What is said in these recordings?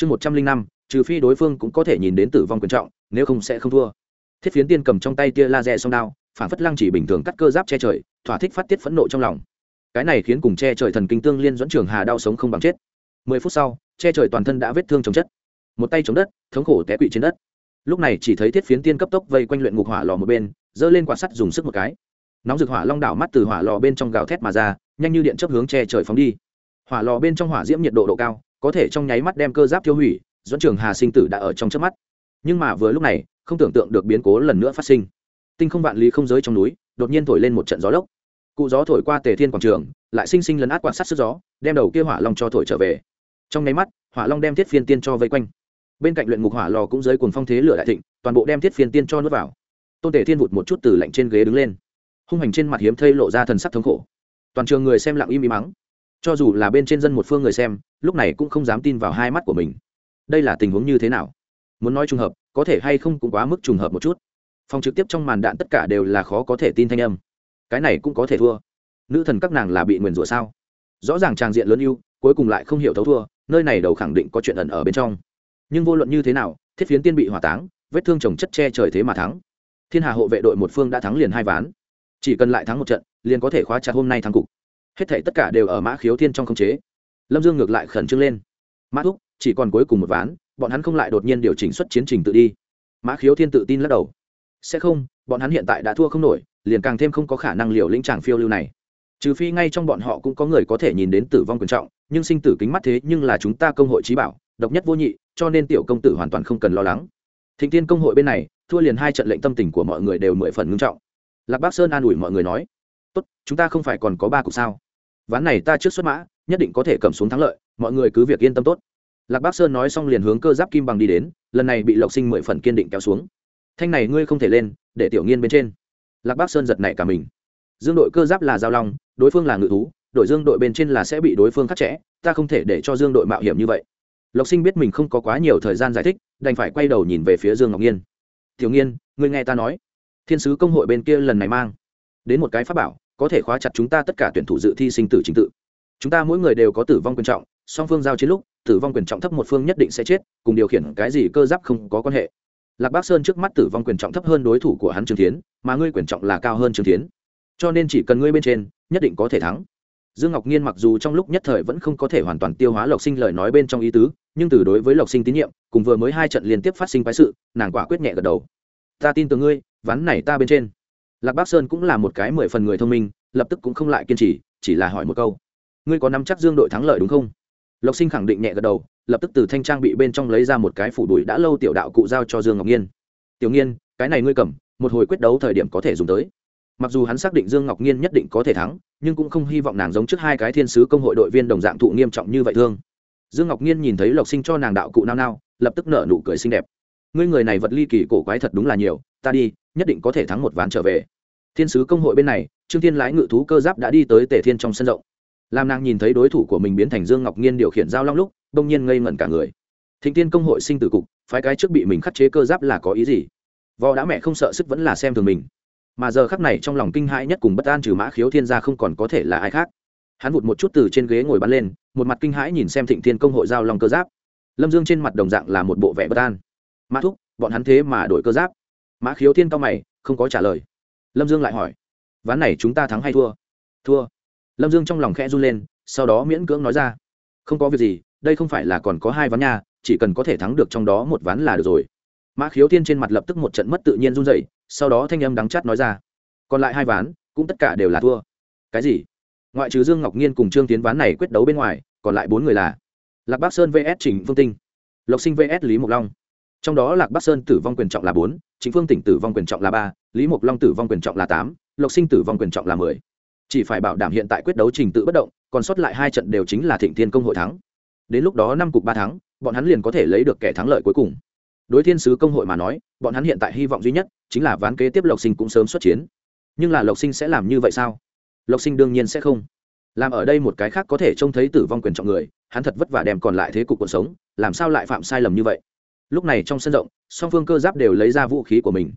chương một trăm linh năm, trừ phi đối phương cũng có thể nhìn đến tử vong quyền trọng, nếu không sẽ không thua. Thiết phiến tiên cầm trong tay tia laser song đao, phản phất lăng chỉ bình thường cắt cơ giáp che trời, thỏa thích phát tiết phẫn nộ trong lòng. Cái này khiến cùng che trời thần kinh tương liên dẫn trường hà đau sống không bằng chết. Mười phút sau, che trời toàn thân đã vết thương chống chất. Một tay chống đất, thống khổ té quỵ trên đất. Lúc này chỉ thấy thiết phiến tiên cấp tốc vây quanh luyện ngục hỏa lò một bên, giơ lên quạt sắt dùng sức một cái. Nóng rực hỏa long đảo mắt từ hỏa lò bên trong gào thét mà ra, nhanh như điện chấp hướng che trời phóng đi. Hỏa lò bên trong hỏa diễm nhiệt độ độ cao có thể trong nháy mắt đem cơ giáp tiêu hủy, dẫn trường hà sinh tử đã ở trong trước mắt. Nhưng mà vừa lúc này, không tưởng tượng được biến cố lần nữa phát sinh. Tinh không vạn lý không giới trong núi, đột nhiên thổi lên một trận gió lốc. Cụ gió thổi qua tề thiên quảng trường, lại sinh sinh lấn át quan sát sức gió, đem đầu kia hỏa long cho thổi trở về. Trong nháy mắt, hỏa long đem thiết phiên tiên cho vây quanh. Bên cạnh luyện ngục hỏa lò cũng dưới cuồng phong thế lửa đại thịnh, toàn bộ đem thiết phiên tiên cho nuốt vào. Tôn tể thiên vụt một chút từ lạnh trên ghế đứng lên. Hung hành trên mặt hiếm thây lộ ra thần sắc thống khổ. Toàn trường người xem lặng im im mắng cho dù là bên trên dân một phương người xem, lúc này cũng không dám tin vào hai mắt của mình. Đây là tình huống như thế nào? Muốn nói trùng hợp, có thể hay không cũng quá mức trùng hợp một chút. Phòng trực tiếp trong màn đạn tất cả đều là khó có thể tin thanh âm. Cái này cũng có thể thua. Nữ thần các nàng là bị nguyền rủa sao? Rõ ràng tràng diện lớn ưu, cuối cùng lại không hiểu thấu thua, nơi này đầu khẳng định có chuyện ẩn ở bên trong. Nhưng vô luận như thế nào, thiết phiến tiên bị hỏa táng, vết thương trồng chất che trời thế mà thắng. Thiên hà hộ vệ đội một phương đã thắng liền hai ván. Chỉ cần lại thắng một trận, liền có thể khóa chặt hôm nay thắng cục hết thể tất cả đều ở mã khiếu thiên trong khống chế. Lâm dương ngược lại khẩn trương lên. Mã thúc, chỉ còn cuối cùng một ván, bọn hắn không lại đột nhiên điều chỉnh xuất chiến trình tự đi. Mã khiếu thiên tự tin lắc đầu. Sẽ không, bọn hắn hiện tại đã thua không nổi, liền càng thêm không có khả năng liều lĩnh tràng phiêu lưu này. Trừ phi ngay trong bọn họ cũng có người có thể nhìn đến tử vong quyền trọng, nhưng sinh tử kính mắt thế nhưng là chúng ta công hội trí bảo, độc nhất vô nhị, cho nên tiểu công tử hoàn toàn không cần lo lắng. Thịnh tiên công hội bên này, thua liền hai trận lệnh tâm tình của mọi người đều mười phần ngưng trọng. Lạc bác sơn an ủi mọi người nói, tốt, chúng ta không phải còn có ba cục sao? Ván này ta trước xuất mã, nhất định có thể cầm xuống thắng lợi, mọi người cứ việc yên tâm tốt. Lạc bác sơn nói xong liền hướng cơ giáp kim bằng đi đến, lần này bị lộc sinh mười phần kiên định kéo xuống. Thanh này ngươi không thể lên, để tiểu nghiên bên trên. Lạc bác sơn giật nảy cả mình. Dương đội cơ giáp là giao long, đối phương là ngự thú, đội dương đội bên trên là sẽ bị đối phương khắc chẽ, ta không thể để cho dương đội mạo hiểm như vậy. Lộc sinh biết mình không có quá nhiều thời gian giải thích, đành phải quay đầu nhìn về phía dương ngọc nhiên. Tiểu nghiên, ngươi nghe ta nói, thiên sứ công hội bên kia lần này mang đến một cái pháp bảo có thể khóa chặt chúng ta tất cả tuyển thủ dự thi sinh tử chính tự. Chúng ta mỗi người đều có tử vong quyền trọng, song phương giao chiến lúc, tử vong quyền trọng thấp một phương nhất định sẽ chết, cùng điều khiển cái gì cơ giáp không có quan hệ. Lạc bác sơn trước mắt tử vong quyền trọng thấp hơn đối thủ của hắn trương tiến mà ngươi quyền trọng là cao hơn trương tiến cho nên chỉ cần ngươi bên trên, nhất định có thể thắng. Dương ngọc nhiên mặc dù trong lúc nhất thời vẫn không có thể hoàn toàn tiêu hóa lộc sinh lời nói bên trong ý tứ, nhưng từ đối với lộc sinh tín nhiệm, cùng vừa mới hai trận liên tiếp phát sinh quái sự, nàng quả quyết nhẹ gật đầu. Ta tin tưởng ngươi, ván này ta bên trên lạc bác sơn cũng là một cái mười phần người thông minh lập tức cũng không lại kiên trì chỉ là hỏi một câu. Ngươi có nắm chắc dương đội thắng lợi đúng không? Lộc sinh khẳng định nhẹ gật đầu lập tức từ thanh trang bị bên trong lấy ra một cái phủ đùi đã lâu tiểu đạo cụ giao cho dương ngọc nhiên tiểu Nhiên, cái này ngươi cầm một hồi quyết đấu thời điểm có thể dùng tới. Mặc dù hắn xác định dương ngọc nhiên nhất định có thể thắng nhưng cũng không hy vọng nàng giống trước hai cái thiên sứ công hội đội viên đồng dạng thụ nghiêm trọng như vậy thương. Dương ngọc nhiên nhìn thấy lộc sinh cho nàng đạo cụ nao nao lập tức nở nụ cười xinh đẹp. Ngươi người này vật ly kỳ cổ quái thật đúng là nhiều ta đi nhất định có thể thắng một ván trở về. Thiên sứ công hội bên này, trương thiên lái ngự thú cơ giáp đã đi tới tề thiên trong sân rộng. Làm nàng nhìn thấy đối thủ của mình biến thành dương ngọc nhiên điều khiển giao long lúc đông nhiên ngây ngẩn cả người. Thịnh tiên công hội sinh tử cục, phái cái trước bị mình khắc chế cơ giáp là có ý gì? Vò đã mẹ không sợ sức vẫn là xem thường mình. Mà giờ khắc này trong lòng kinh hãi nhất cùng bất an trừ mã khiếu thiên gia không còn có thể là ai khác. Hắn vụt một chút từ trên ghế ngồi bắn lên, một mặt kinh hãi nhìn xem thịnh thiên công hội giao long cơ giáp. Lâm dương trên mặt đồng dạng là một bộ vẻ bất an. Mã thúc, bọn hắn thế mà đổi cơ giáp mã khiếu thiên cao mày, không có trả lời. Lâm dương lại hỏi, ván này chúng ta thắng hay thua? Thua. Lâm dương trong lòng khẽ run lên, sau đó miễn cưỡng nói ra, không có việc gì, đây không phải là còn có hai ván nha, chỉ cần có thể thắng được trong đó một ván là được rồi. Mã khiếu thiên trên mặt lập tức một trận mất tự nhiên run dậy sau đó thanh âm đắng chát nói ra, còn lại hai ván, cũng tất cả đều là thua. Cái gì? Ngoại trừ dương ngọc nhiên cùng trương tiến ván này quyết đấu bên ngoài, còn lại bốn người là lạc bắc sơn vs. Trình phương tinh, lộc sinh vs. Lý mộc long trong đó lạc bắc sơn tử vong quyền trọng là bốn, chính phương tỉnh tử vong quyền trọng là ba, lý mộc long tử vong quyền trọng là tám, lộc sinh tử vong quyền trọng là mười. Chỉ phải bảo đảm hiện tại quyết đấu trình tự bất động, còn sót lại hai trận đều chính là thịnh thiên công hội thắng. Đến lúc đó năm cục ba thắng, bọn hắn liền có thể lấy được kẻ thắng lợi cuối cùng. Đối thiên sứ công hội mà nói, bọn hắn hiện tại hy vọng duy nhất chính là ván kế tiếp lộc sinh cũng sớm xuất chiến. Nhưng là lộc sinh sẽ làm như vậy sao? Lộc sinh đương nhiên sẽ không. Làm ở đây một cái khác có thể trông thấy tử vong quyền trọng người, hắn thật vất vả đem còn lại thế cục cuộc sống, làm sao lại phạm sai lầm như vậy? Lúc này trong sân rộng, song phương cơ giáp đều lấy ra vũ khí của mình.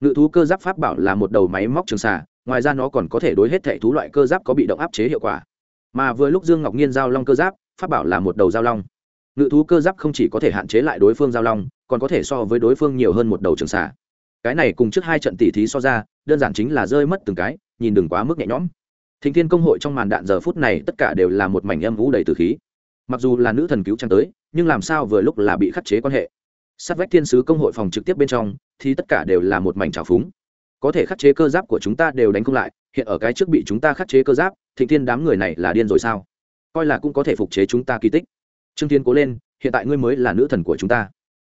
Ngự thú cơ giáp pháp bảo là một đầu máy móc trường xà, ngoài ra nó còn có thể đối hết thẻ thú loại cơ giáp có bị động áp chế hiệu quả. Mà vừa lúc dương ngọc nhiên giao long cơ giáp, pháp bảo là một đầu giao long. Ngự thú cơ giáp không chỉ có thể hạn chế lại đối phương giao long, còn có thể so với đối phương nhiều hơn một đầu trường xà. cái này cùng trước hai trận tỉ thí so ra, đơn giản chính là rơi mất từng cái, nhìn đừng quá mức nhẹ nhõm. Thịnh thiên công hội trong màn đạn giờ phút này tất cả đều là một mảnh âm vũ đầy từ khí. Mặc dù là nữ thần cứu trang tới, nhưng làm sao vừa lúc là bị khắc chế quan hệ sát vách thiên sứ công hội phòng trực tiếp bên trong, thì tất cả đều là một mảnh trào phúng. Có thể khắc chế cơ giáp của chúng ta đều đánh không lại, hiện ở cái trước bị chúng ta khắc chế cơ giáp, thịnh thiên đám người này là điên rồi sao? Coi là cũng có thể phục chế chúng ta kỳ tích. Trương tiến cố lên, hiện tại ngươi mới là nữ thần của chúng ta.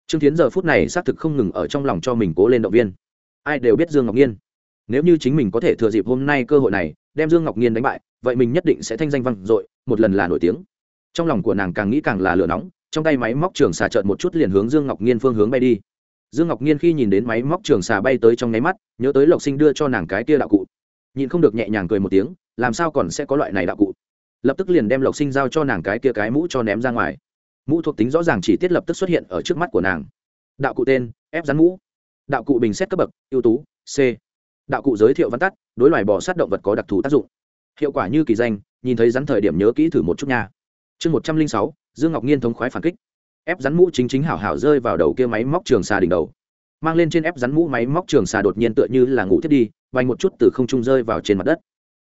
Trương tiến giờ phút này xác thực không ngừng ở trong lòng cho mình cố lên động viên. Ai đều biết dương ngọc nhiên. Nếu như chính mình có thể thừa dịp hôm nay cơ hội này, đem dương ngọc nhiên đánh bại, vậy mình nhất định sẽ thanh danh vang dội, một lần là nổi tiếng. Trong lòng của nàng càng nghĩ càng là lửa nóng trong tay máy móc trường xà trợn một chút liền hướng dương ngọc nhiên phương hướng bay đi. Dương ngọc nhiên khi nhìn đến máy móc trường xà bay tới trong nháy mắt, nhớ tới lộc sinh đưa cho nàng cái kia đạo cụ. Nhìn không được nhẹ nhàng cười một tiếng, làm sao còn sẽ có loại này đạo cụ? Lập tức liền đem lộc sinh giao cho nàng cái kia cái mũ cho ném ra ngoài. Mũ thuộc tính rõ ràng chỉ tiết lập tức xuất hiện ở trước mắt của nàng. Đạo cụ tên, ép rắn mũ. Đạo cụ bình xét cấp bậc, ưu tú, c. Đạo cụ giới thiệu văn tắt, đối loài bò sát động vật có đặc thù tác dụng. Hiệu quả như kỳ danh, nhìn thấy rắn thời điểm nhớ kỹ thử một chút nha chương một trăm linh sáu, dương ngọc nhiên thống khoái phản kích. Ép rắn mũ chính chính hảo hảo rơi vào đầu kia máy móc trường xà đỉnh đầu. Mang lên trên ép rắn mũ máy móc trường xà đột nhiên tựa như là ngủ thiết đi, vành một chút từ không trung rơi vào trên mặt đất.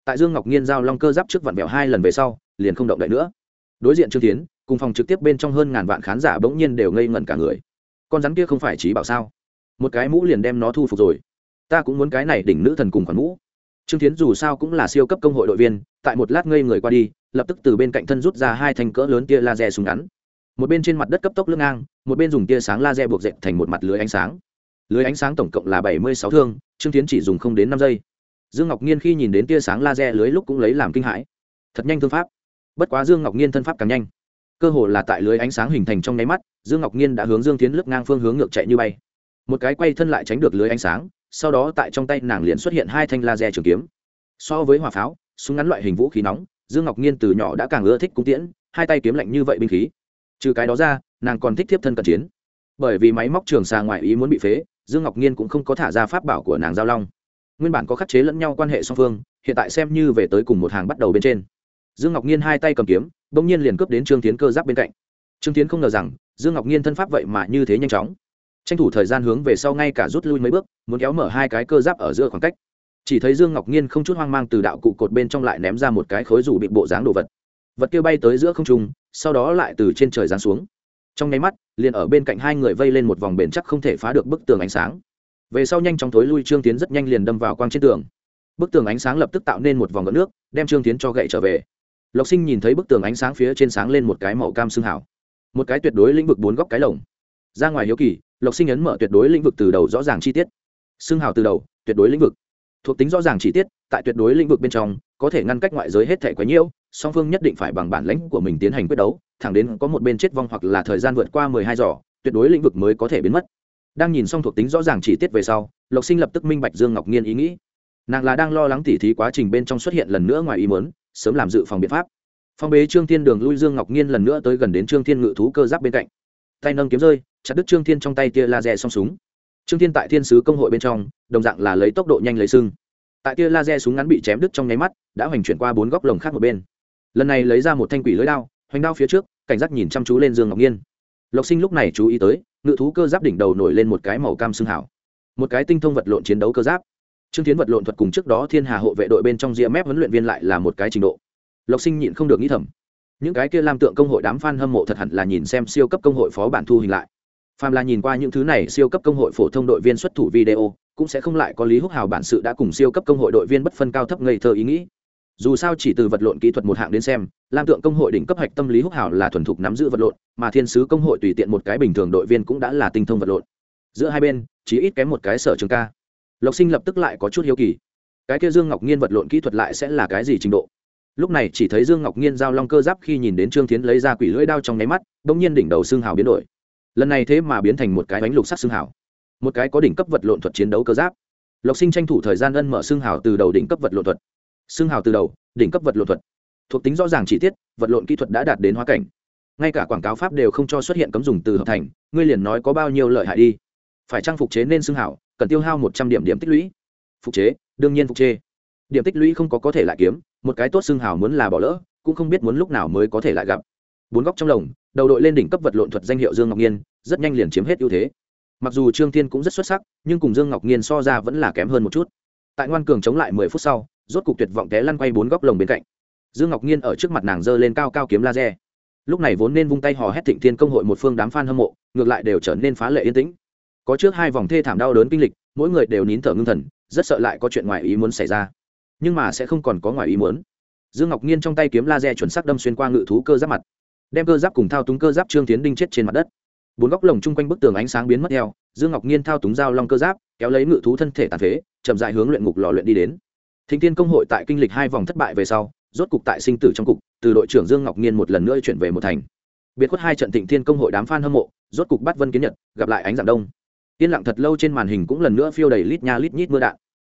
Tại dương ngọc nhiên giao long cơ giáp trước vặn vẹo hai lần về sau, liền không động đậy nữa. Đối diện trương tiến cùng phòng trực tiếp bên trong hơn ngàn vạn khán giả bỗng nhiên đều ngây ngẩn cả người. Con rắn kia không phải trí bảo sao? Một cái mũ liền đem nó thu phục rồi. Ta cũng muốn cái này đỉnh nữ thần cùng khoản mũ. Trương tiến dù sao cũng là siêu cấp công hội đội viên, tại một lát ngây người qua đi lập tức từ bên cạnh thân rút ra hai thanh cỡ lớn tia laser súng ngắn. Một bên trên mặt đất cấp tốc lưng ngang, một bên dùng tia sáng laser buộc dệt thành một mặt lưới ánh sáng. Lưới ánh sáng tổng cộng là bảy mươi sáu thương, trương tiến chỉ dùng không đến năm giây. Dương ngọc nhiên khi nhìn đến tia sáng laser lưới lúc cũng lấy làm kinh hãi. Thật nhanh thương pháp. Bất quá dương ngọc nhiên thân pháp càng nhanh. Cơ hồ là tại lưới ánh sáng hình thành trong nháy mắt, dương ngọc nhiên đã hướng dương tiến lướt ngang phương hướng ngược chạy như bay. Một cái quay thân lại tránh được lưới ánh sáng, sau đó tại trong tay nàng liền xuất hiện hai thanh laser trường kiếm. So với hỏa pháo, súng ngắn loại hình vũ khí nóng dương ngọc nhiên từ nhỏ đã càng ưa thích cung tiễn, hai tay kiếm lạnh như vậy binh khí. Trừ cái đó ra, nàng còn thích tiếp thân cận chiến. Bởi vì máy móc trường xa ngoài ý muốn bị phế, dương ngọc nhiên cũng không có thả ra pháp bảo của nàng giao long. Nguyên bản có khắc chế lẫn nhau quan hệ song phương, hiện tại xem như về tới cùng một hàng bắt đầu bên trên. Dương ngọc nhiên hai tay cầm kiếm, bỗng nhiên liền cướp đến trương tiến cơ giáp bên cạnh. Trương tiến không ngờ rằng, dương ngọc nhiên thân pháp vậy mà như thế nhanh chóng. Tranh thủ thời gian hướng về sau ngay cả rút lui mấy bước, muốn kéo mở hai cái cơ giáp ở giữa khoảng cách chỉ thấy dương ngọc nhiên không chút hoang mang từ đạo cụ cột bên trong lại ném ra một cái khối rủ bị bộ dáng đồ vật. Vật kia bay tới giữa không trung, sau đó lại từ trên trời giáng xuống. Trong nháy mắt, liền ở bên cạnh hai người vây lên một vòng bền chắc không thể phá được bức tường ánh sáng. Về sau nhanh chóng tối lui trương tiến rất nhanh liền đâm vào quang trên tường. Bức tường ánh sáng lập tức tạo nên một vòng gợn nước, đem trương tiến cho gậy trở về. Lộc sinh nhìn thấy bức tường ánh sáng phía trên sáng lên một cái màu cam xương hảo một cái tuyệt đối lĩnh vực bốn góc cái lồng. Ra ngoài hiếu kỳ, lộc sinh ấn mở tuyệt đối lĩnh vực từ đầu rõ ràng chi tiết. Xương hào từ đầu, tuyệt đối lĩnh vực thuộc tính rõ ràng chi tiết, tại tuyệt đối lĩnh vực bên trong, có thể ngăn cách ngoại giới hết thể quấy nhiễu, song phương nhất định phải bằng bản lãnh của mình tiến hành quyết đấu, thẳng đến có một bên chết vong hoặc là thời gian vượt qua mười hai giỏ tuyệt đối lĩnh vực mới có thể biến mất. Đang nhìn xong thuộc tính rõ ràng chi tiết về sau, lộc sinh lập tức minh bạch dương ngọc nhiên ý nghĩ. Nàng là đang lo lắng tỉ thí quá trình bên trong xuất hiện lần nữa ngoài ý muốn, sớm làm dự phòng biện pháp. Phong bế trương thiên đường lui dương ngọc nhiên lần nữa tới gần đến trương thiên ngự thú cơ giáp bên cạnh. Tay nâng kiếm rơi, chặt đứt trương thiên trong tay tia laser song súng trương thiên tại thiên sứ công hội bên trong, đồng dạng là lấy tốc độ nhanh lấy sưng. Tại tia laser súng ngắn bị chém đứt trong nháy mắt, đã hoành chuyển qua bốn góc lồng khác một bên. Lần này lấy ra một thanh quỷ lưới đao, hoành đao phía trước, cảnh giác nhìn chăm chú lên dương ngọc nhiên lộc sinh lúc này chú ý tới, ngự thú cơ giáp đỉnh đầu nổi lên một cái màu cam xương hảo một cái tinh thông vật lộn chiến đấu cơ giáp. Trương tiến vật lộn thuật cùng trước đó thiên hà hộ vệ đội bên trong ria mép huấn luyện viên lại là một cái trình độ. Lộc sinh nhịn không được nghĩ thầm. Những cái kia lam tượng công hội đám f a n hâm mộ thật hẳn là nhìn xem siêu cấp công hội phó bản thu hình lại phàm là nhìn qua những thứ này siêu cấp công hội phổ thông đội viên xuất thủ video, cũng sẽ không lại có lý húc hào bản sự đã cùng siêu cấp công hội đội viên bất phân cao thấp ngây thơ ý nghĩ. Dù sao chỉ từ vật lộn kỹ thuật một hạng đến xem, lam tượng công hội đỉnh cấp hạch tâm lý húc hào là thuần thục nắm giữ vật lộn, mà thiên sứ công hội tùy tiện một cái bình thường đội viên cũng đã là tinh thông vật lộn. Giữa hai bên, chỉ ít kém một cái sở trường ca. Lộc sinh lập tức lại có chút hiếu kỳ. Cái kia dương ngọc nhiên vật lộn kỹ thuật lại sẽ là cái gì trình độ? Lúc này chỉ thấy dương ngọc nhiên giao long cơ giáp khi nhìn đến trương tiến lấy ra quỷ lưỡi đao trong nháy mắt đ ỗ n g nhiên đỉnh đầu xương hào biến đổi lần này thế mà biến thành một cái bánh lục sắc xương hào, một cái có đỉnh cấp vật lộn thuật chiến đấu cơ giáp. Lộc sinh tranh thủ thời gian ân mở xương hào từ đầu đỉnh cấp vật lộn thuật. Xương hào từ đầu, đỉnh cấp vật lộn thuật. Thuộc tính rõ ràng chi tiết, vật lộn kỹ thuật đã đạt đến hóa cảnh. Ngay cả quảng cáo pháp đều không cho xuất hiện cấm dùng từ hợp thành, ngươi liền nói có bao nhiêu lợi hại đi. Phải trang phục chế nên xương hào, cần tiêu hao một trăm điểm điểm tích lũy? Phục chế, đương nhiên phục chế. Điểm tích lũy không có có thể lại kiếm, một cái tốt xương hào muốn là bỏ lỡ, cũng không biết muốn lúc nào mới có thể lại gặp. Bốn góc trong lồng đầu đội lên đỉnh cấp vật lộn thuật danh hiệu dương ngọc nhiên rất nhanh liền chiếm hết ưu thế. Mặc dù trương thiên cũng rất xuất sắc, nhưng cùng dương ngọc nhiên so ra vẫn là kém hơn một chút. Tại ngoan cường chống lại mười phút sau, rốt cục tuyệt vọng té lăn quay bốn góc lồng bên cạnh. Dương ngọc nhiên ở trước mặt nàng giơ lên cao cao kiếm laser. Lúc này vốn nên vung tay hò hét thịnh thiên công hội một phương đám f a n hâm mộ, ngược lại đều trở nên phá lệ yên tĩnh. Có trước hai vòng thê thảm đau đớn kinh lịch, mỗi người đều nín thở ngưng thần, rất sợ lại có chuyện ngoài ý muốn xảy ra. Nhưng mà sẽ không còn có ngoài ý muốn. Dương ngọc nhiên trong tay kiếm laser chuẩn xác đâm xuyên qua ngự thú cơ giáp mặt đem cơ giáp cùng thao túng cơ giáp trương tiến đinh chết trên mặt đất. Bốn góc lồng chung quanh bức tường ánh sáng biến mất theo, dương ngọc nhiên thao túng dao long cơ giáp, kéo lấy ngự thú thân thể tàn phế, chậm dại hướng luyện ngục lò luyện đi đến. Thịnh tiên công hội tại kinh lịch hai vòng thất bại về sau, rốt cục tại sinh tử trong cục, từ đội trưởng dương ngọc nhiên một lần nữa chuyển về một thành. Biệt khuất hai trận thịnh thiên công hội đám f a n hâm mộ, rốt cục bắt vân kiến nhật, gặp lại ánh dạng đông. Yên lặng thật lâu trên màn hình cũng lần nữa phiêu đầy lít nha lít nhít mưa đạn.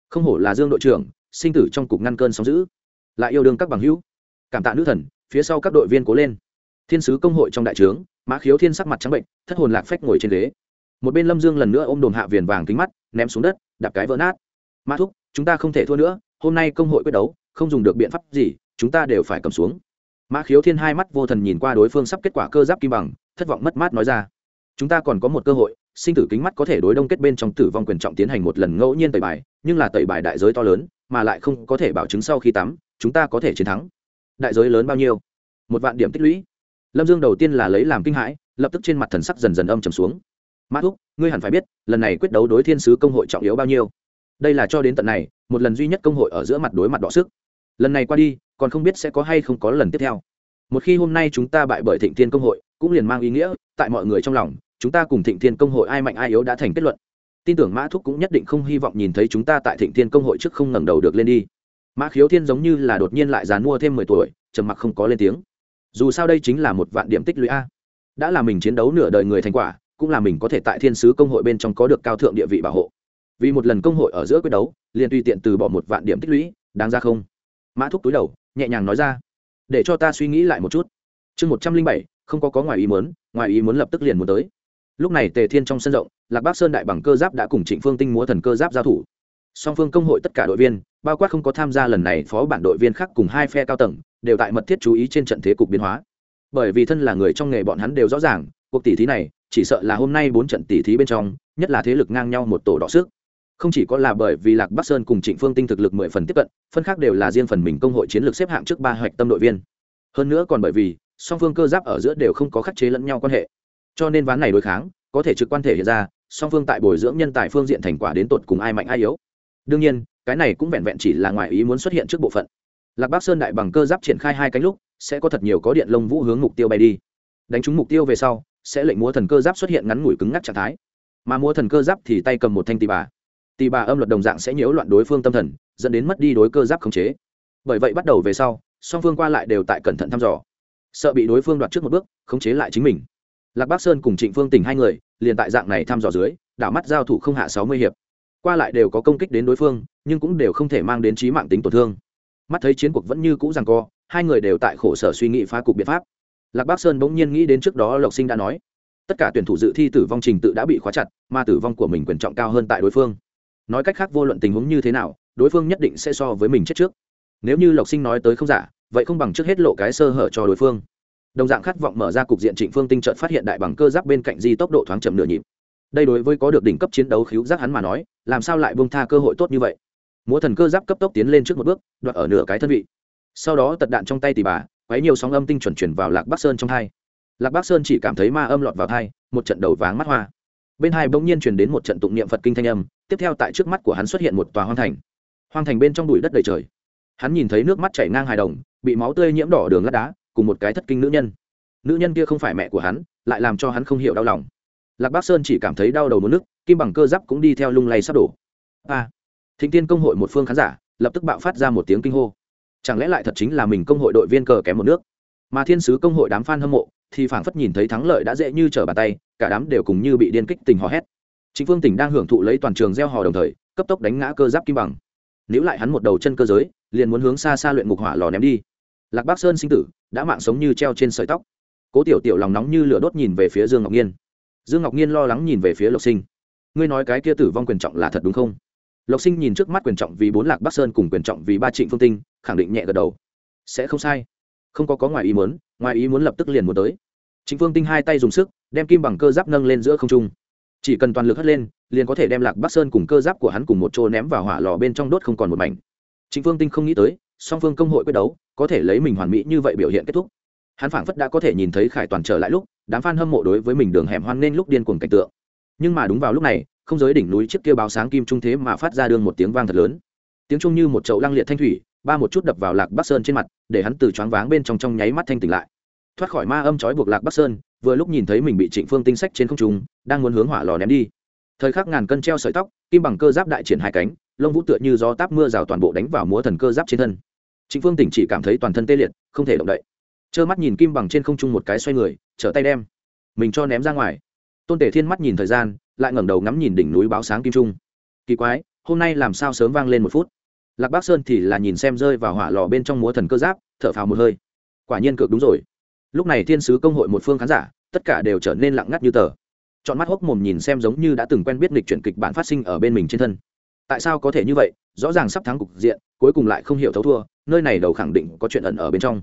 Không hổ là dương đội trưởng, sinh tử trong cục ngăn cơn sóng giữ lại yêu đương các bằng hữu. Cảm tạ nữ thần, phía sau các đội viên cố lên thiên sứ công hội trong đại trướng, mã khiếu thiên sắc mặt trắng bệnh, thất hồn lạc phách ngồi trên ghế. Một bên lâm dương lần nữa ôm đồn hạ viền vàng kính mắt, ném xuống đất, đạp cái vỡ nát. Mã thúc, chúng ta không thể thua nữa, hôm nay công hội quyết đấu, không dùng được biện pháp gì, chúng ta đều phải cầm xuống. Mã khiếu thiên hai mắt vô thần nhìn qua đối phương sắp kết quả cơ giáp kim bằng, thất vọng mất mát nói ra. Chúng ta còn có một cơ hội, sinh tử kính mắt có thể đối đông kết bên trong tử vong quyền trọng tiến hành một lần ngẫu nhiên tẩy bài, nhưng là tẩy bài đại giới to lớn, mà lại không có thể bảo chứng sau khi tắm, chúng ta có thể chiến thắng. Đại giới lớn bao nhiêu? Một vạn điểm tích lũy lâm dương đầu tiên là lấy làm kinh hãi, lập tức trên mặt thần sắc dần dần âm trầm xuống. Mã thúc, ngươi hẳn phải biết, lần này quyết đấu đối thiên sứ công hội trọng yếu bao nhiêu. Đây là cho đến tận này, một lần duy nhất công hội ở giữa mặt đối mặt đọ sức. Lần này qua đi, còn không biết sẽ có hay không có lần tiếp theo. Một khi hôm nay chúng ta bại bởi thịnh thiên công hội, cũng liền mang ý nghĩa, tại mọi người trong lòng, chúng ta cùng thịnh thiên công hội ai mạnh ai yếu đã thành kết luận. Tin tưởng mã thúc cũng nhất định không hy vọng nhìn thấy chúng ta tại thịnh thiên công hội trước không ngẩng đầu được lên đi. Mã khiếu thiên giống như là đột nhiên lại dán mua thêm mười tuổi, trầm mặc không có lên tiếng dù sao đây chính là một vạn điểm tích lũy a. Đã là mình chiến đấu nửa đời người thành quả, cũng là mình có thể tại thiên sứ công hội bên trong có được cao thượng địa vị bảo hộ. Vì một lần công hội ở giữa quyết đấu, liền tùy tiện từ bỏ một vạn điểm tích lũy, đáng ra không? Mã thúc túi đầu, nhẹ nhàng nói ra. Để cho ta suy nghĩ lại một chút. Chương một trăm linh bảy, không có có ngoài ý muốn, ngoài ý muốn lập tức liền muốn tới. Lúc này tề thiên trong sân rộng, lạc bắc sơn đại bằng cơ giáp đã cùng trịnh phương tinh múa thần cơ giáp giao thủ. Song phương công hội tất cả đội viên bao quát không có tham gia lần này phó bản đội viên khác cùng hai phe cao tầng, đều tại mật thiết chú ý trên trận thế cục biến hóa. Bởi vì thân là người trong nghề bọn hắn đều rõ ràng, cuộc tỷ thí này, chỉ sợ là hôm nay bốn trận tỷ thí bên trong, nhất là thế lực ngang nhau một tổ đỏ sức không chỉ có là bởi vì lạc bắc sơn cùng trịnh phương tinh thực lực mười phần tiếp cận, phân khác đều là riêng phần mình công hội chiến lược xếp hạng trước ba hoạch tâm đội viên. Hơn nữa còn bởi vì, song phương cơ giáp ở giữa đều không có khắc chế lẫn nhau quan hệ. Cho nên ván này đối kháng, có thể trực quan thể hiện ra, song phương tại bồi dưỡng nhân tài phương diện thành quả đến tột cùng ai mạnh ai yếu. Đương nhiên cái này cũng vẹn vẹn chỉ là ngoài ý muốn xuất hiện trước bộ phận. Lạc bắc sơn đại bằng cơ giáp triển khai hai cánh lúc, sẽ có thật nhiều có điện lông vũ hướng mục tiêu bay đi. Đánh trúng mục tiêu về sau, sẽ lệnh múa thần cơ giáp xuất hiện ngắn ngủi cứng ngắc trạng thái. Mà múa thần cơ giáp thì tay cầm một thanh tì bà. Tì bà âm luật đồng dạng sẽ nhiễu loạn đối phương tâm thần, dẫn đến mất đi đối cơ giáp khống chế. Bởi vậy bắt đầu về sau, song phương qua lại đều tại cẩn thận thăm dò. Sợ bị đối phương đoạt trước một bước, khống chế lại chính mình. Lạc bắc sơn cùng trịnh phương tỉnh hai người, liền tại dạng này thăm dò dưới, đảo mắt giao thủ không hạ sáu mươi hiệp qua lại đều có công kích đến đối phương, nhưng cũng đều không thể mang đến trí mạng tính tổn thương. Mắt thấy chiến cuộc vẫn như cũ rằng co, hai người đều tại khổ sở suy nghĩ phá cục biện pháp. Lạc bắc sơn bỗng nhiên nghĩ đến trước đó lộc sinh đã nói, tất cả tuyển thủ dự thi tử vong trình tự đã bị khóa chặt, mà tử vong của mình quyền trọng cao hơn tại đối phương. Nói cách khác vô luận tình huống như thế nào, đối phương nhất định sẽ so với mình chết trước. Nếu như lộc sinh nói tới không giả, vậy không bằng trước hết lộ cái sơ hở cho đối phương. Đồng dạng khát vọng mở ra cục diện trịnh phương tinh trợt phát hiện đại bằng cơ giáp bên cạnh di tốc độ thoáng chậm nửa nhịp đây đối với có được đỉnh cấp chiến đấu khiếu giác hắn mà nói, làm sao lại bông tha cơ hội tốt như vậy? Múa thần cơ giáp cấp tốc tiến lên trước một bước, đoạt ở nửa cái thân vị. Sau đó tật đạn trong tay tỷ bà, quấy nhiều sóng âm tinh chuẩn chuyển vào lạc bắc sơn trong thai lạc bắc sơn chỉ cảm thấy ma âm lọt vào thai, một trận đầu váng mắt hoa. Bên hai bỗng nhiên truyền đến một trận tụng niệm phật kinh thanh âm, tiếp theo tại trước mắt của hắn xuất hiện một tòa hoang thành. Hoang thành bên trong bụi đất đầy trời. Hắn nhìn thấy nước mắt chảy ngang hài đồng, bị máu tươi nhiễm đỏ đường lát đá, cùng một cái thất kinh nữ nhân. Nữ nhân kia không phải mẹ của hắn, lại làm cho hắn không hiểu đau lòng lạc bắc sơn chỉ cảm thấy đau đầu muốn nước, kim bằng cơ giáp cũng đi theo lung lay sắp đổ. A thịnh tiên công hội một phương khán giả, lập tức bạo phát ra một tiếng kinh hô. Chẳng lẽ lại thật chính là mình công hội đội viên cờ kém một nước? Mà thiên sứ công hội đám f a n hâm mộ, thì phảng phất nhìn thấy thắng lợi đã dễ như trở bàn tay, cả đám đều cùng như bị điên kích tình hò hét. Chính phương tỉnh đang hưởng thụ lấy toàn trường gieo hò đồng thời, cấp tốc đánh ngã cơ giáp kim bằng. Nếu lại hắn một đầu chân cơ giới, liền muốn hướng xa xa luyện ngục hỏa lò ném đi. Lạc bắc sơn sinh tử, đã mạng sống như treo trên sợi tóc. Cố tiểu tiểu lòng nóng như lửa đốt nhìn về phía dương ngọc nhiên dương ngọc nhiên lo lắng nhìn về phía lộc sinh ngươi nói cái kia tử vong quyền trọng là thật đúng không lộc sinh nhìn trước mắt quyền trọng vì bốn lạc bắc sơn cùng quyền trọng vì ba trịnh phương tinh khẳng định nhẹ gật đầu sẽ không sai không có có ngoài ý muốn ngoài ý muốn lập tức liền muốn tới Trịnh Phương Tinh hai tay dùng sức, đem kim bằng cơ giáp nâng lên giữa không trung. Chỉ cần toàn lực hất lên, liền có thể đem Lạc Bắc Sơn cùng cơ giáp của hắn cùng một chỗ ném vào hỏa lò bên trong đốt không còn một mảnh. Trịnh Phương Tinh không nghĩ tới, song phương công hội quyết đấu, có thể lấy mình hoàn mỹ như vậy biểu hiện kết thúc. Hắn phảng phất đã có thể nhìn thấy Khải Toàn trở lại lúc, đám fan hâm mộ đối với mình đường hẻm hoan nên lúc điên cuồng cảnh tượng. Nhưng mà đúng vào lúc này, không giới đỉnh núi chiếc kia báo sáng kim trung thế mà phát ra đường một tiếng vang thật lớn. Tiếng trung như một chậu lăng liệt thanh thủy, ba một chút đập vào Lạc Bắc Sơn trên mặt, để hắn từ choáng váng bên trong trong nháy mắt thanh tỉnh lại thoát khỏi ma âm trói buộc lạc bắc sơn vừa lúc nhìn thấy mình bị trịnh phương tinh sách trên không trung đang muốn hướng hỏa lò ném đi thời khắc ngàn cân treo sợi tóc kim bằng cơ giáp đại triển hai cánh lông vũ tựa như gió táp mưa rào toàn bộ đánh vào múa thần cơ giáp trên thân trịnh phương tỉnh chỉ cảm thấy toàn thân tê liệt không thể động đậy trơ mắt nhìn kim bằng trên không trung một cái xoay người, trở tay đem mình cho ném ra ngoài. Tôn tể thiên mắt nhìn thời gian, lại ngẩng đầu ngắm nhìn đỉnh núi báo sáng kim trung. Kỳ quái, hôm nay làm sao sớm vang lên một phút? Lạc bắc sơn thì là nhìn xem rơi vào hỏa lò bên trong múa thần cơ giáp, thở phào một hơi. Quả nhiên cược đúng rồi. Lúc này thiên sứ công hội một phương khán giả, tất cả đều trở nên lặng ngắt như tờ. Chọn mắt hốc mồm nhìn xem giống như đã từng quen biết lịch chuyển kịch bản phát sinh ở bên mình trên thân. Tại sao có thể như vậy? Rõ ràng sắp thắng cục diện, cuối cùng lại không hiểu thấu thua, nơi này đầu khẳng định có chuyện ẩn ở bên trong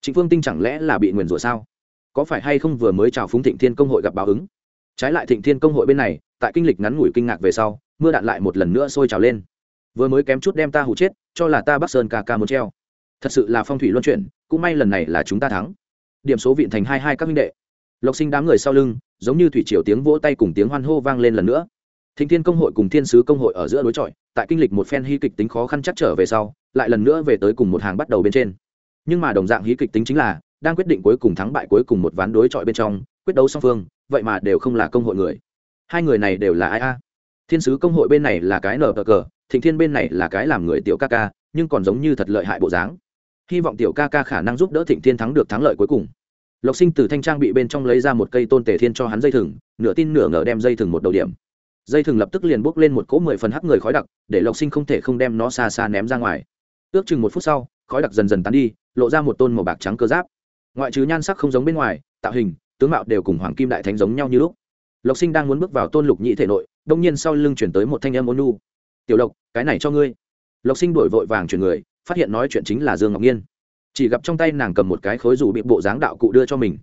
trịnh phương tinh chẳng lẽ là bị nguyền rủa sao? Có phải hay không vừa mới chào phúng thịnh thiên công hội gặp báo ứng? Trái lại thịnh thiên công hội bên này, tại kinh lịch ngắn ngủi kinh ngạc về sau, mưa đạn lại một lần nữa sôi trào lên. Vừa mới kém chút đem ta hụ chết, cho là ta bắc sơn ca ca muốn treo. Thật sự là phong thủy luân chuyển, cũng may lần này là chúng ta thắng. Điểm số vịn thành hai hai các minh đệ. Lộc sinh đám người sau lưng, giống như thủy triều tiếng vỗ tay cùng tiếng hoan hô vang lên lần nữa. Thịnh thiên công hội cùng thiên sứ công hội ở giữa đối chọi, tại kinh lịch một phen hy kịch tính khó khăn chắc trở về sau, lại lần nữa về tới cùng một hàng bắt đầu bên trên nhưng mà đồng dạng hí kịch tính chính là, đang quyết định cuối cùng thắng bại cuối cùng một ván đối chọi bên trong, quyết đấu song phương, vậy mà đều không là công hội người. Hai người này đều là ai a? Thiên sứ công hội bên này là cái nờ cờ, thịnh thiên bên này là cái làm người tiểu ca ca, nhưng còn giống như thật lợi hại bộ dáng. Hy vọng tiểu ca ca khả năng giúp đỡ thịnh thiên thắng được thắng lợi cuối cùng. Lộc sinh từ thanh trang bị bên trong lấy ra một cây tôn tề thiên cho hắn dây thừng, nửa tin nửa ngờ đem dây thừng một đầu điểm. Dây thừng lập tức liền bốc lên một cỗ mười phần hắc người khói đặc, để lộc sinh không thể không đem nó xa xa ném ra ngoài ước chừng một phút sau, khói đặc dần dần tán đi, lộ ra một tôn màu bạc trắng cơ giáp. Ngoại trừ nhan sắc không giống bên ngoài, tạo hình, tướng mạo đều cùng hoàng kim đại thánh giống nhau như lúc. Lộc sinh đang muốn bước vào tôn lục nhị thể nội, đông nhiên sau lưng chuyển tới một thanh âm ôn nu tiểu lộc, cái này cho ngươi. Lộc sinh đổi vội vàng chuyển người, phát hiện nói chuyện chính là dương ngọc nhiên. Chỉ gặp trong tay nàng cầm một cái khối dù bị bộ dáng đạo cụ đưa cho mình.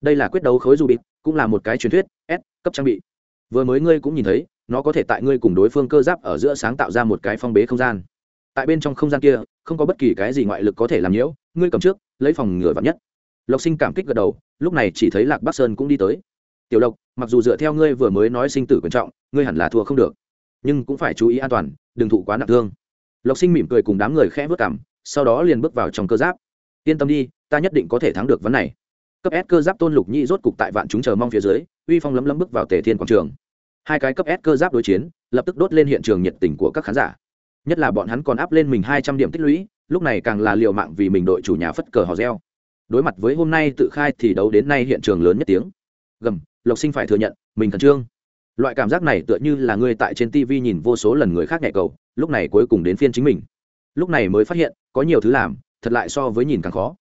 Đây là quyết đấu khối dù bị, cũng là một cái truyền thuyết, s, cấp trang bị. Vừa mới ngươi cũng nhìn thấy, nó có thể tại ngươi cùng đối phương cơ giáp ở giữa sáng tạo ra một cái phong bế không gian tại bên trong không gian kia, không có bất kỳ cái gì ngoại lực có thể làm nhiễu, ngươi cầm trước, lấy phòng ngừa vắn nhất. Lộc sinh cảm kích gật đầu, lúc này chỉ thấy lạc bắc sơn cũng đi tới. Tiểu lộc, mặc dù dựa theo ngươi vừa mới nói sinh tử quan trọng, ngươi hẳn là thua không được, nhưng cũng phải chú ý an toàn, đừng thụ quá nặng thương. Lộc sinh mỉm cười cùng đám người khẽ vớt cảm sau đó liền bước vào trong cơ giáp. Yên tâm đi, ta nhất định có thể thắng được vấn này. Cấp s cơ giáp tôn lục nhi rốt cục tại vạn chúng chờ mong phía dưới, uy phong lấm lấm bước vào tề thiên quảng trường. Hai cái cấp s cơ giáp đối chiến, lập tức đốt lên hiện trường nhiệt tình của các khán giả nhất là bọn hắn còn áp lên mình hai trăm điểm tích lũy, lúc này càng là liều mạng vì mình đội chủ nhà phất cờ hò reo. Đối mặt với hôm nay tự khai thì đấu đến nay hiện trường lớn nhất tiếng. Gầm, lộc sinh phải thừa nhận, mình khẩn trương. Loại cảm giác này tựa như là ngươi tại trên tv nhìn vô số lần người khác nhẹ cầu, lúc này cuối cùng đến phiên chính mình. Lúc này mới phát hiện, có nhiều thứ làm, thật lại so với nhìn càng khó.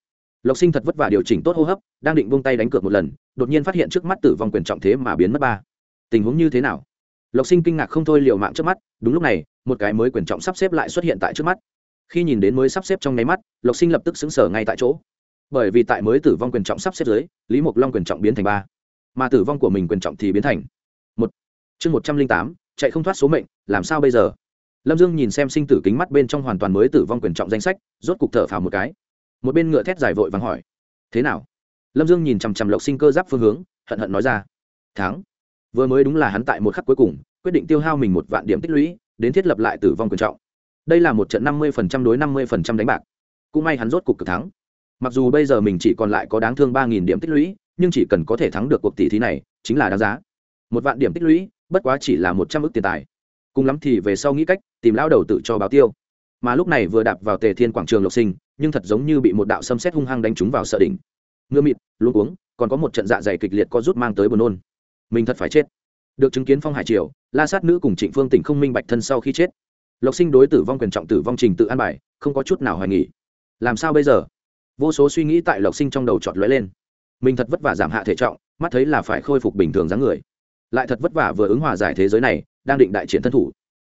Lộc sinh thật vất vả điều chỉnh tốt hô hấp, đang định vung tay đánh cược một lần, đột nhiên phát hiện trước mắt tử vong quyền trọng thế mà biến mất ba. Tình huống như thế nào? Lộc sinh kinh ngạc không thôi liều mạng trước mắt, đúng lúc này, một cái mới quyền trọng sắp xếp lại xuất hiện tại trước mắt. Khi nhìn đến mới sắp xếp trong nháy mắt, lộc sinh lập tức xứng sở ngay tại chỗ. Bởi vì tại mới tử vong quyền trọng sắp xếp dưới, lý mộc long quyền trọng biến thành ba, mà tử vong của mình quyền trọng thì biến thành một. Chương một trăm linh tám, chạy không thoát số mệnh, làm sao bây giờ? Lâm dương nhìn xem sinh tử kính mắt bên trong hoàn toàn mới tử vong quyền trọng danh sách, rốt cục thở phào một cái. Một bên ngựa thét dài vội vàng hỏi, thế nào? Lâm dương nhìn chằm chằm lộc sinh cơ giáp phương hướng, hận hận nói ra, thắng vừa mới đúng là hắn tại một khắc cuối cùng, quyết định tiêu hao mình một vạn điểm tích lũy, đến thiết lập lại tử vong quyền trọng. Đây là một trận năm mươi đối năm mươi đánh bạc. Cũng may hắn rốt cục cực thắng. Mặc dù bây giờ mình chỉ còn lại có đáng thương ba nghìn điểm tích lũy, nhưng chỉ cần có thể thắng được cuộc tỷ thí này, chính là đáng giá. Một vạn điểm tích lũy, bất quá chỉ là một trăm ước tiền tài. Cùng lắm thì về sau nghĩ cách, tìm lão đầu tự cho báo tiêu. Mà lúc này vừa đạp vào tề thiên quảng trường lộc sinh, nhưng thật giống như bị một đạo xâm xét hung hăng đánh trúng vào sợ đỉnh. Ngựa mịt luôn uống còn có một trận dạ dày kịch liệt có rút mang tới buồn nôn mình thật phải chết. Được chứng kiến phong hải triều, la sát nữ cùng trịnh phương tỉnh không minh bạch thân sau khi chết. Lộc sinh đối tử vong quyền trọng tử vong trình tự an bài, không có chút nào hoài nghỉ làm sao bây giờ? Vô số suy nghĩ tại lộc sinh trong đầu chọn lóe lên. Mình thật vất vả giảm hạ thể trọng, mắt thấy là phải khôi phục bình thường dáng người. Lại thật vất vả vừa ứng hòa giải thế giới này, đang định đại chiến thân thủ.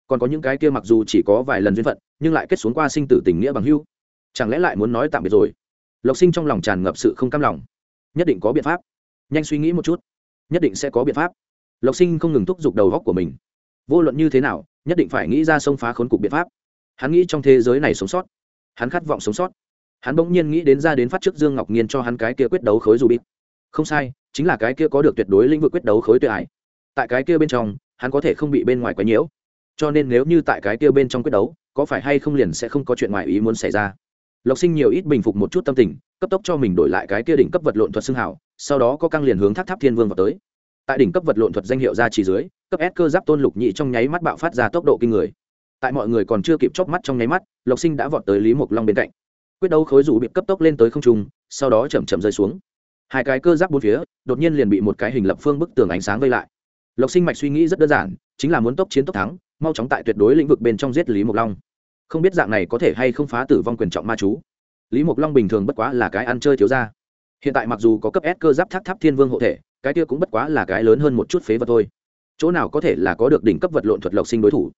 Còn có những cái kia mặc dù chỉ có vài lần duyên phận, nhưng lại kết xuống qua sinh tử tình nghĩa bằng hưu chẳng lẽ lại muốn nói tạm biệt rồi? Lộc sinh trong lòng tràn ngập sự không cam lòng. Nhất định có biện pháp. Nhanh suy nghĩ một chút nhất định sẽ có biện pháp. Lộc sinh không ngừng thúc giục đầu góc của mình. Vô luận như thế nào, nhất định phải nghĩ ra sông phá khốn cục biện pháp. Hắn nghĩ trong thế giới này sống sót. Hắn khát vọng sống sót. Hắn bỗng nhiên nghĩ đến ra đến phát trước dương ngọc nhiên cho hắn cái kia quyết đấu khối dù bịt không sai, chính là cái kia có được tuyệt đối lĩnh vực quyết đấu khối tuyệt ải tại cái kia bên trong, hắn có thể không bị bên ngoài quấy nhiễu. Cho nên nếu như tại cái kia bên trong quyết đấu, có phải hay không liền sẽ không có chuyện ngoài ý muốn xảy ra. Lộc sinh nhiều ít bình phục một chút tâm tình, cấp tốc cho mình đổi lại cái kia đỉnh cấp vật lộn thuật xưng hảo sau đó có căng liền hướng tháp tháp thiên vương vào tới. Tại đỉnh cấp vật lộn thuật danh hiệu ra chỉ dưới, cấp s cơ giáp tôn lục nhị trong nháy mắt bạo phát ra tốc độ kinh người. Tại mọi người còn chưa kịp chóp mắt trong nháy mắt, lộc sinh đã vọt tới lý mộc long bên cạnh. Quyết đấu khối rủ bị cấp tốc lên tới không trung, sau đó chậm chậm rơi xuống. Hai cái cơ giáp bốn phía, đột nhiên liền bị một cái hình lập phương bức tường ánh sáng vây lại. Lộc sinh mạch suy nghĩ rất đơn giản, chính là muốn tốc chiến tốc thắng, mau chóng tại tuyệt đối lĩnh vực bên trong giết lý mộc long. Không biết dạng này có thể hay không phá tử vong quyền trọng ma chú. Lý mộc long bình thường bất quá là cái ăn chơi thiếu ra hiện tại mặc dù có cấp s cơ giáp tháp tháp thiên vương hộ thể, cái kia cũng bất quá là cái lớn hơn một chút phế vật thôi. Chỗ nào có thể là có được đỉnh cấp vật lộn thuật lộc sinh đối thủ?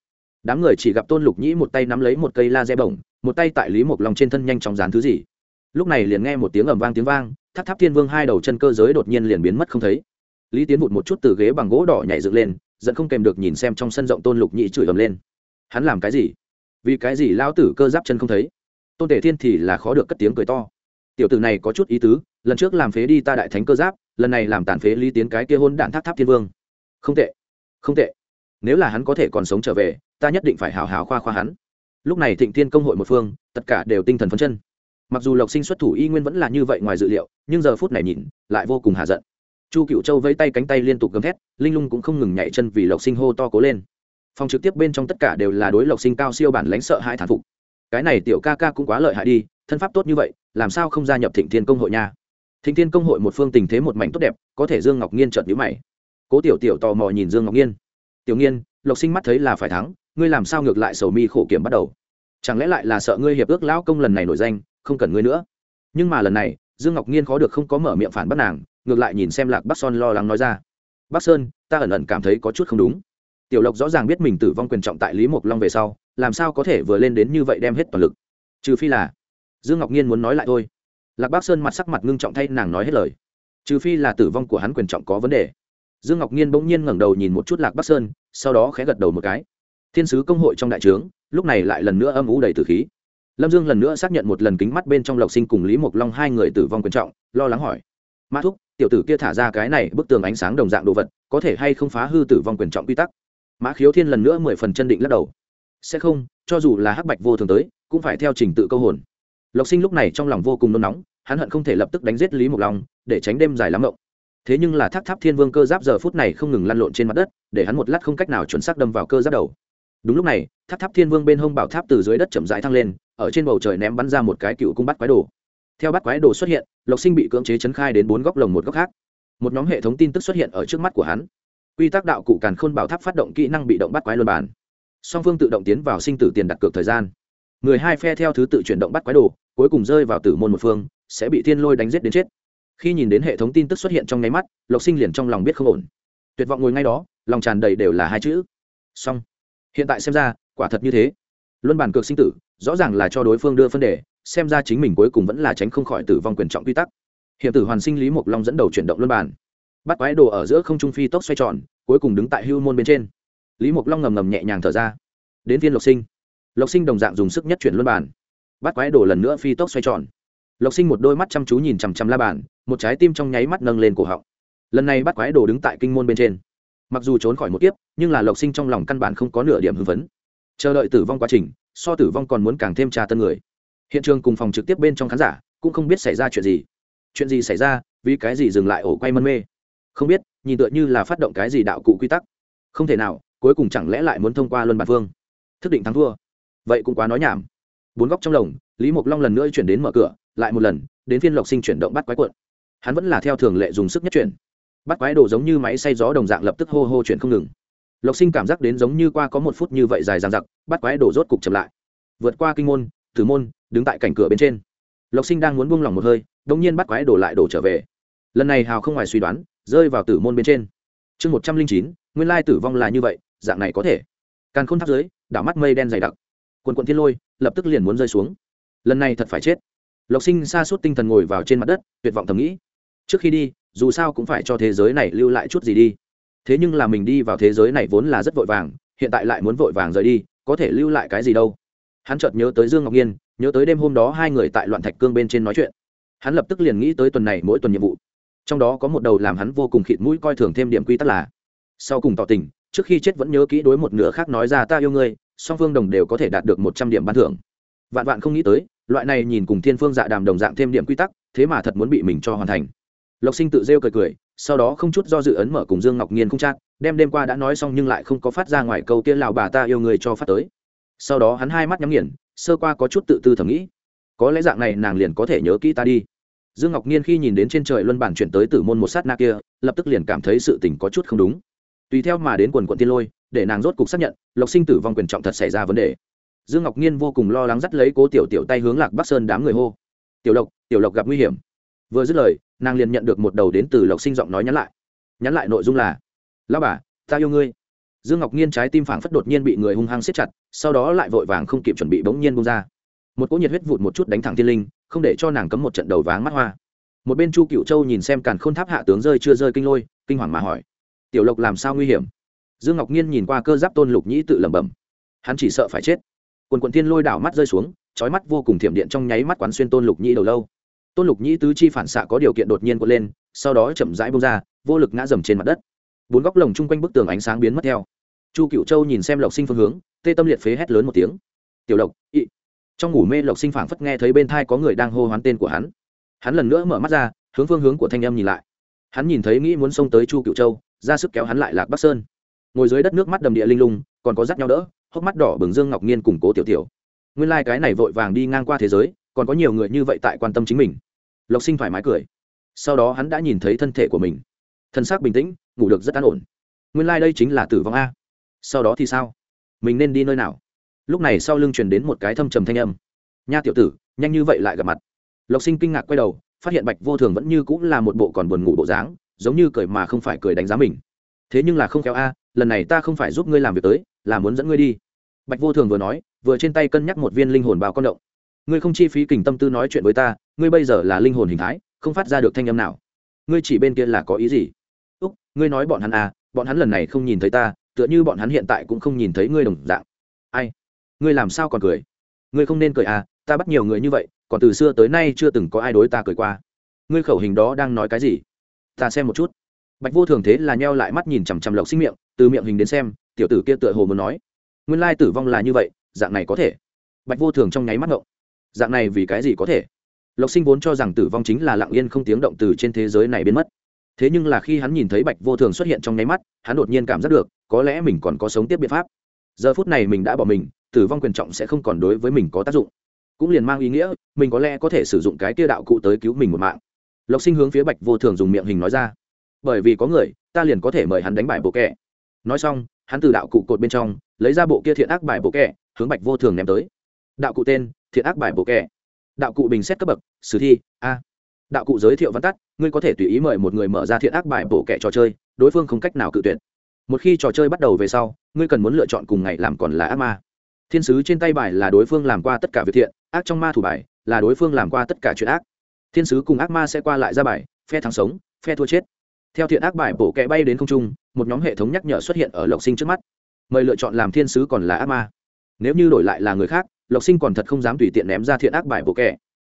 Đám người chỉ gặp tôn lục nhĩ một tay nắm lấy một cây laser bổng, một tay tại lý mộc lòng trên thân nhanh chóng dán thứ gì. Lúc này liền nghe một tiếng ầm vang tiếng vang, tháp tháp thiên vương hai đầu chân cơ giới đột nhiên liền biến mất không thấy. Lý tiến vụt một chút từ ghế bằng gỗ đỏ nhảy dựng lên dẫn không kèm được nhìn xem trong sân rộng tôn lục nhĩ chửi ầm lên. Hắn làm cái gì? Vì cái gì lao tử cơ giáp chân không thấy? Tôn tể thiên thì là khó được cất tiếng cười to. Tiểu tử này có chút ý tứ lần trước làm phế đi ta đại thánh cơ giáp, lần này làm tàn phế lý tiến cái kia hôn đạn tháp tháp thiên vương. Không tệ không tệ. Nếu là hắn có thể còn sống trở về, ta nhất định phải hào hào khoa khoa hắn. Lúc này thịnh thiên công hội một phương, tất cả đều tinh thần phấn chân. Mặc dù lộc sinh xuất thủ y nguyên vẫn là như vậy ngoài dự liệu, nhưng giờ phút này nhìn, lại vô cùng hạ giận. Chu cựu châu vẫy tay cánh tay liên tục gầm thét, linh lung cũng không ngừng nhảy chân vì lộc sinh hô to cố lên. Phòng trực tiếp bên trong tất cả đều là đối lộc sinh cao siêu bản lãnh sợ hãi thản phục. Cái này tiểu ca ca cũng quá lợi hại đi, thân pháp tốt như vậy, làm sao không gia nhập thịnh thiên công hội nha? Thịnh thiên công hội một phương tình thế một mảnh tốt đẹp, có thể dương ngọc nhiên chợt nhữ mày. Cố tiểu tiểu tò mò nhìn dương ngọc nhiên tiểu nghiên, lộc sinh mắt thấy là phải thắng, ngươi làm sao ngược lại sầu mi khổ kiểm bắt đầu? Chẳng lẽ lại là sợ ngươi hiệp ước lão công lần này nổi danh, không cần ngươi nữa? Nhưng mà lần này, dương ngọc nhiên khó được không có mở miệng phản bắt nàng, ngược lại nhìn xem lạc bắc son lo lắng nói ra. Bắc sơn, ta ẩn ẩn cảm thấy có chút không đúng. Tiểu lộc rõ ràng biết mình tử vong quyền trọng tại lý mộc long về sau, làm sao có thể vừa lên đến như vậy đem hết toàn lực. Trừ phi là dương ngọc nhiên muốn nói lại thôi lạc Bác sơn mặt sắc mặt ngưng trọng thay nàng nói hết lời. Trừ phi là tử vong của hắn quyền trọng có vấn đề. Dương ngọc nhiên bỗng nhiên ngẩng đầu nhìn một chút lạc bắc sơn, sau đó khẽ gật đầu một cái. Thiên sứ công hội trong đại trướng, lúc này lại lần nữa âm ủ đầy tử khí. Lâm dương lần nữa xác nhận một lần kính mắt bên trong lộc sinh cùng lý mộc long hai người tử vong quyền trọng, lo lắng hỏi. Mã thúc, tiểu tử kia thả ra cái này bức tường ánh sáng đồng dạng đồ vật, có thể hay không phá hư tử vong quyền trọng quy tắc? Mã khiếu thiên lần nữa mười phần chân định lắc đầu. Sẽ không, cho dù là hắc bạch vô thường tới, cũng phải theo trình tự câu hồn lộc sinh lúc này trong lòng vô cùng nôn nóng, hắn hận không thể lập tức đánh giết lý mộc long, để tránh đêm dài lắm mộng. Thế nhưng là thác tháp thiên vương cơ giáp giờ phút này không ngừng lăn lộn trên mặt đất, để hắn một lát không cách nào chuẩn xác đâm vào cơ giáp đầu. Đúng lúc này tháp tháp thiên vương bên hông bảo tháp từ dưới đất chậm rãi thăng lên, ở trên bầu trời ném bắn ra một cái cựu cung bắt quái đồ. Theo bắt quái đồ xuất hiện, lộc sinh bị cưỡng chế chấn khai đến bốn góc lồng một góc khác. Một nhóm hệ thống tin tức xuất hiện ở trước mắt của hắn. Quy tắc đạo cụ càn khôn bảo tháp phát động kỹ năng bị động bắt quái luân bản song phương tự động tiến vào sinh tử tiền đặt cược thời gian. Người hai phe theo thứ tự chuyển động bắt quái đồ cuối cùng rơi vào tử môn một phương, sẽ bị thiên lôi đánh giết đến chết. Khi nhìn đến hệ thống tin tức xuất hiện trong nháy mắt, lộc sinh liền trong lòng biết không ổn. Tuyệt vọng ngồi ngay đó, lòng tràn đầy đều là hai chữ. Xong. Hiện tại xem ra, quả thật như thế. Luân bản cược sinh tử, rõ ràng là cho đối phương đưa phân đề, xem ra chính mình cuối cùng vẫn là tránh không khỏi tử vong quyền trọng quy tắc. Hiện tử hoàn sinh lý mộc long dẫn đầu chuyển động luân bản. Bắt quái đồ ở giữa không trung phi tốc xoay tròn, cuối cùng đứng tại hưu môn bên trên. Lý mộc long ngầm ngầm nhẹ nhàng thở ra. Đến viên lộc sinh. Lộc sinh đồng dạng dùng sức nhất chuyển luân bản bắt quái đồ lần nữa phi tốc xoay tròn. Lộc sinh một đôi mắt chăm chú nhìn chằm chằm la bàn, một trái tim trong nháy mắt nâng lên cổ họng. Lần này bắt quái đồ đứng tại kinh môn bên trên. Mặc dù trốn khỏi một kiếp, nhưng là lộc sinh trong lòng căn bản không có nửa điểm hưng phấn. Chờ đợi tử vong quá trình, so tử vong còn muốn càng thêm tra tân người. Hiện trường cùng phòng trực tiếp bên trong khán giả cũng không biết xảy ra chuyện gì. Chuyện gì xảy ra, vì cái gì dừng lại ổ quay mân mê? Không biết, nhìn tựa như là phát động cái gì đạo cụ quy tắc. Không thể nào, cuối cùng chẳng lẽ lại muốn thông qua luân bản phương thức định thắng thua. Vậy cũng quá nói nhảm bốn góc trong lồng, lý mộc long lần nữa chuyển đến mở cửa, lại một lần, đến phiên lộc sinh chuyển động bắt quái cuộn. Hắn vẫn là theo thường lệ dùng sức nhất chuyển. Bắt quái đồ giống như máy xay gió đồng dạng lập tức hô hô chuyển không ngừng. Lộc sinh cảm giác đến giống như qua có một phút như vậy dài dằng dặc, bắt quái đồ rốt cục chậm lại. Vượt qua kinh môn, tử môn, đứng tại cảnh cửa bên trên. Lộc sinh đang muốn buông lỏng một hơi đống nhiên bắt quái đổ lại đổ trở về. Lần này hào không ngoài suy đoán, rơi vào tử môn bên trên. Chương một trăm linh chín, nguyên lai tử vong là như vậy, dạng này có thể. Càn khôn tháp dưới, đảo mắt mây đen dày đặc. Quần quận thiên lôi lập tức liền muốn rơi xuống. Lần này thật phải chết. Lộc sinh xa suốt tinh thần ngồi vào trên mặt đất, tuyệt vọng thầm nghĩ. Trước khi đi, dù sao cũng phải cho thế giới này lưu lại chút gì đi. Thế nhưng là mình đi vào thế giới này vốn là rất vội vàng, hiện tại lại muốn vội vàng rời đi, có thể lưu lại cái gì đâu. Hắn chợt nhớ tới dương ngọc nhiên, nhớ tới đêm hôm đó hai người tại loạn thạch cương bên trên nói chuyện. Hắn lập tức liền nghĩ tới tuần này mỗi tuần nhiệm vụ. Trong đó có một đầu làm hắn vô cùng khịt mũi coi thường thêm điểm quy tắc là, sau cùng tỏ tình, trước khi chết vẫn nhớ kỹ đối một nửa khác nói ra ta yêu ngươi song phương đồng đều có thể đạt được một trăm điểm ban thưởng. Vạn vạn không nghĩ tới, loại này nhìn cùng thiên phương dạ đàm đồng dạng thêm điểm quy tắc, thế mà thật muốn bị mình cho hoàn thành. Lộc sinh tự rêu cười cười, sau đó không chút do dự ấn mở cùng dương ngọc nhiên không chát đem đêm qua đã nói xong nhưng lại không có phát ra ngoài câu tiên lào bà ta yêu người cho phát tới. Sau đó hắn hai mắt nhắm nghiền, sơ qua có chút tự tư thầm nghĩ, có lẽ dạng này nàng liền có thể nhớ kỹ ta đi. Dương ngọc nhiên khi nhìn đến trên trời luân bản chuyển tới tử môn một sát na kia, lập tức liền cảm thấy sự tình có chút không đúng. Tùy theo mà đến quần quận tiên lôi để nàng rốt cục xác nhận, lộc sinh tử vong quyền trọng thật xảy ra vấn đề. Dương ngọc nhiên vô cùng lo lắng dắt lấy cố tiểu tiểu tay hướng lạc bắc sơn đám người hô. Tiểu lộc tiểu lộc gặp nguy hiểm. Vừa dứt lời, nàng liền nhận được một đầu đến từ lộc sinh giọng nói nhắn lại. Nhắn lại nội dung là lao bà, ta yêu ngươi. Dương ngọc nhiên trái tim phảng phất đột nhiên bị người hung hăng siết chặt, sau đó lại vội vàng không kịp chuẩn bị bỗng nhiên bung ra. Một cỗ nhiệt huyết vụt một chút đánh thẳng thiên linh, không để cho nàng cấm một trận đầu váng mắt hoa. Một bên chu cựu châu nhìn xem càn khôn tháp hạ tướng rơi chưa rơi kinh lôi, kinh hoàng mà hỏi, tiểu lộc làm sao nguy hiểm? Dương ngọc nhiên nhìn qua cơ giáp tôn lục nhĩ tự lẩm bẩm. Hắn chỉ sợ phải chết. Quần quận thiên lôi đảo mắt rơi xuống, trói mắt vô cùng thiểm điện trong nháy mắt quán xuyên tôn lục nhĩ đầu lâu. Tôn lục nhĩ tứ chi phản xạ có điều kiện đột nhiên quật lên, sau đó chậm rãi bông ra, vô lực ngã dầm trên mặt đất. Bốn góc lồng chung quanh bức tường ánh sáng biến mất theo. Chu cựu châu nhìn xem lộc sinh phương hướng, tê tâm liệt phế hét lớn một tiếng. Tiểu lộc, ị. Trong ngủ mê lộc sinh phảng phất nghe thấy bên thai có người đang hô hoán tên của hắn. Hắn lần nữa mở mắt ra, hướng phương hướng của thanh em nhìn lại. Hắn nhìn thấy nghĩ muốn xông tới chu cựu châu, ra sức kéo hắn lại lạc bắc sơn ngồi dưới đất nước mắt đầm địa linh lung, còn có dắt nhau đỡ, hốc mắt đỏ bừng dương ngọc nhiên củng cố tiểu tiểu. Nguyên lai、like、cái này vội vàng đi ngang qua thế giới, còn có nhiều người như vậy tại quan tâm chính mình. Lộc sinh thoải mái cười. Sau đó hắn đã nhìn thấy thân thể của mình. Thân xác bình tĩnh, ngủ được rất an ổn. Nguyên lai、like、đây chính là tử vong a. Sau đó thì sao? Mình nên đi nơi nào? Lúc này sau lưng truyền đến một cái thâm trầm thanh âm. Nha tiểu tử, nhanh như vậy lại gặp mặt. Lộc sinh kinh ngạc quay đầu, phát hiện bạch vô thường vẫn như cũng là một bộ còn buồn ngủ bộ dáng, giống như cười mà không phải cười đánh giá mình. Thế nhưng là không khéo a lần này ta không phải giúp ngươi làm việc tới, là muốn dẫn ngươi đi. Bạch vô thường vừa nói, vừa trên tay cân nhắc một viên linh hồn bao con động. Ngươi không chi phí kình tâm tư nói chuyện với ta, ngươi bây giờ là linh hồn hình thái, không phát ra được thanh âm nào. Ngươi chỉ bên kia là có ý gì? Úc, ngươi nói bọn hắn à bọn hắn lần này không nhìn thấy ta, tựa như bọn hắn hiện tại cũng không nhìn thấy ngươi đồng dạng. Ai? Ngươi làm sao còn cười? Ngươi không nên cười à ta bắt nhiều người như vậy, còn từ xưa tới nay chưa từng có ai đối ta cười qua. Ngươi khẩu hình đó đang nói cái gì? Ta xem một chút. Bạch vô thường thế là nheo lại mắt nhìn chằm chằm lộc sinh miệng từ miệng hình đến xem, tiểu tử kia tựa hồ muốn nói, nguyên lai tử vong là như vậy, dạng này có thể. Bạch vô thường trong nháy mắt ngộng, dạng này vì cái gì có thể? Lộc sinh vốn cho rằng tử vong chính là lặng yên không tiếng động từ trên thế giới này biến mất. Thế nhưng là khi hắn nhìn thấy bạch vô thường xuất hiện trong nháy mắt, hắn đột nhiên cảm giác được, có lẽ mình còn có sống tiếp biện pháp. Giờ phút này mình đã bỏ mình, tử vong quyền trọng sẽ không còn đối với mình có tác dụng. Cũng liền mang ý nghĩa, mình có lẽ có thể sử dụng cái kia đạo cụ tới cứu mình một mạng. Lộc sinh hướng phía bạch vô thường dùng miệng hình nói ra, bởi vì có người, ta liền có thể mời hắn đánh bại bộ kẹ nói xong, hắn từ đạo cụ cột bên trong lấy ra bộ kia thiện ác bài bộ kẹ, hướng bạch vô thường ném tới. Đạo cụ tên, thiện ác bài bộ kẹ. Đạo cụ bình xét cấp bậc, sử thi, a. Đạo cụ giới thiệu văn tắt, ngươi có thể tùy ý mời một người mở ra thiện ác bài bộ kẹ trò chơi, đối phương không cách nào cự tuyệt. Một khi trò chơi bắt đầu về sau, ngươi cần muốn lựa chọn cùng ngày làm còn là ác ma. Thiên sứ trên tay bài là đối phương làm qua tất cả việc thiện, ác trong ma thủ bài là đối phương làm qua tất cả chuyện ác. Thiên sứ cùng ác ma sẽ qua lại ra bài, phe thắng sống, phe thua chết. Theo thiện ác bài bổ kẹ bay đến không trung một nhóm hệ thống nhắc nhở xuất hiện ở lộc sinh trước mắt. Mời lựa chọn làm thiên sứ còn là ác ma. Nếu như đổi lại là người khác, lộc sinh còn thật không dám tùy tiện ném ra thiện ác bài bổ kẻ.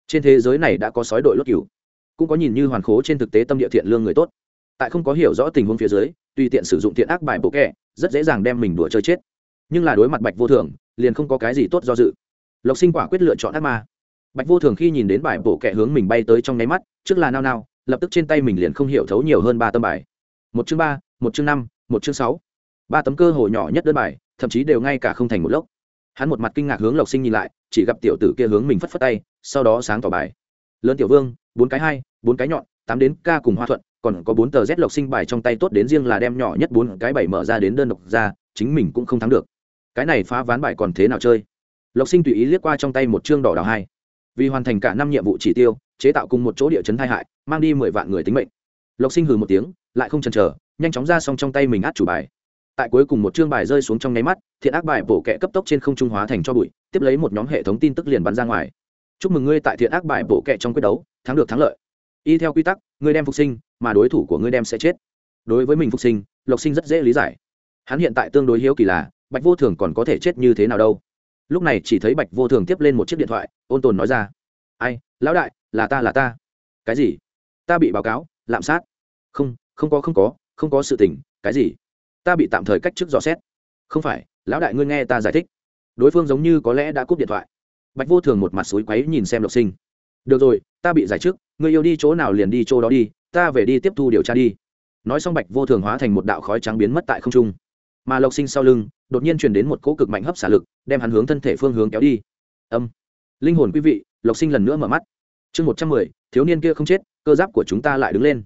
Trên thế giới này đã có sói đội lốt cửu cũng có nhìn như hoàn khố trên thực tế tâm địa thiện lương người tốt. Tại không có hiểu rõ tình huống phía dưới, tùy tiện sử dụng thiện ác bài bổ kẻ, rất dễ dàng đem mình đùa chơi chết. Nhưng là đối mặt bạch vô thường, liền không có cái gì tốt do dự. Lộc sinh quả quyết lựa chọn ác ma. Bạch vô thường khi nhìn đến bài bổ kẻ hướng mình bay tới trong nháy mắt, trước là nao nao, lập tức trên tay mình liền không hiểu thấu nhiều hơn ba tấm bài. Một chương ba một chương năm, một chương sáu. Ba tấm cơ hồ nhỏ nhất đơn bài, thậm chí đều ngay cả không thành một lốc. Hắn một mặt kinh ngạc hướng lộc sinh nhìn lại, chỉ gặp tiểu tử kia hướng mình phất phất tay, sau đó sáng tỏ bài. Lớn tiểu vương, bốn cái hai, bốn cái nhọn, tám đến ca cùng hoa thuận, còn có bốn tờ z lộc sinh bài trong tay tốt đến riêng là đem nhỏ nhất bốn cái bảy mở ra đến đơn độc ra, chính mình cũng không thắng được. Cái này phá ván bài còn thế nào chơi? Lộc sinh tùy ý liếc qua trong tay một chương đỏ đào hai. Vì hoàn thành cả năm nhiệm vụ chỉ tiêu, chế tạo cùng một chỗ địa chấn tai hại, mang đi mười vạn người tính mệnh. Lộc sinh hừ một tiếng lại không chần chờ, nhanh chóng ra xong trong tay mình át chủ bài. Tại cuối cùng một chương bài rơi xuống trong nháy mắt, thiện ác bài bổ kẹ cấp tốc trên không trung hóa thành cho bụi, tiếp lấy một nhóm hệ thống tin tức liền bắn ra ngoài. Chúc mừng ngươi tại thiện ác bài bổ kẹ trong quyết đấu, thắng được thắng lợi. Y theo quy tắc, ngươi đem phục sinh, mà đối thủ của ngươi đem sẽ chết. Đối với mình phục sinh, lộc sinh rất dễ lý giải. Hắn hiện tại tương đối hiếu kỳ là, bạch vô thường còn có thể chết như thế nào đâu. Lúc này chỉ thấy bạch vô thường tiếp lên một chiếc điện thoại, ôn tồn nói ra. Ai, lão đại, là ta là ta. Cái gì? Ta bị báo cáo, lạm sát. Không không có không có không có sự tình, cái gì? Ta bị tạm thời cách chức dò xét. Không phải, lão đại ngươi nghe ta giải thích. Đối phương giống như có lẽ đã cúp điện thoại. Bạch vô thường một mặt suối quấy nhìn xem lộc sinh. Được rồi, ta bị giải chức người yêu đi chỗ nào liền đi chỗ đó đi, ta về đi tiếp thu điều tra đi. Nói xong bạch vô thường hóa thành một đạo khói trắng biến mất tại không trung. Mà lộc sinh sau lưng, đột nhiên truyền đến một cỗ cực mạnh hấp xả lực, đem hắn hướng thân thể phương hướng kéo đi. Âm. Linh hồn quý vị, lộc sinh lần nữa mở mắt. Chương một trăm mười, thiếu niên kia không chết, cơ giáp của chúng ta lại đứng lên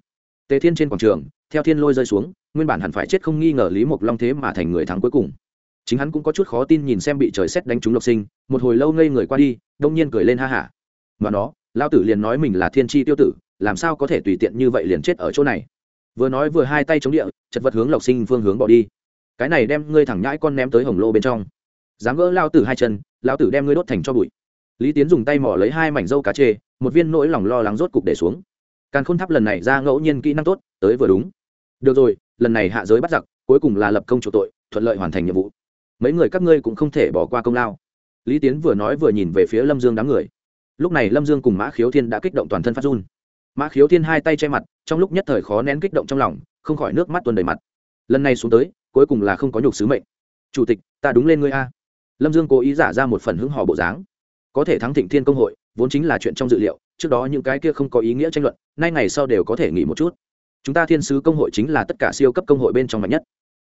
tề thiên trên quảng trường, theo thiên lôi rơi xuống, nguyên bản hẳn phải chết không nghi ngờ lý mộc long thế mà thành người thắng cuối cùng. Chính hắn cũng có chút khó tin nhìn xem bị trời xét đánh trúng lộc sinh, một hồi lâu ngây người qua đi, đông nhiên cười lên ha hả. Mà nó lao tử liền nói mình là thiên tri tiêu tử, làm sao có thể tùy tiện như vậy liền chết ở chỗ này? Vừa nói vừa hai tay chống địa, chật vật hướng lộc sinh phương hướng bỏ đi. Cái này đem ngươi thẳng nhãi con ném tới hồng lô bên trong. Dám gỡ lao tử hai chân lao tử đem ngươi đốt thành cho bụi. Lý tiến dùng tay mỏ lấy hai mảnh dâu cá chê, một viên nỗi lòng lo lắng rốt cục để xuống càn khôn tháp lần này ra ngẫu nhiên kỹ năng tốt, tới vừa đúng. Được rồi, lần này hạ giới bắt giặc, cuối cùng là lập công chủ tội, thuận lợi hoàn thành nhiệm vụ. Mấy người các ngươi cũng không thể bỏ qua công lao. Lý tiến vừa nói vừa nhìn về phía lâm dương đám người. Lúc này lâm dương cùng mã khiếu thiên đã kích động toàn thân phát run. Mã khiếu thiên hai tay che mặt, trong lúc nhất thời khó nén kích động trong lòng, không khỏi nước mắt tuần đầy mặt. Lần này xuống tới, cuối cùng là không có nhục sứ mệnh. Chủ tịch, ta đúng lên ngươi a. Lâm dương cố ý giả ra một phần hứng hò bộ dáng. Có thể thắng thịnh thiên công hội, vốn chính là chuyện trong dự liệu trước đó những cái kia không có ý nghĩa tranh luận, nay ngày sau đều có thể nghỉ một chút. Chúng ta thiên sứ công hội chính là tất cả siêu cấp công hội bên trong mạnh nhất.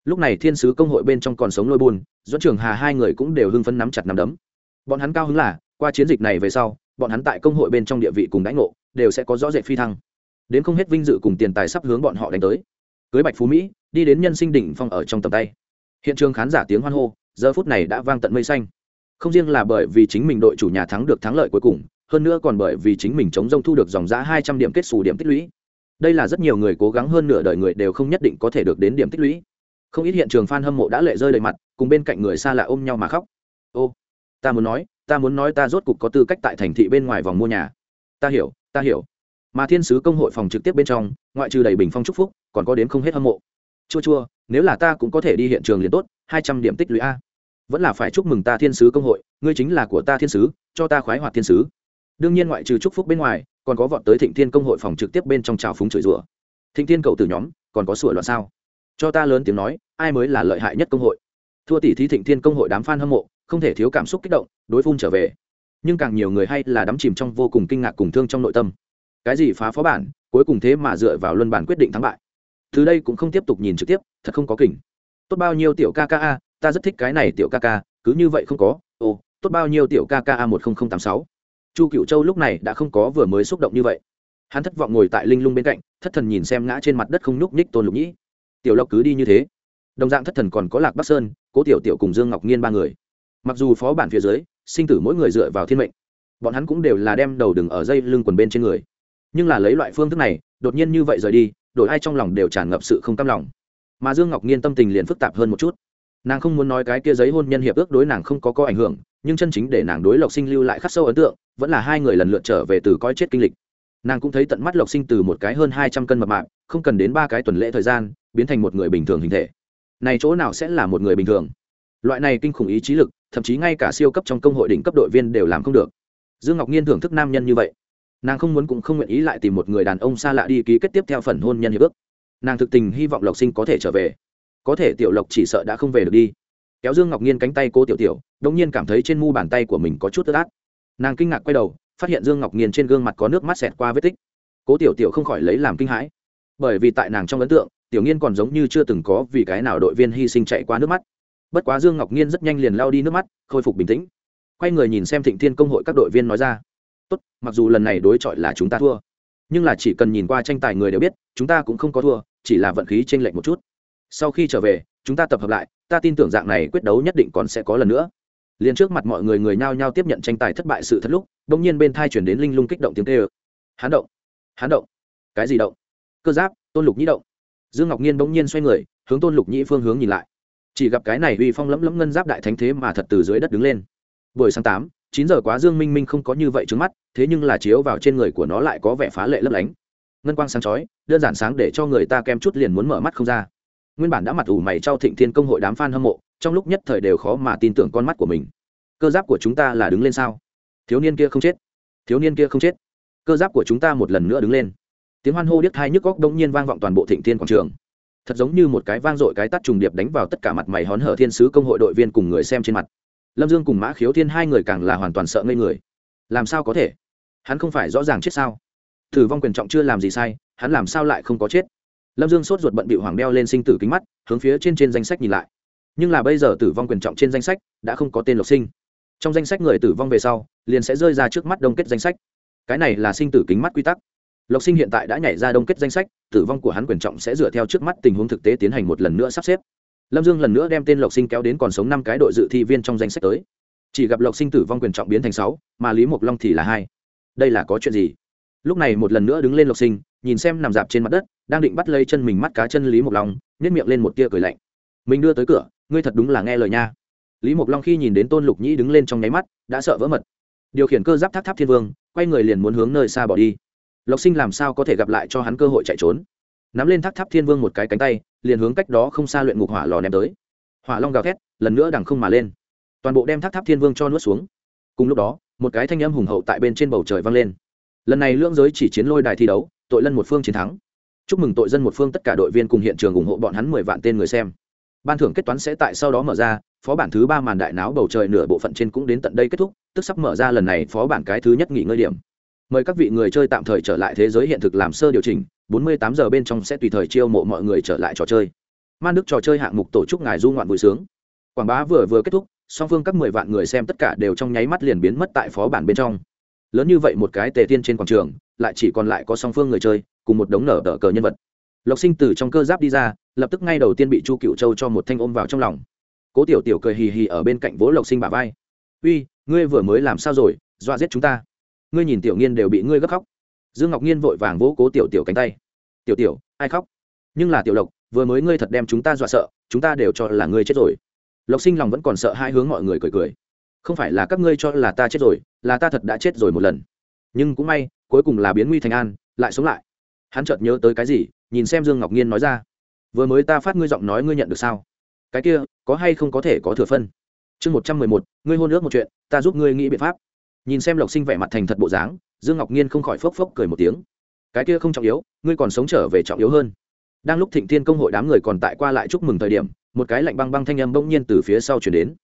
Lúc này thiên sứ công hội bên trong còn sống lôi buồn doãn trường hà hai người cũng đều hưng phấn nắm chặt nắm đấm. Bọn hắn cao hứng là, qua chiến dịch này về sau, bọn hắn tại công hội bên trong địa vị cùng đánh ngộ đều sẽ có rõ rệt phi thăng. Đến không hết vinh dự cùng tiền tài sắp hướng bọn họ đánh tới. Cưới bạch phú mỹ, đi đến nhân sinh đỉnh phong ở trong tầm tay. Hiện trường khán giả tiếng hoan hô, giờ phút này đã vang tận mây xanh. Không riêng là bởi vì chính mình đội chủ nhà thắng được thắng lợi cuối cùng hơn nữa còn bởi vì chính mình chống rông thu được dòng giá hai trăm điểm kết xù điểm tích lũy. Đây là rất nhiều người cố gắng hơn nửa đời người đều không nhất định có thể được đến điểm tích lũy. Không ít hiện trường f a n hâm mộ đã lệ rơi đầy mặt, cùng bên cạnh người xa lạ ôm nhau mà khóc. Ô, ta muốn nói, ta muốn nói ta rốt cục có tư cách tại thành thị bên ngoài vòng mua nhà. Ta hiểu ta hiểu. Mà thiên sứ công hội phòng trực tiếp bên trong, ngoại trừ đầy bình phong trúc phúc, còn có đến không hết hâm mộ. Chua chua, nếu là ta cũng có thể đi hiện trường liền tốt, hai trăm điểm tích lũy a. Vẫn là phải chúc mừng ta thiên sứ công hội, ngươi chính là của ta thiên sứ, cho ta khoái hoạt thiên sứ đương nhiên ngoại trừ chúc phúc bên ngoài, còn có vọt tới thịnh thiên công hội phòng trực tiếp bên trong trào phúng chửi rủa. Thịnh thiên cậu từ nhóm, còn có sửa loạn sao? Cho ta lớn tiếng nói, ai mới là lợi hại nhất công hội? Thua tỷ thí thịnh thiên công hội đám f a n hâm mộ, không thể thiếu cảm xúc kích động, đối phun trở về. Nhưng càng nhiều người hay là đắm chìm trong vô cùng kinh ngạc cùng thương trong nội tâm. Cái gì phá phó bản, cuối cùng thế mà dựa vào luân bản quyết định thắng bại. Từ đây cũng không tiếp tục nhìn trực tiếp, thật không có kỉnh tốt bao nhiêu tiểu kka ta rất thích cái này tiểu kk cứ như vậy không có. Ồ, tốt bao nhiêu tiểu kka một nghìn tám sáu chu cựu châu lúc này đã không có vừa mới xúc động như vậy. Hắn thất vọng ngồi tại linh lung bên cạnh, thất thần nhìn xem ngã trên mặt đất không nhúc nhích tôn lục nhĩ. Tiểu lộc cứ đi như thế. Đồng dạng thất thần còn có lạc bắc sơn, cố tiểu tiểu cùng dương ngọc nhiên ba người. Mặc dù phó bản phía dưới, sinh tử mỗi người dựa vào thiên mệnh, bọn hắn cũng đều là đem đầu đừng ở dây lưng quần bên trên người. Nhưng là lấy loại phương thức này, đột nhiên như vậy rời đi, đổi ai trong lòng đều tràn ngập sự không cam lòng. Mà dương ngọc nhiên tâm tình liền phức tạp hơn một chút nàng không muốn nói cái kia giấy hôn nhân hiệp ước đối nàng không có có ảnh hưởng, nhưng chân chính để nàng đối lộc sinh lưu lại khắc sâu ấn tượng, vẫn là hai người lần lượt trở về từ coi chết kinh lịch. Nàng cũng thấy tận mắt lộc sinh từ một cái hơn hai trăm cân mập mạng không cần đến ba cái tuần lễ thời gian, biến thành một người bình thường hình thể. Này chỗ nào sẽ là một người bình thường? Loại này kinh khủng ý chí lực, thậm chí ngay cả siêu cấp trong công hội đỉnh cấp đội viên đều làm không được. Dương ngọc nhiên thưởng thức nam nhân như vậy, nàng không muốn cũng không nguyện ý lại tìm một người đàn ông xa lạ đi ký kết tiếp theo phần hôn nhân hiệp ước. Nàng thực tình hy vọng lộc sinh có thể trở về có thể tiểu lộc chỉ sợ đã không về được đi. Kéo dương ngọc nhiên cánh tay cô tiểu tiểu đông nhiên cảm thấy trên mu bàn tay của mình có chút tức át. Nàng kinh ngạc quay đầu, phát hiện dương ngọc nhiên trên gương mặt có nước mắt xẹt qua vết tích. Cố tiểu tiểu không khỏi lấy làm kinh hãi. Bởi vì tại nàng trong ấn tượng, tiểu nghiên còn giống như chưa từng có vì cái nào đội viên hy sinh chạy qua nước mắt. Bất quá dương ngọc nhiên rất nhanh liền lao đi nước mắt, khôi phục bình tĩnh. Quay người nhìn xem thịnh thiên công hội các đội viên nói ra. Tốt, mặc dù lần này đối chọi là chúng ta thua, nhưng là chỉ cần nhìn qua tranh tài người đều biết, chúng ta cũng không có thua, chỉ là vận khí t r ê n lệch một chút sau khi trở về, chúng ta tập hợp lại, ta tin tưởng dạng này quyết đấu nhất định còn sẽ có lần nữa. Liền trước mặt mọi người người nhao nhao tiếp nhận tranh tài thất bại sự thật lúc đ ỗ n g nhiên bên thai chuyển đến linh lung kích động tiếng tê ơ hán động! Hán động! Cái gì động? Cơ giáp, tôn lục nhĩ động. Dương ngọc nhiên bỗng nhiên xoay người, hướng tôn lục nhĩ phương hướng nhìn lại. Chỉ gặp cái này uy phong lẫm lẫm ngân giáp đại thánh thế mà thật từ dưới đất đứng lên. Buổi sáng tám, chín giờ quá dương minh minh không có như vậy trước mắt, thế nhưng là chiếu vào trên người của nó lại có vẻ phá lệ lấp lánh. Ngân quang sáng chói, đơn giản sáng để cho người ta kem chút liền muốn mở mắt không ra nguyên bản đã mặt ủ mày trao thịnh thiên công hội đám f a n hâm mộ, trong lúc nhất thời đều khó mà tin tưởng con mắt của mình. Cơ giáp của chúng ta là đứng lên sao? Thiếu niên kia không chết. Thiếu niên kia không chết. Cơ giáp của chúng ta một lần nữa đứng lên. Tiếng hoan hô điếc thai nhức góc đông nhiên vang vọng toàn bộ thịnh thiên quảng trường. Thật giống như một cái vang dội cái tắt trùng điệp đánh vào tất cả mặt mày hón hở thiên sứ công hội đội viên cùng người xem trên mặt. Lâm dương cùng mã khiếu thiên hai người càng là hoàn toàn sợ ngây người. Làm sao có thể? Hắn không phải rõ ràng chết sao? Thử vong quyền trọng chưa làm gì sai, hắn làm sao lại không có chết? Lâm dương sốt ruột bận bị hoàng đeo lên sinh tử kính mắt, hướng phía trên trên danh sách nhìn lại. Nhưng là bây giờ tử vong quyền trọng trên danh sách đã không có tên lộc sinh. Trong danh sách người tử vong về sau, liền sẽ rơi ra trước mắt đông kết danh sách. Cái này là sinh tử kính mắt quy tắc. Lộc sinh hiện tại đã nhảy ra đông kết danh sách, tử vong của hắn quyền trọng sẽ dựa theo trước mắt tình huống thực tế tiến hành một lần nữa sắp xếp. Lâm dương lần nữa đem tên lộc sinh kéo đến còn sống năm cái đội dự thi viên trong danh sách tới. Chỉ gặp lộc sinh tử vong quyền trọng biến thành sáu, mà lý mộc long thì là hai. Đây là có chuyện gì? Lúc này một lần nữa đứng lên lộc sinh, nhìn xem nằm dạp trên mặt đất, đang định bắt lấy chân mình mắt cá chân lý mộc long nhét miệng lên một tia cười lạnh. Mình đưa tới cửa, ngươi thật đúng là nghe lời nha. Lý mộc long khi nhìn đến tôn lục nhĩ đứng lên trong nháy mắt, đã sợ vỡ mật. Điều khiển cơ giáp tháp tháp thiên vương, quay người liền muốn hướng nơi xa bỏ đi. Lộc sinh làm sao có thể gặp lại cho hắn cơ hội chạy trốn? Nắm lên tháp tháp thiên vương một cái cánh tay, liền hướng cách đó không xa luyện ngục hỏa lò ném tới. Hỏa long gào thét, lần nữa đằng không mà lên. Toàn bộ đem tháp tháp thiên vương cho nuốt xuống. Cùng lúc đó, một cái thanh âm hùng hậu tại bên trên bầu trời vang lên lần này lưỡng giới chỉ chiến lôi đài thi đấu, tội lân một phương chiến thắng. Chúc mừng tội dân một phương tất cả đội viên cùng hiện trường ủng hộ bọn hắn mười vạn tên người xem. Ban thưởng kết toán sẽ tại sau đó mở ra, phó bản thứ ba màn đại náo bầu trời nửa bộ phận trên cũng đến tận đây kết thúc, tức sắp mở ra lần này phó bản cái thứ nhất nghỉ ngơi điểm. Mời các vị người chơi tạm thời trở lại thế giới hiện thực làm sơ điều chỉnh 48 giờ bên trong sẽ tùy thời chiêu mộ mọi người trở lại trò chơi. Man đức trò chơi hạng mục tổ chức ngài du ngoạn vui sướng. Quảng bá vừa vừa kết thúc, song phương các mười vạn người xem tất cả đều trong nháy mắt liền biến mất tại phó bản bên trong lớn như vậy một cái tề tiên trên quảng trường, lại chỉ còn lại có song phương người chơi, cùng một đống nở đỡ cờ nhân vật. Lộc sinh từ trong cơ giáp đi ra, lập tức ngay đầu tiên bị chu cựu châu cho một thanh ôm vào trong lòng. Cố tiểu tiểu cười hì hì ở bên cạnh vỗ lộc sinh bà vai. Uy, ngươi vừa mới làm sao rồi? Dọa giết chúng ta. Ngươi nhìn tiểu nghiên đều bị ngươi gấp khóc. Dương ngọc nhiên vội vàng vỗ cố tiểu tiểu cánh tay. Tiểu tiểu, ai khóc? Nhưng là tiểu lộc, vừa mới ngươi thật đem chúng ta dọa sợ, chúng ta đều cho là ngươi chết rồi. Lộc sinh lòng vẫn còn sợ hai hướng mọi người cười cười không phải là các ngươi cho là ta chết rồi, là ta thật đã chết rồi một lần. Nhưng cũng may, cuối cùng là biến nguy thành an, lại sống lại. Hắn chợt nhớ tới cái gì, nhìn xem dương ngọc nhiên nói ra. Vừa mới ta phát ngươi giọng nói ngươi nhận được sao? Cái kia, có hay không có thể có thừa phân? Chương một trăm mười một, ngươi hôn ước một chuyện, ta giúp ngươi nghĩ biện pháp. Nhìn xem lộc sinh vẻ mặt thành thật bộ dáng, dương ngọc nhiên không khỏi phốc phốc cười một tiếng. Cái kia không trọng yếu, ngươi còn sống trở về trọng yếu hơn. Đang lúc thịnh thiên công hội đám người còn tại qua lại chúc mừng thời điểm, một cái lạnh băng băng thanh âm bỗng nhiên từ phía sau chuyển đến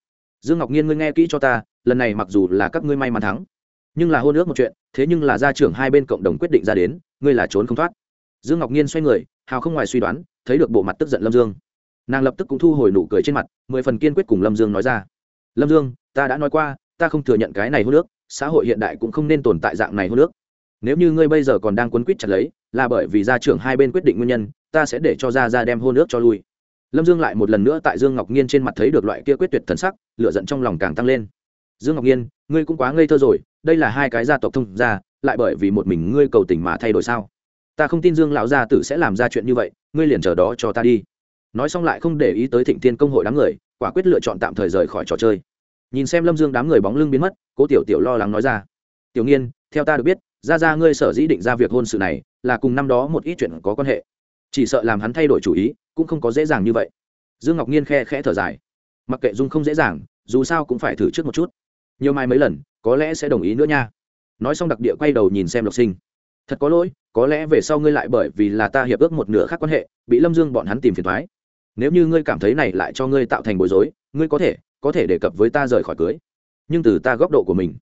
dương ngọc nhiên ngươi nghe kỹ cho ta, lần này mặc dù là các ngươi may mắn thắng, nhưng là hôn ước một chuyện, thế nhưng là gia trưởng hai bên cộng đồng quyết định ra đến, ngươi là trốn không thoát. Dương ngọc nhiên xoay người, hào không ngoài suy đoán, thấy được bộ mặt tức giận lâm dương. Nàng lập tức cũng thu hồi nụ cười trên mặt, mười phần kiên quyết cùng lâm dương nói ra. Lâm dương, ta đã nói qua, ta không thừa nhận cái này hôn ước, xã hội hiện đại cũng không nên tồn tại dạng này hôn ước. Nếu như ngươi bây giờ còn đang quấn quýt chặt lấy, là bởi vì gia trưởng hai bên quyết định nguyên nhân, ta sẽ để cho gia ra đem hôn ước cho lui lâm dương lại một lần nữa tại dương ngọc nhiên trên mặt thấy được loại kia quyết tuyệt thần sắc lựa giận trong lòng càng tăng lên. Dương ngọc nhiên ngươi cũng quá ngây thơ rồi, đây là hai cái gia tộc thông gia, lại bởi vì một mình ngươi cầu tình mà thay đổi sao? Ta không tin dương lão gia tử sẽ làm ra chuyện như vậy, ngươi liền chờ đó cho ta đi. Nói xong lại không để ý tới thịnh tiên công hội đám người, quả quyết lựa chọn tạm thời rời khỏi trò chơi. Nhìn xem lâm dương đám người bóng lưng biến mất, cố tiểu tiểu lo lắng nói ra, tiểu nghiên, theo ta được biết ra ra ngươi sở dĩ định ra việc hôn sự này, là cùng năm đó một ít chuyện có quan hệ. Chỉ sợ làm hắn thay đổi chủ ý cũng không có dễ dàng như vậy. Dương ngọc nhiên khe khẽ thở dài. Mặc kệ dung không dễ dàng, dù sao cũng phải thử trước một chút. Nhiều mai mấy lần, có lẽ sẽ đồng ý nữa nha. Nói xong đặc địa quay đầu nhìn xem lộc sinh. Thật có lỗi, có lẽ về sau ngươi lại bởi vì là ta hiệp ước một nửa khác quan hệ, bị lâm dương bọn hắn tìm phiền thoái nếu như ngươi cảm thấy này lại cho ngươi tạo thành bối rối, ngươi có thể có thể đề cập với ta rời khỏi cưới. Nhưng từ ta góc độ của mình,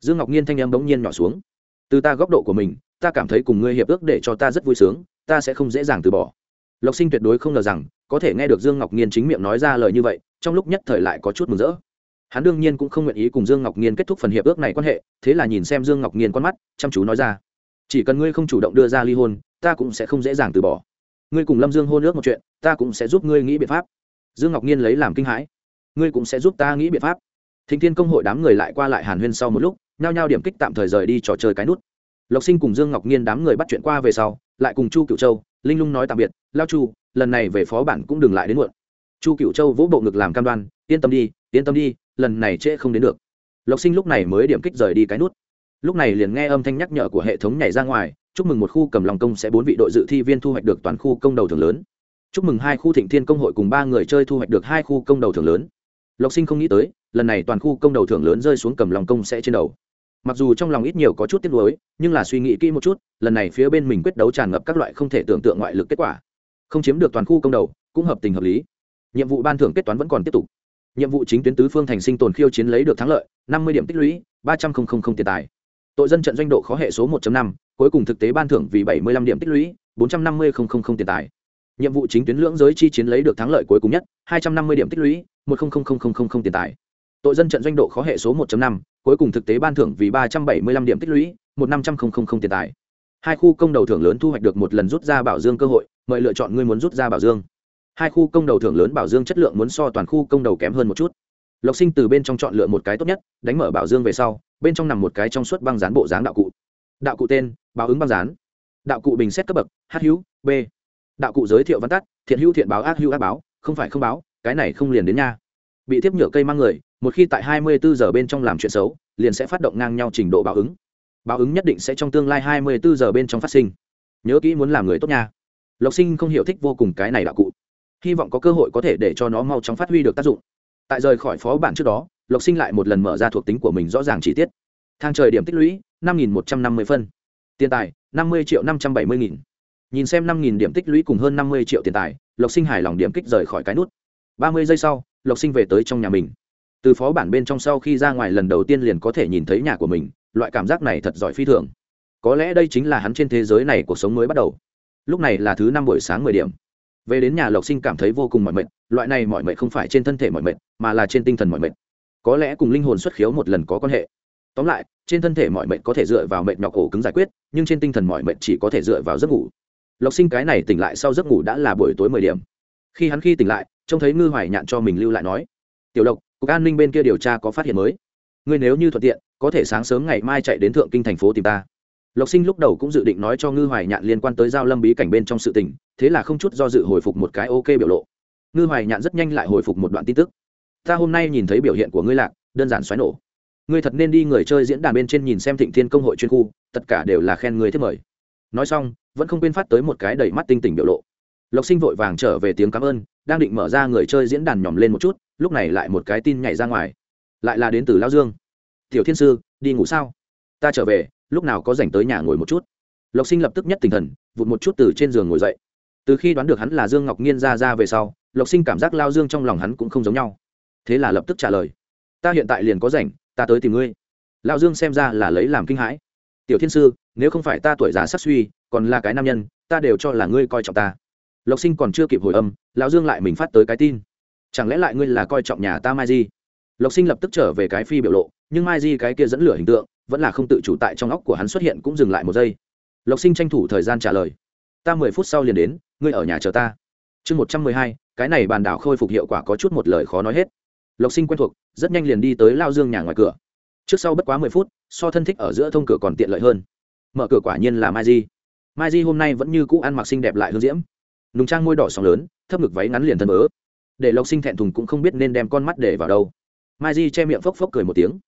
dương ngọc nhiên thanh em bỗng nhiên nhỏ xuống. Từ ta góc độ của mình, ta cảm thấy cùng ngươi hiệp ước để cho ta rất vui sướng, ta sẽ không dễ dàng từ bỏ lộc sinh tuyệt đối không ngờ rằng, có thể nghe được dương ngọc nhiên chính miệng nói ra lời như vậy, trong lúc nhất thời lại có chút mừng rỡ. Hắn đương nhiên cũng không nguyện ý cùng dương ngọc nhiên kết thúc phần hiệp ước này quan hệ, thế là nhìn xem dương ngọc nhiên con mắt, chăm chú nói ra. Chỉ cần ngươi không chủ động đưa ra ly hôn, ta cũng sẽ không dễ dàng từ bỏ. Ngươi cùng lâm dương hôn ước một chuyện, ta cũng sẽ giúp ngươi nghĩ biện pháp. Dương ngọc nhiên lấy làm kinh hãi. Ngươi cũng sẽ giúp ta nghĩ biện pháp. Thịnh thiên công hội đám người lại qua lại hàn huyên sau một lúc, nhao nhao điểm kích tạm thời rời đi trò chơi cái nút. Lộc sinh cùng dương ngọc nhiên đám người bắt chuyện qua về sau, lại cùng chu cựu châu linh lung nói tạm biệt, lao chu, lần này về phó bản cũng đừng lại đến muộn. Chu cựu châu vỗ bộ ngực làm cam đoan, yên tâm đi, yên tâm đi, lần này trễ không đến được. Lộc sinh lúc này mới điểm kích rời đi cái nút. Lúc này liền nghe âm thanh nhắc nhở của hệ thống nhảy ra ngoài, chúc mừng một khu cầm lòng công sẽ bốn vị đội dự thi viên thu hoạch được toàn khu công đầu thưởng lớn. Chúc mừng hai khu thịnh thiên công hội cùng ba người chơi thu hoạch được hai khu công đầu thưởng lớn. Lộc sinh không nghĩ tới, lần này toàn khu công đầu thưởng lớn rơi xuống cầm lòng công sẽ trên đầu mặc dù trong lòng ít nhiều có chút tiếc nuối, nhưng là suy nghĩ kỹ một chút, lần này phía bên mình quyết đấu tràn ngập các loại không thể tưởng tượng ngoại lực kết quả. Không chiếm được toàn khu công đầu, cũng hợp tình hợp lý. Nhiệm vụ ban thưởng kết toán vẫn còn tiếp tục. Nhiệm vụ chính tuyến tứ phương thành sinh tồn khiêu chiến lấy được thắng lợi, năm mươi điểm tích lũy, ba trăm linh tiền tài. Tội dân trận doanh độ khó hệ số một năm, cuối cùng thực tế ban thưởng vì bảy mươi lăm điểm tích lũy, bốn trăm năm mươi tiền tài. Nhiệm vụ chính tuyến lưỡng giới chi chiến lấy được thắng lợi cuối cùng nhất, hai trăm năm mươi điểm tích lũy, một tiền tài tội dân trận doanh độ khó hệ số 1 năm, cuối cùng thực tế ban thưởng vì ba trăm bảy mươi lăm điểm tích lũy, một năm trăm linh tiền tài. Hai khu công đầu thưởng lớn thu hoạch được một lần rút ra bảo dương cơ hội, mời lựa chọn ngươi muốn rút ra bảo dương. Hai khu công đầu thưởng lớn bảo dương chất lượng muốn so toàn khu công đầu kém hơn một chút. Lộc sinh từ bên trong chọn lựa một cái tốt nhất, đánh mở bảo dương về sau, bên trong nằm một cái trong suốt băng dán bộ dáng đạo cụ. Đạo cụ tên, báo ứng băng dán. Đạo cụ bình xét cấp bậc h hữu, b. Đạo cụ giới thiệu văn tắt, thiện hữu thiện báo, ác hữu ác báo, không phải không báo, cái này không liền đến nha. Bị tiếp nhựa cây mang người một khi tại 24 giờ bên trong làm chuyện xấu, liền sẽ phát động ngang nhau trình độ báo ứng. Báo ứng nhất định sẽ trong tương lai 24 giờ bên trong phát sinh. Nhớ kỹ muốn làm người tốt nha. Lộc sinh không hiểu thích vô cùng cái này đạo cụ. Hy vọng có cơ hội có thể để cho nó mau chóng phát huy được tác dụng. Tại rời khỏi phó bản trước đó, lộc sinh lại một lần mở ra thuộc tính của mình rõ ràng chi tiết. Thang trời điểm tích lũy, năm nghìn một trăm năm mươi phân. Tiền tài, năm mươi triệu năm trăm bảy mươi nghìn. Nhìn xem năm nghìn điểm tích lũy cùng hơn năm mươi triệu tiền tài, lộc sinh hài lòng điểm kích rời khỏi cái nút. ba mươi giây sau, lộc sinh về tới trong nhà mình từ phó bản bên trong sau khi ra ngoài lần đầu tiên liền có thể nhìn thấy nhà của mình, loại cảm giác này thật giỏi phi thường. Có lẽ đây chính là hắn trên thế giới này cuộc sống mới bắt đầu. Lúc này là thứ năm buổi sáng mười điểm. Về đến nhà lộc sinh cảm thấy vô cùng mỏi mệt, loại này mỏi mệt không phải trên thân thể mỏi mệt, mà là trên tinh thần mỏi mệt. Có lẽ cùng linh hồn xuất khiếu một lần có quan hệ. Tóm lại, trên thân thể mọi mệt có thể dựa vào mệnh nhọc cổ cứng giải quyết, nhưng trên tinh thần mọi mệt chỉ có thể dựa vào giấc ngủ. Lộc sinh cái này tỉnh lại sau giấc ngủ đã là buổi tối mười điểm. Khi hắn khi tỉnh lại, trông thấy ngư hoài nhạn cho mình lưu lại nói, tiểu lộc cục an ninh bên kia điều tra có phát hiện mới. Ngươi nếu như thuận tiện, có thể sáng sớm ngày mai chạy đến thượng kinh thành phố tìm ta. Lộc sinh lúc đầu cũng dự định nói cho ngư hoài nhạn liên quan tới giao lâm bí cảnh bên trong sự tình, thế là không chút do dự hồi phục một cái ok biểu lộ. Ngư hoài nhạn rất nhanh lại hồi phục một đoạn tin tức. Ta hôm nay nhìn thấy biểu hiện của ngươi lạc, đơn giản xoáy nổ. Ngươi thật nên đi người chơi diễn đàn bên trên nhìn xem thịnh thiên công hội chuyên khu, tất cả đều là khen ngươi thiết mời. Nói xong, vẫn không quên phát tới một cái đầy mắt tinh tỉnh biểu lộ. Lộc sinh vội vàng trở về tiếng cảm ơn đang định mở ra người chơi diễn đàn nhỏm lên một chút, lúc này lại một cái tin nhảy ra ngoài. Lại là đến từ lao dương. Tiểu thiên sư, đi ngủ sao? Ta trở về, lúc nào có dành tới nhà ngồi một chút. Lộc sinh lập tức nhất tinh thần, vụt một chút từ trên giường ngồi dậy. Từ khi đoán được hắn là dương ngọc nhiên ra ra về sau, lộc sinh cảm giác lao dương trong lòng hắn cũng không giống nhau. Thế là lập tức trả lời, ta hiện tại liền có rảnh, ta tới tìm ngươi. Lão dương xem ra là lấy làm kinh hãi. Tiểu thiên sư, nếu không phải ta tuổi già sắc suy, còn là cái nam nhân, ta đều cho là ngươi coi trọng ta lộc sinh còn chưa kịp hồi âm, lão dương lại mình phát tới cái tin. Chẳng lẽ lại ngươi là coi trọng nhà ta mai di? Lộc sinh lập tức trở về cái phi biểu lộ, nhưng mai di cái kia dẫn lửa hình tượng, vẫn là không tự chủ tại trong óc của hắn xuất hiện cũng dừng lại một giây. Lộc sinh tranh thủ thời gian trả lời. Ta mười phút sau liền đến, ngươi ở nhà chờ ta. Chương một trăm mười hai, cái này bàn đảo khôi phục hiệu quả có chút một lời khó nói hết. Lộc sinh quen thuộc, rất nhanh liền đi tới lao dương nhà ngoài cửa. Trước sau bất quá mười phút, so thân thích ở giữa thông cửa còn tiện lợi hơn. Mở cửa quả nhiên là mai di. Mai di hôm nay vẫn như cũ ăn mặc xinh đẹp lại hương diễm nùng trang môi đỏ sóng lớn, thấp ngực váy ngắn liền thân vỡ để lộc sinh thẹn thùng cũng không biết nên đem con mắt để vào đâu. Mai di che miệng phốc phốc cười một tiếng.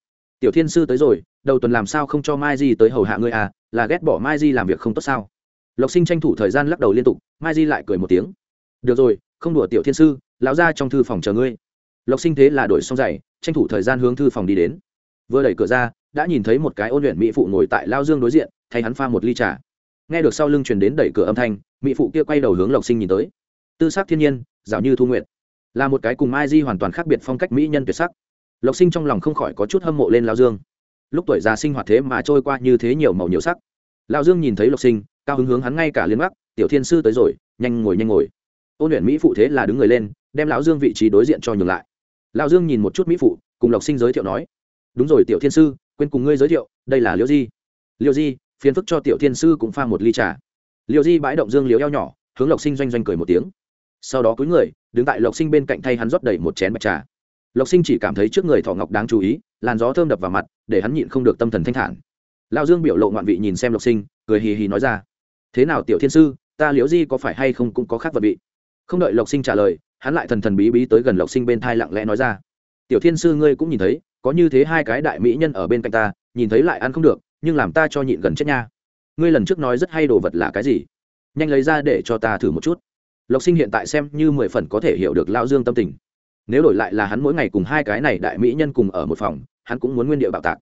Tiểu thiên sư tới rồi, đầu tuần làm sao không cho mai di tới hầu hạ ngươi à là ghét bỏ mai di làm việc không tốt sao? Lộc sinh tranh thủ thời gian lắc đầu liên tục, mai di lại cười một tiếng. Được rồi, không đùa tiểu thiên sư, lão ra trong thư phòng chờ ngươi. Lộc sinh thế là đổi xong giày, tranh thủ thời gian hướng thư phòng đi đến. Vừa đẩy cửa ra, đã nhìn thấy một cái ôn luyện mỹ phụ ngồi tại lao dương đối diện, thay hắn pha một ly trà nghe được sau lưng truyền đến đẩy cửa âm thanh, mỹ phụ kia quay đầu hướng lộc sinh nhìn tới. Tư sắc thiên nhiên dạo như thu nguyện là một cái cùng mai di hoàn toàn khác biệt phong cách mỹ nhân tuyệt sắc. Lộc sinh trong lòng không khỏi có chút hâm mộ lên lao dương. Lúc tuổi già sinh hoạt thế mà trôi qua như thế nhiều màu nhiều sắc. Lao dương nhìn thấy lộc sinh, cao hứng hướng hắn ngay cả liên bắc tiểu thiên sư tới rồi, nhanh ngồi nhanh ngồi. Ôn luyện mỹ phụ thế là đứng người lên, đem lão dương vị trí đối diện cho nhường lại. Lão dương nhìn một chút mỹ phụ, cùng lộc sinh giới thiệu nói, đúng rồi, tiểu thiên sư, quên cùng ngươi giới thiệu, đây là liễu di. Liễu di phiền phức cho tiểu thiên sư cũng pha một ly trà. Liễu di bãi động dương liễu eo nhỏ, hướng lộc sinh doanh doanh cười một tiếng. Sau đó cúi người, đứng tại lộc sinh bên cạnh thay hắn rót đầy một chén bạch trà. Lộc sinh chỉ cảm thấy trước người thọ ngọc đáng chú ý, làn gió thơm đập vào mặt, để hắn nhịn không được tâm thần thanh thản. Lao dương biểu lộ ngoạn vị nhìn xem lộc sinh, cười hì hì nói ra, thế nào tiểu thiên sư, ta liễu di có phải hay không cũng có khác vật vị? Không đợi lộc sinh trả lời, hắn lại thần thần bí bí tới gần lộc sinh bên thai lặng lẽ nói ra, tiểu thiên sư ngươi cũng nhìn thấy, có như thế hai cái đại mỹ nhân ở bên cạnh ta, nhìn thấy lại ăn không được nhưng làm ta cho nhịn gần chết nha. Ngươi lần trước nói rất hay đồ vật là cái gì? Nhanh lấy ra để cho ta thử một chút. Lộc sinh hiện tại xem như mười phần có thể hiểu được lao dương tâm tình. Nếu đổi lại là hắn mỗi ngày cùng hai cái này đại mỹ nhân cùng ở một phòng, hắn cũng muốn nguyên địa bạo tạc.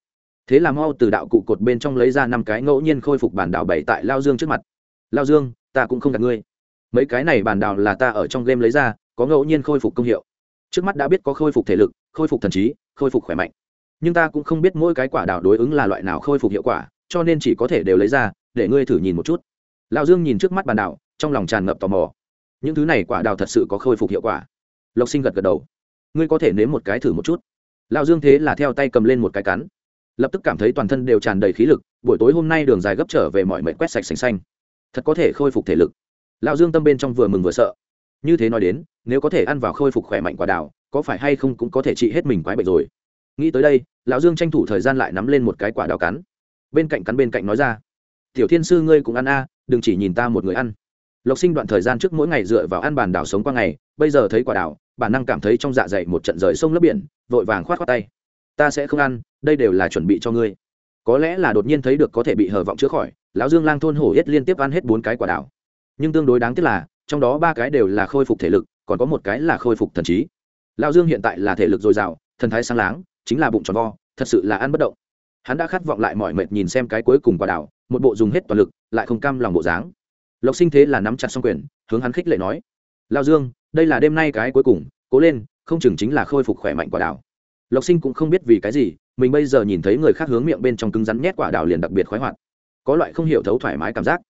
Thế là mau từ đạo cụ cột bên trong lấy ra năm cái ngẫu nhiên khôi phục bản đảo bảy tại lao dương trước mặt. Lao dương, ta cũng không gặp ngươi. Mấy cái này bản đảo là ta ở trong game lấy ra, có ngẫu nhiên khôi phục công hiệu. Trước mắt đã biết có khôi phục thể lực, khôi phục thần trí, khôi phục khỏe mạnh nhưng ta cũng không biết mỗi cái quả đào đối ứng là loại nào khôi phục hiệu quả, cho nên chỉ có thể đều lấy ra, để ngươi thử nhìn một chút. Lão dương nhìn trước mắt bàn đảo, trong lòng tràn ngập tò mò. Những thứ này quả đào thật sự có khôi phục hiệu quả? Lộc sinh gật gật đầu. Ngươi có thể nếm một cái thử một chút. Lão dương thế là theo tay cầm lên một cái cắn. Lập tức cảm thấy toàn thân đều tràn đầy khí lực, buổi tối hôm nay đường dài gấp trở về mọi mệnh quét sạch sành xanh. Thật có thể khôi phục thể lực. Lão dương tâm bên trong vừa mừng vừa sợ. Như thế nói đến, nếu có thể ăn vào khôi phục khỏe mạnh quả đào có phải hay không cũng có thể trị hết mình quái bệnh rồi nghĩ tới đây, lão dương tranh thủ thời gian lại nắm lên một cái quả đào cắn. Bên cạnh cắn bên cạnh nói ra, tiểu thiên sư ngươi cũng ăn a, đừng chỉ nhìn ta một người ăn. Lộc sinh đoạn thời gian trước mỗi ngày dựa vào ăn bàn đảo sống qua ngày, bây giờ thấy quả đảo bản năng cảm thấy trong dạ dày một trận rời sông lấp biển, vội vàng khoát khoát tay. Ta sẽ không ăn, đây đều là chuẩn bị cho ngươi. Có lẽ là đột nhiên thấy được có thể bị hờ vọng chữa khỏi, lão dương lang thôn hổ hết liên tiếp ăn hết bốn cái quả đảo nhưng tương đối đáng tiếc là, trong đó ba cái đều là khôi phục thể lực, còn có một cái là khôi phục thần trí. Lão dương hiện tại là thể lực dồi dào, thần thái sáng láng chính là bụng tròn vo, thật sự là ăn bất động. Hắn đã khát vọng lại mọi mệt nhìn xem cái cuối cùng quả đảo, một bộ dùng hết toàn lực, lại không cam lòng bộ dáng. Lộc sinh thế là nắm chặt xong quyền, hướng hắn khích lệ nói lao dương, đây là đêm nay cái cuối cùng, cố lên, không chừng chính là khôi phục khỏe mạnh quả đảo. Lộc sinh cũng không biết vì cái gì, mình bây giờ nhìn thấy người khác hướng miệng bên trong cứng rắn nhét quả đảo liền đặc biệt khoái hoạt. Có loại không hiểu thấu thoải mái cảm giác.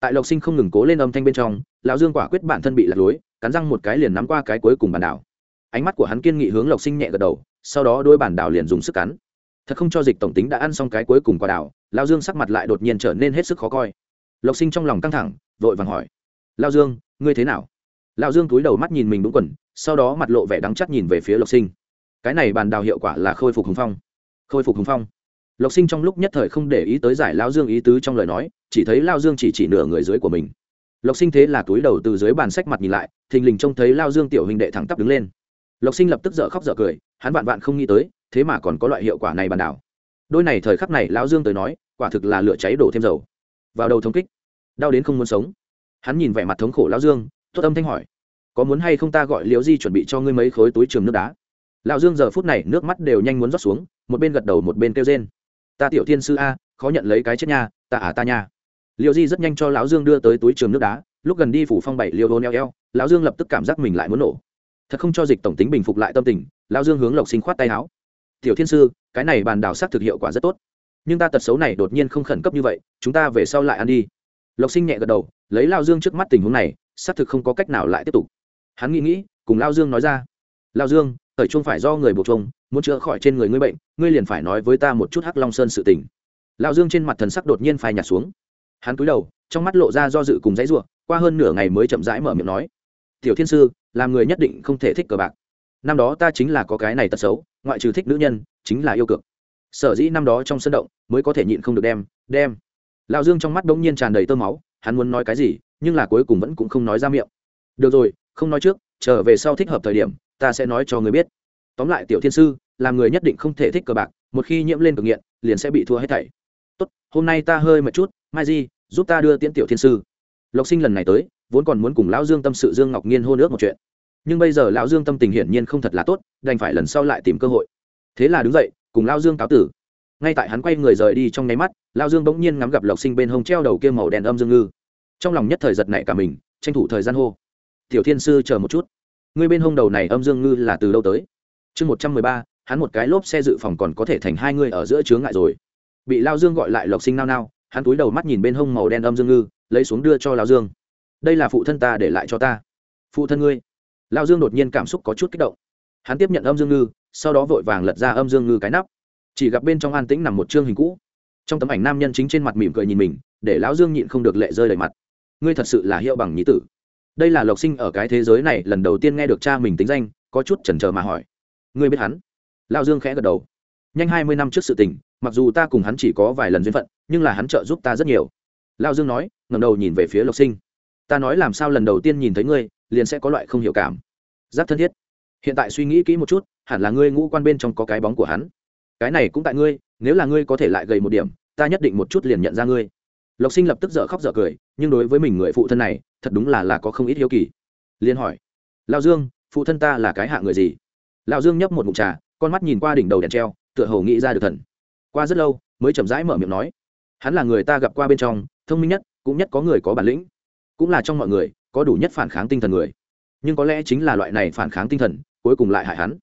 Tại lộc sinh không ngừng cố lên âm thanh bên trong, lão dương quả quyết bản thân bị lật lối, cắn răng một cái liền nắm qua cái cuối cùng bản đảo. Ánh mắt của hắn kiên nghị hướng lộc sinh nhẹ gật đầu sau đó đôi bản đảo liền dùng sức cắn. Thật không cho dịch tổng tính đã ăn xong cái cuối cùng quả đảo, lao dương sắc mặt lại đột nhiên trở nên hết sức khó coi. Lộc sinh trong lòng căng thẳng, vội vàng hỏi, lao dương, ngươi thế nào? Lao dương túi đầu mắt nhìn mình đúng quần, sau đó mặt lộ vẻ đắng chắc nhìn về phía lộc sinh. Cái này bàn đào hiệu quả là khôi phục hùng phong. Khôi phục hùng phong. Lộc sinh trong lúc nhất thời không để ý tới giải lao dương ý tứ trong lời nói, chỉ thấy lao dương chỉ chỉ nửa người dưới của mình. Lộc sinh thế là túi đầu từ dưới bàn sách mặt nhìn lại, thình lình trông thấy lao dương tiểu hình đệ thẳng tắp đứng lên. Lộc sinh lập tức dở khóc dở cười hắn vạn vạn không nghĩ tới, thế mà còn có loại hiệu quả này bàn đảo. Đôi này thời khắc này lão dương tới nói, quả thực là lửa cháy đổ thêm dầu. Vào đầu thống kích, đau đến không muốn sống. Hắn nhìn vẻ mặt thống khổ lão dương, tốt âm thanh hỏi, có muốn hay không ta gọi liễu di chuẩn bị cho ngươi mấy khối túi trường nước đá? Lão dương giờ phút này nước mắt đều nhanh muốn rót xuống, một bên gật đầu một bên kêu rên, ta tiểu thiên sư a, khó nhận lấy cái chết nha, ta à ta nha. Liễu di rất nhanh cho lão dương đưa tới túi trường nước đá, lúc gần đi phủ phong bảy liêu đôn eo eo, lão dương lập tức cảm giác mình lại muốn nổ thật không cho dịch tổng tính bình phục lại tâm tình, lão dương hướng lộc sinh khoát tay áo. Tiểu thiên sư, cái này bàn đảo sắc thực hiệu quả rất tốt, nhưng ta tật xấu này đột nhiên không khẩn cấp như vậy, chúng ta về sau lại ăn đi. Lộc sinh nhẹ gật đầu, lấy lao dương trước mắt tình huống này, xác thực không có cách nào lại tiếp tục. Hắn nghĩ nghĩ, cùng lao dương nói ra lao dương, thời trung phải do người buộc trông muốn chữa khỏi trên người ngươi bệnh, ngươi liền phải nói với ta một chút hắc long sơn sự tình. Lao dương trên mặt thần sắc đột nhiên phai nhạt xuống. Hắn cúi đầu, trong mắt lộ ra do dự cùng dãy ruộng qua hơn nửa ngày mới chậm rãi mở miệng nói, tiểu thiên sư làm người nhất định không thể thích cờ bạc. Năm đó ta chính là có cái này tật xấu, ngoại trừ thích nữ nhân, chính là yêu cực. Sở dĩ năm đó trong sân động mới có thể nhịn không được đem đem. Lão dương trong mắt đ n g nhiên tràn đầy tơ máu, hắn muốn nói cái gì, nhưng là cuối cùng vẫn cũng không nói ra miệng. Được rồi, không nói trước, trở về sau thích hợp thời điểm, ta sẽ nói cho người biết. Tóm lại tiểu thiên sư, làm người nhất định không thể thích cờ bạc, một khi nhiễm lên cực nghiện, liền sẽ bị thua hết thảy. Tốt, hôm nay ta hơi mệt chút, mai di, giúp ta đưa tiễn tiểu thiên sư. Lộc sinh lần này tới vốn còn muốn cùng lão dương tâm sự dương ngọc nhiên hôn ước một chuyện. Nhưng bây giờ lão dương tâm tình hiển nhiên không thật là tốt, đành phải lần sau lại tìm cơ hội. Thế là đứng dậy, cùng Lão dương cáo tử. Ngay tại hắn quay người rời đi trong nháy mắt, Lão dương bỗng nhiên ngắm gặp lộc sinh bên hông treo đầu kia màu đen âm dương ngư. Trong lòng nhất thời giật nảy cả mình, tranh thủ thời gian hô. Tiểu thiên sư, chờ một chút. Ngươi bên hông đầu này âm dương ngư là từ đâu tới? Chương một trăm mười ba, hắn một cái lốp xe dự phòng còn có thể thành hai ngươi ở giữa chướng ngại rồi. Bị lao dương gọi lại lộc sinh nao nao, hắn túi đầu mắt nhìn bên hông màu đen âm dương ngư, lấy xuống đưa cho lao dương đây là phụ thân ta để lại cho ta. Phụ thân ngươi. Lao dương đột nhiên cảm xúc có chút kích động. Hắn tiếp nhận âm dương ngư, sau đó vội vàng lật ra âm dương ngư cái nắp. Chỉ gặp bên trong an tĩnh nằm một chương hình cũ. Trong tấm ảnh nam nhân chính trên mặt mỉm cười nhìn mình, để lão dương nhịn không được lệ rơi đầy mặt. Ngươi thật sự là hiệu bằng nhí tử. Đây là lộc sinh ở cái thế giới này lần đầu tiên nghe được cha mình tính danh, có chút chần chờ mà hỏi. Ngươi biết hắn? Lão dương khẽ gật đầu. Nhanh hai mươi năm trước sự tình, mặc dù ta cùng hắn chỉ có vài lần duyên phận, nhưng là hắn trợ giúp ta rất nhiều. Lão dương nói ngầm đầu nhìn về phía lộc sinh ta nói làm sao lần đầu tiên nhìn thấy ngươi, liền sẽ có loại không hiểu cảm. Giáp thân thiết. Hiện tại suy nghĩ kỹ một chút, hẳn là ngươi ngũ quan bên trong có cái bóng của hắn. Cái này cũng tại ngươi, nếu là ngươi có thể lại gầy một điểm, ta nhất định một chút liền nhận ra ngươi. Lộc sinh lập tức dở khóc dở cười, nhưng đối với mình người phụ thân này, thật đúng là là có không ít hiếu kỳ. Liên hỏi lao dương, phụ thân ta là cái hạ người gì? Lao dương nhấp một mụt trà, con mắt nhìn qua đỉnh đầu đèn treo, tựa hồ nghĩ ra được thần. Qua rất lâu, mới chậm rãi mở miệng nói, hắn là người ta gặp qua bên trong, thông minh nhất, cũng nhất có người có bản lĩnh cũng là trong mọi người, có đủ nhất phản kháng tinh thần người. Nhưng có lẽ chính là loại này phản kháng tinh thần, cuối cùng lại hại hắn.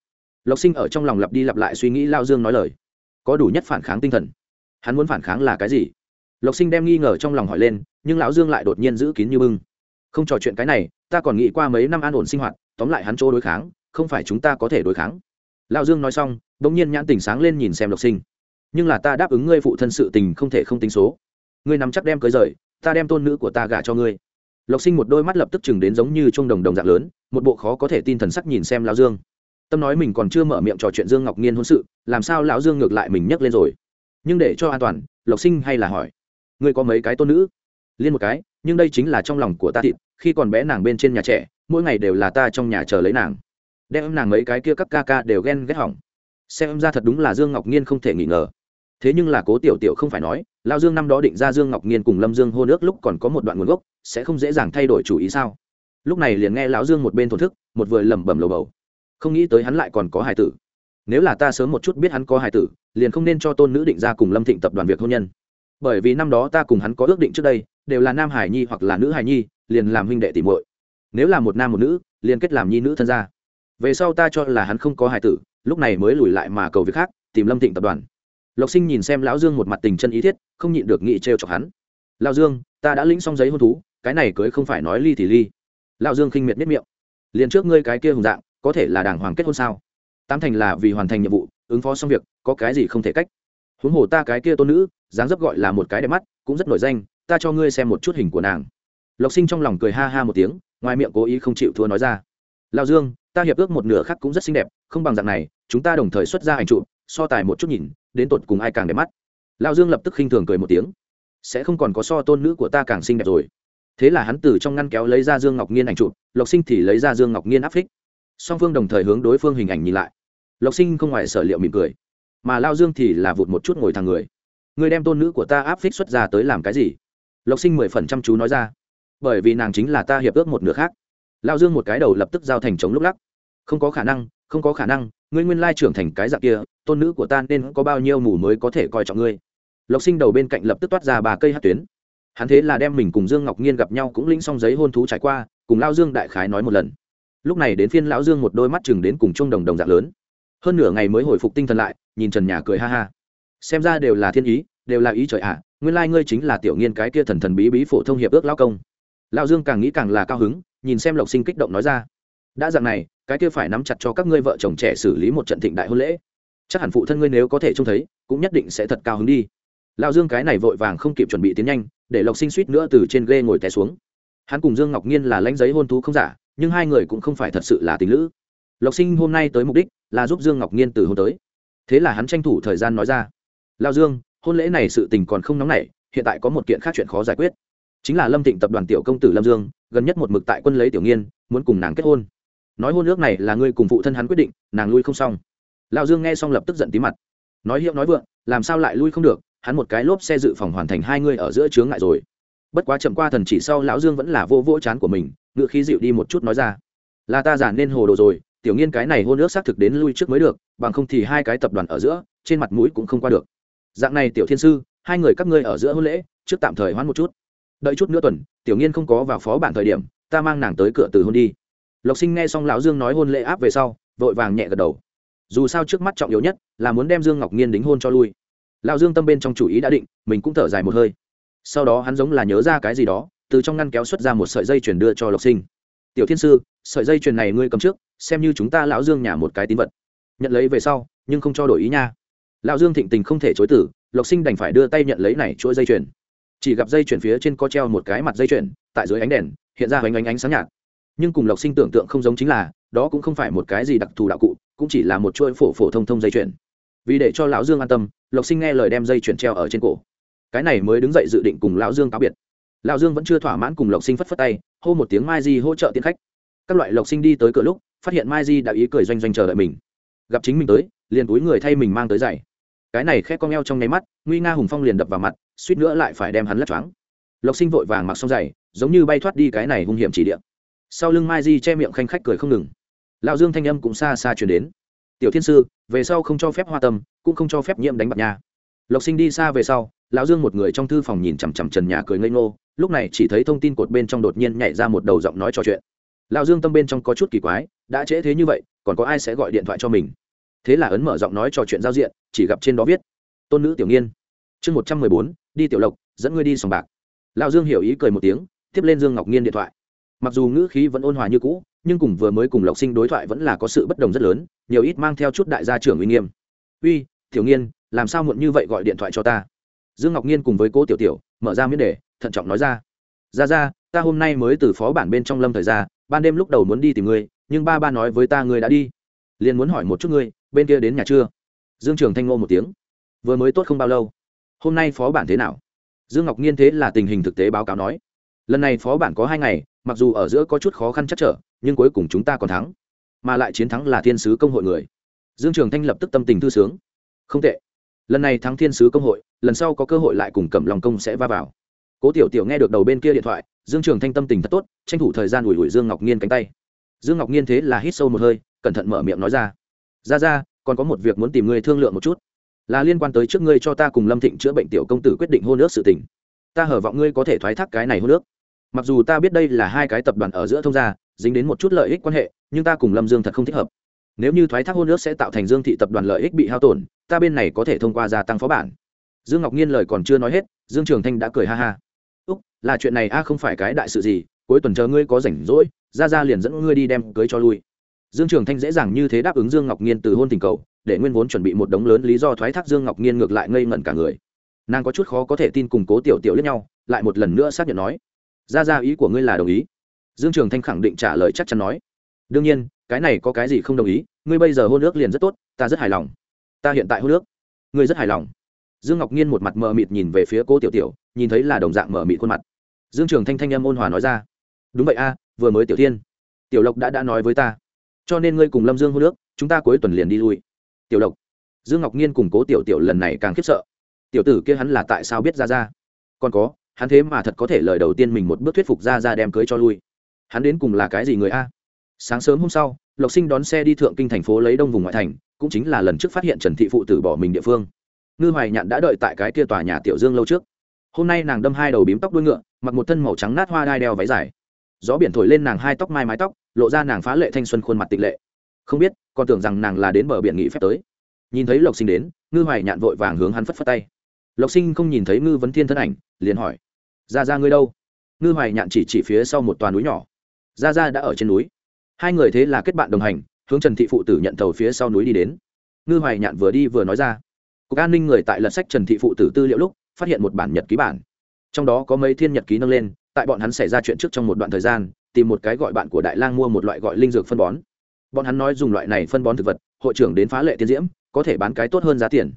Lộc sinh ở trong lòng lặp đi lặp lại suy nghĩ lao dương nói lời. Có đủ nhất phản kháng tinh thần. Hắn muốn phản kháng là cái gì? Lộc sinh đem nghi ngờ trong lòng hỏi lên, nhưng lão dương lại đột nhiên giữ kín như bưng. Không trò chuyện cái này, ta còn nghĩ qua mấy năm an ổn sinh hoạt, tóm lại hắn chỗ đối kháng, không phải chúng ta có thể đối kháng. Lão dương nói xong đ ỗ n g nhiên nhãn tỉnh sáng lên nhìn xem lộc sinh. Nhưng là ta đáp ứng ngươi phụ thân sự tình không thể không tính số. Ngươi nắm chắc đem cưới rời, ta đem tôn nữ của ta gả cho ngươi lộc sinh một đôi mắt lập tức chừng đến giống như trung đồng đồng dạng lớn, một bộ khó có thể tin thần sắc nhìn xem lão dương. Tâm nói mình còn chưa mở miệng trò chuyện dương ngọc nhiên hôn sự, làm sao lão dương ngược lại mình nhấc lên rồi? Nhưng để cho an toàn, lộc sinh hay là hỏi, ngươi có mấy cái tôn nữ? Liên một cái, nhưng đây chính là trong lòng của ta thịt, khi còn bé nàng bên trên nhà trẻ, mỗi ngày đều là ta trong nhà chờ lấy nàng. Đem nàng mấy cái kia các ca ca đều ghen ghét hỏng. Xem ra thật đúng là dương ngọc nhiên không thể nghỉ ngờ thế nhưng là cố tiểu tiểu không phải nói, lao dương năm đó định ra dương ngọc nhiên cùng lâm dương hô nước lúc còn có một đoạn nguồn gốc, sẽ không dễ dàng thay đổi chủ ý sao? Lúc này liền nghe lão dương một bên thổn thức, một vừa lẩm bẩm lầu bầu. Không nghĩ tới hắn lại còn có hài tử. Nếu là ta sớm một chút biết hắn có hài tử, liền không nên cho tôn nữ định ra cùng lâm thịnh tập đoàn việc hôn nhân. Bởi vì năm đó ta cùng hắn có ước định trước đây, đều là nam hải nhi hoặc là nữ hải nhi, liền làm huynh đệ tỷ muội. Nếu là một nam một nữ, liền kết làm nhi nữ thân gia. Về sau ta cho là hắn không có hài tử, lúc này mới lùi lại mà cầu việc khác, tìm lâm thịnh tập đoàn lộc sinh nhìn xem lão dương một mặt tình chân ý thiết, không nhịn được nghị trêu chọc hắn. Lão dương, ta đã lĩnh xong giấy hôn thú, cái này cưới không phải nói ly thì ly. Lão dương khinh miệt miết miệng. Liền trước ngươi cái kia hùng dạng, có thể là đàng hoàng kết hôn sao? Tám thành là vì hoàn thành nhiệm vụ, ứng phó xong việc, có cái gì không thể cách? Huống hồ ta cái kia tôn nữ, dáng dấp gọi là một cái đẹp mắt, cũng rất nổi danh, ta cho ngươi xem một chút hình của nàng. Lộc sinh trong lòng cười ha ha một tiếng, ngoài miệng cố ý không chịu thua nói ra. Lao dương, ta hiệp ước một nửa khác cũng rất xinh đẹp, không bằng dạng này, chúng ta đồng thời xuất ra ảnh trụ so tài một chút nhìn đến tột cùng ai càng đẹp mắt. Lao dương lập tức khinh thường cười một tiếng. Sẽ không còn có so tôn nữ của ta càng xinh đẹp rồi. Thế là hắn từ trong ngăn kéo lấy ra dương ngọc nhiên ảnh chụp, lộc sinh thì lấy ra dương ngọc nhiên áp phích. Song phương đồng thời hướng đối phương hình ảnh nhìn lại. Lộc sinh không ngoài sở liệu mỉm cười mà lao dương thì là vụt một chút ngồi thằng người. Người đem tôn nữ của ta áp phích xuất ra tới làm cái gì? Lộc sinh mười phần trăm chú nói ra. Bởi vì nàng chính là ta hiệp ước một nửa khác. Lao dương một cái đầu lập tức giao thành chống lúc lắc. Không có khả năng không có khả năng ngươi nguyên lai trưởng thành cái dạng kia, tôn nữ của ta nên có bao nhiêu mù mới có thể coi trọng ngươi? Lộc sinh đầu bên cạnh lập tức toát ra bà cây hát tuyến. Hắn thế là đem mình cùng dương ngọc nhiên gặp nhau cũng linh xong giấy hôn thú trải qua, cùng lao dương đại khái nói một lần. Lúc này đến phiên lão dương một đôi mắt chừng đến cùng chung đồng đồng dạng lớn. Hơn nửa ngày mới hồi phục tinh thần lại, nhìn trần nhà cười ha ha. Xem ra đều là thiên ý, đều là ý trời ạ, nguyên lai、like、ngươi chính là tiểu nghiên cái kia thần thần bí bí phổ thông hiệp ước lao công. Lão dương càng nghĩ càng là cao hứng, nhìn xem lộc sinh kích động nói ra. Đã dạng này cái kia phải nắm chặt cho các ngươi vợ chồng trẻ xử lý một trận thịnh đại hôn lễ. Chắc hẳn phụ thân ngươi nếu có thể trông thấy, cũng nhất định sẽ thật cao hứng đi. Lão dương cái này vội vàng không kịp chuẩn bị tiến nhanh, để lộc sinh suýt nữa từ trên ghê ngồi té xuống. Hắn cùng dương ngọc nhiên là lãnh giấy hôn thú không giả, nhưng hai người cũng không phải thật sự là tình lữ. Lộc sinh hôm nay tới mục đích là giúp dương ngọc nhiên từ hôn tới. Thế là hắn tranh thủ thời gian nói ra lao dương, hôn lễ này sự tình còn không nóng nảy, hiện tại có một kiện khác chuyện khó giải quyết. Chính là lâm thịnh tập đoàn tiểu công tử lâm dương, gần nhất một mực tại quân lấy tiểu nghiên, muốn cùng nàng kết hôn nói hôn ước này là ngươi cùng phụ thân hắn quyết định, nàng lui không xong. Lão dương nghe xong lập tức giận tí mặt. Nói hiệu nói vượng, làm sao lại lui không được, hắn một cái lốp xe dự phòng hoàn thành hai người ở giữa chướng ngại rồi. Bất quá chậm qua thần chỉ sau, lão dương vẫn là vô vô chán của mình, ngựa khí dịu đi một chút nói ra. Là ta giản nên hồ đồ rồi, tiểu nghiên cái này hôn ước xác thực đến lui trước mới được, bằng không thì hai cái tập đoàn ở giữa, trên mặt mũi cũng không qua được. Dạng này tiểu thiên sư, hai người các ngươi ở giữa hôn lễ, trước tạm thời hoãn một chút. Đợi chút nữa tuần, tiểu nghiên không có vào phó bản thời điểm, ta mang nàng tới cửa từ hôn đi lộc sinh nghe xong lão dương nói hôn lễ áp về sau, vội vàng nhẹ gật đầu. Dù sao trước mắt trọng yếu nhất là muốn đem dương ngọc nghiên đính hôn cho lui. Lão dương tâm bên trong chủ ý đã định, mình cũng thở dài một hơi. Sau đó hắn giống là nhớ ra cái gì đó, từ trong ngăn kéo xuất ra một sợi dây chuyển đưa cho lộc sinh. Tiểu thiên sư, sợi dây chuyền này ngươi cầm trước, xem như chúng ta lão dương nhà một cái tín vật. Nhận lấy về sau, nhưng không cho đổi ý nha. Lão dương thịnh tình không thể chối tử lộc sinh đành phải đưa tay nhận lấy này chuỗi dây chuyền. Chỉ gặp dây chuyền phía trên có treo một cái mặt dây chuyền, tại dưới ánh đèn, hiện ra hoành ánh ánh sáng nhạt nhưng cùng lộc sinh tưởng tượng không giống chính là, đó cũng không phải một cái gì đặc thù đạo cụ, cũng chỉ là một chuỗi phổ phổ thông thông dây chuyền. Vì để cho lão dương an tâm, lộc sinh nghe lời đem dây chuyền treo ở trên cổ. Cái này mới đứng dậy dự định cùng lão dương cáo biệt. Lão dương vẫn chưa thỏa mãn cùng lộc sinh phất phất tay, hô một tiếng mai di hỗ trợ tiến khách. Các loại lộc sinh đi tới cửa lúc, phát hiện mai di đã ý cười doanh doanh chờ đợi mình. Gặp chính mình tới, liền túi người thay mình mang tới giày. Cái này khét con eo trong nháy mắt, nguy nga hùng phong liền đập vào mặt, suýt nữa lại phải đem hắn lấp choáng. Lộc sinh vội vàng mặc xong giày, giống như bay thoát đi cái này hung hiểm chỉ địa sau lưng mai di che miệng khanh khách cười không ngừng. Lão dương thanh âm cũng xa xa chuyển đến. Tiểu thiên sư, về sau không cho phép hoa tâm, cũng không cho phép nhiễm đánh bạc nha. Lộc sinh đi xa về sau, lão dương một người trong thư phòng nhìn chằm chằm trần nhà cười ngây ngô, lúc này chỉ thấy thông tin cột bên trong đột nhiên nhảy ra một đầu giọng nói trò chuyện. Lão dương tâm bên trong có chút kỳ quái, đã trễ thế như vậy, còn có ai sẽ gọi điện thoại cho mình? Thế là ấn mở giọng nói trò chuyện giao diện, chỉ gặp trên đó viết, tôn nữ tiểu nghiên. Chương một trăm mười bốn, đi tiểu lộc, dẫn ngươi đi sòng bạc. Lão dương hiểu ý cười một tiếng, tiếp lên dương ngọc nghiên điện thoại mặc dù ngữ khí vẫn ôn hòa như cũ, nhưng cùng vừa mới cùng lộc sinh đối thoại vẫn là có sự bất đồng rất lớn, nhiều ít mang theo chút đại gia trưởng uy nghiêm. Uy, tiểu nghiên, làm sao muộn như vậy gọi điện thoại cho ta? Dương ngọc nhiên cùng với cô tiểu tiểu mở ra miễn đề, thận trọng nói ra. Ra ra, ta hôm nay mới từ phó bản bên trong lâm thời ra, ban đêm lúc đầu muốn đi tìm ngươi, nhưng ba ba nói với ta ngươi đã đi. Liền muốn hỏi một chút ngươi, bên kia đến nhà chưa? Dương trường thanh ngô một tiếng. Vừa mới tốt không bao lâu. Hôm nay phó bản thế nào? Dương ngọc nhiên thế là tình hình thực tế báo cáo nói lần này phó bản có hai ngày, mặc dù ở giữa có chút khó khăn chắc trở, nhưng cuối cùng chúng ta còn thắng. Mà lại chiến thắng là thiên sứ công hội người. Dương trường thanh lập tức tâm tình thư sướng. Không tệ. Lần này thắng thiên sứ công hội, lần sau có cơ hội lại cùng cẩm lòng công sẽ va vào. Cố tiểu tiểu nghe được đầu bên kia điện thoại, dương trường thanh tâm tình thật tốt, tranh thủ thời gian ủi ủi dương ngọc nhiên cánh tay. Dương ngọc nhiên thế là hít sâu một hơi, cẩn thận mở miệng nói ra. Ra ra, còn có một việc muốn tìm ngươi thương lượng một chút. Là liên quan tới trước ngươi cho ta cùng lâm thịnh chữa bệnh tiểu công tử quyết định hôn ước sự tình. Ta hở vọng ngươi có thể thoái thác cái này hôn ước mặc dù ta biết đây là hai cái tập đoàn ở giữa thông gia, dính đến một chút lợi ích quan hệ, nhưng ta cùng lâm dương thật không thích hợp. Nếu như thoái thác hôn ước sẽ tạo thành dương thị tập đoàn lợi ích bị hao tổn, ta bên này có thể thông qua gia tăng phó bản. Dương ngọc nhiên lời còn chưa nói hết, dương trường thanh đã cười ha ha. Úc, là chuyện này a, không phải cái đại sự gì, cuối tuần chờ ngươi có rảnh rỗi, ra ra liền dẫn ngươi đi đem cưới cho lui. Dương trường thanh dễ dàng như thế đáp ứng dương ngọc nhiên từ hôn tình cầu, để nguyên vốn chuẩn bị một đống lớn lý do thoái thác dương ngọc nhiên ngược lại ngây ngẩn cả người. Nàng có chút khó có thể tin cùng cố tiểu tiểu lẫn nhau, lại một lần nữa xác nhận nói ra ra ý của ngươi là đồng ý. Dương trường thanh khẳng định trả lời chắc chắn nói. Đương nhiên, cái này có cái gì không đồng ý, ngươi bây giờ hôn ước liền rất tốt, ta rất hài lòng. Ta hiện tại hôn ước. Ngươi rất hài lòng. Dương ngọc nhiên một mặt mờ mịt nhìn về phía cô tiểu tiểu, nhìn thấy là đồng dạng mờ mịt khuôn mặt. Dương trường thanh thanh em ôn hòa nói ra. Đúng vậy a, vừa mới tiểu tiên tiểu lộc đã đã nói với ta. Cho nên ngươi cùng lâm dương hôn ước, chúng ta cuối tuần liền đi lui. Tiểu lộc. Dương ngọc nhiên cùng cố tiểu tiểu lần này càng khiếp sợ. Tiểu tử kia hắn là tại sao biết ra ra? Còn có hắn thế mà thật có thể lời đầu tiên mình một bước thuyết phục ra ra đem cưới cho lui. Hắn đến cùng là cái gì người a? Sáng sớm hôm sau, lộc sinh đón xe đi thượng kinh thành phố lấy đông vùng ngoại thành, cũng chính là lần trước phát hiện trần thị phụ tử bỏ mình địa phương. Ngư hoài nhạn đã đợi tại cái kia tòa nhà tiểu dương lâu trước. Hôm nay nàng đâm hai đầu bím tóc đuôi ngựa, mặc một thân màu trắng nát hoa đai đeo váy dài. Gió biển thổi lên nàng hai tóc mai mái tóc, lộ ra nàng phá lệ thanh xuân khuôn mặt tịch lệ. Không biết, còn tưởng rằng nàng là đến bờ biển nghỉ phép tới. Nhìn thấy lộc sinh đến, ngư hoài nhạn vội vàng hướng hắn phất phất tay. Lộc sinh không nhìn thấy ngư vấn thiên thân ảnh, liền hỏi ra ra ngươi đâu? Ngư hoài nhạn chỉ chỉ phía sau một toàn núi nhỏ. Ra ra đã ở trên núi. Hai người thế là kết bạn đồng hành, hướng trần thị phụ tử nhận thầu phía sau núi đi đến. Ngư hoài nhạn vừa đi vừa nói ra. Cục an ninh người tại lật sách trần thị phụ tử tư liệu lúc, phát hiện một bản nhật ký bản. Trong đó có mấy thiên nhật ký nâng lên, tại bọn hắn xảy ra chuyện trước trong một đoạn thời gian, tìm một cái gọi bạn của đại lang mua một loại gọi linh dược phân bón. Bọn hắn nói dùng loại này phân bón thực vật, hội trưởng đến phá lệ tiên diễm, có thể bán cái tốt hơn giá tiền.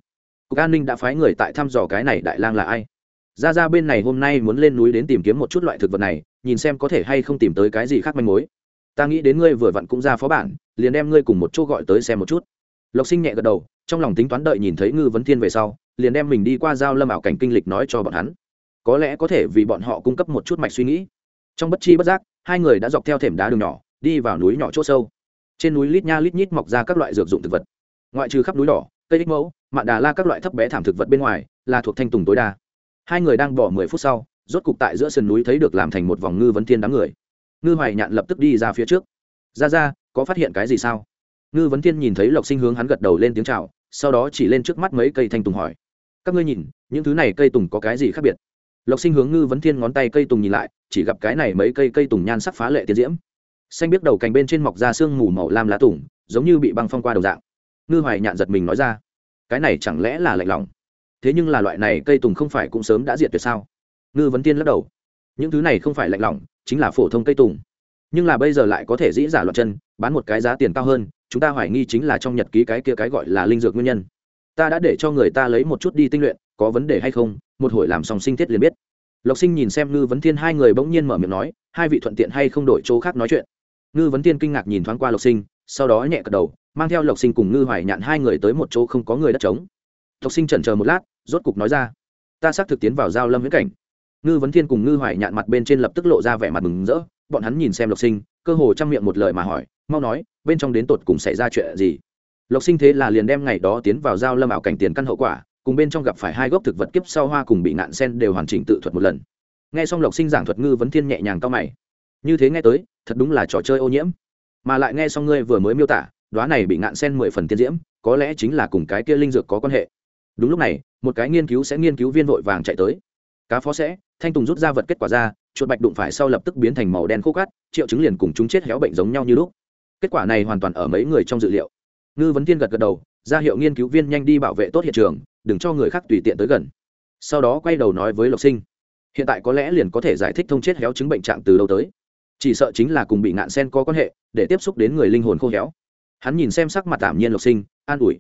Cục an ninh đã phái người tại thăm dò cái này đại lang là ai ra ra bên này hôm nay muốn lên núi đến tìm kiếm một chút loại thực vật này, nhìn xem có thể hay không tìm tới cái gì khác manh mối. Ta nghĩ đến ngươi vừa vặn cũng ra phó bản, liền đem ngươi cùng một chỗ gọi tới xem một chút. Lộc sinh nhẹ gật đầu, trong lòng tính toán đợi nhìn thấy ngư vấn thiên về sau, liền đem mình đi qua giao lâm ảo cảnh kinh lịch nói cho bọn hắn. Có lẽ có thể vì bọn họ cung cấp một chút mạch suy nghĩ. Trong bất chi bất giác, hai người đã dọc theo thềm đá đường nhỏ, đi vào núi nhỏ c h ỗ sâu. Trên núi lít nha lít nhít mọc ra các loại dược dụng thực vật. Ngoại trừ khắp núi đỏ, cây đích mẫu, mạn đà la các loại thấp bé thảm thực vật bên ngoài, là thuộc thanh tùng tối đa hai người đang bỏ mười phút sau, rốt cục tại giữa sườn núi thấy được làm thành một vòng ngư vấn thiên đám người. Ngư hoài nhạn lập tức đi ra phía trước. Ra ra, có phát hiện cái gì sao? Ngư vấn thiên nhìn thấy lộc sinh hướng hắn gật đầu lên tiếng c h à o sau đó chỉ lên trước mắt mấy cây thanh tùng hỏi. Các ngươi nhìn, những thứ này cây tùng có cái gì khác biệt? Lộc sinh hướng ngư vấn thiên ngón tay cây tùng nhìn lại, chỉ gặp cái này mấy cây cây tùng nhan sắc phá lệ tiến diễm. Xanh biết đầu cành bên trên mọc ra sương mù màu lam lá tùng, giống như bị băng phong qua đầu dạng. Ngư hoài nhạn giật mình nói ra, cái này chẳng lẽ là lạnh lòng? Thế nhưng là loại này cây tùng không phải cũng sớm đã diệt tuyệt sao? Ngư vấn tiên lắc đầu. Những thứ này không phải lạnh lỏng, chính là phổ thông cây tùng. Nhưng là bây giờ lại có thể dĩ giả loạn chân, bán một cái giá tiền cao hơn, chúng ta hoài nghi chính là trong nhật ký cái kia cái gọi là linh dược nguyên nhân. Ta đã để cho người ta lấy một chút đi tinh luyện, có vấn đề hay không, một hồi làm xong sinh thiết liền biết. Lộc sinh nhìn xem ngư vấn thiên, hai người bỗng nhiên mở miệng nói, hai vị thuận tiện hay không đổi chỗ khác nói chuyện. Ngư vấn thiên kinh ngạc nhìn thoáng qua lộc sinh, sau đó nhẹ cật đầu, mang theo lộc sinh cùng ngư hoài nhạn hai người tới một chỗ không có người đất trống. Lộc sinh chần chờ một lát rốt cục nói ra, ta xác thực tiến vào giao lâm viễn cảnh. Ngư vấn thiên cùng ngư hoài nhạn mặt bên trên lập tức lộ ra vẻ mặt mừng rỡ, bọn hắn nhìn xem lộc sinh, cơ hồ chăm miệng một lời mà hỏi, mau nói, bên trong đến tột cùng xảy ra chuyện gì? Lộc sinh thế là liền đem ngày đó tiến vào giao lâm ảo cảnh tiền căn hậu quả, cùng bên trong gặp phải hai gốc thực vật kiếp sau hoa cùng bị nạn sen đều hoàn chỉnh tự thuật một lần. Nghe xong lộc sinh giảng thuật, ngư vấn thiên nhẹ nhàng cao mày. Như thế nghe tới, thật đúng là trò chơi ô nhiễm. Mà lại nghe xong ngươi vừa mới miêu tả đoá này bị ngạn sen mười phần tiên diễm, có lẽ chính là cùng cái kia linh dược có quan hệ đúng lúc này, một cái nghiên cứu sẽ nghiên cứu viên vội vàng chạy tới. Cá phó sẽ, thanh tùng rút ra vật kết quả ra, chuột bạch đụng phải sau lập tức biến thành màu đen khô cát, triệu chứng liền cùng chúng chết héo bệnh giống nhau như lúc. Kết quả này hoàn toàn ở mấy người trong dự liệu. Ngư vấn tiên gật gật đầu, ra hiệu nghiên cứu viên nhanh đi bảo vệ tốt hiện trường, đừng cho người khác tùy tiện tới gần. Sau đó quay đầu nói với lộc sinh, hiện tại có lẽ liền có thể giải thích thông chết héo chứng bệnh trạng từ đâu tới. Chỉ sợ chính là cùng bị ngạn sen có quan hệ, để tiếp xúc đến người linh hồn khô héo. Hắn nhìn xem sắc mặt tạm nhiên lộc sinh, an ủi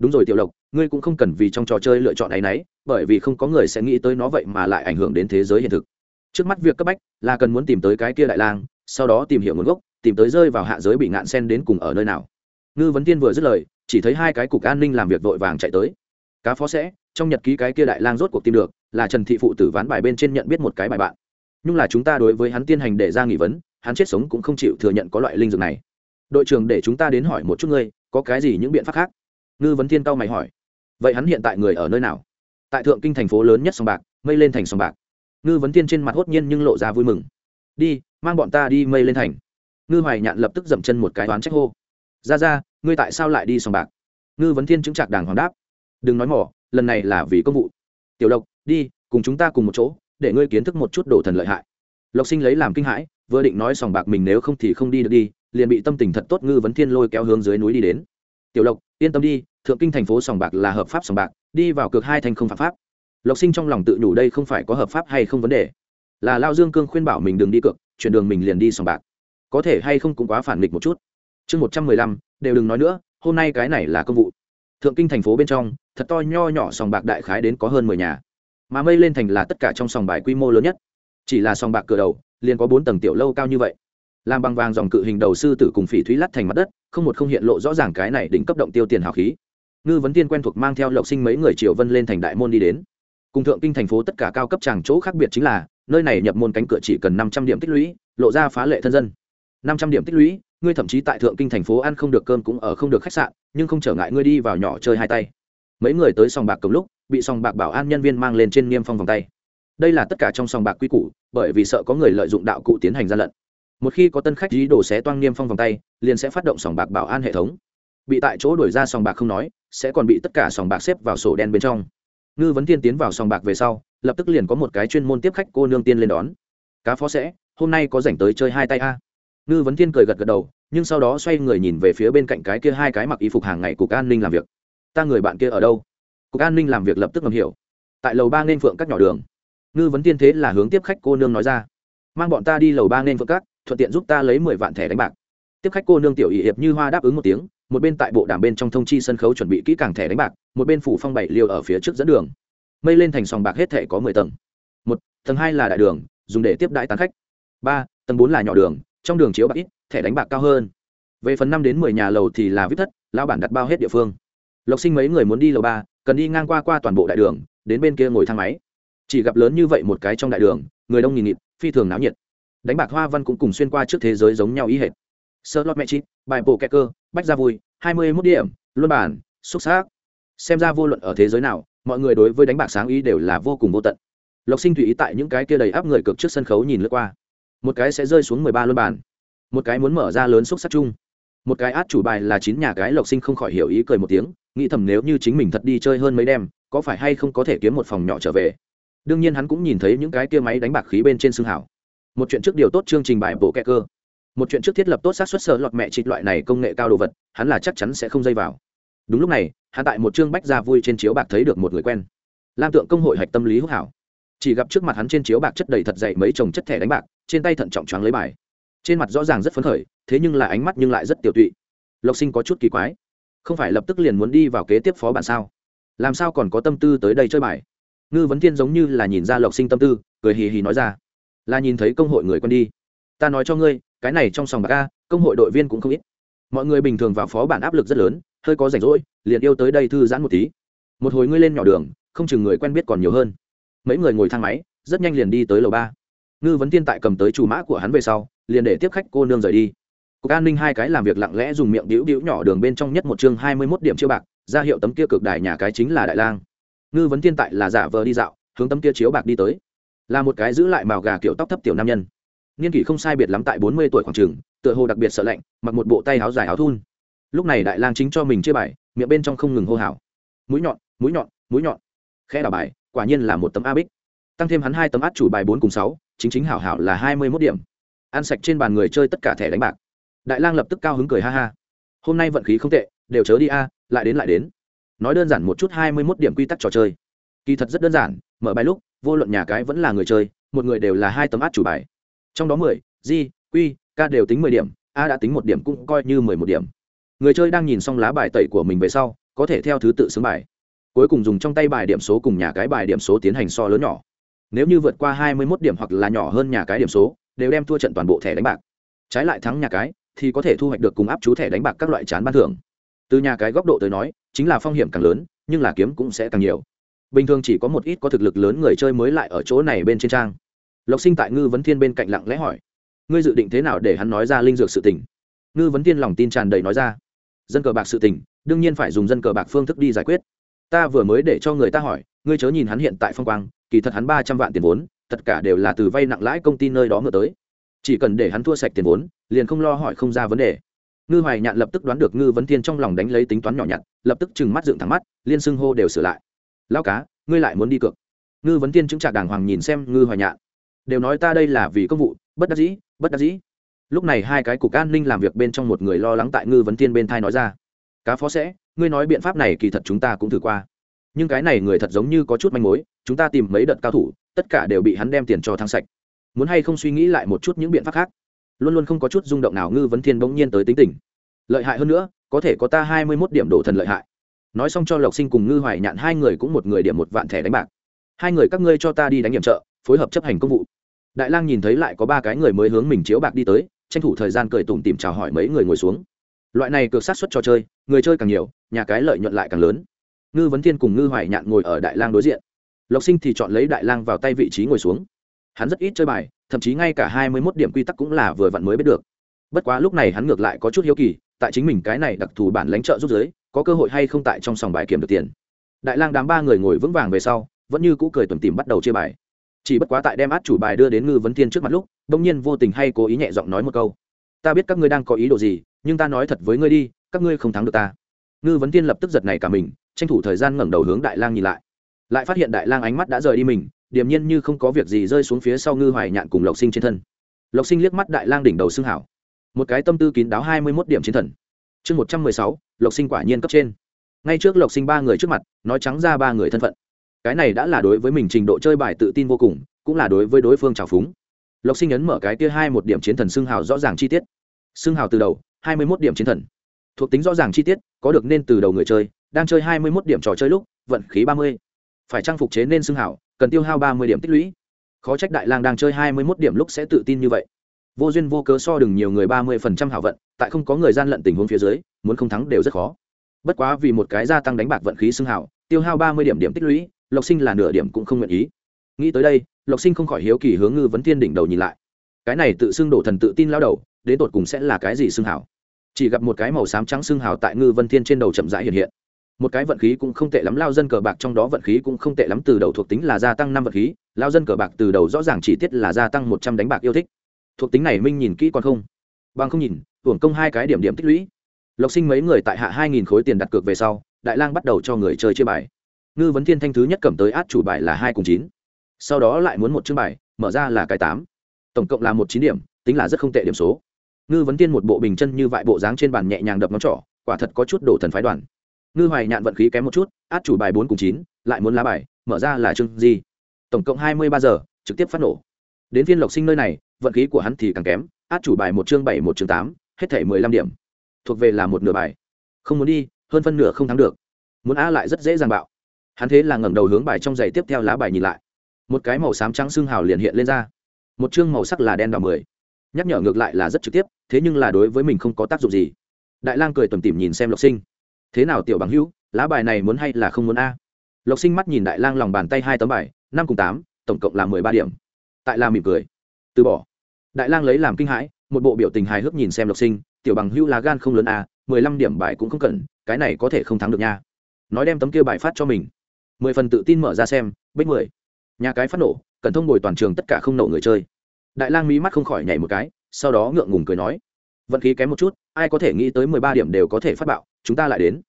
đúng rồi, tiểu lộc, ngươi cũng không cần vì trong trò chơi lựa chọn ấ y n ấ y bởi vì không có người sẽ nghĩ tới nó vậy mà lại ảnh hưởng đến thế giới hiện thực. Trước mắt việc cấp bách là cần muốn tìm tới cái kia đại lang, sau đó tìm hiểu nguồn gốc, tìm tới rơi vào hạ giới bị ngạn sen đến cùng ở nơi nào. Ngư vấn tiên vừa dứt lời, chỉ thấy hai cái cục an ninh làm việc vội vàng chạy tới. Cá phó sẽ, trong nhật ký cái kia đại lang rốt cuộc tìm được, là trần thị phụ tử ván bài bên trên nhận biết một cái bài bạn. Nhưng là chúng ta đối với hắn tiên hành để ra nghỉ vấn, hắn chết sống cũng không chịu thừa nhận có loại linh dược này. Đội trưởng để chúng ta đến hỏi một chút ngươi, có cái gì những biện pháp khác? Ngư vấn thiên cao mày hỏi, vậy hắn hiện tại người ở nơi nào? Tại thượng kinh thành phố lớn nhất sòng bạc, mây lên thành sòng bạc. Ngư vấn thiên trên mặt hốt nhiên nhưng lộ ra vui mừng. Đi, mang bọn ta đi mây lên thành. Ngư hoài nhạn lập tức dậm chân một cái toán trách hô, ra ra, ngươi tại sao lại đi sòng bạc? Ngư vấn thiên chứng trạc đàng hoàng đáp, đừng nói mỏ lần này là vì công vụ. Tiểu lộc, đi, cùng chúng ta cùng một chỗ, để ngươi kiến thức một chút đồ thần lợi hại. Lộc sinh lấy làm kinh hãi, vừa định nói sòng bạc mình nếu không thì không đi được đi, liền bị tâm tình thật tốt ngư vấn thiên lôi kéo hướng dưới núi đi đến. Tiểu lộc, yên tâm đi thượng kinh thành phố sòng bạc là hợp pháp sòng bạc, đi vào cược hai thành không phạm pháp. Lộc sinh trong lòng tự nhủ đây không phải có hợp pháp hay không vấn đề. Là lao dương cương khuyên bảo mình đừng đi cược, chuyển đường mình liền đi sòng bạc. Có thể hay không cũng quá phản nghịch một chút. Chương một trăm mười lăm, đều đừng nói nữa, hôm nay cái này là công vụ. Thượng kinh thành phố bên trong, thật to nho nhỏ sòng bạc đại khái đến có hơn mười nhà. Mà mây lên thành là tất cả trong sòng bài quy mô lớn nhất. Chỉ là sòng bạc cửa đầu, liền có bốn tầng tiểu lâu cao như vậy. Làm bằng vàng dòng cự hình đầu sư tử cùng phỉ thúy lắt thành mặt đất, không một không hiện lộ rõ ràng cái này đỉnh cấp động tiêu tiền hào khí ngư vấn tiên quen thuộc mang theo lộc sinh mấy người triều vân lên thành đại môn đi đến. Cùng thượng kinh thành phố tất cả cao cấp tràng chỗ khác biệt chính là, nơi này nhập môn cánh cửa chỉ cần năm trăm điểm tích lũy, lộ ra phá lệ thân dân. Năm trăm điểm tích lũy, ngươi thậm chí tại thượng kinh thành phố ăn không được cơm cũng ở không được khách sạn, nhưng không trở ngại ngươi đi vào nhỏ chơi hai tay. Mấy người tới sòng bạc cầm lúc, bị sòng bạc bảo an nhân viên mang lên trên niêm phong vòng tay. Đây là tất cả trong sòng bạc quy củ, bởi vì sợ có người lợi dụng đạo cụ tiến hành gian lận. Một khi có tân khách dí đổ xé toang niêm phong vòng tay, liền sẽ phát động sòng bạc bảo an hệ thống bị tại chỗ đổi ra sòng bạc không nói, sẽ còn bị tất cả sòng bạc xếp vào sổ đen bên trong. Ngư vấn Thiên tiến vào sòng bạc về sau, lập tức liền có một cái chuyên môn tiếp khách cô nương tiên lên đón. Cá phó sẽ, hôm nay có rảnh tới chơi hai tay a. Ngư vấn Thiên cười gật gật đầu, nhưng sau đó xoay người nhìn về phía bên cạnh cái kia hai cái mặc y phục hàng ngày cục an ninh làm việc. Ta người bạn kia ở đâu? Cục an ninh làm việc lập tức ngầm hiểu. Tại lầu ba nên phượng các nhỏ đường. Ngư vấn tiên thế là hướng tiếp khách cô nương nói ra. Mang bọn ta đi lầu ba nên phượng các, thuận tiện giúp ta lấy mười vạn thẻ đánh bạc. Tiếp khách cô nương tiểu ỵ hiệp như hoa đáp ứng một tiếng một bên tại bộ đàm bên trong thông chi sân khấu chuẩn bị kỹ càng thẻ đánh bạc, một bên phủ phong bảy liều ở phía trước dẫn đường. Mây lên thành sòng bạc hết thẻ có mười tầng. Một, tầng hai là đại đường, dùng để tiếp đại tán khách. Ba, tầng bốn là nhỏ đường, trong đường chiếu bạc ít, thẻ đánh bạc cao hơn. Về phần năm đến mười nhà lầu thì là vip thất lao bản đặt bao hết địa phương. Lộc sinh mấy người muốn đi lầu ba, cần đi ngang qua qua toàn bộ đại đường, đến bên kia ngồi thang máy. Chỉ gặp lớn như vậy một cái trong đại đường, người đông nghìn nghịt, phi thường náo nhiệt. Đánh bạc hoa văn cũng cùng xuyên qua trước thế giới giống nhau ý hệt sơ lót mẹ chít, bài bộ kẹ cơ, bách ra vui, hai mươi mốt điểm, luân bản, xúc xác. Xem ra vô luận ở thế giới nào, mọi người đối với đánh bạc sáng ý đều là vô cùng vô tận. Lộc sinh tùy ý tại những cái kia đầy áp người cực trước sân khấu nhìn lướt qua. Một cái sẽ rơi xuống mười ba luân bản. Một cái muốn mở ra lớn xúc sắc chung. Một cái át chủ bài là chín nhà cái lộc sinh không khỏi hiểu ý cười một tiếng, nghĩ thầm nếu như chính mình thật đi chơi hơn mấy đêm, có phải hay không có thể kiếm một phòng nhỏ trở về. Đương nhiên hắn cũng nhìn thấy những cái kia máy đánh bạc khí bên trên xương hảo. Một chuyện trước điều tốt chương trình bài bộ kẹ cơ một chuyện trước thiết lập tốt sát xuất sợ lọt mẹ trịch loại này công nghệ cao đồ vật, hắn là chắc chắn sẽ không dây vào. Đúng lúc này, hắn tại một chương bách ra vui trên chiếu bạc thấy được một người quen. Lam tượng công hội hạch tâm lý hữu hảo. Chỉ gặp trước mặt hắn trên chiếu bạc chất đầy thật dày mấy chồng chất thẻ đánh bạc, trên tay thận trọng choáng lấy bài. Trên mặt rõ ràng rất phấn khởi, thế nhưng là ánh mắt nhưng lại rất tiểu tụy. Lộc sinh có chút kỳ quái. Không phải lập tức liền muốn đi vào kế tiếp phó bản sao? Làm sao còn có tâm tư tới đây chơi bài? Ngư vấn thiên giống như là nhìn ra lộc sinh tâm tư, cười hì hì nói ra. Là nhìn thấy công hội người quen đi. Ta nói cho ngươi cái này trong sòng bạc a, công hội đội viên cũng không ít. Mọi người bình thường vào phó bản áp lực rất lớn, hơi có rảnh rỗi, liền yêu tới đây thư giãn một tí. Một hồi ngươi lên nhỏ đường, không chừng người quen biết còn nhiều hơn. Mấy người ngồi thang máy, rất nhanh liền đi tới lầu ba. Ngư vấn tiên tại cầm tới chủ mã của hắn về sau, liền để tiếp khách cô nương rời đi. Cục an ninh hai cái làm việc lặng lẽ dùng miệng đĩu đĩu nhỏ đường bên trong nhất một chương hai mươi mốt điểm chiếu bạc, ra hiệu tấm kia cực đài nhà cái chính là đại lang. Ngư vấn tiên tại là giả vờ đi dạo, hướng tấm kia chiếu bạc đi tới. Là một cái giữ lại màu gà kiểu tóc thấp tiểu nam nhân niên kỷ không sai biệt lắm tại bốn mươi tuổi khoảng trường, tựa hồ đặc biệt sợ lạnh, mặc một bộ tay áo dài áo thun. Lúc này đại lang chính cho mình chia bài, miệng bên trong không ngừng hô hào. Mũi nhọn mũi nhọn mũi nhọn. Khẽ đảo bài, quả nhiên là một tấm a bích. Tăng thêm hắn hai tấm át chủ bài bốn cùng sáu, chính chính hảo hảo là hai mươi mốt điểm. Ăn sạch trên bàn người chơi tất cả thẻ đánh bạc. Đại lang lập tức cao hứng cười ha ha. Hôm nay vận khí không tệ, đều chớ đi a, lại đến lại đến. Nói đơn giản một chút hai mươi mốt điểm quy tắc trò chơi. Kỳ thật rất đơn giản, mở bài lúc, vô luận nhà cái vẫn là người chơi, một người đều là hai tấm át chủ bài trong đó mười di quy k đều tính mười điểm, a đã tính một điểm cũng coi như mười một điểm. Người chơi đang nhìn xong lá bài tẩy của mình về sau, có thể theo thứ tự xướng bài. Cuối cùng dùng trong tay bài điểm số cùng nhà cái bài điểm số tiến hành so lớn nhỏ. Nếu như vượt qua hai mươi 21 điểm hoặc là nhỏ hơn nhà cái điểm số, đều đem thua trận toàn bộ thẻ đánh bạc. Trái lại thắng nhà cái, thì có thể thu hoạch được cùng áp chú thẻ đánh bạc các loại chán ban thưởng. Từ nhà cái góc độ tới nói, chính là phong hiểm càng lớn, nhưng là kiếm cũng sẽ càng nhiều. Bình thường chỉ có một ít có thực lực lớn người chơi mới lại ở chỗ này bên trên trang lộc sinh tại ngư vấn thiên bên cạnh lặng lẽ hỏi, ngươi dự định thế nào để hắn nói ra linh dược sự tình? Ngư vấn thiên lòng tin tràn đầy nói ra, dân cờ bạc sự tình, đương nhiên phải dùng dân cờ bạc phương thức đi giải quyết. Ta vừa mới để cho người ta hỏi, ngươi chớ nhìn hắn hiện tại phong quang, kỳ thật hắn ba trăm vạn tiền vốn, tất cả đều là từ vay nặng lãi công ty nơi đó ngựa tới. Chỉ cần để hắn thua sạch tiền vốn, liền không lo hỏi không ra vấn đề. Ngư hoài nhạn lập tức đoán được ngư vấn thiên trong lòng đánh lấy tính toán nhỏ nhặt, lập tức chừng mắt dựng thẳng mắt, liên xưng hô đều sửa lại. Lao cá, ngươi lại muốn đi cược. Ngư vấn thiên chứng trạc đàng hoàng nhìn xem ngư hoài nhạn đều nói ta đây là vì công vụ, bất đắc dĩ, bất đắc dĩ. Lúc này hai cái cục an ninh làm việc bên trong một người lo lắng tại ngư vấn thiên bên thai nói ra. Cá phó sẽ, ngươi nói biện pháp này kỳ thật chúng ta cũng thử qua. Nhưng cái này người thật giống như có chút manh mối, chúng ta tìm mấy đợt cao thủ, tất cả đều bị hắn đem tiền cho thăng sạch. Muốn hay không suy nghĩ lại một chút những biện pháp khác? Luôn luôn không có chút rung động nào ngư vấn thiên bỗng nhiên tới tính tình. Lợi hại hơn nữa, có thể có ta hai mươi mốt điểm đổ thần lợi hại. Nói xong cho lộc sinh cùng ngư hoài nhạn hai người cũng một người điểm một vạn thẻ đánh bạc. Hai người các ngươi cho ta đi đánh nhiệm trợ, phối hợp chấp hành công vụ đại lang nhìn thấy lại có ba cái người mới hướng mình chiếu bạc đi tới, tranh thủ thời gian cười tủm tìm chào hỏi mấy người ngồi xuống. Loại này cược sát xuất trò chơi, người chơi càng nhiều, nhà cái lợi nhuận lại càng lớn. Ngư vấn thiên cùng ngư hoài nhạn ngồi ở đại lang đối diện. Lộc sinh thì chọn lấy đại lang vào tay vị trí ngồi xuống. Hắn rất ít chơi bài, thậm chí ngay cả hai mươi mốt điểm quy tắc cũng là vừa vặn mới biết được. Bất quá lúc này hắn ngược lại có chút hiếu kỳ, tại chính mình cái này đặc thù bản lãnh trợ giúp giới, có cơ hội hay không tại trong sòng bài kiểm được tiền. Đại lang đám ba người ngồi vững vàng về sau, vẫn như cũ cười tuần tìm bắt đầu chia bài chỉ bất quá tại đem át chủ bài đưa đến ngư vấn thiên trước mặt lúc, bỗng nhiên vô tình hay cố ý nhẹ giọng nói một câu. Ta biết các ngươi đang có ý đồ gì, nhưng ta nói thật với ngươi đi, các ngươi không thắng được ta. Ngư vấn thiên lập tức giật này cả mình, tranh thủ thời gian ngẩng đầu hướng đại lang nhìn lại. Lại phát hiện đại lang ánh mắt đã rời đi mình, điềm nhiên như không có việc gì rơi xuống phía sau ngư hoài nhạn cùng lộc sinh trên thân. Lộc sinh liếc mắt đại lang đỉnh đầu xương hảo. Một cái tâm tư kín đáo hai mươi mốt điểm chiến thần. Chương một trăm mười sáu, lộc sinh quả nhiên cấp trên. Ngay trước lộc sinh ba người trước mặt, nói trắng ra ba người thân phận cái này đã là đối với mình trình độ chơi bài tự tin vô cùng cũng là đối với đối phương trào phúng. Lộc sinh ấn mở cái kia hai một điểm chiến thần xương hào rõ ràng chi tiết. Xương hào từ đầu hai mươi mốt điểm chiến thần. Thuộc tính rõ ràng chi tiết có được nên từ đầu người chơi đang chơi hai mươi mốt điểm trò chơi lúc vận khí ba mươi. Phải trang phục chế nên xương hào, cần tiêu hao ba mươi điểm tích lũy. Khó trách đại lang đang chơi hai mươi mốt điểm lúc sẽ tự tin như vậy. Vô duyên vô cớ so đừng nhiều người ba mươi phần trăm hảo vận tại không có người gian lận tình huống phía dưới muốn không thắng đều rất khó. Bất quá vì một cái gia tăng đánh bạc vận khí xương hào, tiêu hao ba mươi điểm điểm tích lũy lộc sinh là nửa điểm cũng không nguyện ý. Nghĩ tới đây, lộc sinh không khỏi hiếu kỳ hướng ngư vấn thiên đỉnh đầu nhìn lại. Cái này tự xưng đổ thần tự tin lao đầu, đến tột cùng sẽ là cái gì xưng hảo? Chỉ gặp một cái màu xám trắng xưng hào tại ngư vân thiên trên đầu chậm rãi hiện hiện. Một cái vận khí cũng không tệ lắm, lao dân cờ bạc trong đó vận khí cũng không tệ lắm, từ đầu thuộc tính là gia tăng năm vận khí, lao dân cờ bạc từ đầu rõ ràng chỉ tiết là gia tăng một trăm đánh bạc yêu thích. Thuộc tính này minh nhìn kỹ còn không? Bằng không nhìn, hưởng công hai cái điểm điểm tích lũy. Lộc sinh mấy người tại hạ hai nghìn khối tiền đặt cược về sau, đại lang bắt đầu cho người chơi chơi bài ngư vấn thiên thanh thứ nhất cầm tới át chủ bài là hai cùng chín. Sau đó lại muốn một chương bài, mở ra là cái tám. Tổng cộng là một chín điểm, tính là rất không tệ điểm số. Ngư vấn tiên một bộ bình chân như vại bộ dáng trên bàn nhẹ nhàng đập ngón trỏ, quả thật có chút đổ thần phái đoàn. Ngư hoài nhạn vận khí kém một chút, át chủ bài bốn cùng chín, lại muốn lá bài, mở ra là chương gì? Tổng cộng hai mươi ba giờ, trực tiếp phát nổ. Đến phiên lộc sinh nơi này, vận khí của hắn thì càng kém, át chủ bài một chương bảy, một chương tám, hết thể mười lăm điểm. Thuộc về là một nửa bài. Không muốn đi, hơn phân nửa không thắng được. Muốn a lại rất dễ dàng bạo hắn thế là ngẩng đầu hướng bài trong giày tiếp theo lá bài nhìn lại. Một cái màu xám trắng xương hào liền hiện lên ra. Một chương màu sắc là đen đỏ mười. Nhắc nhở ngược lại là rất trực tiếp, thế nhưng là đối với mình không có tác dụng gì. Đại lang cười tuần tìm nhìn xem lộc sinh. Thế nào tiểu bằng hữu, lá bài này muốn hay là không muốn a? Lộc sinh mắt nhìn đại lang lòng bàn tay hai tấm bài, năm cùng tám, tổng cộng là mười ba điểm. Tại là mỉm cười. Từ bỏ. Đại lang lấy làm kinh hãi, một bộ biểu tình hài hước nhìn xem lộc sinh, tiểu bằng hữu lá gan không lớn a, mười lăm điểm bài cũng không cần, cái này có thể không thắng được nha. Nói đem tấm kia bài phát cho mình mười phần tự tin mở ra xem, bích mười. Nhà cái phát nổ cần thông bồi toàn trường tất cả không nổ người chơi. Đại lang mỹ mắt không khỏi nhảy một cái, sau đó ngượng ngùng cười nói, vận khí kém một chút, ai có thể nghĩ tới mười ba điểm đều có thể phát bạo, chúng ta lại đến.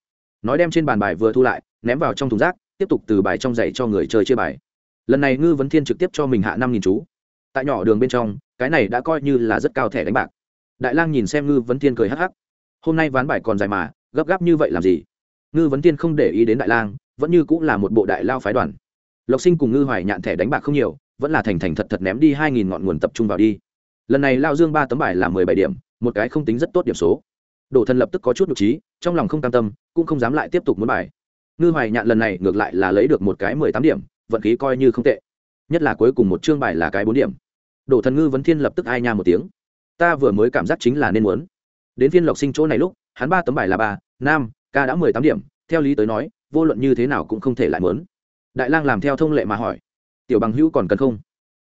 Nói đem trên bàn bài vừa thu lại, ném vào trong thùng rác, tiếp tục từ bài trong giày cho người chơi chia bài. Lần này ngư vấn thiên trực tiếp cho mình hạ năm nghìn chú. Tại nhỏ đường bên trong, cái này đã coi như là rất cao thẻ đánh bạc. Đại lang nhìn xem ngư vấn thiên cười hắc hắc. Hôm nay ván bài còn dài mà, gấp gáp như vậy làm gì? Ngư vấn thiên không để ý đến đại lang vẫn như cũng là một bộ đại lao phái đoàn. Lộc sinh cùng ngư hoài nhạn thẻ đánh bạc không nhiều, vẫn là thành thành thật thật ném đi hai nghìn ngọn nguồn tập trung vào đi. Lần này lao dương ba tấm bài là mười bảy điểm, một cái không tính rất tốt điểm số. Đổ thần lập tức có chút nhục trí, trong lòng không cam tâm, cũng không dám lại tiếp tục muốn bài. Ngư hoài nhạn lần này ngược lại là lấy được một cái mười tám điểm, vận khí coi như không tệ. Nhất là cuối cùng một chương bài là cái bốn điểm. Đổ thần ngư vấn thiên lập tức ai nha một tiếng. Ta vừa mới cảm giác chính là nên muốn. Đến phiên lộc sinh chỗ này lúc, hắn ba tấm bài là ba, nam, ca đã mười tám điểm, theo lý tới nói vô luận như thế nào cũng không thể lại muốn. Đại lang làm theo thông lệ mà hỏi. Tiểu bằng hữu còn cần không?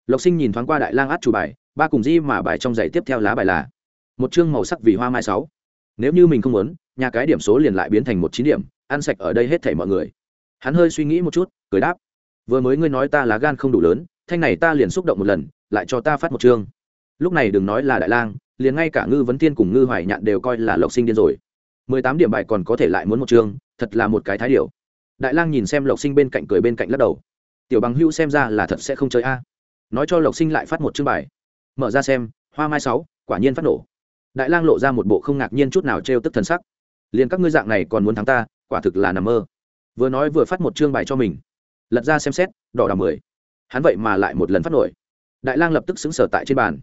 Lộc sinh nhìn thoáng qua đại lang át chủ bài, ba cùng di mà bài trong giày tiếp theo lá bài là một chương màu sắc vì hoa mai sáu. Nếu như mình không muốn, nhà cái điểm số liền lại biến thành một chín điểm, ăn sạch ở đây hết thảy mọi người. Hắn hơi suy nghĩ một chút, cười đáp. Vừa mới ngươi nói ta lá gan không đủ lớn, thanh này ta liền xúc động một lần, lại cho ta phát một chương. Lúc này đừng nói là đại lang, liền ngay cả ngư vấn tiên cùng ngư hoài nhạn đều coi là lộc sinh điên rồi. Mười tám điểm bài còn có thể lại muốn một chương, thật là một cái thái điều đại lang nhìn xem lộc sinh bên cạnh cười bên cạnh lắc đầu. tiểu bằng hưu xem ra là thật sẽ không chơi a. nói cho lộc sinh lại phát một chương bài. mở ra xem, hoa mai sáu, quả nhiên phát nổ. đại lang lộ ra một bộ không ngạc nhiên chút nào trêu tức thần sắc. liền các ngươi dạng này còn muốn thắng ta, quả thực là nằm mơ. vừa nói vừa phát một chương bài cho mình. lật ra xem xét, đỏ đỏ mười. hắn vậy mà lại một lần phát nổi. đại lang lập tức xứng sở tại trên bàn.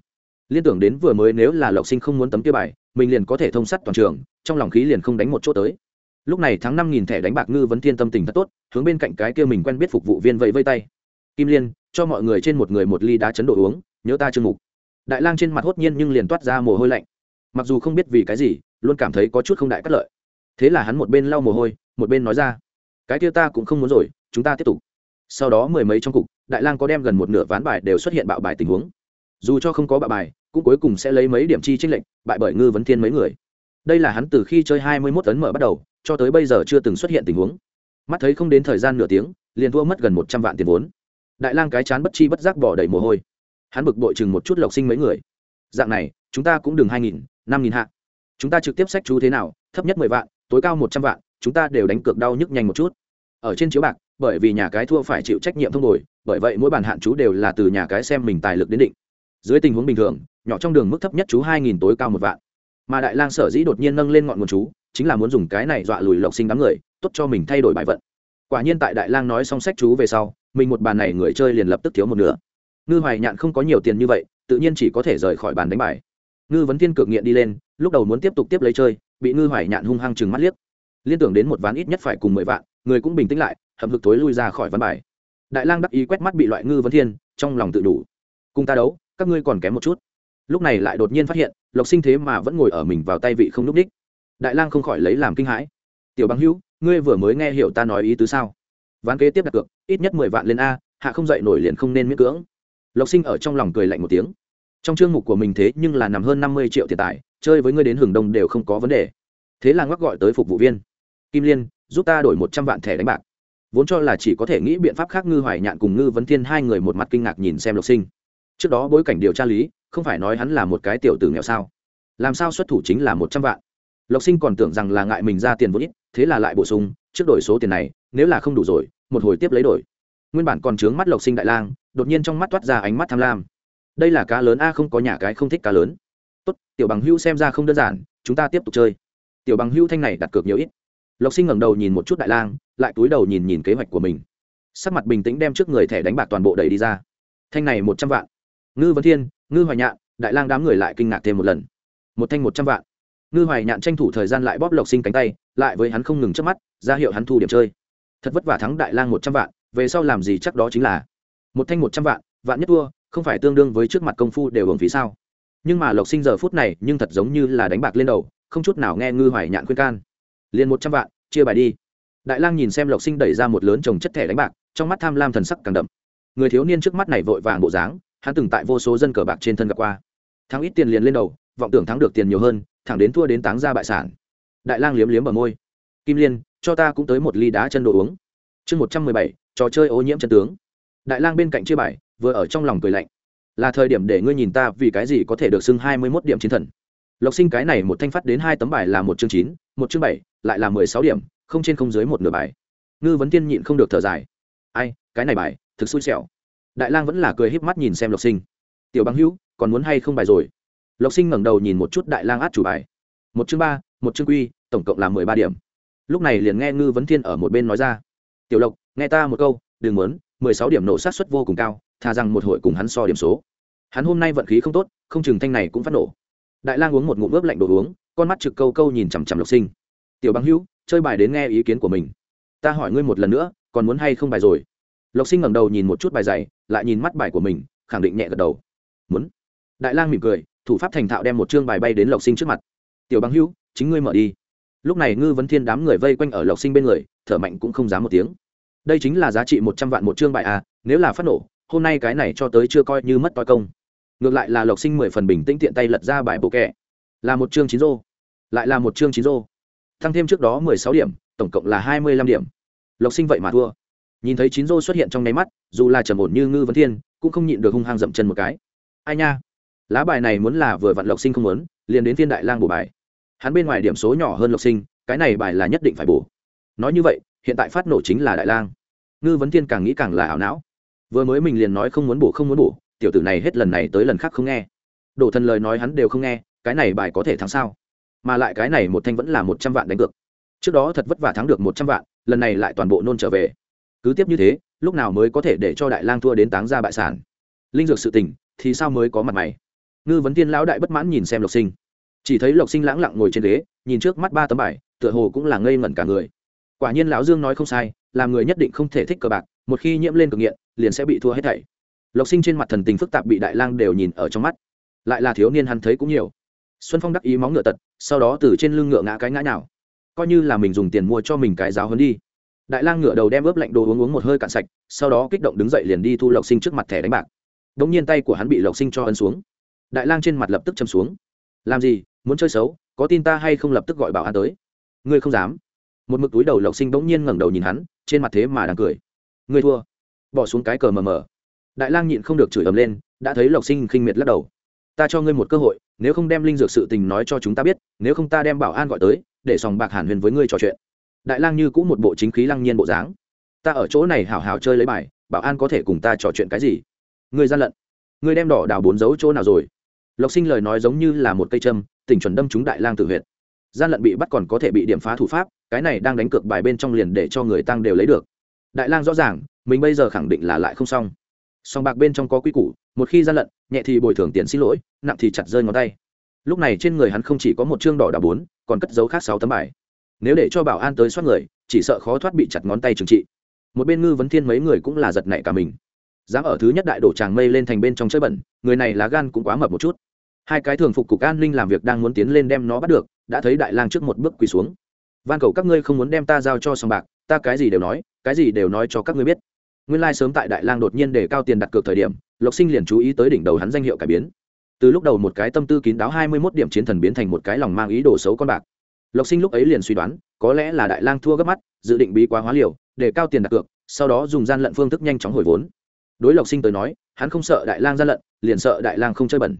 liên tưởng đến vừa mới nếu là lộc sinh không muốn tấm kia bài, mình liền có thể thông sắt toàn trường, trong lòng khí liền không đánh một chỗ tới lúc này tháng năm nghìn thẻ đánh bạc ngư vấn thiên tâm tình thật tốt, hướng bên cạnh cái kia mình quen biết phục vụ viên vẫy vây tay. Kim liên, cho mọi người trên một người một ly đá chấn độ uống, nhớ ta chương mục. Đại lang trên mặt hốt nhiên nhưng liền toát ra mồ hôi lạnh. Mặc dù không biết vì cái gì, luôn cảm thấy có chút không đại cắt lợi. Thế là hắn một bên lau mồ hôi, một bên nói ra, cái kia ta cũng không muốn rồi, chúng ta tiếp tục. Sau đó mười mấy trong cục, đại lang có đem gần một nửa ván bài đều xuất hiện bạo bài tình huống. Dù cho không có bạo bài, cũng cuối cùng sẽ lấy mấy điểm chi trích lệnh bại bởi ngư vấn thiên mấy người. Đây là hắn từ khi chơi hai mươi mốt tấn mở bắt đầu cho tới bây giờ chưa từng xuất hiện tình huống. Mắt thấy không đến thời gian nửa tiếng, liền thua mất gần một trăm vạn tiền vốn. Đại lang cái chán bất chi bất giác bỏ đầy mồ hôi. Hắn bực bội chừng một chút lộc sinh mấy người. Dạng này, chúng ta cũng đừng hai nghìn, năm nghìn hạ. Chúng ta trực tiếp sách chú thế nào, thấp nhất mười vạn, tối cao một trăm vạn, chúng ta đều đánh cược đau nhức nhanh một chút. Ở trên chiếu bạc, bởi vì nhà cái thua phải chịu trách nhiệm thông bồi bởi vậy mỗi bản hạn chú đều là từ nhà cái xem mình tài lực đến định. Dưới tình huống bình thường, nhỏ trong đường mức thấp nhất chú hai nghìn, tối cao một vạn. Mà đại lang sở dĩ đột nhiên nâng lên ngọn nguồn chú chính là muốn dùng cái này dọa lùi lộc sinh đám người, tốt cho mình thay đổi bài vận. Quả nhiên tại đại lang nói xong sách chú về sau, mình một bàn này người chơi liền lập tức thiếu một nửa. Ngư hoài nhạn không có nhiều tiền như vậy, tự nhiên chỉ có thể rời khỏi bàn đánh bài. Ngư vấn thiên cực nghiện đi lên, lúc đầu muốn tiếp tục tiếp lấy chơi, bị ngư hoài nhạn hung hăng chừng mắt liếc. Liên tưởng đến một ván ít nhất phải cùng mười vạn, người cũng bình tĩnh lại, hậm hực tối lui ra khỏi ván bài. Đại lang đắc ý quét mắt bị loại ngư vấn thiên, trong lòng tự đủ. Cùng ta đấu, các ngươi còn kém một chút. Lúc này lại đột nhiên phát hiện, lộc sinh thế mà vẫn ngồi ở mình vào tay vị không núp đích đại lang không khỏi lấy làm kinh hãi. Tiểu bằng hữu, ngươi vừa mới nghe hiểu ta nói ý tứ sao? Ván kế tiếp đặt cược, ít nhất mười vạn lên a, hạ không dậy nổi liền không nên miễn cưỡng. Lộc sinh ở trong lòng cười lạnh một tiếng. Trong chương mục của mình thế nhưng là nằm hơn năm mươi triệu tiền tài, chơi với ngươi đến hưởng đông đều không có vấn đề. Thế là ngoắc gọi tới phục vụ viên. Kim liên, giúp ta đổi một trăm vạn thẻ đánh bạc. Vốn cho là chỉ có thể nghĩ biện pháp khác ngư hoài nhạn cùng ngư vấn thiên hai người một mặt kinh ngạc nhìn xem lộc sinh. Trước đó bối cảnh điều tra lý, không phải nói hắn là một cái tiểu tử nghèo sao? Làm sao xuất thủ chính là một trăm vạn? Lộc sinh còn tưởng rằng là ngại mình ra tiền vốn ít thế là lại bổ sung, trước đổi số tiền này, nếu là không đủ rồi, một hồi tiếp lấy đổi. Nguyên bản còn trướng mắt lộc sinh đại lang, đột nhiên trong mắt toát ra ánh mắt tham lam. Đây là cá lớn a, không có nhà cái không thích cá lớn. Tốt, tiểu bằng hưu xem ra không đơn giản, chúng ta tiếp tục chơi. Tiểu bằng hưu thanh này đặt cược nhiều ít. Lộc sinh ngẩng đầu nhìn một chút đại lang, lại túi đầu nhìn nhìn kế hoạch của mình. Sắc mặt bình tĩnh đem trước người thẻ đánh bạc toàn bộ đẩy đi ra. Thanh này một trăm vạn. Ngư vấn thiên, ngư hoài nhạn, đại lang đám người lại kinh ngạc thêm một lần. Một thanh một trăm vạn ngư hoài nhạn tranh thủ thời gian lại bóp lộc sinh cánh tay, lại với hắn không ngừng trước mắt, ra hiệu hắn thu điểm chơi. Thật vất vả thắng đại lang một trăm vạn, về sau làm gì chắc đó chính là một thanh một trăm vạn vạn nhất thua, không phải tương đương với trước mặt công phu đều hưởng phí sao? Nhưng mà lộc sinh giờ phút này nhưng thật giống như là đánh bạc lên đầu, không chút nào nghe ngư hoài nhạn khuyên can. Liền một trăm vạn, chia bài đi. Đại lang nhìn xem lộc sinh đẩy ra một lớn trồng chất thẻ đánh bạc, trong mắt tham lam thần sắc càng đậm. Người thiếu niên trước mắt này vội vàng bộ dáng, hắn từng tại vô số dân cờ bạc trên thân gặp qua. Thắng ít tiền liền lên đầu, vọng tưởng thắng được tiền nhiều hơn thẳng đến thua đến táng ra bại sản. Đại lang liếm liếm bờ môi. Kim liên, cho ta cũng tới một ly đá chân đồ uống. Chương một trăm mười bảy, trò chơi ô nhiễm chân tướng. Đại lang bên cạnh chia bài, vừa ở trong lòng cười lạnh. Là thời điểm để ngươi nhìn ta vì cái gì có thể được xưng hai mươi mốt điểm chiến thần. Lộc sinh cái này một thanh phát đến hai tấm bài là một chương chín, một chương bảy, lại là mười sáu điểm, không trên không dưới một nửa bài. Ngư vấn tiên nhịn không được thở dài. Ai, cái này bài, thực xui xẻo. Đại lang vẫn là cười híp mắt nhìn xem lộc sinh. Tiểu băng hữu, còn muốn hay không bài rồi? Lộc sinh ngẩng đầu nhìn một chút đại lang át chủ bài. Một chương ba, một chương quy, tổng cộng là mười ba điểm. Lúc này liền nghe ngư vấn thiên ở một bên nói ra. Tiểu lộc, nghe ta một câu, đừng muốn, mười sáu điểm nổ sát suất vô cùng cao, thà rằng một hội cùng hắn so điểm số. Hắn hôm nay vận khí không tốt, không chừng thanh này cũng phát nổ. Đại lang uống một ngụm ướp lạnh đồ uống, con mắt trực câu câu nhìn chằm chằm lộc sinh. Tiểu băng hữu, chơi bài đến nghe ý kiến của mình. Ta hỏi ngươi một lần nữa, còn muốn hay không bài rồi? Lộc sinh ngẩng đầu nhìn một chút bài dày lại nhìn mắt bài của mình, khẳng định nhẹ gật đầu. Muốn. Đại lang mỉm cười thủ pháp thành thạo đem một chương bài bay đến lộc sinh trước mặt. Tiểu băng hữu, chính ngươi mở đi. Lúc này ngư vấn thiên đám người vây quanh ở lộc sinh bên người, thở mạnh cũng không dám một tiếng. Đây chính là giá trị một trăm vạn một chương bài à nếu là phát nổ, hôm nay cái này cho tới chưa coi như mất toi công. Ngược lại là lộc sinh mười phần bình tĩnh tiện tay lật ra bài bộ kẹ. Là một chương chín rô. Lại là một chương chín rô. Tăng thêm trước đó mười sáu điểm, tổng cộng là hai mươi lăm điểm. Lộc sinh vậy mà thua. Nhìn thấy chín rô xuất hiện trong nháy mắt, dù là trầm ổn như ngư vấn thiên, cũng không nhịn được hung hăng dậm chân một cái. Ai nha? Lá bài này muốn là vừa vặn lộc sinh không muốn, liền đến thiên đại lang bổ bài. Hắn bên ngoài điểm số nhỏ hơn lộc sinh, cái này bài là nhất định phải bổ. Nói như vậy, hiện tại phát nổ chính là đại lang. Ngư vấn thiên càng nghĩ càng là ảo não. Vừa mới mình liền nói không muốn bổ, không muốn bổ, tiểu tử này hết lần này tới lần khác không nghe. Đổ thần lời nói hắn đều không nghe, cái này bài có thể thắng sao? Mà lại cái này một thanh vẫn là một trăm vạn đánh cược. Trước đó thật vất vả thắng được một trăm vạn, lần này lại toàn bộ nôn trở về. Cứ tiếp như thế, lúc nào mới có thể để cho đại lang thua đến táng ra bại sản? Linh dược sự tình, thì sao mới có mặt mày? Ngư vấn tiên lão đại bất mãn nhìn xem lộc sinh. Chỉ thấy lộc sinh lãng lặng ngồi trên ghế, nhìn trước mắt ba tấm bài, tựa hồ cũng là ngây ngẩn cả người. Quả nhiên lão dương nói không sai, làm người nhất định không thể thích cờ bạc, một khi nhiễm lên cực nghiện, liền sẽ bị thua hết thảy. Lộc sinh trên mặt thần tình phức tạp bị đại lang đều nhìn ở trong mắt. Lại là thiếu niên hắn thấy cũng nhiều. Xuân phong đắc ý móng ngựa tật, sau đó từ trên lưng ngựa ngã cái ngã nào coi như là mình dùng tiền mua cho mình cái giáo hơn đi. Đại lang ngựa đầu đem ướp lạnh đồ uống uống một hơi cạn sạch, sau đó kích động đứng dậy liền đi thu lộc sinh trước mặt thẻ đánh bạc. Đ ỗ n g nhiên tay của hắn bị lộc sinh cho ấn xuống đại lang trên mặt lập tức châm xuống. Làm gì? Muốn chơi xấu? Có tin ta hay không lập tức gọi bảo an tới? Ngươi không dám. Một mực túi đầu lộc sinh bỗng nhiên ngẩng đầu nhìn hắn, trên mặt thế mà đang cười. Ngươi thua. Bỏ xuống cái cờ mờ mờ. Đại lang nhịn không được chửi ầm lên, đã thấy lộc sinh khinh miệt lắc đầu. Ta cho ngươi một cơ hội, nếu không đem linh dược sự tình nói cho chúng ta biết, nếu không ta đem bảo an gọi tới, để sòng bạc hàn huyền với ngươi trò chuyện. Đại lang như cũng một bộ chính khí lăng nhiên bộ dáng. Ta ở chỗ này hảo hảo chơi lấy bài, bảo an có thể cùng ta trò chuyện cái gì? Ngươi gian lận. Ngươi đem đỏ đào bốn dấu chỗ nào rồi? Lộc sinh lời nói giống như là một cây châm, tỉnh chuẩn đâm chúng đại lang tử huyệt. Gian lận bị bắt còn có thể bị điểm phá thủ pháp, cái này đang đánh cược bài bên trong liền để cho người tăng đều lấy được. Đại lang rõ ràng, mình bây giờ khẳng định là lại không xong. Song bạc bên trong có quy củ, một khi gian lận, nhẹ thì bồi thường tiền xin lỗi, nặng thì chặt rơi ngón tay. Lúc này trên người hắn không chỉ có một chương đỏ đà bốn, còn cất dấu khác sáu tấm bài. Nếu để cho bảo an tới soát người, chỉ sợ khó thoát bị chặt ngón tay trừng trị. Một bên ngư vấn thiên mấy người cũng là giật nảy cả mình. Dám ở thứ nhất đại đổ tràng mây lên thành bên trong chơi bẩn, người này lá gan cũng quá mập một chút hai cái thường phục cục an ninh làm việc đang muốn tiến lên đem nó bắt được, đã thấy đại lang trước một bước quỳ xuống. Van cầu các ngươi không muốn đem ta giao cho sòng bạc, ta cái gì đều nói, cái gì đều nói cho các ngươi biết. Nguyên lai、like、sớm tại đại lang đột nhiên để cao tiền đặt cược thời điểm, lộc sinh liền chú ý tới đỉnh đầu hắn danh hiệu cải biến. Từ lúc đầu một cái tâm tư kín đáo hai mươi mốt điểm chiến thần biến thành một cái lòng mang ý đồ xấu con bạc. Lộc sinh lúc ấy liền suy đoán, có lẽ là đại lang thua gấp mắt, dự định bí quá hóa liều, để cao tiền đặt cược, sau đó dùng gian lận phương thức nhanh chóng hồi vốn. Đối lộc sinh tới nói, hắn không sợ đại lang gian lận, liền sợ đại lang không chơi bẩn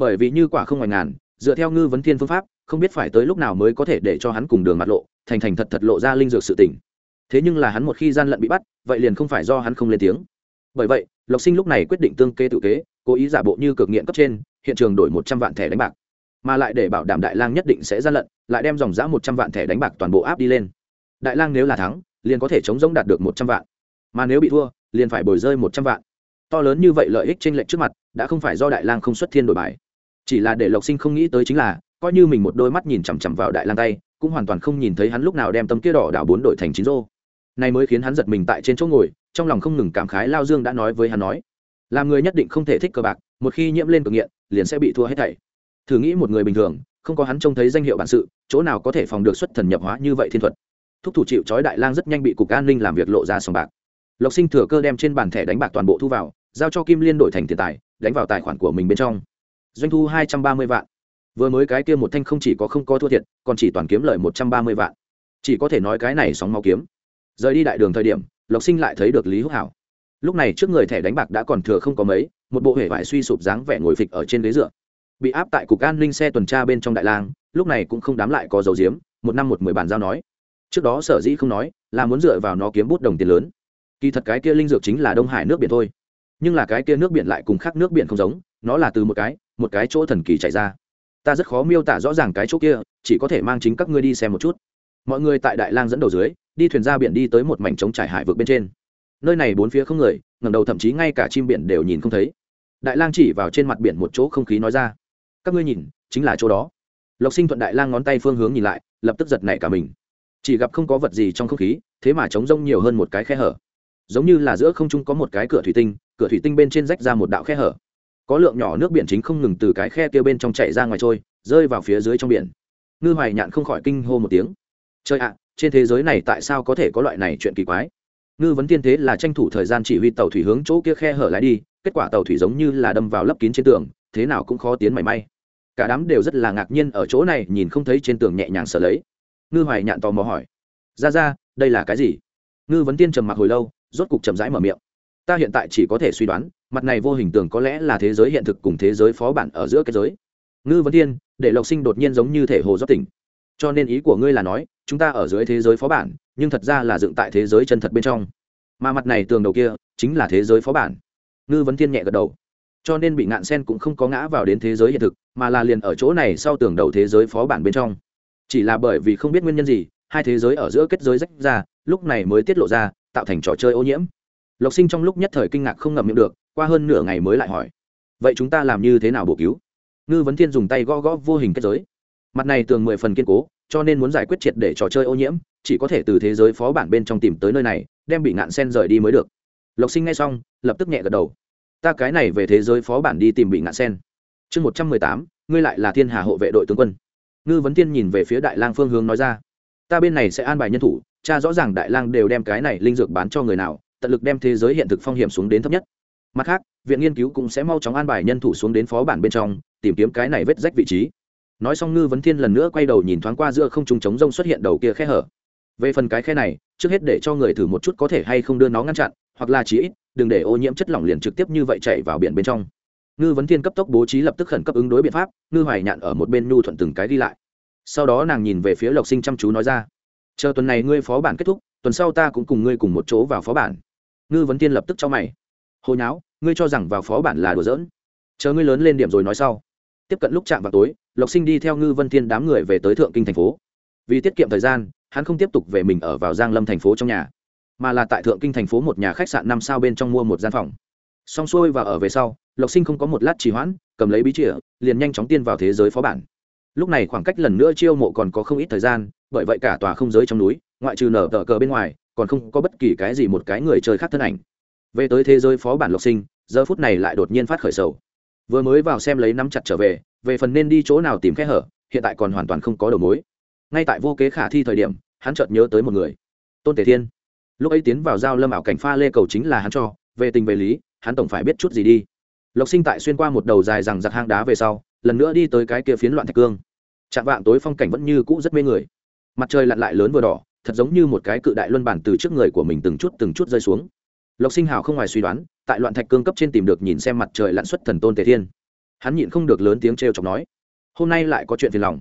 bởi vì như quả không ngoài ngàn, dựa theo ngư vấn thiên phương pháp, không biết phải tới lúc nào mới có thể để cho hắn cùng đường mặt lộ, thành thành thật thật lộ ra linh dược sự tỉnh thế nhưng là hắn một khi gian lận bị bắt, vậy liền không phải do hắn không lên tiếng. Bởi vậy, lộc sinh lúc này quyết định tương kê tự kế, cố ý giả bộ như cực nghiện cấp trên, hiện trường đổi một trăm vạn thẻ đánh bạc. Mà lại để bảo đảm đại lang nhất định sẽ gian lận, lại đem dòng giã một trăm vạn thẻ đánh bạc toàn bộ áp đi lên. Đại lang nếu là thắng, liền có thể chống giống đạt được một trăm vạn. Mà nếu bị thua, liền phải bồi rơi một trăm vạn. To lớn như vậy lợi ích tranh lệch trước mặt, đã không phải do đại lang không xuất thiên đổi bài chỉ là để lộc sinh không nghĩ tới chính là, coi như mình một đôi mắt nhìn chằm chằm vào đại lang tay, cũng hoàn toàn không nhìn thấy hắn lúc nào đem tấm kia đỏ đảo bốn đội thành chín rô. Này mới khiến hắn giật mình tại trên chỗ ngồi, trong lòng không ngừng cảm khái lao dương đã nói với hắn nói làm người nhất định không thể thích cờ bạc, một khi nhiễm lên cực nghiện, liền sẽ bị thua hết thảy. Thử nghĩ một người bình thường, không có hắn trông thấy danh hiệu bản sự, chỗ nào có thể phòng được xuất thần nhập hóa như vậy thiên thuật. Thúc thủ chịu trói đại lang rất nhanh bị cục an ninh làm việc lộ ra sòng bạc. Lộc sinh thừa cơ đem trên bàn thẻ đánh bạc toàn bộ thu vào, giao cho kim liên đổi thành tiền tài, đánh vào tài khoản của mình bên trong doanh thu hai trăm ba mươi vạn. Vừa mới cái kia một thanh không chỉ có không có thua thiệt, còn chỉ toàn kiếm lời một trăm ba mươi vạn. Chỉ có thể nói cái này sóng máu kiếm. Rời đi đại đường thời điểm, lộc sinh lại thấy được lý húc hảo. Lúc này trước người thẻ đánh bạc đã còn thừa không có mấy, một bộ hệ vải suy sụp dáng vẻ ngồi phịch ở trên ghế dựa. Bị áp tại cục an ninh xe tuần tra bên trong đại lang, lúc này cũng không dám lại có dầu diếm một năm một mười bàn giao nói. Trước đó sở dĩ không nói, là muốn dựa vào nó kiếm bút đồng tiền lớn. Kỳ thật cái kia linh dược chính là đông hải nước biển thôi. Nhưng là cái kia nước biển lại cùng khác nước biển không giống, nó là từ một cái một cái chỗ thần kỳ chạy ra. Ta rất khó miêu tả rõ ràng cái chỗ kia, chỉ có thể mang chính các ngươi đi xem một chút. Mọi người tại đại lang dẫn đầu dưới, đi thuyền ra biển đi tới một mảnh trống trải hải vực bên trên. Nơi này bốn phía không người ngầm đầu thậm chí ngay cả chim biển đều nhìn không thấy. Đại lang chỉ vào trên mặt biển một chỗ không khí nói ra, các ngươi nhìn, chính là chỗ đó. Lộc sinh thuận đại lang ngón tay phương hướng nhìn lại, lập tức giật nảy cả mình. Chỉ gặp không có vật gì trong không khí, thế mà trống rông nhiều hơn một cái khe hở. Giống như là giữa không trung có một cái cửa thủy tinh, cửa thủy tinh bên trên rách ra một đạo khe hở có lượng nhỏ nước biển chính không ngừng từ cái khe kia bên trong chạy ra ngoài trôi, rơi vào phía dưới trong biển. Ngư hoài nhạn không khỏi kinh hô một tiếng. Trời ạ, trên thế giới này tại sao có thể có loại này chuyện kỳ quái? Ngư vấn tiên thế là tranh thủ thời gian chỉ huy tàu thủy hướng chỗ kia khe hở lại đi, kết quả tàu thủy giống như là đâm vào lấp kín trên tường, thế nào cũng khó tiến mảy may. Cả đám đều rất là ngạc nhiên ở chỗ này, nhìn không thấy trên tường nhẹ nhàng sở lấy. Ngư hoài nhạn tò mò hỏi. Ra ra, đây là cái gì? Ngư vấn tiên trầm mặc hồi lâu, rốt cục chậm rãi mở miệng. Ta hiện tại chỉ có thể suy đoán mặt này vô hình tường có lẽ là thế giới hiện thực cùng thế giới phó bản ở giữa cái giới. Ngư vấn Thiên, để lộc sinh đột nhiên giống như thể hồ dốc tỉnh. Cho nên ý của ngươi là nói chúng ta ở dưới thế giới phó bản nhưng thật ra là dựng tại thế giới chân thật bên trong. Mà mặt này tường đầu kia chính là thế giới phó bản. Ngư vấn thiên nhẹ gật đầu. Cho nên bị ngạn sen cũng không có ngã vào đến thế giới hiện thực mà là liền ở chỗ này sau tường đầu thế giới phó bản bên trong. Chỉ là bởi vì không biết nguyên nhân gì hai thế giới ở giữa kết giới rách ra lúc này mới tiết lộ ra tạo thành trò chơi ô nhiễm. Lộc sinh trong lúc nhất thời kinh ngạc không ngậm miệng được qua hơn nửa ngày mới lại hỏi, vậy chúng ta làm như thế nào bổ cứu? Ngư vấn thiên dùng tay gõ gõ vô hình kết giới. Mặt này tường mười phần kiên cố, cho nên muốn giải quyết triệt để trò chơi ô nhiễm, chỉ có thể từ thế giới phó bản bên trong tìm tới nơi này, đem bị ngạn sen rời đi mới được. Lộc sinh ngay xong, lập tức nhẹ gật đầu. Ta cái này về thế giới phó bản đi tìm bị ngạn sen. Chương một trăm mười tám, ngươi lại là thiên hà hộ vệ đội tướng quân. Ngư vấn tiên nhìn về phía đại lang phương hướng nói ra, ta bên này sẽ an bài nhân thủ, cha rõ ràng đại lang đều đem cái này linh dược bán cho người nào, tận lực đem thế giới hiện thực phong hiểm xuống đến thấp nhất mặt khác, viện nghiên cứu cũng sẽ mau chóng an bài nhân thủ xuống đến phó bản bên trong, tìm kiếm cái này vết rách vị trí. Nói xong ngư vấn thiên lần nữa quay đầu nhìn thoáng qua giữa không trung trống rông xuất hiện đầu kia khe hở. Về phần cái khe này, trước hết để cho người thử một chút có thể hay không đưa nó ngăn chặn, hoặc là chỉ ít, đừng để ô nhiễm chất lỏng liền trực tiếp như vậy chạy vào biển bên trong. Ngư vấn thiên cấp tốc bố trí lập tức khẩn cấp ứng đối biện pháp, ngư hoài nhạn ở một bên nhu thuận từng cái đi lại. Sau đó nàng nhìn về phía lộc sinh chăm chú nói ra, chờ tuần này ngươi phó bản kết thúc, tuần sau ta cũng cùng ngươi cùng một chỗ vào phó bản. Ngư vấn thiên lập tức cho mày hồi nháo, ngươi cho rằng vào phó bản là đùa giỡn. Chờ ngươi lớn lên điểm rồi nói sau. Tiếp cận lúc chạm vào tối, lộc sinh đi theo ngư vân thiên đám người về tới thượng kinh thành phố. Vì tiết kiệm thời gian, hắn không tiếp tục về mình ở vào giang lâm thành phố trong nhà, mà là tại thượng kinh thành phố một nhà khách sạn năm sao bên trong mua một gian phòng. Xong xuôi và ở về sau, lộc sinh không có một lát trì hoãn, cầm lấy bí chìa, liền nhanh chóng tiên vào thế giới phó bản. Lúc này khoảng cách lần nữa chiêu mộ còn có không ít thời gian, bởi vậy cả tòa không giới trong núi, ngoại trừ nở tờ cờ bên ngoài, còn không có bất kỳ cái gì một cái người chơi khác thân ảnh về tới thế giới phó bản lộc sinh, giờ phút này lại đột nhiên phát khởi sầu. Vừa mới vào xem lấy nắm chặt trở về về phần nên đi chỗ nào tìm kẽ hở, hiện tại còn hoàn toàn không có đầu mối. Ngay tại vô kế khả thi thời điểm, hắn chợt nhớ tới một người. Tôn tề thiên. Lúc ấy tiến vào giao lâm ảo cảnh pha lê cầu chính là hắn cho, về tình về lý, hắn tổng phải biết chút gì đi. Lộc sinh tại xuyên qua một đầu dài rằng giặc hang đá về sau, lần nữa đi tới cái kia phiến loạn thạch cương. Chạm vạng tối phong cảnh vẫn như cũ rất mê người. Mặt trời lặn lại lớn vừa đỏ, thật giống như một cái cự đại luân bản từ trước người của mình từng chút từng chút rơi xuống lộc sinh hào không ngoài suy đoán, tại loạn thạch cương cấp trên tìm được nhìn xem mặt trời lặn xuất thần tôn tề thiên. Hắn nhịn không được lớn tiếng t r e o chọc nói, hôm nay lại có chuyện phiền lòng.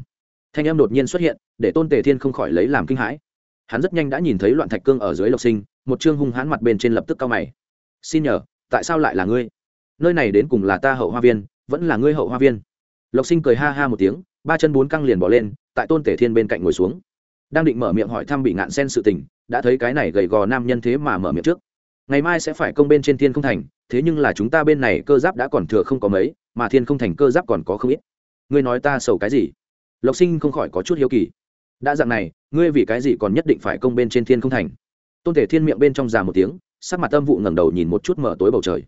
Thanh em đột nhiên xuất hiện, để tôn tề thiên không khỏi lấy làm kinh hãi. Hắn rất nhanh đã nhìn thấy loạn thạch cương ở dưới lộc sinh, một chương hung hãn mặt bên trên lập tức cao mày. Xin nhờ, tại sao lại là ngươi? Nơi này đến cùng là ta hậu hoa viên, vẫn là ngươi hậu hoa viên. Lộc sinh cười ha ha một tiếng, ba chân bốn căng liền bỏ lên, tại tôn tể thiên bên cạnh ngồi xuống. Đang định mở miệng hỏi thăm bị ngạn sen sự tình, đã thấy cái này gầy gò nam nhân thế mà mở miệng trước ngày mai sẽ phải công bên trên thiên không thành, thế nhưng là chúng ta bên này cơ giáp đã còn thừa không có mấy, mà thiên không thành cơ giáp còn có không ít. Ngươi nói ta sầu cái gì? Lộc sinh không khỏi có chút hiếu kỳ. Đã dạng này, ngươi vì cái gì còn nhất định phải công bên trên thiên không thành? Tôn thể thiên miệng bên trong già một tiếng, sắc mặt tâm vụ ngẩng đầu nhìn một chút mở tối bầu trời.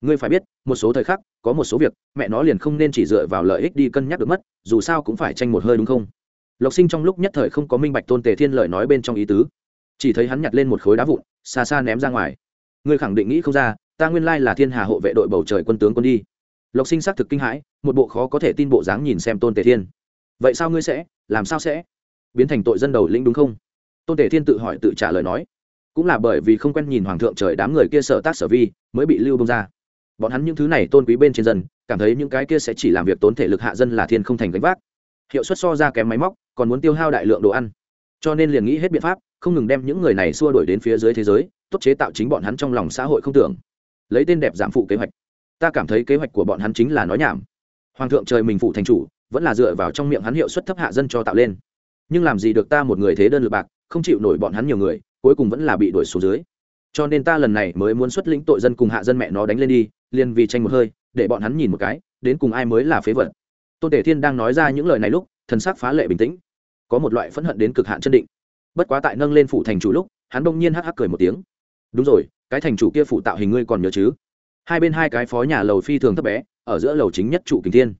Ngươi phải biết, một số thời khắc, có một số việc, mẹ nó liền không nên chỉ dựa vào lợi ích đi cân nhắc được mất, dù sao cũng phải tranh một hơi đúng không? Lộc sinh trong lúc nhất thời không có minh bạch tôn tề thiên lời nói bên trong ý tứ. Chỉ thấy hắn nhặt lên một khối đá vụn, xa xa ném ra ngoài ngươi khẳng định nghĩ không ra, ta nguyên lai là thiên hà hộ vệ đội bầu trời quân tướng quân đi. Lộc sinh xác thực kinh hãi, một bộ khó có thể tin bộ dáng nhìn xem tôn tề thiên. Vậy sao ngươi sẽ, làm sao sẽ? Biến thành tội dân đầu lĩnh đúng không? Tôn tề thiên tự hỏi tự trả lời nói. Cũng là bởi vì không quen nhìn hoàng thượng trời đám người kia sở tác sở vi, mới bị lưu bông ra. Bọn hắn những thứ này tôn quý bên trên dân, cảm thấy những cái kia sẽ chỉ làm việc tốn thể lực hạ dân là thiên không thành gánh vác. Hiệu suất so ra kém máy móc, còn muốn tiêu hao đại lượng đồ ăn. Cho nên liền nghĩ hết biện pháp, không ngừng đem những người này xua đuổi đến phía dưới thế giới tốt chế tạo chính bọn hắn trong lòng xã hội không tưởng. Lấy tên đẹp giảm phụ kế hoạch. Ta cảm thấy kế hoạch của bọn hắn chính là nói nhảm. Hoàng thượng trời mình phụ thành chủ, vẫn là dựa vào trong miệng hắn hiệu suất thấp hạ dân cho tạo lên. Nhưng làm gì được ta một người thế đơn lượt bạc, không chịu nổi bọn hắn nhiều người, cuối cùng vẫn là bị đuổi xuống dưới. Cho nên ta lần này mới muốn xuất lĩnh tội dân cùng hạ dân mẹ nó đánh lên đi, liền vì tranh một hơi, để bọn hắn nhìn một cái, đến cùng ai mới là phế vật. Tôn tể thiên đang nói ra những lời này lúc, thần sắc phá lệ bình tĩnh. Có một loại phẫn hận đến cực hạn chân định. Bất quá tại nâng lên phủ thành chủ lúc, hắn đông nhiên hắc hắc cười một tiếng đúng rồi, cái thành chủ kia phụ tạo hình ngươi còn nhớ chứ? Hai bên hai cái phó nhà lầu phi thường thấp bé, ở giữa lầu chính nhất trụ kình thiên.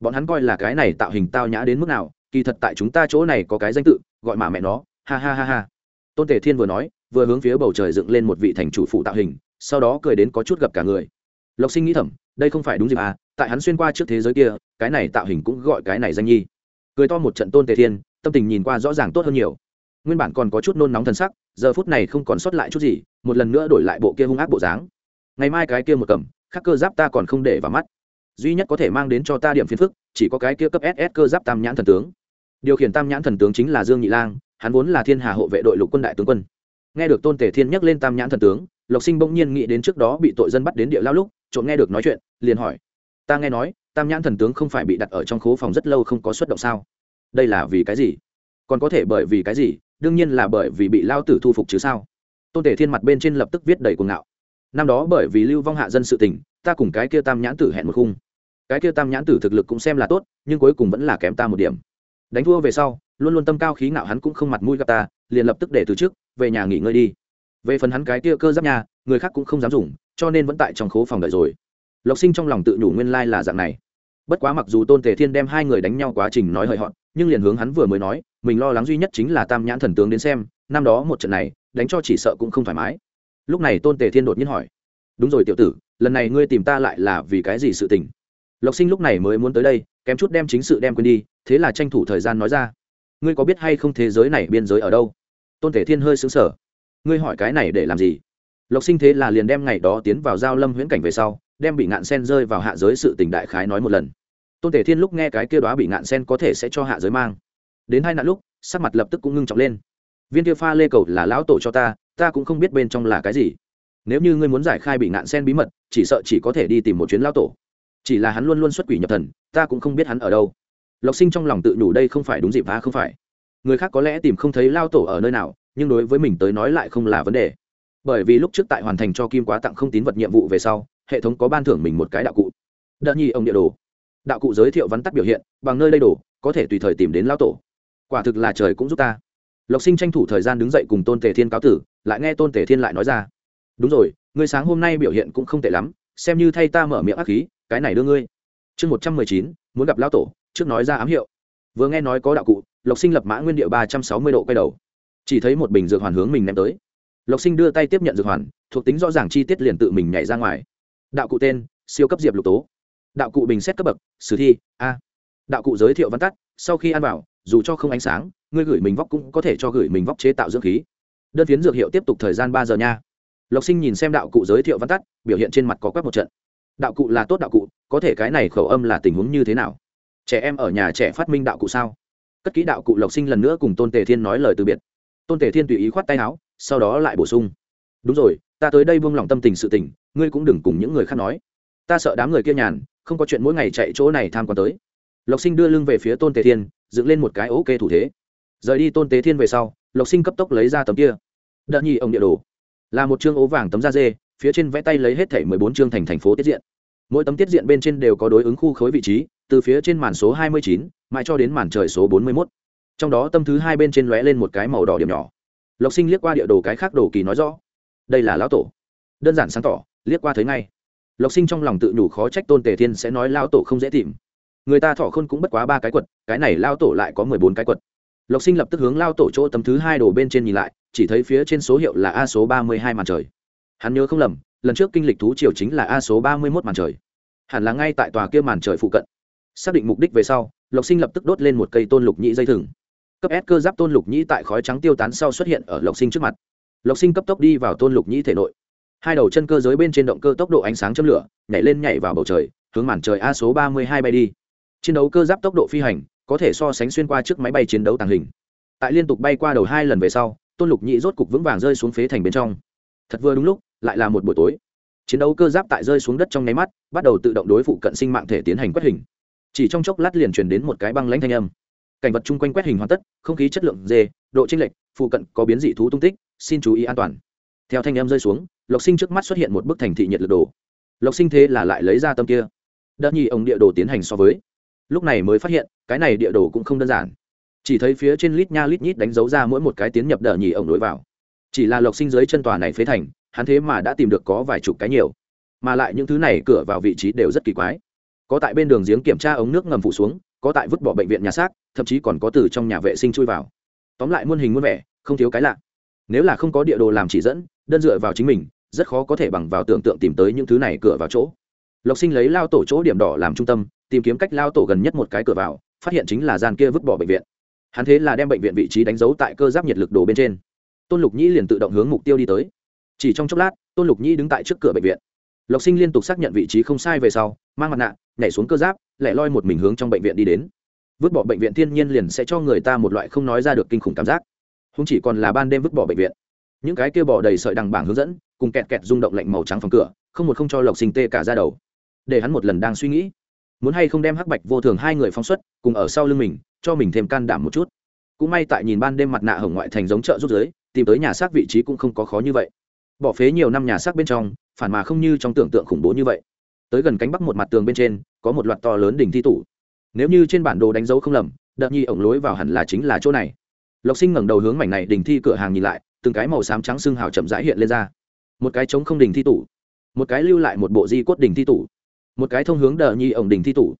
Bọn hắn coi là cái này tạo hình tao nhã đến mức nào, kỳ thật tại chúng ta chỗ này có cái danh tự, gọi mà mẹ nó, ha ha ha ha. Tôn tề thiên vừa nói, vừa hướng phía bầu trời dựng lên một vị thành chủ phụ tạo hình, sau đó cười đến có chút gặp cả người. Lộc sinh nghĩ thầm, đây không phải đúng dịp à tại hắn xuyên qua trước thế giới kia, cái này tạo hình cũng gọi cái này danh nhi. Cười to một trận tôn tề thiên, tâm tình nhìn qua rõ ràng tốt hơn nhiều. Nguyên bản còn có chút nôn nóng thần sắc giờ phút này không còn sót lại chút gì, một lần nữa đổi lại bộ kia hung ác bộ dáng. Ngày mai cái kia một cầm, khắc cơ giáp ta còn không để vào mắt. Duy nhất có thể mang đến cho ta điểm phiền phức, chỉ có cái kia cấp ss cơ giáp tam nhãn thần tướng. Điều khiển tam nhãn thần tướng chính là dương nhị lang, hắn vốn là thiên hà hộ vệ đội lục quân đại tướng quân. Nghe được tôn tề thiên nhắc lên tam nhãn thần tướng, lộc sinh bỗng nhiên nghĩ đến trước đó bị tội dân bắt đến địa lao lúc trộm nghe được nói chuyện, liền hỏi, ta nghe nói, tam nhãn thần tướng không phải bị đặt ở trong khố phòng rất lâu không có xuất động sao? Đây là vì cái gì? Còn có thể bởi vì cái gì đương nhiên là bởi vì bị lao tử thu phục chứ sao? Tôn tể thiên mặt bên trên lập tức viết đầy cuồng ngạo. Năm đó bởi vì lưu vong hạ dân sự tình, ta cùng cái kia tam nhãn tử hẹn một khung. Cái kia tam nhãn tử thực lực cũng xem là tốt, nhưng cuối cùng vẫn là kém ta một điểm. Đánh thua về sau, luôn luôn tâm cao khí ngạo hắn cũng không mặt mũi gặp ta, liền lập tức để từ trước, về nhà nghỉ ngơi đi. Về phần hắn cái kia cơ giáp nhà người khác cũng không dám dùng, cho nên vẫn tại trong khố phòng đợi rồi. Lộc sinh trong lòng tự nhủ nguyên lai là dạng này. Bất quá mặc dù tôn tề thiên đem hai người đánh nhau quá trình nói hời hợt nhưng liền hướng hắn vừa mới nói, mình lo lắng duy nhất chính là tam nhãn thần tướng đến xem, năm đó một trận này, đánh cho chỉ sợ cũng không thoải mái. Lúc này tôn tề thiên đột nhiên hỏi, đúng rồi tiểu tử, lần này ngươi tìm ta lại là vì cái gì sự tình? Lộc sinh lúc này mới muốn tới đây, kém chút đem chính sự đem quên đi, thế là tranh thủ thời gian nói ra, ngươi có biết hay không thế giới này biên giới ở đâu? Tôn tề thiên hơi xứng sở ngươi hỏi cái này để làm gì? Lộc sinh thế là liền đem ngày đó tiến vào giao lâm huyễn cảnh về sau, đem bị ngạn sen rơi vào hạ giới sự tình đại khái nói một lần tôn tể thiên lúc nghe cái kia đó bị ngạn sen có thể sẽ cho hạ giới mang đến hai nạn lúc sắc mặt lập tức cũng ngưng trọng lên viên kia pha lê cầu là lão tổ cho ta ta cũng không biết bên trong là cái gì nếu như ngươi muốn giải khai bị ngạn sen bí mật chỉ sợ chỉ có thể đi tìm một chuyến lão tổ chỉ là hắn luôn luôn xuất quỷ nhập thần ta cũng không biết hắn ở đâu lộc sinh trong lòng tự đủ đây không phải đúng dịp phá không phải người khác có lẽ tìm không thấy lao tổ ở nơi nào nhưng đối với mình tới nói lại không là vấn đề bởi vì lúc trước tại hoàn thành cho kim quá tặng không tín vật nhiệm vụ về sau hệ thống có ban thưởng mình một cái đạo cụ đợt nhi ông địa đồ đạo cụ giới thiệu vắn tắt biểu hiện, bằng nơi đây đổ, có thể tùy thời tìm đến lao tổ. Quả thực là trời cũng giúp ta. Lộc sinh tranh thủ thời gian đứng dậy cùng tôn tề thiên cáo tử, lại nghe tôn tề thiên lại nói ra. Đúng rồi, ngươi sáng hôm nay biểu hiện cũng không tệ lắm, xem như thay ta mở miệng ác khí, cái này đưa ngươi. Chương một trăm mười chín, muốn gặp lao tổ, trước nói ra ám hiệu. Vừa nghe nói có đạo cụ, lộc sinh lập mã nguyên địa ba trăm sáu mươi độ quay đầu. Chỉ thấy một bình dược hoàn hướng mình ném tới. Lộc sinh đưa tay tiếp nhận dược hoàn, thuộc tính rõ ràng chi tiết liền tự mình nhảy ra ngoài. Đạo cụ tên, siêu cấp diệp lục tố đạo cụ bình xét cấp bậc, sử thi, a. Đạo cụ giới thiệu văn tắt, sau khi ăn vào, dù cho không ánh sáng, ngươi gửi mình vóc cũng có thể cho gửi mình vóc chế tạo dưỡng khí. Đơn phiến dược hiệu tiếp tục thời gian ba giờ nha. Lộc sinh nhìn xem đạo cụ giới thiệu văn tắt, biểu hiện trên mặt có quét một trận. Đạo cụ là tốt đạo cụ, có thể cái này khẩu âm là tình huống như thế nào? Trẻ em ở nhà trẻ phát minh đạo cụ sao? Cất kỹ đạo cụ lộc sinh lần nữa cùng tôn tề thiên nói lời từ biệt. Tôn tề thiên tùy ý khoát tay áo, sau đó lại bổ sung. Đúng rồi, ta tới đây buông lòng tâm tình sự tình, ngươi cũng đừng cùng những người khác nói. Ta sợ đám người kia nhàn không có chuyện mỗi ngày chạy chỗ này tham quan tới. Lộc sinh đưa lưng về phía tôn tề thiên, dựng lên một cái ok thủ thế. Rời đi tôn tế thiên về sau, lộc sinh cấp tốc lấy ra tấm kia. Đợt nhi ông địa đồ. Là một chương ố vàng tấm da dê, phía trên vẽ tay lấy hết thảy mười bốn chương thành thành phố tiết diện. Mỗi tấm tiết diện bên trên đều có đối ứng khu khối vị trí, từ phía trên màn số hai mươi chín, mãi cho đến màn trời số bốn mươi mốt. Trong đó tâm thứ hai bên trên lóe lên một cái màu đỏ điểm nhỏ. Lộc sinh liếc qua địa đồ cái khác đồ kỳ nói rõ. Đây là lão tổ. Đơn giản sáng tỏ, liếc qua thấy ngay lộc sinh trong lòng tự nhủ khó trách tôn tề thiên sẽ nói lao tổ không dễ tìm. Người ta thọ khôn cũng bất quá ba cái quật, cái này lao tổ lại có mười bốn cái quật. Lộc sinh lập tức hướng lao tổ chỗ tấm thứ hai đổ bên trên nhìn lại, chỉ thấy phía trên số hiệu là a số ba mươi hai màn trời. Hắn nhớ không lầm, lần trước kinh lịch thú triều chính là a số ba mươi mốt màn trời. Hẳn là ngay tại tòa kia màn trời phụ cận. Xác định mục đích về sau, lộc sinh lập tức đốt lên một cây tôn lục nhĩ dây thừng. Cấp s cơ giáp tôn lục nhĩ tại khói trắng tiêu tán sau xuất hiện ở lộc sinh trước mặt. Lộc sinh cấp tốc đi vào tôn lục nhĩ thể nội hai đầu chân cơ giới bên trên động cơ tốc độ ánh sáng châm lửa, nhảy lên nhảy vào bầu trời, hướng màn trời a số ba mươi hai bay đi. Chiến đấu cơ giáp tốc độ phi hành, có thể so sánh xuyên qua chiếc máy bay chiến đấu tàng hình. Tại liên tục bay qua đầu hai lần về sau, tôn lục nhị rốt cục vững vàng rơi xuống phế thành bên trong. Thật vừa đúng lúc, lại là một buổi tối. Chiến đấu cơ giáp tại rơi xuống đất trong nháy mắt, bắt đầu tự động đối phụ cận sinh mạng thể tiến hành quét hình. Chỉ trong chốc lát liền truyền đến một cái băng lãnh thanh âm. Cảnh vật chung quanh quét hình hoàn tất, không khí chất lượng dê, độ tranh lệch, phụ cận có biến dị thú tung tích, xin chú ý an toàn. Theo thanh âm rơi xuống lộc sinh trước mắt xuất hiện một bức thành thị nhiệt lực đồ. Lộc sinh thế là lại lấy ra tâm kia. Đợt nhi ông địa đồ tiến hành so với. Lúc này mới phát hiện, cái này địa đồ cũng không đơn giản. Chỉ thấy phía trên lít nha lít nhít đánh dấu ra mỗi một cái tiến nhập đờ nhì ổng lối vào. Chỉ là lộc sinh dưới chân tòa này phế thành, hắn thế mà đã tìm được có vài chục cái nhiều. Mà lại những thứ này cửa vào vị trí đều rất kỳ quái. Có tại bên đường giếng kiểm tra ống nước ngầm phủ xuống, có tại vứt bỏ bệnh viện nhà xác, thậm chí còn có từ trong nhà vệ sinh chui vào. Tóm lại muôn hình muôn vẻ, không thiếu cái lạ. Nếu là không có địa đồ làm chỉ dẫn, đơn dựa vào chính mình rất khó có thể bằng vào tưởng tượng tìm tới những thứ này cửa vào chỗ. Lộc sinh lấy lao tổ chỗ điểm đỏ làm trung tâm, tìm kiếm cách lao tổ gần nhất một cái cửa vào, phát hiện chính là gian kia vứt bỏ bệnh viện. Hắn thế là đem bệnh viện vị trí đánh dấu tại cơ giáp nhiệt lực đồ bên trên. Tôn lục nhĩ liền tự động hướng mục tiêu đi tới. Chỉ trong chốc lát, tôn lục nhĩ đứng tại trước cửa bệnh viện. Lộc sinh liên tục xác nhận vị trí không sai về sau, mang mặt nạ, nhảy xuống cơ giáp, lẻ loi một mình hướng trong bệnh viện đi đến. Vứt bỏ bệnh viện thiên nhiên liền sẽ cho người ta một loại không nói ra được kinh khủng cảm giác. Không chỉ còn là ban đêm vứt bỏ bệnh viện những cái kia bỏ đầy sợi đằng bảng hướng dẫn, cùng kẹt kẹt rung động lạnh màu trắng phòng cửa, không một không cho lộc sinh tê cả ra đầu. Để hắn một lần đang suy nghĩ, muốn hay không đem hắc bạch vô thường hai người phóng xuất, cùng ở sau lưng mình, cho mình thêm can đảm một chút. Cũng may tại nhìn ban đêm mặt nạ hồng ngoại thành giống chợ rút giới, tìm tới nhà xác vị trí cũng không có khó như vậy. Bỏ phế nhiều năm nhà xác bên trong, phản mà không như trong tưởng tượng khủng bố như vậy. Tới gần cánh bắc một mặt tường bên trên, có một loạt to lớn đỉnh thi tủ. Nếu như trên bản đồ đánh dấu không lầm, đợt nhi ổng lối vào hẳn là chính là chỗ này. Lộc sinh ngẩng đầu hướng mảnh này đỉnh thi cửa hàng nhìn lại từng cái màu xám trắng xương hào chậm rãi hiện lên ra. Một cái trống không đỉnh thi tủ, một cái lưu lại một bộ di cốt đỉnh thi tủ, một cái thông hướng đờ nhi ổng đỉnh thi tủ.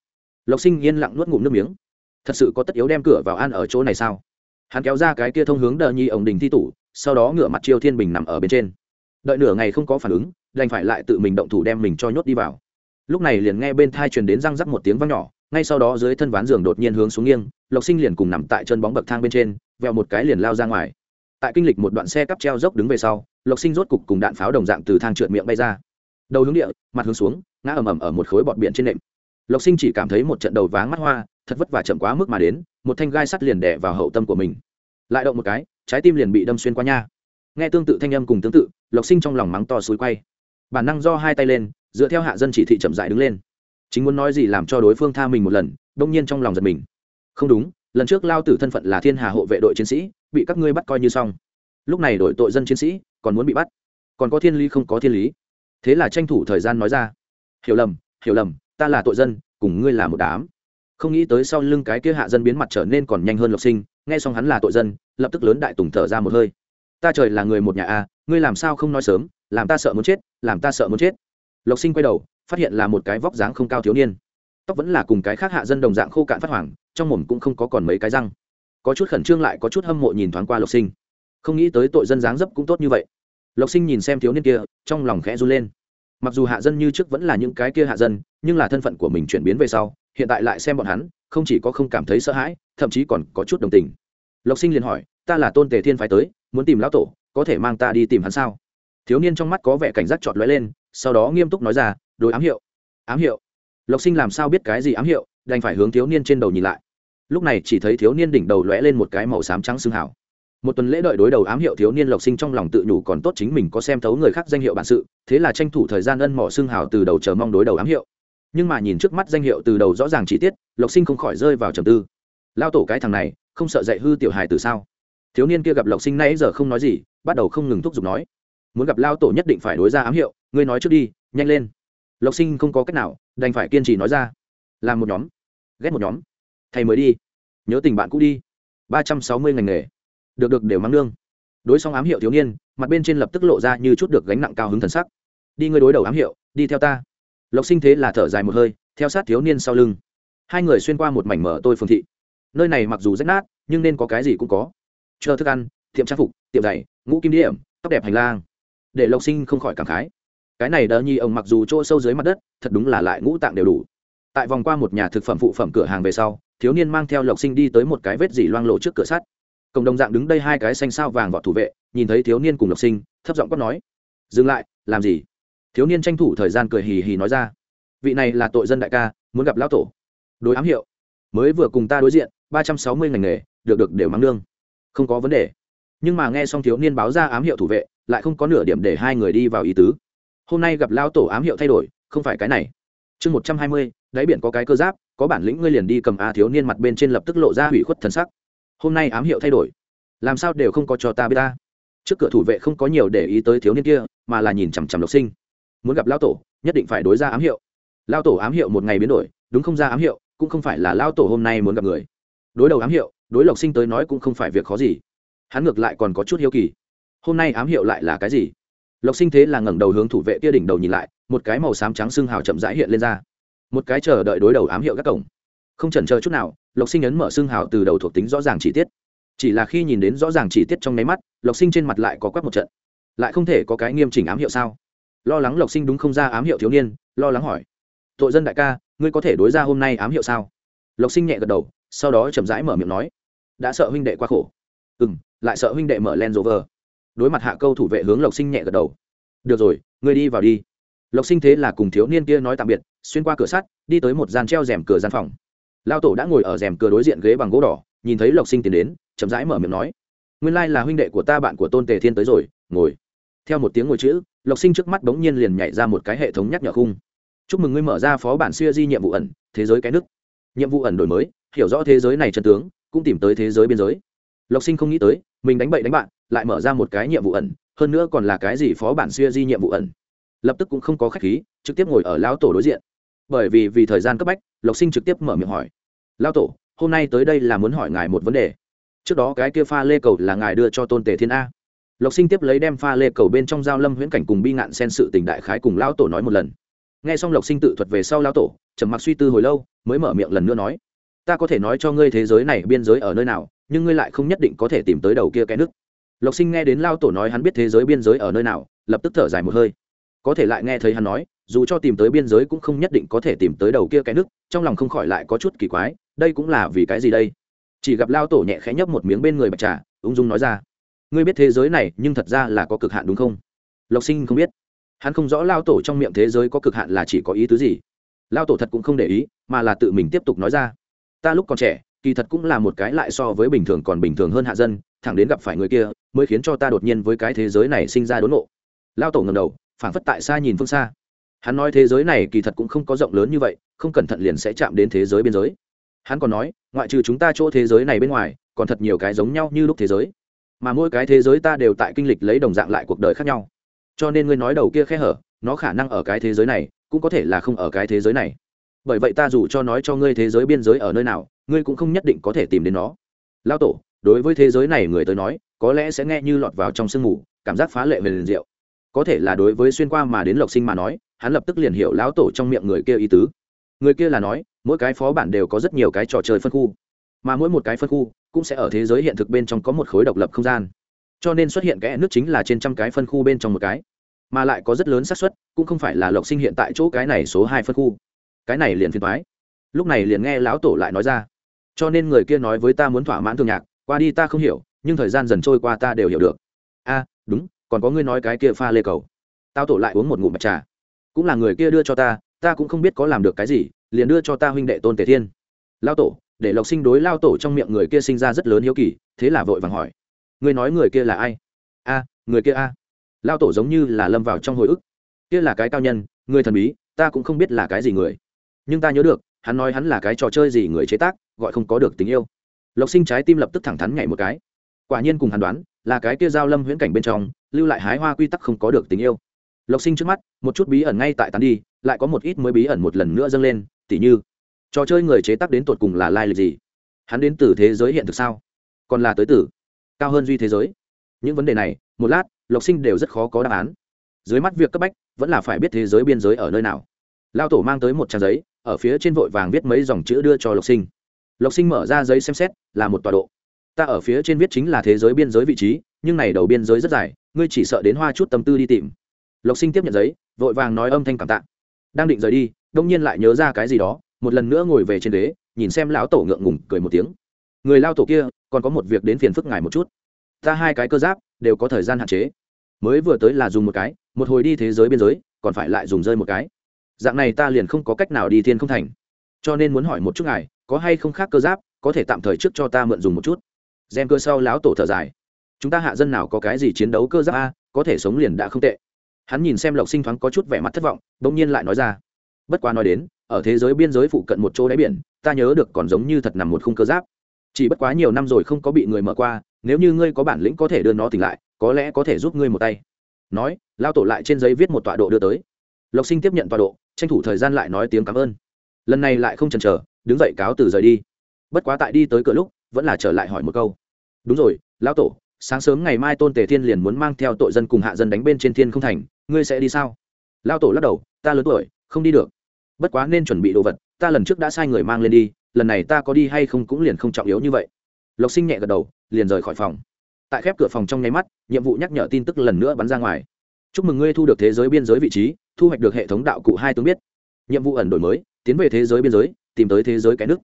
Lộc sinh yên lặng nuốt ngụm nước miếng. Thật sự có tất yếu đem cửa vào ăn ở chỗ này sao? Hắn kéo ra cái kia thông hướng đờ nhi ổng đỉnh thi tủ, sau đó ngửa mặt chiêu thiên bình nằm ở bên trên. Đợi nửa ngày không có phản ứng, đành phải lại tự mình động thủ đem mình cho nhốt đi vào. Lúc này liền nghe bên thai truyền đến răng rắc một tiếng vang nhỏ, ngay sau đó dưới thân ván giường đột nhiên hướng xuống nghiêng, lộc sinh liền cùng nằm tại chân bóng bậc thang bên trên vẹo một cái liền lao ra ngoài tại kinh lịch một đoạn xe cắp treo dốc đứng về sau, lộc sinh rốt cục cùng đạn pháo đồng dạng từ thang trượt miệng bay ra. Đầu hướng địa, mặt hướng xuống, ngã ầm ầm ở một khối bọt biển trên nệm. Lộc sinh chỉ cảm thấy một trận đầu váng mắt hoa, thật vất vả chậm quá mức mà đến, một thanh gai sắt liền đẻ vào hậu tâm của mình. Lại động một cái, trái tim liền bị đâm xuyên qua nha. Nghe tương tự thanh âm cùng tương tự, lộc sinh trong lòng mắng to suối quay. Bản năng do hai tay lên, dựa theo hạ dân chỉ thị chậm dại đứng lên. Chính muốn nói gì làm cho đối phương tha mình một lần, đông nhiên trong lòng giật mình. Không đúng, lần trước lao tử thân phận là thiên hà hộ vệ đội chiến sĩ bị các ngươi bắt coi như xong. Lúc này đổi tội dân chiến sĩ còn muốn bị bắt. Còn có thiên lý không có thiên lý. Thế là tranh thủ thời gian nói ra. Hiểu lầm hiểu lầm, ta là tội dân, cùng ngươi là một đám. Không nghĩ tới sau lưng cái kia hạ dân biến mặt trở nên còn nhanh hơn lộc sinh, nghe xong hắn là tội dân, lập tức lớn đại tùng thở ra một hơi. Ta trời là người một nhà a, ngươi làm sao không nói sớm, làm ta sợ muốn chết, làm ta sợ muốn chết. Lộc sinh quay đầu, phát hiện là một cái vóc dáng không cao thiếu niên. Tóc vẫn là cùng cái khác hạ dân đồng dạng khô cạn phát hoảng, trong mồm cũng không có còn mấy cái răng có chút khẩn trương lại có chút hâm mộ nhìn thoáng qua lộc sinh. Không nghĩ tới tội dân dáng dấp cũng tốt như vậy. Lộc sinh nhìn xem thiếu niên kia, trong lòng khẽ run lên. Mặc dù hạ dân như trước vẫn là những cái kia hạ dân, nhưng là thân phận của mình chuyển biến về sau, hiện tại lại xem bọn hắn, không chỉ có không cảm thấy sợ hãi, thậm chí còn có chút đồng tình. Lộc sinh liền hỏi, ta là tôn tề thiên phái tới, muốn tìm lão tổ, có thể mang ta đi tìm hắn sao? Thiếu niên trong mắt có vẻ cảnh giác trọt lóe lên, sau đó nghiêm túc nói ra, đối ám hiệu. Ám hiệu? Lộc sinh làm sao biết cái gì ám hiệu, đành phải hướng thiếu niên trên đầu nhìn lại lúc này chỉ thấy thiếu niên đỉnh đầu lóe lên một cái màu xám trắng xương hảo một tuần lễ đợi đối đầu ám hiệu thiếu niên lộc sinh trong lòng tự nhủ còn tốt chính mình có xem thấu người khác danh hiệu bản sự, thế là tranh thủ thời gian ân mỏ xương hảo từ đầu chờ mong đối đầu ám hiệu. Nhưng mà nhìn trước mắt danh hiệu từ đầu rõ ràng chi tiết, lộc sinh không khỏi rơi vào trầm tư. Lao tổ cái thằng này, không sợ dạy hư tiểu hài từ sao? Thiếu niên kia gặp lộc sinh nãy giờ không nói gì, bắt đầu không ngừng thúc giục nói. Muốn gặp lao tổ nhất định phải đối ra ám hiệu, ngươi nói trước đi, nhanh lên. Lộc sinh không có cách nào, đành phải kiên trì nói ra. Làm một nhóm. Ghét một nhóm thầy mới đi. Nhớ tình bạn cũ đi. Ba trăm sáu mươi ngành nghề. Được được, đều mang lương. Đối xong ám hiệu thiếu niên, mặt bên trên lập tức lộ ra như chút được gánh nặng cao hứng thần sắc. Đi ngươi đối đầu ám hiệu, đi theo ta. Lộc sinh thế là thở dài một hơi, theo sát thiếu niên sau lưng. Hai người xuyên qua một mảnh mở tôi phương thị. Nơi này mặc dù rách nát, nhưng nên có cái gì cũng có. Chờ thức ăn, tiệm trang phục, tiệm giày, ngũ kim điểm, tóc đẹp hành lang. Để lộc sinh không khỏi cảm khái. Cái này đờ nhi ông mặc dù chỗ sâu dưới mặt đất, thật đúng là lại ngũ tạng đều đủ tại vòng qua một nhà thực phẩm phụ phẩm cửa hàng về sau, thiếu niên mang theo lộc sinh đi tới một cái vết dỉ loang lộ trước cửa sắt. Cộng đồng dạng đứng đây hai cái xanh sao vàng vọt thủ vệ, nhìn thấy thiếu niên cùng lộc sinh, thấp giọng quát nói, dừng lại, làm gì? Thiếu niên tranh thủ thời gian cười hì hì nói ra, vị này là tội dân đại ca, muốn gặp lão tổ. Đối ám hiệu. Mới vừa cùng ta đối diện, ba trăm sáu mươi ngành nghề, được được đều mang lương. Không có vấn đề. Nhưng mà nghe xong thiếu niên báo ra ám hiệu thủ vệ, lại không có nửa điểm để hai người đi vào ý tứ. Hôm nay gặp lão tổ ám hiệu thay đổi, không phải cái này. Chương một trăm hai mươi đáy biển có cái cơ giáp, có bản lĩnh ngươi liền đi cầm a thiếu niên mặt bên trên lập tức lộ ra hủy khuất thần sắc. Hôm nay ám hiệu thay đổi. Làm sao đều không có cho ta biết ta. Trước cửa thủ vệ không có nhiều để ý tới thiếu niên kia, mà là nhìn chằm chằm lộc sinh. Muốn gặp lao tổ, nhất định phải đối ra ám hiệu. Lao tổ ám hiệu một ngày biến đổi, đúng không ra ám hiệu, cũng không phải là lao tổ hôm nay muốn gặp người. Đối đầu ám hiệu, đối lộc sinh tới nói cũng không phải việc khó gì. Hắn ngược lại còn có chút hiếu kỳ. Hôm nay ám hiệu lại là cái gì? Lộc sinh thế là ngẩng đầu hướng thủ vệ kia đỉnh đầu nhìn lại, một cái màu xám trắng xương hào chậm rãi hiện lên ra một cái chờ đợi đối đầu ám hiệu các cổng. Không chần chờ chút nào, lộc sinh ấn mở xương hào từ đầu thuộc tính rõ ràng chi tiết. Chỉ là khi nhìn đến rõ ràng chi tiết trong nháy mắt, lộc sinh trên mặt lại có quắc một trận. Lại không thể có cái nghiêm chỉnh ám hiệu sao? Lo lắng lộc sinh đúng không ra ám hiệu thiếu niên, lo lắng hỏi. Tội dân đại ca, ngươi có thể đối ra hôm nay ám hiệu sao? Lộc sinh nhẹ gật đầu, sau đó chậm rãi mở miệng nói. Đã sợ huynh đệ quá khổ. Ừ m lại sợ huynh đệ mở len rộ vờ đối mặt hạ câu thủ vệ hướng lộc sinh nhẹ gật đầu. Được rồi, ngươi đi vào đi. Lộc sinh thế là cùng thiếu niên kia nói tạm biệt xuyên qua cửa sắt, đi tới một gian treo rèm cửa gian phòng. Lao tổ đã ngồi ở rèm cửa đối diện ghế bằng gỗ đỏ, nhìn thấy lộc sinh tiến đến, chậm rãi mở miệng nói, nguyên lai là huynh đệ của ta bạn của tôn tề thiên tới rồi, ngồi. Theo một tiếng ngồi chữ, lộc sinh trước mắt bỗng nhiên liền nhảy ra một cái hệ thống nhắc nhở khung. Chúc mừng ngươi mở ra phó bản siêu di nhiệm vụ ẩn, thế giới cái nước nhiệm vụ ẩn đổi mới, hiểu rõ thế giới này chân tướng, cũng tìm tới thế giới biên giới. Lộc sinh không nghĩ tới, mình đánh bậy đánh bạn, lại mở ra một cái nhiệm vụ ẩn, hơn nữa còn là cái gì phó bản siêu di nhiệm vụ ẩn lập tức cũng không có khách khí, trực tiếp ngồi ở lão tổ đối diện. Bởi vì vì thời gian cấp bách, lộc sinh trực tiếp mở miệng hỏi, lão tổ, hôm nay tới đây là muốn hỏi ngài một vấn đề. Trước đó cái kia pha lê cầu là ngài đưa cho tôn tề thiên a. Lộc sinh tiếp lấy đem pha lê cầu bên trong giao lâm huyễn cảnh cùng bi ngạn sen sự tình đại khái cùng lão tổ nói một lần. Nghe xong lộc sinh tự thuật về sau lão tổ, trầm mặc suy tư hồi lâu, mới mở miệng lần nữa nói, ta có thể nói cho ngươi thế giới này biên giới ở nơi nào, nhưng ngươi lại không nhất định có thể tìm tới đầu kia cái nước lộc sinh nghe đến lao tổ nói hắn biết thế giới biên giới ở nơi nào, lập tức thở dài một hơi có thể lại nghe thấy hắn nói, dù cho tìm tới biên giới cũng không nhất định có thể tìm tới đầu kia cái nước trong lòng không khỏi lại có chút kỳ quái, đây cũng là vì cái gì đây? Chỉ gặp lao tổ nhẹ khẽ nhấp một miếng bên người bạch trà, ung dung nói ra, ngươi biết thế giới này, nhưng thật ra là có cực hạn đúng không? Lộc sinh không biết. Hắn không rõ lao tổ trong miệng thế giới có cực hạn là chỉ có ý tứ gì. Lao tổ thật cũng không để ý, mà là tự mình tiếp tục nói ra, ta lúc còn trẻ, kỳ thật cũng là một cái lại so với bình thường còn bình thường hơn hạ dân, thẳng đến gặp phải người kia, mới khiến cho ta đột nhiên với cái thế giới này sinh ra đốn nộ lao tổ ngầm đầu phảng phất tại xa nhìn phương xa. Hắn nói thế giới này kỳ thật cũng không có rộng lớn như vậy, không cẩn thận liền sẽ chạm đến thế giới biên giới. Hắn còn nói, ngoại trừ chúng ta chỗ thế giới này bên ngoài, còn thật nhiều cái giống nhau như lúc thế giới. Mà mỗi cái thế giới ta đều tại kinh lịch lấy đồng dạng lại cuộc đời khác nhau. Cho nên ngươi nói đầu kia khe hở, nó khả năng ở cái thế giới này, cũng có thể là không ở cái thế giới này. Bởi vậy ta dù cho nói cho ngươi thế giới biên giới ở nơi nào, ngươi cũng không nhất định có thể tìm đến nó. Lao tổ, đối với thế giới này người tới nói, có lẽ sẽ nghe như lọt vào trong sương mù, cảm giác phá lệ về liền diệu có thể là đối với xuyên qua mà đến lộc sinh mà nói, hắn lập tức liền hiểu lão tổ trong miệng người kia ý tứ. Người kia là nói, mỗi cái phó bản đều có rất nhiều cái trò chơi phân khu, mà mỗi một cái phân khu cũng sẽ ở thế giới hiện thực bên trong có một khối độc lập không gian. Cho nên xuất hiện cái nước chính là trên trăm cái phân khu bên trong một cái, mà lại có rất lớn xác suất, cũng không phải là lộc sinh hiện tại chỗ cái này số hai phân khu. Cái này liền phiền thoái lúc này liền nghe lão tổ lại nói ra. Cho nên người kia nói với ta muốn thỏa mãn thương nhạc, qua đi ta không hiểu, nhưng thời gian dần trôi qua ta đều hiểu được. A, đúng còn có ngươi nói cái kia pha lê cầu. Tao tổ lại uống một ngụm bạch trà. Cũng là người kia đưa cho ta ta cũng không biết có làm được cái gì, liền đưa cho ta huynh đệ tôn tề thiên. Lao tổ, để lộc sinh đối lao tổ trong miệng người kia sinh ra rất lớn hiếu kỳ, thế là vội vàng hỏi. Ngươi nói người kia là ai? A, người kia a. Lao tổ giống như là lâm vào trong hồi ức. Kia là cái cao nhân, người thần bí, ta cũng không biết là cái gì người. Nhưng ta nhớ được, hắn nói hắn là cái trò chơi gì người chế tác, gọi không có được tình yêu. Lộc sinh trái tim lập tức thẳng thắn nhảy một cái. Quả nhiên cùng hắn đoán là cái kia giao lâm huyễn cảnh bên trong, lưu lại hái hoa quy tắc không có được tình yêu. Lộc sinh trước mắt, một chút bí ẩn ngay tại tán đi, lại có một ít mới bí ẩn một lần nữa dâng lên, tỉ như, trò chơi người chế tác đến tột cùng là lai lịch gì? Hắn đến từ thế giới hiện thực sao? Còn là tới từ cao hơn duy thế giới? Những vấn đề này, một lát, lộc sinh đều rất khó có đáp án. Dưới mắt việc cấp bách, vẫn là phải biết thế giới biên giới ở nơi nào. Lao tổ mang tới một trang giấy, ở phía trên vội vàng viết mấy dòng chữ đưa cho lộc sinh. Lộc sinh mở ra giấy xem xét, là một tọa độ ta ở phía trên viết chính là thế giới biên giới vị trí, nhưng này đầu biên giới rất dài, ngươi chỉ sợ đến hoa chút tâm tư đi tìm. Lộc sinh tiếp nhận giấy, vội vàng nói âm thanh cảm tạ. Đang định rời đi, đông nhiên lại nhớ ra cái gì đó, một lần nữa ngồi về trên ghế, nhìn xem lão tổ ngượng ngùng, cười một tiếng. Người lao tổ kia, còn có một việc đến phiền phức ngài một chút. Ta hai cái cơ giáp, đều có thời gian hạn chế. Mới vừa tới là dùng một cái, một hồi đi thế giới biên giới, còn phải lại dùng rơi một cái. Dạng này ta liền không có cách nào đi thiên không thành. Cho nên muốn hỏi một chút ngài, có hay không khác cơ giáp, có thể tạm thời trước cho ta mượn dùng một chút? Gen cơ sau lão tổ thở dài. Chúng ta hạ dân nào có cái gì chiến đấu cơ giáp a, có thể sống liền đã không tệ. Hắn nhìn xem lộc sinh thoáng có chút vẻ mặt thất vọng đ ỗ n g nhiên lại nói ra. Bất quá nói đến, ở thế giới biên giới phụ cận một chỗ đáy biển, ta nhớ được còn giống như thật nằm một khung cơ giáp. Chỉ bất quá nhiều năm rồi không có bị người mở qua, nếu như ngươi có bản lĩnh có thể đưa nó tỉnh lại, có lẽ có thể giúp ngươi một tay. Nói lao tổ lại trên giấy viết một tọa độ đưa tới. Lộc sinh tiếp nhận tọa độ, tranh thủ thời gian lại nói tiếng cảm ơn. Lần này lại không chần chờ, đứng dậy cáo từ rời đi. Bất quá tại đi tới cửa lúc, vẫn là trở lại hỏi một câu đúng rồi, lão tổ, sáng sớm ngày mai tôn tề thiên liền muốn mang theo tội dân cùng hạ dân đánh bên trên thiên không thành, ngươi sẽ đi sao? Lão tổ lắc đầu, ta lớn tuổi, không đi được. Bất quá nên chuẩn bị đồ vật, ta lần trước đã sai người mang lên đi, lần này ta có đi hay không cũng liền không trọng yếu như vậy. Lộc sinh nhẹ gật đầu, liền rời khỏi phòng. Tại khép cửa phòng trong nháy mắt, nhiệm vụ nhắc nhở tin tức lần nữa bắn ra ngoài. Chúc mừng ngươi thu được thế giới biên giới vị trí, thu hoạch được hệ thống đạo cụ hai tướng biết. Nhiệm vụ ẩn đổi mới, tiến về thế giới biên giới, tìm tới thế giới cái nước.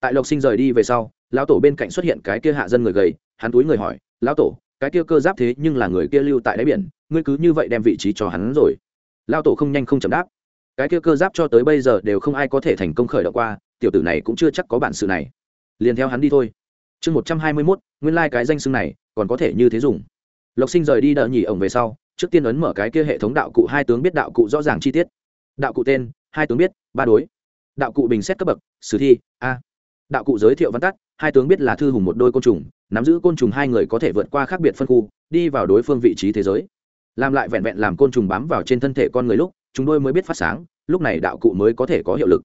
Tại lộc sinh rời đi về sau lão tổ bên cạnh xuất hiện cái kia hạ dân người gầy, hắn túi người hỏi, lão tổ, cái kia cơ giáp thế nhưng là người kia lưu tại đáy biển, ngươi cứ như vậy đem vị trí cho hắn rồi. Lão tổ không nhanh không chậm đáp, cái kia cơ giáp cho tới bây giờ đều không ai có thể thành công khởi động qua, tiểu tử này cũng chưa chắc có bản sự này. Liền theo hắn đi thôi. Chương một trăm hai mươi mốt, nguyên lai、like、cái danh xưng này còn có thể như thế dùng. Lộc sinh rời đi đợi nhỉ ổng về sau, trước tiên ấn mở cái kia hệ thống đạo cụ hai tướng biết đạo cụ rõ ràng chi tiết. Đạo cụ tên, hai tướng biết, ba đối. Đạo cụ bình xét cấp bậc, sử thi, a. Đạo cụ giới thiệu văn tắt hai tướng biết là thư hùng một đôi côn trùng, nắm giữ côn trùng hai người có thể vượt qua khác biệt phân khu, đi vào đối phương vị trí thế giới. Làm lại vẹn vẹn làm côn trùng bám vào trên thân thể con người lúc, chúng đôi mới biết phát sáng, lúc này đạo cụ mới có thể có hiệu lực.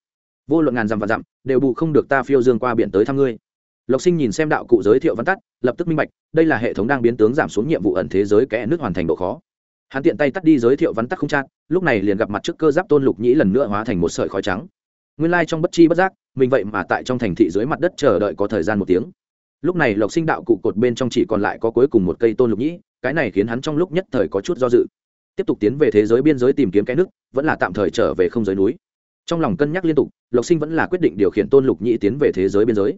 Vô luận ngàn dặm và dặm, đều bù không được ta phiêu dương qua biển tới thăm ngươi. Lộc sinh nhìn xem đạo cụ giới thiệu văn tắt, lập tức minh bạch, đây là hệ thống đang biến tướng giảm xuống nhiệm vụ ẩn thế giới kẽ nước hoàn thành độ khó. Hắn tiện tay tắt đi giới thiệu văn tắt không chát lúc này liền gặp mặt trước cơ giáp tôn lục nhĩ lần nữa hóa thành một sợi khói trắng nguyên lai、like、trong bất chi bất giác, mình vậy mà tại trong thành thị dưới mặt đất chờ đợi có thời gian một tiếng. Lúc này lộc sinh đạo cụ cột bên trong chỉ còn lại có cuối cùng một cây tôn lục nhĩ, cái này khiến hắn trong lúc nhất thời có chút do dự. Tiếp tục tiến về thế giới biên giới tìm kiếm cái nước, vẫn là tạm thời trở về không giới núi. Trong lòng cân nhắc liên tục, lộc sinh vẫn là quyết định điều khiển tôn lục nhĩ tiến về thế giới biên giới.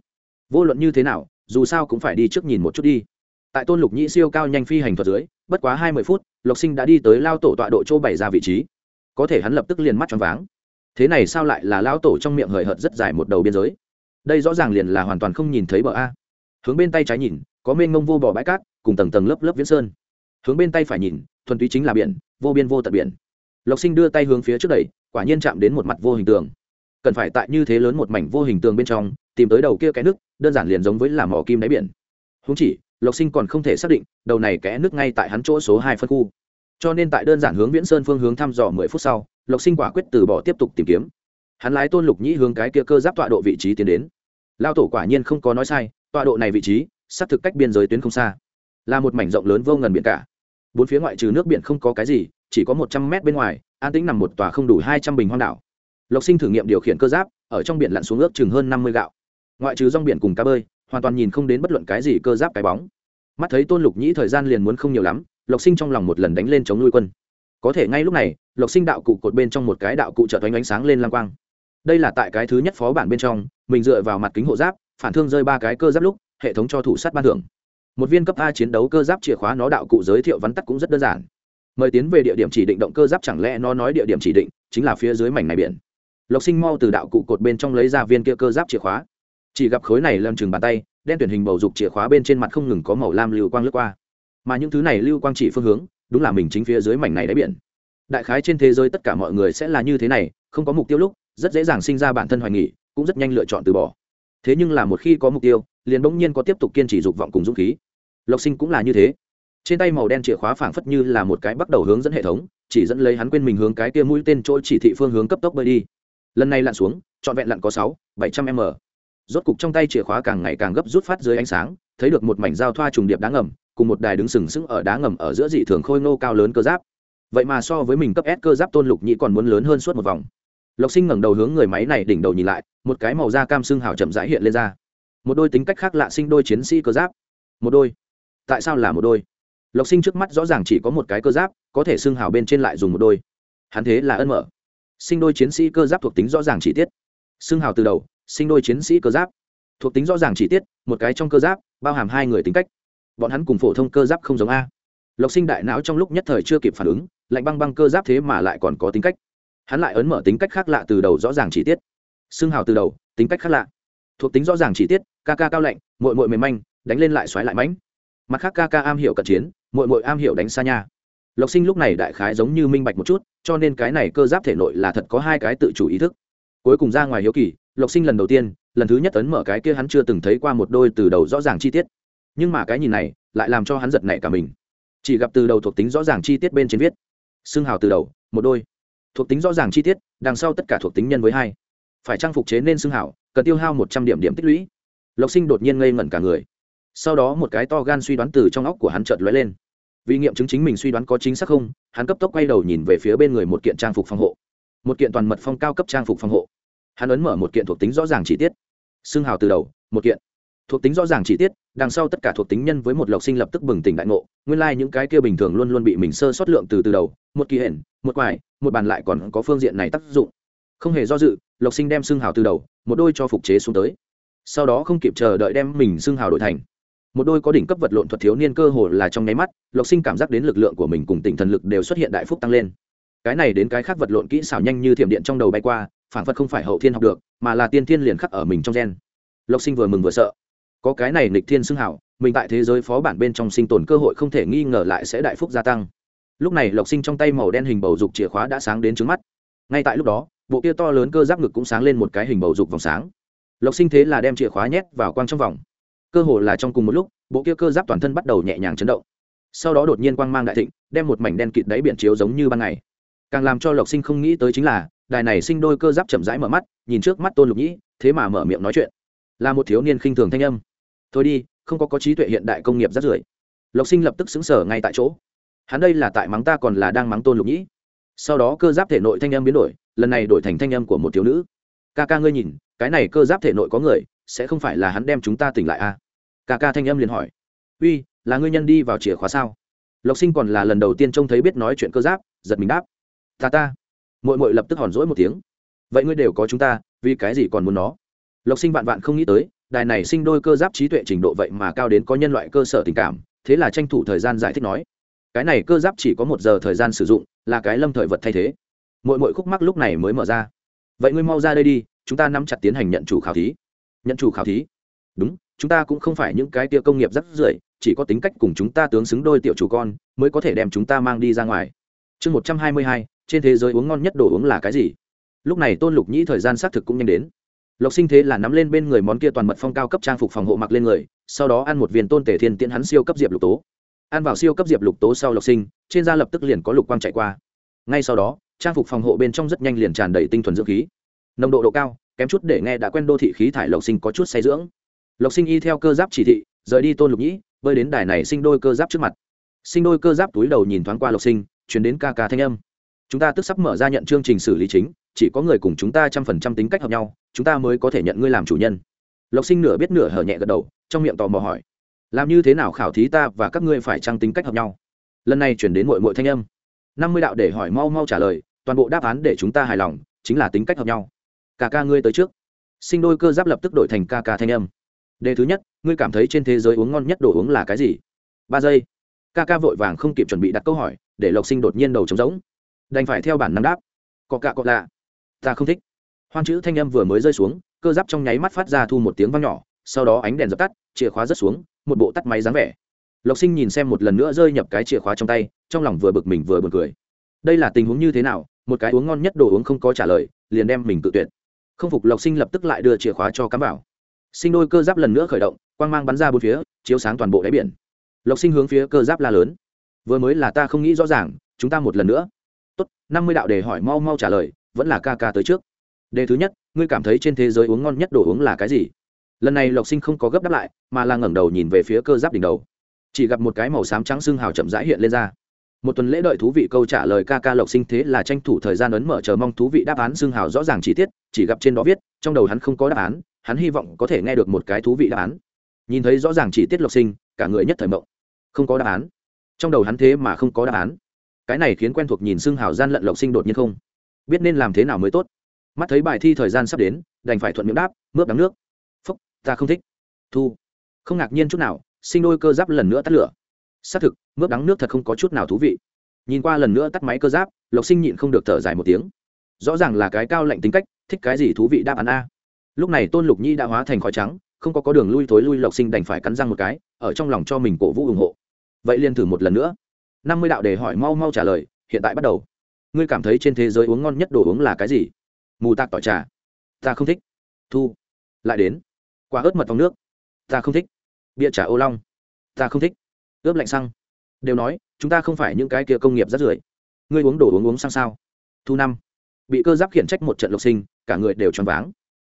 Vô luận như thế nào, dù sao cũng phải đi trước nhìn một chút đi. Tại tôn lục nhĩ siêu cao nhanh phi hành thuật dưới, bất quá hai mươi phút, lộc sinh đã đi tới lao tổ tọa độ chỗ bày ra vị trí. Có thể hắn lập tức liền mắt choáng váng thế này sao lại là lão tổ trong miệng hời hợt rất dài một đầu biên giới? Đây rõ ràng liền là hoàn toàn không nhìn thấy bờ a. Hướng bên tay trái nhìn, có mênh mông vô bỏ bãi cát, cùng tầng tầng lớp lớp viễn sơn. Hướng bên tay phải nhìn, thuần túy chính là biển, vô biên vô tận biển. Lộc sinh đưa tay hướng phía trước đẩy, quả nhiên chạm đến một mặt vô hình tường. Cần phải tại như thế lớn một mảnh vô hình tường bên trong, tìm tới đầu kia cái nước, đơn giản liền giống với làm mỏ kim đáy biển. Húng chỉ, lộc sinh còn không thể xác định, đầu này kẽ nước ngay tại hắn chỗ số hai phân khu cho nên tại đơn giản hướng viễn sơn phương hướng thăm dò mười phút sau, lộc sinh quả quyết từ bỏ tiếp tục tìm kiếm. Hắn lái tôn lục nhĩ hướng cái kia cơ giáp tọa độ vị trí tiến đến. Lao tổ quả nhiên không có nói sai, tọa độ này vị trí, xác thực cách biên giới tuyến không xa. Là một mảnh rộng lớn vô ngần biển cả. Bốn phía ngoại trừ nước biển không có cái gì, chỉ có một trăm mét bên ngoài, an tĩnh nằm một tòa không đủ hai trăm bình hoang đảo. Lộc sinh thử nghiệm điều khiển cơ giáp, ở trong biển lặn xuống ước chừng hơn năm mươi gạo. Ngoại trừ rong biển cùng cá bơi, hoàn toàn nhìn không đến bất luận cái gì cơ giáp cái bóng. Mắt thấy tôn lục nhĩ thời gian liền muốn không nhiều lắm lộc sinh trong lòng một lần đánh lên chống nuôi quân. Có thể ngay lúc này, lộc sinh đạo cụ cột bên trong một cái đạo cụ trợ thoánh ánh sáng lên lang quang. Đây là tại cái thứ nhất phó bản bên trong, mình dựa vào mặt kính hộ giáp, phản thương rơi ba cái cơ giáp lúc, hệ thống cho thủ sát ban thưởng. Một viên cấp a chiến đấu cơ giáp chìa khóa nó đạo cụ giới thiệu vắn tắt cũng rất đơn giản. Mời tiến về địa điểm chỉ định động cơ giáp chẳng lẽ nó nói địa điểm chỉ định, chính là phía dưới mảnh này biển. Lộc sinh mau từ đạo cụ cột bên trong lấy ra viên kia cơ giáp chìa khóa. Chỉ gặp khối này lâm chừng bàn tay, đen tuyển hình bầu dục chìa khóa bên trên mặt không ngừng có màu lam lưu quang lướt qua mà những thứ này lưu quang chỉ phương hướng, đúng là mình chính phía dưới mảnh này đáy biển. Đại khái trên thế giới tất cả mọi người sẽ là như thế này, không có mục tiêu lúc, rất dễ dàng sinh ra bản thân hoài nghỉ cũng rất nhanh lựa chọn từ bỏ. Thế nhưng là một khi có mục tiêu, liền bỗng nhiên có tiếp tục kiên trì dục vọng cùng dũng khí. Lộc sinh cũng là như thế. Trên tay màu đen chìa khóa phảng phất như là một cái bắt đầu hướng dẫn hệ thống, chỉ dẫn lấy hắn quên mình hướng cái kia mũi tên chỗ chỉ thị phương hướng cấp tốc bơi đi. Lần này lặn xuống, trọn vẹn lặn có sáu, bảy trăm m. Rốt cục trong tay chìa khóa càng ngày càng gấp rút phát dưới ánh sáng, thấy được một mảnh giao thoa trùng điệp đáng ngầm cùng một đài đứng sừng sững ở đá ngầm ở giữa dị thường khôi nô cao lớn cơ giáp. Vậy mà so với mình cấp s cơ giáp tôn lục nhĩ còn muốn lớn hơn suốt một vòng. Lộc sinh ngẩng đầu hướng người máy này đỉnh đầu nhìn lại, một cái màu da cam xương hào chậm rãi hiện lên ra. Một đôi tính cách khác lạ sinh đôi chiến sĩ cơ giáp. Một đôi. Tại sao là một đôi? Lộc sinh trước mắt rõ ràng chỉ có một cái cơ giáp, có thể xương hào bên trên lại dùng một đôi. Hắn thế là ân mở. Sinh đôi chiến sĩ cơ giáp thuộc tính rõ ràng chi tiết. Xương hào từ đầu sinh đôi chiến sĩ cơ giáp. Thuộc tính rõ ràng chi tiết, một cái trong cơ giáp, bao hàm hai người tính cách bọn hắn cùng phổ thông cơ giáp không giống a. Lộc sinh đại não trong lúc nhất thời chưa kịp phản ứng, lạnh băng băng cơ giáp thế mà lại còn có tính cách. Hắn lại ấn mở tính cách khác lạ từ đầu rõ ràng chi tiết. Xưng hào từ đầu, tính cách khác lạ. Thuộc tính rõ ràng chi tiết, ca ca cao lạnh mội mội mềm manh, đánh lên lại xoáy lại mãnh. Mặt khác ca ca am hiểu cận chiến mội mội am hiểu đánh xa nha. Lộc sinh lúc này đại khái giống như minh bạch một chút, cho nên cái này cơ giáp thể nội là thật có hai cái tự chủ ý thức. Cuối cùng ra ngoài hiếu kỳ, lộc sinh lần đầu tiên, lần thứ nhất ấn mở cái kia hắn chưa từng thấy qua một đôi từ đầu rõ ràng chi tiết nhưng mà cái nhìn này lại làm cho hắn giật nảy cả mình. Chỉ gặp từ đầu thuộc tính rõ ràng chi tiết bên trên viết. Xương hào từ đầu, một đôi. Thuộc tính rõ ràng chi tiết, đằng sau tất cả thuộc tính nhân với hai. Phải trang phục chế nên xương hào, cần tiêu hao một trăm điểm điểm tích lũy. Lộc sinh đột nhiên ngây ngẩn cả người. Sau đó một cái to gan suy đoán từ trong óc của hắn chợt lóe lên. Vì nghiệm chứng chính mình suy đoán có chính xác không, hắn cấp tốc quay đầu nhìn về phía bên người một kiện trang phục phòng hộ. Một kiện toàn mật phong cao cấp trang phục phòng hộ. Hắn ấn mở một kiện thuộc tính rõ ràng chi tiết. Xương hào từ đầu, một kiện thuộc tính rõ ràng chi tiết, đằng sau tất cả thuộc tính nhân với một lộc sinh lập tức bừng tỉnh đại ngộ, nguyên lai、like、những cái kia bình thường luôn luôn bị mình sơ sót lượng từ từ đầu, một kỳ hển, một quài một bàn lại còn có phương diện này tác dụng. Không hề do dự, lộc sinh đem xương hào từ đầu, một đôi cho phục chế xuống tới. Sau đó không kịp chờ đợi đem mình xương hào đổi thành. Một đôi có đỉnh cấp vật lộn thuật thiếu niên cơ hồ là trong nháy mắt, lộc sinh cảm giác đến lực lượng của mình cùng tỉnh thần lực đều xuất hiện đại phúc tăng lên. Cái này đến cái khác vật lộn kỹ xảo nhanh như thiểm điện trong đầu bay qua phản phật không phải hậu thiên học được, mà là tiên thiên liền khắc ở mình trong gen. Lộc sinh vừa mừng vừa sợ có cái này nịch thiên xưng hảo, mình tại thế giới phó bản bên trong sinh tồn cơ hội không thể nghi ngờ lại sẽ đại phúc gia tăng. Lúc này lộc sinh trong tay màu đen hình bầu dục chìa khóa đã sáng đến trước mắt. Ngay tại lúc đó, bộ kia to lớn cơ giáp ngực cũng sáng lên một cái hình bầu dục vòng sáng. Lộc sinh thế là đem chìa khóa nhét vào quang trong vòng. Cơ hồ là trong cùng một lúc, bộ kia cơ giáp toàn thân bắt đầu nhẹ nhàng chấn động. Sau đó đột nhiên quang mang đại thịnh, đem một mảnh đen kịt đáy biển chiếu giống như ban ngày. Càng làm cho lộc sinh không nghĩ tới chính là, đài này sinh đôi cơ giáp chậm rãi mở mắt, nhìn trước mắt tôn lục nhĩ, thế mà mở miệng nói chuyện là một thiếu niên khinh thường thanh âm. Thôi đi, không có có trí tuệ hiện đại công nghiệp rất rưởi. Lộc sinh lập tức xứng sở ngay tại chỗ. Hắn đây là tại mắng ta còn là đang mắng tôn lục nhĩ. Sau đó cơ giáp thể nội thanh âm biến đổi, lần này đổi thành thanh âm của một thiếu nữ. Ca ca ngươi nhìn, cái này cơ giáp thể nội có người, sẽ không phải là hắn đem chúng ta tỉnh lại à? Ca ca thanh âm liền hỏi. Uy, là ngươi nhân đi vào chìa khóa sao? Lộc sinh còn là lần đầu tiên trông thấy biết nói chuyện cơ giáp, giật mình đáp. Ta ta. Mội mội lập tức hòn rỗi một tiếng. Vậy ngươi đều có chúng ta, vì cái gì còn muốn nó? Lộc sinh vạn vạn không nghĩ tới, đài này sinh đôi cơ giáp trí tuệ trình độ vậy mà cao đến có nhân loại cơ sở tình cảm, thế là tranh thủ thời gian giải thích nói. Cái này cơ giáp chỉ có một giờ thời gian sử dụng, là cái lâm thời vật thay thế. Mỗi mỗi khúc mắc lúc này mới mở ra. Vậy ngươi mau ra đây đi, chúng ta nắm chặt tiến hành nhận chủ khảo thí. Nhận chủ khảo thí? Đúng, chúng ta cũng không phải những cái tia công nghiệp rất rưởi, chỉ có tính cách cùng chúng ta tướng xứng đôi tiểu chủ con, mới có thể đem chúng ta mang đi ra ngoài. Chương một trăm hai mươi hai, trên thế giới uống ngon nhất đồ uống là cái gì? Lúc này tôn lục nhĩ thời gian xác thực cũng nhanh đến lộc sinh thế là nắm lên bên người món kia toàn mật phong cao cấp trang phục phòng hộ mặc lên người, sau đó ăn một viên tôn tể thiên tiễn hắn siêu cấp diệp lục tố. Ăn vào siêu cấp diệp lục tố sau lộc sinh, trên da lập tức liền có lục quang chạy qua. Ngay sau đó, trang phục phòng hộ bên trong rất nhanh liền tràn đầy tinh thuần dưỡng khí. Nồng độ độ cao, kém chút để nghe đã quen đô thị khí thải lộc sinh có chút say dưỡng. Lộc sinh y theo cơ giáp chỉ thị, rời đi tôn lục nhĩ, bơi đến đài này sinh đôi cơ giáp trước mặt. Sinh đôi cơ giáp túi đầu nhìn thoáng qua lộc sinh chuyển đến ca ca thanh âm chúng ta tức sắp mở ra nhận chương trình xử lý chính, chỉ có người cùng chúng ta trăm phần trăm tính cách hợp nhau, chúng ta mới có thể nhận ngươi làm chủ nhân. Lộc sinh nửa biết nửa hở nhẹ gật đầu, trong miệng tò mò hỏi, làm như thế nào khảo thí ta và các ngươi phải trăng tính cách hợp nhau? Lần này chuyển đến mội mội thanh âm. Năm mươi đạo để hỏi mau mau trả lời, toàn bộ đáp án để chúng ta hài lòng, chính là tính cách hợp nhau. Cả ca ngươi tới trước. Sinh đôi cơ giáp lập tức đổi thành ca ca thanh âm. Đề thứ nhất, ngươi cảm thấy trên thế giới uống ngon nhất đồ uống là cái gì? Ba giây. Ca ca vội vàng không kịp chuẩn bị đặt câu hỏi, để lộc sinh đột nhiên đầu trống rỗng đành phải theo bản năng đáp. Có cạ cọ lạ ta không thích. Hoang chữ thanh âm vừa mới rơi xuống, cơ giáp trong nháy mắt phát ra thu một tiếng vang nhỏ, sau đó ánh đèn dập tắt, chìa khóa rớt xuống, một bộ tắt máy dáng vẻ. Lộc sinh nhìn xem một lần nữa rơi nhập cái chìa khóa trong tay, trong lòng vừa bực mình vừa buồn cười. Đây là tình huống như thế nào? Một cái uống ngon nhất đồ uống không có trả lời, liền đem mình tự tuyệt. Không phục lộc sinh lập tức lại đưa chìa khóa cho cắm vào sinh đôi cơ giáp lần nữa khởi động, quang mang bắn ra bốn phía, chiếu sáng toàn bộ đáy biển. Lộc sinh hướng phía cơ giáp la lớn. Vừa mới là ta không nghĩ rõ ràng, chúng ta một lần nữa tốt, năm mươi đạo đề hỏi mau mau trả lời, vẫn là ca ca tới trước. Đề thứ nhất, ngươi cảm thấy trên thế giới uống ngon nhất đồ uống là cái gì? Lần này lộc sinh không có gấp đáp lại, mà là ngẩng đầu nhìn về phía cơ giáp đỉnh đầu. Chỉ gặp một cái màu xám trắng xương hào chậm rãi hiện lên ra. Một tuần lễ đợi thú vị câu trả lời ca ca lộc sinh thế là tranh thủ thời gian ấn mở chờ mong thú vị đáp án xương hào rõ ràng chi tiết, chỉ gặp trên đó viết, trong đầu hắn không có đáp án, hắn hy vọng có thể nghe được một cái thú vị đáp án. Nhìn thấy rõ ràng chỉ tiết lộc sinh, cả người nhất thời mộng. Không có đáp án. Trong đầu hắn thế mà không có đáp án cái này khiến quen thuộc nhìn xưng hào gian lận lộc sinh đột nhiên không? Biết nên làm thế nào mới tốt? Mắt thấy bài thi thời gian sắp đến, đành phải thuận miệng đáp, mướp đắng nước. Phúc, ta không thích. Thu. Không ngạc nhiên chút nào, sinh đôi cơ giáp lần nữa tắt lửa. Xác thực, mướp đắng nước thật không có chút nào thú vị. Nhìn qua lần nữa tắt máy cơ giáp, lộc sinh nhịn không được thở dài một tiếng. Rõ ràng là cái cao lạnh tính cách, thích cái gì thú vị đáp án a. Lúc này tôn lục nhi đã hóa thành khói trắng, không có có đường lui thối lui lộc sinh đành phải cắn răng một cái, ở trong lòng cho mình cổ vũ ủng hộ. Vậy liền thử một lần nữa năm mươi đạo đề hỏi mau mau trả lời, hiện tại bắt đầu. Ngươi cảm thấy trên thế giới uống ngon nhất đồ uống là cái gì? Mù tạc tỏi trà. Ta không thích. Thu. Lại đến. Quả ớt mật vòng nước. Ta không thích. Bia trà ô long. Ta không thích. Ướp lạnh xăng. Đều nói, chúng ta không phải những cái kia công nghiệp rắt rưởi. Ngươi uống đồ uống uống sang sao? Thu năm. Bị cơ giáp khiển trách một trận lộc sinh, cả người đều choáng váng.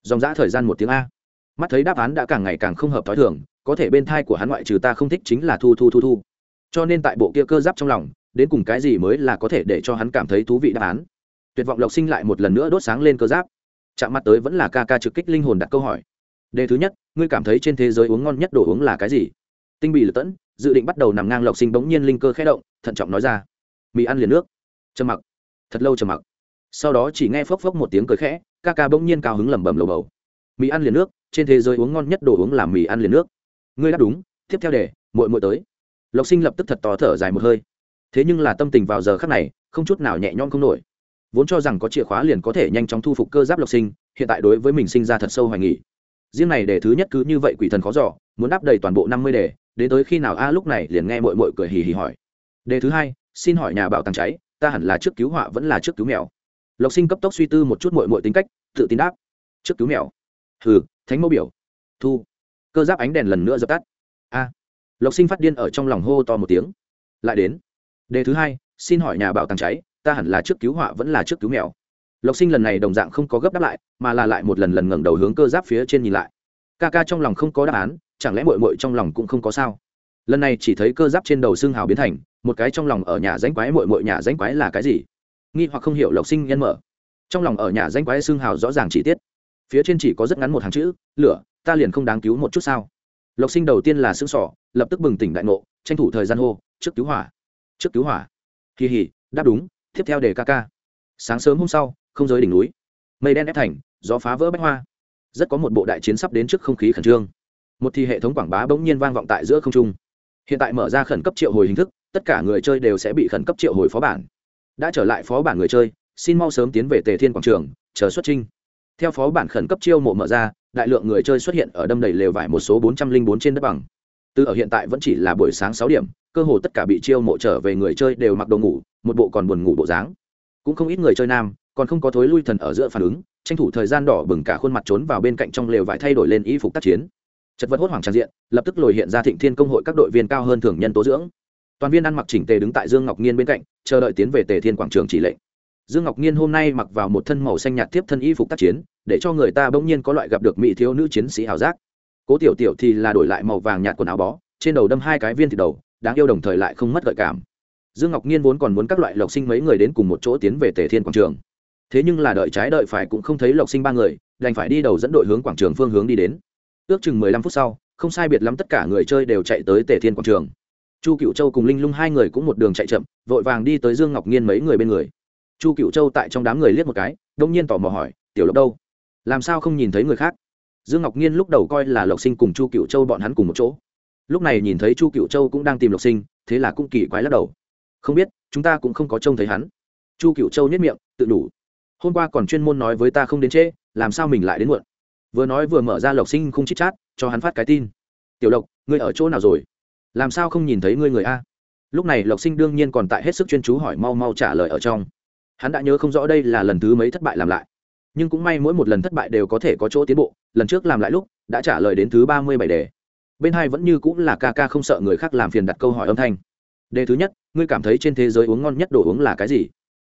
Dòng dã thời gian một tiếng a. Mắt thấy đáp án đã càng ngày càng không hợp t h ó i thường, có thể bên thai của hắn ngoại trừ ta không thích chính là thu thu thu thu cho nên tại bộ kia cơ giáp trong lòng, đến cùng cái gì mới là có thể để cho hắn cảm thấy thú vị đáp án? Tuyệt vọng lộc sinh lại một lần nữa đốt sáng lên cơ giáp. Chạm mặt tới vẫn là ca ca trực kích linh hồn đặt câu hỏi. Đề thứ nhất, ngươi cảm thấy trên thế giới uống ngon nhất đồ uống là cái gì? Tinh bị lật tẫn, dự định bắt đầu nằm ngang lộc sinh bỗng nhiên linh cơ khẽ động, thận trọng nói ra. Mì ăn liền nước. Trầm mặc. Thật lâu trầm mặc. Sau đó chỉ nghe phốc phốc một tiếng cười khẽ, ca ca bỗng nhiên cao hứng lẩm bẩm lầu bầu. Mì ăn liền nước, trên thế giới uống ngon nhất đồ uống là mì ăn liền nước. Ngươi đáp đúng, tiếp theo để muội muội tới lộc sinh lập tức thật to thở dài một hơi. Thế nhưng là tâm tình vào giờ khắc này, không chút nào nhẹ nhõm không nổi. Vốn cho rằng có chìa khóa liền có thể nhanh chóng thu phục cơ giáp lộc sinh, hiện tại đối với mình sinh ra thật sâu hoài nghỉ riêng này để thứ nhất cứ như vậy quỷ thần khó giỏ muốn đáp đầy toàn bộ năm mươi đề, đến tới khi nào a, lúc này liền nghe mội mội cười hì hì hỏi. Đề thứ hai, xin hỏi nhà bảo tàng cháy, ta hẳn là trước cứu họa vẫn là trước cứu mèo. Lộc sinh cấp tốc suy tư một chút mội mội tính cách, tự tin đáp. Trước cứu mèo. Hừ, thánh mẫu biểu. Thu. Cơ giáp ánh đèn lần nữa dập tắt. A lộc sinh phát điên ở trong lòng hô to một tiếng. Lại đến. Đề thứ hai, xin hỏi nhà bảo tàng cháy, ta hẳn là trước cứu họa vẫn là trước cứu mèo. Lộc sinh lần này đồng dạng không có gấp đáp lại, mà là lại một lần lần ngẩng đầu hướng cơ giáp phía trên nhìn lại. Ca ca trong lòng không có đáp án, chẳng lẽ mội mội trong lòng cũng không có sao? Lần này chỉ thấy cơ giáp trên đầu xương hào biến thành, một cái trong lòng ở nhà danh quái mội mội nhà danh quái là cái gì? Nghi hoặc không hiểu lộc sinh nhân mở. Trong lòng ở nhà danh quái xương hào rõ ràng chi tiết. Phía trên chỉ có rất ngắn một hàng chữ, lửa, ta liền không đáng cứu một chút sao? Lộc sinh đầu tiên là xương sỏ lập tức bừng tỉnh đại ngộ, tranh thủ thời gian hô, trước cứu hỏa! Trước cứu hỏa! Kỳ hỉ, đáp đúng, tiếp theo để ca ca. Sáng sớm hôm sau, không giới đỉnh núi. Mây đen ép thành, gió phá vỡ bách hoa. Rất có một bộ đại chiến sắp đến trước không khí khẩn trương. Một thì hệ thống quảng bá bỗng nhiên vang vọng tại giữa không trung. Hiện tại mở ra khẩn cấp triệu hồi hình thức, tất cả người chơi đều sẽ bị khẩn cấp triệu hồi phó bản. Đã trở lại phó bản người chơi, xin mau sớm tiến về tề thiên quảng trường, chờ xuất trinh theo phó bản khẩn cấp chiêu mộ mở ra, đại lượng người chơi xuất hiện ở đâm đầy lều vải một số bốn trăm linh bốn trên đất bằng từ ở hiện tại vẫn chỉ là buổi sáng sáu điểm, cơ hồ tất cả bị chiêu mộ trở về người chơi đều mặc đồ ngủ, một bộ còn buồn ngủ bộ dáng. Cũng không ít người chơi nam, còn không có thối lui thần ở giữa phản ứng, tranh thủ thời gian đỏ bừng cả khuôn mặt trốn vào bên cạnh trong lều vải thay đổi lên y phục tác chiến. Chật vật hốt hoảng tràn diện, lập tức lồi hiện ra thịnh thiên công hội các đội viên cao hơn thường nhân tố dưỡng. Toàn viên ăn mặc chỉnh tề đứng tại dương ngọc nhiên bên cạnh, chờ đợi tiến về tề thiên quảng trường chỉ lệnh. Dương ngọc nhiên hôm nay mặc vào một thân màu xanh nhạt tiếp thân y phục tác chiến, để cho người ta bỗng nhiên có loại gặp được mỹ thiếu nữ chiến sĩ hào giác cố tiểu tiểu thì là đổi lại màu vàng nhạt quần áo bó, trên đầu đâm hai cái viên thịt đầu, đáng yêu đồng thời lại không mất gợi cảm. Dương ngọc nhiên vốn còn muốn các loại lộc sinh mấy người đến cùng một chỗ tiến về tề thiên quảng trường. Thế nhưng là đợi trái đợi phải cũng không thấy lộc sinh ba người, đành phải đi đầu dẫn đội hướng quảng trường phương hướng đi đến. Ước chừng mười lăm phút sau, không sai biệt lắm tất cả người chơi đều chạy tới tề thiên quảng trường. Chu cựu châu cùng linh lung hai người cũng một đường chạy chậm, vội vàng đi tới dương ngọc nhiên mấy người bên người. Chu cựu châu tại trong đám người liếc một cái, đông nhiên tò mò hỏi, tiểu lộc đâu? Làm sao không nhìn thấy người khác? Dương ngọc nhiên lúc đầu coi là lộc sinh cùng chu cựu châu bọn hắn cùng một chỗ. Lúc này nhìn thấy chu cựu châu cũng đang tìm lộc sinh, thế là cũng kỳ quái lắc đầu. Không biết, chúng ta cũng không có trông thấy hắn. Chu cựu châu nhất miệng, tự đủ. Hôm qua còn chuyên môn nói với ta không đến trễ, làm sao mình lại đến muộn? Vừa nói vừa mở ra lộc sinh không chít chát, cho hắn phát cái tin. Tiểu lộc, ngươi ở chỗ nào rồi? Làm sao không nhìn thấy ngươi người a? Lúc này lộc sinh đương nhiên còn tại hết sức chuyên chú hỏi mau mau trả lời ở trong. Hắn đã nhớ không rõ đây là lần thứ mấy thất bại làm lại nhưng cũng may mỗi một lần thất bại đều có thể có chỗ tiến bộ, lần trước làm lại lúc, đã trả lời đến thứ ba mươi bảy đề. Bên hai vẫn như cũng là ca ca không sợ người khác làm phiền đặt câu hỏi âm thanh. Đề thứ nhất, ngươi cảm thấy trên thế giới uống ngon nhất đồ uống là cái gì?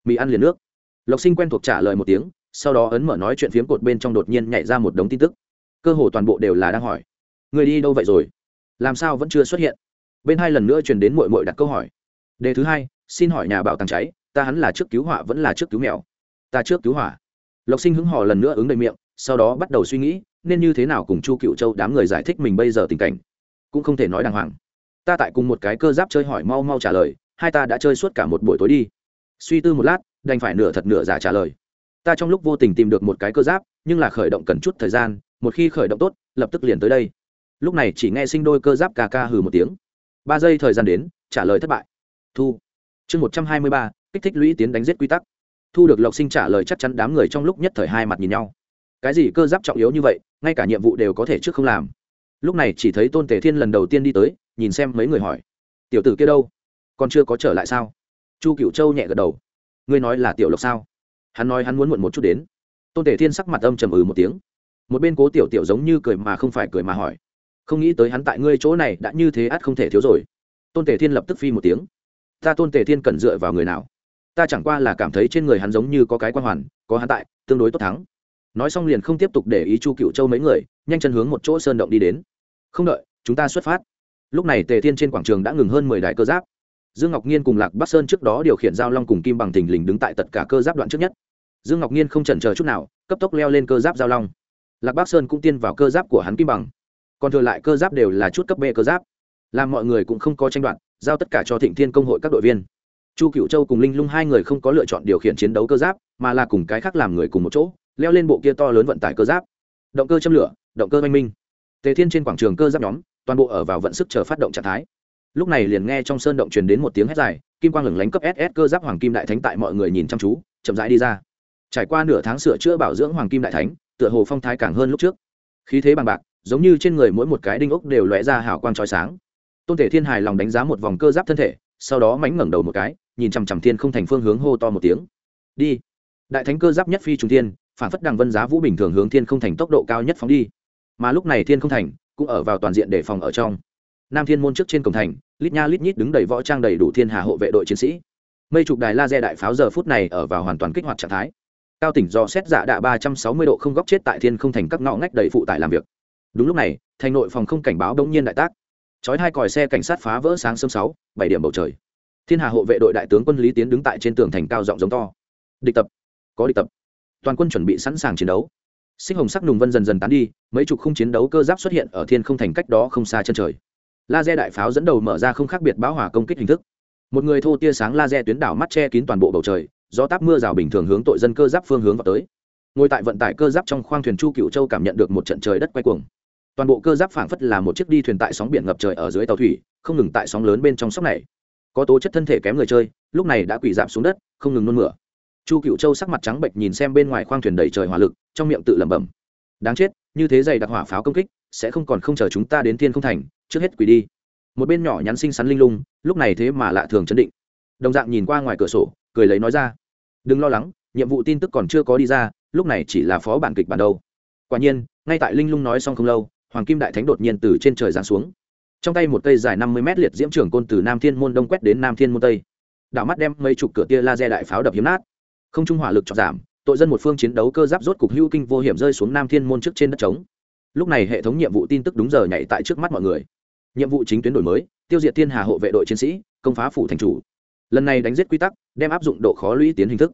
Mì ăn liền nước. Lộc sinh quen thuộc trả lời một tiếng, sau đó ấn mở nói chuyện phiếm cột bên trong đột nhiên nhảy ra một đống tin tức. Cơ hồ toàn bộ đều là đang hỏi. Người đi đâu vậy rồi? Làm sao vẫn chưa xuất hiện? Bên hai lần nữa truyền đến mội mội đặt câu hỏi. Đề thứ hai, xin hỏi nhà bảo tàng cháy, ta hắn là trước cứu hỏa vẫn là trước cứu mèo? Ta trước cứu hỏa lộc sinh hứng hò lần nữa ứng đầy miệng, sau đó bắt đầu suy nghĩ, nên như thế nào cùng chu cựu châu đám người giải thích mình bây giờ tình cảnh. Cũng không thể nói đàng hoàng. Ta tại cùng một cái cơ giáp chơi hỏi mau mau trả lời, hai ta đã chơi suốt cả một buổi tối đi. Suy tư một lát, đành phải nửa thật nửa giả trả lời. Ta trong lúc vô tình tìm được một cái cơ giáp, nhưng là khởi động cần chút thời gian, một khi khởi động tốt, lập tức liền tới đây. Lúc này chỉ nghe sinh đôi cơ giáp ca ca hừ một tiếng. Ba giây thời gian đến, trả lời thất bại. Thu. Chương một trăm hai mươi ba, kích thích lũy tiến đánh giết quy tắc thu được lộc sinh trả lời chắc chắn đám người trong lúc nhất thời hai mặt nhìn nhau. Cái gì cơ giáp trọng yếu như vậy, ngay cả nhiệm vụ đều có thể trước không làm. Lúc này chỉ thấy tôn tề thiên lần đầu tiên đi tới, nhìn xem mấy người hỏi, tiểu tử kia đâu? Còn chưa có trở lại sao? Chu cựu châu nhẹ gật đầu, ngươi nói là tiểu lộc sao? Hắn nói hắn muốn muộn một chút đến. Tôn tề thiên sắc mặt âm trầm ừ một tiếng. Một bên cố tiểu tiểu giống như cười mà không phải cười mà hỏi, không nghĩ tới hắn tại ngươi chỗ này đã như thế ắt không thể thiếu rồi. Tôn tề thiên lập tức phi một tiếng, ta tôn tề thiên cần dựa vào người nào? Ta chẳng qua là cảm thấy trên người hắn giống như có cái quan hoàn, có hắn tại, tương đối tốt thắng. Nói xong liền không tiếp tục để ý chu cựu châu mấy người, nhanh chân hướng một chỗ sơn động đi đến. Không đợi, chúng ta xuất phát. Lúc này tề thiên trên quảng trường đã ngừng hơn mười đại cơ giáp. Dương ngọc nhiên cùng lạc bắc sơn trước đó điều khiển giao long cùng kim bằng thình lình đứng tại tất cả cơ giáp đoạn trước nhất. Dương ngọc nhiên không chần chờ chút nào, cấp tốc leo lên cơ giáp giao long. Lạc bắc sơn cũng tiên vào cơ giáp của hắn kim bằng. Còn thừa lại cơ giáp đều là chút cấp b cơ giáp. Làm mọi người cũng không có tranh đoạt, giao tất cả cho thịnh thiên công hội các đội viên chu cựu châu cùng linh lung hai người không có lựa chọn điều khiển chiến đấu cơ giáp, mà là cùng cái khác làm người cùng một chỗ, leo lên bộ kia to lớn vận tải cơ giáp. Động cơ châm lửa, động cơ oanh minh. Tề thiên trên quảng trường cơ giáp nhóm, toàn bộ ở vào vận sức chờ phát động trạng thái. Lúc này liền nghe trong sơn động truyền đến một tiếng hét dài, kim quang lửng lánh cấp ss cơ giáp hoàng kim đại thánh tại mọi người nhìn chăm chú, chậm rãi đi ra. Trải qua nửa tháng sửa chữa bảo dưỡng hoàng kim đại thánh, tựa hồ phong thái càng hơn lúc trước. Khí thế bằng bạc, giống như trên người mỗi một cái đinh ốc đều lóe ra hào quang trói sáng. Tôn thể thiên hài lòng đánh giá một vòng cơ giáp thân thể, sau đó mánh ngẩng đầu một cái nhìn chằm chằm thiên không thành phương hướng hô to một tiếng. Đi. Đại thánh cơ giáp nhất phi trung thiên, phản phất đằng vân giá vũ bình thường hướng thiên không thành tốc độ cao nhất phóng đi. Mà lúc này thiên không thành cũng ở vào toàn diện đề phòng ở trong. Nam thiên môn trước trên cổng thành, lít nha lít nhít đứng đầy võ trang đầy đủ thiên hà hộ vệ đội chiến sĩ. Mây trục đài laser đại pháo giờ phút này ở vào hoàn toàn kích hoạt trạng thái. Cao tỉnh do xét giả đạ ba trăm sáu mươi độ không góc chết tại thiên không thành các ngõ ngách đầy phụ tải làm việc. Đúng lúc này, thành nội phòng không cảnh báo đông nhiên đại tác. Chói hai còi xe cảnh sát phá vỡ sáng sớm sáu, bảy điểm bầu trời thiên hà hộ vệ đội đại tướng quân lý tiến đứng tại trên tường thành cao giọng giống to. Địch tập, có địch tập. Toàn quân chuẩn bị sẵn sàng chiến đấu. Sinh hồng sắc nùng vân dần dần tán đi, mấy chục khung chiến đấu cơ giáp xuất hiện ở thiên không thành cách đó không xa chân trời. Laser đại pháo dẫn đầu mở ra không khác biệt báo hỏa công kích hình thức. Một người thô tia sáng laser tuyến đảo mắt che kín toàn bộ bầu trời do táp mưa rào bình thường hướng tội dân cơ giáp phương hướng vào tới. Ngồi tại vận tải cơ giáp trong khoang thuyền chu cựu châu cảm nhận được một trận trời đất quay cuồng. Toàn bộ cơ giáp phảng phất là một chiếc đi thuyền tại sóng biển ngập trời ở dưới tàu thủy, không ngừng tại sóng lớn bên trong sóc này có tố chất thân thể kém người chơi, lúc này đã quỳ giảm xuống đất, không ngừng nôn mửa. Chu cựu châu sắc mặt trắng bệnh nhìn xem bên ngoài khoang thuyền đầy trời hỏa lực, trong miệng tự lẩm bẩm. Đáng chết, như thế dày đặc hỏa pháo công kích, sẽ không còn không chờ chúng ta đến thiên không thành, trước hết quỳ đi. Một bên nhỏ nhắn xinh xắn linh lung, lúc này thế mà lạ thường chấn định. Đồng dạng nhìn qua ngoài cửa sổ, cười lấy nói ra. Đừng lo lắng, nhiệm vụ tin tức còn chưa có đi ra, lúc này chỉ là phó bản kịch bản đâu. Quả nhiên, ngay tại linh lung nói xong không lâu, hoàng kim đại thánh đột nhiên từ trên trời giáng xuống trong tay một cây dài năm mươi mét liệt diễm trưởng côn từ nam thiên môn đông quét đến nam thiên môn tây. Đảo mắt đem mấy chục cửa tia laser đại pháo đập hiếm nát. Không trung hỏa lực cho giảm, tội dân một phương chiến đấu cơ giáp rốt cục hưu kinh vô hiểm rơi xuống nam thiên môn trước trên đất trống. Lúc này hệ thống nhiệm vụ tin tức đúng giờ nhảy tại trước mắt mọi người. Nhiệm vụ chính tuyến đổi mới, tiêu diệt thiên hà hộ vệ đội chiến sĩ, công phá phủ thành chủ. Lần này đánh giết quy tắc, đem áp dụng độ khó lũy tiến hình thức.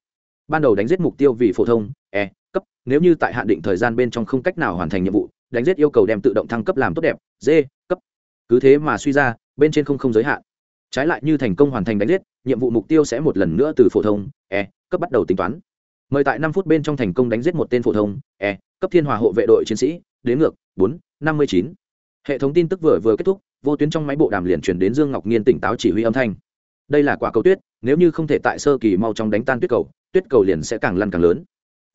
Ban đầu đánh giết mục tiêu vì phổ thông e cấp, nếu như tại hạn định thời gian bên trong không cách nào hoàn thành nhiệm vụ, đánh giết yêu cầu đem tự động thăng cấp làm tốt đẹp d cứ thế mà suy ra, bên trên không không giới hạn. Trái lại như thành công hoàn thành đánh giết, nhiệm vụ mục tiêu sẽ một lần nữa từ phổ thông e cấp bắt đầu tính toán. Mời tại năm phút bên trong thành công đánh giết một tên phổ thông e cấp thiên hòa hộ vệ đội chiến sĩ, đến ngược, bốn, năm mươi chín. Hệ thống tin tức vừa vừa kết thúc, vô tuyến trong máy bộ đàm liền chuyển đến dương ngọc nhiên tỉnh táo chỉ huy âm thanh. Đây là quả cầu tuyết, nếu như không thể tại sơ kỳ mau trong đánh tan tuyết cầu tuyết cầu liền sẽ càng lăn càng lớn.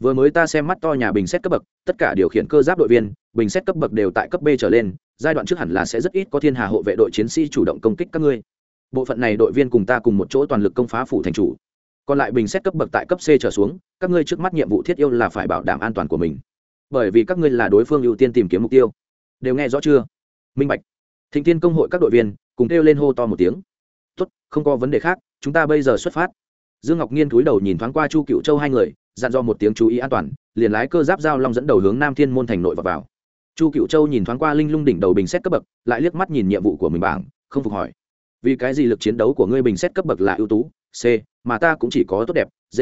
Vừa mới ta xem mắt to nhà bình xét cấp bậc, tất cả điều khiển cơ giáp đội viên, bình xét cấp bậc đều tại cấp b trở lên giai đoạn trước hẳn là sẽ rất ít có thiên hà hộ vệ đội chiến sĩ chủ động công kích các ngươi. Bộ phận này đội viên cùng ta cùng một chỗ toàn lực công phá phủ thành chủ. Còn lại bình xét cấp bậc tại cấp c trở xuống, các ngươi trước mắt nhiệm vụ thiết yêu là phải bảo đảm an toàn của mình. Bởi vì các ngươi là đối phương ưu tiên tìm kiếm mục tiêu. Đều nghe rõ chưa? Minh bạch. Thịnh tiên công hội các đội viên cùng kêu lên hô to một tiếng. Tốt, không có vấn đề khác, chúng ta bây giờ xuất phát. Dương ngọc nghiên cúi đầu nhìn thoáng qua chu cựu châu hai người, dặn dò một tiếng chú ý an toàn, liền lái cơ giáp giao long dẫn đầu hướng nam thiên môn thành nội và vào chu cựu châu nhìn thoáng qua linh lung đỉnh đầu bình xét cấp bậc, lại liếc mắt nhìn nhiệm vụ của mình bảng, không phục hỏi. Vì cái gì lực chiến đấu của ngươi bình xét cấp bậc là ưu tú? C, mà ta cũng chỉ có tốt đẹp. D.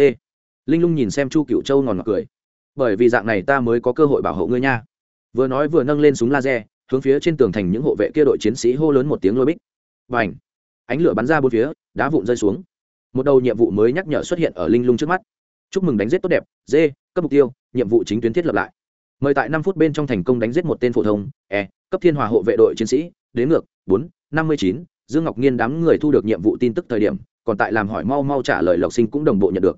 Linh lung nhìn xem chu cựu châu ngòn ngọt cười. Bởi vì dạng này ta mới có cơ hội bảo hộ ngươi nha. Vừa nói vừa nâng lên súng laser, hướng phía trên tường thành những hộ vệ kia đội chiến sĩ hô lớn một tiếng lôi bích. Và ảnh ánh lửa bắn ra bốn phía, đá vụn rơi xuống. Một đầu nhiệm vụ mới nhắc nhở xuất hiện ở linh lung trước mắt. Chúc mừng đánh giết tốt đẹp. D, cấp mục tiêu, nhiệm vụ chính tuyến thiết lập lại mời tại năm phút bên trong thành công đánh giết một tên phổ thông e cấp thiên hòa hộ vệ đội chiến sĩ, đến ngược, bốn, năm mươi chín, dương ngọc nhiên đám người thu được nhiệm vụ tin tức thời điểm, còn tại làm hỏi mau mau trả lời lộc sinh cũng đồng bộ nhận được.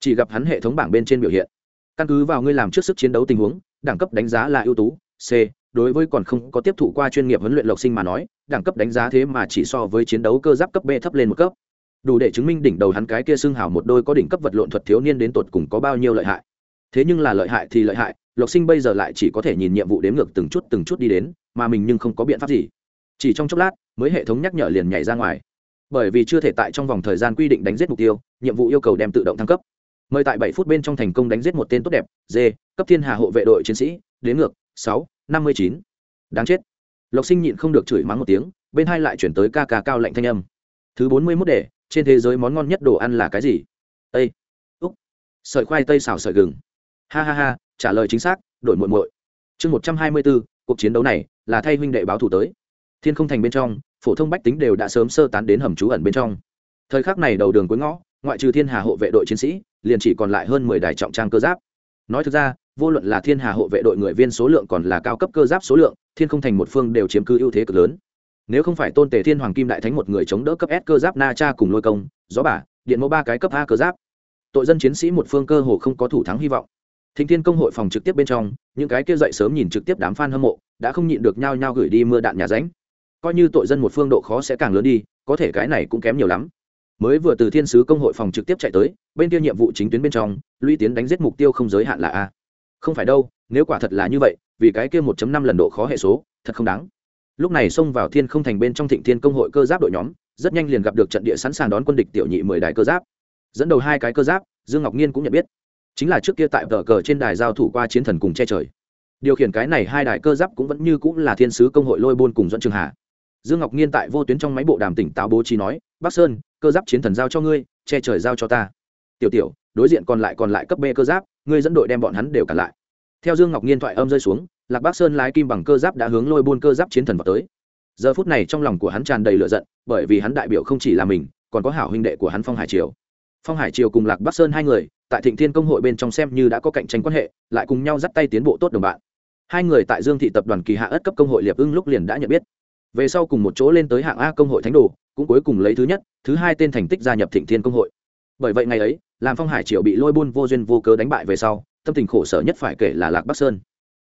Chỉ gặp hắn hệ thống bảng bên trên biểu hiện. Căn cứ vào ngươi làm trước sức chiến đấu tình huống, đẳng cấp đánh giá là ưu tú, c, đối với còn không có tiếp thụ qua chuyên nghiệp huấn luyện lộc sinh mà nói, đẳng cấp đánh giá thế mà chỉ so với chiến đấu cơ giáp cấp b thấp lên một cấp. Đủ để chứng minh đỉnh đầu hắn cái kia xưng hào một đôi có đỉnh cấp vật lộn thuật thiếu niên đến tột cùng có bao nhiêu lợi hại thế nhưng là lợi hại thì lợi hại, lộc sinh bây giờ lại chỉ có thể nhìn nhiệm vụ đếm ngược từng chút từng chút đi đến, mà mình nhưng không có biện pháp gì. Chỉ trong chốc lát, mới hệ thống nhắc nhở liền nhảy ra ngoài. Bởi vì chưa thể tại trong vòng thời gian quy định đánh giết mục tiêu, nhiệm vụ yêu cầu đem tự động thăng cấp. Mời tại bảy phút bên trong thành công đánh giết một tên tốt đẹp d cấp thiên hà hộ vệ đội chiến sĩ đến ngược, sáu, năm mươi chín. Đáng chết. Lộc sinh nhịn không được chửi mắng một tiếng, bên hai lại chuyển tới ca ca cao lạnh thanh âm. Thứ bốn mươi mốt đề, trên thế giới món ngon nhất đồ ăn là cái gì? Ây úc. Sợi khoai tây xào sợi gừng ha ha ha, trả lời chính xác, đổi muội muội. Chương một trăm hai mươi bốn, cuộc chiến đấu này là thay huynh đệ báo thủ tới. Thiên không thành bên trong, phổ thông bách tính đều đã sớm sơ tán đến hầm trú ẩn bên trong. Thời khắc này đầu đường cuối ngõ, ngoại trừ thiên hà hộ vệ đội chiến sĩ, liền chỉ còn lại hơn mười đài trọng trang cơ giáp. Nói thực ra, vô luận là thiên hà hộ vệ đội người viên số lượng còn là cao cấp cơ giáp số lượng, thiên không thành một phương đều chiếm cứ ưu thế cực lớn. Nếu không phải tôn tề thiên hoàng kim đại thánh một người chống đỡ cấp s cơ giáp na cha cùng lôi công, gió bả, điện mẫu ba cái cấp a cơ giáp. Tội dân chiến sĩ một phương cơ hồ không có thủ thắng hy vọng thịnh thiên công hội phòng trực tiếp bên trong, những cái kia dậy sớm nhìn trực tiếp đám f a n hâm mộ, đã không nhịn được nhao nhao gửi đi mưa đạn nhà ránh. Coi như tội dân một phương độ khó sẽ càng lớn đi, có thể cái này cũng kém nhiều lắm. Mới vừa từ thiên sứ công hội phòng trực tiếp chạy tới, bên kia nhiệm vụ chính tuyến bên trong, lũy tiến đánh giết mục tiêu không giới hạn là a. Không phải đâu, nếu quả thật là như vậy, vì cái kia 1 năm lần độ khó hệ số, thật không đáng. Lúc này xông vào thiên không thành bên trong thịnh thiên công hội cơ giáp đội nhóm, rất nhanh liền gặp được trận địa sẵn sàng đón quân địch tiểu nhị mười đài cơ giáp. Dẫn đầu hai cái cơ giáp, dương ngọc nhiên cũng nhận biết chính là trước kia tại vở cờ trên đài giao thủ qua chiến thần cùng che trời. Điều khiển cái này hai đài cơ giáp cũng vẫn như cũng là thiên sứ công hội lôi bôn cùng dẫn trường hà dương ngọc nhiên tại vô tuyến trong máy bộ đàm tỉnh táo bố trí nói, bắc sơn, cơ giáp chiến thần giao cho ngươi, che trời giao cho ta. Tiểu tiểu, đối diện còn lại còn lại cấp b cơ giáp, ngươi dẫn đội đem bọn hắn đều cản lại. Theo dương ngọc nhiên thoại âm rơi xuống, lạc bắc sơn lái kim bằng cơ giáp đã hướng lôi buôn cơ giáp chiến thần vào tới. Giờ phút này trong lòng của hắn tràn đầy lửa giận, bởi vì hắn đại biểu không chỉ là mình, còn có hảo huynh đệ của hắn phong hải triều phong hải triều cùng lạc bắc sơn hai người, tại thịnh thiên công hội bên trong xem như đã có cạnh tranh quan hệ, lại cùng nhau dắt tay tiến bộ tốt đồng bạn. Hai người tại dương thị tập đoàn kỳ hạ ất cấp công hội liệp ưng lúc liền đã nhận biết. Về sau cùng một chỗ lên tới hạng a công hội thánh đồ, cũng cuối cùng lấy thứ nhất, thứ hai tên thành tích gia nhập thịnh thiên công hội. Bởi vậy ngày ấy, làm phong hải triều bị lôi buôn vô duyên vô cớ đánh bại về sau, tâm tình khổ sở nhất phải kể là lạc bắc sơn.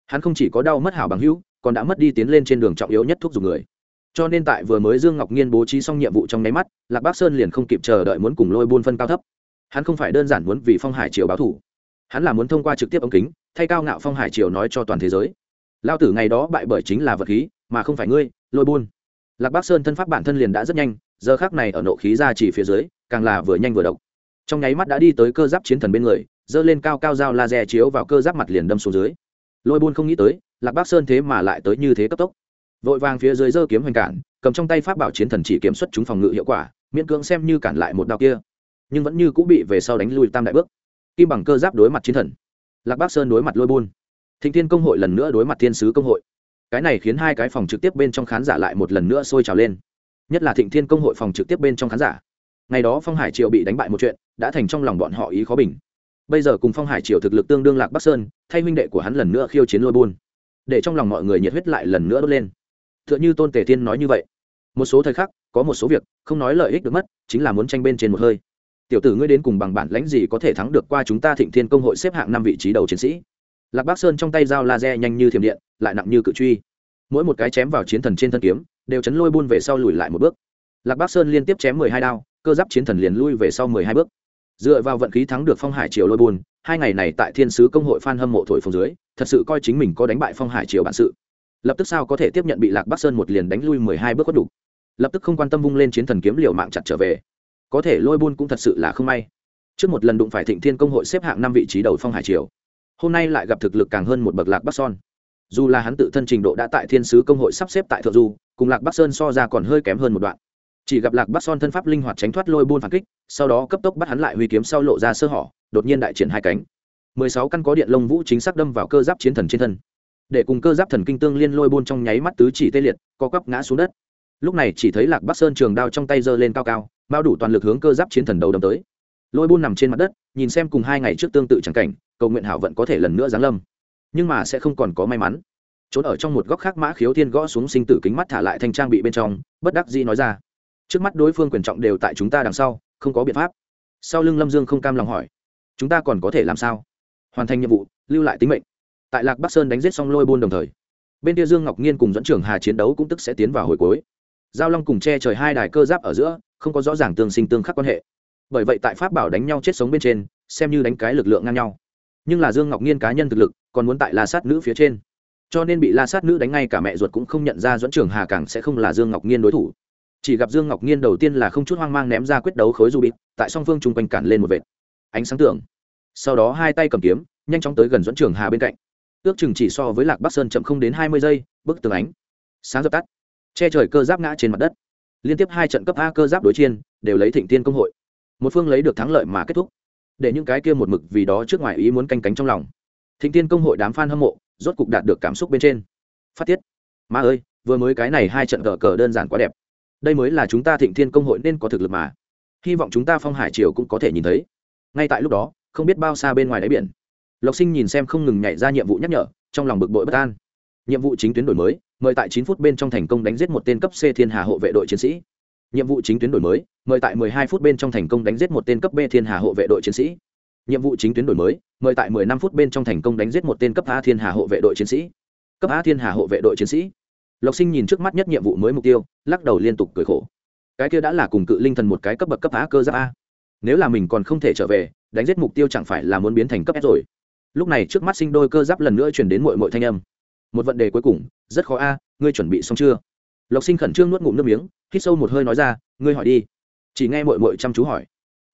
Hắn không chỉ có đau mất hảo bằng hữu, còn đã mất đi tiến lên trên đường trọng yếu nhất thuốc dùng người cho nên tại vừa mới dương ngọc nhiên bố trí xong nhiệm vụ trong nháy mắt, lạc bắc sơn liền không kịp chờ đợi muốn cùng lôi buôn phân cao thấp. Hắn không phải đơn giản muốn vì phong hải triều báo thủ. Hắn là muốn thông qua trực tiếp ống kính, thay cao ngạo phong hải triều nói cho toàn thế giới. Lao tử ngày đó bại bởi chính là vật khí, mà không phải ngươi, lôi buôn. Lạc bắc sơn thân pháp bản thân liền đã rất nhanh, giờ khác này ở nộ khí ra chỉ phía dưới, càng là vừa nhanh vừa độc. Trong nháy mắt đã đi tới cơ giáp chiến thần bên người, giơ lên cao cao dao laser chiếu vào cơ giáp mặt liền đâm xuống dưới. Lôi buôn không nghĩ tới, lạc bắc sơn thế mà lại tới như thế cấp tốc vội vàng phía dưới giơ kiếm hoành cản, cầm trong tay pháp bảo chiến thần chỉ kiểm xuất chúng phòng ngự hiệu quả, miễn cưỡng xem như cản lại một đao kia. Nhưng vẫn như cũng bị về sau đánh lùi tam đại bước. Kim bằng cơ giáp đối mặt chiến thần. Lạc bắc sơn đối mặt lôi buôn. Thịnh thiên công hội lần nữa đối mặt thiên sứ công hội. Cái này khiến hai cái phòng trực tiếp bên trong khán giả lại một lần nữa sôi trào lên. Nhất là thịnh thiên công hội phòng trực tiếp bên trong khán giả. Ngày đó phong hải triều bị đánh bại một chuyện, đã thành trong lòng bọn họ ý khó bình. Bây giờ cùng phong hải triều thực lực tương đương lạc bắc sơn, thay huynh đệ của hắn lần nữa khiêu chiến lôi buôn. Để trong lòng mọi người nhiệt huyết lại lần nữa đốt lên. Tựa như tôn tề thiên nói như vậy. Một số thời khắc, có một số việc, không nói lợi ích được mất, chính là muốn tranh bên trên một hơi. Tiểu tử ngươi đến cùng bằng bản lãnh gì có thể thắng được qua chúng ta thịnh thiên công hội xếp hạng năm vị trí đầu chiến sĩ? Lạc bắc sơn trong tay dao laser nhanh như thiềm điện, lại nặng như cự truy. Mỗi một cái chém vào chiến thần trên thân kiếm, đều chấn lôi buôn về sau lùi lại một bước. Lạc bắc sơn liên tiếp chém mười hai đao, cơ giáp chiến thần liền lui về sau mười hai bước. Dựa vào vận khí thắng được phong hải triều lôi buôn, hai ngày này tại thiên sứ công hội f hâm mộ thổi phồng dưới, thật sự coi chính mình có đánh bại phong hải triều bản sự lập tức sao có thể tiếp nhận bị lạc bắc sơn một liền đánh lui mười hai bước có đủ. Lập tức không quan tâm vung lên chiến thần kiếm liều mạng chặt trở về. Có thể lôi buôn cũng thật sự là không may. Trước một lần đụng phải thịnh thiên công hội xếp hạng năm vị trí đầu phong hải triều, hôm nay lại gặp thực lực càng hơn một bậc lạc bắc son dù là hắn tự thân trình độ đã tại thiên sứ công hội sắp xếp tại thượng du, cùng lạc bắc sơn so ra còn hơi kém hơn một đoạn. Chỉ gặp lạc bắc son thân pháp linh hoạt tránh thoát lôi buôn phản kích, sau đó cấp tốc bắt hắn lại huy kiếm sau lộ ra sơ hỏ đột nhiên đại triển hai cánh. mười sáu căn có điện lông vũ chính xác đâm vào cơ giáp chiến thần trên thân để cùng cơ giáp thần kinh tương liên lôi buôn trong nháy mắt tứ chỉ tê liệt, co quắp ngã xuống đất. Lúc này chỉ thấy lạc bắc sơn trường đao trong tay giơ lên cao cao, bao đủ toàn lực hướng cơ giáp chiến thần đầu đâm tới. Lôi buôn nằm trên mặt đất, nhìn xem cùng hai ngày trước tương tự chẳng cảnh, cầu nguyện hảo vận có thể lần nữa giáng lâm. Nhưng mà sẽ không còn có may mắn. Trốn ở trong một góc khác mã khiếu thiên gõ xuống sinh tử kính mắt thả lại thanh trang bị bên trong, bất đắc dĩ nói ra. Trước mắt đối phương quyền trọng đều tại chúng ta đằng sau, không có biện pháp. Sau lưng lâm dương không cam lòng hỏi, chúng ta còn có thể làm sao? Hoàn thành nhiệm vụ, lưu lại tính mệnh tại lạc bắc sơn đánh giết xong lôi buôn đồng thời, bên kia dương ngọc nhiên cùng dẫn trưởng hà chiến đấu cũng tức sẽ tiến vào hồi cuối. Giao long cùng che trời hai đài cơ giáp ở giữa, không có rõ ràng tương sinh tương khắc quan hệ. Bởi vậy tại pháp bảo đánh nhau chết sống bên trên, xem như đánh cái lực lượng ngang nhau. Nhưng là dương ngọc nhiên cá nhân thực lực, còn muốn tại la sát nữ phía trên. Cho nên bị la sát nữ đánh ngay cả mẹ ruột cũng không nhận ra dẫn trưởng hà càng sẽ không là dương ngọc nhiên đối thủ. Chỉ gặp dương ngọc nhiên đầu tiên là không chút hoang mang ném ra quyết đấu khối du bịt tại song phương chung quanh cản lên một vệt. Ánh sáng tưởng sau đó hai tay cầm kiếm, nhanh chóng tới gần dẫn trưởng hà bên cạnh ước chừng chỉ so với lạc bắc sơn chậm không đến hai mươi giây, bức tường ánh, sáng dập tắt. Che trời cơ giáp ngã trên mặt đất. Liên tiếp hai trận cấp a cơ giáp đối chiên đều lấy thịnh tiên công hội. Một phương lấy được thắng lợi mà kết thúc. Để những cái kia một mực vì đó trước ngoài ý muốn canh cánh trong lòng. Thịnh tiên công hội đám f a n hâm mộ, rốt cục đạt được cảm xúc bên trên. Phát tiết. Ma ơi, vừa mới cái này hai trận cờ cờ đơn giản quá đẹp. Đây mới là chúng ta thịnh thiên công hội nên có thực lực mà. Hy vọng chúng ta phong hải triều cũng có thể nhìn thấy. Ngay tại lúc đó, không biết bao xa bên ngoài đáy biển lộc sinh nhìn xem không ngừng nhảy ra nhiệm vụ nhắc nhở, trong lòng bực bội bất an. Nhiệm vụ chính tuyến đổi mới, mời tại chín phút bên trong thành công đánh giết một tên cấp c thiên hà hộ vệ đội chiến sĩ. Nhiệm vụ chính tuyến đổi mới, mời tại 12 phút bên trong thành công đánh giết một tên cấp b thiên hà hộ vệ đội chiến sĩ. Nhiệm vụ chính tuyến đổi mới, mời tại 15 phút bên trong thành công đánh giết một tên cấp a thiên hà hộ vệ đội chiến sĩ. Cấp a thiên hà hộ vệ đội chiến sĩ. Lộc sinh nhìn trước mắt nhất nhiệm vụ mới mục tiêu, lắc đầu liên tục cười khổ. Cái kia đã là cùng cự linh thần một cái cấp bậc cấp a cơ giáp a. Nếu là mình còn không thể trở về, đánh giết mục tiêu chẳng phải là muốn biến thành cấp s rồi lúc này trước mắt sinh đôi cơ giáp lần nữa chuyển đến mội mội thanh âm. Một vấn đề cuối cùng, rất khó a, ngươi chuẩn bị xong chưa? Lộc sinh khẩn trương nuốt ngụm nước miếng, hít sâu một hơi nói ra, ngươi hỏi đi. Chỉ nghe mội mội chăm chú hỏi.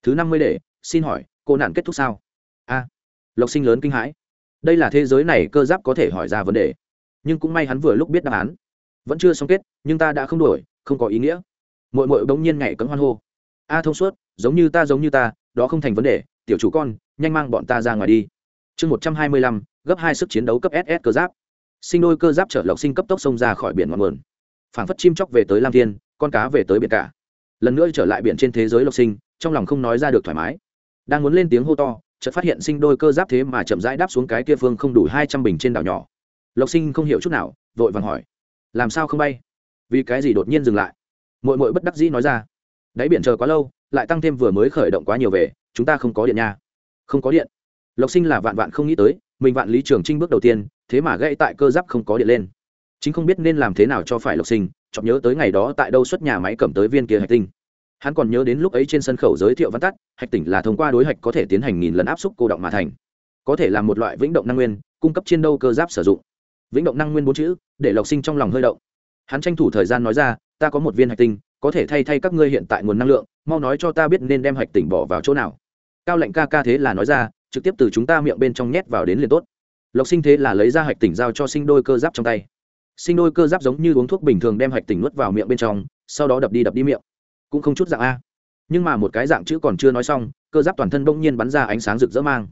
Thứ năm mươi để, xin hỏi, cô nạn kết thúc sao? A. Lộc sinh lớn kinh hãi. Đây là thế giới này cơ giáp có thể hỏi ra vấn đề. Nhưng cũng may hắn vừa lúc biết đáp án. Vẫn chưa xong kết, nhưng ta đã không đổi không có ý nghĩa. Mội mội bỗng nhiên ngày cấm hoan hô. A thông suốt, giống như ta, giống như ta, đó không thành vấn đề, tiểu chủ con, nhanh mang bọn ta ra ngoài đi chương một trăm hai mươi lăm, gấp hai sức chiến đấu cấp ss cơ giáp. Sinh đôi cơ giáp chở lộc sinh cấp tốc xông ra khỏi biển ngọn nguồn. Phảng phất chim chóc về tới lam thiên, con cá về tới biển cả. Lần nữa trở lại biển trên thế giới lộc sinh, trong lòng không nói ra được thoải mái. Đang muốn lên tiếng hô to, chợt phát hiện sinh đôi cơ giáp thế mà chậm rãi đáp xuống cái kia phương không đủ hai trăm bình trên đảo nhỏ. Lộc sinh không hiểu chút nào, vội vàng hỏi, làm sao không bay? Vì cái gì đột nhiên dừng lại? Mội mội bất đắc dĩ nói ra, đáy biển chờ quá lâu, lại tăng thêm vừa mới khởi động quá nhiều về, chúng ta không có điện nha. Không có điện? Lộc sinh là vạn vạn không nghĩ tới, mình vạn lý trường trinh bước đầu tiên, thế mà gãy tại cơ giáp không có điện lên. Chính không biết nên làm thế nào cho phải lộc sinh chọc nhớ tới ngày đó tại đâu xuất nhà máy cầm tới viên kia hạch tinh. Hắn còn nhớ đến lúc ấy trên sân khẩu giới thiệu văn tắt, hạch tỉnh là thông qua đối hạch có thể tiến hành nghìn lần áp suất cô động mà thành. Có thể là một loại vĩnh động năng nguyên, cung cấp chiến đâu cơ giáp sử dụng. Vĩnh động năng nguyên bốn chữ, để lộc sinh trong lòng hơi động. Hắn tranh thủ thời gian nói ra, ta có một viên hạch tinh, có thể thay thay các ngươi hiện tại nguồn năng lượng, mau nói cho ta biết nên đem hạch tỉnh bỏ vào chỗ nào. Cao lệnh ca ca thế là nói ra trực tiếp từ chúng ta miệng bên trong nhét vào đến liền tốt. Lộc sinh thế là lấy ra hạch tỉnh giao cho sinh đôi cơ giáp trong tay. Sinh đôi cơ giáp giống như uống thuốc bình thường đem hạch tỉnh nuốt vào miệng bên trong, sau đó đập đi đập đi miệng. Cũng không chút dạng a. Nhưng mà một cái dạng chữ còn chưa nói xong, cơ giáp toàn thân bỗng nhiên bắn ra ánh sáng rực rỡ mang.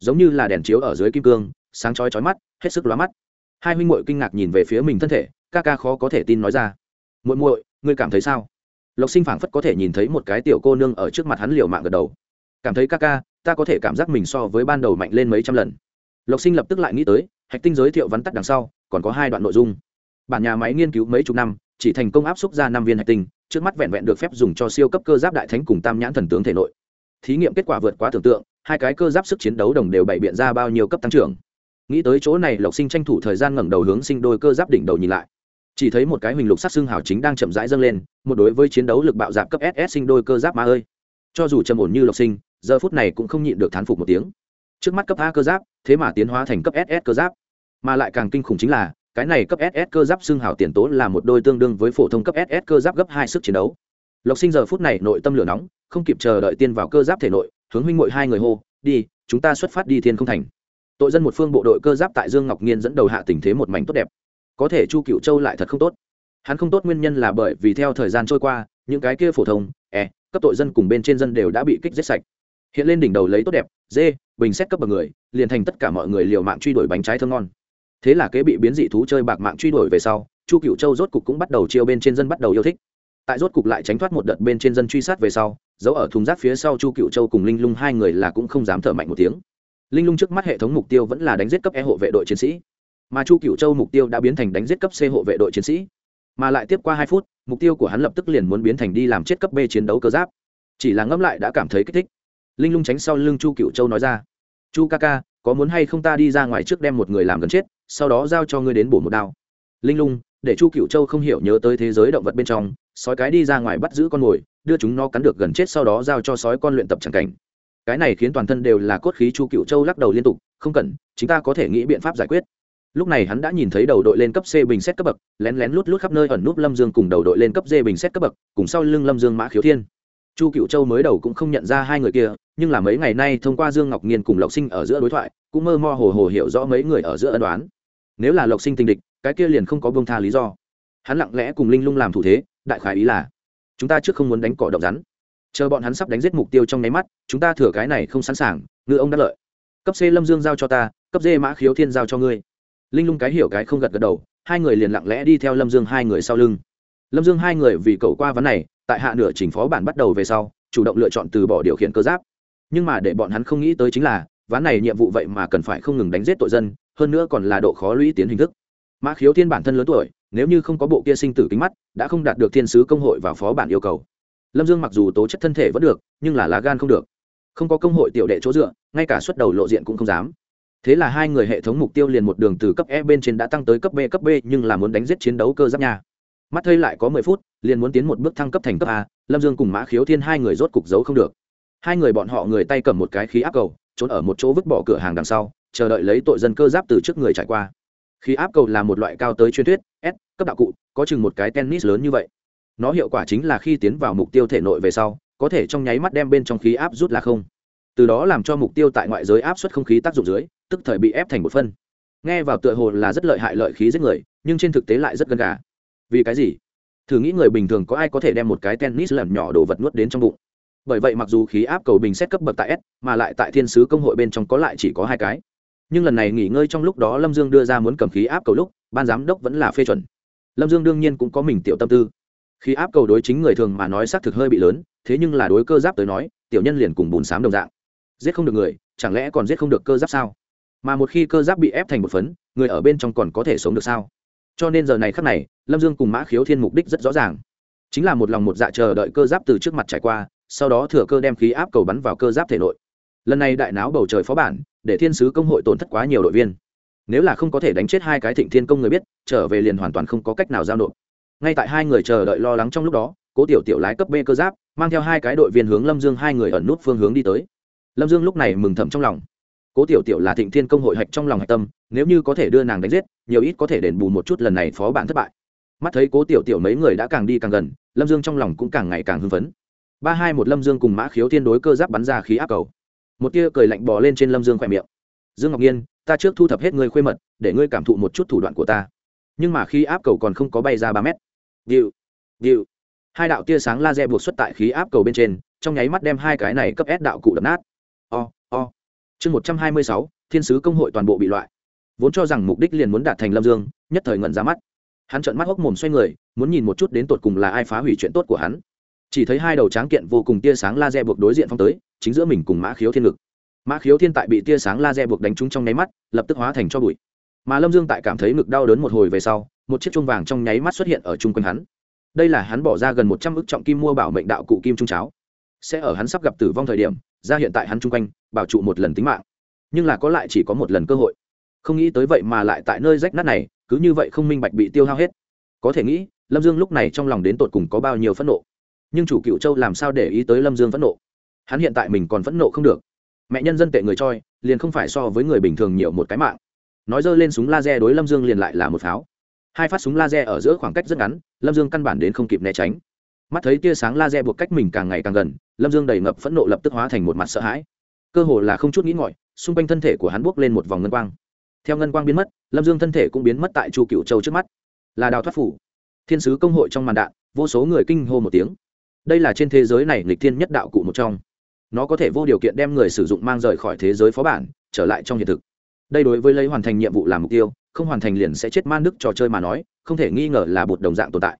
Giống như là đèn chiếu ở dưới kim cương, sáng chói chói mắt, hết sức lóa mắt. Hai huynh muội kinh ngạc nhìn về phía mình thân thể, ca ca khó có thể tin nói ra. Muội muội, ngươi cảm thấy sao? Lộc sinh phảng phất có thể nhìn thấy một cái tiểu cô nương ở trước mặt hắn liều mạng gật đầu cảm thấy ca ca, ta có thể cảm giác mình so với ban đầu mạnh lên mấy trăm lần. Lộc sinh lập tức lại nghĩ tới, hạch tinh giới thiệu vắn tắt đằng sau, còn có hai đoạn nội dung. Bản nhà máy nghiên cứu mấy chục năm, chỉ thành công áp xúc ra năm viên hạch tinh, trước mắt vẹn vẹn được phép dùng cho siêu cấp cơ giáp đại thánh cùng tam nhãn thần tướng thể nội. Thí nghiệm kết quả vượt quá tưởng tượng, hai cái cơ giáp sức chiến đấu đồng đều bày biện ra bao nhiêu cấp tăng trưởng. Nghĩ tới chỗ này, lộc sinh tranh thủ thời gian ngẩng đầu hướng sinh đôi cơ giáp đỉnh đầu nhìn lại. Chỉ thấy một cái huỳnh lục sắc xương hào chính đang chậm rãi dâng lên, một đối với chiến đấu lực bạo dạp cấp ss sinh đôi cơ giáp ma ơi. Cho dù trầm ổn như lộc sinh giờ phút này cũng không nhịn được thán phục một tiếng. Trước mắt cấp a cơ giáp, thế mà tiến hóa thành cấp ss cơ giáp. Mà lại càng kinh khủng chính là, cái này cấp ss cơ giáp xương hào tiền tố là một đôi tương đương với phổ thông cấp ss cơ giáp gấp hai sức chiến đấu. Lộc sinh giờ phút này nội tâm lửa nóng, không kịp chờ đợi tiên vào cơ giáp thể nội, hướng huynh ngội hai người hô, đi, chúng ta xuất phát đi thiên không thành. Tội dân một phương bộ đội cơ giáp tại dương ngọc nhiên dẫn đầu hạ tình thế một mảnh tốt đẹp. Có thể chu cựu châu lại thật không tốt. Hắn không tốt nguyên nhân là bởi vì theo thời gian trôi qua, những cái kia phổ thông e cấp tội dân cùng bên trên dân đều đã bị kích giết sạch hiện lên đỉnh đầu lấy tốt đẹp, dê, bình xét cấp bậc người, liền thành tất cả mọi người liều mạng truy đuổi bánh trái thơm ngon. Thế là kế bị biến dị thú chơi bạc mạng truy đuổi về sau, chu cựu châu rốt cục cũng bắt đầu chiêu bên trên dân bắt đầu yêu thích. Tại rốt cục lại tránh thoát một đợt bên trên dân truy sát về sau giấu ở thùng rác phía sau chu cựu châu cùng linh lung hai người là cũng không dám thở mạnh một tiếng. Linh lung trước mắt hệ thống mục tiêu vẫn là đánh giết cấp e hộ vệ đội chiến sĩ. Mà chu cựu châu mục tiêu đã biến thành đánh giết cấp c hộ vệ đội chiến sĩ. Mà lại tiếp qua hai phút, mục tiêu của hắn lập tức liền muốn biến thành đi làm chết cấp b chiến đấu cơ giáp. Chỉ là ngẫm lại đã cảm thấy kích thích linh lung tránh sau lưng chu cựu châu nói ra chu ca ca có muốn hay không ta đi ra ngoài trước đem một người làm gần chết sau đó giao cho ngươi đến bổ một đao linh lung để chu cựu châu không hiểu nhớ tới thế giới động vật bên trong sói cái đi ra ngoài bắt giữ con mồi đưa chúng nó cắn được gần chết sau đó giao cho sói con luyện tập c cảnh cái này khiến toàn thân đều là cốt khí chu cựu châu lắc đầu liên tục không cần chúng ta có thể nghĩ biện pháp giải quyết lúc này hắn đã nhìn thấy đầu đội lên cấp c bình xét cấp bậc lén lén lút lút khắp nơi ẩn núp lâm dương cùng đầu đội lên cấp d bình xét cấp bậc cùng sau lưng lâm dương mã khiếu thiên chu cựu châu mới đầu cũng không nhận ra hai người kia, nhưng là mấy ngày nay thông qua dương ngọc nhiên cùng lộc sinh ở giữa đối thoại, cũng mơ mơ hồ hồ hiểu rõ mấy người ở giữa ân đoán nếu là lộc sinh tình địch, cái kia liền không có bông tha lý do. Hắn lặng lẽ cùng linh lung làm thủ thế, đại khái ý là, chúng ta trước không muốn đánh cỏ động rắn. Chờ bọn hắn sắp đánh giết mục tiêu trong nháy mắt, chúng ta thừa cái này không sẵn sàng, ngư ông đắc lợi. Cấp c lâm dương giao cho ta, cấp d mã khiếu thiên giao cho ngươi. Linh lung cái hiểu cái không gật gật đầu, hai người liền lặng lẽ đi theo lâm dương hai người sau lưng lâm dương hai người vì cậu qua ván này, tại hạ nửa chỉnh phó bản bắt đầu về sau, chủ động lựa chọn từ bỏ điều khiển cơ giáp. Nhưng mà để bọn hắn không nghĩ tới chính là, ván này nhiệm vụ vậy mà cần phải không ngừng đánh giết tội dân, hơn nữa còn là độ khó lũy tiến hình thức. Mã khiếu thiên bản thân lớn tuổi, nếu như không có bộ kia sinh tử kính mắt, đã không đạt được thiên sứ công hội và phó bản yêu cầu. Lâm dương mặc dù tố chất thân thể vẫn được, nhưng là lá gan không được. Không có công hội tiểu đệ chỗ dựa, ngay cả xuất đầu lộ diện cũng không dám. Thế là hai người hệ thống mục tiêu liền một đường từ cấp e bên trên đã tăng tới cấp b cấp b, nhưng là muốn đánh giết chiến đấu cơ giáp nhà mắt thấy lại có mười phút, liền muốn tiến một bước thăng cấp thành cấp a, lâm dương cùng mã khiếu thiên hai người rốt cục giấu không được. Hai người bọn họ người tay cầm một cái khí áp cầu, trốn ở một chỗ vứt bỏ cửa hàng đằng sau, chờ đợi lấy tội dân cơ giáp từ trước người trải qua. Khí áp cầu là một loại cao tới truyền thuyết, s, cấp đạo cụ, có chừng một cái tennis lớn như vậy. Nó hiệu quả chính là khi tiến vào mục tiêu thể nội về sau, có thể trong nháy mắt đem bên trong khí áp rút là không. Từ đó làm cho mục tiêu tại ngoại giới áp suất không khí tác dụng dưới, tức thời bị ép thành một phân. Nghe vào tựa hồ là rất lợi hại lợi khí giết người, nhưng trên thực tế lại rất gần gà vì cái gì? Thử nghĩ người bình thường có ai có thể đem một cái tennis lần nhỏ đồ vật nuốt đến trong bụng? Bởi vậy mặc dù khí áp cầu bình xét cấp bậc tại s, mà lại tại thiên sứ công hội bên trong có lại chỉ có hai cái. Nhưng lần này nghỉ ngơi trong lúc đó lâm dương đưa ra muốn cầm khí áp cầu lúc, ban giám đốc vẫn là phê chuẩn. Lâm dương đương nhiên cũng có mình tiểu tâm tư. Khí áp cầu đối chính người thường mà nói xác thực hơi bị lớn, thế nhưng là đối cơ giáp tới nói, tiểu nhân liền cùng bùn xám đồng dạng. Giết không được người, chẳng lẽ còn giết không được cơ giáp sao? Mà một khi cơ giáp bị ép thành một phấn, người ở bên trong còn có thể sống được sao? Cho nên giờ này khắc này, lâm dương cùng mã khiếu thiên mục đích rất rõ ràng. Chính là một lòng một dạ chờ đợi cơ giáp từ trước mặt trải qua, sau đó thừa cơ đem khí áp cầu bắn vào cơ giáp thể nội. Lần này đại náo bầu trời phó bản, để thiên sứ công hội tổn thất quá nhiều đội viên. Nếu là không có thể đánh chết hai cái thịnh thiên công người biết, trở về liền hoàn toàn không có cách nào giao nộp. Ngay tại hai người chờ đợi lo lắng trong lúc đó, cố tiểu tiểu lái cấp b cơ giáp, mang theo hai cái đội viên hướng lâm dương hai người ẩn nút phương hướng đi tới. Lâm dương lúc này mừng thầm trong lòng cố tiểu tiểu là thịnh thiên công hội hạch trong lòng hạch tâm, nếu như có thể đưa nàng đánh giết, nhiều ít có thể đền bù một chút lần này phó bản thất bại. Mắt thấy cố tiểu tiểu mấy người đã càng đi càng gần, lâm dương trong lòng cũng càng ngày càng hưng phấn. Ba hai một lâm dương cùng mã khiếu thiên đối cơ giáp bắn ra khí áp cầu. Một tia cười lạnh bò lên trên lâm dương khỏe miệng. Dương ngọc nhiên, ta trước thu thập hết ngươi khuê mật, để ngươi cảm thụ một chút thủ đoạn của ta. Nhưng mà khi áp cầu còn không có bay ra ba mét. Điệu điệu. Hai đạo tia sáng laser buộc xuất tại khí áp cầu bên trên, trong nháy mắt đem hai cái này cấp ép đạo cụ đập nát. O o chương một trăm hai mươi sáu, thiên sứ công hội toàn bộ bị loại. Vốn cho rằng mục đích liền muốn đạt thành lâm dương, nhất thời ngẩn ra mắt. Hắn trợn mắt hốc mồm xoay người, muốn nhìn một chút đến tột cùng là ai phá hủy chuyện tốt của hắn. Chỉ thấy hai đầu tráng kiện vô cùng tia sáng laser buộc đối diện phong tới, chính giữa mình cùng mã khiếu thiên ngực. Mã khiếu thiên tại bị tia sáng laser buộc đánh trúng trong nháy mắt, lập tức hóa thành cho bụi. Mà lâm dương tại cảm thấy ngực đau đớn một hồi về sau, một chiếc chuông vàng trong nháy mắt xuất hiện ở chung quanh hắn. Đây là hắn bỏ ra gần một trăm ước trọng kim mua bảo mệnh đạo cụ kim trung cháo. Sẽ ở hắn sắp gặp tử vong thời điểm ra hiện tại hắn chung quanh, bảo trụ một lần tính mạng. Nhưng là có lại chỉ có một lần cơ hội. Không nghĩ tới vậy mà lại tại nơi rách nát này, cứ như vậy không minh bạch bị tiêu hao hết. Có thể nghĩ, lâm dương lúc này trong lòng đến tột cùng có bao nhiêu phẫn nộ. Nhưng chủ cựu châu làm sao để ý tới lâm dương phẫn nộ? Hắn hiện tại mình còn phẫn nộ không được. Mẹ nhân dân tệ người choi, liền không phải so với người bình thường nhiều một cái mạng. Nói dơ lên súng laser đối lâm dương liền lại là một pháo. Hai phát súng laser ở giữa khoảng cách rất ngắn, lâm dương căn bản đến không kịp né tránh mắt thấy tia sáng laser buộc cách mình càng ngày càng gần, lâm dương đầy ngập phẫn nộ lập tức hóa thành một mặt sợ hãi. Cơ hồ là không chút nghĩ ngọi xung quanh thân thể của hắn buốc lên một vòng ngân quang. Theo ngân quang biến mất, lâm dương thân thể cũng biến mất tại chu cựu châu trước mắt. Là đào thoát phủ. Thiên sứ công hội trong màn đạn, vô số người kinh hô một tiếng. Đây là trên thế giới này nghịch thiên nhất đạo cụ một trong. Nó có thể vô điều kiện đem người sử dụng mang rời khỏi thế giới phó bản, trở lại trong hiện thực. Đây đối với lấy hoàn thành nhiệm vụ làm mục tiêu, không hoàn thành liền sẽ chết man đức trò chơi mà nói, không thể nghi ngờ là bột đồng dạng tồn tại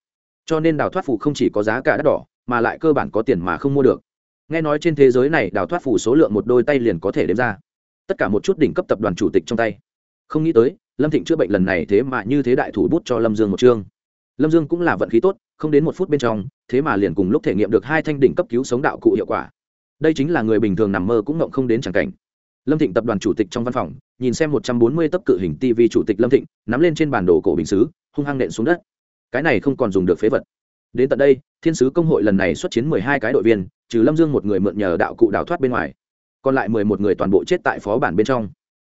cho nên đào thoát phủ không chỉ có giá cả đắt đỏ, mà lại cơ bản có tiền mà không mua được. Nghe nói trên thế giới này đào thoát phủ số lượng một đôi tay liền có thể đếm ra. Tất cả một chút đỉnh cấp tập đoàn chủ tịch trong tay. Không nghĩ tới, lâm thịnh chữa bệnh lần này thế mà như thế đại thủ bút cho lâm dương một chương. Lâm dương cũng là vận khí tốt, không đến một phút bên trong, thế mà liền cùng lúc thể nghiệm được hai thanh đỉnh cấp cứu sống đạo cụ hiệu quả. Đây chính là người bình thường nằm mơ cũng ngộng không đến chẳng cảnh. Lâm thịnh tập đoàn chủ tịch trong văn phòng, nhìn xem một trăm bốn mươi tấc cự hình tv chủ tịch lâm thịnh, nắm lên trên bản đồ cổ bình xứ, hung hăng nện xuống đất cái này không còn dùng được phế vật. Đến tận đây, thiên sứ công hội lần này xuất chiến mười hai cái đội viên, trừ lâm dương một người mượn nhờ đạo cụ đào thoát bên ngoài, còn lại mười một người toàn bộ chết tại phó bản bên trong.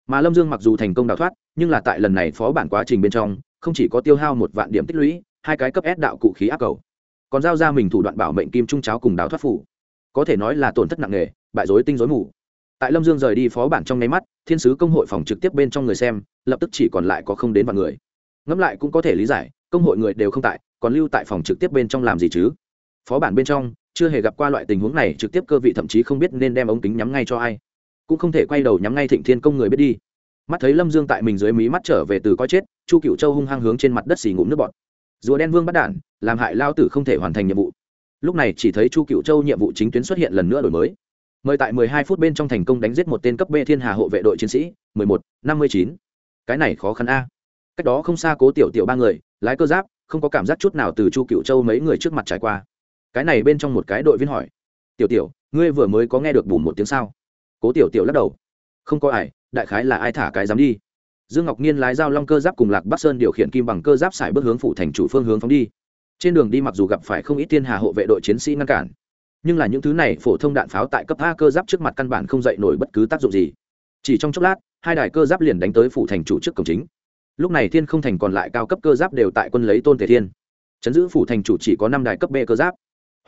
Mà lâm dương mặc dù thành công đào thoát, nhưng là tại lần này phó bản quá trình bên trong, không chỉ có tiêu hao một vạn điểm tích lũy, hai cái cấp s đạo cụ khí áp cầu, còn giao ra mình thủ đoạn bảo mệnh kim trung cháo cùng đào thoát phủ. Có thể nói là tổn thất nặng nề, bại dối tinh dối mù. Tại lâm dương rời đi phó bản trong nháy mắt, thiên sứ công hội phòng trực tiếp bên trong người xem, lập tức chỉ còn lại có không đến vạn người. Ngẫm lại cũng có thể lý giải công hội người đều không tại còn lưu tại phòng trực tiếp bên trong làm gì chứ? Phó bản bên trong chưa hề gặp qua loại tình huống này trực tiếp cơ vị thậm chí không biết nên đem ống kính nhắm ngay cho ai. Cũng không thể quay đầu nhắm ngay thịnh thiên công người biết đi. Mắt thấy lâm dương tại mình dưới mí mắt trở về từ coi chết chu cựu châu hung hăng hướng trên mặt đất xì ngụm nước bọt. Rùa đen vương bắt đản làm hại lao tử không thể hoàn thành nhiệm vụ. Lúc này chỉ thấy chu cựu châu nhiệm vụ chính tuyến xuất hiện lần nữa đổi mới. Mời tại 12 phút bên trong thành công đánh giết một tên cấp b thiên hà hộ vệ đội chiến sĩ 11, 59. cái này khó khăn a. Cách đó không xa cố tiểu tiểu ba người lái cơ giáp, không có cảm giác chút nào từ chu cựu châu mấy người trước mặt trải qua. Cái này bên trong một cái đội viên hỏi. Tiểu tiểu, ngươi vừa mới có nghe được bùn một tiếng sao? Cố tiểu tiểu lắc đầu. Không có ai, đại khái là ai thả cái dám đi? Dương ngọc nhiên lái dao long cơ giáp cùng lạc bắc sơn điều khiển kim bằng cơ giáp xài bước hướng phụ thành chủ phương hướng phóng đi. Trên đường đi mặc dù gặp phải không ít thiên hà hộ vệ đội chiến sĩ ngăn cản, nhưng là những thứ này phổ thông đạn pháo tại cấp a cơ giáp trước mặt căn bản không dậy nổi bất cứ tác dụng gì. Chỉ trong chốc lát, hai đài cơ giáp liền đánh tới phủ thành chủ trước cổng chính lúc này thiên không thành còn lại cao cấp cơ giáp đều tại quân lấy tôn thể thiên. Chấn giữ phủ thành chủ chỉ có năm đài cấp b cơ giáp.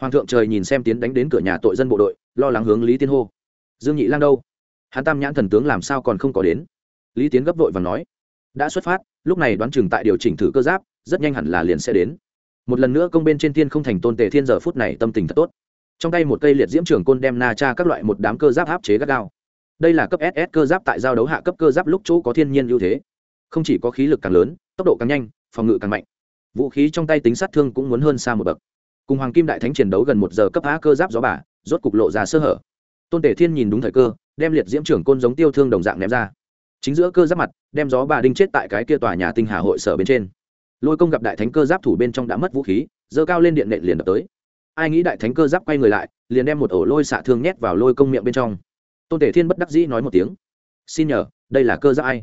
Hoàng thượng trời nhìn xem tiến đánh đến cửa nhà tội dân bộ đội, lo lắng hướng lý tiên hô. Dương nhị lang đâu? Hắn tam nhãn thần tướng làm sao còn không có đến? Lý tiến gấp vội và nói. Đã xuất phát, lúc này đoán chừng tại điều chỉnh thử cơ giáp, rất nhanh hẳn là liền sẽ đến. Một lần nữa công bên trên thiên không thành tôn tề thiên giờ phút này tâm tình thật tốt. Trong tay một cây liệt diễm trường côn đem na tra các loại một đám cơ giáp áp chế gắt gao. Đây là cấp ss cơ giáp tại giao đấu hạ cấp cơ giáp lúc chỗ có thiên nhiên ưu thế không chỉ có khí lực càng lớn, tốc độ càng nhanh, phòng ngự càng mạnh. Vũ khí trong tay tính sát thương cũng muốn hơn xa một bậc. Cùng hoàng kim đại thánh chiến đấu gần một giờ cấp á cơ giáp gió bà, rốt cục lộ ra sơ hở. Tôn tể thiên nhìn đúng thời cơ, đem liệt diễm trưởng côn giống tiêu thương đồng dạng ném ra. Chính giữa cơ giáp mặt, đem gió bà đinh chết tại cái kia tòa nhà tinh hà hội sở bên trên. Lôi công gặp đại thánh cơ giáp thủ bên trong đã mất vũ khí dơ cao lên điện nện liền đập tới. Ai nghĩ đại thánh cơ giáp quay người lại, liền đem một ổ lôi xạ thương nhét vào lôi công miệng bên trong. Tôn tể thiên bất đắc dĩ nói một tiếng. Xin nhờ, đây là cơ giáp ai?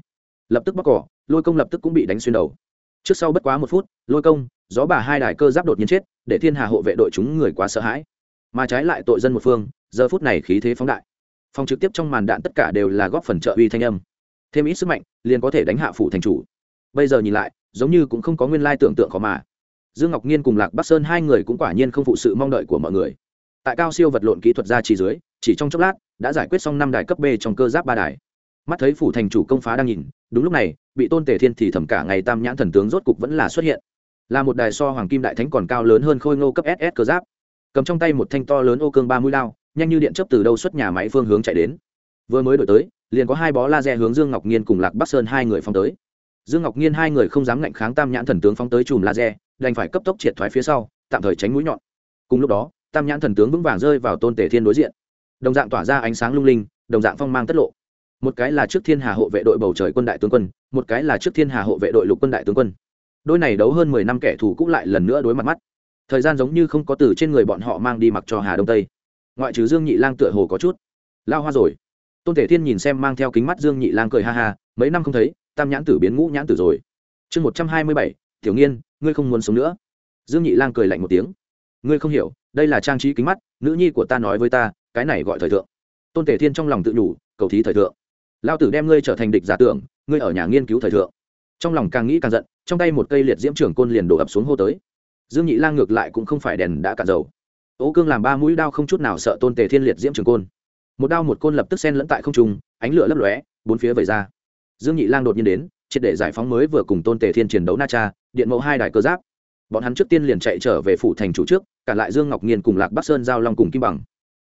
Lập tức bóc cỏ lôi công lập tức cũng bị đánh xuyên đầu. Trước sau bất quá một phút, lôi công, gió bà hai đài cơ giáp đột nhiên chết, để thiên hà hộ vệ đội chúng người quá sợ hãi. Mà trái lại tội dân một phương, giờ phút này khí thế phóng đại. Phòng trực tiếp trong màn đạn tất cả đều là góp phần trợ uy thanh âm. Thêm ít sức mạnh, liền có thể đánh hạ phủ thành chủ. Bây giờ nhìn lại, giống như cũng không có nguyên lai tưởng tượng khó mà. Dương ngọc nhiên cùng lạc bắc sơn hai người cũng quả nhiên không phụ sự mong đợi của mọi người. Tại cao siêu vật lộn kỹ thuật ra chỉ dưới, chỉ trong chốc lát, đã giải quyết xong năm đài cấp b trong cơ giáp ba đài. Mắt thấy phủ thành chủ công phá đang nhìn đúng lúc này, bị tôn tể thiên thì thầm cả ngày tam nhãn thần tướng rốt cục vẫn là xuất hiện. Là một đài so hoàng kim đại thánh còn cao lớn hơn khôi ngô cấp ss cơ giáp. Cầm trong tay một thanh to lớn ô cương ba mũi lao, nhanh như điện chấp từ đâu xuất nhà máy phương hướng chạy đến. Vừa mới đổi tới, liền có hai bó laser hướng dương ngọc nhiên cùng lạc bắc sơn hai người phóng tới. Dương ngọc nhiên hai người không dám ngạnh kháng tam nhãn thần tướng phóng tới chùm laser, đành phải cấp tốc triệt thoái phía sau, tạm thời tránh mũi nhọn. Cùng lúc đó, tam nhãn thần tướng vững vàng rơi vào tôn tể thiên đối diện. Đồng dạng tỏa ra ánh sáng lung linh, đồng dạng phong mang tất lộ một cái là trước thiên hà hộ vệ đội bầu trời quân đại tướng quân, một cái là trước thiên hà hộ vệ đội lục quân đại tướng quân. Đôi này đấu hơn mười năm kẻ thù cũng lại lần nữa đối mặt mắt. Thời gian giống như không có từ trên người bọn họ mang đi mặc cho hà đông tây. Ngoại trừ dương nhị lang tựa hồ có chút lao hoa rồi. Tôn thể thiên nhìn xem mang theo kính mắt dương nhị lang cười ha ha, mấy năm không thấy, tam nhãn tử biến ngũ nhãn tử rồi. Chương một trăm hai mươi bảy, tiểu nghiên, ngươi không muốn sống nữa. Dương nhị lang cười lạnh một tiếng. Ngươi không hiểu, đây là trang trí kính mắt, nữ nhi của ta nói với ta, cái này gọi thời thượng. Tôn thể thiên trong lòng tự nhủ, cầu thí thời thượng lao tử đem ngươi trở thành địch giả tưởng, ngươi ở nhà nghiên cứu thời thượng. Trong lòng càng nghĩ càng giận, trong tay một cây liệt diễm trưởng côn liền đổ ập xuống hô tới. Dương nhị lang ngược lại cũng không phải đèn đã cạn dầu. Ố cương làm ba mũi đao không chút nào sợ tôn tề thiên liệt diễm trường côn. Một đao một côn lập tức sen lẫn tại không trung, ánh lửa lấp lóe, bốn phía vẩy ra. Dương nhị lang đột nhiên đến, triệt để giải phóng mới vừa cùng tôn tề thiên chiến đấu na cha, điện mẫu hai đại cơ giáp. Bọn hắn trước tiên liền chạy trở về phủ thành chủ trước, cả lại dương ngọc nghiên cùng lạc bắc sơn giao long cùng kim bằng.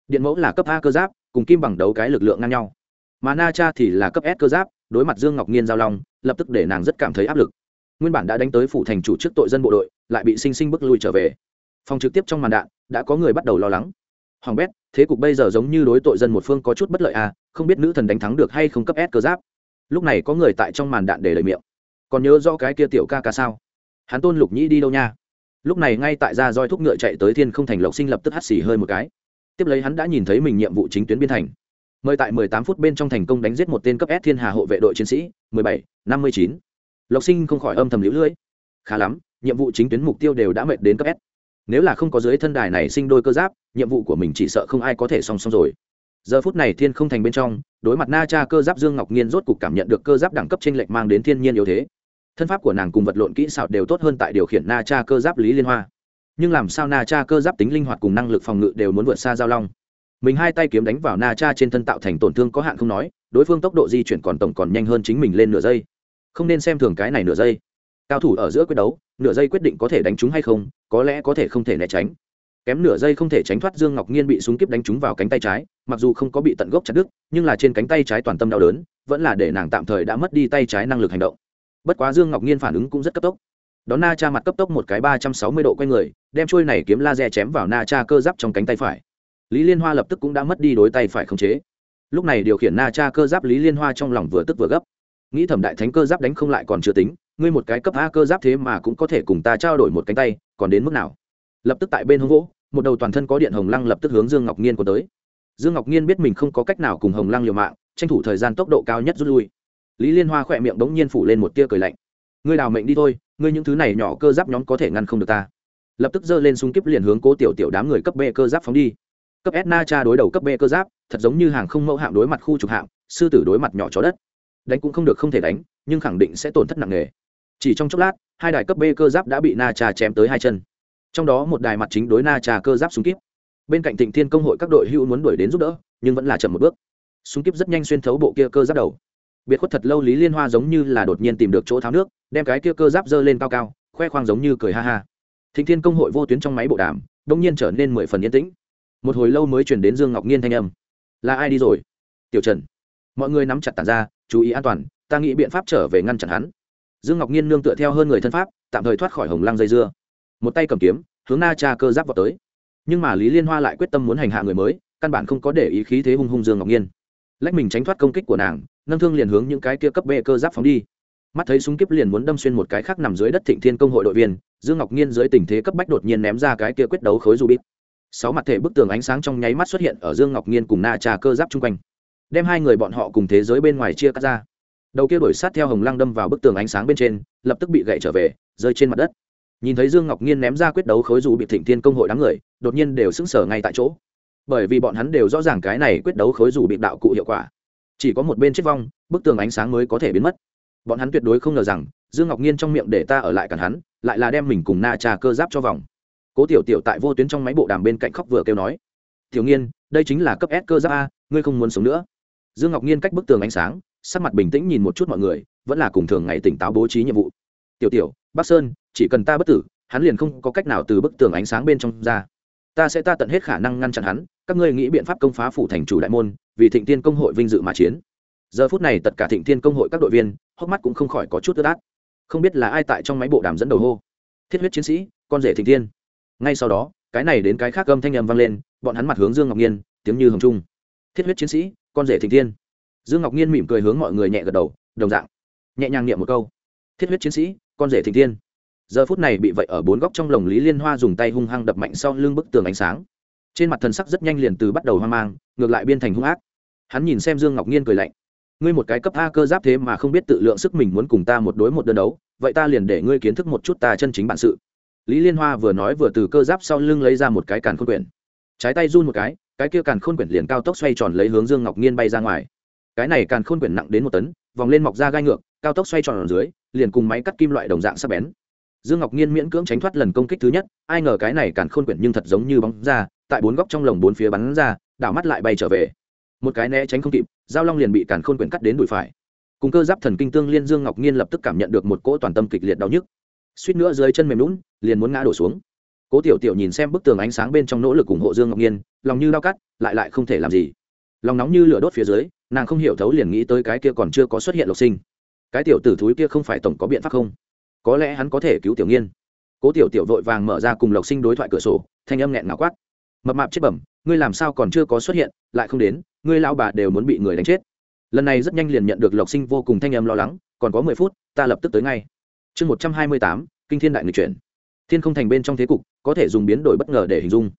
Điện mẫu là cấp a cơ giáp, cùng kim bằng đấu cái lực lượng ngang nhau mà na cha thì là cấp s cơ giáp, đối mặt dương ngọc nhiên giao long, lập tức để nàng rất cảm thấy áp lực. Nguyên bản đã đánh tới phủ thành chủ trước tội dân bộ đội, lại bị sinh sinh bức lui trở về. Phòng trực tiếp trong màn đạn, đã có người bắt đầu lo lắng. Hoàng bét, thế cục bây giờ giống như đối tội dân một phương có chút bất lợi à không biết nữ thần đánh thắng được hay không cấp s cơ giáp. Lúc này có người tại trong màn đạn để lời miệng. Còn nhớ do cái kia tiểu ca ca sao? Hắn tôn lục nhĩ đi đâu nha? Lúc này ngay tại ra roi thúc ngựa chạy tới thiên không thành lộc sinh lập tức hắt xì hơi một cái. Tiếp lấy hắn đã nhìn thấy mình nhiệm vụ chính tuyến biên thành mời tại 18 phút bên trong thành công đánh giết một tên cấp S Thiên Hà hộ vệ đội chiến sĩ, 17, 59. Lộc Sinh không khỏi âm thầm liễu lưỡi. Khá lắm, nhiệm vụ chính tuyến mục tiêu đều đã mệt đến cấp S. Nếu là không có dưới thân đài này sinh đôi cơ giáp, nhiệm vụ của mình chỉ sợ không ai có thể song song rồi. Giờ phút này thiên không thành bên trong, đối mặt Na Cha cơ giáp Dương Ngọc Nghiên rốt cục cảm nhận được cơ giáp đẳng cấp chênh lệch mang đến thiên nhiên yếu thế. Thân pháp của nàng cùng vật lộn kỹ xảo đều tốt hơn tại điều khiển Na Cha cơ giáp Lý Liên Hoa. Nhưng làm sao Na Cha cơ giáp tính linh hoạt cùng năng lực phòng ngự đều muốn vượt xa giao long mình hai tay kiếm đánh vào na cha trên thân tạo thành tổn thương có hạn không nói, đối phương tốc độ di chuyển còn tổng còn nhanh hơn chính mình lên nửa giây. Không nên xem thường cái này nửa giây. Cao thủ ở giữa quyết đấu, nửa giây quyết định có thể đánh trúng hay không, có lẽ có thể không thể né tránh. Kém nửa giây không thể tránh thoát dương ngọc nhiên bị súng kíp đánh trúng vào cánh tay trái, mặc dù không có bị tận gốc chặt đứt, nhưng là trên cánh tay trái toàn tâm đau đớn, vẫn là để nàng tạm thời đã mất đi tay trái năng lực hành động. Bất quá dương ngọc nhiên phản ứng cũng rất cấp tốc. Đón na cha mặt cấp tốc một cái ba trăm sáu mươi độ q u a y người, đem trôi này kiếm laser chém vào na cha cơ giáp trong cánh tay phải lý liên hoa lập tức cũng đã mất đi đối tay phải khống chế. Lúc này điều khiển na cha cơ giáp lý liên hoa trong lòng vừa tức vừa gấp. Nghĩ thẩm đại thánh cơ giáp đánh không lại còn chưa tính, ngươi một cái cấp a cơ giáp thế mà cũng có thể cùng ta trao đổi một cánh tay, còn đến mức nào? Lập tức tại bên hông gỗ một đầu toàn thân có điện hồng lăng lập tức hướng dương ngọc nhiên của tới. Dương ngọc nhiên biết mình không có cách nào cùng hồng lăng liều mạng, tranh thủ thời gian tốc độ cao nhất rút lui. Lý liên hoa khỏe miệng bỗng nhiên phủ lên một tia cười lạnh. Ngươi đào mệnh đi thôi, ngươi những thứ này nhỏ cơ giáp nhóm có thể ngăn không được ta. Lập tức giơ lên súng kíp liền hướng cố tiểu tiểu đám người cấp b cơ giáp phóng đi cấp s na cha đối đầu cấp b cơ giáp, thật giống như hàng không mẫu hạm đối mặt khu trục hạm, sư tử đối mặt nhỏ chó đất. Đánh cũng không được không thể đánh, nhưng khẳng định sẽ tổn thất nặng nề. Chỉ trong chốc lát, hai đài cấp b cơ giáp đã bị na cha chém tới hai chân. Trong đó một đài mặt chính đối na cha cơ giáp súng kíp bên cạnh thịnh thiên công hội các đội hữu muốn đuổi đến giúp đỡ, nhưng vẫn là chậm một bước. Súng kíp rất nhanh xuyên thấu bộ kia cơ giáp đầu. Biệt khuất thật lâu lý liên hoa giống như là đột nhiên tìm được chỗ tháo nước, đem cái kia cơ giáp dơ lên cao cao, khoe khoang giống như cười ha ha. Thịnh thiên công hội vô tuyến trong máy bộ đàm, đông nhiên trở nên mười phần yên tĩnh một hồi lâu mới chuyển đến dương ngọc nhiên thanh âm. Là ai đi rồi? Tiểu trần. Mọi người nắm chặt tàn ra, chú ý an toàn, ta nghĩ biện pháp trở về ngăn chặn hắn. Dương ngọc nhiên nương tựa theo hơn người thân pháp, tạm thời thoát khỏi hồng lăng dây dưa. Một tay cầm kiếm, hướng na cha cơ giáp vào tới. Nhưng mà lý liên hoa lại quyết tâm muốn hành hạ người mới, căn bản không có để ý khí thế hung hung dương ngọc nhiên lách mình tránh thoát công kích của nàng, nâng thương liền hướng những cái kia cấp bê cơ giáp phóng đi. Mắt thấy súng kiếp liền muốn đâm xuyên một cái khác nằm dưới đất thịnh thiên công hội đội viên, dương ngọc nhiên dưới tình thế cấp bách đột nhiên ném ra cái kia quyết đấu khối du bít sáu mặt thể bức tường ánh sáng trong nháy mắt xuất hiện ở dương ngọc nhiên cùng na trà cơ giáp chung quanh. Đem hai người bọn họ cùng thế giới bên ngoài chia cắt ra. Đầu kia đổi sát theo hồng lăng đâm vào bức tường ánh sáng bên trên, lập tức bị gậy trở về, rơi trên mặt đất. Nhìn thấy dương ngọc nhiên ném ra quyết đấu khối dù bị thịnh thiên công hội đám người, đột nhiên đều sững sờ ngay tại chỗ. Bởi vì bọn hắn đều rõ ràng cái này quyết đấu khối dù bị đạo cụ hiệu quả. Chỉ có một bên chết vong, bức tường ánh sáng mới có thể biến mất. Bọn hắn tuyệt đối không ngờ rằng, dương ngọc nhiên trong miệng để ta ở lại cản hắn, lại là đem mình cùng na trà cơ giáp cho vòng cố tiểu tiểu tại vô tuyến trong máy bộ đàm bên cạnh khóc vừa kêu nói, tiểu nghiên, đây chính là cấp s cơ giáp a, ngươi không muốn sống nữa. Dương ngọc nhiên cách bức tường ánh sáng, sắc mặt bình tĩnh nhìn một chút mọi người, vẫn là cùng thường ngày tỉnh táo bố trí nhiệm vụ. Tiểu tiểu bắc sơn, chỉ cần ta bất tử, hắn liền không có cách nào từ bức tường ánh sáng bên trong ra. Ta sẽ ta tận hết khả năng ngăn chặn hắn, các ngươi nghĩ biện pháp công phá phủ thành chủ đại môn, vì thịnh tiên công hội vinh dự mà chiến. Giờ phút này tất cả thịnh tiên công hội các đội viên, hốc mắt cũng không khỏi có chút ướt át. Không biết là ai tại trong máy bộ đàm dẫn đầu hô. Thiết huyết chiến sĩ, con rể thịnh tiên ngay sau đó, cái này đến cái khác âm thanh â vang lên, bọn hắn mặt hướng dương ngọc nhiên tiếng như hồng trung. Thiết huyết chiến sĩ, con rể thịnh thiên. Dương ngọc nhiên mỉm cười hướng mọi người nhẹ gật đầu, đồng dạng. Nhẹ nhàng niệm một câu. Thiết huyết chiến sĩ, con rể thịnh thiên. Giờ phút này bị vậy ở bốn góc trong lồng lý liên hoa dùng tay hung hăng đập mạnh sau lưng bức tường ánh sáng. Trên mặt thần sắc rất nhanh liền từ bắt đầu hoang mang, ngược lại biên thành hung ác. Hắn nhìn xem dương ngọc nhiên cười lạnh. Ngươi một cái cấp a cơ giáp thế mà không biết tự lượng sức mình muốn cùng ta một đối một đơn đấu, vậy ta liền để ngươi kiến thức một chút ta chân chính bản sự lý liên hoa vừa nói vừa từ cơ giáp sau lưng lấy ra một cái càn khôn quyển. Trái tay run một cái cái kia càn khôn quyển liền cao tốc xoay tròn lấy hướng dương ngọc nhiên bay ra ngoài. Cái này càn khôn quyển nặng đến một tấn, vòng lên mọc ra gai ngược, cao tốc xoay tròn ở dưới, liền cùng máy cắt kim loại đồng dạng sắc bén. Dương ngọc nhiên miễn cưỡng tránh thoát lần công kích thứ nhất, ai ngờ cái này càn khôn quyển nhưng thật giống như bóng ra tại bốn góc trong lồng bốn phía bắn ra, đảo mắt lại bay trở về. Một cái né tránh không kịp, giao long liền bị càn khôn quyển cắt đến đùi phải. Cùng cơ giáp thần kinh tương liên, dương ngọc nhiên lập tức cảm nhận được một cỗ toàn tâm kịch liệt đau nhức suýt nữa dưới chân mềm lún, liền muốn ngã đổ xuống. Cố tiểu tiểu nhìn xem bức tường ánh sáng bên trong nỗ lực ủng hộ dương ngọc nhiên, lòng như đau cắt, lại lại không thể làm gì. Lòng nóng như lửa đốt phía dưới, nàng không hiểu thấu liền nghĩ tới cái kia còn chưa có xuất hiện lộc sinh. Cái tiểu tử thúi kia không phải tổng có biện pháp không? Có lẽ hắn có thể cứu tiểu nghiên. Cố tiểu tiểu vội vàng mở ra cùng lộc sinh đối thoại cửa sổ, thanh âm nghẹn ngào quát. Mập mạp chết bẩm, ngươi làm sao còn chưa có xuất hiện, lại không đến, ngươi lao bà đều muốn bị người đánh chết. Lần này rất nhanh liền nhận được lộc sinh vô cùng thanh âm lo lắng, còn có mười phút, ta lập tức tới ngay chương một trăm hai mươi tám, kinh thiên đại người chuyển. Thiên không thành bên trong thế cục, có thể dùng biến đổi bất ngờ để hình dung.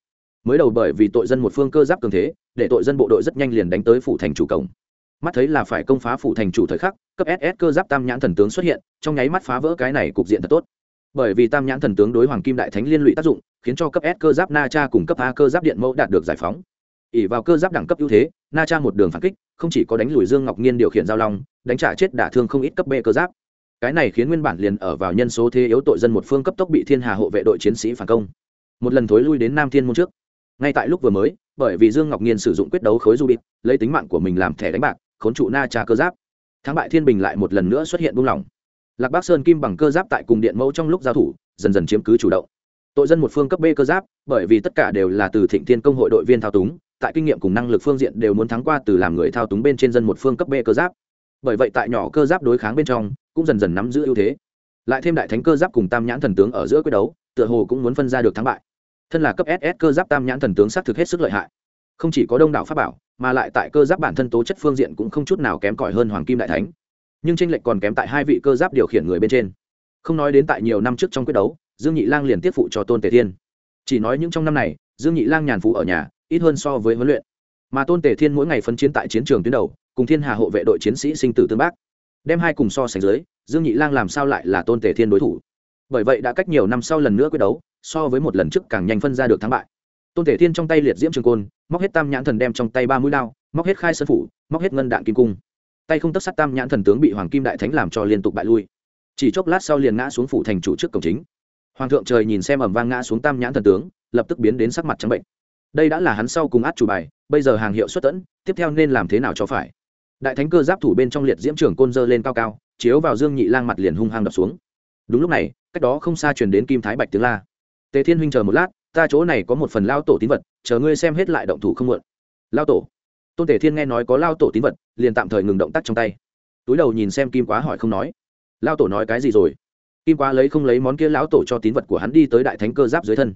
Mới đầu bởi vì tội dân một phương cơ giáp cường thế, để tội dân bộ đội rất nhanh liền đánh tới phủ thành chủ cổng. Mắt thấy là phải công phá phủ thành chủ thời khắc, cấp ss cơ giáp tam nhãn thần tướng xuất hiện, trong nháy mắt phá vỡ cái này cục diện thật tốt. Bởi vì tam nhãn thần tướng đối hoàng kim đại thánh liên lụy tác dụng, khiến cho cấp s cơ giáp na cha cùng cấp a cơ giáp điện mẫu đạt được giải phóng. Ỉ vào cơ giáp đẳng cấp ưu thế, na cha một đường phản kích, không chỉ có đánh lùi dương ngọc nhiên điều khiển giao long, đánh trả chết đả thương không ít cấp b cơ giáp cái này khiến nguyên bản liền ở vào nhân số thế yếu tội dân một phương cấp tốc bị thiên hà hộ vệ đội chiến sĩ phản công. Một lần thối lui đến nam thiên môn trước. Ngay tại lúc vừa mới, bởi vì dương ngọc nhiên sử dụng quyết đấu khối du bịt lấy tính mạng của mình làm thẻ đánh bạc, khốn trụ na trà cơ giáp. Thắng bại thiên bình lại một lần nữa xuất hiện buông lỏng. Lạc bắc sơn kim bằng cơ giáp tại cùng điện mẫu trong lúc giao thủ, dần dần chiếm cứ chủ động. Tội dân một phương cấp b cơ giáp, bởi vì tất cả đều là từ thịnh thiên công hội đội viên thao túng, tại kinh nghiệm cùng năng lực phương diện đều muốn thắng qua từ làm người thao túng bên trên dân một phương cấp b cơ giáp bởi vậy tại nhỏ cơ giáp đối kháng bên trong, cũng dần dần nắm giữ ưu thế. Lại thêm đại thánh cơ giáp cùng tam nhãn thần tướng ở giữa quyết đấu, tựa hồ cũng muốn phân ra được thắng bại. Thân là cấp ss cơ giáp tam nhãn thần tướng xác thực hết sức lợi hại. Không chỉ có đông đảo pháp bảo, mà lại tại cơ giáp bản thân tố chất phương diện cũng không chút nào kém cỏi hơn hoàng kim đại thánh. Nhưng tranh lệch còn kém tại hai vị cơ giáp điều khiển người bên trên. Không nói đến tại nhiều năm trước trong quyết đấu, dương nhị lang liền tiếp phụ cho tôn tề thiên. Chỉ nói những trong năm này, dương nhị lang nhàn phụ ở nhà, ít hơn so với huấn luyện. Mà tôn tề thiên mỗi ngày phấn chiến tại chiến trường tuyến đầu cùng thiên hà hộ vệ đội chiến sĩ sinh tử tương bác. Đem hai cùng so sánh dưới, dương nhị lang làm sao lại là tôn tề thiên đối thủ? Bởi vậy đã cách nhiều năm sau lần nữa quyết đấu, so với một lần trước càng nhanh phân ra được thắng bại. Tôn tề thiên trong tay liệt diễm trường côn, móc hết tam nhãn thần đem trong tay ba mũi lao móc hết khai sơn phủ, móc hết ngân đạn kim cung. Tay không tất sát tam nhãn thần tướng bị hoàng kim đại thánh làm cho liên tục bại lui. Chỉ chốc lát sau liền ngã xuống phủ thành chủ trước cổng chính. Hoàng thượng trời nhìn xem ẩm vang ngã xuống tam nhãn thần tướng, lập tức biến đến sắc mặt trắng bệnh. Đây đã là hắn sau cùng át chủ bài, bây giờ hàng hiệu xuất tẫn, tiếp theo nên làm thế nào cho phải? Đại thánh cơ giáp thủ bên trong liệt diễm trường côn dơ lên cao cao, chiếu vào dương nhị lang mặt liền hung hăng đập xuống. Đúng lúc này, cách đó không xa truyền đến kim thái bạch tiếng la. Tề thiên huynh chờ một lát, ta chỗ này có một phần lao tổ tín vật, chờ ngươi xem hết lại động thủ không muộn. Lao tổ? Tôn tề thiên nghe nói có lao tổ tín vật, liền tạm thời ngừng động tác trong tay. Túi đầu nhìn xem kim quá hỏi không nói. Lao tổ nói cái gì rồi? Kim quá lấy không lấy món kia lão tổ cho tín vật của hắn đi tới đại thánh cơ giáp dưới thân.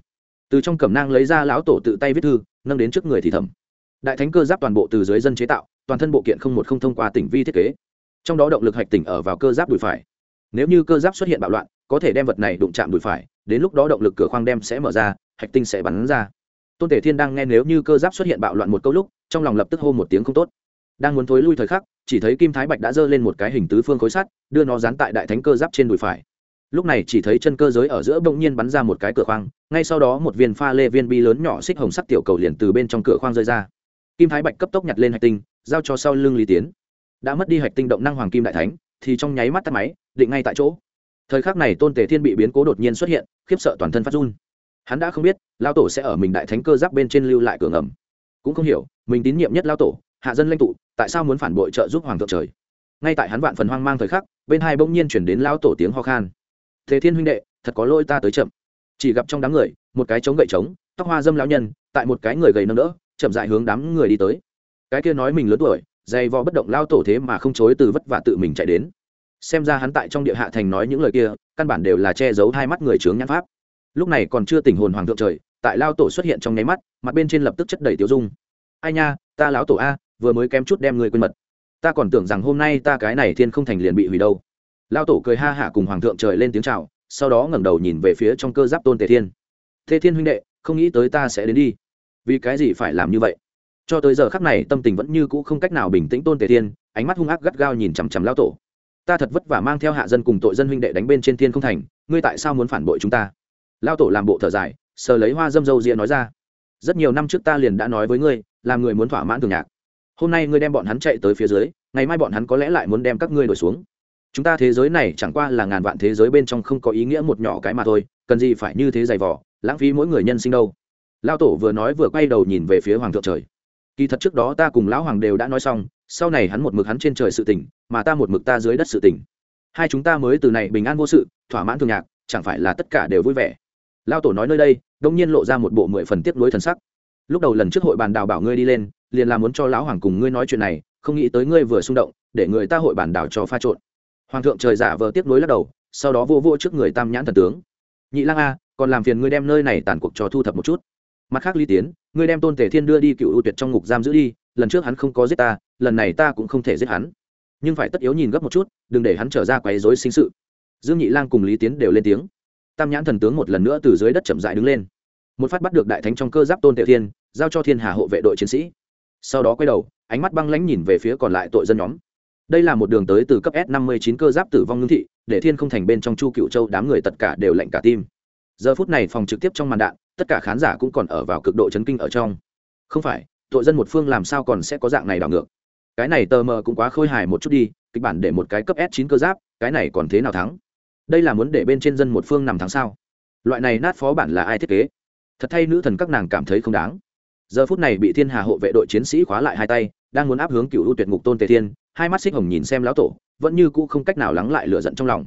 Từ trong cẩm nang lấy ra lão tổ tự tay viết thư, nâng đến trước người thì thầm. Đại thánh cơ giáp toàn bộ từ dưới dân chế tạo toàn thân bộ kiện không một không thông qua tỉnh vi thiết kế. Trong đó động lực hạch tỉnh ở vào cơ giáp đùi phải. Nếu như cơ giáp xuất hiện bạo loạn, có thể đem vật này đụng chạm đùi phải, đến lúc đó động lực cửa khoang đem sẽ mở ra, hạch tinh sẽ bắn ra. Tôn tể thiên đang nghe nếu như cơ giáp xuất hiện bạo loạn một câu lúc, trong lòng lập tức hô một tiếng không tốt. Đang muốn thối lui thời khắc, chỉ thấy kim thái bạch đã giơ lên một cái hình tứ phương khối sắt, đưa nó dán tại đại thánh cơ giáp trên đùi phải. Lúc này chỉ thấy chân cơ giới ở giữa bỗng nhiên bắn ra một cái cửa khoang, ngay sau đó một viên pha lê viên bi lớn nhỏ xích hồng sắc tiểu cầu liền từ bên trong cửa khoang rơi ra. Kim thái bạch cấp tốc nhặt lên hạch tinh giao cho sau lưng lý tiến. Đã mất đi hạch tinh động năng hoàng kim đại thánh, thì trong nháy mắt tắt máy, định ngay tại chỗ. Thời khắc này tôn tề thiên bị biến cố đột nhiên xuất hiện, khiếp sợ toàn thân phát run. Hắn đã không biết lao tổ sẽ ở mình đại thánh cơ giáp bên trên lưu lại cửa ngầm. Cũng không hiểu, mình tín nhiệm nhất lao tổ, hạ dân lãnh tụ, tại sao muốn phản bội trợ giúp hoàng thượng trời? Ngay tại hắn vạn phần hoang mang thời khắc, bên hai bỗng nhiên chuyển đến lao tổ tiếng ho khan. Thế thiên huynh đệ, thật có lỗi ta tới chậm. Chỉ gặp trong đám người, một cái trống gậy trống, tóc hoa dâm lão nhân, tại một cái người gầy nâng đỡ, chậm dại hướng đám người đi tới cái kia nói mình lớn tuổi, dày vò bất động lao tổ thế mà không chối từ vất vả tự mình chạy đến. Xem ra hắn tại trong địa hạ thành nói những lời kia, căn bản đều là che giấu hai mắt người trướng nhãn pháp. Lúc này còn chưa tỉnh hồn hoàng thượng trời, tại lao tổ xuất hiện trong nháy mắt, mặt bên trên lập tức chất đầy tiêu dung. Ai nha, ta lão tổ a, vừa mới kém chút đem người quên mật. Ta còn tưởng rằng hôm nay ta cái này thiên không thành liền bị hủy đâu. Lao tổ cười ha hả cùng hoàng thượng trời lên tiếng chào, sau đó ngẩng đầu nhìn về phía trong cơ giáp tôn tề thiên. Thế thiên huynh đệ, không nghĩ tới ta sẽ đến đi. Vì cái gì phải làm như vậy? Cho tới giờ khắc này, tâm tình vẫn như cũ không cách nào bình tĩnh tôn tề thiên, ánh mắt hung ác gắt gao nhìn chằm chằm lao tổ. Ta thật vất vả mang theo hạ dân cùng tội dân huynh đệ đánh bên trên thiên không thành, ngươi tại sao muốn phản bội chúng ta? Lao tổ làm bộ thở dài, sờ lấy hoa dâm dâu ria nói ra, rất nhiều năm trước ta liền đã nói với ngươi, làm người muốn thỏa mãn thường nhạc. Hôm nay ngươi đem bọn hắn chạy tới phía dưới, ngày mai bọn hắn có lẽ lại muốn đem các ngươi đổi xuống. Chúng ta thế giới này chẳng qua là ngàn vạn thế giới bên trong không có ý nghĩa một nhỏ cái mà thôi, cần gì phải như thế dày vỏ lãng phí mỗi người nhân sinh đâu. Lao tổ vừa nói vừa quay đầu nhìn về phía hoàng thượng trời kỳ thật trước đó ta cùng lão hoàng đều đã nói xong, sau này hắn một mực hắn trên trời sự tỉnh mà ta một mực ta dưới đất sự tỉnh hai chúng ta mới từ này bình an vô sự, thỏa mãn thường nhạc, chẳng phải là tất cả đều vui vẻ. Lao tổ nói nơi đây, đông nhiên lộ ra một bộ mười phần tiếp nối thần sắc. Lúc đầu lần trước hội bàn đào bảo ngươi đi lên, liền là muốn cho lão hoàng cùng ngươi nói chuyện này, không nghĩ tới ngươi vừa xung động, để người ta hội bàn đào cho pha trộn. Hoàng thượng trời giả vờ tiếp nối lắc đầu, sau đó vô vô trước người tam nhãn thần tướng. Nhị lang a, còn làm phiền ngươi đem nơi này tàn cuộc cho thu thập một chút. Mặt khác ly tiến ngươi đem tôn tể thiên đưa đi cựu ưu tuyệt trong ngục giam giữ đi, lần trước hắn không có giết ta, lần này ta cũng không thể giết hắn. Nhưng phải tất yếu nhìn gấp một chút, đừng để hắn trở ra quấy rối sinh sự. Dương nhị lang cùng lý tiến đều lên tiếng. Tam nhãn thần tướng một lần nữa từ dưới đất chậm dại đứng lên. Một phát bắt được đại thánh trong cơ giáp tôn tề thiên, giao cho thiên hà hộ vệ đội chiến sĩ. Sau đó quay đầu, ánh mắt băng lãnh nhìn về phía còn lại tội dân nhóm. Đây là một đường tới từ cấp s năm mươi chín cơ giáp tử vong ngưng thị, để thiên không thành bên trong chu cựu châu đám người tất cả đều lạnh cả tim giờ phút này phòng trực tiếp trong màn đạn, tất cả khán giả cũng còn ở vào cực độ chấn kinh ở trong. Không phải, tội dân một phương làm sao còn sẽ có dạng này đảo ngược? Cái này tờ mờ cũng quá khôi hài một chút đi, kịch bản để một cái cấp s chín cơ giáp, cái này còn thế nào thắng? Đây là muốn để bên trên dân một phương nằm thắng sao? Loại này nát phó bản là ai thiết kế? Thật thay nữ thần các nàng cảm thấy không đáng. Giờ phút này bị thiên hà hộ vệ đội chiến sĩ khóa lại hai tay, đang muốn áp hướng cựu ưu tuyệt ngục tôn tề thiên, hai mắt xích hồng nhìn xem lão tổ, vẫn như cũ không cách nào lắng lại lửa giận trong lòng.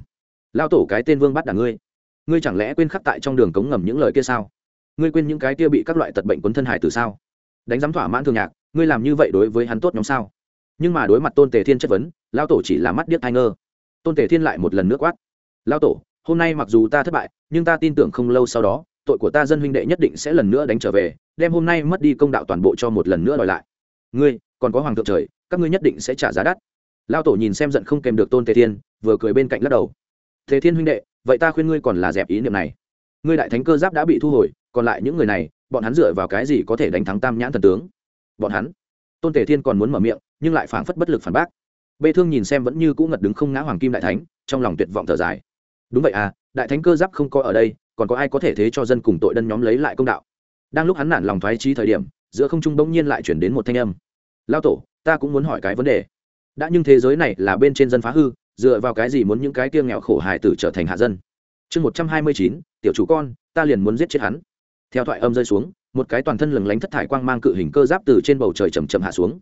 Lão tổ cái tên vương bắt đảng ngươi ngươi chẳng lẽ quên khắc tại trong đường cống ngầm những lời kia sao? Ngươi quên những cái kia bị các loại tật bệnh quấn thân hải từ sao? Đánh giám thỏa mãn thường nhạc, ngươi làm như vậy đối với hắn tốt nhóm sao? Nhưng mà đối mặt tôn tề thiên chất vấn, lão tổ chỉ là mắt điếc hai ngơ. Tôn tề thiên lại một lần nước quát. Lão tổ, hôm nay mặc dù ta thất bại, nhưng ta tin tưởng không lâu sau đó, tội của ta dân huynh đệ nhất định sẽ lần nữa đánh trở về, đem hôm nay mất đi công đạo toàn bộ cho một lần nữa đòi lại. Ngươi, còn có hoàng thượng trời, các ngươi nhất định sẽ trả giá đắt. Lao tổ nhìn xem giận không kèm được tôn tề thiên, vừa cười bên cạnh lắc đầu. Tề thiên huynh đệ vậy ta khuyên ngươi còn là dẹp ý niệm này. Ngươi đại thánh cơ giáp đã bị thu hồi, còn lại những người này, bọn hắn dựa vào cái gì có thể đánh thắng tam nhãn thần tướng? Bọn hắn? Tôn tề thiên còn muốn mở miệng, nhưng lại phảng phất bất lực phản bác. Bê thương nhìn xem vẫn như cũ ngật đứng không ngã hoàng kim đại thánh, trong lòng tuyệt vọng thở dài. Đúng vậy à đại thánh cơ giáp không có ở đây, còn có ai có thể thế cho dân cùng tội đân nhóm lấy lại công đạo? Đang lúc hắn nản lòng thoái trí thời điểm, giữa không trung bỗng nhiên lại chuyển đến một thanh âm. Lao tổ, ta cũng muốn hỏi cái vấn đề. Đã nhưng thế giới này là bên trên dân phá hư dựa vào cái gì muốn những cái kia nghèo khổ hài tử trở thành hạ dân? Chương một trăm hai mươi chín, tiểu chủ con, ta liền muốn giết chết hắn. Theo thoại âm rơi xuống, một cái toàn thân lừng lánh thất thải quang mang cự hình cơ giáp từ trên bầu trời chầm chậm hạ xuống.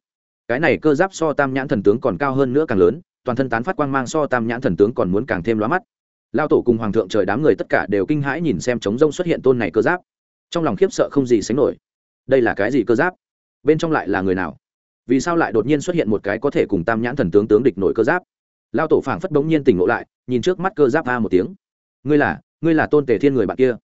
Cái này cơ giáp so tam nhãn thần tướng còn cao hơn nữa càng lớn, toàn thân tán phát quang mang so tam nhãn thần tướng còn muốn càng thêm lóa mắt. Lao tổ cùng hoàng thượng trời đám người tất cả đều kinh hãi nhìn xem trống rông xuất hiện tôn này cơ giáp. Trong lòng khiếp sợ không gì sánh nổi. Đây là cái gì cơ giáp? Bên trong lại là người nào? Vì sao lại đột nhiên xuất hiện một cái có thể cùng tam nhãn thần tướng tướng địch nổi cơ giáp? Lao tổ phảng phất bỗng nhiên tỉnh ngộ lại nhìn trước mắt cơ giáp a một tiếng. Ngươi là ngươi là tôn tề thiên người bạn kia.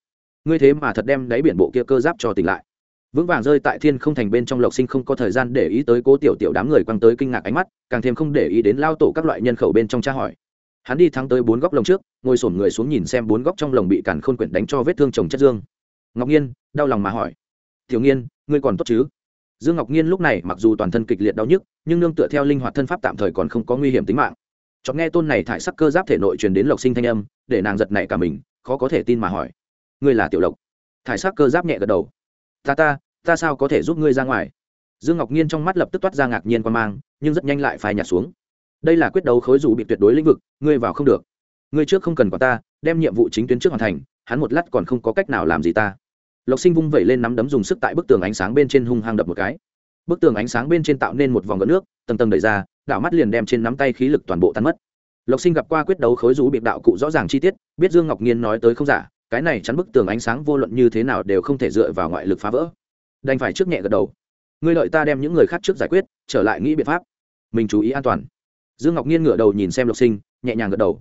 Ngươi thế mà thật đem đáy biển bộ kia cơ giáp cho tỉnh lại. Vững vàng rơi tại thiên không thành bên trong lộc sinh không có thời gian để ý tới cố tiểu tiểu đám người quăng tới kinh ngạc ánh mắt càng thêm không để ý đến lao tổ các loại nhân khẩu bên trong tra hỏi. Hắn đi thắng tới bốn góc lồng trước ngồi sổm người xuống nhìn xem bốn góc trong lồng bị cản khôn quyển đánh cho vết thương chồng chất dương. Ngọc nhiên đau lòng mà hỏi. Tiểu Nhiên, ngươi còn tốt chứ? Dương ngọc nhiên lúc này mặc dù toàn thân kịch liệt đau nhức nhưng nương tựa theo linh hoạt thân pháp tạm thời còn không có nguy hiểm tính mạng chọn nghe tôn này thải sắc cơ giáp thể nội truyền đến lộc sinh thanh âm, để nàng giật nảy cả mình, khó có thể tin mà hỏi. Ngươi là tiểu lộc. Thải sắc cơ giáp nhẹ gật đầu. Ta ta ta sao có thể giúp ngươi ra ngoài? Dương ngọc nhiên trong mắt lập tức toát ra ngạc nhiên quan mang, nhưng rất nhanh lại phai nhạt xuống. Đây là quyết đấu khối dù bị tuyệt đối lĩnh vực, ngươi vào không được. Ngươi trước không cần có ta, đem nhiệm vụ chính tuyến trước hoàn thành, hắn một lát còn không có cách nào làm gì ta. Lộc sinh vung vẩy lên nắm đấm dùng sức tại bức tường ánh sáng bên trên hung hăng đập một cái. Bức tường ánh sáng bên trên tạo nên một vòng gợn nước, tầng tầng đẩy ra đảo mắt liền đem trên nắm tay khí lực toàn bộ tan mất. Lộc sinh gặp qua quyết đấu khối rú biệt đạo cụ rõ ràng chi tiết, biết dương ngọc nhiên nói tới không giả, cái này chắn bức tường ánh sáng vô luận như thế nào đều không thể dựa vào ngoại lực phá vỡ. Đành phải trước nhẹ gật đầu. Ngươi lợi ta đem những người khác trước giải quyết, trở lại nghĩ biện pháp. Mình chú ý an toàn. Dương ngọc nhiên ngửa đầu nhìn xem lộc sinh, nhẹ nhàng gật đầu.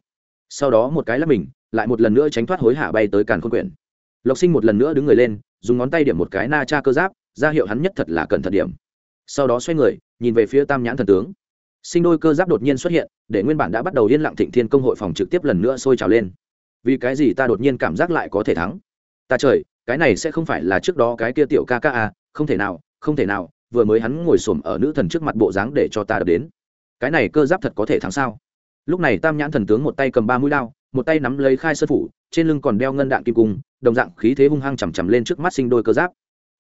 Sau đó một cái là mình, lại một lần nữa tránh thoát hối hạ bay tới càn khôn quyển. Lộc sinh một lần nữa đứng người lên, dùng ngón tay điểm một cái na cha cơ giáp, ra hiệu hắn nhất thật là cẩn thận điểm. Sau đó xoay người, nhìn về phía tam nhãn thần tướng sinh đôi cơ giáp đột nhiên xuất hiện, để nguyên bản đã bắt đầu yên lặng thịnh thiên công hội phòng trực tiếp lần nữa sôi trào lên. Vì cái gì ta đột nhiên cảm giác lại có thể thắng? Ta trời, cái này sẽ không phải là trước đó cái kia tiểu ca ca à không thể nào, không thể nào, vừa mới hắn ngồi xổm ở nữ thần trước mặt bộ dáng để cho ta đập đến. Cái này cơ giáp thật có thể thắng sao? Lúc này tam nhãn thần tướng một tay cầm ba mũi đao, một tay nắm lấy khai sơn phủ, trên lưng còn đeo ngân đạn kim cung, đồng dạng khí thế hung hăng chằm chằm lên trước mắt sinh đôi cơ giáp.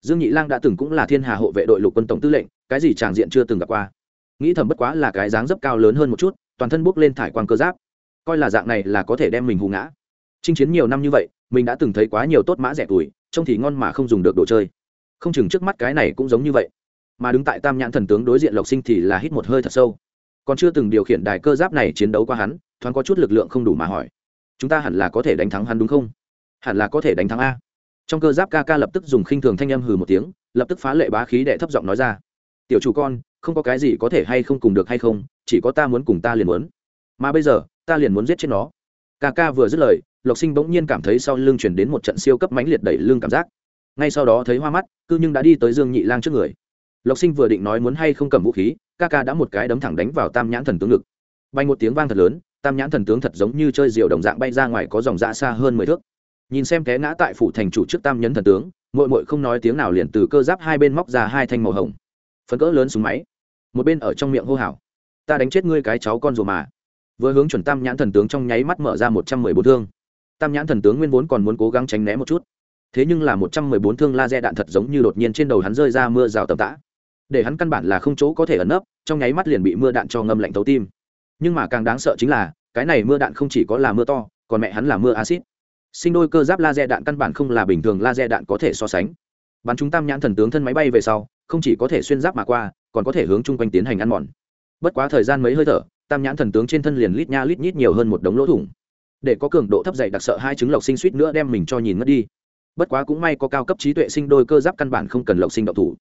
Dương nhị lang đã từng cũng là thiên hà hộ vệ đội lục quân tổng tư lệnh, cái gì tràng diện chưa từng gặp qua nghĩ thầm bất quá là cái dáng dấp cao lớn hơn một chút, toàn thân bốc lên thải quang cơ giáp. Coi là dạng này là có thể đem mình hù ngã. Chinh chiến nhiều năm như vậy, mình đã từng thấy quá nhiều tốt mã rẻ tuổi, trông thì ngon mà không dùng được đồ chơi. Không chừng trước mắt cái này cũng giống như vậy. Mà đứng tại tam nhãn thần tướng đối diện lộc sinh thì là hít một hơi thật sâu. Còn chưa từng điều khiển đài cơ giáp này chiến đấu qua hắn, thoáng có chút lực lượng không đủ mà hỏi. Chúng ta hẳn là có thể đánh thắng hắn đúng không? Hẳn là có thể đánh thắng a. Trong cơ giáp ca ca lập tức dùng khinh thường thanh âm hừ một tiếng, lập tức phá lệ bá khí đệ thấp giọng nói ra. Tiểu chủ con không có cái gì có thể hay không cùng được hay không, chỉ có ta muốn cùng ta liền muốn. Mà bây giờ, ta liền muốn giết chết nó. Ca ca vừa dứt lời, lộc sinh bỗng nhiên cảm thấy sau lưng chuyển đến một trận siêu cấp mãnh liệt đẩy lưng cảm giác. Ngay sau đó thấy hoa mắt, cư nhưng đã đi tới dương nhị lang trước người. Lộc sinh vừa định nói muốn hay không cầm vũ khí ca ca đã một cái đấm thẳng đánh vào tam nhãn thần tướng ngực. Bay một tiếng vang thật lớn, tam nhãn thần tướng thật giống như chơi diều đồng dạng bay ra ngoài có dòng dạ xa hơn mười thước. Nhìn xem té ngã tại phủ thành chủ trước tam nhấn thần tướng mội mội không nói tiếng nào liền từ cơ giáp hai bên móc ra hai thanh màu hồng phấn cỡ lớn súng máy. Một bên ở trong miệng hô hào, ta đánh chết ngươi cái cháu con rùa mà. Vừa hướng chuẩn tam nhãn thần tướng trong nháy mắt mở ra một trăm mười bốn thương. Tam nhãn thần tướng nguyên vốn còn muốn cố gắng tránh né một chút, thế nhưng là một trăm mười bốn thương laser đạn thật giống như đột nhiên trên đầu hắn rơi ra mưa rào tầm tã. Để hắn căn bản là không chỗ có thể ẩn nấp, trong nháy mắt liền bị mưa đạn cho ngâm lạnh thấu tim. Nhưng mà càng đáng sợ chính là, cái này mưa đạn không chỉ có là mưa to, còn mẹ hắn là mưa acid sinh đôi cơ giáp laser đạn căn bản không là bình thường laser đạn có thể so sánh. Bắn chúng tam nhãn thần tướng thân máy bay về sau không chỉ có thể xuyên giáp mà qua, còn có thể hướng chung quanh tiến hành ăn mòn. Bất quá thời gian mấy hơi thở, tam nhãn thần tướng trên thân liền lít nha lít nhít nhiều hơn một đống lỗ thủng. Để có cường độ thấp dày đặc sợ hai chứng lộc sinh suýt nữa đem mình cho nhìn mất đi. Bất quá cũng may có cao cấp trí tuệ sinh đôi cơ giáp căn bản không cần lộc sinh động thủ.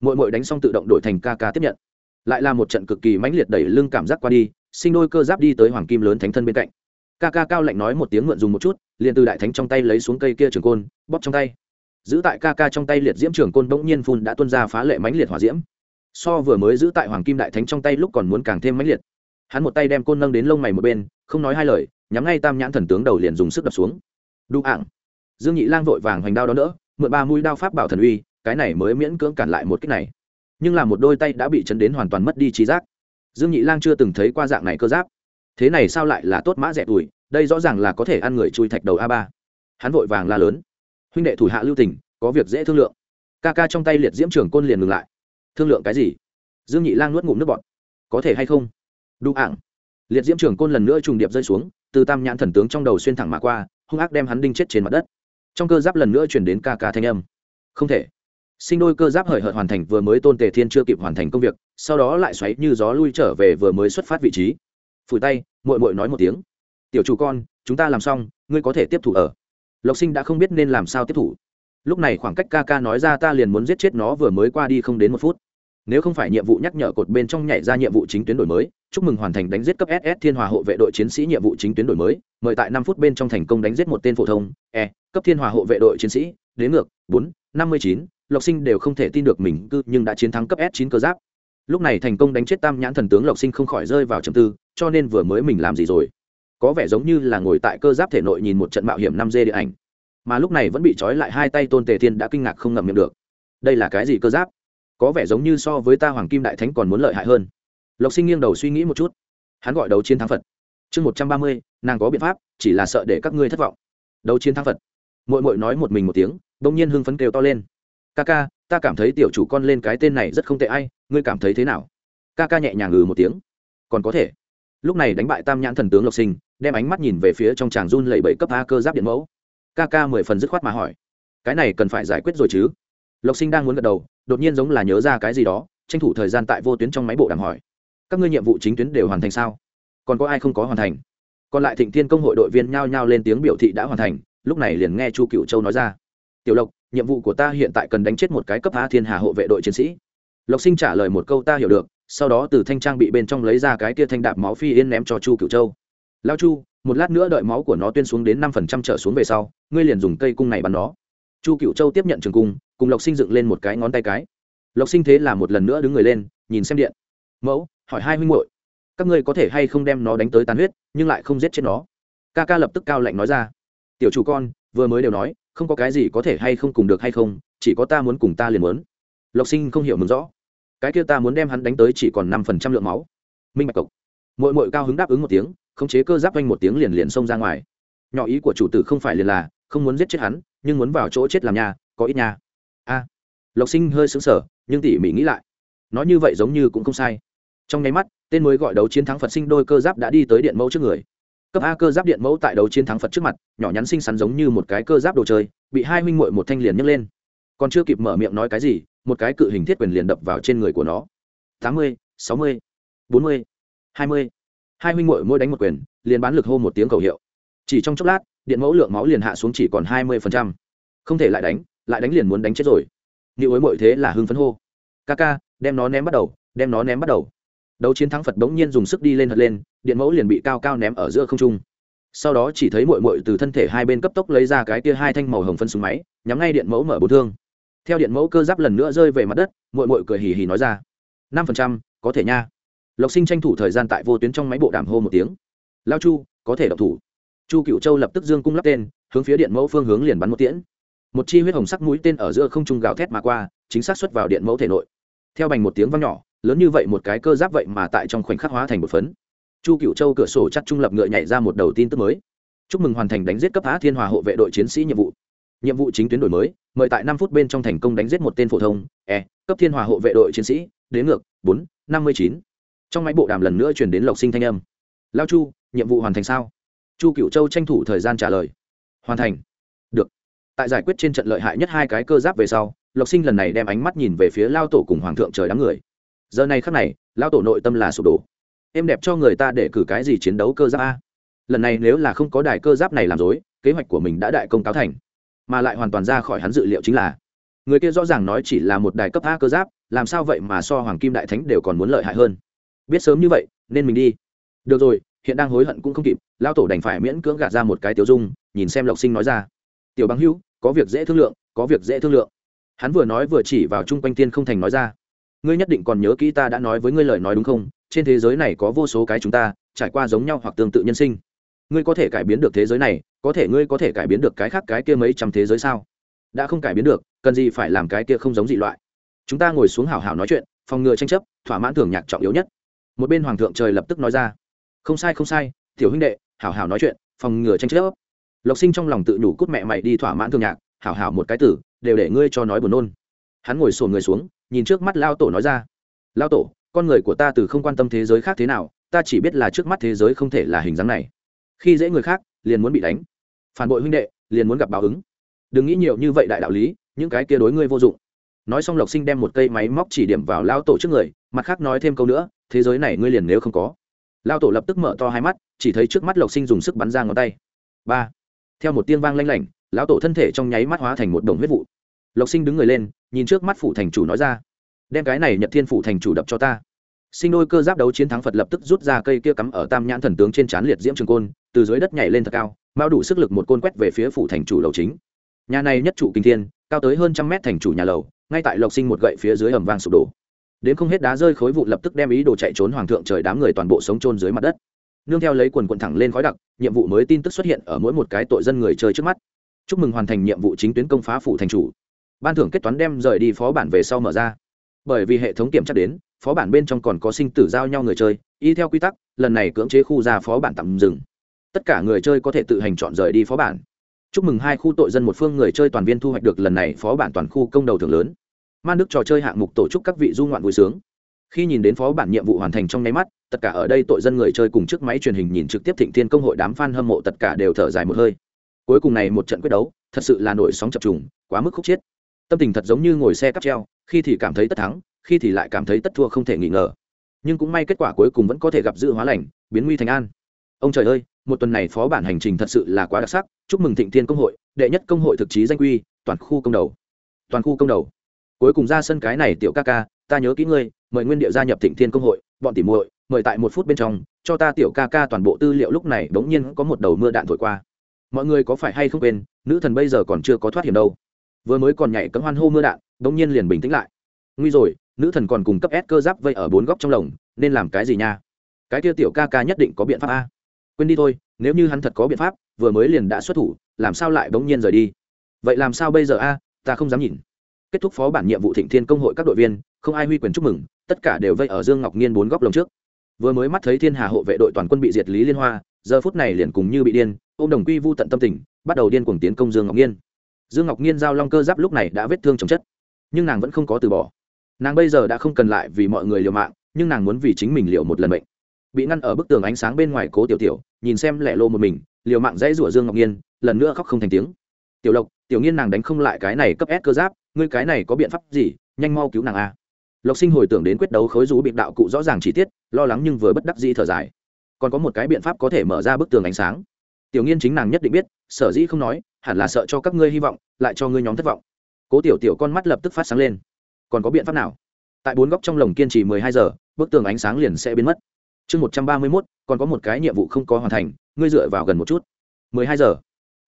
Mỗi mỗi đánh xong tự động đổi thành ca ca tiếp nhận. Lại là một trận cực kỳ mãnh liệt đẩy lưng cảm giác qua đi, sinh đôi cơ giáp đi tới hoàng kim lớn thánh thân bên cạnh. Ca ca cao lạnh nói một tiếng mượn dùng một chút, liền từ đại thánh trong tay lấy xuống cây kia trường côn, bóp trong tay giữ tại ca ca trong tay liệt diễm trường côn bỗng nhiên phun đã tuân ra phá lệ mãnh liệt hỏa diễm. So vừa mới giữ tại hoàng kim đại thánh trong tay lúc còn muốn càng thêm mãnh liệt. Hắn một tay đem côn nâng đến lông mày một bên, không nói hai lời, nhắm ngay tam nhãn thần tướng đầu liền dùng sức đập xuống. Đu ảng. Dương nhị lang vội vàng hoành đao đó nữa mượn ba mũi đao pháp bảo thần uy, cái này mới miễn cưỡng cản lại một cách này. Nhưng là một đôi tay đã bị chấn đến hoàn toàn mất đi trí giác. Dương nhị lang chưa từng thấy qua dạng này cơ giáp. Thế này sao lại là tốt mã rẻ tuổi, đây rõ ràng là có thể ăn người chui thạch đầu a ba. Hắn vội vàng la lớn huynh đệ thủ hạ lưu tình, có việc dễ thương lượng. Ca ca trong tay liệt diễm trưởng côn liền ngừng lại. Thương lượng cái gì? Dương nhị lang nuốt ngụm nước bọt. Có thể hay không? Đủ ảng. Liệt diễm trưởng côn lần nữa trùng điệp rơi xuống, từ tam nhãn thần tướng trong đầu xuyên thẳng mà qua, hung ác đem hắn đinh chết trên mặt đất. Trong cơ giáp lần nữa chuyển đến ca ca thanh âm. Không thể. Sinh đôi cơ giáp hời hợt hoàn thành vừa mới tôn tề thiên chưa kịp hoàn thành công việc, sau đó lại xoáy như gió lui trở về vừa mới xuất phát vị trí. Phủi tay mội mội nói một tiếng. Tiểu chủ con, chúng ta làm xong, ngươi có thể tiếp thủ ở lộc sinh đã không biết nên làm sao tiếp thủ. Lúc này khoảng cách ca ca nói ra ta liền muốn giết chết nó vừa mới qua đi không đến một phút. Nếu không phải nhiệm vụ nhắc nhở cột bên trong nhảy ra nhiệm vụ chính tuyến đổi mới, chúc mừng hoàn thành đánh giết cấp ss thiên hòa hộ vệ đội chiến sĩ nhiệm vụ chính tuyến đổi mới, mời tại năm phút bên trong thành công đánh giết một tên phổ thông e cấp thiên hòa hộ vệ đội chiến sĩ, đến ngược, bốn, năm mươi chín, lộc sinh đều không thể tin được mình cư nhưng đã chiến thắng cấp s chín cơ giáp. Lúc này thành công đánh chết tam nhãn thần tướng lộc sinh không khỏi rơi vào trầm tư, cho nên vừa mới mình làm gì rồi? Có vẻ giống như là ngồi tại cơ giáp thể nội nhìn một trận mạo hiểm năm d điện ảnh. Mà lúc này vẫn bị trói lại hai tay tôn tề thiên đã kinh ngạc không ngậm miệng được. Đây là cái gì cơ giáp? Có vẻ giống như so với ta hoàng kim đại thánh còn muốn lợi hại hơn. Lộc sinh nghiêng đầu suy nghĩ một chút. Hắn gọi đấu chiến thắng phật. Chương một trăm ba mươi, nàng có biện pháp, chỉ là sợ để các ngươi thất vọng. Đấu chiến thắng phật. Mội mội nói một mình một tiếng đ ỗ n g nhiên hưng phấn kêu to lên. Ca ca, ta cảm thấy tiểu chủ con lên cái tên này rất không tệ ai, ngươi cảm thấy thế nào? Ca ca nhẹ nhàng ngừ một tiếng. Còn có thể lúc này đánh bại tam nhãn thần tướng lộc sinh, đem ánh mắt nhìn về phía trong tràng run lẩy bẩy cấp a cơ giáp điện mẫu. Kk mười phần dứt khoát mà hỏi, cái này cần phải giải quyết rồi chứ? Lộc sinh đang muốn gật đầu, đột nhiên giống là nhớ ra cái gì đó, tranh thủ thời gian tại vô tuyến trong máy bộ đàm hỏi, các ngươi nhiệm vụ chính tuyến đều hoàn thành sao? Còn có ai không có hoàn thành? Còn lại thịnh thiên công hội đội viên nhao nhao lên tiếng biểu thị đã hoàn thành, lúc này liền nghe chu cựu châu nói ra, tiểu lộc, nhiệm vụ của ta hiện tại cần đánh chết một cái cấp a thiên hà hộ vệ đội chiến sĩ. Lộc sinh trả lời một câu ta hiểu được sau đó từ thanh trang bị bên trong lấy ra cái kia thanh đạp máu phi yên ném cho chu cựu châu. Lao chu, một lát nữa đợi máu của nó tuyên xuống đến năm phần trăm trở xuống về sau, ngươi liền dùng cây cung này bắn nó. Chu cựu châu tiếp nhận trường cung, cùng lộc sinh dựng lên một cái ngón tay cái. Lộc sinh thế là một lần nữa đứng người lên, nhìn xem điện. Mẫu, hỏi hai huynh muội, các ngươi có thể hay không đem nó đánh tới tàn huyết, nhưng lại không giết chết nó? Ca ca lập tức cao lạnh nói ra. Tiểu chủ con, vừa mới đều nói, không có cái gì có thể hay không cùng được hay không, chỉ có ta muốn cùng ta liền muốn. Lộc sinh không hiểu mừng rõ cái kia ta muốn đem hắn đánh tới chỉ còn năm phần trăm lượng máu. Minh bạch cộc. Mội mội cao hứng đáp ứng một tiếng, khống chế cơ giáp quanh một tiếng liền liền xông ra ngoài. Nhỏ ý của chủ tử không phải liền là, không muốn giết chết hắn, nhưng muốn vào chỗ chết làm nhà có ít nhà a. Lộc sinh hơi xứng sở nhưng tỉ mỉ nghĩ lại. Nói như vậy giống như cũng không sai. Trong nháy mắt, tên mới gọi đấu chiến thắng phật sinh đôi cơ giáp đã đi tới điện mẫu trước người. Cấp a cơ giáp điện mẫu tại đấu chiến thắng phật trước mặt, nhỏ nhắn xinh xắn giống như một cái cơ giáp đồ chơi, bị hai huynh muội một thanh liền nhấc lên. Còn chưa kịp mở miệng nói cái gì một cái cự hình thiết quyền liền đập vào trên người của nó. Tám mươi, sáu mươi, bốn mươi, hai mươi. Hai huynh muội mỗi đánh một quyền, liền bán lực hô một tiếng cầu hiệu. Chỉ trong chốc lát, điện mẫu lượng máu liền hạ xuống chỉ còn hai mươi không thể lại đánh lại đánh liền muốn đánh chết rồi. Như ối mội thế là hưng phấn hô. Ca ca, đem nó ném bắt đầu, đem nó ném bắt đầu. Đấu chiến thắng phật bỗng nhiên dùng sức đi lên hật lên, điện mẫu liền bị cao cao ném ở giữa không trung. Sau đó chỉ thấy mội mội từ thân thể hai bên cấp tốc lấy ra cái kia hai thanh màu hồng phân súng máy, nhắm ngay điện mẫu mở bốn thương theo điện mẫu cơ giáp lần nữa rơi về mặt đất mội mội cười hì hì nói ra. Năm phần trăm, có thể nha. Lộc sinh tranh thủ thời gian tại vô tuyến trong máy bộ đàm hô một tiếng. Lao chu, có thể độc thủ. Chu cựu châu lập tức dương cung lắp tên, hướng phía điện mẫu phương hướng liền bắn một tiễn. Một chi huyết hồng sắc mũi tên ở giữa không trung gào thét mà qua, chính xác xuất vào điện mẫu thể nội. Theo bành một tiếng văng nhỏ, lớn như vậy một cái cơ giáp vậy mà tại trong khoảnh khắc hóa thành một phấn. Chu cựu châu cửa sổ chắc trung lập ngựa nhảy ra một đầu tin tức mới. Chúc mừng hoàn thành đánh giết cấp á thiên hòa hộ vệ đội chiến sĩ nhiệm vụ nhiệm vụ chính tuyến đổi mới, mời tại năm phút bên trong thành công đánh giết một tên phổ thông e cấp thiên hòa hộ vệ đội chiến sĩ, đến ngược, bốn, năm mươi chín. Trong máy bộ đàm lần nữa chuyển đến lộc sinh thanh âm. Lao chu, nhiệm vụ hoàn thành sao? Chu cựu châu tranh thủ thời gian trả lời. Hoàn thành. Được. Tại giải quyết trên trận lợi hại nhất hai cái cơ giáp về sau, lộc sinh lần này đem ánh mắt nhìn về phía lao tổ cùng hoàng thượng trời đám người. Giờ này khắc này, lao tổ nội tâm là sụp đổ. Em đẹp cho người ta để cử cái gì chiến đấu cơ giáp a? Lần này nếu là không có đài cơ giáp này làm dối, kế hoạch của mình đã đại công cáo thành mà lại hoàn toàn ra khỏi hắn dự liệu chính là. Người kia rõ ràng nói chỉ là một đài cấp a cơ giáp, làm sao vậy mà so hoàng kim đại thánh đều còn muốn lợi hại hơn? Biết sớm như vậy, nên mình đi. Được rồi, hiện đang hối hận cũng không kịp lao tổ đành phải miễn cưỡng gạt ra một cái tiêu dung, nhìn xem lộc sinh nói ra. Tiểu Băng hữu có việc dễ thương lượng, có việc dễ thương lượng. Hắn vừa nói vừa chỉ vào chung quanh tiên không thành nói ra. Ngươi nhất định còn nhớ kỹ ta đã nói với ngươi lời nói đúng không? Trên thế giới này có vô số cái chúng ta, trải qua giống nhau hoặc tương tự nhân sinh ngươi có thể cải biến được thế giới này, có thể ngươi có thể cải biến được cái khác cái kia mấy trăm thế giới sao? Đã không cải biến được, cần gì phải làm cái kia không giống dị loại? Chúng ta ngồi xuống hào hào nói chuyện, phòng ngừa tranh chấp, thỏa mãn thường nhạc trọng yếu nhất. Một bên hoàng thượng trời lập tức nói ra. Không sai không sai, tiểu huynh đệ hào hào nói chuyện, phòng ngừa tranh chấp. Lộc sinh trong lòng tự nhủ cút mẹ mày đi thỏa mãn thường nhạc hào hào một cái tử, đều để ngươi cho nói buồn nôn. Hắn ngồi sồn người xuống, nhìn trước mắt lao tổ nói ra. Lao tổ, con người của ta từ không quan tâm thế giới khác thế nào, ta chỉ biết là trước mắt thế giới không thể là hình dáng này khi dễ người khác, liền muốn bị đánh. Phản bội huynh đệ, liền muốn gặp báo ứng. Đừng nghĩ nhiều như vậy đại đạo lý, những cái kia đối ngươi vô dụng. Nói xong lộc sinh đem một cây máy móc chỉ điểm vào lao tổ trước người, mặt khác nói thêm câu nữa, thế giới này ngươi liền nếu không có. Lao tổ lập tức mở to hai mắt, chỉ thấy trước mắt lộc sinh dùng sức bắn ra ngón tay. Ba. Theo một tiếng vang lanh lảnh, lão tổ thân thể trong nháy mắt hóa thành một đồng huyết vụ. Lộc sinh đứng người lên, nhìn trước mắt phủ thành chủ nói ra, đem cái này nhật thiên phủ thành chủ đập cho ta sinh đôi cơ giáp đấu chiến thắng phật lập tức rút ra cây kia cắm ở tam nhãn thần tướng trên trán liệt diễm trường côn, từ dưới đất nhảy lên thật cao, mao đủ sức lực một côn quét về phía phủ thành chủ lầu chính. Nhà này nhất trụ kinh thiên, cao tới hơn trăm mét thành chủ nhà lầu, ngay tại lộc sinh một gậy phía dưới ầm vang sụp đổ. Đến không hết đá rơi khối vụ lập tức đem ý đồ chạy trốn hoàng thượng trời đám người toàn bộ sống trôn dưới mặt đất. Nương theo lấy quần quần thẳng lên khói đặc, nhiệm vụ mới tin tức xuất hiện ở mỗi một cái tội dân người chơi trước mắt. Chúc mừng hoàn thành nhiệm vụ chính tuyến công phá phủ thành chủ. Ban thưởng kết toán đem rời đi phó bản về sau mở ra. Bởi vì hệ thống kiểm tra đến phó bản bên trong còn có sinh tử giao nhau người chơi, y theo quy tắc, lần này cưỡng chế khu ra phó bản tạm dừng. Tất cả người chơi có thể tự hành chọn rời đi phó bản. Chúc mừng hai khu tội dân một phương người chơi toàn viên thu hoạch được lần này phó bản toàn khu công đầu thưởng lớn. Man đức trò chơi hạng mục tổ chức các vị du ngoạn vui sướng. Khi nhìn đến phó bản nhiệm vụ hoàn thành trong nháy mắt, tất cả ở đây tội dân người chơi cùng chiếc máy truyền hình nhìn trực tiếp thịnh thiên công hội đám f a n hâm mộ tất cả đều thở dài một hơi. Cuối cùng này một trận quyết đấu, thật sự là nổi sóng chập trùng, quá mức khúc chiết. Tâm tình thật giống như ngồi xe cắp treo, khi thì cảm thấy tất thắng khi thì lại cảm thấy tất thua không thể nghi ngờ. Nhưng cũng may kết quả cuối cùng vẫn có thể gặp dự hóa lành, biến nguy thành an. Ông trời ơi, một tuần này phó bản hành trình thật sự là quá đặc sắc. Chúc mừng thịnh thiên công hội, đệ nhất công hội thực chí danh quy, toàn khu công đầu. Toàn khu công đầu. Cuối cùng ra sân cái này tiểu ca ca, ta nhớ kỹ ngươi, mời nguyên địa gia nhập thịnh thiên công hội, bọn tỉ muội, mời tại một phút bên trong, cho ta tiểu ca ca toàn bộ tư liệu lúc này bỗng nhiên có một đầu mưa đạn thổi qua. Mọi người có phải hay không quên, nữ thần bây giờ còn chưa có thoát hiểm đâu. Vừa mới còn nhảy cấm hoan hô mưa đạn, bỗng nhiên liền bình tĩnh lại. Nguy rồi nữ thần còn cùng cấp s cơ giáp vây ở bốn góc trong lồng, nên làm cái gì nha? Cái kia tiểu ca ca nhất định có biện pháp a. Quên đi thôi, nếu như hắn thật có biện pháp, vừa mới liền đã xuất thủ, làm sao lại bỗng nhiên rời đi? Vậy làm sao bây giờ a? Ta không dám nhìn. Kết thúc phó bản nhiệm vụ thịnh thiên công hội các đội viên, không ai huy quyền chúc mừng, tất cả đều vây ở dương ngọc nhiên bốn góc lồng trước. Vừa mới mắt thấy thiên hà hộ vệ đội toàn quân bị diệt lý liên hoa, giờ phút này liền cùng như bị điên ô m đồng quy vu tận tâm tình, bắt đầu điên cuồng tiến công dương ngọc nhiên dương ngọc nhiên giao long cơ giáp lúc này đã vết thương chồng chất, nhưng nàng vẫn không có từ bỏ nàng bây giờ đã không cần lại vì mọi người liều mạng, nhưng nàng muốn vì chính mình liều một lần bệnh bị ngăn ở bức tường ánh sáng bên ngoài cố tiểu tiểu, nhìn xem lẻ lô một mình, liều mạng dãy rủa dương ngọc nhiên, lần nữa khóc không thành tiếng. Tiểu lộc, tiểu nghiên nàng đánh không lại cái này cấp s cơ giáp, ngươi cái này có biện pháp gì, nhanh mau cứu nàng a. Lộc sinh hồi tưởng đến quyết đấu khối rú bị đạo cụ rõ ràng chi tiết, lo lắng nhưng vừa bất đắc dĩ thở dài. Còn có một cái biện pháp có thể mở ra bức tường ánh sáng. Tiểu nghiên chính nàng nhất định biết, sở dĩ không nói, hẳn là sợ cho các ngươi hy vọng, lại cho ngươi nhóm thất vọng. Cố tiểu tiểu con mắt lập tức phát sáng lên còn có biện pháp nào? Tại bốn góc trong lồng kiên trì mười hai giờ, bức tường ánh sáng liền sẽ biến mất. Chương một trăm ba mươi mốt, còn có một cái nhiệm vụ không có hoàn thành, ngươi dựa vào gần một chút. Mười hai giờ.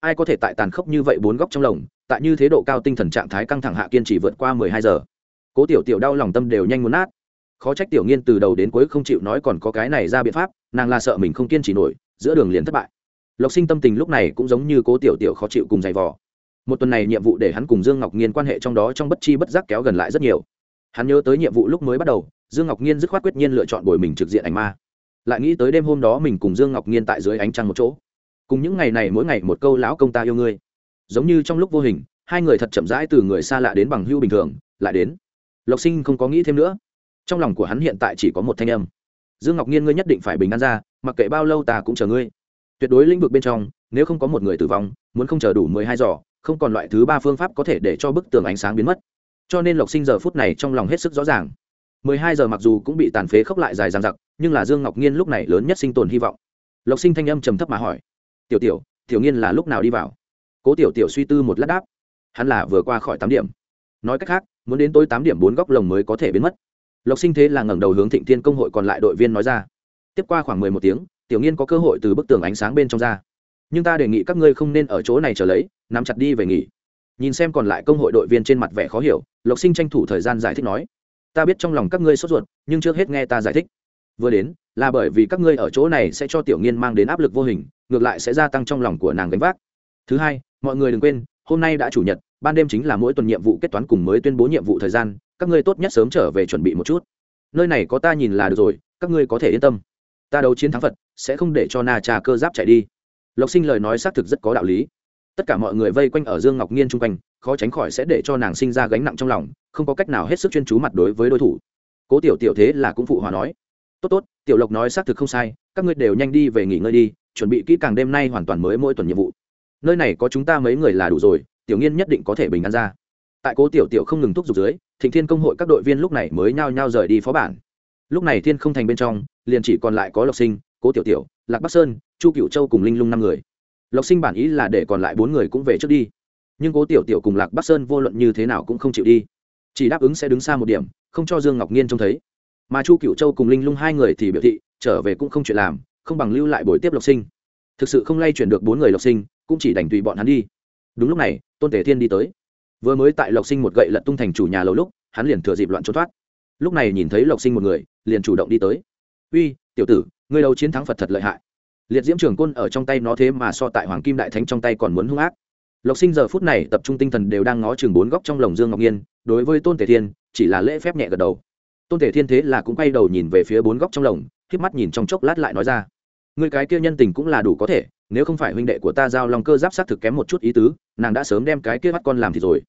Ai có thể tại tàn khốc như vậy bốn góc trong lồng, tại như thế độ cao tinh thần trạng thái căng thẳng hạ kiên trì vượt qua mười hai giờ? Cố tiểu tiểu đau lòng tâm đều nhanh muốn nát. Khó trách tiểu nghiên từ đầu đến cuối không chịu nói còn có cái này ra biện pháp, nàng là sợ mình không kiên trì nổi, giữa đường liền thất bại. Lộc sinh tâm tình lúc này cũng giống như cố tiểu tiểu khó chịu cùng giày vò một tuần này nhiệm vụ để hắn cùng dương ngọc nhiên quan hệ trong đó trong bất chi bất giác kéo gần lại rất nhiều. Hắn nhớ tới nhiệm vụ lúc mới bắt đầu, dương ngọc nhiên dứt khoát quyết nhiên lựa chọn bồi mình trực diện ảnh ma. Lại nghĩ tới đêm hôm đó mình cùng dương ngọc nhiên tại dưới ánh trăng một chỗ. Cùng những ngày này mỗi ngày một câu lão công ta yêu ngươi. Giống như trong lúc vô hình, hai người thật chậm rãi từ người xa lạ đến bằng hưu bình thường, lại đến. Lộc sinh không có nghĩ thêm nữa. Trong lòng của hắn hiện tại chỉ có một thanh âm. Dương ngọc nhiên ngươi nhất định phải bình an ra, mặc kệ bao lâu ta cũng chờ ngươi. Tuyệt đối lĩnh vực bên trong, nếu không có một người tử vong, muốn không chờ đủ mười hai giỏ không còn loại thứ ba phương pháp có thể để cho bức tường ánh sáng biến mất. Cho nên lộc sinh giờ phút này trong lòng hết sức rõ ràng. Mười hai giờ mặc dù cũng bị tàn phế khốc lại dài dằng dặc, nhưng là dương ngọc nhiên lúc này lớn nhất sinh tồn hy vọng. Lộc sinh thanh âm trầm thấp mà hỏi, tiểu tiểu tiểu nghiên là lúc nào đi vào? Cố tiểu tiểu suy tư một lát đáp, hắn là vừa qua khỏi tám điểm. Nói cách khác, muốn đến tối tám điểm bốn góc lồng mới có thể biến mất. Lộc sinh thế là ngẩng đầu hướng thịnh thiên công hội còn lại đội viên nói ra. Tiếp qua khoảng mười một tiếng, tiểu nghiên có cơ hội từ bức tường ánh sáng bên trong ra nhưng ta đề nghị các ngươi không nên ở chỗ này trở lấy, nắm chặt đi về nghỉ. Nhìn xem còn lại công hội đội viên trên mặt vẻ khó hiểu, lộc sinh tranh thủ thời gian giải thích nói, ta biết trong lòng các ngươi sốt ruột, nhưng trước hết nghe ta giải thích. Vừa đến, là bởi vì các ngươi ở chỗ này sẽ cho tiểu nghiên mang đến áp lực vô hình, ngược lại sẽ gia tăng trong lòng của nàng gánh vác. Thứ hai, mọi người đừng quên, hôm nay đã chủ nhật, ban đêm chính là mỗi tuần nhiệm vụ kết toán cùng mới tuyên bố nhiệm vụ thời gian, các ngươi tốt nhất sớm trở về chuẩn bị một chút. Nơi này có ta nhìn là được rồi, các ngươi có thể yên tâm. Ta đấu chiến thắng phật, sẽ không để cho na trà cơ giáp chạy đi lộc sinh lời nói xác thực rất có đạo lý. Tất cả mọi người vây quanh ở dương ngọc nhiên chung quanh, khó tránh khỏi sẽ để cho nàng sinh ra gánh nặng trong lòng, không có cách nào hết sức chuyên chú mặt đối với đối thủ. Cố tiểu tiểu thế là cũng phụ hòa nói. Tốt tốt, tiểu lộc nói xác thực không sai, các ngươi đều nhanh đi về nghỉ ngơi đi, chuẩn bị kỹ càng đêm nay hoàn toàn mới mỗi tuần nhiệm vụ. Nơi này có chúng ta mấy người là đủ rồi, tiểu nghiên nhất định có thể bình an ra. Tại cố tiểu tiểu không ngừng thúc giục dưới, thịnh thiên công hội các đội viên lúc này mới nhao nhao rời đi phó bản. Lúc này thiên không thành bên trong, liền chỉ còn lại có lộc sinh, cố tiểu tiểu, lạc bắc sơn chu cựu châu cùng linh lung năm người. Lộc sinh bản ý là để còn lại bốn người cũng về trước đi. Nhưng cố tiểu tiểu cùng lạc bắc sơn vô luận như thế nào cũng không chịu đi. Chỉ đáp ứng sẽ đứng xa một điểm, không cho dương ngọc nhiên trông thấy. Mà chu cựu châu cùng linh lung hai người thì biểu thị, trở về cũng không chuyện làm, không bằng lưu lại buổi tiếp lộc sinh. Thực sự không lay chuyển được bốn người lộc sinh, cũng chỉ đành tùy bọn hắn đi. Đúng lúc này, tôn tể thiên đi tới. Vừa mới tại lộc sinh một gậy lật tung thành chủ nhà lâu lúc, hắn liền thừa dịp loạn trốn thoát. Lúc này nhìn thấy lộc sinh một người, liền chủ động đi tới. Uy, tiểu tử, ngươi đâu chiến thắng phật thật lợi hại liệt diễm trường côn ở trong tay nó thế mà so tại hoàng kim đại thánh trong tay còn muốn hung ác. Lộc sinh giờ phút này tập trung tinh thần đều đang ngó chừng bốn góc trong lồng dương ngọc nhiên, đối với tôn tể thiên, chỉ là lễ phép nhẹ gật đầu. Tôn tể thiên thế là cũng quay đầu nhìn về phía bốn góc trong lồng k mắt nhìn trong chốc lát lại nói ra. Người cái kia nhân tình cũng là đủ có thể, nếu không phải huynh đệ của ta giao lòng cơ giáp sát thực kém một chút ý tứ, nàng đã sớm đem cái kia bắt con làm thì rồi.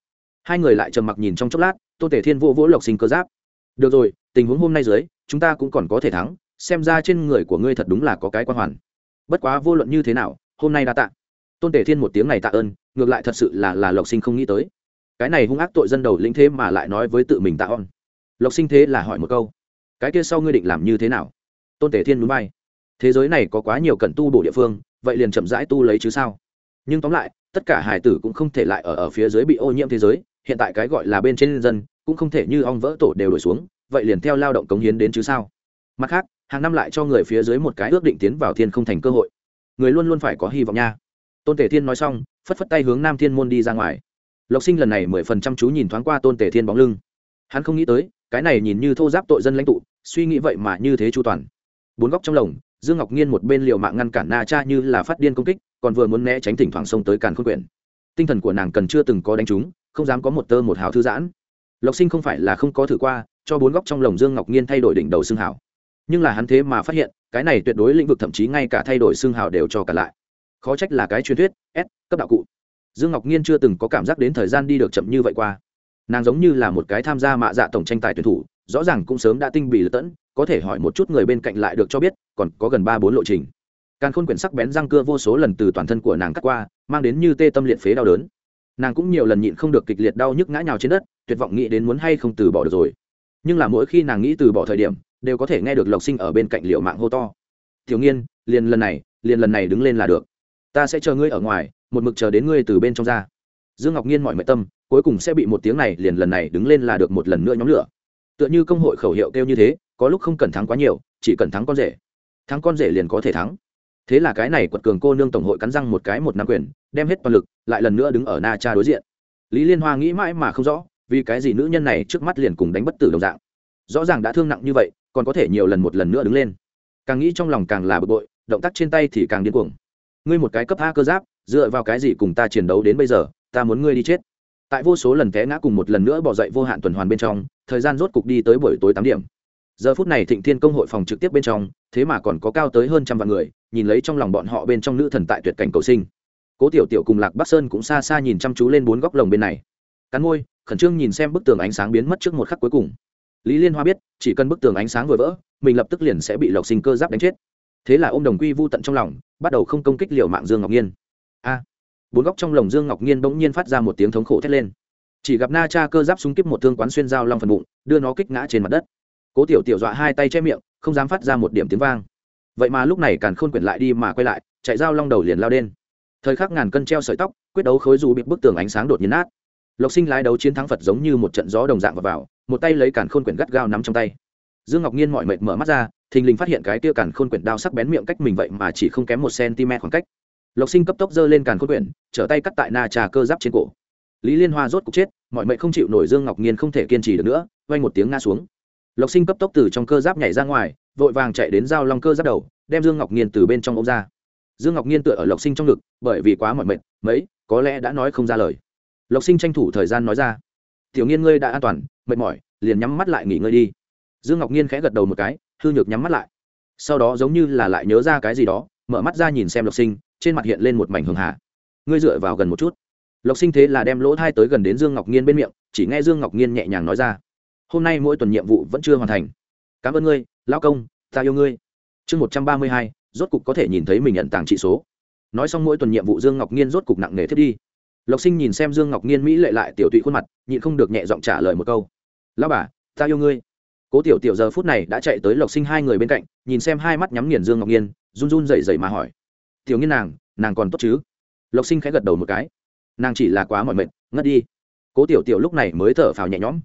Hai người lại trầm mặc nhìn trong chốc lát, tôn tể thiên vô vỗ lộc sinh cơ giáp. Được rồi, tình huống hôm nay dưới, chúng ta cũng còn có thể thắng, xem ra trên người của ngươi thật đúng là có cái quan hoàn bất quá vô luận như thế nào, hôm nay đã tạ. Tôn tể thiên một tiếng này tạ ơn, ngược lại thật sự là là lộc sinh không nghĩ tới. Cái này hung ác tội dân đầu lĩnh thế mà lại nói với tự mình tạ on lộc sinh thế là hỏi một câu, cái kia sau ngươi định làm như thế nào? Tôn tể thiên núi bay thế giới này có quá nhiều cần tu bổ địa phương, vậy liền chậm rãi tu lấy chứ sao? Nhưng tóm lại, tất cả hải tử cũng không thể lại ở ở phía dưới bị ô nhiễm thế giới, hiện tại cái gọi là bên trên dân, cũng không thể như ong vỡ tổ đều đổi xuống, vậy liền theo lao động cống hiến đến chứ sao? Mặt khác, hàng năm lại cho người phía dưới một cái ước định tiến vào thiên không thành cơ hội. Người luôn luôn phải có hy vọng nha. Tôn tể thiên nói xong, phất phất tay hướng nam thiên môn đi ra ngoài. Lộc sinh lần này mười phần trăm chú nhìn thoáng qua tôn tể thiên bóng lưng. Hắn không nghĩ tới, cái này nhìn như thô giáp tội dân lãnh tụ, suy nghĩ vậy mà như thế chu toàn. Bốn góc trong lồng, dương ngọc nhiên một bên liều mạng ngăn cản na cha như là phát điên công kích, còn vừa muốn né tránh thỉnh thoảng xông tới càn khôn quyển. Tinh thần của nàng cần chưa từng có đánh trúng, không dám có một tơ một hào thư giãn. Lộc sinh không phải là không có thử qua, cho bốn góc trong lồng dương ngọc nhiên thay đổi đỉnh đầu xương hảo nhưng là hắn thế mà phát hiện, cái này tuyệt đối lĩnh vực thậm chí ngay cả thay đổi xương hào đều cho cả lại. Khó trách là cái truyền thuyết, s, cấp đạo cụ. Dương ngọc nhiên chưa từng có cảm giác đến thời gian đi được chậm như vậy qua. Nàng giống như là một cái tham gia mạ dạ tổng tranh tài tuyển thủ, rõ ràng cũng sớm đã tinh bị lật tẫn, có thể hỏi một chút người bên cạnh lại được cho biết, còn có gần ba bốn lộ trình. Càng khôn quyển sắc bén răng cưa vô số lần từ toàn thân của nàng cắt qua, mang đến như tê tâm liệt phế đau đớn. Nàng cũng nhiều lần nhịn không được kịch liệt đau nhức ngã nhào trên đất, tuyệt vọng nghĩ đến muốn hay không từ bỏ được rồi. Nhưng là mỗi khi nàng nghĩ từ bỏ thời điểm đều có thể nghe được lộc sinh ở bên cạnh liệu mạng hô to. Thiếu nghiên, liền lần này, liền lần này đứng lên là được. Ta sẽ chờ ngươi ở ngoài, một mực chờ đến ngươi từ bên trong ra. Dương ngọc nhiên mọi mệnh tâm, cuối cùng sẽ bị một tiếng này liền lần này đứng lên là được một lần nữa nhóm lửa. Tựa như công hội khẩu hiệu kêu như thế, có lúc không cần thắng quá nhiều, chỉ cần thắng con rể. Thắng con rể liền có thể thắng. Thế là cái này quật cường cô nương tổng hội cắn răng một cái một năm quyền, đem hết toàn lực, lại lần nữa đứng ở na cha đối diện. Lý liên hoa nghĩ mãi mà không rõ, vì cái gì nữ nhân này trước mắt liền cùng đánh bất tử đồng dạng rõ ràng đã thương nặng như vậy, còn có thể nhiều lần một lần nữa đứng lên. Càng nghĩ trong lòng càng là bực bội, động tác trên tay thì càng điên cuồng. Ngươi một cái cấp a cơ giáp, dựa vào cái gì cùng ta chiến đấu đến bây giờ, ta muốn ngươi đi chết. Tại vô số lần té ngã cùng một lần nữa bỏ dậy vô hạn tuần hoàn bên trong, thời gian rốt cục đi tới buổi tối tám điểm. Giờ phút này thịnh thiên công hội phòng trực tiếp bên trong, thế mà còn có cao tới hơn trăm vạn người, nhìn lấy trong lòng bọn họ bên trong nữ thần tại tuyệt cảnh cầu sinh. Cố tiểu tiểu cùng lạc bắc sơn cũng xa xa nhìn chăm chú lên bốn góc lồng bên này. Cắn môi, khẩn trương nhìn xem bức tường ánh sáng biến mất trước một khắc cuối cùng lý liên hoa biết chỉ cần bức tường ánh sáng vừa vỡ mình lập tức liền sẽ bị lộc sinh cơ giáp đánh chết. Thế là ô m đồng quy vô tận trong lòng bắt đầu không công kích liều mạng dương ngọc nhiên. A! Bốn góc trong lồng dương ngọc nhiên bỗng nhiên phát ra một tiếng thống khổ thét lên. Chỉ gặp na cha cơ giáp súng kíp một thương quán xuyên dao long phần bụng đưa nó kích ngã trên mặt đất. Cố tiểu tiểu dọa hai tay che miệng không dám phát ra một điểm tiếng vang. Vậy mà lúc này càn khôn quyển lại đi mà quay lại chạy dao long đầu liền lao đen. Thời khắc ngàn cân treo sợi tóc quyết đấu khối dù bị bức tường ánh sáng đột nhiên nát. Lộc sinh lái đấu chiến thắng phật giống như một trận gió đồng dạng vào, vào một tay lấy càn khôn quyển gắt gao nắm trong tay. Dương ngọc nhiên mọi mệt mở mắt ra, thình lình phát hiện cái tia càn khôn quyển đao sắc bén miệng cách mình vậy mà chỉ không kém một cm khoảng cách. Lộc sinh cấp tốc giơ lên càn khôn quyển, trở tay cắt tại na trà cơ giáp trên cổ. Lý liên hoa rốt cục chết mọi mệnh không chịu nổi dương ngọc nhiên không thể kiên trì được nữa vay một tiếng ngã xuống. Lộc sinh cấp tốc từ trong cơ giáp nhảy ra ngoài, vội vàng chạy đến giao long cơ giáp đầu, đem dương ngọc nhiên từ bên trong ôm ra. Dương ngọc nhiên tựa ở lộc sinh trong ngực, bởi vì quá mọi mệt, mấy, có lẽ đã nói không ra lời. Lộc sinh tranh thủ thời gian nói ra, tiểu nghiên ngươi đã an toàn mệt mỏi, liền nhắm mắt lại nghỉ ngơi đi. Dương ngọc nhiên khẽ gật đầu một cái, hư nhược nhắm mắt lại. Sau đó giống như là lại nhớ ra cái gì đó, mở mắt ra nhìn xem lộc sinh, trên mặt hiện lên một mảnh hường hà. Ngươi dựa vào gần một chút. Lộc sinh thế là đem lỗ thai tới gần đến dương ngọc nhiên bên miệng, chỉ nghe dương ngọc nhiên nhẹ nhàng nói ra. Hôm nay mỗi tuần nhiệm vụ vẫn chưa hoàn thành. Cảm ơn ngươi lao công, ta yêu ngươi. Chương một trăm ba mươi hai, rốt cục có thể nhìn thấy mình nhận tàng trị số. Nói xong mỗi tuần nhiệm vụ dương ngọc nhiên rốt cục nặng nề thiết đi. Lộc sinh nhìn xem dương ngọc nhiên mỹ lệ lại tiểu tụy khuôn mặt, nhịn không được nhẹ giọng trả lời một câu lao bà, ta yêu ngươi. Cố tiểu tiểu giờ phút này đã chạy tới lộc sinh hai người bên cạnh, nhìn xem hai mắt nhắm nghiền dương ngọc nhiên run run dậy dậy mà hỏi. Tiểu nghiên nàng nàng còn tốt chứ? Lộc sinh khẽ gật đầu một cái. Nàng chỉ là quá mỏi mệt, ngất đi. Cố tiểu tiểu lúc này mới thở phào nhẹ nhõm.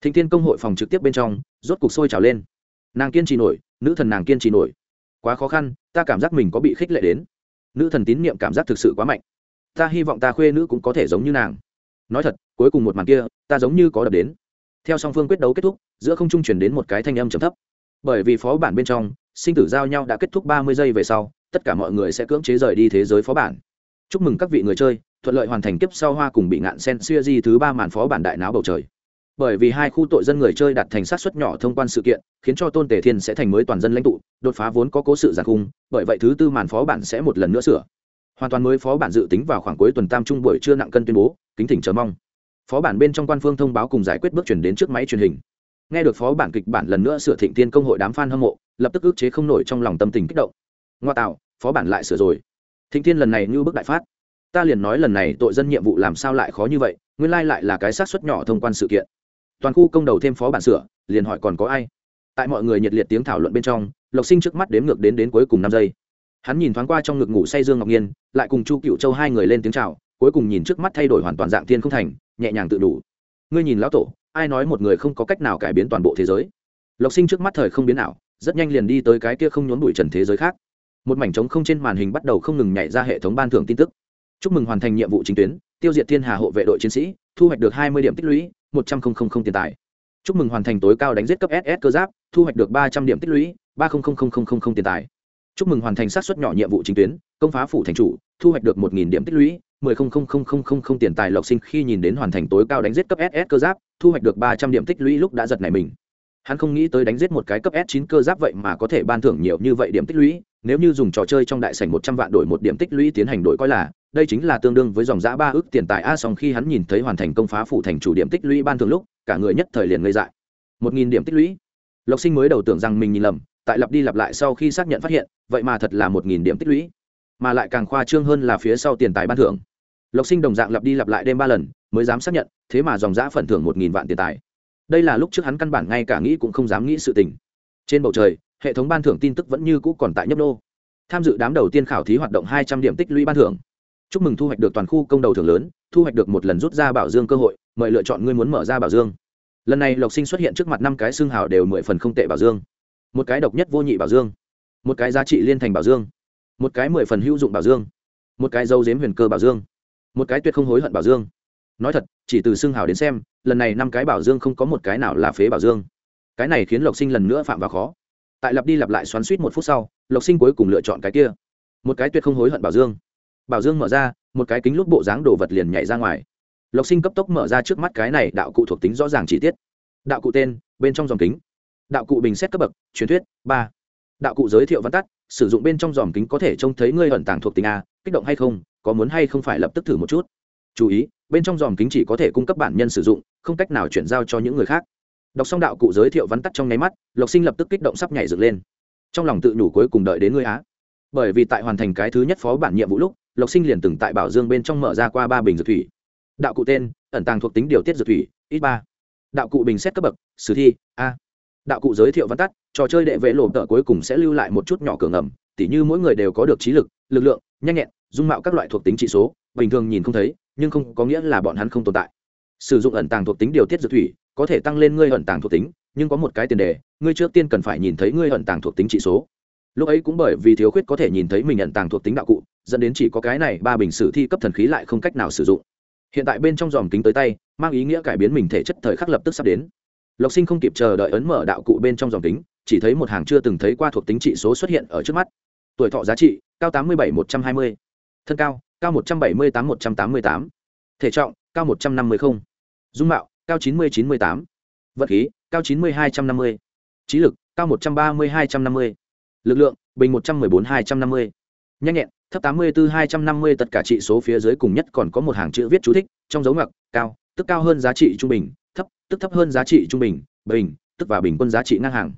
Thịnh thiên công hội phòng trực tiếp bên trong, rốt cục sôi trào lên. Nàng kiên trì nổi, nữ thần nàng kiên trì nổi. Quá khó khăn, ta cảm giác mình có bị khích lệ đến. Nữ thần tín nhiệm cảm giác thực sự quá mạnh. Ta hy vọng ta khuê nữ cũng có thể giống như nàng. Nói thật, cuối cùng một màn kia, ta giống như có đập đến theo song phương quyết đấu kết thúc, giữa không trung chuyển đến một cái thanh âm trầm thấp. Bởi vì phó bản bên trong, sinh tử giao nhau đã kết thúc ba mươi giây về sau, tất cả mọi người sẽ cưỡng chế rời đi thế giới phó bản. Chúc mừng các vị người chơi, thuận lợi hoàn thành kiếp sau hoa cùng bị ngạn sen xuya di thứ ba màn phó bản đại náo bầu trời. Bởi vì hai khu tội dân người chơi đặt thành sát xuất nhỏ thông quan sự kiện, khiến cho tôn tề thiên sẽ thành mới toàn dân lãnh tụ, đột phá vốn có cố sự giặc cung bởi vậy thứ tư màn phó bản sẽ một lần nữa sửa. Hoàn toàn mới phó bản dự tính vào khoảng cuối tuần tam trung buổi trưa nặng cân tuyên bố, kính thỉnh chờ mong phó bản bên trong quan phương thông báo cùng giải quyết bước chuyển đến trước máy truyền hình. Nghe được phó bản kịch bản lần nữa sửa thịnh tiên công hội đám f a n hâm mộ, lập tức ức chế không nổi trong lòng tâm tình kích động. Ngoa tạo, phó bản lại sửa rồi. Thịnh tiên lần này như bức đại phát. Ta liền nói lần này tội dân nhiệm vụ làm sao lại khó như vậy, nguyên lai lại là cái sát xuất nhỏ thông quan sự kiện. Toàn khu công đầu thêm phó bản sửa, liền hỏi còn có ai? Tại mọi người nhiệt liệt tiếng thảo luận bên trong, lộc sinh trước mắt đếm ngược đến đến cuối cùng năm giây. Hắn nhìn thoáng qua trong ngực ngủ say dương ngọc nhiên, lại cùng chu cựu châu hai người lên tiếng c h à o cuối cùng nhìn trước mắt thay đổi hoàn toàn dạng thiên không thành, nhẹ nhàng tự đủ. Ngươi nhìn lão tổ, ai nói một người không có cách nào cải biến toàn bộ thế giới? Lộc sinh trước mắt thời không biến nào rất nhanh liền đi tới cái kia không nhốn bụi trần thế giới khác. Một mảnh trống không trên màn hình bắt đầu không ngừng nhảy ra hệ thống ban thưởng tin tức. Chúc mừng hoàn thành nhiệm vụ chính tuyến, tiêu diệt thiên hà hộ vệ đội chiến sĩ, thu hoạch được hai mươi điểm tích lũy, một trăm linh tiền tài. Chúc mừng hoàn thành tối cao đánh giết cấp ss cơ giáp, thu hoạch được ba trăm điểm tích lũy, ba tiền tài. Chúc mừng hoàn thành sát xuất nhỏ nhiệm vụ chính tuyến, công phá phủ thành chủ, thu hoạch được một điểm tích lũy mười không không không không không không tiền tài lộc sinh khi nhìn đến hoàn thành tối cao đánh giết cấp ss cơ giáp, thu hoạch được ba trăm điểm tích lũy lúc đã giật nảy mình. Hắn không nghĩ tới đánh giết một cái cấp s 9 cơ giáp vậy mà có thể ban thưởng nhiều như vậy điểm tích lũy, nếu như dùng trò chơi trong đại sảnh một trăm vạn đổi một điểm tích lũy tiến hành đổi coi là, đây chính là tương đương với dòng giã ba ước tiền tài. A song khi hắn nhìn thấy hoàn thành công phá phủ thành chủ điểm tích lũy ban thưởng lúc, cả người nhất thời liền ngây dại. Một nghìn điểm tích lũy. Lộc sinh mới đầu tưởng rằng mình nhìn lầm, tại lặp đi lặp lại sau khi xác nhận phát hiện, vậy mà thật là một nghìn điểm tích lũy mà lại càng khoa trương hơn là phía sau tiền tài ban thưởng. Lộc sinh đồng dạng lặp đi lặp lại đêm ba lần, mới dám xác nhận, thế mà dòng giã phần thưởng một nghìn vạn tiền tài. Đây là lúc trước hắn căn bản ngay cả nghĩ cũng không dám nghĩ sự tình. Trên bầu trời, hệ thống ban thưởng tin tức vẫn như cũ còn tại nhấp nô. Tham dự đám đầu tiên khảo thí hoạt động hai trăm điểm tích lũy ban thưởng. Chúc mừng thu hoạch được toàn khu công đầu thưởng lớn, thu hoạch được một lần rút ra bảo dương cơ hội, mời lựa chọn ngươi muốn mở ra bảo dương. Lần này lộc sinh xuất hiện trước mặt năm cái xương hào đều mười phần không tệ bảo dương. Một cái độc nhất vô nhị bảo dương. Một cái giá trị liên thành bảo dương một cái mười phần hữu dụng bảo dương, một cái dâu dếm huyền cơ bảo dương, một cái tuyệt không hối hận bảo dương. Nói thật, chỉ từ xương hào đến xem, lần này năm cái bảo dương không có một cái nào là phế bảo dương. Cái này khiến lộc sinh lần nữa phạm vào khó. Tại lặp đi lặp lại xoắn suýt một phút sau, lộc sinh cuối cùng lựa chọn cái kia. Một cái tuyệt không hối hận bảo dương. Bảo dương mở ra, một cái kính lúc bộ dáng đồ vật liền nhảy ra ngoài. Lộc sinh cấp tốc mở ra trước mắt cái này đạo cụ thuộc tính rõ ràng chi tiết. Đạo cụ tên, bên trong dòng kính. Đạo cụ bình xét cấp bậc, truyền thuyết, ba. Đạo cụ giới thiệu văn tắt sử dụng bên trong dòm kính có thể trông thấy ngươi ẩn tàng thuộc tính a, kích động hay không, có muốn hay không phải lập tức thử một chút. Chú ý, bên trong dòm kính chỉ có thể cung cấp bản nhân sử dụng, không cách nào chuyển giao cho những người khác. Đọc xong đạo cụ giới thiệu vắn tắt trong nháy mắt, lộc sinh lập tức kích động sắp nhảy dựng lên. Trong lòng tự nhủ cuối cùng đợi đến ngươi á. Bởi vì tại hoàn thành cái thứ nhất phó bản nhiệm vụ lúc, lộc sinh liền từng tại bảo dương bên trong mở ra qua ba bình dược thủy. Đạo cụ tên, ẩn tàng thuộc tính điều tiết dược thủy, ít ba. Đạo cụ bình xét cấp bậc, sử thi, a đạo cụ giới thiệu văn tắt, trò chơi đệ vệ lộ tợ cuối cùng sẽ lưu lại một chút nhỏ cửa ngầm, tỉ như mỗi người đều có được trí lực lực lượng, nhanh nhẹn, dung mạo các loại thuộc tính trị số, bình thường nhìn không thấy, nhưng không có nghĩa là bọn hắn không tồn tại. Sử dụng ẩn tàng thuộc tính điều tiết dược thủy, có thể tăng lên ngươi ẩn tàng thuộc tính, nhưng có một cái tiền đề, ngươi trước tiên cần phải nhìn thấy ngươi ẩn tàng thuộc tính trị số. Lúc ấy cũng bởi vì thiếu khuyết có thể nhìn thấy mình ẩn tàng thuộc tính đạo cụ, dẫn đến chỉ có cái này ba bình sử thi cấp thần khí lại không cách nào sử dụng. Hiện tại bên trong dòm kính tới tay, mang ý nghĩa cải biến mình thể chất thời khắc lập tức sắp đến lộc sinh không kịp chờ đợi ấn mở đạo cụ bên trong dòng tính, chỉ thấy một hàng chưa từng thấy qua thuộc tính trị số xuất hiện ở trước mắt. Tuổi thọ giá trị cao tám mươi bảy một trăm hai mươi. Thân cao cao một trăm bảy mươi tám một trăm tám mươi tám. Thể trọng cao một trăm năm mươi không. Dung mạo cao chín mươi chín mươi tám. Vật khí cao chín mươi hai trăm năm mươi. Trí lực cao một trăm ba mươi hai trăm năm mươi. Lực lượng bình một trăm m ư ơ i bốn hai trăm năm mươi. Nhanh nhẹn thấp tám mươi bốn hai trăm năm mươi. Tất cả trị số phía dưới cùng nhất còn có một hàng chữ viết chú thích trong dấu ngoặc cao tức cao hơn giá trị trung bình tức thấp hơn giá trị trung bình bình, tức và bình quân giá trị ngang hàng.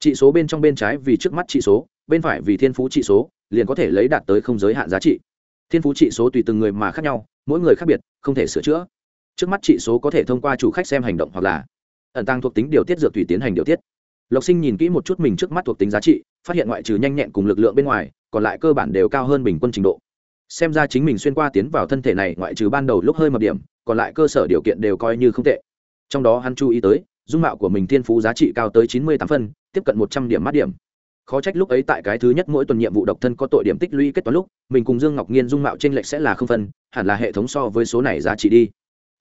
Trị số bên trong bên trái vì trước mắt trị số, bên phải vì thiên phú trị số, liền có thể lấy đạt tới không giới hạn giá trị. Thiên phú trị số tùy từng người mà khác nhau, mỗi người khác biệt, không thể sửa chữa. Trước mắt trị số có thể thông qua chủ khách xem hành động hoặc là ẩn tăng thuộc tính điều tiết dược tùy tiến hành điều tiết. Lộc sinh nhìn kỹ một chút mình trước mắt thuộc tính giá trị, phát hiện ngoại trừ nhanh nhẹn cùng lực lượng bên ngoài, còn lại cơ bản đều cao hơn bình quân trình độ. Xem ra chính mình xuyên qua tiến vào thân thể này ngoại trừ ban đầu lúc hơi mập điểm, còn lại cơ sở điều kiện đều coi như không tệ trong đó hắn chú ý tới, dung mạo của mình thiên phú giá trị cao tới chín mươi tám phân, tiếp cận một trăm điểm mắt điểm. Khó trách lúc ấy tại cái thứ nhất mỗi tuần nhiệm vụ độc thân có tội điểm tích lũy kết toán lúc, mình cùng dương ngọc nhiên dung mạo t r ê n lệch sẽ là không phân, hẳn là hệ thống so với số này giá trị đi.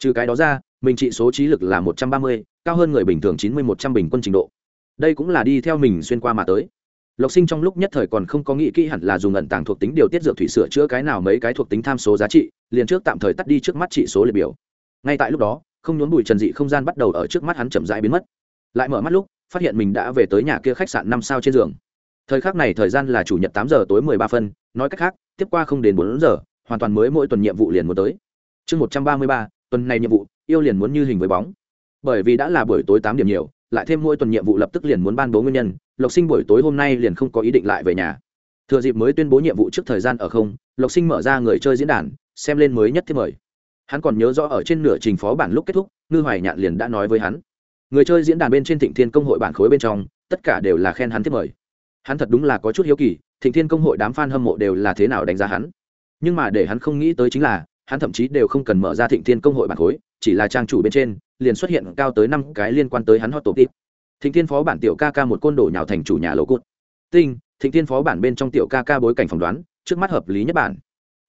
Trừ cái đó ra, mình trị số trí lực là một trăm ba mươi, cao hơn người bình thường chín mươi một trăm bình quân trình độ. Đây cũng là đi theo mình xuyên qua mà tới. Lộc sinh trong lúc nhất thời còn không có nghĩ kỹ hẳn là dùng ẩn tàng thuộc tính điều tiết dược thủy sửa chữa cái nào mấy cái thuộc tính tham số giá trị, liền trước tạm thời tắt đi trước mắt trị số liệt biểu. Ngay tại lúc đó không nhốn bụi trần dị không gian bắt đầu ở trước mắt hắn chậm rãi biến mất. Lại mở mắt lúc, phát hiện mình đã về tới nhà kia khách sạn năm sao trên giường. Thời khắc này thời gian là chủ nhật tám giờ tối mười ba phân, nói cách khác, tiếp qua không đến bốn giờ, hoàn toàn mới mỗi tuần nhiệm vụ liền muốn tới. Chương một trăm ba mươi ba, tuần này nhiệm vụ, yêu liền muốn như hình với bóng. Bởi vì đã là buổi tối tám điểm nhiều, lại thêm mỗi tuần nhiệm vụ lập tức liền muốn ban bố nguyên nhân, lộc sinh buổi tối hôm nay liền không có ý định lại về nhà. Thừa dịp mới tuyên bố nhiệm vụ trước thời gian ở không, lộc sinh mở ra người chơi diễn đàn, xem lên mới nhất thiết mời hắn còn nhớ rõ ở trên nửa trình phó bản lúc kết thúc, ngư hoài nhạn liền đã nói với hắn. Người chơi diễn đàn bên trên thịnh thiên công hội bản khối bên trong, tất cả đều là khen hắn thiết mời. Hắn thật đúng là có chút hiếu kỳ, thịnh thiên công hội đám f a n hâm mộ đều là thế nào đánh giá hắn. Nhưng mà để hắn không nghĩ tới chính là, hắn thậm chí đều không cần mở ra thịnh thiên công hội bản khối, chỉ là trang chủ bên trên, liền xuất hiện cao tới năm cái liên quan tới hắn hot tổ tip thịnh thiên phó bản tiểu ca ca một côn đổ nhào thành chủ nhà lầu cốt tinh, thịnh thiên phó bản bên trong tiểu ca ca bối cảnh phỏng đoán, trước mắt hợp lý nhất bản.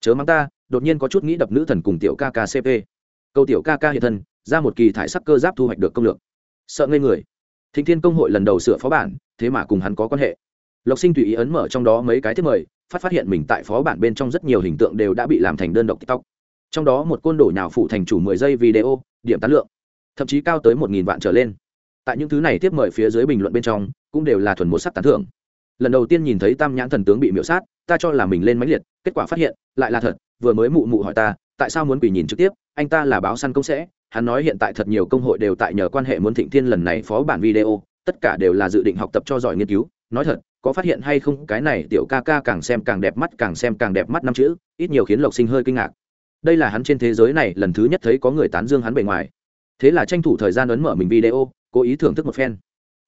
Chớ mắng ta đột nhiên có chút nghĩ đập nữ thần cùng tiểu ca ca cp câu tiểu ca ca hiện thân, ra một kỳ thải sắc cơ giáp thu hoạch được công lược. Sợ ngây người. Thịnh thiên công hội lần đầu sửa phó bản, thế mà cùng hắn có quan hệ. Lộc sinh tùy ý ấn mở trong đó mấy cái thiết mời, phát phát hiện mình tại phó bản bên trong rất nhiều hình tượng đều đã bị làm thành đơn độc tiktok. Trong đó một côn đồ nhào phụ thành chủ mười giây video, điểm tán lượng. Thậm chí cao tới một nghìn vạn trở lên. Tại những thứ này tiếp mời phía dưới bình luận bên trong, cũng đều là thuần một sắc tán thưởng lần đầu tiên nhìn thấy tam nhãn thần tướng bị miễu sát, ta cho là mình lên máy liệt, kết quả phát hiện, lại là thật, vừa mới mụ mụ hỏi ta, tại sao muốn quỳ nhìn trực tiếp, anh ta là báo săn công sẽ, hắn nói hiện tại thật nhiều công hội đều tại nhờ quan hệ muốn thịnh thiên lần này phó bản video, tất cả đều là dự định học tập cho giỏi nghiên cứu, nói thật, có phát hiện hay không, cái này tiểu ca ca càng xem càng đẹp mắt, càng xem càng đẹp mắt năm chữ, ít nhiều khiến lộc sinh hơi kinh ngạc. Đây là hắn trên thế giới này lần thứ nhất thấy có người tán dương hắn bề ngoài. Thế là tranh thủ thời gian ấn mở mình video, cố ý thưởng thức một phen.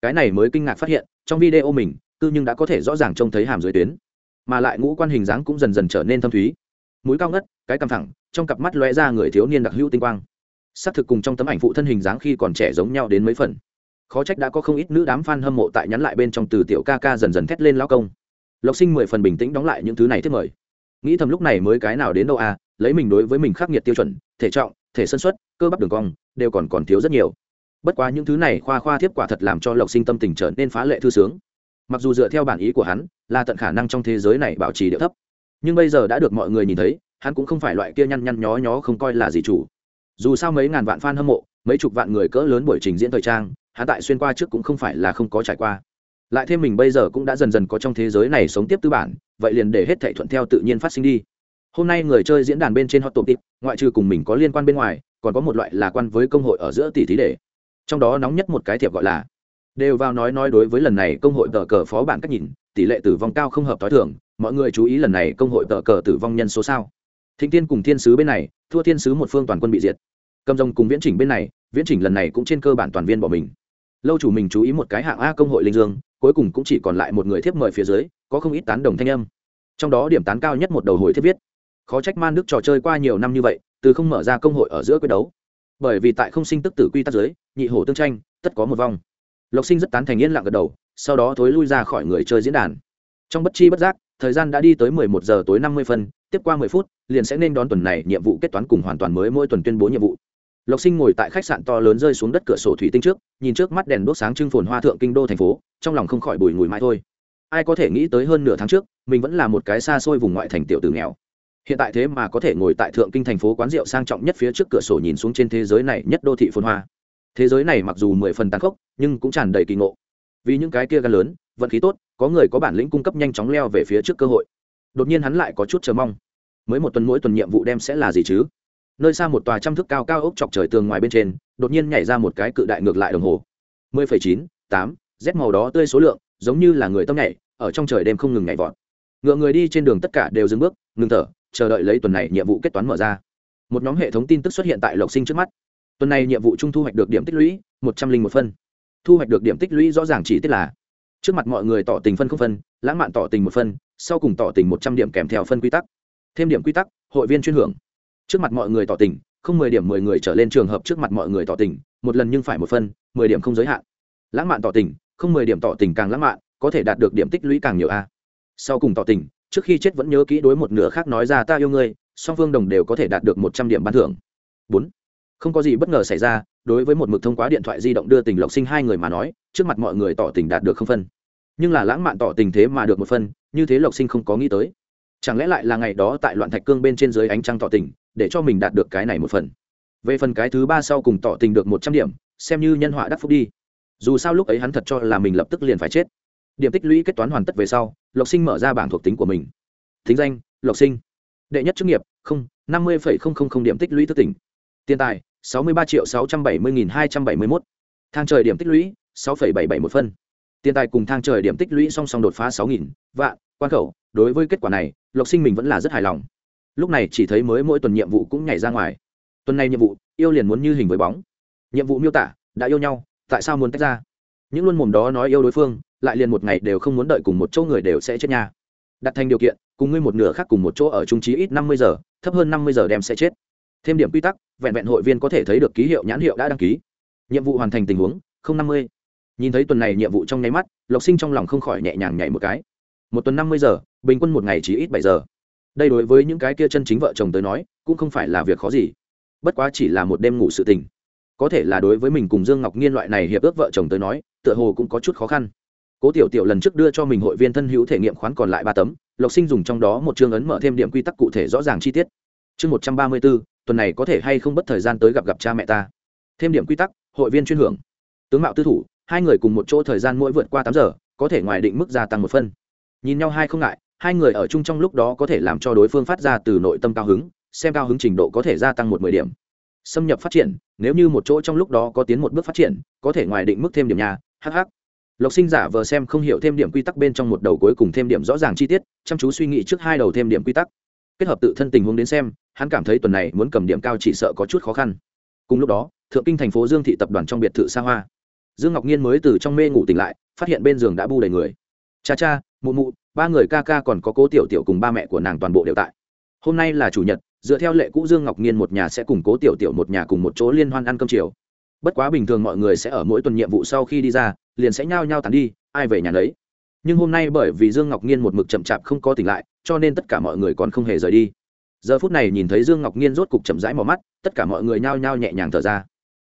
Cái này mới kinh ngạc phát hiện, trong video mình cư nhưng đã có thể rõ ràng trông thấy hàm dưới tuyến. Mà lại ngũ quan hình dáng cũng dần dần trở nên thâm thúy. Mũi cao ngất, cái cằm thẳng trong cặp mắt lóe ra người thiếu niên đặc hữu tinh quang. Xác thực cùng trong tấm ảnh phụ thân hình dáng khi còn trẻ giống nhau đến mấy phần. Khó trách đã có không ít nữ đám fan hâm mộ tại nhắn lại bên trong từ tiểu ca ca dần dần thét lên lao công. Lộc sinh mười phần bình tĩnh đóng lại những thứ này thiết mời. Nghĩ thầm lúc này mới cái nào đến đâu à lấy mình đối với mình khắc nghiệt tiêu chuẩn, thể trọng, thể sân xuất cơ bắp đường cong, đều còn còn thiếu rất nhiều. Bất quá những thứ này khoa khoa thiếp quả thật làm cho lộc sinh tâm tình trở nên phá lệ thư sướng mặc dù dựa theo bản ý của hắn, là tận khả năng trong thế giới này bảo trì điệu thấp. Nhưng bây giờ đã được mọi người nhìn thấy, hắn cũng không phải loại kia nhăn nhăn nhó nhó không coi là gì chủ. Dù sao mấy ngàn vạn fan hâm mộ, mấy chục vạn người cỡ lớn buổi trình diễn thời trang, hắn tại xuyên qua trước cũng không phải là không có trải qua. Lại thêm mình bây giờ cũng đã dần dần có trong thế giới này sống tiếp tư bản, vậy liền để hết thảy thuận theo tự nhiên phát sinh đi. Hôm nay người chơi diễn đàn bên trên hot topic ngoại trừ cùng mình có liên quan bên ngoài, còn có một loại là quan với công hội ở giữa tỷ thí đề. Trong đó nóng nhất một cái thiệp gọi là đều vào nói nói đối với lần này công hội tờ cờ phó bản cách nhìn, tỷ lệ tử vong cao không hợp t h i thường, mọi người chú ý lần này công hội tờ cờ tử vong nhân số sao. Thịnh tiên cùng thiên sứ bên này, thua thiên sứ một phương toàn quân bị diệt. Cầm rồng cùng viễn chỉnh bên này, viễn chỉnh lần này cũng trên cơ bản toàn viên bỏ mình. Lâu chủ mình chú ý một cái hạng a công hội linh dương, cuối cùng cũng chỉ còn lại một người thiếp mời phía dưới, có không ít tán đồng thanh âm. Trong đó điểm tán cao nhất một đầu hồi thiết viết, khó trách man đức trò chơi qua nhiều năm như vậy, từ không mở ra công hội ở giữa quyết đấu. Bởi vì tại không sinh tức tử quy tắc giới, nhị hổ tương tranh, tất có một vong lộc sinh rất tán thành yên lặng gật đầu, sau đó thối lui ra khỏi người chơi diễn đàn. Trong bất chi bất giác, thời gian đã đi tới 11 giờ tối 50 phân, tiếp qua 10 phút, liền sẽ nên đón tuần này nhiệm vụ kết toán cùng hoàn toàn mới mỗi tuần tuyên bố nhiệm vụ. Lộc sinh ngồi tại khách sạn to lớn rơi xuống đất cửa sổ thủy tinh trước, nhìn trước mắt đèn đốt sáng trưng phồn hoa thượng kinh đô thành phố, trong lòng không khỏi bùi ngùi mãi thôi. Ai có thể nghĩ tới hơn nửa tháng trước, mình vẫn là một cái xa xôi vùng ngoại thành tiểu tử nghèo. Hiện tại thế mà có thể ngồi tại thượng kinh thành phố quán rượu sang trọng nhất phía trước cửa sổ nhìn xuống trên thế giới này nhất đô thị phồn hoa thế giới này mặc dù mười phần tàn khốc, nhưng cũng tràn đầy kỳ ngộ. Vì những cái kia gan lớn, vận khí tốt, có người có bản lĩnh cung cấp nhanh chóng leo về phía trước cơ hội. Đột nhiên hắn lại có chút chờ mong. Mới một tuần mỗi tuần nhiệm vụ đem sẽ là gì chứ? Nơi xa một tòa trăm thước cao cao ốc chọc trời tường ngoài bên trên, đột nhiên nhảy ra một cái cự đại ngược lại đồng hồ. mười phẩy chín, tám, z màu đó tươi số lượng, giống như là người tâm nhảy, ở trong trời đêm không ngừng nhảy vọt. Ngựa người đi trên đường tất cả đều dừng bước, ngừng thở, chờ đợi lấy tuần này nhiệm vụ kết toán mở ra. Một nhóm hệ thống tin tức xuất hiện tại lộc sinh trước mắt tuần này nhiệm vụ chung thu hoạch được điểm tích lũy một trăm linh một phân. Thu hoạch được điểm tích lũy rõ ràng chỉ tiết là, trước mặt mọi người tỏ tình phân không phân, lãng mạn tỏ tình một phân, sau cùng tỏ tình một trăm điểm kèm theo phân quy tắc. Thêm điểm quy tắc, hội viên chuyên hưởng. Trước mặt mọi người tỏ tình, không mười điểm mười người trở lên trường hợp trước mặt mọi người tỏ tình, một lần nhưng phải một phân, mười điểm không giới hạn. Lãng mạn tỏ tình, không mười điểm tỏ tình càng lãng mạn, có thể đạt được điểm tích lũy càng nhiều a. Sau cùng tỏ tình, trước khi chết vẫn nhớ kỹ đối một nửa khác nói ra ta yêu ngươi, song phương đồng đều có thể đạt được một trăm điểm ban thưởng. Bốn không có gì bất ngờ xảy ra, đối với một mực thông qua điện thoại di động đưa tình lộc sinh hai người mà nói, trước mặt mọi người tỏ tình đạt được không phân. Nhưng là lãng mạn tỏ tình thế mà được một phân, như thế lộc sinh không có nghĩ tới. Chẳng lẽ lại là ngày đó tại loạn thạch cương bên trên dưới ánh trăng tỏ tình, để cho mình đạt được cái này một phần? Về phần cái thứ ba sau cùng tỏ tình được một trăm điểm, xem như nhân họa đắc phúc đi. Dù sao lúc ấy hắn thật cho là mình lập tức liền phải chết. Điểm tích lũy kết toán hoàn tất về sau, lộc sinh mở ra bảng thuộc tính của mình. Thính danh, lộc sinh. Đệ nhất chức nghiệp, không, năm mươi không không không điểm tích lũy thức tỉnh. Tiền tài sáu mươi ba triệu sáu trăm bảy mươi nghìn hai trăm bảy mươi mốt. Thang trời điểm tích lũy, sáu phẩy bảy bảy một phân. Tiền tài cùng thang trời điểm tích lũy song song đột phá sáu nghìn. Vạn, quan khẩu, đối với kết quả này, lộc sinh mình vẫn là rất hài lòng. Lúc này chỉ thấy mới mỗi tuần nhiệm vụ cũng nhảy ra ngoài. Tuần này nhiệm vụ, yêu liền muốn như hình với bóng. Nhiệm vụ miêu tả, đã yêu nhau, tại sao muốn tách ra? Những luôn mồm đó nói yêu đối phương, lại liền một ngày đều không muốn đợi cùng một chỗ người đều sẽ chết nha. Đặt thành điều kiện, cùng ngươi một nửa khác cùng một chỗ ở trung trí ít năm mươi giờ, thấp hơn năm mươi giờ đem sẽ chết thêm điểm quy tắc, vẹn vẹn hội viên có thể thấy được ký hiệu nhãn hiệu đã đăng ký. Nhiệm vụ hoàn thành tình huống, không năm mươi. Nhìn thấy tuần này nhiệm vụ trong nháy mắt, lộc sinh trong lòng không khỏi nhẹ nhàng nhảy một cái. Một tuần năm mươi giờ, bình quân một ngày chỉ ít bảy giờ. Đây đối với những cái kia chân chính vợ chồng tới nói, cũng không phải là việc khó gì. Bất quá chỉ là một đêm ngủ sự tình. Có thể là đối với mình cùng dương ngọc nhiên loại này hiệp ước vợ chồng tới nói, tựa hồ cũng có chút khó khăn. Cố tiểu tiểu lần trước đưa cho mình hội viên thân hữu thể nghiệm khoán còn lại ba tấm, lộc sinh dùng trong đó một chương ấn mở thêm điểm quy tắc cụ thể rõ ràng chi tiết. Chương một trăm ba mươi bốn tuần này có thể hay không bất thời gian tới gặp gặp cha mẹ ta. Thêm điểm quy tắc, hội viên chuyên hưởng. Tướng mạo tư thủ, hai người cùng một chỗ thời gian mỗi vượt qua tám giờ, có thể ngoài định mức gia tăng một phân. Nhìn nhau hai không ngại, hai người ở chung trong lúc đó có thể làm cho đối phương phát ra từ nội tâm cao hứng, xem cao hứng trình độ có thể gia tăng một mười điểm. Xâm nhập phát triển, nếu như một chỗ trong lúc đó có tiến một bước phát triển, có thể ngoài định mức thêm điểm nhà hh lộc sinh giả vờ xem không hiểu thêm điểm quy tắc bên trong một đầu cuối cùng thêm điểm rõ ràng chi tiết, chăm chú suy nghĩ trước hai đầu thêm điểm quy tắc kết hợp tự thân tình huống đến xem, hắn cảm thấy tuần này muốn cầm điểm cao chỉ sợ có chút khó khăn. Cùng lúc đó, thượng kinh thành phố dương thị tập đoàn trong biệt thự xa hoa. Dương ngọc nhiên mới từ trong mê ngủ tỉnh lại, phát hiện bên giường đã bu đầy người. Cha cha, mụ mụ, ba người ca ca còn có cố tiểu tiểu cùng ba mẹ của nàng toàn bộ đều tại. Hôm nay là chủ nhật, dựa theo lệ cũ dương ngọc nhiên một nhà sẽ cùng cố tiểu tiểu một nhà cùng một chỗ liên hoan ăn cơm chiều. Bất quá bình thường mọi người sẽ ở mỗi tuần nhiệm vụ sau khi đi ra, liền sẽ nhao nhao tàn đi, ai về nhà đấy nhưng hôm nay bởi vì dương ngọc nhiên một mực chậm chạp không có tỉnh lại cho nên tất cả mọi người còn không hề rời đi. Giờ phút này nhìn thấy dương ngọc nhiên rốt cục chậm rãi mò mắt, tất cả mọi người nhao nhao nhẹ nhàng thở ra.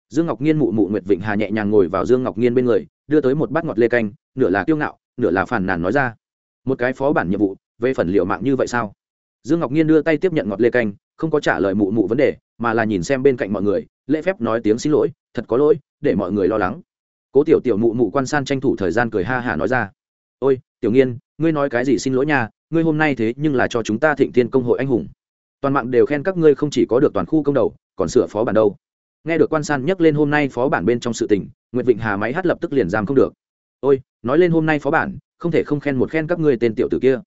Dương ngọc nhiên mụ mụ nguyệt vịnh hà nhẹ nhàng ngồi vào dương ngọc nhiên bên người, đưa tới một bát ngọt lê canh, nửa là kiêu ngạo, nửa là phàn nàn nói ra. Một cái phó bản nhiệm vụ, về phần liệu mạng như vậy sao? Dương ngọc nhiên đưa tay tiếp nhận ngọt lê canh, không có trả lời mụ mụ vấn đề, mà là nhìn xem bên cạnh mọi người, lễ phép nói tiếng xin lỗi, thật có lỗi, để mọi người lo lắng. Cố tiểu tiểu mụ mụ quan san tranh thủ thời gian cười ha hả nói ra. Ôi, tiểu nghiên ngươi nói cái gì xin lỗi nha, ngươi hôm nay thế nhưng là cho chúng ta thịnh thiên công hội anh hùng. Toàn mạng đều khen các ngươi không chỉ có được toàn khu công đầu, còn sửa phó bản đâu. Nghe được quan san nhắc lên hôm nay phó bản bên trong sự tình, nguyệt vịnh hà máy hát lập tức liền giam không được. Ôi, nói lên hôm nay phó bản, không thể không khen một khen các ngươi tên tiểu tử kia.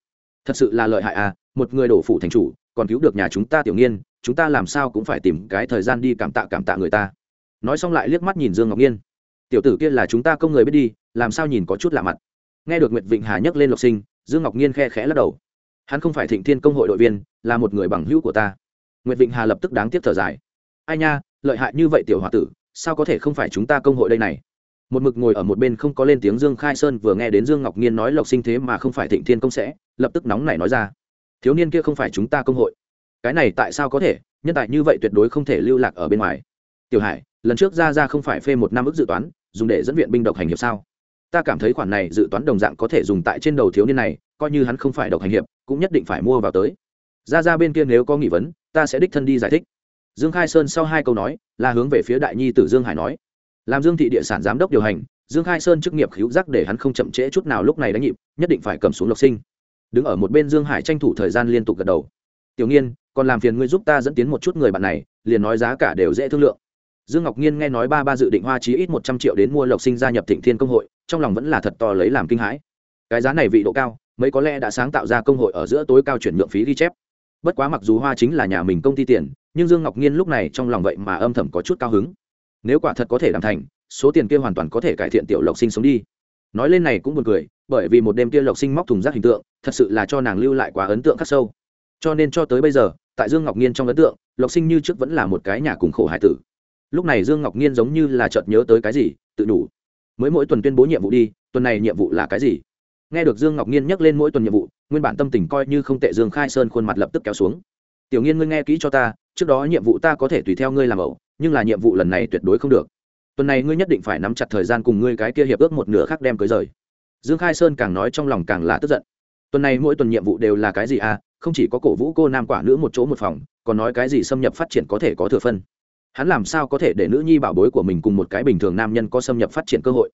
Thật sự là lợi hại à một người đổ phủ thành chủ, còn cứu được nhà chúng ta tiểu nghiên, chúng ta làm sao cũng phải tìm cái thời gian đi cảm tạ cảm tạ người ta. Nói xong lại liếc mắt nhìn dương ngọc nhiên tiểu tử kia là chúng ta công người biết đi, làm sao nhìn có chút lạ mặt nghe được nguyệt vịnh hà nhắc lên lộc sinh, dương ngọc nhiên khe khẽ lắc đầu. Hắn không phải thịnh thiên công hội đội viên, là một người bằng hữu của ta. Nguyệt vịnh hà lập tức đáng tiếc thở dài. Ai nha, lợi hại như vậy tiểu h o a tử, sao có thể không phải chúng ta công hội đây này? Một mực ngồi ở một bên không có lên tiếng dương khai sơn vừa nghe đến dương ngọc nhiên nói lộc sinh thế mà không phải thịnh thiên công sẽ, lập tức nóng này nói ra. Thiếu niên kia không phải chúng ta công hội. Cái này tại sao có thể, nhân tài như vậy tuyệt đối không thể lưu lạc ở bên ngoài. Tiểu hải, lần trước ra ra không phải phê một năm ước dự toán, dùng để dẫn viện binh độc hành hiệp sao? Ta cảm thấy khoản này dự toán đồng dạng có thể dùng tại trên đầu thiếu niên này, coi như hắn không phải độc hành hiệp, cũng nhất định phải mua vào tới. Ra ra bên kia nếu có nghi vấn, ta sẽ đích thân đi giải thích. Dương khai sơn sau hai câu nói, là hướng về phía đại nhi tử dương hải nói. Làm dương thị địa sản giám đốc điều hành, dương khai sơn chức nghiệp khíu giác để hắn không chậm trễ chút nào lúc này đánh nhịp, nhất định phải cầm xuống lộc sinh. Đứng ở một bên dương hải tranh thủ thời gian liên tục gật đầu. Tiểu nghiên, còn làm phiền ngươi giúp ta dẫn tiến một chút người bạn này, liền nói giá cả đều dễ thương lượng dương ngọc nhiên nghe nói ba ba dự định hoa chí ít một trăm triệu đến mua lộc sinh gia nhập thịnh thiên công hội, trong lòng vẫn là thật to lấy làm kinh hãi. Cái giá này vị độ cao, mấy có lẽ đã sáng tạo ra công hội ở giữa tối cao chuyển nhượng phí ghi chép. Bất quá mặc dù hoa chính là nhà mình công ty tiền, nhưng dương ngọc nhiên lúc này trong lòng vậy mà âm thầm có chút cao hứng. Nếu quả thật có thể làm thành, số tiền kia hoàn toàn có thể cải thiện tiểu lộc sinh sống đi. Nói lên này cũng buồn cười, bởi vì một đêm kia lộc sinh móc thùng rác hình tượng, thật sự là cho nàng lưu lại quá ấn tượng khắc sâu. Cho nên cho tới bây giờ, tại dương ngọc nhiên trong ấn tượng, lộc sinh như trước vẫn là một cái nhà cùng khổ hải tử lúc này dương ngọc nhiên giống như là chợt nhớ tới cái gì, tự đủ. Mới mỗi tuần tuyên bố nhiệm vụ đi, tuần này nhiệm vụ là cái gì? Nghe được dương ngọc nhiên nhắc lên mỗi tuần nhiệm vụ, nguyên bản tâm tình coi như không tệ dương khai sơn khuôn mặt lập tức kéo xuống. Tiểu nghiên ngươi nghe kỹ cho ta, trước đó nhiệm vụ ta có thể tùy theo ngươi làm ẩu, nhưng là nhiệm vụ lần này tuyệt đối không được. Tuần này ngươi nhất định phải nắm chặt thời gian cùng ngươi cái kia hiệp ước một nửa khác đem cưới rời. Dương khai sơn càng nói trong lòng càng là tức giận. Tuần này mỗi tuần nhiệm vụ đều là cái gì à? Không chỉ có cổ vũ cô nam quả nữ một chỗ một phòng, còn nói cái gì xâm nhập phát triển có thể có thừa phân hắn làm sao có thể để nữ nhi bảo bối của mình cùng một cái bình thường nam nhân có xâm nhập phát triển cơ hội?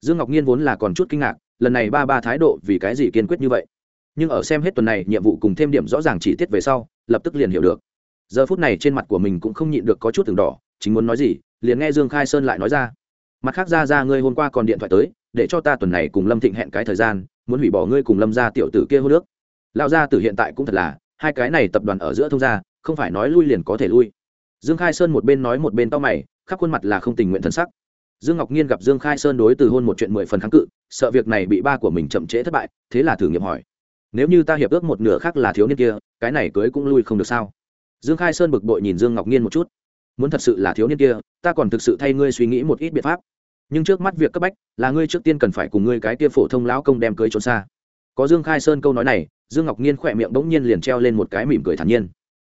Dương ngọc nhiên vốn là còn chút kinh ngạc, lần này ba ba thái độ vì cái gì kiên quyết như vậy? Nhưng ở xem hết tuần này, nhiệm vụ cùng thêm điểm rõ ràng chỉ tiết về sau, lập tức liền hiểu được. Giờ phút này trên mặt của mình cũng không nhịn được có chút từng đỏ, chính muốn nói gì, liền nghe dương khai sơn lại nói ra. Mặt khác ra ra ngươi hôm qua còn điện thoại tới, để cho ta tuần này cùng lâm thịnh hẹn cái thời gian, muốn hủy bỏ ngươi cùng lâm ra tiểu tử kia hô nước lão gia tử hiện tại cũng thật là, hai cái này tập đoàn ở giữa thông gia, không phải nói lui liền có thể lui dương khai sơn một bên nói một bên tao mày, khắp khuôn mặt là không tình nguyện thân sắc. Dương ngọc nhiên gặp dương khai sơn đối từ hôn một chuyện mười phần kháng cự, sợ việc này bị ba của mình chậm trễ thất bại, thế là thử nghiệm hỏi, nếu như ta hiệp ước một nửa khác là thiếu niên kia, cái này cưới cũng lui không được sao? Dương khai sơn bực bội nhìn dương ngọc nhiên một chút, muốn thật sự là thiếu niên kia, ta còn thực sự thay ngươi suy nghĩ một ít biện pháp. Nhưng trước mắt việc cấp bách, là ngươi trước tiên cần phải cùng ngươi cái kia phổ thông lão công đem cưới trốn xa. Có dương khai sơn câu nói này, dương ngọc nhiên khỏe miệng bỗng nhiên liền treo lên một cái mỉm cười thản nhiên,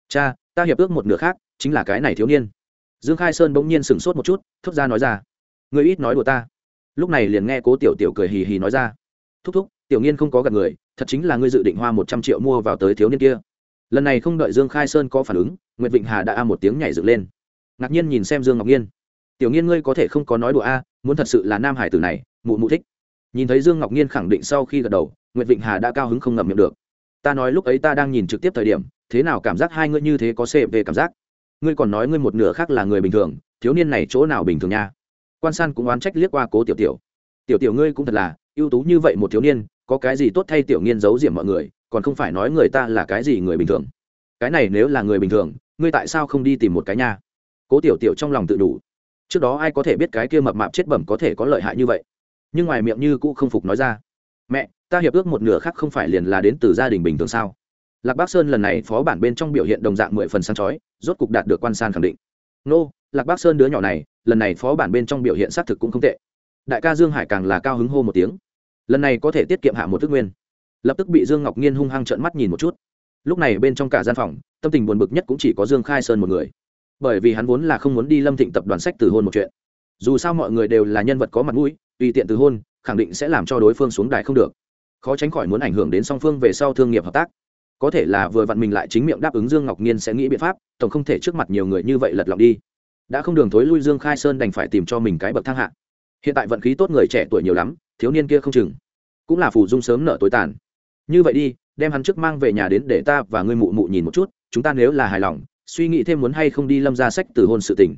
cha, ta hiệp ước một nửa khác chính là cái này thiếu niên. Dương khai sơn bỗng nhiên sửng sốt một chút thúc ra nói ra, ngươi ít nói đùa ta. Lúc này liền nghe cố tiểu tiểu cười hì hì nói ra, thúc thúc, tiểu nghiên không có gặp người, thật chính là ngươi dự định hoa một trăm triệu mua vào tới thiếu niên kia. Lần này không đợi dương khai sơn có phản ứng nguyễn vịnh hà đã a một tiếng nhảy dựng lên. Ngạc nhiên nhìn xem dương ngọc nhiên. Tiểu nghiên ngươi có thể không có nói đùa a, muốn thật sự là nam hải tử này, mụ mụ thích. Nhìn thấy dương ngọc nhiên khẳng định sau khi gật đầu nguyễn vịnh hà đã cao hứng không ngậm miệng được. Ta nói lúc ấy ta đang nhìn trực tiếp thời điểm, thế nào cảm giác hai ngươi như thế có cp cảm giác? Ngươi còn nói ngươi một nửa khác là người bình thường, thiếu niên này chỗ nào bình thường nha? Quan san cũng oán trách liếc qua cố tiểu tiểu. Tiểu tiểu ngươi cũng thật là, ưu tú như vậy một thiếu niên, có cái gì tốt thay tiểu nghiên giấu diệm mọi người, còn không phải nói người ta là cái gì người bình thường? Cái này nếu là người bình thường, ngươi tại sao không đi tìm một cái nha? Cố tiểu tiểu trong lòng tự đủ. Trước đó ai có thể biết cái kia mập mạp chết bẩm có thể có lợi hại như vậy? Nhưng ngoài miệng như cũ không phục nói ra. Mẹ, ta hiệp ước một nửa khác không phải liền là đến từ gia đình bình thường sao? Lạc bắc sơn lần này phó bản bên trong biểu hiện đồng dạng mười phần sáng chói, rốt cục đạt được quan san khẳng định. Nô, lạc bắc sơn đứa nhỏ này, lần này phó bản bên trong biểu hiện xác thực cũng không tệ. Đại ca dương hải càng là cao hứng hô một tiếng. Lần này có thể tiết kiệm hạ một thức nguyên. Lập tức bị dương ngọc nhiên hung hăng trợn mắt nhìn một chút. Lúc này bên trong cả gian phòng, tâm tình buồn bực nhất cũng chỉ có dương khai sơn một người. Bởi vì hắn vốn là không muốn đi lâm thịnh tập đoàn sách từ hôn một chuyện. Dù sao mọi người đều là nhân vật có mặt mũi, tùy tiện từ hôn, khẳng định sẽ làm cho đối phương xuống đài không được. Khó tránh khỏi muốn ảnh hưởng đến song phương về sau thương nghiệp hợp tác có thể là vừa vặn mình lại chính miệng đáp ứng dương ngọc nhiên sẽ nghĩ biện pháp, tổng không thể trước mặt nhiều người như vậy lật lọng đi. Đã không đường thối lui dương khai sơn đành phải tìm cho mình cái bậc thang hạ. Hiện tại vận khí tốt người trẻ tuổi nhiều lắm, thiếu niên kia không chừng. Cũng là phù dung sớm nợ tối tàn. Như vậy đi, đem hắn trước mang về nhà đến để ta và ngươi mụ mụ nhìn một chút, chúng ta nếu là hài lòng, suy nghĩ thêm muốn hay không đi lâm ra sách từ hôn sự tình.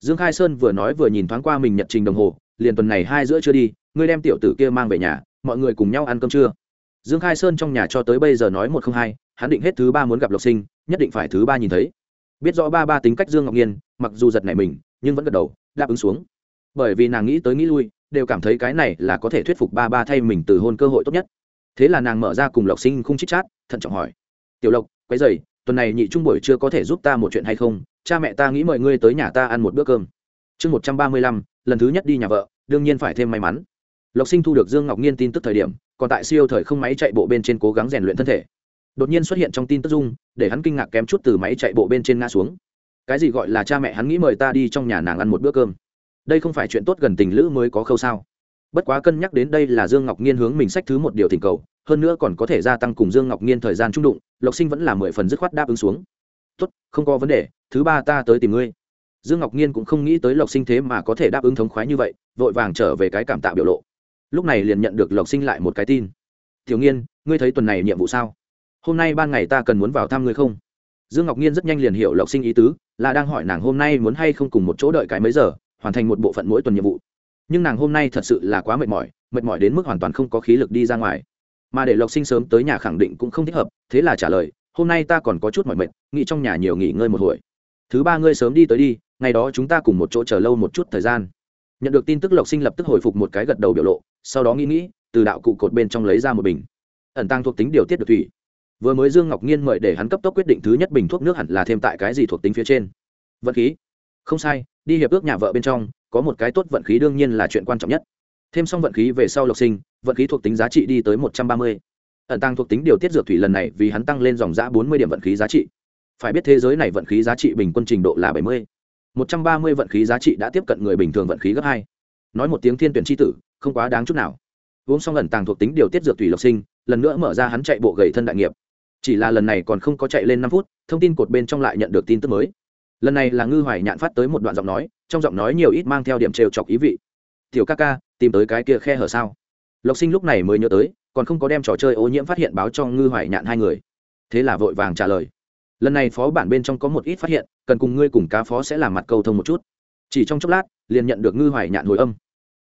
Dương khai sơn vừa nói vừa nhìn thoáng qua mình nhật trình đồng hồ, liền tuần này hai giữa chưa đi, ngươi đem tiểu tử kia mang về nhà, mọi người cùng nhau ăn cơm trưa dương khai sơn trong nhà cho tới bây giờ nói một không hai, hắn định hết thứ ba muốn gặp lộc sinh, nhất định phải thứ ba nhìn thấy. Biết rõ ba ba tính cách dương ngọc nhiên, mặc dù giật nảy mình, nhưng vẫn gật đầu, đáp ứng xuống. Bởi vì nàng nghĩ tới nghĩ lui, đều cảm thấy cái này là có thể thuyết phục ba ba thay mình từ hôn cơ hội tốt nhất. Thế là nàng mở ra cùng lộc sinh không chích chát thận trọng hỏi. Tiểu lộc, quấy dày tuần này nhị trung buổi chưa có thể giúp ta một chuyện hay không? Cha mẹ ta nghĩ mời ngươi tới nhà ta ăn một bữa cơm. Chương một trăm ba mươi lăm, lần thứ nhất đi nhà vợ, đương nhiên phải thêm may mắn. Lộc sinh thu được dương ngọc nhiên tin tức thời điểm còn tại siêu thời không máy chạy bộ bên trên cố gắng rèn luyện thân thể. Đột nhiên xuất hiện trong tin tức dung, để hắn kinh ngạc kém chút từ máy chạy bộ bên trên ngã xuống. Cái gì gọi là cha mẹ hắn nghĩ mời ta đi trong nhà nàng ăn một bữa cơm? Đây không phải chuyện tốt gần tình lữ mới có khâu sao? Bất quá cân nhắc đến đây là dương ngọc nhiên hướng mình sách thứ một điều thỉnh cầu, hơn nữa còn có thể gia tăng cùng dương ngọc nhiên thời gian trung đụng, lộc sinh vẫn là mười phần dứt khoát đáp ứng xuống. Tốt, không có vấn đề, thứ ba ta tới tìm ngươi. Dương ngọc nhiên cũng không nghĩ tới lộc sinh thế mà có thể đáp ứng thống khoái như vậy, vội vàng trở về cái cảm tạ biểu lộ lúc này liền nhận được lộc sinh lại một cái tin. Tiểu nghiên, ngươi thấy tuần này nhiệm vụ sao? Hôm nay ban ngày ta cần muốn vào thăm ngươi không? Dương ngọc nhiên rất nhanh liền hiểu lộc sinh ý tứ, là đang hỏi nàng hôm nay muốn hay không cùng một chỗ đợi cái mấy giờ, hoàn thành một bộ phận mỗi tuần nhiệm vụ. Nhưng nàng hôm nay thật sự là quá mệt mỏi mệt mỏi đến mức hoàn toàn không có khí lực đi ra ngoài. Mà để lộc sinh sớm tới nhà khẳng định cũng không thích hợp, thế là trả lời, hôm nay ta còn có chút mỏi mệt, nghĩ trong nhà nhiều nghỉ ngơi một hồi. Thứ ba ngươi sớm đi tới đi, ngày đó chúng ta cùng một chỗ chờ lâu một chút thời gian nhận được tin tức lộc sinh lập tức hồi phục một cái gật đầu biểu lộ, sau đó nghĩ nghĩ, từ đạo cụ cột bên trong lấy ra một bình. Ẩn tăng thuộc tính điều tiết được thủy. Vừa mới dương ngọc nhiên mời để hắn cấp tốc quyết định thứ nhất bình thuốc nước hẳn là thêm tại cái gì thuộc tính phía trên. Vận khí. Không sai, đi hiệp ước nhà vợ bên trong, có một cái tốt vận khí đương nhiên là chuyện quan trọng nhất. Thêm xong vận khí về sau lộc sinh, vận khí thuộc tính giá trị đi tới một trăm ba mươi. Ẩn tăng thuộc tính điều tiết dược thủy lần này vì hắn tăng lên dòng giã bốn mươi điểm vận khí giá trị. Phải biết thế giới này vận khí giá trị bình quân trình độ là bảy mươi một trăm ba mươi vận khí giá trị đã tiếp cận người bình thường vận khí gấp hai. Nói một tiếng thiên tuyển tri tử, không quá đáng chút nào. Uống xong ẩn tàng thuộc tính điều tiết dược thủy lộc sinh, lần nữa mở ra hắn chạy bộ gầy thân đại nghiệp. Chỉ là lần này còn không có chạy lên năm phút, thông tin cột bên trong lại nhận được tin tức mới. Lần này là ngư hoài nhạn phát tới một đoạn giọng nói, trong giọng nói nhiều ít mang theo điểm trêu chọc ý vị. Tiểu ca ca, tìm tới cái kia khe hở sao? Lộc sinh lúc này mới nhớ tới, còn không có đem trò chơi ô nhiễm phát hiện báo cho ngư hoài nhạn hai người. Thế là vội vàng trả lời. Lần này phó bản bên trong có một ít phát hiện cần cùng ngươi cùng cá phó sẽ làm mặt câu thông một chút. Chỉ trong chốc lát, liền nhận được ngư hoài nhạn hồi âm.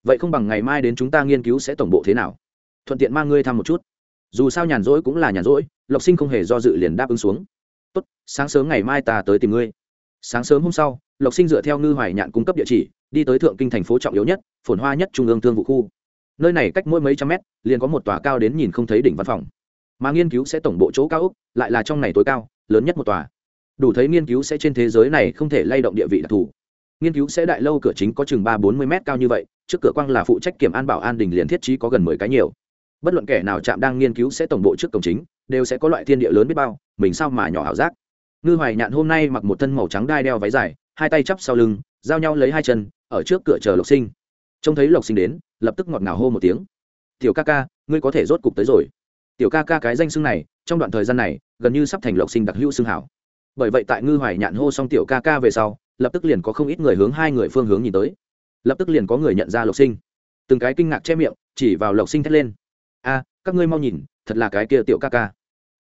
Vậy không bằng ngày mai đến chúng ta nghiên cứu sẽ tổng bộ thế nào? Thuận tiện mang ngươi thăm một chút. Dù sao nhàn rỗi cũng là nhàn rỗi, lộc sinh không hề do dự liền đáp ứng xuống. Tốt, sáng sớm ngày mai ta tới tìm ngươi. Sáng sớm hôm sau, lộc sinh dựa theo ngư hoài nhạn cung cấp địa chỉ, đi tới thượng kinh thành phố trọng yếu nhất, phồn hoa nhất trung ương thương vụ khu. Nơi này cách mỗi mấy trăm mét, liền có một tòa cao đến nhìn không thấy đỉnh văn phòng. Mà nghiên cứu sẽ tổng bộ chỗ cao úc lại là trong này tối cao, lớn nhất một tòa đủ thấy nghiên cứu sẽ trên thế giới này không thể lay động địa vị đặc thù. Nghiên cứu sẽ đại lâu cửa chính có chừng ba bốn mươi m cao như vậy, trước cửa quang là phụ trách kiểm an bảo an đình liền thiết trí có gần mười cái nhiều. Bất luận kẻ nào chạm đang nghiên cứu sẽ tổng bộ trước cổng chính, đều sẽ có loại thiên địa lớn biết bao, mình sao mà nhỏ ảo giác. Ngư hoài nhạn hôm nay mặc một thân màu trắng đai đeo váy dài, hai tay chắp sau lưng, giao nhau lấy hai chân, ở trước cửa chờ lộc sinh. Trông thấy lộc sinh đến, lập tức ngọt ngào hô một tiếng. Tiểu ca ca, ngươi có thể rốt cục tới rồi. Tiểu ca ca cái danh xưng này, trong đoạn thời gian này, gần như sắp thành lộc sinh đặc hữu xưng hảo bởi vậy tại ngư hoài nhạn hô xong tiểu ca ca về sau, lập tức liền có không ít người hướng hai người phương hướng nhìn tới. Lập tức liền có người nhận ra lộc sinh. Từng cái kinh ngạc che miệng, chỉ vào lộc sinh thét lên. A, các ngươi mau nhìn, thật là cái kia tiểu ca ca.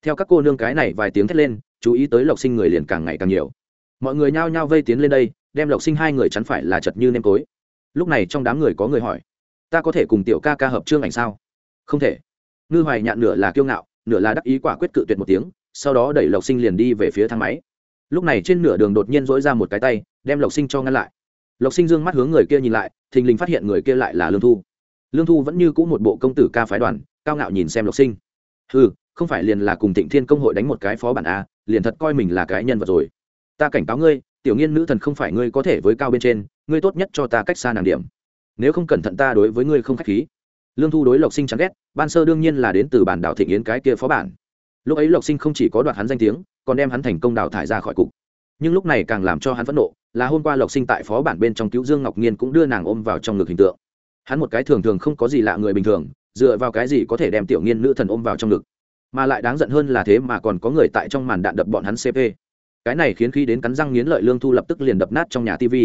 Theo các cô nương cái này vài tiếng thét lên, chú ý tới lộc sinh người liền càng ngày càng nhiều. Mọi người nhao nhao vây tiến lên đây, đem lộc sinh hai người chắn phải là chật như nêm tối lúc này trong đám người có người hỏi, ta có thể cùng tiểu ca ca hợp trương ảnh sao? Không thể. Ngư hoài nhạn nửa là kiêu ngạo, nửa là đắc ý quả quyết cự tuyệt một tiếng sau đó đẩy lộc sinh liền đi về phía thang máy. Lúc này trên nửa đường đột nhiên dỗi ra một cái tay, đem lộc sinh cho ngăn lại. Lộc sinh dương mắt hướng người kia nhìn lại, thình lình phát hiện người kia lại là lương thu. Lương thu vẫn như c ũ một bộ công tử ca phái đoàn, cao ngạo nhìn xem lộc sinh. Ừ không phải liền là cùng thịnh thiên công hội đánh một cái phó bản a liền thật coi mình là cái nhân vật rồi. Ta cảnh cáo ngươi, tiểu nghiên nữ thần không phải ngươi có thể với cao bên trên, ngươi tốt nhất cho ta cách xa nàng điểm. Nếu không cẩn thận ta đối với ngươi không k h á c h khí. Lương thu đối lộc sinh chán ghét, ban sơ đương nhiên là đến từ bản đảo thịnh yến cái kia phó bản lúc ấy lộc sinh không chỉ có đoạt hắn danh tiếng, còn đem hắn thành công đào thải ra khỏi cục. Nhưng lúc này càng làm cho hắn phẫn nộ, là hôm qua lộc sinh tại phó bản bên trong cứu dương ngọc nhiên cũng đưa nàng ôm vào trong ngực hình tượng. Hắn một cái thường thường không có gì lạ người bình thường, dựa vào cái gì có thể đem tiểu nghiên nữ thần ôm vào trong ngực? Mà lại đáng giận hơn là thế mà còn có người tại trong màn đạn đập bọn hắn cp cái này khiến khi đến cắn răng nghiến lợi lương thu lập tức liền đập nát trong nhà tv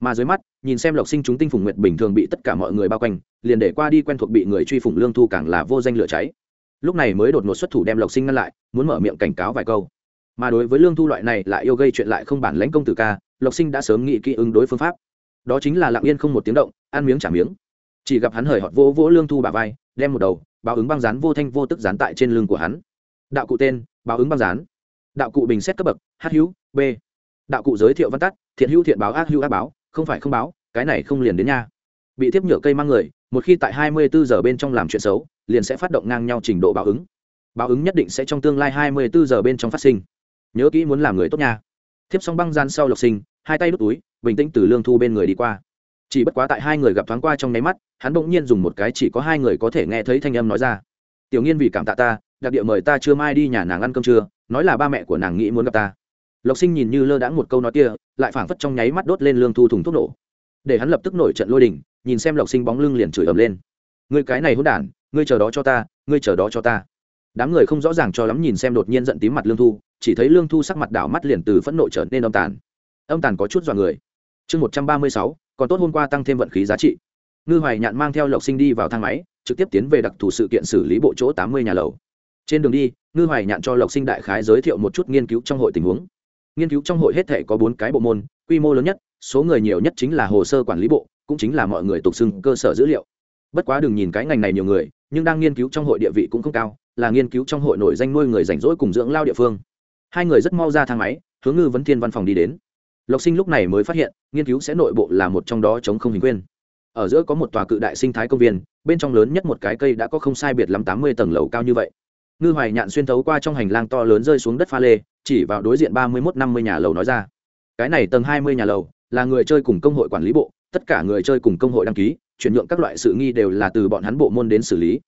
mà dưới mắt, nhìn xem lộc sinh chúng tinh phùng nguyệt bình thường bị tất cả mọi người bao quanh, liền để qua đi quen thuộc bị người truy phủng lương thu càng là vô danh lửa cháy lúc này mới đột ngột xuất thủ đem lộc sinh ngăn lại, muốn mở miệng cảnh cáo vài câu. Mà đối với lương thu loại này lại yêu gây chuyện lại không bản lãnh công tử ca, lộc sinh đã sớm nghĩ kỹ ứng đối phương pháp. Đó chính là lặng yên không một tiếng động, ăn miếng trả miếng. Chỉ gặp hắn hời hợt vỗ vỗ lương thu bà vai, đem một đầu báo ứng băng rán vô thanh vô tức dán tại trên lưng của hắn. Đạo cụ tên, báo ứng băng rán đạo cụ bình xét cấp bậc h hữu, b. Đạo cụ giới thiệu văn tắt, thiện hữu thiện báo, ác hữu ác báo, không phải không báo, cái này không liền đến nha. Bị tiếp nhựa cây mang người, một khi tại hai mươi bốn giờ bên trong làm chuyện xấu liền sẽ phát động ngang nhau trình độ báo ứng. Báo ứng nhất định sẽ trong tương lai hai mươi bốn giờ bên trong phát sinh. Nhớ kỹ muốn làm người tốt nha. Thiếp xong băng gian sau lộc sinh, hai tay đút túi, bình tĩnh từ lương thu bên người đi qua. Chỉ bất quá tại hai người gặp thoáng qua trong nháy mắt, hắn bỗng nhiên dùng một cái chỉ có hai người có thể nghe thấy thanh âm nói ra. Tiểu nghiên vì cảm tạ ta, đặc địa mời ta chưa mai đi nhà nàng ăn cơm trưa, nói là ba mẹ của nàng nghĩ muốn gặp ta. Lộc sinh nhìn như lơ đãng một câu nói kia, lại phảng phất trong nháy mắt đốt lên lương thu thùng thuốc nổ. Để hắn lập tức nổi trận lôi đình, nhìn xem lộc sinh bóng lưng liền chửi ầm lên. Người cái này hôn đản ngươi chờ đó cho ta, ngươi chờ đó cho ta. Đám người không rõ ràng cho lắm nhìn xem đột nhiên giận tím mặt lương thu, chỉ thấy lương thu sắc mặt đảo mắt liền từ phẫn nộ trở nên âm tàn. Âm tàn có chút dọa người. Chương một trăm ba mươi sáu, còn tốt hôm qua tăng thêm vận khí giá trị. Ngư hoài nhạn mang theo lộc sinh đi vào thang máy, trực tiếp tiến về đặc thù sự kiện xử lý bộ chỗ tám mươi nhà lầu. Trên đường đi, ngư hoài nhạn cho lộc sinh đại khái giới thiệu một chút nghiên cứu trong hội tình huống. Nghiên cứu trong hội hết thể có bốn cái bộ môn, quy mô lớn nhất, số người nhiều nhất chính là hồ sơ quản lý bộ, cũng chính là mọi người tục xưng cơ sở dữ liệu. Bất quá đừng nhìn cái ngành này nhiều người nhưng đang nghiên cứu trong hội địa vị cũng không cao, là nghiên cứu trong hội nổi danh nuôi người rảnh rỗi cùng dưỡng lao địa phương. Hai người rất mau ra thang máy, hướng ngư vấn thiên văn phòng đi đến. Lộc sinh lúc này mới phát hiện, nghiên cứu sẽ nội bộ là một trong đó chống không hình quyên ở giữa có một tòa cự đại sinh thái công viên, bên trong lớn nhất một cái cây đã có không sai biệt lắm tám mươi tầng lầu cao như vậy. Ngư hoài nhạn xuyên thấu qua trong hành lang to lớn rơi xuống đất pha lê, chỉ vào đối diện ba mươi mốt năm mươi nhà lầu nói ra. Cái này tầng hai mươi nhà lầu, là người chơi cùng công hội quản lý bộ, tất cả người chơi cùng công hội đăng ký chuyển nhượng các loại sự nghi đều là từ bọn hắn bộ môn đến xử lý.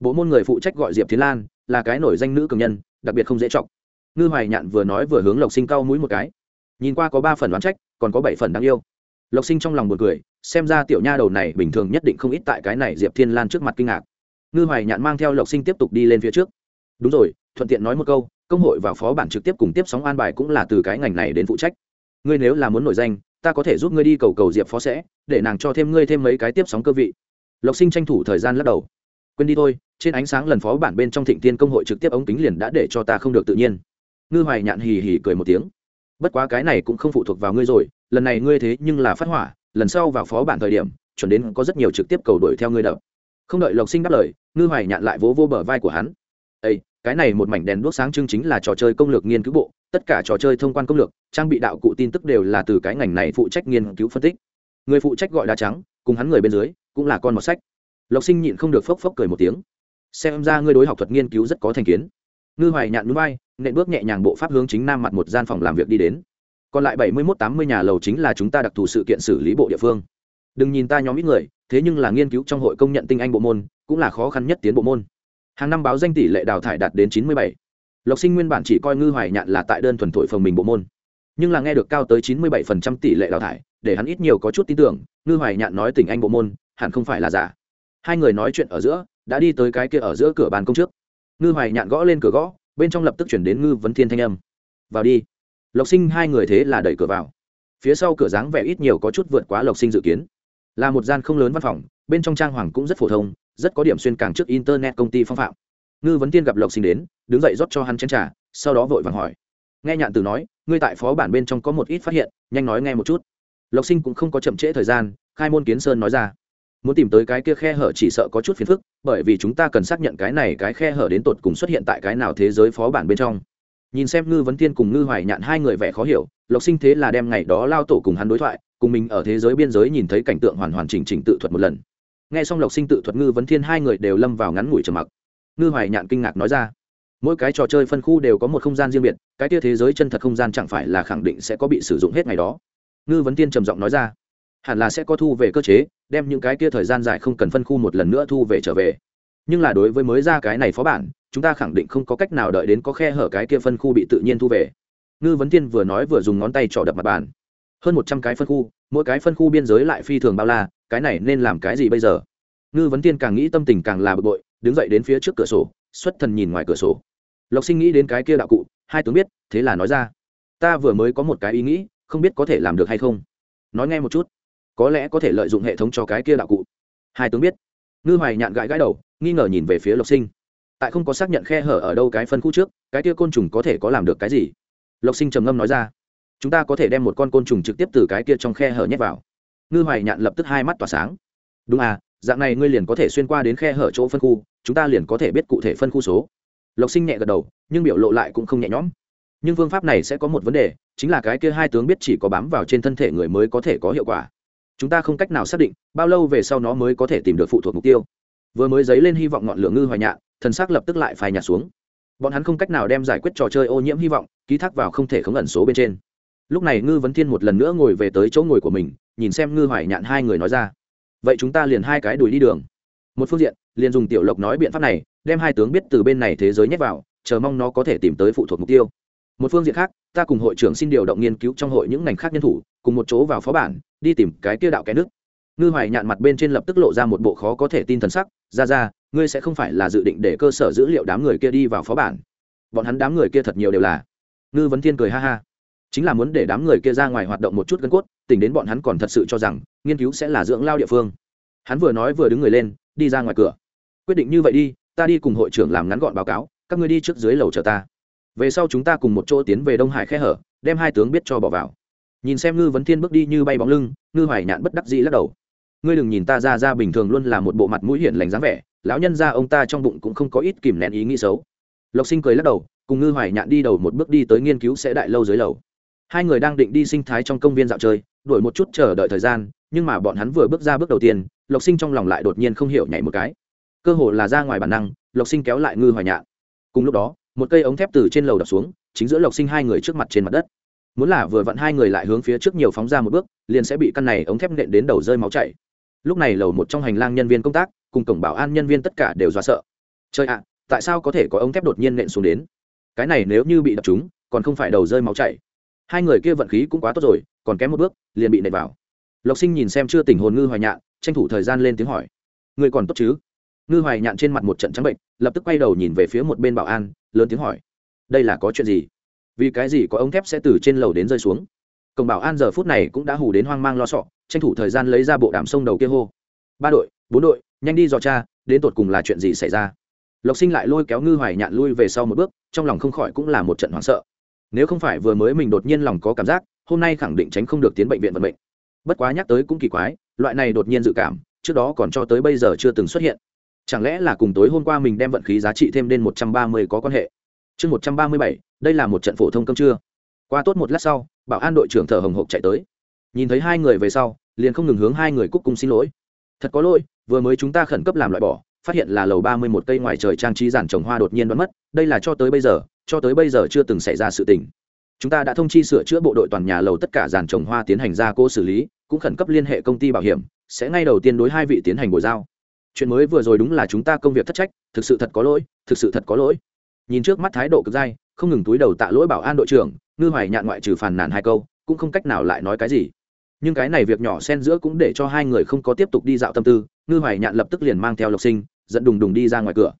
Bộ môn người phụ trách gọi diệp thiến lan, là cái nổi danh nữ cường nhân, đặc biệt không dễ chọc. Ngư hoài nhạn vừa nói vừa hướng lộc sinh cau mũi một cái. Nhìn qua có ba phần đoán trách, còn có bảy phần đáng yêu. Lộc sinh trong lòng một cười, xem ra tiểu nha đầu này bình thường nhất định không ít tại cái này diệp thiên lan trước mặt kinh ngạc. Ngư hoài nhạn mang theo lộc sinh tiếp tục đi lên phía trước. Đúng rồi, thuận tiện nói một câu, công hội và phó bản trực tiếp cùng tiếp sóng an bài cũng là từ cái ngành này đến phụ trách. Ngươi nếu là muốn nổi danh ta có thể giúp ngươi đi cầu cầu diệp phó sẽ, để nàng cho thêm ngươi thêm mấy cái tiếp sóng cơ vị. Lộc sinh tranh thủ thời gian lắc đầu. Quên đi thôi, trên ánh sáng lần phó bản bên trong thịnh tiên công hội trực tiếp ống kính liền đã để cho ta không được tự nhiên. Ngư hoài nhạn hì hì cười một tiếng. Bất quá cái này cũng không phụ thuộc vào ngươi rồi, lần này ngươi thế nhưng là phát hỏa, lần sau vào phó bản thời điểm, chuẩn đến có rất nhiều trực tiếp cầu đuổi theo ngươi đập. Không đợi lộc sinh đáp lời, ngư hoài nhạn lại vỗ vô bờ vai của hắn. Ây cái này một mảnh đèn đuốc sáng chương chính là trò chơi công lược nghiên cứu bộ tất cả trò chơi thông quan công lược, trang bị đạo cụ tin tức đều là từ cái ngành này phụ trách nghiên cứu phân tích. Người phụ trách gọi đá trắng, cùng hắn người bên dưới, cũng là con một sách. Lộc sinh nhịn không được phốc phốc cười một tiếng. Xem ra ngươi đối học thuật nghiên cứu rất có thành kiến. Ngư hoài nhạn núi bay, nện bước nhẹ nhàng bộ pháp hướng chính nam mặt một gian phòng làm việc đi đến. Còn lại bảy mươi mốt tám mươi nhà lầu chính là chúng ta đặc thù sự kiện xử lý bộ địa phương. Đừng nhìn ta nhóm ít người, thế nhưng là nghiên cứu trong hội công nhận tinh anh bộ môn, cũng là khó khăn nhất tiến bộ môn. Hàng năm báo danh tỷ lệ đào thải đạt đến chín mươi bảy lộc sinh nguyên bản chỉ coi ngư hoài nhạn là tại đơn thuần thổi phồng mình bộ môn, nhưng là nghe được cao tới chín mươi bảy phần trăm tỷ lệ đào thải, để hắn ít nhiều có chút tin tưởng, ngư hoài nhạn nói tình anh bộ môn, hẳn không phải là giả. Hai người nói chuyện ở giữa, đã đi tới cái kia ở giữa cửa bàn công trước. Ngư hoài nhạn gõ lên cửa gõ, bên trong lập tức chuyển đến ngư vấn thiên thanh âm. Vào đi. Lộc sinh hai người thế là đẩy cửa vào. Phía sau cửa dáng vẻ ít nhiều có chút vượt quá lộc sinh dự kiến. Là một gian không lớn văn phòng, bên trong trang hoàng cũng rất phổ thông, rất có điểm xuyên càng trước internet công ty phong phạm. Ngư vấn tiên gặp lộc sinh đến đứng dậy rót cho hắn chén trà, sau đó vội vàng hỏi. Nghe nhạn từ nói ngươi tại phó bản bên trong có một ít phát hiện nhanh nói nghe một chút. Lộc sinh cũng không có chậm trễ thời gian khai môn kiến sơn nói ra. Muốn tìm tới cái kia khe hở chỉ sợ có chút phiền phức bởi vì chúng ta cần xác nhận cái này cái khe hở đến tột cùng xuất hiện tại cái nào thế giới phó bản bên trong. Nhìn xem ngư vấn tiên cùng ngư hoài nhạn hai người vẻ khó hiểu lộc sinh thế là đem ngày đó lao tổ cùng hắn đối thoại cùng mình ở thế giới biên giới nhìn thấy cảnh tượng hoàn hoàn chỉnh chỉnh tự thuật một lần. Nghe xong lộc sinh tự thuật ngư vấn thiên hai người đều lâm vào ngắn ngủi trầm mặc. Ngư hoài nhạn kinh ngạc nói ra mỗi cái trò chơi phân khu đều có một không gian riêng biệt, cái tia thế giới chân thật không gian chẳng phải là khẳng định sẽ có bị sử dụng hết ngày đó. Ngư vấn tiên trầm giọng nói ra, hẳn là sẽ có thu về cơ chế, đem những cái kia thời gian dài không cần phân khu một lần nữa thu về trở về. Nhưng là đối với mới ra cái này phó bản, chúng ta khẳng định không có cách nào đợi đến có khe hở cái kia phân khu bị tự nhiên thu về. Ngư vấn thiên vừa nói vừa dùng ngón tay trỏ đập mặt bàn. Hơn một trăm cái phân khu, mỗi cái phân khu biên giới lại phi thường bao la, cái này nên làm cái gì bây giờ? Ngư vấn thiên càng nghĩ tâm tình càng là bực bội, đứng dậy đến phía trước cửa sổ, xuất thần nhìn ngoài cửa sổ lộc sinh nghĩ đến cái kia đạo cụ, hai tướng biết, thế là nói ra. Ta vừa mới có một cái ý nghĩ, không biết có thể làm được hay không. Nói nghe một chút. Có lẽ có thể lợi dụng hệ thống cho cái kia đạo cụ. Hai tướng biết. Ngư hoài nhạn gãi gãi đầu, nghi ngờ nhìn về phía lộc sinh. Tại không có xác nhận khe hở ở đâu cái phân khu trước, cái kia côn trùng có thể có làm được cái gì? Lộc sinh trầm ngâm nói ra. Chúng ta có thể đem một con côn trùng trực tiếp từ cái kia trong khe hở nhét vào. Ngư hoài nhạn lập tức hai mắt tỏa sáng. Đúng à dạng này ngươi liền có thể xuyên qua đến khe hở chỗ phân khu, chúng ta liền có thể biết cụ thể phân khu số lộc sinh nhẹ gật đầu, nhưng biểu lộ lại cũng không nhẹ nhõm. Nhưng phương pháp này sẽ có một vấn đề, chính là cái kia hai tướng biết chỉ có bám vào trên thân thể người mới có thể có hiệu quả. Chúng ta không cách nào xác định bao lâu về sau nó mới có thể tìm được phụ thuộc mục tiêu. Vừa mới dấy lên hy vọng ngọn lửa ngư hoài nhạn, thần sắc lập tức lại phai nhạt xuống. Bọn hắn không cách nào đem giải quyết trò chơi ô nhiễm hy vọng, ký thác vào không thể khống ẩn số bên trên. Lúc này ngư vấn thiên một lần nữa ngồi về tới chỗ ngồi của mình, nhìn xem ngư hoài nhạn hai người nói ra. Vậy chúng ta liền hai cái đùi đi đường. Một phương diện, liền dùng tiểu lộc nói biện pháp này đem hai tướng biết từ bên này thế giới nhét vào, chờ mong nó có thể tìm tới phụ thuộc mục tiêu. Một phương diện khác, ta cùng hội trưởng xin điều động nghiên cứu trong hội những ngành khác nhân thủ, cùng một chỗ vào phó bản, đi tìm cái kia đạo cái nước ngư hoài nhạn mặt bên trên lập tức lộ ra một bộ khó có thể tin thần sắc, ra ra, ngươi sẽ không phải là dự định để cơ sở dữ liệu đám người kia đi vào phó bản. Bọn hắn đám người kia thật nhiều đều là. Ngư vấn thiên cười ha ha. Chính là muốn để đám người kia ra ngoài hoạt động một chút gân cốt, tỉnh đến bọn hắn còn thật sự cho rằng, nghiên cứu sẽ là dưỡng lao địa phương. Hắn vừa nói vừa đứng người lên, đi ra ngoài cửa. Quyết định như vậy đi ta đi cùng hội trưởng làm ngắn gọn báo cáo, các ngươi đi trước dưới lầu chờ ta. Về sau chúng ta cùng một chỗ tiến về đông hải khe hở, đem hai tướng biết cho bỏ vào. Nhìn xem ngư vấn thiên bước đi như bay bóng lưng, ngư hoài nhạn bất đắc dĩ lắc đầu. Ngươi đừng nhìn ta ra ra bình thường luôn là một bộ mặt mũi hiển lành dáng vẻ, lão nhân ra ông ta trong bụng cũng không có ít kìm nén ý nghĩ xấu. Lộc sinh cười lắc đầu, cùng ngư hoài nhạn đi đầu một bước đi tới nghiên cứu sẽ đại lâu dưới lầu. Hai người đang định đi sinh thái trong công viên dạo chơi, đuổi một chút chờ đợi thời gian, nhưng mà bọn hắn vừa bước ra bước đầu tiên, lộc sinh trong lòng lại đột nhiên không hiểu nhảy một cái cơ hồ là ra ngoài bản năng, lộc sinh kéo lại ngư hoài nhạn. Cùng lúc đó, một cây ống thép từ trên lầu đập xuống, chính giữa lộc sinh hai người trước mặt trên mặt đất. Muốn là vừa vặn hai người lại hướng phía trước nhiều phóng ra một bước, liền sẽ bị căn này ống thép nện đến đầu rơi máu chảy. Lúc này lầu một trong hành lang nhân viên công tác, cùng cổng bảo an nhân viên tất cả đều do sợ. Chơi ạ, tại sao có thể có ống thép đột nhiên nện xuống đến? Cái này nếu như bị đập chúng, còn không phải đầu rơi máu chảy. Hai người kia vận khí cũng quá tốt rồi, còn kém một bước, liền bị nện vào. Lộc sinh nhìn xem chưa tỉnh hồn ngư hoài nhạn, tranh thủ thời gian lên tiếng hỏi. Người còn tốt chứ? Ngư hoài nhạn trên mặt một trận trắng bệnh, lập tức quay đầu nhìn về phía một bên bảo an, lớn tiếng hỏi, đây là có chuyện gì? Vì cái gì có ống thép sẽ từ trên lầu đến rơi xuống? Cổng bảo an giờ phút này cũng đã hù đến hoang mang lo sọ tranh thủ thời gian lấy ra bộ đàm sông đầu kia hô, ba đội, bốn đội, nhanh đi dò cha đến tột cùng là chuyện gì xảy ra? Lộc sinh lại lôi kéo ngư hoài nhạn lui về sau một bước, trong lòng không khỏi cũng là một trận hoảng sợ. Nếu không phải vừa mới mình đột nhiên lòng có cảm giác, hôm nay khẳng định tránh không được tiến bệnh viện vận mệnh. Bất quá nhắc tới cũng kỳ quái, loại này đột nhiên dự cảm, trước đó còn cho tới bây giờ chưa từng xuất hiện chẳng lẽ là cùng tối hôm qua mình đem vận khí giá trị thêm đến một trăm ba mươi có quan hệ? Chương một trăm ba mươi bảy, đây là một trận phổ thông cơm trưa. Qua tốt một lát sau, bảo an đội trưởng thở hồng hộc chạy tới. Nhìn thấy hai người về sau, liền không ngừng hướng hai người cúc cung xin lỗi. Thật có lỗi, vừa mới chúng ta khẩn cấp làm loại bỏ, phát hiện là lầu ba mươi một cây ngoài trời trang trí giản trồng hoa đột nhiên đoán mất, đây là cho tới bây giờ, cho tới bây giờ chưa từng xảy ra sự tình. Chúng ta đã thông chi sửa chữa bộ đội toàn nhà lầu tất cả giàn trồng hoa tiến hành gia cố xử lý, cũng khẩn cấp liên hệ công ty bảo hiểm, sẽ ngay đầu tiên đối hai vị tiến hành bồi giao chuyện mới vừa rồi đúng là chúng ta công việc thất trách, thực sự thật có lỗi, thực sự thật có lỗi. Nhìn trước mắt thái độ cực dai, không ngừng túi đầu tạ lỗi bảo an đội trưởng, ngư hoài nhạn ngoại trừ phàn nàn hai câu, cũng không cách nào lại nói cái gì. Nhưng cái này việc nhỏ xen giữa cũng để cho hai người không có tiếp tục đi dạo tâm tư, ngư hoài nhạn lập tức liền mang theo lộc sinh dẫn đùng đùng đi ra ngoài cửa.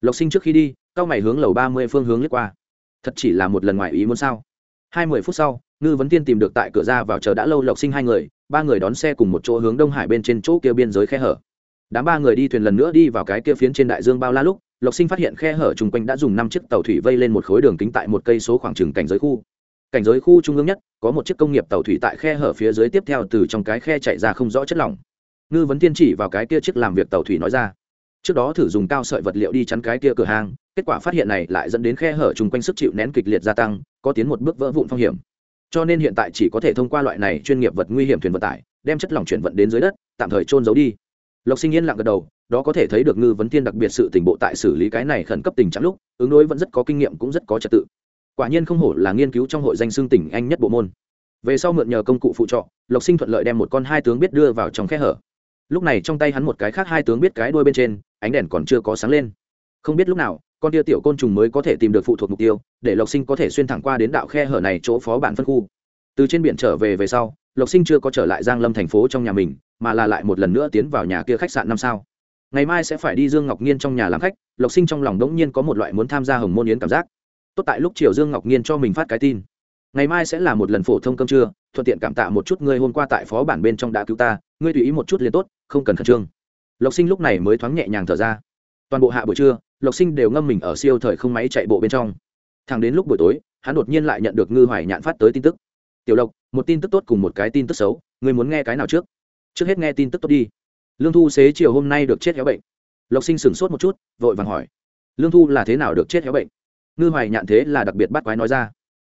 Lộc sinh trước khi đi, cao mày hướng lầu ba mươi phương hướng lướt qua. Thật chỉ là một lần ngoài ý muốn sao? Hai mươi phút sau, ngư vấn tiên tìm được tại cửa ra vào chờ đã lâu lộc sinh hai người, ba người đón xe cùng một chỗ hướng đông hải bên trên chỗ kia biên giới khe hở đám ba người đi thuyền lần nữa đi vào cái kia phiến trên đại dương bao la lúc, lộc sinh phát hiện khe hở chung quanh đã dùng năm chiếc tàu thủy vây lên một khối đường kính tại một cây số khoảng trừng cảnh giới khu. Cảnh giới khu trung ương nhất, có một chiếc công nghiệp tàu thủy tại khe hở phía dưới tiếp theo từ trong cái khe chạy ra không rõ chất lỏng. Ngư vấn tiên chỉ vào cái kia chiếc làm việc tàu thủy nói ra. Trước đó thử dùng cao sợi vật liệu đi chắn cái kia cửa hàng, kết quả phát hiện này lại dẫn đến khe hở chung quanh sức chịu nén kịch liệt gia tăng, có tiến một bước vỡ vụn phong hiểm. Cho nên hiện tại chỉ có thể thông qua loại này chuyên nghiệp vật nguy hiểm thuyền vận tải, đem chất lỏng chuyển vận đến dưới đất, tạm thời trôn giấu đi lộc sinh yên lặng gật đầu, đó có thể thấy được ngư vấn thiên đặc biệt sự tình bộ tại xử lý cái này khẩn cấp tình trạng lúc, ứng đối vẫn rất có kinh nghiệm cũng rất có trật tự. Quả nhiên không hổ là nghiên cứu trong hội danh xương tỉnh anh nhất bộ môn. Về sau mượn nhờ công cụ phụ trọ, lộc sinh thuận lợi đem một con hai tướng biết đưa vào trong khe hở. Lúc này trong tay hắn một cái khác hai tướng biết cái đuôi bên trên, ánh đèn còn chưa có sáng lên. Không biết lúc nào, con tia tiểu côn trùng mới có thể tìm được phụ thuộc mục tiêu, để lộc sinh có thể xuyên thẳng qua đến đạo khe hở này chỗ phó bản phân khu. Từ trên biển trở về về sau lộc sinh chưa có trở lại giang lâm thành phố trong nhà mình, mà là lại một lần nữa tiến vào nhà kia khách sạn năm sao. Ngày mai sẽ phải đi dương ngọc nhiên trong nhà làm khách, lộc sinh trong lòng đống nhiên có một loại muốn tham gia hồng môn yến cảm giác. Tốt tại lúc chiều dương ngọc nhiên cho mình phát cái tin. Ngày mai sẽ là một lần phổ thông cơm trưa, thuận tiện cảm tạ một chút ngươi hôm qua tại phó bản bên trong đã cứu ta, ngươi tùy ý một chút liền tốt, không cần khẩn trương. Lộc sinh lúc này mới thoáng nhẹ nhàng thở ra. Toàn bộ hạ buổi trưa, lộc sinh đều ngâm mình ở siêu thời không máy chạy bộ bên trong. Thẳng đến lúc buổi tối, hắn đột nhiên lại nhận được ngư hoài nhạn phát tới tin tức tiểu lộc, một tin tức tốt cùng một cái tin tức xấu, ngươi muốn nghe cái nào trước? Trước hết nghe tin tức tốt đi. Lương thu xế chiều hôm nay được chết héo bệnh. Lộc sinh sửng sốt một chút, vội vàng hỏi. Lương thu là thế nào được chết héo bệnh? Ngư hoài nhạn thế là đặc biệt bắt quái nói ra.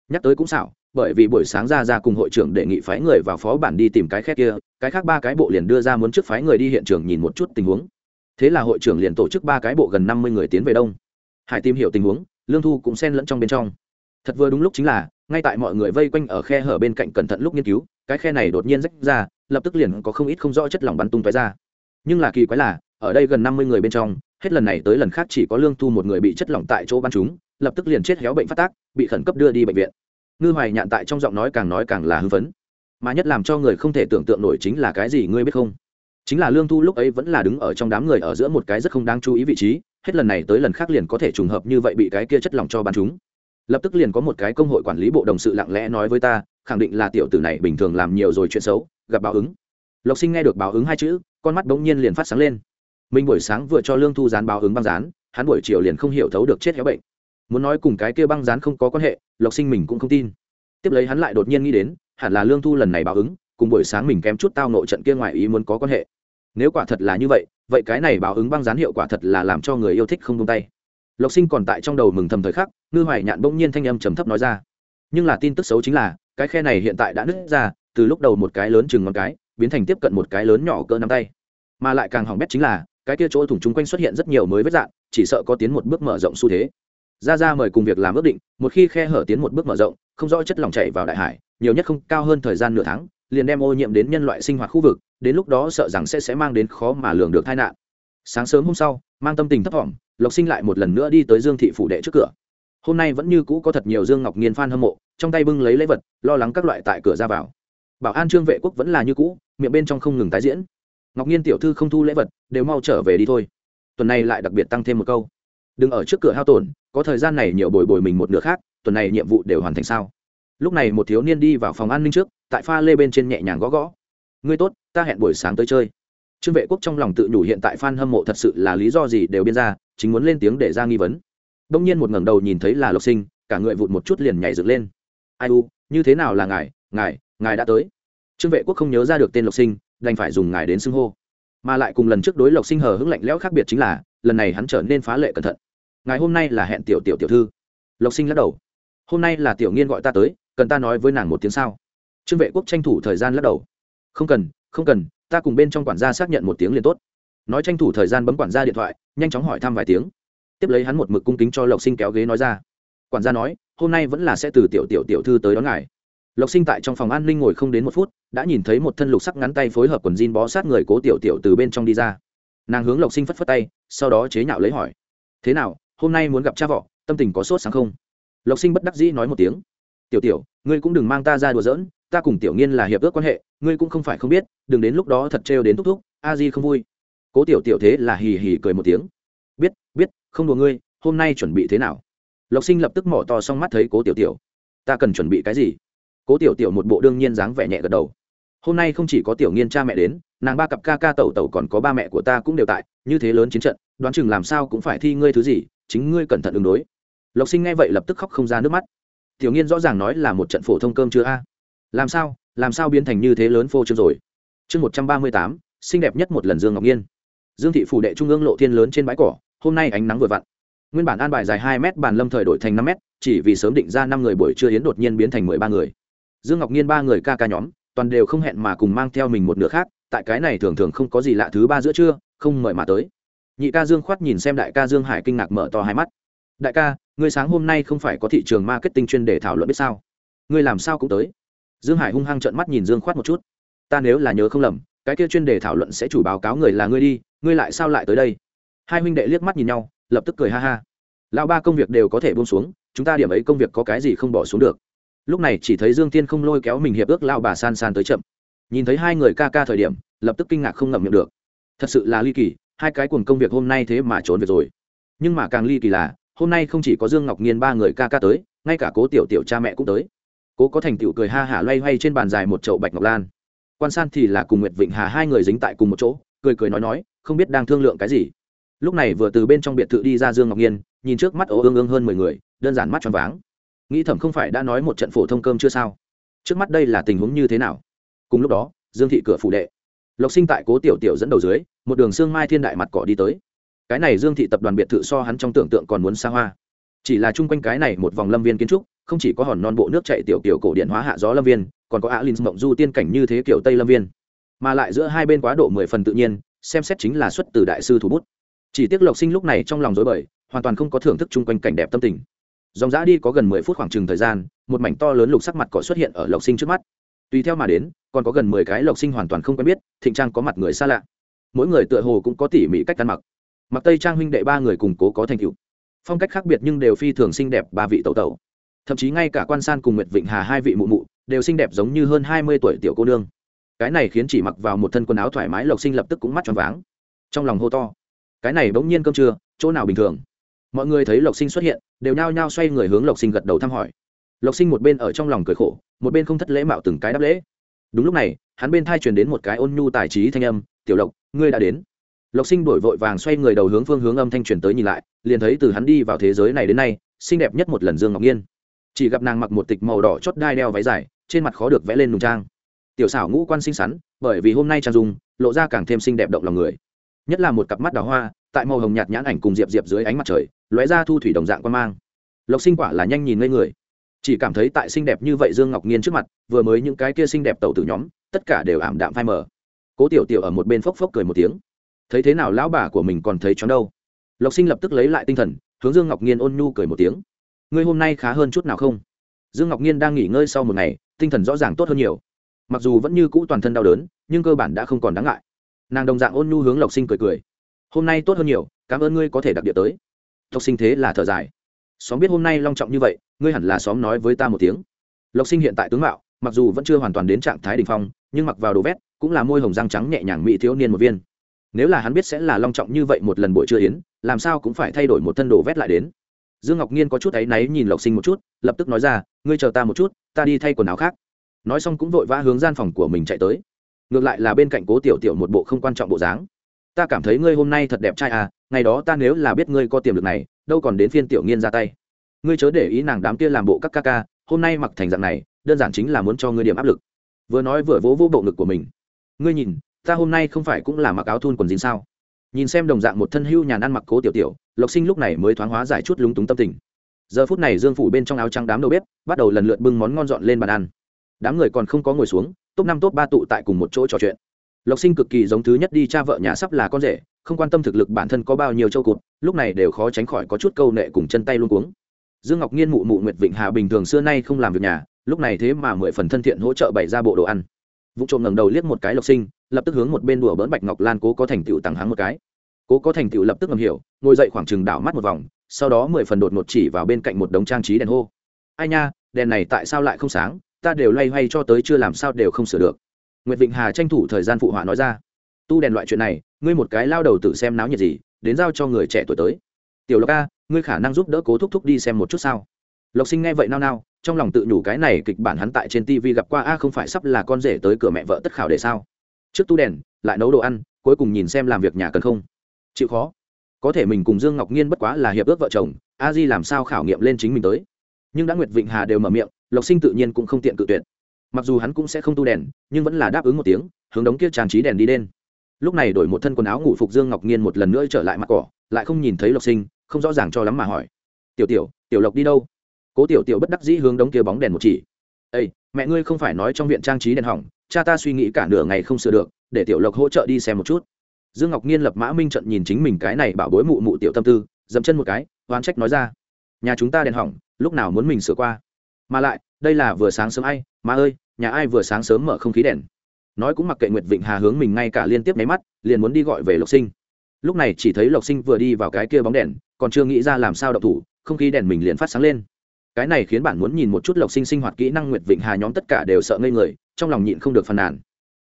Nhắc tới cũng xảo, bởi vì buổi sáng ra ra cùng hội trưởng đề nghị phái người vào phó bản đi tìm cái khác kia, cái khác ba cái bộ liền đưa ra muốn trước phái người đi hiện trường nhìn một chút tình huống. Thế là hội trưởng liền tổ chức ba cái bộ gần năm mươi người tiến về đông. Hải tìm hiểu tình huống, lương thu cũng xen lẫn trong bên trong. Thật vừa đúng lúc chính là ngay tại mọi người vây quanh ở khe hở bên cạnh cẩn thận lúc nghiên cứu, cái khe này đột nhiên rách ra, lập tức liền có không ít không rõ chất lỏng bắn tung tóe ra. Nhưng là kỳ quái là, ở đây gần năm mươi người bên trong, hết lần này tới lần khác chỉ có lương thu một người bị chất lỏng tại chỗ bắn chúng lập tức liền chết héo bệnh phát tác, bị khẩn cấp đưa đi bệnh viện. Ngư hoài nhạn tại trong giọng nói càng nói càng là hư vấn mà nhất làm cho người không thể tưởng tượng nổi chính là cái gì ngươi biết không? Chính là lương thu lúc ấy vẫn là đứng ở trong đám người ở giữa một cái rất không đáng chú ý vị trí, hết lần này tới lần khác liền có thể trùng hợp như vậy bị cái kia chất lỏng cho bắn chúng lập tức liền có một cái công hội quản lý bộ đồng sự lặng lẽ nói với ta, khẳng định là tiểu tử này bình thường làm nhiều rồi chuyện xấu, gặp báo ứng. Lộc sinh nghe được báo ứng hai chữ, con mắt bỗng nhiên liền phát sáng lên. Mình buổi sáng vừa cho lương thu dán báo ứng băng dán hắn buổi chiều liền không hiểu thấu được chết héo bệnh. Muốn nói cùng cái kia băng dán không có quan hệ, lộc sinh mình cũng không tin. Tiếp lấy hắn lại đột nhiên nghĩ đến, hẳn là lương thu lần này báo ứng, cùng buổi sáng mình kém chút tao nội trận kia ngoài ý muốn có quan hệ. Nếu quả thật là như vậy vậy cái này báo ứng băng dán hiệu quả thật là làm cho người yêu thích không tung tay. Lộc sinh còn tại trong đầu mừng thầm thời khắc ngư hoài nhạn bỗng nhiên thanh âm trầm thấp nói ra. Nhưng là tin tức xấu chính là, cái khe này hiện tại đã nứt ra, từ lúc đầu một cái lớn chừng ngón cái, biến thành tiếp cận một cái lớn nhỏ cỡ nắm tay. Mà lại càng hỏng bét chính là, cái kia chỗ thủng chung quanh xuất hiện rất nhiều mới vết dạn chỉ sợ có tiến một bước mở rộng xu thế. Ra ra mời cùng việc làm ước định, một khi khe hở tiến một bước mở rộng, không rõ chất lỏng chảy vào đại hải, nhiều nhất không cao hơn thời gian nửa tháng, liền đem ô nhiễm đến nhân loại sinh hoạt khu vực, đến lúc đó sợ rằng sẽ sẽ mang đến khó mà lường được tai nạn. Sáng sớm hôm sau, mang tâm tình thấp thỏm, lộc sinh lại một lần nữa đi tới dương thị phủ đệ trước cửa hôm nay vẫn như cũ có thật nhiều dương ngọc nghiên f hâm mộ, trong tay bưng lấy lễ vật, lo lắng các loại tại cửa ra vào. Bảo an trương vệ quốc vẫn là như cũ, miệng bên trong không ngừng tái diễn. Ngọc nhiên tiểu thư không thu lễ vật, đều mau trở về đi thôi. Tuần này lại đặc biệt tăng thêm một câu. Đừng ở trước cửa hao tổn, có thời gian này nhiều bồi bồi mình một nửa khác, tuần này nhiệm vụ đều hoàn thành sao? Lúc này một thiếu niên đi vào phòng an ninh trước, tại pha lê bên trên nhẹ nhàng gõ gõ. Ngươi tốt, ta hẹn buổi sáng tới chơi. Trương vệ quốc trong lòng tự nhủ hiện tại f a n hâm mộ thật sự là lý do gì đều biên ra, chính muốn lên tiếng để ra nghi vấn đông nhiên một ngẩng đầu nhìn thấy là lộc sinh, cả người vụt một chút liền nhảy dựng lên. Ai u, như thế nào là ngài? Ngài ngài đã tới. Trương vệ quốc không nhớ ra được tên lộc sinh, đành phải dùng ngài đến xưng hô. Mà lại cùng lần trước đối lộc sinh hờ hững lạnh lẽo khác biệt chính là, lần này hắn trở nên phá lệ cẩn thận. Ngài hôm nay là hẹn tiểu tiểu tiểu thư. Lộc sinh lắc đầu. Hôm nay là tiểu nghiên gọi ta tới, cần ta nói với nàng một tiếng sao? Trương vệ quốc tranh thủ thời gian lắc đầu. Không cần không cần, ta cùng bên trong quản gia xác nhận một tiếng liền tốt. Nói tranh thủ thời gian bấm quản gia điện thoại, nhanh chóng hỏi thăm vài tiếng tiếp lấy hắn một mực cung kính cho lộc sinh kéo ghế nói ra quản gia nói hôm nay vẫn là sẽ từ tiểu tiểu tiểu thư tới đón ngài lộc sinh tại trong phòng an ninh ngồi không đến một phút đã nhìn thấy một thân lục sắc ngắn tay phối hợp quần jean bó sát người cố tiểu tiểu từ bên trong đi ra nàng hướng lộc sinh phất phất tay sau đó chế nhạo lấy hỏi thế nào hôm nay muốn gặp cha vọ tâm tình có sốt sáng không lộc sinh bất đắc dĩ nói một tiếng tiểu tiểu ngươi cũng đừng mang ta ra đùa giỡn, ta cùng tiểu nghiên là hiệp ước quan hệ, ngươi cũng không phải không biết, đừng đến lúc đó thật trêu đến thúc thúc, a di không vui. cố tiểu tiểu thế là hì hì cười một tiếng. biết biết không đùa ngươi, hôm nay chuẩn bị thế nào? Lộc sinh lập tức mỏ to xong mắt thấy cố tiểu tiểu. Ta cần chuẩn bị cái gì? Cố tiểu tiểu một bộ đương nhiên dáng vẻ nhẹ gật đầu. Hôm nay không chỉ có tiểu nghiên cha mẹ đến, nàng ba cặp ca ca tẩu tẩu còn có ba mẹ của ta cũng đều tại, như thế lớn chiến trận, đoán chừng làm sao cũng phải thi ngươi thứ gì, chính ngươi cẩn thận ứng đối. Lộc sinh nghe vậy lập tức khóc không ra nước mắt. Tiểu nghiên rõ ràng nói là một trận phổ thông cơm chưa a? Làm sao? Làm sao biến thành như thế lớn phô trương rồi? Chương một trăm ba mươi tám, xinh đẹp nhất một lần dương ngọc nhiên dương thị phủ đệ trung ương lộ thiên lớn trên bãi cỏ hôm nay ánh nắng vừa vặn. Nguyên bản an bài dài hai m bàn lâm thời đổi thành năm m chỉ vì sớm định ra năm người buổi trưa yến đột nhiên biến thành mười ba người. Dương ngọc nhiên ba người ca ca nhóm, toàn đều không hẹn mà cùng mang theo mình một nửa khác, tại cái này thường thường không có gì lạ thứ ba giữa trưa, không mời mà tới. Nhị ca dương khoát nhìn xem đại ca dương hải kinh ngạc mở to hai mắt. Đại ca, ngươi sáng hôm nay không phải có thị trường marketing chuyên để thảo luận biết sao? Ngươi làm sao cũng tới? Dương hải hung hăng trợn mắt nhìn dương khoát một chút. Ta nếu là nhớ không lầm, cái kia chuyên đề thảo luận sẽ chủ báo cáo người là ngươi đi, ngươi lại sao lại tới đây? Hai huynh đệ liếc mắt nhìn nhau, lập tức cười ha ha. Lão ba công việc đều có thể buông xuống, chúng ta điểm ấy công việc có cái gì không bỏ xuống được. Lúc này chỉ thấy dương tiên không lôi kéo mình hiệp ước lao bà san san tới chậm. Nhìn thấy hai người ca ca thời điểm, lập tức kinh ngạc không ngậm miệng được. Thật sự là ly kỳ, hai cái cùng công việc hôm nay thế mà trốn việc rồi. Nhưng mà càng ly kỳ là, hôm nay không chỉ có dương ngọc nhiên ba người ca ca tới, ngay cả cố tiểu tiểu cha mẹ cũng tới. Cố có thành tựu cười ha hả loay hoay trên bàn dài một chậu bạch ngọc lan. Quan san thì là cùng nguyệt vịnh hà hai người dính tại cùng một chỗ, cười cười nói nói, không biết đang thương lượng cái gì lúc này vừa từ bên trong biệt thự đi ra dương ngọc nhiên nhìn trước mắt ố ương ương hơn mười người, đơn giản mắt tròn váng. Nghĩ thẩm không phải đã nói một trận phổ thông cơm chưa sao? Trước mắt đây là tình huống như thế nào? Cùng lúc đó, dương thị cửa phủ đệ. Lộc sinh tại cố tiểu tiểu dẫn đầu dưới, một đường xương mai thiên đại mặt cỏ đi tới. Cái này dương thị tập đoàn biệt thự so hắn trong tưởng tượng còn muốn xa hoa. Chỉ là chung quanh cái này một vòng lâm viên kiến trúc, không chỉ có hòn non bộ nước chạy tiểu kiểu cổ điện hóa hạ gió lâm viên, còn có alin mộng du tiên cảnh như thế kiểu tây lâm viên. Mà lại giữa hai bên quá độ mười phần tự nhiên, xem xét chính là xuất từ đại sư thủ bút chỉ tiếc lộc sinh lúc này trong lòng dối bời, hoàn toàn không có thưởng thức chung quanh cảnh đẹp tâm tình. Dòng giã đi có gần mười phút khoảng chừng thời gian, một mảnh to lớn lục sắc mặt cỏ xuất hiện ở lộc sinh trước mắt. Tùy theo mà đến, còn có gần mười cái lộc sinh hoàn toàn không quen biết, thịnh trang có mặt người xa lạ. Mỗi người tựa hồ cũng có tỉ mỉ cách ăn mặc. Mặc tây trang huynh đệ ba người cùng cố có thành tựu. Phong cách khác biệt nhưng đều phi thường xinh đẹp, ba vị tẩu tẩu. Thậm chí ngay cả quan san cùng nguyệt vịnh hà hai vị mụ mụ, đều xinh đẹp giống như hơn hai mươi tuổi tiểu cô nương. Cái này khiến chỉ mặc vào một thân quần áo thoải mái lộc sinh lập tức cũng mắt tròn váng. Trong lòng hô to cái này bỗng nhiên cơm trưa, chỗ nào bình thường? Mọi người thấy lộc sinh xuất hiện, đều nhao nhao xoay người hướng lộc sinh gật đầu thăm hỏi. Lộc sinh một bên ở trong lòng cười khổ, một bên không thất lễ mạo từng cái đáp lễ. Đúng lúc này, hắn bên thai truyền đến một cái ôn nhu tài trí thanh âm, tiểu lộc, ngươi đã đến. Lộc sinh đổi vội vàng xoay người đầu hướng phương hướng âm thanh truyền tới nhìn lại, liền thấy từ hắn đi vào thế giới này đến nay, xinh đẹp nhất một lần dương ngọc nhiên. Chỉ gặp nàng mặc một tịch màu đỏ chót đai đeo váy dài, trên mặt khó được vẽ lên nùng trang. Tiểu xảo ngũ quan xinh xắn, bởi vì hôm nay trang dung, lộ ra càng thêm xinh đẹp động lòng người nhất là một cặp mắt đào hoa, tại màu hồng nhạt nhãn ảnh cùng diệp diệp dưới ánh mặt trời, lóe ra thu thủy đồng dạng quan mang. Lộc sinh quả là nhanh nhìn ngây người. Chỉ cảm thấy tại xinh đẹp như vậy dương ngọc nhiên trước mặt, vừa mới những cái kia xinh đẹp tẩu tử nhóm, tất cả đều ảm đạm phai mờ. Cố tiểu tiểu ở một bên phốc phốc cười một tiếng. Thấy thế nào lão bà của mình còn thấy chóng đâu? Lộc sinh lập tức lấy lại tinh thần, hướng dương ngọc nhiên ôn nhu cười một tiếng. Ngươi hôm nay khá hơn chút nào không? Dương ngọc nhiên đang nghỉ ngơi sau một ngày, tinh thần rõ ràng tốt hơn nhiều. Mặc dù vẫn như cũ toàn thân đau đớn, nhưng cơ bản đã không còn đáng ngại nàng đồng dạng ôn nhu hướng lộc sinh cười cười. Hôm nay tốt hơn nhiều, cảm ơn ngươi có thể đặc địa tới. Lộc sinh thế là thở dài. Xóm biết hôm nay long trọng như vậy, ngươi hẳn là xóm nói với ta một tiếng. Lộc sinh hiện tại tướng mạo, mặc dù vẫn chưa hoàn toàn đến trạng thái đ ỉ n h phong, nhưng mặc vào đồ vét, cũng là môi hồng răng trắng nhẹ nhàng mỹ thiếu niên một viên. Nếu là hắn biết sẽ là long trọng như vậy một lần buổi trưa yến, làm sao cũng phải thay đổi một thân đồ vét lại đến. Dương ngọc nhiên có chút áy náy nhìn lộc sinh một chút, lập tức nói ra, ngươi chờ ta một chút, ta đi thay quần áo khác. Nói xong cũng vội vã hướng gian phòng của mình chạy tới ngược lại là bên cạnh cố tiểu tiểu một bộ không quan trọng bộ dáng. Ta cảm thấy ngươi hôm nay thật đẹp trai à ngày đó ta nếu là biết ngươi có tiềm lực này, đâu còn đến phiên tiểu nghiên ra tay. Ngươi chớ để ý nàng đám kia làm bộ các ca ca, hôm nay mặc thành dạng này, đơn giản chính là muốn cho ngươi điểm áp lực. Vừa nói vừa vỗ vỗ bộ ngực của mình. Ngươi nhìn, ta hôm nay không phải cũng là mặc áo thun quần dính sao? Nhìn xem đồng dạng một thân hưu nhàn ăn mặc cố tiểu tiểu, lộc sinh lúc này mới thoáng hóa giải chút lúng túng tâm tình. Giờ phút này dương phủ bên trong áo trắng đám đầu bếp bắt đầu lần lượt bưng món ngon dọn lên bàn ăn. Đám người còn không có ngồi xuống top năm, top ba tụ tại cùng một chỗ trò chuyện. Lộc sinh cực kỳ giống thứ nhất đi cha vợ nhà sắp là con rể, không quan tâm thực lực bản thân có bao nhiêu châu cụt, lúc này đều khó tránh khỏi có chút câu nệ cùng chân tay luôn cuống. Dương ngọc nhiên mụ mụ nguyệt vịnh hà bình thường xưa nay không làm việc nhà, lúc này thế mà mười phần thân thiện hỗ trợ bày ra bộ đồ ăn. Vụ trộm ngẩng đầu liếc một cái lộc sinh, lập tức hướng một bên đùa bỡn bạch ngọc lan cố có thành tựu tặng hắn một cái. Cố có thành tựu lập tức ngầm hiểu, ngồi dậy khoảng chừng đảo mắt một vòng, sau đó mười phần đột một chỉ vào bên cạnh một đống trang trí đèn hô. Ai nha, đèn này tại sao lại không sáng? Ta đều loay hoay cho tới chưa làm sao đều không sửa được. Nguyệt vịnh hà tranh thủ thời gian phụ họa nói ra. Tu đèn loại chuyện này, ngươi một cái lao đầu tự xem náo nhiệt gì, đến giao cho người trẻ tuổi tới. Tiểu lộc a, ngươi khả năng giúp đỡ cố thúc thúc đi xem một chút sao? Lộc sinh nghe vậy nao nao, trong lòng tự nhủ cái này kịch bản hắn tại trên tv gặp qua a không phải sắp là con rể tới cửa mẹ vợ tất khảo để sao? Trước tu đèn, lại nấu đồ ăn, cuối cùng nhìn xem làm việc nhà cần không. Chịu khó. Có thể mình cùng dương ngọc nhiên bất quá là hiệp ước vợ chồng, a di làm sao khảo nghiệm lên chính mình tới. Nhưng đã nguyệt vịnh hà đều mở miệng lộc sinh tự nhiên cũng không tiện cự tuyệt. Mặc dù hắn cũng sẽ không tu đèn, nhưng vẫn là đáp ứng một tiếng, hướng đống kia trang trí đèn đi đen lúc này đổi một thân quần áo ngủ phục dương ngọc nhiên một lần nữa trở lại mặt cỏ, lại không nhìn thấy lộc sinh, không rõ ràng cho lắm mà hỏi. Tiểu tiểu tiểu lộc đi đâu? Cố tiểu tiểu bất đắc dĩ hướng đống kia bóng đèn một chỉ. Ây mẹ ngươi không phải nói trong viện trang trí đèn hỏng, cha ta suy nghĩ cả nửa ngày không sửa được, để tiểu lộc hỗ trợ đi xem một chút. Dương ngọc nhiên lập mã minh trận nhìn chính mình cái này bảo bối mụ mụ tiểu tâm tư, dậm chân một cái, oán trách nói ra. Nhà chúng ta đèn hỏng, lúc nào muốn mình sửa qua? Mà lại, đây là vừa sáng sớm ai mà ơi, nhà ai vừa sáng sớm mở không khí đèn. Nói cũng mặc kệ nguyệt vịnh hà hướng mình ngay cả liên tiếp nháy mắt, liền muốn đi gọi về lộc sinh. Lúc này chỉ thấy lộc sinh vừa đi vào cái kia bóng đèn, còn chưa nghĩ ra làm sao đậu thủ, không khí đèn mình liền phát sáng lên. Cái này khiến bạn muốn nhìn một chút lộc sinh sinh hoạt kỹ năng nguyệt vịnh hà nhóm tất cả đều sợ ngây người, trong lòng nhịn không được phàn nàn.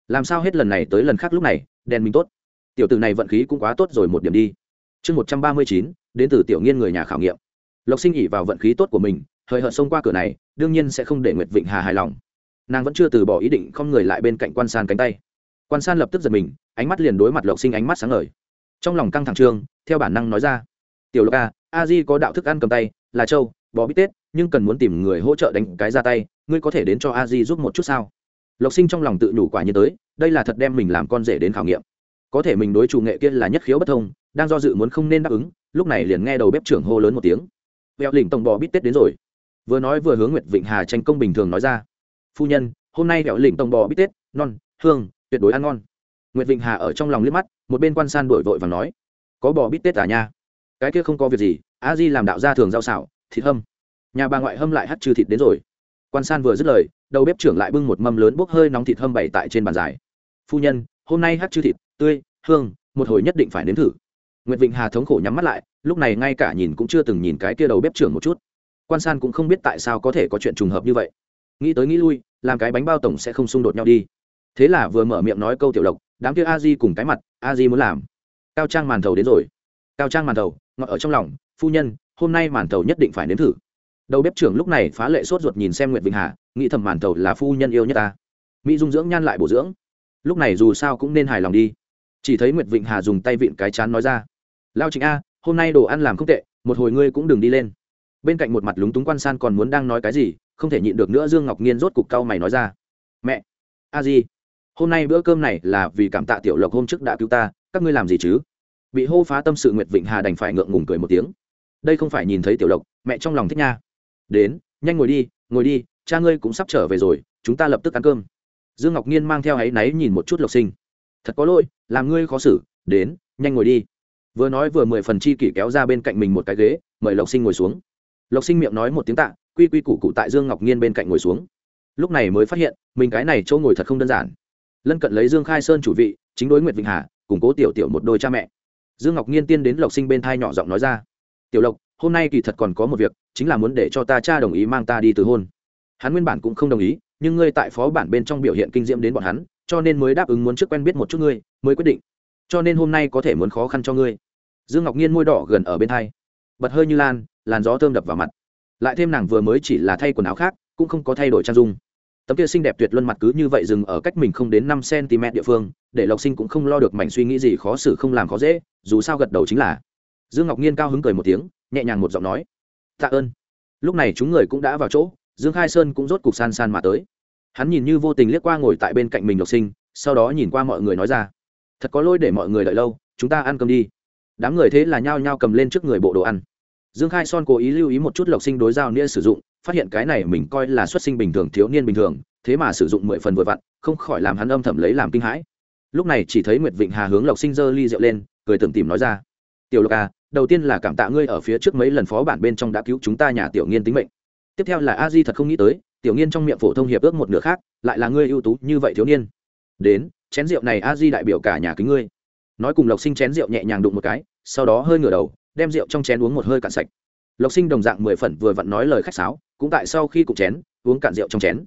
Làm sao hết lần này tới lần khác lúc này, đèn mình tốt. Tiểu tử này vận khí cũng quá tốt rồi một điểm đi. Chương một trăm ba mươi chín, đến từ tiểu nghiên người nhà khảo nghiệm. Lộc sinh ỉ vào vận khí tốt của mình hời hợt xông qua cửa này, đương nhiên sẽ không để nguyệt vịnh hà hài lòng. Nàng vẫn chưa từ bỏ ý định không người lại bên cạnh quan san cánh tay. Quan san lập tức giật mình, ánh mắt liền đối mặt lộc sinh ánh mắt sáng ngời. Trong lòng căng thẳng trương, theo bản năng nói ra, tiểu lộc a a di có đạo thức ăn cầm tay, là châu bò bít tết, nhưng cần muốn tìm người hỗ trợ đánh cái ra tay, ngươi có thể đến cho a di giúp một chút sao? Lộc sinh trong lòng tự nhủ quả như tới, đây là thật đem mình làm con rể đến khảo nghiệm. Có thể mình đối chủ nghệ kia là nhất khiếu bất thông, đang do dự muốn không nên đáp ứng, lúc này liền nghe đầu bếp trưởng hô lớn một tiếng. Vẹo lỉnh tổng bò bít tết đến rồi vừa nói vừa hướng nguyệt vịnh hà tranh công bình thường nói ra. Phu nhân, hôm nay vẹo lỉnh tổng bò bít tết, non, hương, tuyệt đối ăn ngon. Nguyệt vịnh hà ở trong lòng liếc mắt, một bên quan san đổi vội và nói, có bò bít tết à nha? Cái kia không có việc gì, a di làm đạo gia thường rau xảo thịt hâm. Nhà bà ngoại hâm lại hắt trừ thịt đến rồi. Quan san vừa dứt lời, đầu bếp trưởng lại bưng một mâm lớn bốc hơi nóng thịt hâm bày tại trên bàn dài. Phu nhân, hôm nay hắt trừ thịt, tươi, hương, một hồi nhất định phải nếm thử. Nguyệt vịnh hà thống khổ nhắm mắt lại, lúc này ngay cả nhìn cũng chưa từng nhìn cái kia đầu bếp trưởng một chút quan san cũng không biết tại sao có thể có chuyện trùng hợp như vậy. Nghĩ tới nghĩ lui, làm cái bánh bao tổng sẽ không xung đột nhau đi. Thế là vừa mở miệng nói câu tiểu lộc, đám kia a di cùng cái mặt, a di muốn làm. Cao trang màn thầu đến rồi. Cao trang màn thầu ngọt ở trong lòng, phu nhân, hôm nay màn thầu nhất định phải nếm thử. Đầu bếp trưởng lúc này phá lệ sốt ruột nhìn xem nguyệt vịnh hà, nghĩ thầm màn thầu là phu nhân yêu nhất ta. Mỹ dung dưỡng nhan lại bổ dưỡng. Lúc này dù sao cũng nên hài lòng đi. Chỉ thấy nguyệt vịnh hà dùng tay vịn cái chán nói ra, lao trịnh a, hôm nay đồ ăn làm không tệ, một hồi ngươi cũng đừng đi lên bên cạnh một mặt lúng túng quan san còn muốn đang nói cái gì, không thể nhịn được nữa dương ngọc nhiên rốt cục cau mày nói ra. Mẹ, a di, hôm nay bữa cơm này là vì cảm tạ tiểu lộc hôm trước đã cứu ta, các ngươi làm gì chứ? Bị hô phá tâm sự nguyệt vịnh hà đành phải ngượng ngùng cười một tiếng. Đây không phải nhìn thấy tiểu lộc, mẹ trong lòng thích nha. Đến, nhanh ngồi đi ngồi đi, cha ngươi cũng sắp trở về rồi, chúng ta lập tức ăn cơm. Dương ngọc nhiên mang theo áy náy nhìn một chút lộc sinh. Thật có lỗi, làm ngươi khó xử, đến, nhanh ngồi đi. Vừa nói vừa mười phần chi kỷ kéo ra bên cạnh mình một cái ghế, mời lộc sinh ngồi xuống lộc sinh miệng nói một tiếng tạ, quy quy củ cụ tại dương ngọc nhiên bên cạnh ngồi xuống. Lúc này mới phát hiện, mình cái này chỗ ngồi thật không đơn giản. Lân cận lấy dương khai sơn chủ vị, chính đối nguyệt vịnh hà, củng cố tiểu tiểu một đôi cha mẹ. Dương ngọc nhiên tiên đến lộc sinh bên thai nhỏ giọng nói ra, tiểu lộc, hôm nay kỳ thật còn có một việc, chính là muốn để cho ta cha đồng ý mang ta đi từ hôn. Hắn nguyên bản cũng không đồng ý, nhưng ngươi tại phó bản bên trong biểu hiện kinh diễm đến bọn hắn, cho nên mới đáp ứng muốn trước quen biết một chút ngươi, mới quyết định. Cho nên hôm nay có thể muốn khó khăn cho ngươi. Dương ngọc nhiên môi đỏ gần ở bên thai. Bật hơi như lan làn gió thơm đập vào mặt. Lại thêm nàng vừa mới chỉ là thay quần áo khác, cũng không có thay đổi trang dung. Tấm kia xinh đẹp tuyệt luân mặt cứ như vậy dừng ở cách mình không đến năm cm địa phương, để lộc sinh cũng không lo được mảnh suy nghĩ gì khó xử không làm khó dễ, dù sao gật đầu chính là. Dương ngọc nhiên cao hứng cười một tiếng, nhẹ nhàng một giọng nói, tạ ơn. Lúc này chúng người cũng đã vào chỗ, dương khai sơn cũng rốt cục san san mà tới. Hắn nhìn như vô tình liếc qua ngồi tại bên cạnh mình lộc sinh, sau đó nhìn qua mọi người nói ra, thật có lỗi để mọi người đợi lâu, chúng ta ăn cơm đi. Đám người thế là nhao nhao cầm lên trước người bộ đồ ăn dương khai son cố ý lưu ý một chút lộc sinh đối giao niên sử dụng, phát hiện cái này mình coi là xuất sinh bình thường, thiếu niên bình thường, thế mà sử dụng mười phần vừa vặn, không khỏi làm hắn âm thầm lấy làm kinh hãi. Lúc này chỉ thấy nguyệt vịnh hà hướng lộc sinh giơ ly rượu lên, cười tưởng tìm nói ra, tiểu lộc à đầu tiên là cảm tạ ngươi ở phía trước mấy lần phó bản bên trong đã cứu chúng ta nhà tiểu nghiên tính mệnh. Tiếp theo là a di thật không nghĩ tới, tiểu nghiên trong miệng phổ thông hiệp ước một nửa khác, lại là ngươi ưu tú như vậy thiếu niên. Đến, chén rượu này a di đại biểu cả nhà kính ngươi. Nói cùng lộc sinh chén rượu nhẹ nhàng đụng một cái, sau đó hơi ngửa đầu đem rượu trong chén uống một hơi cạn sạch. Lộc sinh đồng dạng mười phần vừa vặn nói lời khách sáo, cũng tại sau khi cục chén, uống cạn rượu trong chén.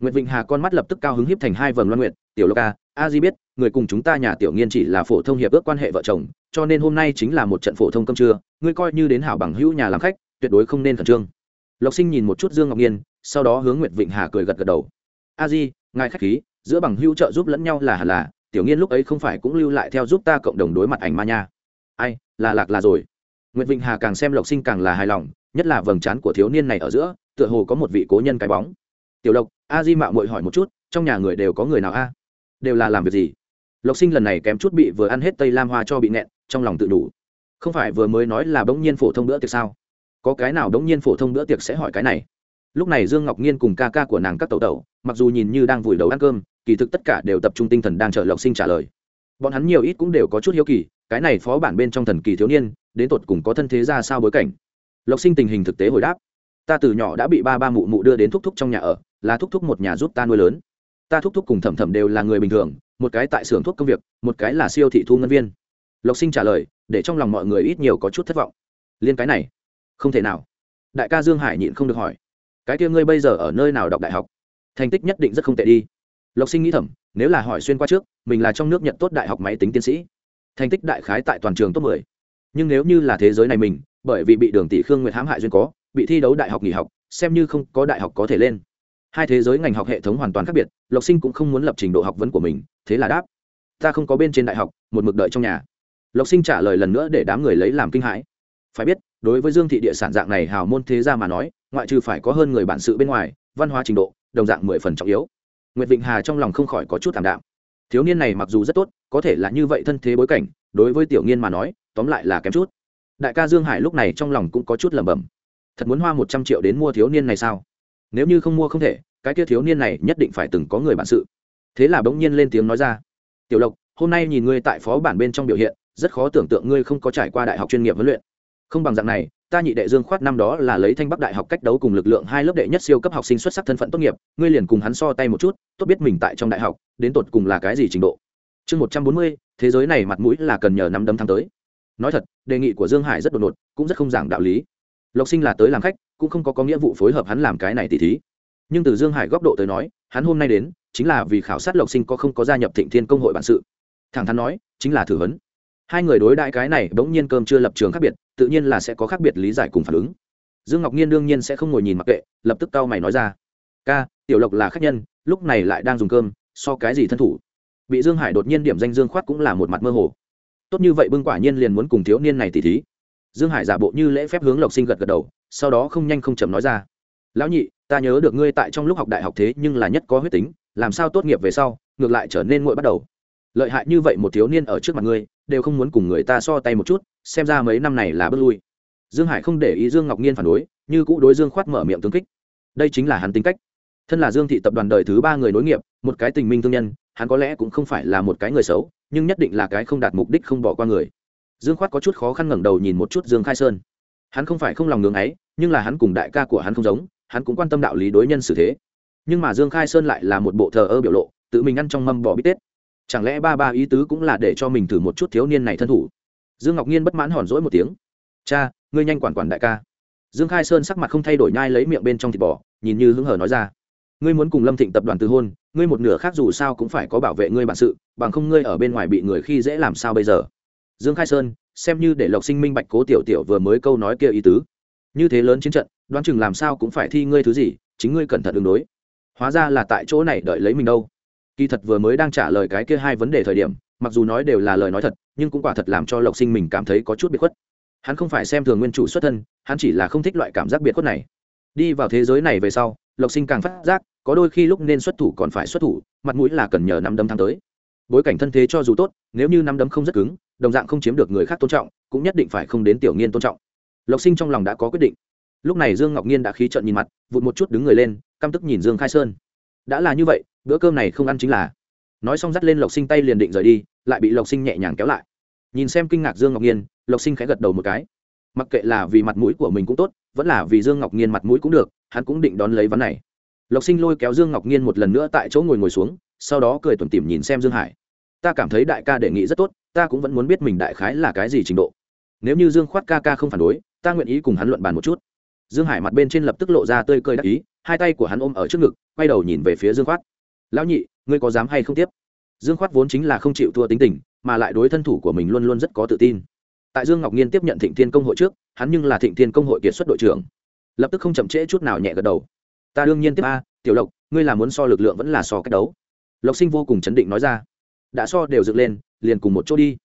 Nguyệt vịnh hà con mắt lập tức cao hứng hiếp thành hai vầng loan nguyệt, tiểu lộc a a di biết, người cùng chúng ta nhà tiểu nghiên chỉ là phổ thông hiệp ước quan hệ vợ chồng, cho nên hôm nay chính là một trận phổ thông cơm trưa, ngươi coi như đến hảo bằng hữu nhà làm khách, tuyệt đối không nên khẩn trương. Lộc sinh nhìn một chút dương ngọc nhiên, sau đó hướng nguyệt vịnh hà cười gật gật đầu. A di, ngài khách khí, giữa bằng hữu trợ giúp lẫn nhau là hẳn là, tiểu nghiên lúc ấy không phải cũng lưu lại theo giúp ta cộng đồng đối mặt ảnh ma nha. Ai, là lạc là rồi nguyệt vịnh hà càng xem lộc sinh càng là hài lòng, nhất là vầng trán của thiếu niên này ở giữa, tựa hồ có một vị cố nhân cái bóng. Tiểu lộc, a di mạo muội hỏi một chút, trong nhà người đều có người nào a? Đều là làm việc gì? Lộc sinh lần này kém chút bị vừa ăn hết tây lam hoa cho bị nẹn trong lòng tự đủ. Không phải vừa mới nói là bỗng nhiên phổ thông bữa tiệc sao? Có cái nào bỗng nhiên phổ thông bữa tiệc sẽ hỏi cái này? Lúc này dương ngọc nhiên cùng ca ca của nàng các tẩu tẩu, mặc dù nhìn như đang vùi đầu ăn cơm, kỳ thực tất cả đều tập trung tinh thần đang chờ lộc sinh trả lời. Bọn hắn nhiều ít cũng đều có chút hiếu kỳ cái này phó bản bên trong thần kỳ thiếu niên, đến tột cùng có thân thế ra sao bối cảnh? Lộc sinh tình hình thực tế hồi đáp, ta từ nhỏ đã bị ba ba mụ mụ đưa đến thúc thúc trong nhà ở, là thúc thúc một nhà giúp ta nuôi lớn. Ta thúc thúc cùng thẩm thẩm đều là người bình thường, một cái tại xưởng thuốc công việc, một cái là siêu thị thu ngân viên. Lộc sinh trả lời, để trong lòng mọi người ít nhiều có chút thất vọng. Liên cái này, không thể nào. Đại ca dương hải nhịn không được hỏi, cái kia ngươi bây giờ ở nơi nào đọc đại học? Thành tích nhất định rất không tệ đi. Lộc sinh nghĩ thầm, nếu là hỏi xuyên qua trước, mình là trong nước nhận tốt đại học máy tính tiến sĩ thành tích đại khái tại toàn trường top 10. nhưng nếu như là thế giới này mình, bởi vì bị đường tỷ khương nguyệt hãm hại duyên có, bị thi đấu đại học nghỉ học, xem như không có đại học có thể lên. Hai thế giới ngành học hệ thống hoàn toàn khác biệt, lộc sinh cũng không muốn lập trình độ học vấn của mình, thế là đáp, ta không có bên trên đại học, một mực đợi trong nhà. Lộc sinh trả lời lần nữa để đám người lấy làm kinh hãi. Phải biết, đối với dương thị địa sản dạng này hào môn thế gia mà nói, ngoại trừ phải có hơn người bản sự bên ngoài, văn hóa trình độ, đồng dạng mười phần trọng yếu. Nguyệt vịnh hà trong lòng không khỏi có chút thảm đạm thiếu niên này mặc dù rất tốt, có thể là như vậy thân thế bối cảnh, đối với tiểu nghiên mà nói, tóm lại là kém chút. Đại ca dương hải lúc này trong lòng cũng có chút lẩm bẩm. Thật muốn hoa một trăm triệu đến mua thiếu niên này sao? Nếu như không mua không thể, cái kia thiếu niên này nhất định phải từng có người bản sự. Thế là bỗng nhiên lên tiếng nói ra. Tiểu lộc, hôm nay nhìn ngươi tại phó bản bên trong biểu hiện, rất khó tưởng tượng ngươi không có trải qua đại học chuyên nghiệp huấn luyện. Không bằng dạng này ta nhị đệ dương khoát năm đó là lấy thanh bắc đại học cách đấu cùng lực lượng hai lớp đệ nhất siêu cấp học sinh xuất sắc thân phận tốt nghiệp, ngươi liền cùng hắn so tay một chút, tốt biết mình tại trong đại học, đến tột cùng là cái gì trình độ. Chương một trăm bốn mươi, thế giới này mặt mũi là cần nhờ năm đấm tháng tới. Nói thật, đề nghị của dương hải rất đột ngột, cũng rất không giảng đạo lý. Lộc sinh là tới làm khách, cũng không có có nghĩa vụ phối hợp hắn làm cái này tỉ thí. Nhưng từ dương hải góc độ tới nói, hắn hôm nay đến, chính là vì khảo sát lộc sinh có không có gia nhập thịnh thiên công hội bản sự. Thẳng thắn nói, chính là thử vấn hai người đối đại cái này bỗng nhiên cơm chưa lập trường khác biệt tự nhiên là sẽ có khác biệt lý giải cùng phản ứng. Dương ngọc nhiên đương nhiên sẽ không ngồi nhìn mặc kệ, lập tức cau mày nói ra. Ca, tiểu lộc là khách nhân, lúc này lại đang dùng cơm, so cái gì thân thủ? Bị dương hải đột nhiên điểm danh dương khoát cũng là một mặt mơ hồ. Tốt như vậy bưng quả nhiên liền muốn cùng thiếu niên này tỉ thí. Dương hải giả bộ như lễ phép hướng lộc sinh gật gật đầu, sau đó không nhanh không chậm nói ra. Lão nhị, ta nhớ được ngươi tại trong lúc học đại học thế nhưng là nhất có huyết tính, làm sao tốt nghiệp về sau, ngược lại trở nên nguội bắt đầu. Lợi hại như vậy một thiếu niên ở trước mặt ngươi đều không muốn cùng người ta so tay một chút, xem ra mấy năm này là bước lui. Dương hải không để ý dương ngọc nhiên phản đối, như cũ đối dương khoát mở miệng tương kích. Đây chính là hắn tính cách. Thân là dương thị tập đoàn đời thứ ba người nối nghiệp, một cái tình minh thương nhân, hắn có lẽ cũng không phải là một cái người xấu, nhưng nhất định là cái không đạt mục đích không bỏ qua người. Dương khoát có chút khó khăn ngẩng đầu nhìn một chút dương khai sơn. Hắn không phải không lòng ngưng ấy, nhưng là hắn cùng đại ca của hắn không giống, hắn cũng quan tâm đạo lý đối nhân xử thế. Nhưng mà dương khai sơn lại là một bộ thờ ơ biểu lộ, tự mình ăn trong mâm bỏ bít tết chẳng lẽ ba ba ý tứ cũng là để cho mình thử một chút thiếu niên này thân thủ? Dương ngọc nhiên bất mãn hòn rỗi một tiếng. Cha, ngươi nhanh quản quản đại ca. Dương khai sơn sắc mặt không thay đổi nhai lấy miệng bên trong thịt bò, nhìn như hứng hở nói ra. Ngươi muốn cùng lâm thịnh tập đoàn từ hôn, ngươi một nửa khác dù sao cũng phải có bảo vệ ngươi bản sự, bằng không ngươi ở bên ngoài bị người khi dễ làm sao bây giờ? Dương khai sơn, xem như để lộc sinh minh bạch cố tiểu tiểu vừa mới câu nói kia ý tứ. Như thế lớn chiến trận, đoán chừng làm sao cũng phải thi ngươi thứ gì, chính ngươi cẩn thận ứng đối. Hóa ra là tại chỗ này đợi lấy mình đâu kỳ thật vừa mới đang trả lời cái kia hai vấn đề thời điểm, mặc dù nói đều là lời nói thật, nhưng cũng quả thật làm cho lộc sinh mình cảm thấy có chút biệt khuất. Hắn không phải xem thường nguyên chủ xuất thân, hắn chỉ là không thích loại cảm giác biệt khuất này. Đi vào thế giới này về sau, lộc sinh càng phát giác, có đôi khi lúc nên xuất thủ còn phải xuất thủ, mặt mũi là cần nhờ năm đấm thắng tới. Bối cảnh thân thế cho dù tốt, nếu như năm đấm không rất cứng, đồng dạng không chiếm được người khác tôn trọng, cũng nhất định phải không đến tiểu nghiên tôn trọng. Lộc sinh trong lòng đã có quyết định. Lúc này dương ngọc nhiên đã khí trận nhìn mặt, vụt một chút đứng người lên, căm tức nhìn dương khai sơn đã là như vậy, bữa cơm này không ăn chính là. Nói xong dắt lên lộc sinh tay liền định rời đi, lại bị lộc sinh nhẹ nhàng kéo lại. Nhìn xem kinh ngạc dương ngọc nhiên lộc sinh khẽ gật đầu một cái. Mặc kệ là vì mặt mũi của mình cũng tốt, vẫn là vì dương ngọc nhiên mặt mũi cũng được, hắn cũng định đón lấy vấn này. Lộc sinh lôi kéo dương ngọc nhiên một lần nữa tại chỗ ngồi ngồi xuống, sau đó cười tuần tỉm nhìn xem dương hải. Ta cảm thấy đại ca đề nghị rất tốt, ta cũng vẫn muốn biết mình đại khái là cái gì trình độ. Nếu như dương khoát ca ca không phản đối, ta nguyện ý cùng hắn luận bàn một chút dương hải mặt bên trên lập tức lộ ra tươi cười đắc ý, hai tay của hắn ôm ở trước ngực, quay đầu nhìn về phía dương khoát. Lão nhị, ngươi có dám hay không tiếp? Dương khoát vốn chính là không chịu thua tính tình, mà lại đối thân thủ của mình luôn luôn rất có tự tin. Tại dương ngọc nhiên tiếp nhận thịnh thiên công hội trước, hắn nhưng là thịnh thiên công hội kiệt xuất đội trưởng. Lập tức không chậm trễ chút nào nhẹ gật đầu. Ta đương nhiên tiếp a, tiểu lộc, ngươi là muốn so lực lượng vẫn là so cách đấu? Lộc sinh vô cùng chấn định nói ra. Đã so đều dựng lên, liền cùng một chỗ đi.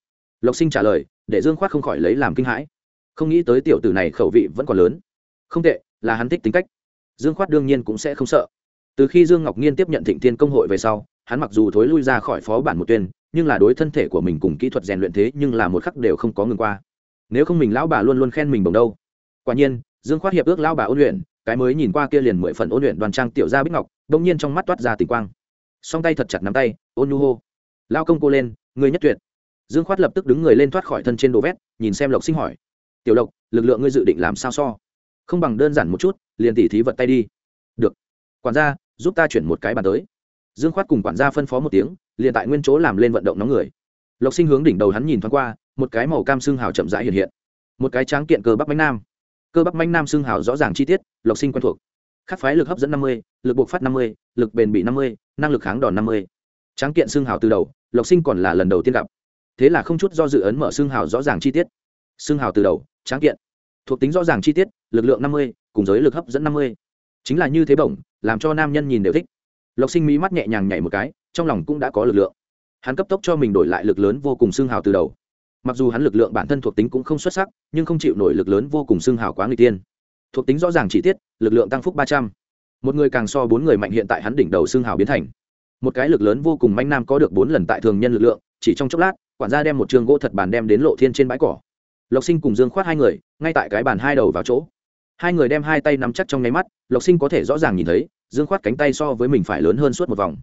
Lộc sinh trả lời, để dương khoát không khỏi lấy làm kinh hãi. Không nghĩ tới tiểu tử này khẩu vị vẫn còn lớn không tệ, là hắn thích tính cách. Dương khoát đương nhiên cũng sẽ không sợ. Từ khi dương ngọc nhiên tiếp nhận thịnh thiên công hội về sau, hắn mặc dù thối lui ra khỏi phó bản một tuyên nhưng là đối thân thể của mình cùng kỹ thuật rèn luyện thế nhưng là một khắc đều không có ngừng qua. Nếu không mình lão bà luôn luôn khen mình bồng đâu. Quả nhiên, dương khoát hiệp ước lão bà ôn luyện, cái mới nhìn qua kia liền mười phần ôn luyện đoàn trang tiểu gia bích ngọc đông nhiên trong mắt toát ra tình quang. Song tay thật chặt nắm tay, ôn nhu hô. Lao công cô lên, người nhất tuyệt. Dương khoát lập tức đứng người lên thoát khỏi thân trên đồ vét, nhìn xem lộc sinh hỏi. Tiểu lộc, lực lượng ngươi dự định làm sao so? Không bằng đơn giản một chút, liền tỉ thí vật tay đi. Được. Quản gia, giúp ta chuyển một cái bàn tới. Dương khoát cùng quản gia phân phó một tiếng, liền tại nguyên chỗ làm lên vận động nóng người. Lộc sinh hướng đỉnh đầu hắn nhìn thoáng qua, một cái màu cam xương hào chậm rãi hiện hiện. Một cái tráng kiện cơ bắp bánh nam. Cơ bắp bánh nam xương hào rõ ràng chi tiết, lộc sinh quen thuộc. Khắc phái lực hấp dẫn năm mươi, lực buộc phát năm mươi, lực bền bị năm mươi, năng lực kháng đòn năm mươi. Tráng kiện xương hào từ đầu, lộc sinh còn là lần đầu tiên gặp. Thế là không chút do dự ấn mở xương hào rõ ràng chi tiết. Xương hào từ đầu, tráng kiện thuộc tính rõ ràng chi tiết, lực lượng năm mươi, cùng giới lực hấp dẫn năm mươi. Chính là như thế bổng, làm cho nam nhân nhìn đều thích. Lộc sinh mí mắt nhẹ nhàng nhảy một cái, trong lòng cũng đã có lực lượng. Hắn cấp tốc cho mình đổi lại lực lớn vô cùng xương hào từ đầu. Mặc dù hắn lực lượng bản thân thuộc tính cũng không xuất sắc, nhưng không chịu nổi lực lớn vô cùng xương hào quá người tiên. Thuộc tính rõ ràng chi tiết, lực lượng tăng phúc ba trăm. Một người càng so bốn người mạnh hiện tại hắn đỉnh đầu xương hào biến thành. Một cái lực lớn vô cùng manh nam có được bốn lần tại thường nhân lực lượng, chỉ trong chốc lát, quản gia đem một trường gỗ thật bàn đem đến lộ thiên trên bãi cỏ lộc sinh cùng dương khoát hai người, ngay tại cái bàn hai đầu vào chỗ. Hai người đem hai tay nắm chắc trong nháy mắt, lộc sinh có thể rõ ràng nhìn thấy, dương khoát cánh tay so với mình phải lớn hơn suốt một vòng.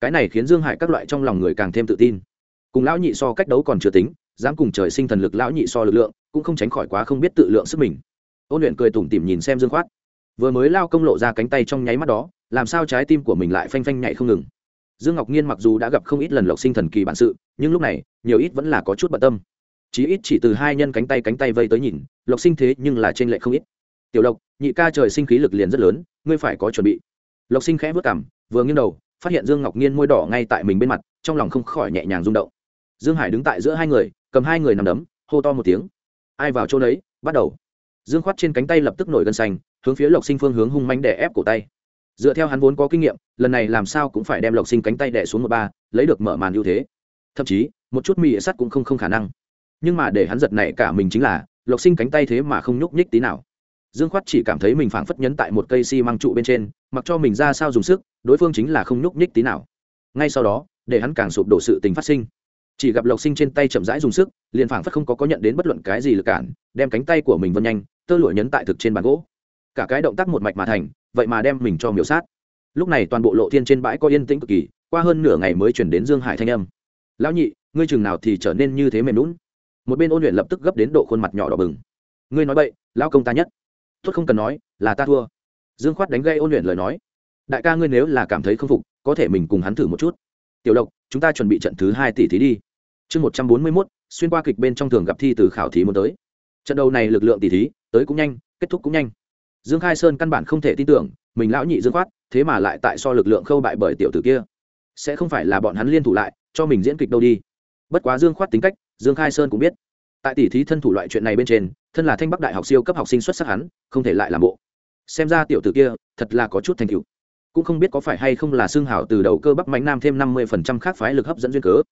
Cái này khiến dương hải các loại trong lòng người càng thêm tự tin. Cùng lão nhị so cách đấu còn chưa tính, dám cùng trời sinh thần lực lão nhị so lực lượng, cũng không tránh khỏi quá không biết tự lượng sức mình. Ôn luyện cười tủm tỉm nhìn xem dương khoát. Vừa mới lao công lộ ra cánh tay trong nháy mắt đó, làm sao trái tim của mình lại phanh phanh nhảy không ngừng. Dương ngọc nhiên mặc dù đã gặp không ít lần lộc sinh thần kỳ bản sự, nhưng lúc này, nhiều ít vẫn là có chút bận tâm chí ít chỉ từ hai nhân cánh tay cánh tay vây tới nhìn, lộc sinh thế nhưng là trên lệ không ít. Tiểu lộc, nhị ca trời sinh khí lực liền rất lớn, ngươi phải có chuẩn bị. Lộc sinh khẽ vớt cảm vừa nghiêng đầu, phát hiện dương ngọc nhiên môi đỏ ngay tại mình bên mặt, trong lòng không khỏi nhẹ nhàng rung động. Dương hải đứng tại giữa hai người, cầm hai người nằm đấm, hô to một tiếng. Ai vào chỗ đấy, bắt đầu. Dương khoát trên cánh tay lập tức nổi gân xanh, hướng phía lộc sinh phương hướng hung manh đè ép cổ tay. Dựa theo hắn vốn có kinh nghiệm, lần này làm sao cũng phải đem lộc sinh cánh tay đẻ xuống một ba, lấy được mở màn ưu thế. Thậm chí, một chút mì sắt cũng không không khả năng nhưng mà để hắn giật này cả mình chính là, lộc sinh cánh tay thế mà không nhúc nhích tí nào. Dương khoát chỉ cảm thấy mình phảng phất nhấn tại một cây xi、si、măng trụ bên trên, mặc cho mình ra sao dùng sức, đối phương chính là không nhúc nhích tí nào. Ngay sau đó, để hắn càng sụp đổ sự tình phát sinh. Chỉ gặp lộc sinh trên tay chậm rãi dùng sức, liền phảng phất không có có nhận đến bất luận cái gì lực cản, đem cánh tay của mình vân nhanh, tơ lụa nhấn tại thực trên bàn gỗ. Cả cái động tác một mạch mà thành, vậy mà đem mình cho miểu sát. Lúc này toàn bộ lộ thiên trên bãi có yên tĩnh cực kỳ, qua hơn nửa ngày mới chuyển đến dương hải thanh âm. Lão nhị, ngươi chừng nào thì trở nên như thế mềm lún một bên ôn luyện lập tức gấp đến độ khuôn mặt nhỏ đỏ bừng. Ngươi nói vậy lão công ta nhất. Tuất không cần nói, là ta thua. Dương khoát đánh gây ôn luyện lời nói. Đại ca ngươi nếu là cảm thấy không phục, có thể mình cùng hắn thử một chút. Tiểu lộc, chúng ta chuẩn bị trận thứ hai tỷ thí đi. Chương một trăm bốn mươi mốt, xuyên qua kịch bên trong thường gặp thi từ khảo thí muốn tới. Trận đầu này lực lượng tỷ thí, tới cũng nhanh, kết thúc cũng nhanh. Dương khai sơn căn bản không thể tin tưởng, mình lão nhị dương khoát, thế mà lại tại so lực lượng khâu bại bởi tiểu tử kia. Sẽ không phải là bọn hắn liên thủ lại, cho mình diễn kịch đâu đi. Bất quá dương khoát tính cách dương khai sơn cũng biết. Tại tỷ thí thân thủ loại chuyện này bên trên, thân là thanh bắc đại học siêu cấp học sinh xuất sắc hắn, không thể lại làm bộ. Xem ra tiểu tử kia, thật là có chút thành tựu. Cũng không biết có phải hay không là xương hảo từ đầu cơ bắp mạnh nam thêm năm mươi phần trăm khác phái lực hấp dẫn duyên cớ.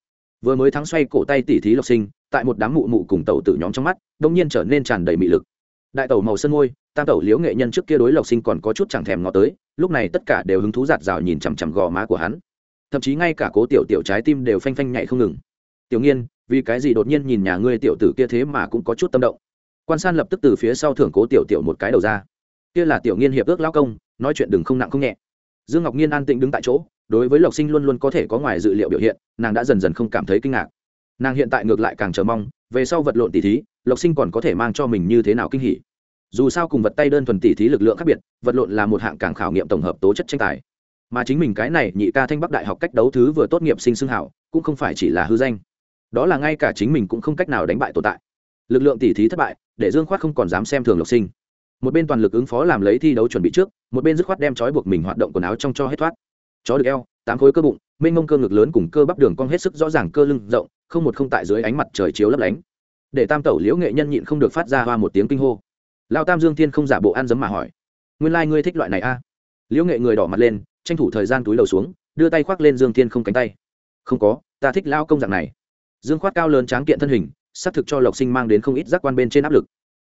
Vừa mới thắng xoay cổ tay tỷ thí lộc sinh, tại một đám mụ mụ cùng tàu tử nhóm trong mắt, đông nhiên trở nên tràn đầy mị lực. Đại tàu màu sơn môi tam tàu liễu nghệ nhân trước kia đối lộc sinh còn có chút chẳng thèm ngó tới, lúc này tất cả đều hứng thú giạt rào nhìn chằm chằm gò má của hắn. Thậm chí ngay cả cố tiểu tiểu trái tim đều phanh phanh nhạy không ngừng. Tiểu nghiên vì cái gì đột nhiên nhìn nhà ngươi tiểu tử kia thế mà cũng có chút tâm động. Quan san lập tức từ phía sau thưởng cố tiểu tiểu một cái đầu ra. Kia là tiểu nghiên hiệp ước lao công, nói chuyện đừng không nặng không nhẹ. Dương ngọc nhiên an tĩnh đứng tại chỗ, đối với lộc sinh luôn luôn có thể có ngoài dự liệu biểu hiện, nàng đã dần dần không cảm thấy kinh ngạc. Nàng hiện tại ngược lại càng chờ mong, về sau vật lộn tỉ thí, lộc sinh còn có thể mang cho mình như thế nào kinh hỉ. Dù sao cùng vật tay đơn thuần tỉ thí lực lượng khác biệt, vật lộn là một hạng càng khảo nghiệm tổng hợp tố chất tranh tài. Mà chính mình cái này nhị ca thanh bắc đại học cách đấu thứ vừa tốt nghiệp sinh xưng hảo, cũng không phải chỉ là hư danh đó là ngay cả chính mình cũng không cách nào đánh bại tồn tại. Lực lượng tỉ thí thất bại, để dương khoát không còn dám xem thường lộc sinh. Một bên toàn lực ứng phó làm lấy thi đấu chuẩn bị trước, một bên dứt khoát đem trói buộc mình hoạt động quần áo trong cho hết thoát. Chó được eo, tám khối cơ bụng, mênh mông cơ ngực lớn cùng cơ bắp đường cong hết sức rõ ràng cơ lưng rộng, không một không tại dưới ánh mặt trời chiếu lấp lánh. Để tam tẩu liễu nghệ nhân nhịn không được phát ra hoa một tiếng kinh hô. Lao tam dương thiên không giả bộ ăn dấm mà hỏi, nguyên lai、like、ngươi thích loại này a? À? liễu nghệ người đỏ mặt lên, tranh thủ thời gian túi đầu xuống, đưa tay khoác lên dương thiên không cánh tay. Không có, ta thích lao công dạng này dương khoát cao lớn tráng kiện thân hình, xác thực cho lộc sinh mang đến không ít giác quan bên trên áp lực.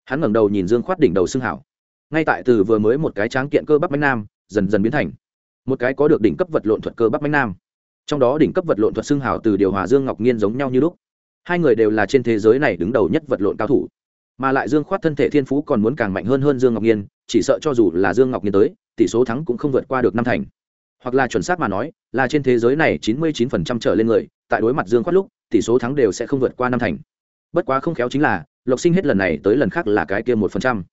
Hắn ngẩng đầu nhìn dương khoát đỉnh đầu xương hảo. Ngay tại từ vừa mới một cái tráng kiện cơ bắp bánh nam, dần dần biến thành một cái có được đỉnh cấp vật lộn thuật cơ bắp bánh nam. Trong đó đỉnh cấp vật lộn thuật xương hảo từ điều hòa dương ngọc nhiên giống nhau như lúc. Hai người đều là trên thế giới này đứng đầu nhất vật lộn cao thủ. Mà lại dương khoát thân thể thiên phú còn muốn càng mạnh hơn hơn dương ngọc nhiên chỉ sợ cho dù là dương ngọc nhiên tới, tỷ số thắng cũng không vượt qua được năm thành. Hoặc là chuẩn xác mà nói, là trên thế giới này chín mươi chín phần trăm trở lên người tại đối mặt dương khoát lúc, tỷ số thắng đều sẽ không vượt qua năm thành. Bất quá không khéo chính là, lộc sinh hết lần này tới lần khác là cái kia một phần trăm.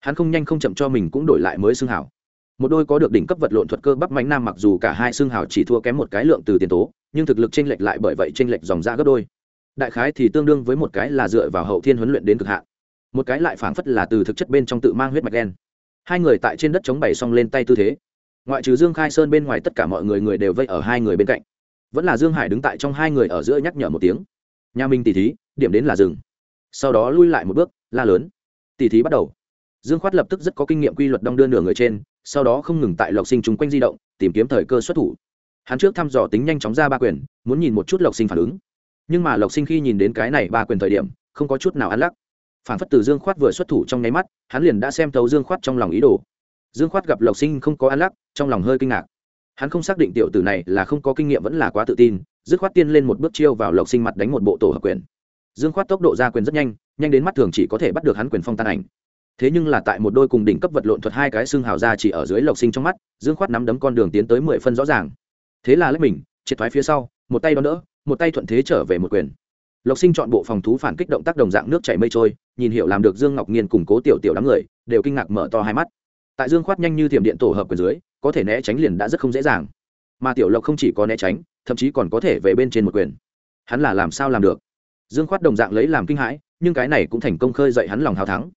Hắn không nhanh không chậm cho mình cũng đổi lại mới xương hảo. Một đôi có được đỉnh cấp vật lộn thuật cơ bắp mánh nam mặc dù cả hai xương hào chỉ thua kém một cái lượng từ tiền tố, nhưng thực lực chênh lệch lại bởi vậy chênh lệch dòng ra gấp đôi. Đại khái thì tương đương với một cái là dựa vào hậu thiên huấn luyện đến cực hạn, một cái lại phảng phất là từ thực chất bên trong tự mang huyết mạch đen. Hai người tại trên đất chống bày xong lên tay tư thế. Ngoại trừ dương khai sơn bên ngoài tất cả mọi người người đều vây ở hai người bên cạnh vẫn là dương hải đứng tại trong hai người ở giữa nhắc nhở một tiếng. Nhà minh tỉ thí, điểm đến là rừng sau đó lui lại một bước, la lớn. Tỉ thí bắt đầu. Dương khoát lập tức rất có kinh nghiệm quy luật đong đưa nửa người trên, sau đó không ngừng tại lộc sinh chung quanh di động, tìm kiếm thời cơ xuất thủ. Hắn trước thăm dò tính nhanh chóng ra ba quyền, muốn nhìn một chút lộc sinh phản ứng. Nhưng mà lộc sinh khi nhìn đến cái này ba quyền thời điểm, không có chút nào ăn lắc. Phản phất từ dương khoát vừa xuất thủ trong nháy mắt, hắn liền đã xem thấu dương khoát trong lòng ý đồ. Dương khoát gặp lộc sinh không có ăn lắc, trong lòng hơi kinh ngạc hắn không xác định tiểu tử này là không có kinh nghiệm vẫn là quá tự tin, dứt khoát tiên lên một bước chiêu vào lộc sinh mặt đánh một bộ tổ hợp quyền. Dương khoát tốc độ ra quyền rất nhanh nhanh đến mắt thường chỉ có thể bắt được hắn quyền phong tan ảnh. Thế nhưng là tại một đôi cùng đỉnh cấp vật lộn thuật hai cái xương hào ra chỉ ở dưới lộc sinh trong mắt, dương khoát nắm đấm con đường tiến tới mười phân rõ ràng. Thế là lấy mình, triệt thoái phía sau, một tay đón đỡ, một tay thuận thế trở về một quyền. Lộc sinh chọn bộ phòng thú phản kích động tác đồng dạng nước chảy mây trôi, nhìn hiểu làm được dương ngọc nghiên củng cố tiểu tiểu đám người, đều kinh ngạc mở to hai mắt tại dương khoát nhanh như thiểm điện tổ hợp quyền dưới, có thể né tránh liền đã rất không dễ dàng. Mà tiểu lộc không chỉ có né tránh, thậm chí còn có thể về bên trên một quyền. Hắn là làm sao làm được? Dương khoát đồng dạng lấy làm kinh hãi, nhưng cái này cũng thành công khơi dậy hắn lòng hào thắng.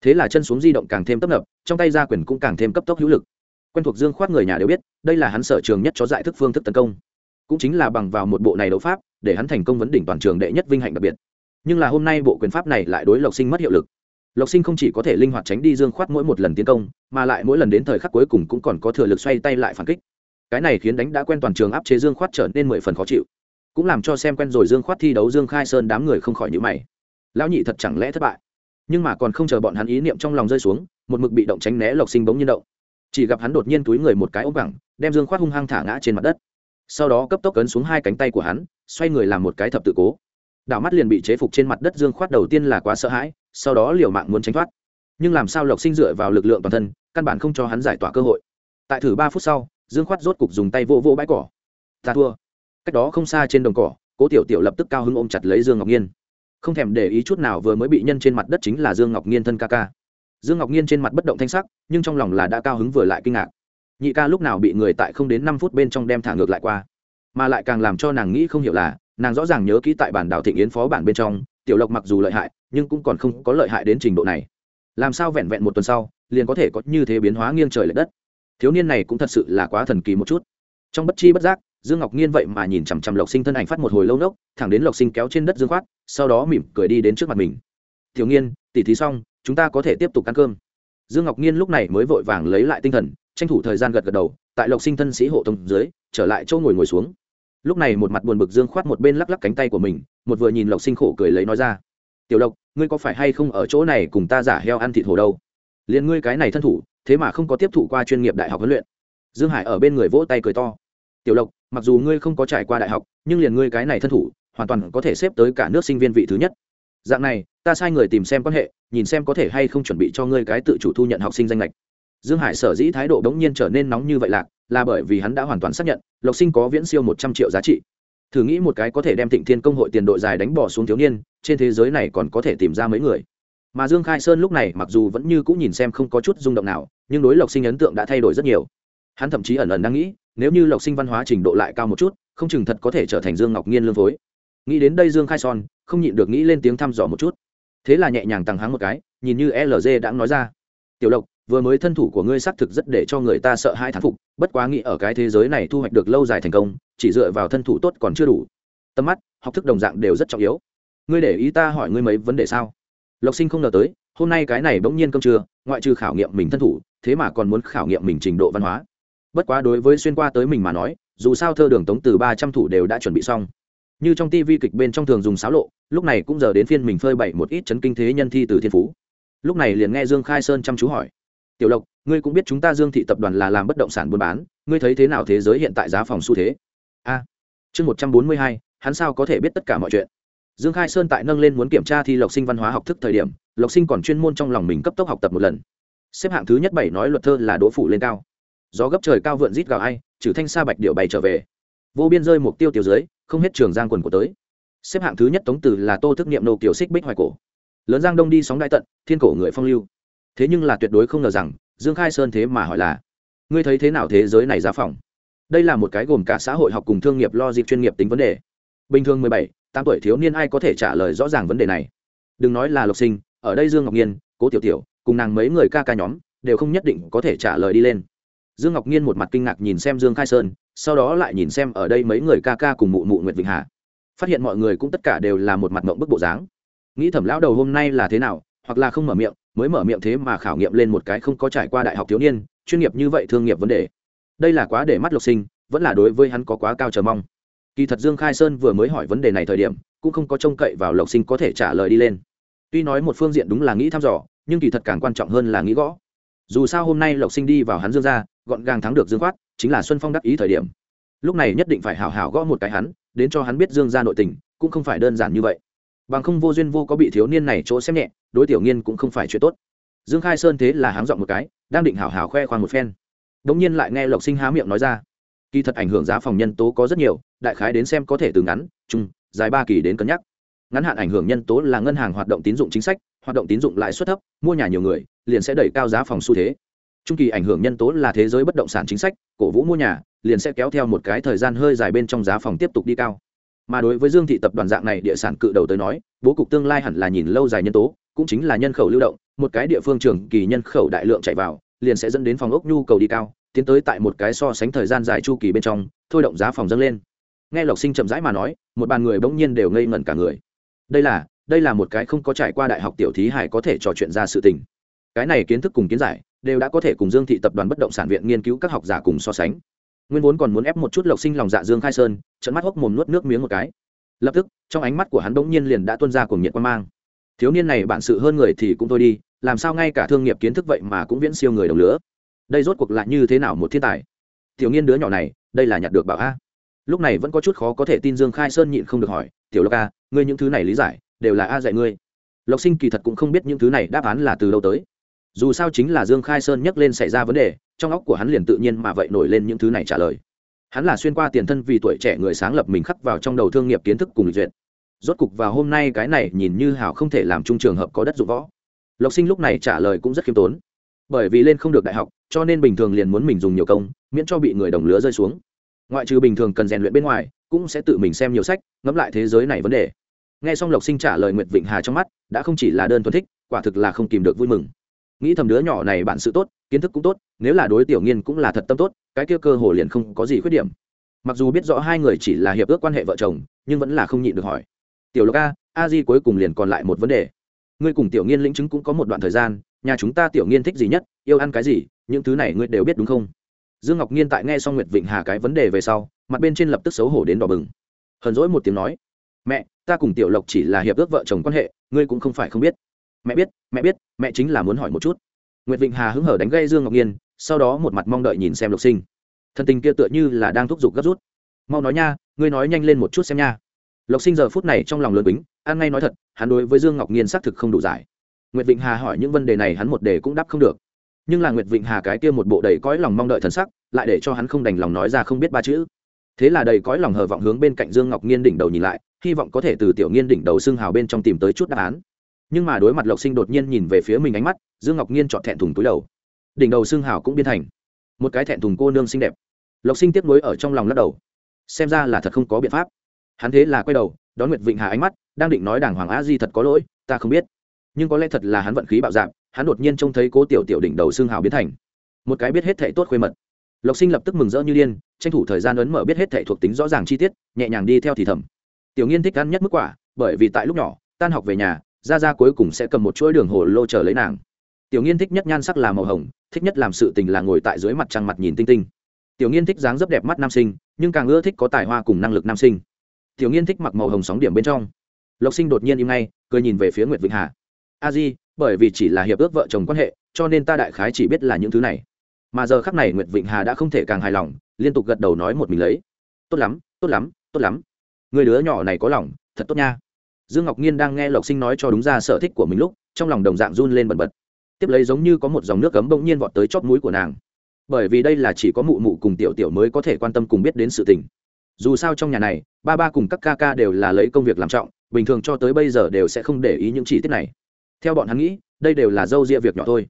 Thế là chân xuống di động càng thêm tấp nập, trong tay ra quyền cũng càng thêm cấp tốc hữu lực. Quen thuộc dương khoát người nhà đều biết, đây là hắn sở trường nhất cho giải thức phương thức tấn công. Cũng chính là bằng vào một bộ này đấu pháp, để hắn thành công vấn đỉnh toàn trường đệ nhất vinh hạnh đặc biệt. Nhưng là hôm nay bộ quyền pháp này lại đối lộc sinh mất hiệu lực lộc sinh không chỉ có thể linh hoạt tránh đi dương khoát mỗi một lần tiến công, mà lại mỗi lần đến thời khắc cuối cùng cũng còn có thừa lực xoay tay lại phản kích. Cái này khiến đánh đã quen toàn trường áp chế dương khoát trở nên mười phần khó chịu. Cũng làm cho xem quen rồi dương khoát thi đấu dương khai sơn đám người không khỏi nhữ mày. Lão nhị thật chẳng lẽ thất bại? Nhưng mà còn không chờ bọn hắn ý niệm trong lòng rơi xuống, một mực bị động tránh né lộc sinh bỗng nhiên động. Chỉ gặp hắn đột nhiên túi người một cái ốm cẳng đem dương khoát hung hăng thả ngã trên mặt đất. Sau đó cấp tốc cấn xuống hai cánh tay của hắn, xoay người làm một cái thập tự cố. Đảo mắt liền bị chế phục trên mặt đất dương khoát đầu tiên là quá sợ hãi sau đó liều mạng muốn tránh thoát. Nhưng làm sao lộc sinh dựa vào lực lượng toàn thân, căn bản không cho hắn giải tỏa cơ hội. Tại thử ba phút sau, dương khoát rốt cục dùng tay vô vô bãi cỏ. Ta thua. Cách đó không xa trên đồng cỏ, cố tiểu tiểu lập tức cao hứng ôm chặt lấy dương ngọc nhiên không thèm để ý chút nào vừa mới bị nhân trên mặt đất chính là dương ngọc nhiên thân ca ca. Dương ngọc nhiên trên mặt bất động thanh sắc, nhưng trong lòng là đã cao hứng vừa lại kinh ngạc. Nhị ca lúc nào bị người tại không đến năm phút bên trong đem thả ngược lại qua, mà lại càng làm cho nàng nghĩ không hiểu là, nàng rõ ràng nhớ kỹ tại bản đảo thịnh yến phó bản bên trong, tiểu lộc mặc dù lợi hại nhưng cũng còn không có lợi hại đến trình độ này. Làm sao vẹn vẹn một tuần sau liền có thể có như thế biến hóa nghiêng trời l ệ đất? Thiếu niên này cũng thật sự là quá thần kỳ một chút. Trong bất chi bất giác dương ngọc nhiên vậy mà nhìn chằm chằm lộc sinh thân ảnh phát một hồi lâu nốc thẳng đến lộc sinh kéo trên đất dương khoát sau đó mỉm cười đi đến trước mặt mình. Thiếu niên, tỉ thí xong chúng ta có thể tiếp tục ăn cơm. Dương ngọc nhiên lúc này mới vội vàng lấy lại tinh thần tranh thủ thời gian gật gật đầu tại lộc sinh thân sĩ hộ tông dưới trở lại chỗ ngồi ngồi xuống. Lúc này một mặt buồn bực dương khoát một bên lắc lắc cánh tay của mình một vừa nhìn lộc sinh khổ cười lấy nói ra tiểu lộc ngươi có phải hay không ở chỗ này cùng ta giả heo ăn thịt hồ đâu? Liền ngươi cái này thân thủ, thế mà không có tiếp thụ qua chuyên nghiệp đại học huấn luyện. Dương hải ở bên người vỗ tay cười to. Tiểu lộc mặc dù ngươi không có trải qua đại học, nhưng liền ngươi cái này thân thủ, hoàn toàn có thể xếp tới cả nước sinh viên vị thứ nhất. Dạng này, ta sai người tìm xem quan hệ, nhìn xem có thể hay không chuẩn bị cho ngươi cái tự chủ thu nhận học sinh danh lệch. Dương hải sở dĩ thái độ đống nhiên trở nên nóng như vậy lạc, là bởi vì hắn đã hoàn toàn xác nhận, lộc sinh có viễn siêu một trăm triệu giá trị. Thử nghĩ một cái có thể đem thịnh thiên công hội tiền đội dài đánh bỏ xuống thiếu niên trên thế giới này còn có thể tìm ra mấy người. Mà dương khai sơn lúc này mặc dù vẫn như cũng nhìn xem không có chút rung động nào, nhưng đối lộc sinh ấn tượng đã thay đổi rất nhiều. Hắn thậm chí ẩn ẩn đang nghĩ, nếu như lộc sinh văn hóa trình độ lại cao một chút, không chừng thật có thể trở thành dương ngọc nhiên lương phối. Nghĩ đến đây dương khai son không nhịn được nghĩ lên tiếng thăm dò một chút. Thế là nhẹ nhàng tăng háng một cái, nhìn như lg đã nói ra. Tiểu lộc, vừa mới thân thủ của ngươi xác thực rất để cho người ta sợ hai thán phục, bất quá nghĩ ở cái thế giới này thu hoạch được lâu dài thành công, chỉ dựa vào thân thủ tốt còn chưa đủ. Tầm mắt, học thức đồng dạng đều rất trọng yếu ngươi để ý ta hỏi ngươi mấy vấn đề sao? Lộc sinh không ngờ tới, hôm nay cái này bỗng nhiên công trưa, ngoại trừ khảo nghiệm mình thân thủ, thế mà còn muốn khảo nghiệm mình trình độ văn hóa. Bất quá đối với xuyên qua tới mình mà nói, dù sao thơ đường tống từ ba trăm thủ đều đã chuẩn bị xong. Như trong tivi kịch bên trong thường dùng sáo lộ, lúc này cũng giờ đến phiên mình phơi bày một ít chấn kinh thế nhân thi từ thiên phú. Lúc này liền nghe dương khai sơn chăm chú hỏi. Tiểu lộc, ngươi cũng biết chúng ta dương thị tập đoàn là làm bất động sản buôn bán, ngươi thấy thế nào thế giới hiện tại giá phòng xu thế? A, chương một trăm bốn mươi hai, hắn sao có thể biết tất cả mọi chuyện? Dương khai sơn tại nâng lên muốn kiểm tra thi lộc sinh văn hóa học thức thời điểm, lộc sinh còn chuyên môn trong lòng mình cấp tốc học tập một lần. Xếp hạng thứ nhất bảy nói luật thơ là đỗ phủ lên cao. Gió gấp trời cao vượn rít gào ai, trừ thanh sa bạch điệu bày trở về. Vô biên rơi mục tiêu tiểu dưới, không hết trường giang quần của tới. Xếp hạng thứ nhất tống từ là tô thức niệm nô kiểu xích bích hoài cổ. Lớn giang đông đi sóng đại tận, thiên cổ người phong lưu. Thế nhưng là tuyệt đối không ngờ rằng, dương khai sơn thế mà hỏi là, ngươi thấy thế nào thế giới này giá phòng? Đây là một cái gồm cả xã hội học cùng thương nghiệp logic chuyên nghiệp tính vấn đề. Bình thường mười bảy tám tuổi thiếu niên ai có thể trả lời rõ ràng vấn đề này? Đừng nói là lộc sinh, ở đây dương ngọc nhiên, cố tiểu tiểu, cùng nàng mấy người ca ca nhóm, đều không nhất định có thể trả lời đi lên. Dương ngọc nhiên một mặt kinh ngạc nhìn xem dương khai sơn, sau đó lại nhìn xem ở đây mấy người ca ca cùng mụ mụ nguyệt vịnh hà. Phát hiện mọi người cũng tất cả đều là một mặt mộng bức bộ dáng. Nghĩ thẩm lão đầu hôm nay là thế nào, hoặc là không mở miệng, mới mở miệng thế mà khảo nghiệm lên một cái không có trải qua đại học thiếu niên, chuyên nghiệp như vậy thương nghiệp vấn đề. Đây là quá để mắt lộc sinh, vẫn là đối với hắn có quá cao chờ mong kỳ thật dương khai sơn vừa mới hỏi vấn đề này thời điểm, cũng không có trông cậy vào lộc sinh có thể trả lời đi lên. Tuy nói một phương diện đúng là nghĩ thăm dò, nhưng kỳ thật càng quan trọng hơn là nghĩ gõ. Dù sao hôm nay lộc sinh đi vào hắn dương ra gọn gàng thắng được dương khoát, chính là xuân phong đắc ý thời điểm. Lúc này nhất định phải hào hào gõ một cái hắn, đến cho hắn biết dương ra nội tình, cũng không phải đơn giản như vậy. Bằng không vô duyên vô có bị thiếu niên này chỗ xem nhẹ, đối tiểu nghiên cũng không phải chuyện tốt. Dương khai sơn thế là háng dọn một cái, đang định hào hào khoe khoang một phen. Đ ỗ n g nhiên lại nghe lộc sinh há miệng nói ra kỳ thật ảnh hưởng giá phòng nhân tố có rất nhiều, đại khái đến xem có thể từ ngắn chung dài ba kỳ đến cân nhắc. Ngắn hạn ảnh hưởng nhân tố là ngân hàng hoạt động tín dụng chính sách, hoạt động tín dụng lãi suất thấp, mua nhà nhiều người, liền sẽ đẩy cao giá phòng xu thế. Trung kỳ ảnh hưởng nhân tố là thế giới bất động sản chính sách, cổ vũ mua nhà, liền sẽ kéo theo một cái thời gian hơi dài bên trong giá phòng tiếp tục đi cao. Mà đối với dương thị tập đoàn dạng này địa sản cự đầu tới nói, bố cục tương lai hẳn là nhìn lâu dài nhân tố, cũng chính là nhân khẩu lưu động, một cái địa phương trường kỳ nhân khẩu đại lượng chạy vào, liền sẽ dẫn đến phòng ốc nhu cầu đi cao tiến tới tại một cái so sánh thời gian dài chu kỳ bên trong, thôi động giá phòng dâng lên. Nghe lộc sinh chậm rãi mà nói, một bàn người bỗng nhiên đều ngây ngẩn cả người. Đây là đây là một cái không có trải qua đại học tiểu thí hải có thể trò chuyện ra sự tình. Cái này kiến thức cùng kiến giải, đều đã có thể cùng dương thị tập đoàn bất động sản viện nghiên cứu các học giả cùng so sánh. Nguyên vốn còn muốn ép một chút lộc sinh lòng dạ dương khai sơn trận mắt hốc mồm nuốt nước miếng một cái. Lập tức, trong ánh mắt của hắn bỗng nhiên liền đã tuân ra cùng nhiệt quan mang. Thiếu niên này bản sự hơn người thì cũng thôi đi, làm sao ngay cả thương nghiệp kiến thức vậy mà cũng viễn siêu người đồng lứa đây rốt cuộc lại như thế nào một thiên tài? Tiểu nghiên đứa nhỏ này, đây là nhặt được bảo a. Lúc này vẫn có chút khó có thể tin dương khai sơn nhịn không được hỏi, tiểu lộc a, ngươi những thứ này lý giải, đều là a dạy ngươi? Lộc sinh kỳ thật cũng không biết những thứ này đáp án là từ đâu tới. Dù sao chính là dương khai sơn nhắc lên xảy ra vấn đề, trong óc của hắn liền tự nhiên mà vậy nổi lên những thứ này trả lời. Hắn là xuyên qua tiền thân vì tuổi trẻ người sáng lập mình khắc vào trong đầu thương nghiệp kiến thức cùng lịch duyệt. Rốt cục vào hôm nay cái này nhìn như hảo không thể làm chung trường hợp có đất dụng võ. Lộc sinh lúc này trả lời cũng rất khiêm tốn bởi vì lên không được đại học, cho nên bình thường liền muốn mình dùng nhiều công, miễn cho bị người đồng lứa rơi xuống. Ngoại trừ bình thường cần rèn luyện bên ngoài, cũng sẽ tự mình xem nhiều sách, ngẫm lại thế giới này vấn đề. Nghe xong lộc sinh trả lời nguyệt vịnh hà trong mắt, đã không chỉ là đơn thuần thích, quả thực là không kìm được vui mừng. Nghĩ thầm đứa nhỏ này bản sự tốt, kiến thức cũng tốt, nếu là đối tiểu nghiên cũng là thật tâm tốt, cái kia cơ hồ liền không có gì khuyết điểm. Mặc dù biết rõ hai người chỉ là hiệp ước quan hệ vợ chồng, nhưng vẫn là không nhịn được hỏi. Tiểu lộc a a di cuối cùng liền còn lại một vấn đề ngươi cùng tiểu nghiên lĩnh chứng cũng có một đoạn thời gian, nhà chúng ta tiểu nghiên thích gì nhất, yêu ăn cái gì, những thứ này ngươi đều biết đúng không? Dương ngọc nhiên tại nghe xong nguyệt vịnh hà cái vấn đề về sau, mặt bên trên lập tức xấu hổ đến đỏ bừng. Hờn dỗi một tiếng nói, mẹ, ta cùng tiểu lộc chỉ là hiệp ước vợ chồng quan hệ, ngươi cũng không phải không biết. Mẹ biết mẹ biết, mẹ chính là muốn hỏi một chút. Nguyệt vịnh hà hứng hở đánh gây dương ngọc nhiên sau đó một mặt mong đợi nhìn xem lộc sinh. Thân tình kia tựa như là đang thúc giục gấp rút. Mau nói nha, ngươi nói nhanh lên một chút xem nha lộc sinh giờ phút này trong lòng lớn bính, an ngay nói thật, hắn đối với dương ngọc nhiên xác thực không đủ giải. Nguyệt vịnh hà hỏi những vấn đề này hắn một đề cũng đáp không được. Nhưng là nguyệt vịnh hà cái kia một bộ đầy cõi lòng mong đợi thần sắc, lại để cho hắn không đành lòng nói ra không biết ba chữ. Thế là đầy cõi lòng hờ vọng hướng bên cạnh dương ngọc nhiên đỉnh đầu nhìn lại, hy vọng có thể từ tiểu nghiên đỉnh đầu xương hào bên trong tìm tới chút đáp án. Nhưng mà đối mặt lộc sinh đột nhiên nhìn về phía mình ánh mắt, dương ngọc nhiên chọn thẹn thùng túi đầu. Đỉnh đầu xương hào cũng biến thành một cái thẹn thùng cô nương xinh đẹp. Lộc sinh tiếp nối ở trong lòng lắc đầu. Xem ra là thật không có biện pháp hắn thế là quay đầu, đón nguyệt vịnh hà ánh mắt, đang định nói đảng hoàng a di thật có lỗi, ta không biết. Nhưng có lẽ thật là hắn vận khí bạo dạp hắn đột nhiên trông thấy cố tiểu tiểu đỉnh đầu xương hào biến thành một cái biết hết thệ tốt khuê mật. Lộc sinh lập tức mừng rỡ như điên, tranh thủ thời gian ấn mở biết hết thệ thuộc tính rõ ràng chi tiết, nhẹ nhàng đi theo thì thầm. Tiểu nghiên thích ăn nhất mức quả, bởi vì tại lúc nhỏ, tan học về nhà ra ra cuối cùng sẽ cầm một chuỗi đường hồ lô chờ lấy nàng. Tiểu nghiên thích nhất nhan sắc là màu hồng, thích nhất làm sự tình là ngồi tại dưới mặt trăng mặt nhìn tinh tinh. Tiểu nghiên thích dáng dấp đẹp mắt nam sinh, nhưng càng ưa thích có tài hoa cùng năng lực nam sinh tiểu nghiên thích mặc màu hồng sóng điểm bên trong. Lộc sinh đột nhiên im ngay, cười nhìn về phía nguyệt vịnh hà. A di, bởi vì chỉ là hiệp ước vợ chồng quan hệ, cho nên ta đại khái chỉ biết là những thứ này. Mà giờ khắc này nguyệt vịnh hà đã không thể càng hài lòng, liên tục gật đầu nói một mình lấy. Tốt lắm tốt lắm tốt lắm. Người đứa nhỏ này có lòng, thật tốt nha. Dương ngọc nhiên đang nghe lộc sinh nói cho đúng ra sở thích của mình lúc, trong lòng đồng dạng run lên bần bật. Tiếp lấy giống như có một dòng nước cấm bỗng nhiên vọt tới chóp mũi của nàng. Bởi vì đây là chỉ có mụ mụ cùng tiểu tiểu mới có thể quan tâm cùng biết đến sự tình dù sao trong nhà này, ba ba cùng các ca ca đều là lấy công việc làm trọng, bình thường cho tới bây giờ đều sẽ không để ý những chi tiết này. Theo bọn hắn nghĩ, đây đều là dâu ria việc nhỏ thôi.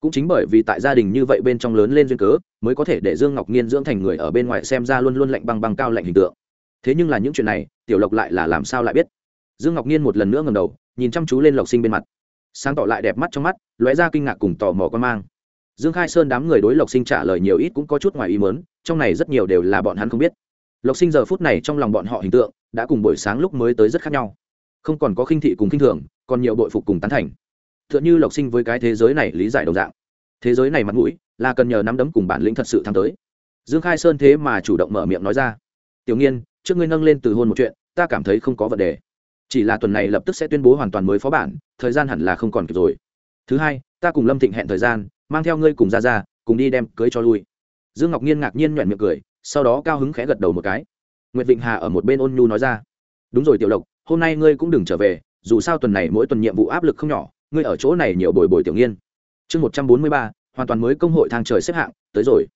Cũng chính bởi vì tại gia đình như vậy bên trong lớn lên duyên cớ, mới có thể để dương ngọc nhiên dưỡng thành người ở bên ngoài xem ra luôn luôn lạnh băng băng cao lạnh hình tượng. Thế nhưng là những chuyện này, tiểu lộc lại là làm sao lại biết? Dương ngọc nhiên một lần nữa ngầm đầu, nhìn chăm chú lên lộc sinh bên mặt. Sáng tỏ lại đẹp mắt trong mắt, lóe ra kinh ngạc cùng tò mò con mang. Dương khai sơn đám người đối lộc sinh trả lời nhiều ít cũng có chút ngoài ý mớn trong này rất nhiều đều là bọn hắn không biết lộc sinh giờ phút này trong lòng bọn họ hình tượng đã cùng buổi sáng lúc mới tới rất khác nhau. Không còn có khinh thị cùng khinh thường, còn nhiều bội phục cùng tán thành. T h ư ợ n h ư lộc sinh với cái thế giới này lý giải đồng dạng. Thế giới này mặt mũi là cần nhờ nắm đấm cùng bản lĩnh thật sự thắng tới. Dương khai sơn thế mà chủ động mở miệng nói ra. Tiểu nghiên, trước ngươi nâng lên từ hôn một chuyện, ta cảm thấy không có vấn đề. Chỉ là tuần này lập tức sẽ tuyên bố hoàn toàn mới phó bản, thời gian hẳn là không còn kịp rồi. Thứ hai, ta cùng lâm thịnh hẹn thời gian, mang theo ngươi cùng ra ra cùng đi đem cưới cho lui. Dương ngọc nhiên ngạc nhiên nhoẹn miệng cười sau đó cao hứng khẽ gật đầu một cái. Nguyệt vịnh hà ở một bên ôn nhu nói ra. Đúng rồi, tiểu lộc, hôm nay ngươi cũng đừng trở về, dù sao tuần này mỗi tuần nhiệm vụ áp lực không nhỏ, ngươi ở chỗ này nhiều bồi bồi tiểu nghiên. Chương một trăm bốn mươi ba, hoàn toàn mới công hội thang trời xếp hạng, tới rồi.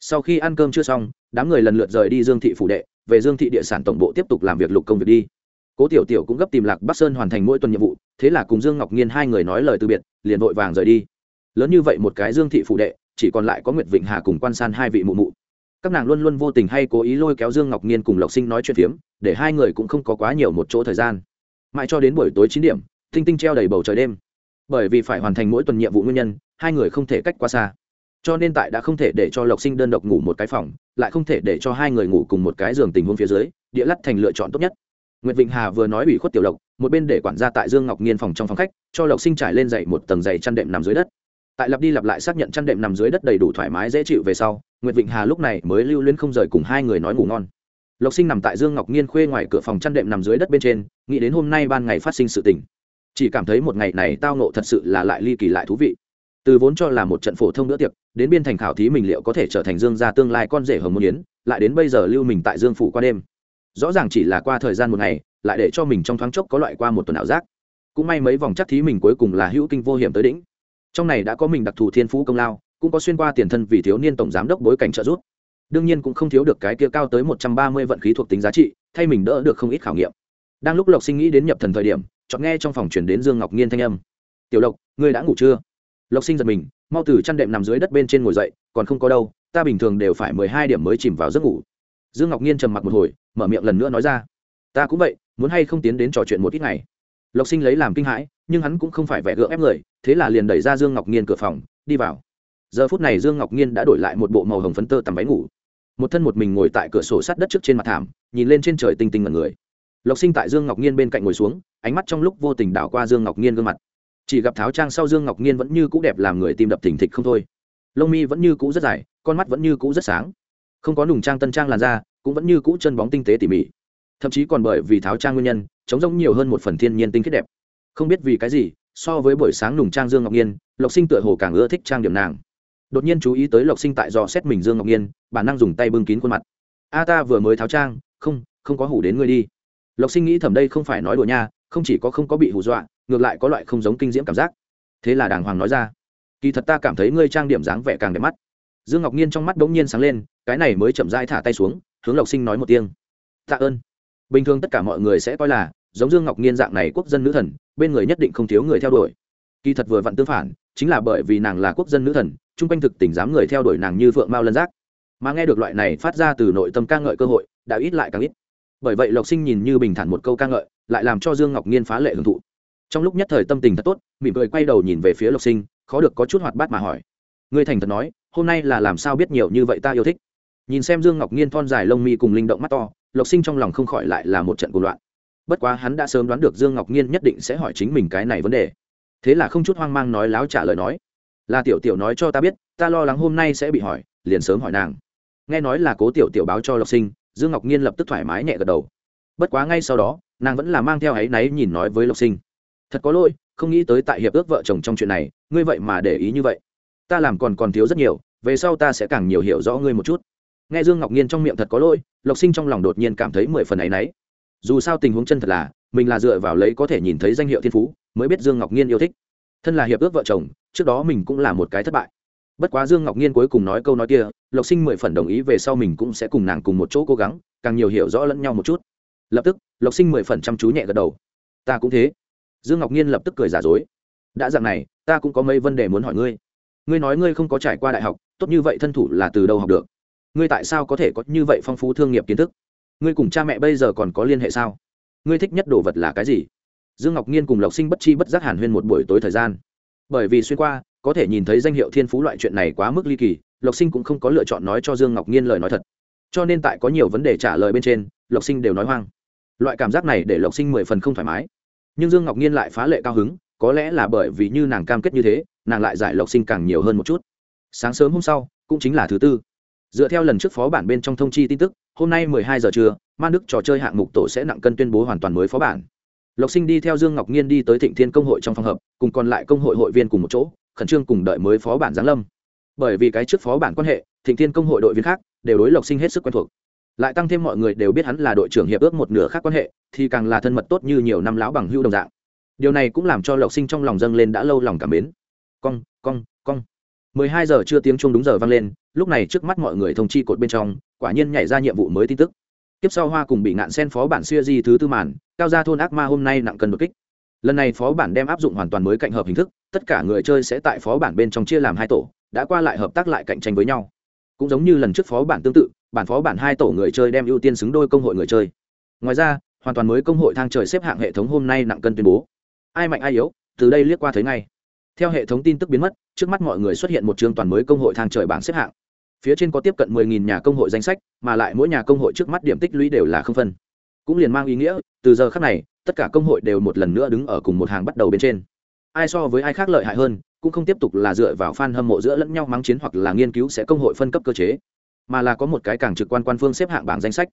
Sau khi ăn cơm chưa xong, đám người lần lượt rời đi dương thị phủ đệ, về dương thị địa sản tổng bộ tiếp tục làm việc lục công việc đi. Cố tiểu tiểu cũng gấp tìm lạc bắc sơn hoàn thành mỗi tuần nhiệm vụ, thế là cùng dương ngọc nhiên hai người nói lời từ biệt, liền vội vàng rời đi. Lớn như vậy một cái dương thị phủ đệ, chỉ còn lại có nguyệt vịnh hà cùng quan san hai vị mụ mụ các nàng luôn luôn vô tình hay cố ý lôi kéo dương ngọc nhiên cùng lộc sinh nói chuyện phiếm để hai người cũng không có quá nhiều một chỗ thời gian. Mãi cho đến buổi tối chín điểm tinh tinh treo đầy bầu trời đêm. Bởi vì phải hoàn thành mỗi tuần nhiệm vụ nguyên nhân hai người không thể cách quá xa. Cho nên tại đã không thể để cho lộc sinh đơn độc ngủ một cái phòng lại không thể để cho hai người ngủ cùng một cái giường tình huống phía dưới địa lắt thành lựa chọn tốt nhất. Nguyệt Vịnh Hà vừa nói ủy khuất tiểu lộc, một bên để quản gia tại Dương Ngọc Nghiên phòng trong phòng khách, cho Lộc Sinh trải lên dậy một tầng dày chăn đệm nằm dưới đất. Tại lặp đi lặp lại xác nhận chăn đệm nằm dưới đất đầy đủ thoải mái dễ chịu về sau nguyệt vịnh hà lúc này mới lưu luyến không rời cùng hai người nói ngủ ngon. Lộc sinh nằm tại dương ngọc nhiên khuê ngoài cửa phòng chăn đệm nằm dưới đất bên trên, nghĩ đến hôm nay ban ngày phát sinh sự tình. Chỉ cảm thấy một ngày này tao nộ thật sự là lại ly kỳ lại thú vị. Từ vốn cho là một trận phổ thông bữa tiệc, đến biên thành khảo thí mình liệu có thể trở thành dương gia tương lai con rể hồng môn yến, lại đến bây giờ lưu mình tại dương phủ qua đêm. Rõ ràng chỉ là qua thời gian một ngày, lại để cho mình trong thoáng chốc có loại qua một tuần ảo giác. Cũng may mấy vòng chắc thí mình cuối cùng là hữu kinh vô hiểm tới đỉnh. Trong này đã có mình đặc thù thiên phú công lao cũng có xuyên qua tiền thân vì thiếu niên tổng giám đốc bối cảnh trợ giúp. Đương nhiên cũng không thiếu được cái kia cao tới một trăm ba mươi vận khí thuộc tính giá trị, thay mình đỡ được không ít khảo nghiệm. Đang lúc lộc sinh nghĩ đến nhập thần thời điểm chọn nghe trong phòng chuyển đến dương ngọc nhiên thanh âm. Tiểu lộc, ngươi đã ngủ chưa? Lộc sinh giật mình, mau từ chăn đệm nằm dưới đất bên trên ngồi dậy, còn không có đâu, ta bình thường đều phải mười hai điểm mới chìm vào giấc ngủ. Dương ngọc nhiên trầm mặc một hồi, mở miệng lần nữa nói ra, ta cũng vậy, muốn hay không tiến đến trò chuyện một ít ngày. Lộc sinh lấy làm kinh hãi, nhưng hắn cũng không phải vẻ gượng ép người, thế là liền đẩy ra dương ngọc nhiên cửa phòng, đi vào giờ phút này dương ngọc nhiên đã đổi lại một bộ màu hồng phấn tơ tằm váy ngủ. Một thân một mình ngồi tại cửa sổ sát đất trước trên mặt thảm, nhìn lên trên trời tinh tinh ngần người. Lộc sinh tại dương ngọc nhiên bên cạnh ngồi xuống, ánh mắt trong lúc vô tình đảo qua dương ngọc nhiên gương mặt. Chỉ gặp tháo trang sau dương ngọc nhiên vẫn như cũ đẹp làm người tim đập thình thịch không thôi. Lông mi vẫn như cũ rất dài, con mắt vẫn như cũ rất sáng. Không có nùng trang tân trang làn da, cũng vẫn như cũ chân bóng tinh tế tỉ mỉ. Thậm chí còn bởi vì tháo trang nguyên nhân chống rỗng nhiều hơn một phần thiên nhiên tinh khiết đẹp. Không biết vì cái gì, so với buổi sáng nùng trang dương ngọc nhiên lộc sinh tựa hồ càng ưa thích trang điểm nàng đột nhiên chú ý tới lộc sinh tại dò xét mình dương ngọc nhiên bản năng dùng tay bưng kín khuôn mặt. A ta vừa mới tháo trang, không không có hủ đến ngươi đi. Lộc sinh nghĩ thầm đây không phải nói đùa nha, không chỉ có không có bị hù dọa, ngược lại có loại không giống kinh diễm cảm giác. Thế là đàng hoàng nói ra, kỳ thật ta cảm thấy ngươi trang điểm dáng vẻ càng đẹp mắt. Dương ngọc nhiên trong mắt bỗng nhiên sáng lên, cái này mới chậm rãi thả tay xuống, hướng lộc sinh nói một tiếng, tạ ơn. Bình thường tất cả mọi người sẽ coi là, giống dương ngọc nhiên dạng này quốc dân nữ thần, bên người nhất định không thiếu người theo đuổi. Kỳ thật vừa vặn tương phản, chính là bởi vì nàng là quốc dân nữ thần chung quanh thực tình dám người theo đuổi nàng như phượng mao lân giác. Mà nghe được loại này phát ra từ nội tâm ca ngợi cơ hội, đã ít lại càng ít. Bởi vậy lộc sinh nhìn như bình thản một câu ca ngợi, lại làm cho dương ngọc nhiên phá lệ hưởng thụ. Trong lúc nhất thời tâm tình thật tốt, mỉm cười quay đầu nhìn về phía lộc sinh, khó được có chút hoạt bát mà hỏi. Ngươi thành thật nói, hôm nay là làm sao biết nhiều như vậy ta yêu thích? Nhìn xem dương ngọc nhiên thon dài lông mi cùng linh động mắt to, lộc sinh trong lòng không khỏi lại là một trận cuộc loạn. Bất quá hắn đã sớm đoán được dương ngọc nhiên nhất định sẽ hỏi chính mình cái này vấn đề. Thế là không chút hoang mang nói láo trả lời nói là tiểu tiểu nói cho ta biết, ta lo lắng hôm nay sẽ bị hỏi, liền sớm hỏi nàng. Nghe nói là cố tiểu tiểu báo cho lộc sinh, dương ngọc nhiên lập tức thoải mái nhẹ gật đầu. Bất quá ngay sau đó, nàng vẫn là mang theo áy náy nhìn nói với lộc sinh. Thật có lỗi, không nghĩ tới tại hiệp ước vợ chồng trong chuyện này, ngươi vậy mà để ý như vậy. Ta làm còn còn thiếu rất nhiều, về sau ta sẽ càng nhiều hiểu rõ ngươi một chút. Nghe dương ngọc nhiên trong miệng thật có lỗi, lộc sinh trong lòng đột nhiên cảm thấy mười phần áy náy. Dù sao tình huống chân thật là, mình là dựa vào lấy có thể nhìn thấy danh hiệu thiên phú, mới biết dương ngọc nhiên yêu thích thân là hiệp ước vợ chồng, trước đó mình cũng là một cái thất bại. Bất quá dương ngọc nhiên cuối cùng nói câu nói kia, lộc sinh mười phần đồng ý về sau mình cũng sẽ cùng nàng cùng một chỗ cố gắng, càng nhiều hiểu rõ lẫn nhau một chút. Lập tức, lộc sinh mười phần chăm chú nhẹ gật đầu. Ta cũng thế. Dương ngọc nhiên lập tức cười giả dối. Đã dạng này, ta cũng có mấy vấn đề muốn hỏi ngươi. Ngươi nói ngươi không có trải qua đại học, tốt như vậy thân thủ là từ đâu học được? Ngươi tại sao có thể có như vậy phong phú thương nghiệp kiến thức? Ngươi cùng cha mẹ bây giờ còn có liên hệ sao? Ngươi thích nhất đồ vật là cái gì? Dương ngọc nhiên cùng lộc sinh bất chi bất giác hàn huyên một buổi tối thời gian. Bởi vì xuyên qua, có thể nhìn thấy danh hiệu thiên phú loại chuyện này quá mức ly kỳ, lộc sinh cũng không có lựa chọn nói cho dương ngọc nhiên lời nói thật. Cho nên tại có nhiều vấn đề trả lời bên trên, lộc sinh đều nói hoang. Loại cảm giác này để lộc sinh mười phần không thoải mái. Nhưng dương ngọc nhiên lại phá lệ cao hứng, có lẽ là bởi vì như nàng cam kết như thế, nàng lại giải lộc sinh càng nhiều hơn một chút. Sáng sớm hôm sau, cũng chính là thứ tư. Dựa theo lần trước phó bản bên trong thông chi tin tức, hôm nay mười hai giờ trưa man đức trò chơi hạng mục tổ sẽ nặng cân tuyên bố hoàn toàn mới phó bản lộc sinh đi theo dương ngọc nhiên đi tới thịnh thiên công hội trong phòng hợp cùng còn lại công hội hội viên cùng một chỗ, khẩn trương cùng đợi mới phó bản giáng lâm. Bởi vì cái trước phó bản quan hệ, thịnh thiên công hội đội viên khác đều đối lộc sinh hết sức quen thuộc. Lại tăng thêm mọi người đều biết hắn là đội trưởng hiệp ước một nửa khác quan hệ, thì càng là thân mật tốt như nhiều năm lão bằng hưu đồng dạng. Điều này cũng làm cho lộc sinh trong lòng dâng lên đã lâu lòng cảm mến. Cong cong cong. Mười hai giờ chưa tiếng chuông đúng giờ vang lên, lúc này trước mắt mọi người thông chi cột bên trong, quả nhiên nhảy ra nhiệm vụ mới tin tức tiếp sau hoa cùng bị ngạn sen phó bản xuya di thứ tư màn, cao gia thôn ác ma hôm nay nặng cân đột kích. Lần này phó bản đem áp dụng hoàn toàn mới cạnh hợp hình thức, tất cả người chơi sẽ tại phó bản bên trong chia làm hai tổ, đã qua lại hợp tác lại cạnh tranh với nhau. Cũng giống như lần trước phó bản tương tự, bản phó bản hai tổ người chơi đem ưu tiên xứng đôi công hội người chơi. Ngoài ra, hoàn toàn mới công hội thang trời xếp hạng hệ thống hôm nay nặng cân tuyên bố. Ai mạnh ai yếu, từ đây liếc qua thấy ngay. Theo hệ thống tin tức biến mất, trước mắt mọi người xuất hiện một chương toàn mới công hội thang trời bảng xếp hạng phía trên có tiếp cận 10.000 nhà công hội danh sách, mà lại mỗi nhà công hội trước mắt điểm tích lũy đều là không phân. Cũng liền mang ý nghĩa, từ giờ khác này, tất cả công hội đều một lần nữa đứng ở cùng một hàng bắt đầu bên trên. Ai so với ai khác lợi hại hơn, cũng không tiếp tục là dựa vào fan hâm mộ giữa lẫn nhau mắng chiến hoặc là nghiên cứu sẽ công hội phân cấp cơ chế, mà là có một cái càng trực quan quan phương xếp hạng bảng danh sách.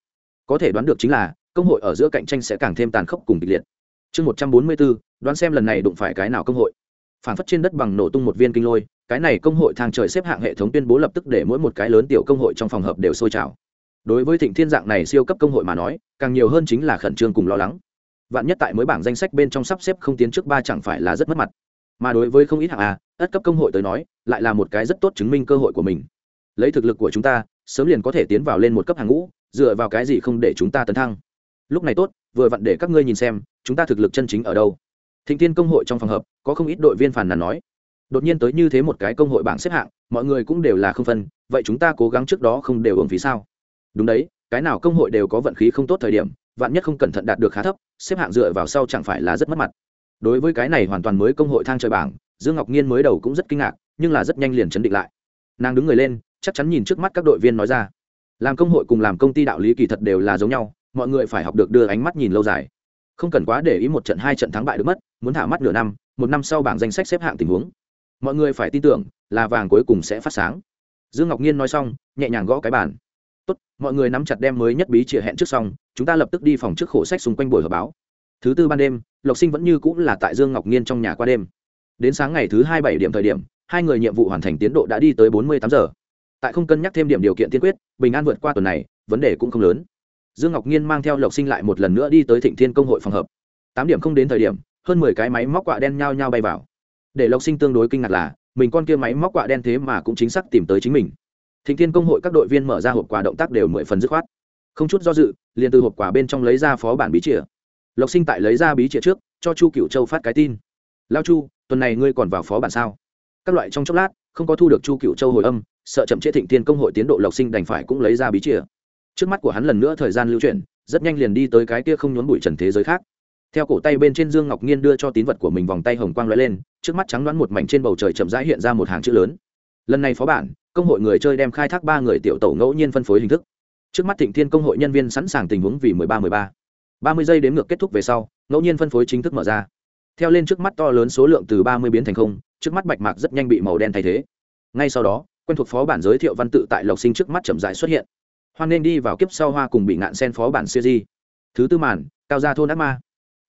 Có thể đoán được chính là, công hội ở giữa cạnh tranh sẽ càng thêm tàn khốc cùng kịch liệt. Chương một trăm bốn mươi bốn, đoán xem lần này đụng phải cái nào công hội phản phất trên đất bằng nổ tung một viên kinh lôi, cái này công hội thang trời xếp hạng hệ thống tuyên bố lập tức để mỗi một cái lớn tiểu công hội trong phòng hợp đều sôi trào. Đối với thịnh thiên dạng này siêu cấp công hội mà nói, càng nhiều hơn chính là khẩn trương cùng lo lắng. Vạn nhất tại mới bảng danh sách bên trong sắp xếp không tiến trước ba chẳng phải là rất mất mặt. Mà đối với không ít hạng a ất cấp công hội tới nói, lại là một cái rất tốt chứng minh cơ hội của mình. Lấy thực lực của chúng ta, sớm liền có thể tiến vào lên một cấp hàng ngũ, dựa vào cái gì không để chúng ta tấn thăng? Lúc này tốt, vừa vặn để các ngươi nhìn xem, chúng ta thực lực chân chính ở đâu thịnh thiên công hội trong phòng hợp có không ít đội viên phản nàn nói, đột nhiên tới như thế một cái công hội bảng xếp hạng, mọi người cũng đều là không phân, vậy chúng ta cố gắng trước đó không đều hưởng phí sao? Đúng đấy, cái nào công hội đều có vận khí không tốt thời điểm, vạn nhất không cẩn thận đạt được khá thấp, xếp hạng dựa vào sau chẳng phải là rất mất mặt. Đối với cái này hoàn toàn mới công hội thang trời bảng, dương ngọc nhiên mới đầu cũng rất kinh ngạc, nhưng là rất nhanh liền chấn định lại. Nàng đứng người lên, chắc chắn nhìn trước mắt các đội viên nói ra, làm công hội cùng làm công ty đạo lý kỳ thật đều là giống nhau, mọi người phải học được đưa ánh mắt nhìn lâu dài không cần quá để ý một trận hai trận thắng bại được mất, muốn thả mắt nửa năm, một năm sau bảng danh sách xếp hạng tình huống. Mọi người phải tin tưởng, là vàng cuối cùng sẽ phát sáng. Dương ngọc nhiên nói xong, nhẹ nhàng gõ cái bàn. Tốt, mọi người nắm chặt đem mới nhất bí trịa hẹn trước xong, chúng ta lập tức đi phòng trước khổ sách xung quanh buổi họp báo. Thứ tư ban đêm, lộc sinh vẫn như cũng là tại dương ngọc nhiên trong nhà qua đêm. Đến sáng ngày thứ hai bảy điểm thời điểm, hai người nhiệm vụ hoàn thành tiến độ đã đi tới bốn mươi tám giờ. Tại không cân nhắc thêm điểm điều kiện tiên quyết, bình an vượt qua tuần này, vấn đề cũng không lớn dương ngọc nhiên mang theo lộc sinh lại một lần nữa đi tới thịnh thiên công hội phòng hợp. Tám điểm không đến thời điểm, hơn mười cái máy móc quạ đen nhao nhao bay vào. Để lộc sinh tương đối kinh ngạc là, mình con kia máy móc quạ đen thế mà cũng chính xác tìm tới chính mình. Thịnh thiên công hội các đội viên mở ra hộp quà động tác đều mười phần dứt khoát. Không chút do dự, liền từ hộp quà bên trong lấy ra phó bản bí chìa. Lộc sinh tại lấy ra bí chìa trước, cho chu cựu châu phát cái tin. Lao chu, tuần này ngươi còn vào phó bản sao? Các loại trong chốc lát, không có thu được chu cựu châu hồi âm, sợ chậm trễ thịnh thiên công hội tiến độ lộc sinh đành phải cũng lấy ra bí chìa trước mắt của hắn lần nữa thời gian lưu chuyển, rất nhanh liền đi tới cái kia không nhốn bụi trần thế giới khác. Theo cổ tay bên trên dương ngọc nhiên đưa cho tín vật của mình vòng tay hồng quang lóe lên, trước mắt trắng đoán một mảnh trên bầu trời chậm rãi hiện ra một hàng chữ lớn. Lần này phó bản, công hội người chơi đem khai thác ba người tiểu tổ ngẫu nhiên phân phối hình thức. Trước mắt thịnh thiên công hội nhân viên sẵn sàng tình huống vì mười ba mười ba. ba mươi giây đếm ngược kết thúc về sau, ngẫu nhiên phân phối chính thức mở ra. Theo lên trước mắt to lớn số lượng từ ba mươi biến thành không, trước mắt bạch mạc rất nhanh bị màu đen thay thế. Ngay sau đó, quen thuộc phó bản giới thiệu văn tự tại lộc sinh trước mắt chậm rãi xuất hiện hoan nên đi vào kiếp sau hoa cùng bị ngạn sen phó bản siêu di. Thứ tư màn, cao gia thôn ác ma.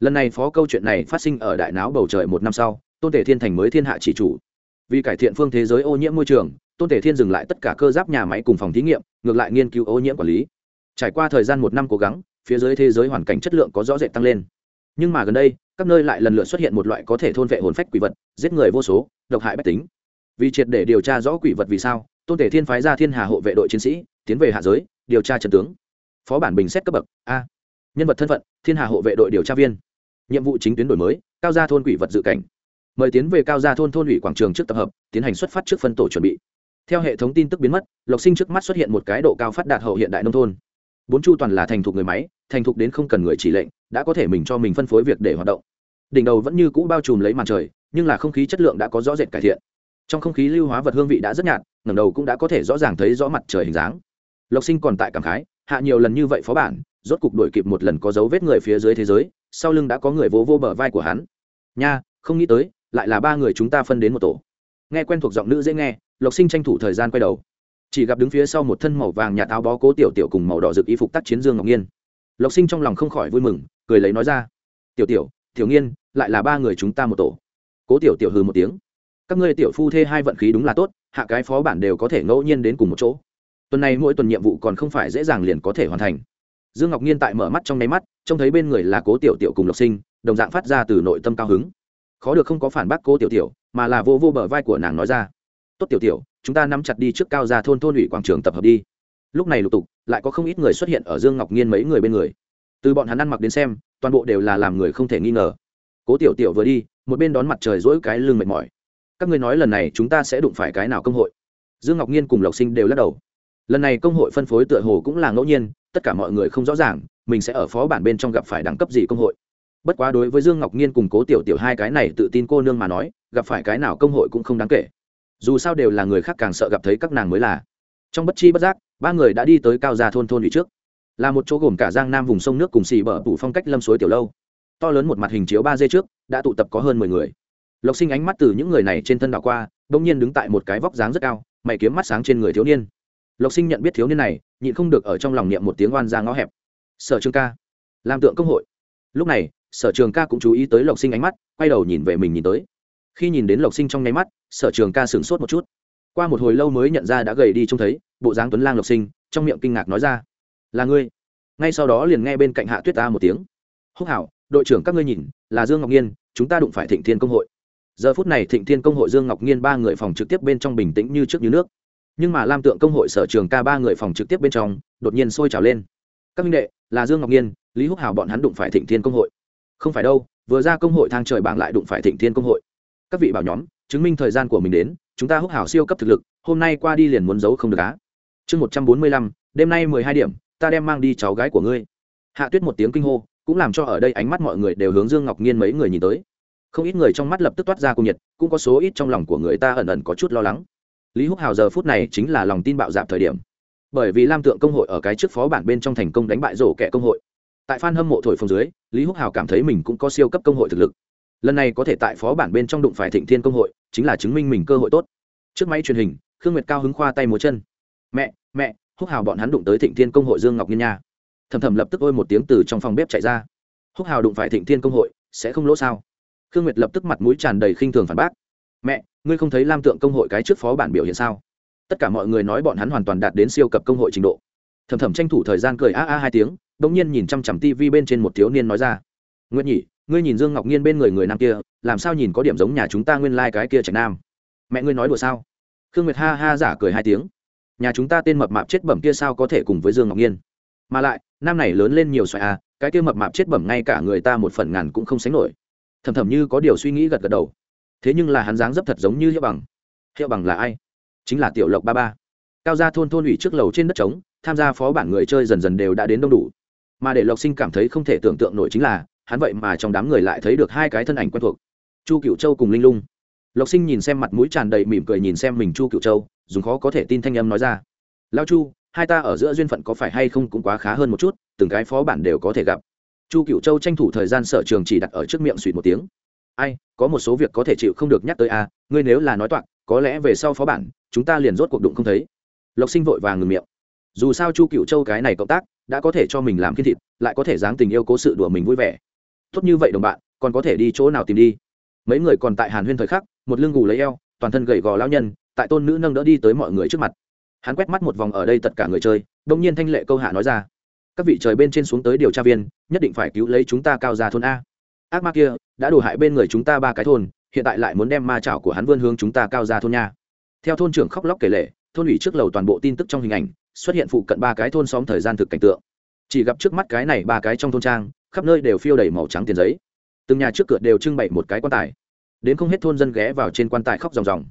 Lần này phó câu chuyện này phát sinh ở đại não bầu trời một năm sau, tôn thể thiên thành mới thiên hạ chỉ chủ. Vì cải thiện phương thế giới ô nhiễm môi trường, tôn thể thiên dừng lại tất cả cơ giáp nhà máy cùng phòng thí nghiệm, ngược lại nghiên cứu ô nhiễm quản lý. Trải qua thời gian một năm cố gắng, phía dưới thế giới hoàn cảnh chất lượng có rõ rệt tăng lên. Nhưng mà gần đây, các nơi lại lần lượt xuất hiện một loại có thể thôn vệ hồn phách quỷ vật, giết người vô số, độc hại bách tính. Vì triệt để điều tra rõ quỷ vật vì sao, tôn thể thiên phái ra thiên hà hộ vệ đội chiến sĩ tiến về hạ giới, điều tra trần tướng. Phó bản bình xét cấp bậc, a. Nhân vật thân phận, thiên hà hộ vệ đội điều tra viên. Nhiệm vụ chính tuyến đổi mới, cao gia thôn quỷ vật dự cảnh. Mời tiến về cao gia thôn thôn ủy quảng trường trước tập hợp, tiến hành xuất phát trước phân tổ chuẩn bị. Theo hệ thống tin tức biến mất, lộc sinh trước mắt xuất hiện một cái độ cao phát đạt hậu hiện đại nông thôn. Bốn chu toàn là thành thục người máy, thành thục đến không cần người chỉ lệnh, đã có thể mình cho mình phân phối việc để hoạt động. Đỉnh đầu vẫn như cũ bao trùm lấy màn trời, nhưng là không khí chất lượng đã có rõ rệt cải thiện. Trong không khí lưu hóa vật hương vị đã rất nhạt, ngẩng đầu cũng đã có thể rõ ràng thấy rõ mặt trời hình dáng lộc sinh còn tại cảm khái, hạ nhiều lần như vậy phó bản, rốt cục đổi kịp một lần có dấu vết người phía dưới thế giới, sau lưng đã có người vô vô bờ vai của hắn. Nha, không nghĩ tới, lại là ba người chúng ta phân đến một tổ. Nghe quen thuộc giọng nữ dễ nghe, lộc sinh tranh thủ thời gian quay đầu. Chỉ gặp đứng phía sau một thân màu vàng nhà táo bó cố tiểu tiểu cùng màu đỏ rực y phục tác chiến dương ngọc nhiên lộc sinh trong lòng không khỏi vui mừng, cười lấy nói ra, tiểu tiểu tiểu nghiên, lại là ba người chúng ta một tổ. Cố tiểu tiểu hừ một tiếng, các ngươi tiểu phu thê hai vận khí đúng là tốt, hạ cái phó bản đều có thể ngẫu nhiên đến cùng một chỗ tuần này mỗi tuần nhiệm vụ còn không phải dễ dàng liền có thể hoàn thành. Dương ngọc nhiên tại mở mắt trong nháy mắt, trông thấy bên người là cố tiểu tiểu cùng lộc sinh, đồng dạng phát ra từ nội tâm cao hứng. Khó được không có phản bác cố tiểu tiểu, mà là vô vô bờ vai của nàng nói ra. Tốt tiểu tiểu, chúng ta nắm chặt đi trước cao ra thôn thôn ủy quảng trường tập hợp đi. Lúc này lục tục, lại có không ít người xuất hiện ở dương ngọc nhiên mấy người bên người. Từ bọn hắn ăn mặc đến xem, toàn bộ đều là làm người không thể nghi ngờ. Cố tiểu tiểu vừa đi, một bên đón mặt trời dỗi cái lưng mệt mỏi. Các ngươi nói lần này chúng ta sẽ đụng phải cái nào công hội? Dương ngọc nhiên cùng lộc sinh đều lắc đầu lần này công hội phân phối tựa hồ cũng là ngẫu nhiên, tất cả mọi người không rõ ràng, mình sẽ ở phó bản bên trong gặp phải đẳng cấp gì công hội. Bất quá đối với dương ngọc nhiên cùng cố tiểu tiểu hai cái này tự tin cô nương mà nói, gặp phải cái nào công hội cũng không đáng kể. Dù sao đều là người khác càng sợ gặp thấy các nàng mới là. Trong bất chi bất giác, ba người đã đi tới cao gia thôn thôn ủy trước. Là một chỗ gồm cả giang nam vùng sông nước cùng xì bờ tủ phong cách lâm suối tiểu lâu. To lớn một mặt hình chiếu ba d trước, đã tụ tập có hơn mười người. Lộc sinh ánh mắt từ những người này trên thân đảo qua đ ỗ n g nhiên đứng tại một cái vóc dáng rất cao, mày kiếm mắt sáng trên người thiếu niên lộc sinh nhận biết thiếu niên này, nhịn không được ở trong lòng niệm một tiếng oan ra ngõ hẹp. Sở trường ca, làm tượng công hội. Lúc này, sở trường ca cũng chú ý tới lộc sinh ánh mắt, quay đầu nhìn về mình nhìn tới. Khi nhìn đến lộc sinh trong nháy mắt, sở trường ca sửng sốt một chút. Qua một hồi lâu mới nhận ra đã gầy đi trông thấy, bộ dáng tuấn lang lộc sinh, trong miệng kinh ngạc nói ra, là ngươi. Ngay sau đó liền nghe bên cạnh hạ tuyết ta một tiếng. Húc hảo, đội trưởng các ngươi nhìn, là dương ngọc nhiên chúng ta đụng phải thịnh thiên công hội. Giờ phút này thịnh thiên công hội dương ngọc nhiên ba người phòng trực tiếp bên trong bình tĩnh như trước như nước nhưng mà lam tượng công hội sở trường ca ba người phòng trực tiếp bên trong, đột nhiên sôi trào lên. Các minh đệ, là dương ngọc nhiên, lý húc hào bọn hắn đụng phải thịnh thiên công hội. Không phải đâu, vừa ra công hội thang trời bảng lại đụng phải thịnh thiên công hội. Các vị bảo nhóm, chứng minh thời gian của mình đến, chúng ta húc hào siêu cấp thực lực, hôm nay qua đi liền muốn giấu không được á. Chương một trăm bốn mươi lăm, đêm nay mười hai điểm, ta đem mang đi cháu gái của ngươi. Hạ tuyết một tiếng kinh hô, cũng làm cho ở đây ánh mắt mọi người đều hướng dương ngọc nhiên mấy người nhìn tới. Không ít người trong mắt lập tức toát ra cung nhiệt, cũng có số ít trong lòng của người ta ẩn ẩn có chút lo lắng lý húc hào giờ phút này chính là lòng tin bạo dạp thời điểm. Bởi vì lam tượng công hội ở cái trước phó bản bên trong thành công đánh bại rổ kẻ công hội. Tại phan hâm mộ thổi phồng dưới, lý húc hào cảm thấy mình cũng có siêu cấp công hội thực lực. Lần này có thể tại phó bản bên trong đụng phải thịnh thiên công hội, chính là chứng minh mình cơ hội tốt. Trước máy truyền hình, khương nguyệt cao hứng khoa tay múa chân. Mẹ mẹ! Húc hào bọn hắn đụng tới thịnh thiên công hội dương ngọc nhiên nha. Thầm thầm lập tức ôi một tiếng từ trong phòng bếp chạy ra. Húc hào đụng phải thịnh thiên công hội, sẽ không lỗ sao? Khương nguyệt lập tức mặt mũi tràn đầy khinh thường phản bác. Mẹ ngươi không thấy lam tượng công hội cái trước phó bản biểu hiện sao? Tất cả mọi người nói bọn hắn hoàn toàn đạt đến siêu cập công hội trình độ. Thầm thầm tranh thủ thời gian cười a a hai tiếng đ ỗ n g nhiên nhìn chăm chằm TV bên trên một thiếu niên nói ra. Nguyễn nhỉ ngươi nhìn dương ngọc nhiên bên người người nam kia, làm sao nhìn có điểm giống nhà chúng ta nguyên lai、like、cái kia trạch nam? Mẹ ngươi nói đùa sao? Khương nguyệt ha ha giả cười hai tiếng. Nhà chúng ta tên mập mạp chết bẩm kia sao có thể cùng với dương ngọc nhiên mà lại, nam này lớn lên nhiều xoài à cái kia mập mạp chết bẩm ngay cả người ta một phần ngàn cũng không sánh nổi. Thầm thầm như có điều suy nghĩ gật gật đầu thế nhưng là hắn dáng dấp thật giống như hiệu bằng. Hiệu bằng là ai? Chính là tiểu lộc ba ba. Cao gia thôn thôn ủy trước lầu trên đất trống, tham gia phó bản người chơi dần dần đều đã đến đông đủ. Mà để lộc sinh cảm thấy không thể tưởng tượng nổi chính là, hắn vậy mà trong đám người lại thấy được hai cái thân ảnh quen thuộc. Chu cựu châu cùng linh lung. Lộc sinh nhìn xem mặt mũi tràn đầy mỉm cười nhìn xem mình chu cựu châu, dùng khó có thể tin thanh âm nói ra. Lao chu, hai ta ở giữa duyên phận có phải hay không cũng quá khá hơn một chút, từng cái phó bản đều có thể gặp. Chu cựu châu tranh thủ thời gian sở trường chỉ đặt ở trước miệng suỵt một tiếng ai có một số việc có thể chịu không được nhắc tới a à, ngươi nếu là nói toạc có lẽ về sau phó bản chúng ta liền rốt cuộc đụng không thấy. Lộc sinh vội vàng ngừng miệng. Dù sao chu cựu châu cái này cộng tác đã có thể cho mình làm kiên thịt lại có thể dáng tình yêu cố sự đùa mình vui vẻ. Tốt như vậy đồng bạn còn có thể đi chỗ nào tìm đi? Mấy người còn tại hàn huyên thời khắc một lưng gù lấy eo toàn thân gầy gò lao nhân tại tôn nữ nâng đỡ đi tới mọi người trước mặt. Hắn quét mắt một vòng ở đây tất cả người chơi đông nhiên thanh lệ câu hạ nói ra. Các vị trời bên trên xuống tới điều tra viên nhất định phải cứu lấy chúng ta cao ra thôn a ác ma kia, đã đổ hại bên người chúng ta ba cái thôn, hiện tại lại muốn đem ma chảo của hắn vươn hướng chúng ta cao ra thôn nha. Theo thôn trưởng khóc lóc kể lệ, thôn ủy trước lầu toàn bộ tin tức trong hình ảnh, xuất hiện phụ cận ba cái thôn xóm thời gian thực cảnh tượng. Chỉ gặp trước mắt cái này ba cái trong thôn trang, khắp nơi đều phiêu đầy màu trắng tiền giấy. Từng nhà trước cửa đều trưng bày một cái quan tài. Đến không hết thôn dân ghé vào trên quan tài khóc ròng ròng.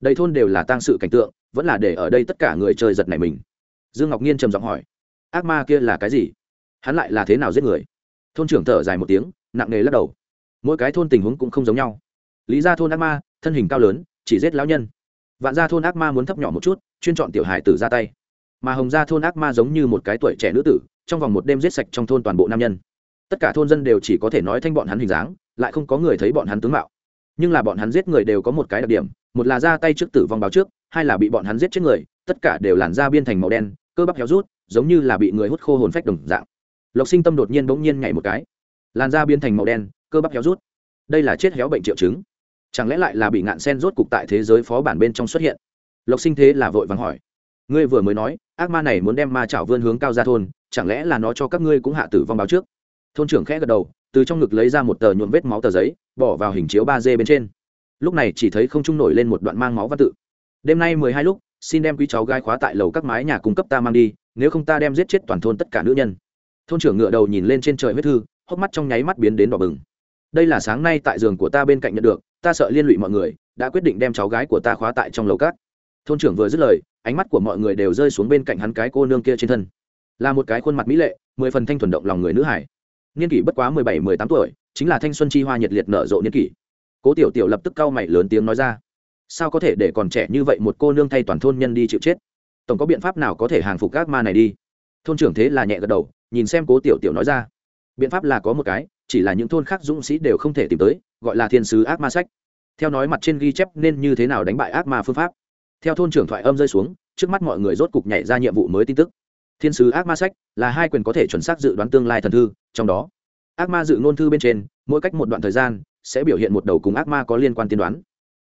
Đầy thôn đều là tang sự cảnh tượng, vẫn là để ở đây tất cả người chơi giật này mình. Dương ngọc nhiên trầm giọng hỏi, ác ma kia là cái gì? Hắn lại là thế nào giết người? Thôn trưởng thở dài một tiếng nặng nề lắc đầu. Mỗi cái thôn tình huống cũng không giống nhau. Lý ra thôn ác ma, thân hình cao lớn, chỉ giết lão nhân. Vạn gia thôn ác ma muốn thấp nhỏ một chút, chuyên chọn tiểu hài tử ra tay. Mà hồng gia thôn ác ma giống như một cái tuổi trẻ nữ tử, trong vòng một đêm giết sạch trong thôn toàn bộ nam nhân. Tất cả thôn dân đều chỉ có thể nói thanh bọn hắn hình dáng, lại không có người thấy bọn hắn tướng mạo. Nhưng là bọn hắn giết người đều có một cái đặc điểm, một là ra tay trước tử vong báo trước, hai là bị bọn hắn giết chết người, tất cả đều làn da biên thành màu đen, cơ bắp héo rút, giống như là bị người hút khô hồn phách đồng dạng. Lộc sinh tâm đột nhiên bỗng nhiên nhảy một cái làn da biến thành màu đen, cơ bắp héo rút. Đây là chết héo bệnh triệu chứng. Chẳng lẽ lại là bị ngạn sen rốt cục tại thế giới phó bản bên trong xuất hiện? Lộc sinh thế là vội vàng hỏi. Ngươi vừa mới nói, ác ma này muốn đem ma chảo vươn hướng cao ra thôn, chẳng lẽ là nó cho các ngươi cũng hạ tử vong báo trước? Thôn trưởng khẽ gật đầu, từ trong ngực lấy ra một tờ nhuộm vết máu tờ giấy, bỏ vào hình chiếu ba d bên trên. Lúc này chỉ thấy không trung nổi lên một đoạn mang máu văn tự. Đêm nay mười hai lúc, xin đem quý cháu gai khóa tại lầu các mái nhà cung cấp ta mang đi, nếu không ta đem giết chết toàn thôn tất cả nữ nhân. Thôn trưởng ngựa đầu nhìn lên trên trời huyết thư hốc mắt trong nháy mắt biến đến đỏ bừng. Đây là sáng nay tại giường của ta bên cạnh nhận được, ta sợ liên lụy mọi người, đã quyết định đem cháu gái của ta khóa tại trong lầu cát. Thôn trưởng vừa dứt lời, ánh mắt của mọi người đều rơi xuống bên cạnh hắn cái cô nương kia trên thân. Là một cái khuôn mặt mỹ lệ, mười phần thanh thuần động lòng người nữ hải. Niên kỷ bất quá mười bảy, mười tám tuổi, chính là thanh xuân chi hoa nhiệt liệt nở rộ niên kỷ. Cố tiểu tiểu lập tức cau mày lớn tiếng nói ra, sao có thể để còn trẻ như vậy một cô nương thay toàn thôn nhân đi chịu chết? Tổng có biện pháp nào có thể hàng phục các ma này đi? Thôn trưởng thế là nhẹ gật đầu, nhìn xem cố tiểu tiểu nói ra biện pháp là có một cái, chỉ là những thôn khác dũng sĩ đều không thể tìm tới, gọi là thiên sứ ác ma sách. Theo nói mặt trên ghi chép nên như thế nào đánh bại ác ma phương pháp. Theo thôn trưởng thoại âm rơi xuống, trước mắt mọi người rốt cục nhảy ra nhiệm vụ mới tin tức. Thiên sứ ác ma sách là hai quyền có thể chuẩn xác dự đoán tương lai thần thư, trong đó, ác ma dự ngôn thư bên trên, mỗi cách một đoạn thời gian, sẽ biểu hiện một đầu cùng ác ma có liên quan tiên đoán.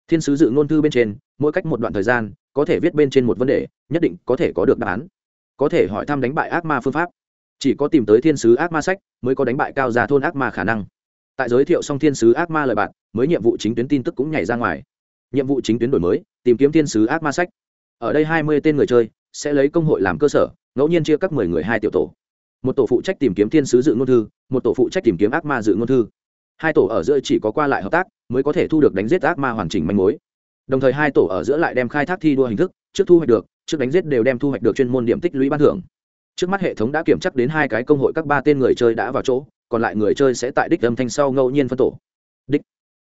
Thiên sứ dự ngôn thư bên trên, mỗi cách một đoạn thời gian, có thể viết bên trên một vấn đề, nhất định có thể có được đáp án. Có thể hỏi thăm đánh bại ác ma phương pháp chỉ có tìm tới thiên sứ ác ma sách mới có đánh bại cao già thôn ác ma khả năng. Tại giới thiệu xong thiên sứ ác ma lời bạn, mới nhiệm vụ chính tuyến tin tức cũng nhảy ra ngoài. Nhiệm vụ chính tuyến đổi mới, tìm kiếm thiên sứ ác ma sách. Ở đây hai mươi tên người chơi sẽ lấy công hội làm cơ sở, ngẫu nhiên chia các mười người hai tiểu tổ. Một tổ phụ trách tìm kiếm thiên sứ dự ngôn thư, một tổ phụ trách tìm kiếm ác ma dự ngôn thư. Hai tổ ở giữa chỉ có qua lại hợp tác mới có thể thu được đánh giết ác ma hoàn chỉnh manh mối. Đồng thời hai tổ ở giữa lại đem khai thác thi đua hình thức, trước thu hoạch được, trước đánh giết đều đem thu hoạch được chuyên môn điểm tích lũy ban thưởng trước mắt hệ thống đã kiểm chắc đến hai cái công hội các ba tên người chơi đã vào chỗ, còn lại người chơi sẽ tại đích âm thanh sau ngẫu nhiên phân tổ. Đích.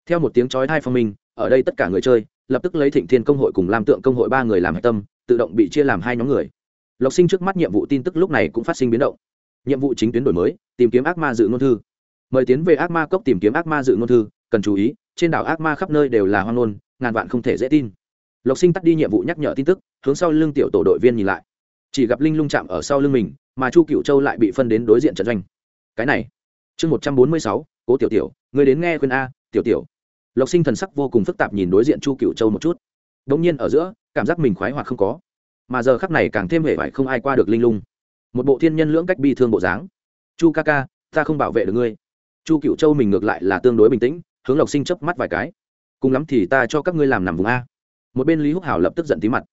Theo một tiếng chói thai phong minh, ở đây tất cả người chơi, lập tức lấy thịnh thiên công hội cùng làm tượng công hội ba người làm hạch tâm, tự động bị chia làm hai nhóm người. Lộc sinh trước mắt nhiệm vụ tin tức lúc này cũng phát sinh biến động. Nhiệm vụ chính tuyến đổi mới, tìm kiếm ác ma dự ngôn thư. Mời tiến về ác ma cốc tìm kiếm ác ma dự ngôn thư, cần chú ý, trên đảo ác ma khắp nơi đều là hoang ngôn, ngàn vạn không thể dễ tin. Lộc sinh tắt đi nhiệm vụ nhắc nhở tin tức, hướng sau lưng tiểu tổ đội viên nhìn lại chỉ gặp linh lung chạm ở sau lưng mình, mà chu cựu châu lại bị phân đến đối diện trận doanh. Cái này, chương một trăm bốn mươi sáu, cố tiểu tiểu, người đến nghe khuyên a, tiểu tiểu. Lộc sinh thần sắc vô cùng phức tạp nhìn đối diện chu cựu châu một chút. Đ ỗ n g nhiên ở giữa, cảm giác mình khoái hoặc không có. Mà giờ khắc này càng thêm hề vải không ai qua được linh lung. Một bộ thiên nhân lưỡng cách bi thương bộ dáng. Chu ca ca, ta không bảo vệ được ngươi. Chu cựu châu mình ngược lại là tương đối bình tĩnh, hướng lộc sinh chớp mắt vài cái. Cùng lắm thì ta cho các ngươi làm nằm vùng a. Một bên lý húc hảo lập tức giận tí mặt.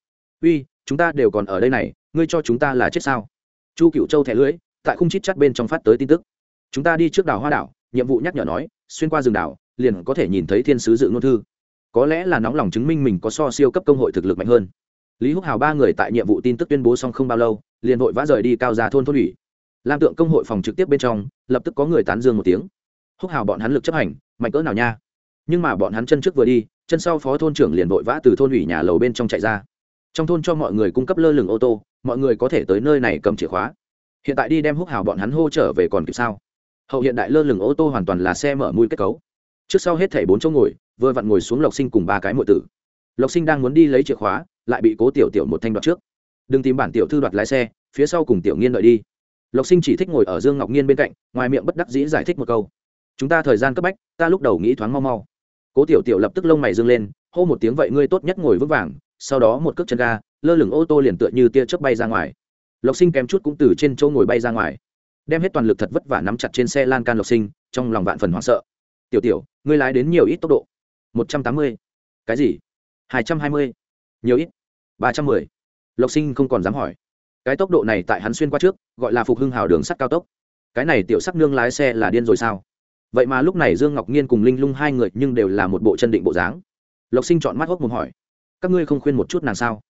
Uy, chúng ta đều còn ở đây này ngươi cho chúng ta là chết sao? Chu cựu châu thẻ lưới, tại khung chít chắt bên trong phát tới tin tức. Chúng ta đi trước đảo hoa đảo, nhiệm vụ nhắc nhở nói, xuyên qua rừng đảo, liền có thể nhìn thấy thiên sứ dự ngôn thư. Có lẽ là nóng lòng chứng minh mình có so siêu cấp công hội thực lực mạnh hơn. Lý húc hào ba người tại nhiệm vụ tin tức tuyên bố xong không bao lâu, liền hội vã rời đi cao ra thôn thôn ủy. Lam tượng công hội phòng trực tiếp bên trong, lập tức có người tán dương một tiếng. Húc hào bọn hắn lực chấp hành, mạnh cỡ nào nha. Nhưng mà bọn hắn chân trước vừa đi, chân sau phó thôn trưởng liền vội vã từ thôn ủy nhà lầu bên trong chạy ra. Trong thôn cho mọi người cung cấp lơ lửng ô tô mọi người có thể tới nơi này cầm chìa khóa. Hiện tại đi đem húc hào bọn hắn hô trở về còn kịp sao? Hậu hiện đại lơ lửng ô tô hoàn toàn là xe mở mùi kết cấu. Trước sau hết thảy bốn chỗ ngồi, vừa vặn ngồi xuống lộc sinh cùng ba cái mọi tử. Lộc sinh đang muốn đi lấy chìa khóa, lại bị cố tiểu tiểu một thanh đoạt trước. Đừng tìm bản tiểu thư đoạt lái xe, phía sau cùng tiểu nghiên đợi đi. Lộc sinh chỉ thích ngồi ở dương ngọc nhiên bên cạnh, ngoài miệng bất đắc dĩ giải thích một câu. Chúng ta thời gian cấp bách, ta lúc đầu nghĩ thoáng mau mau. Cố tiểu tiểu lập tức lông mày dương lên, hô một tiếng, vậy ngươi tốt nhất ngồi vững vàng, sau đó một cước chân ga lơ lửng ô tô liền tựa như tia chớp bay ra ngoài. Lộc sinh kém chút cũng từ trên chỗ ngồi bay ra ngoài. Đem hết toàn lực thật vất vả nắm chặt trên xe lan can lộc sinh, trong lòng vạn phần hoảng sợ. Tiểu tiểu, ngươi lái đến nhiều ít tốc độ? Một trăm tám mươi. Cái gì? Hai trăm hai mươi. Nhiều ít? Ba trăm mười. Lộc sinh không còn dám hỏi. Cái tốc độ này tại hắn xuyên qua trước, gọi là phục hưng hào đường sắt cao tốc. Cái này tiểu sắc nương lái xe là điên rồi sao? Vậy mà lúc này dương ngọc nhiên cùng linh lung hai người nhưng đều là một bộ chân định bộ dáng. Lộc sinh chọn mắt hốc mồm hỏi. Các ngươi không khuyên một chút nàng sao?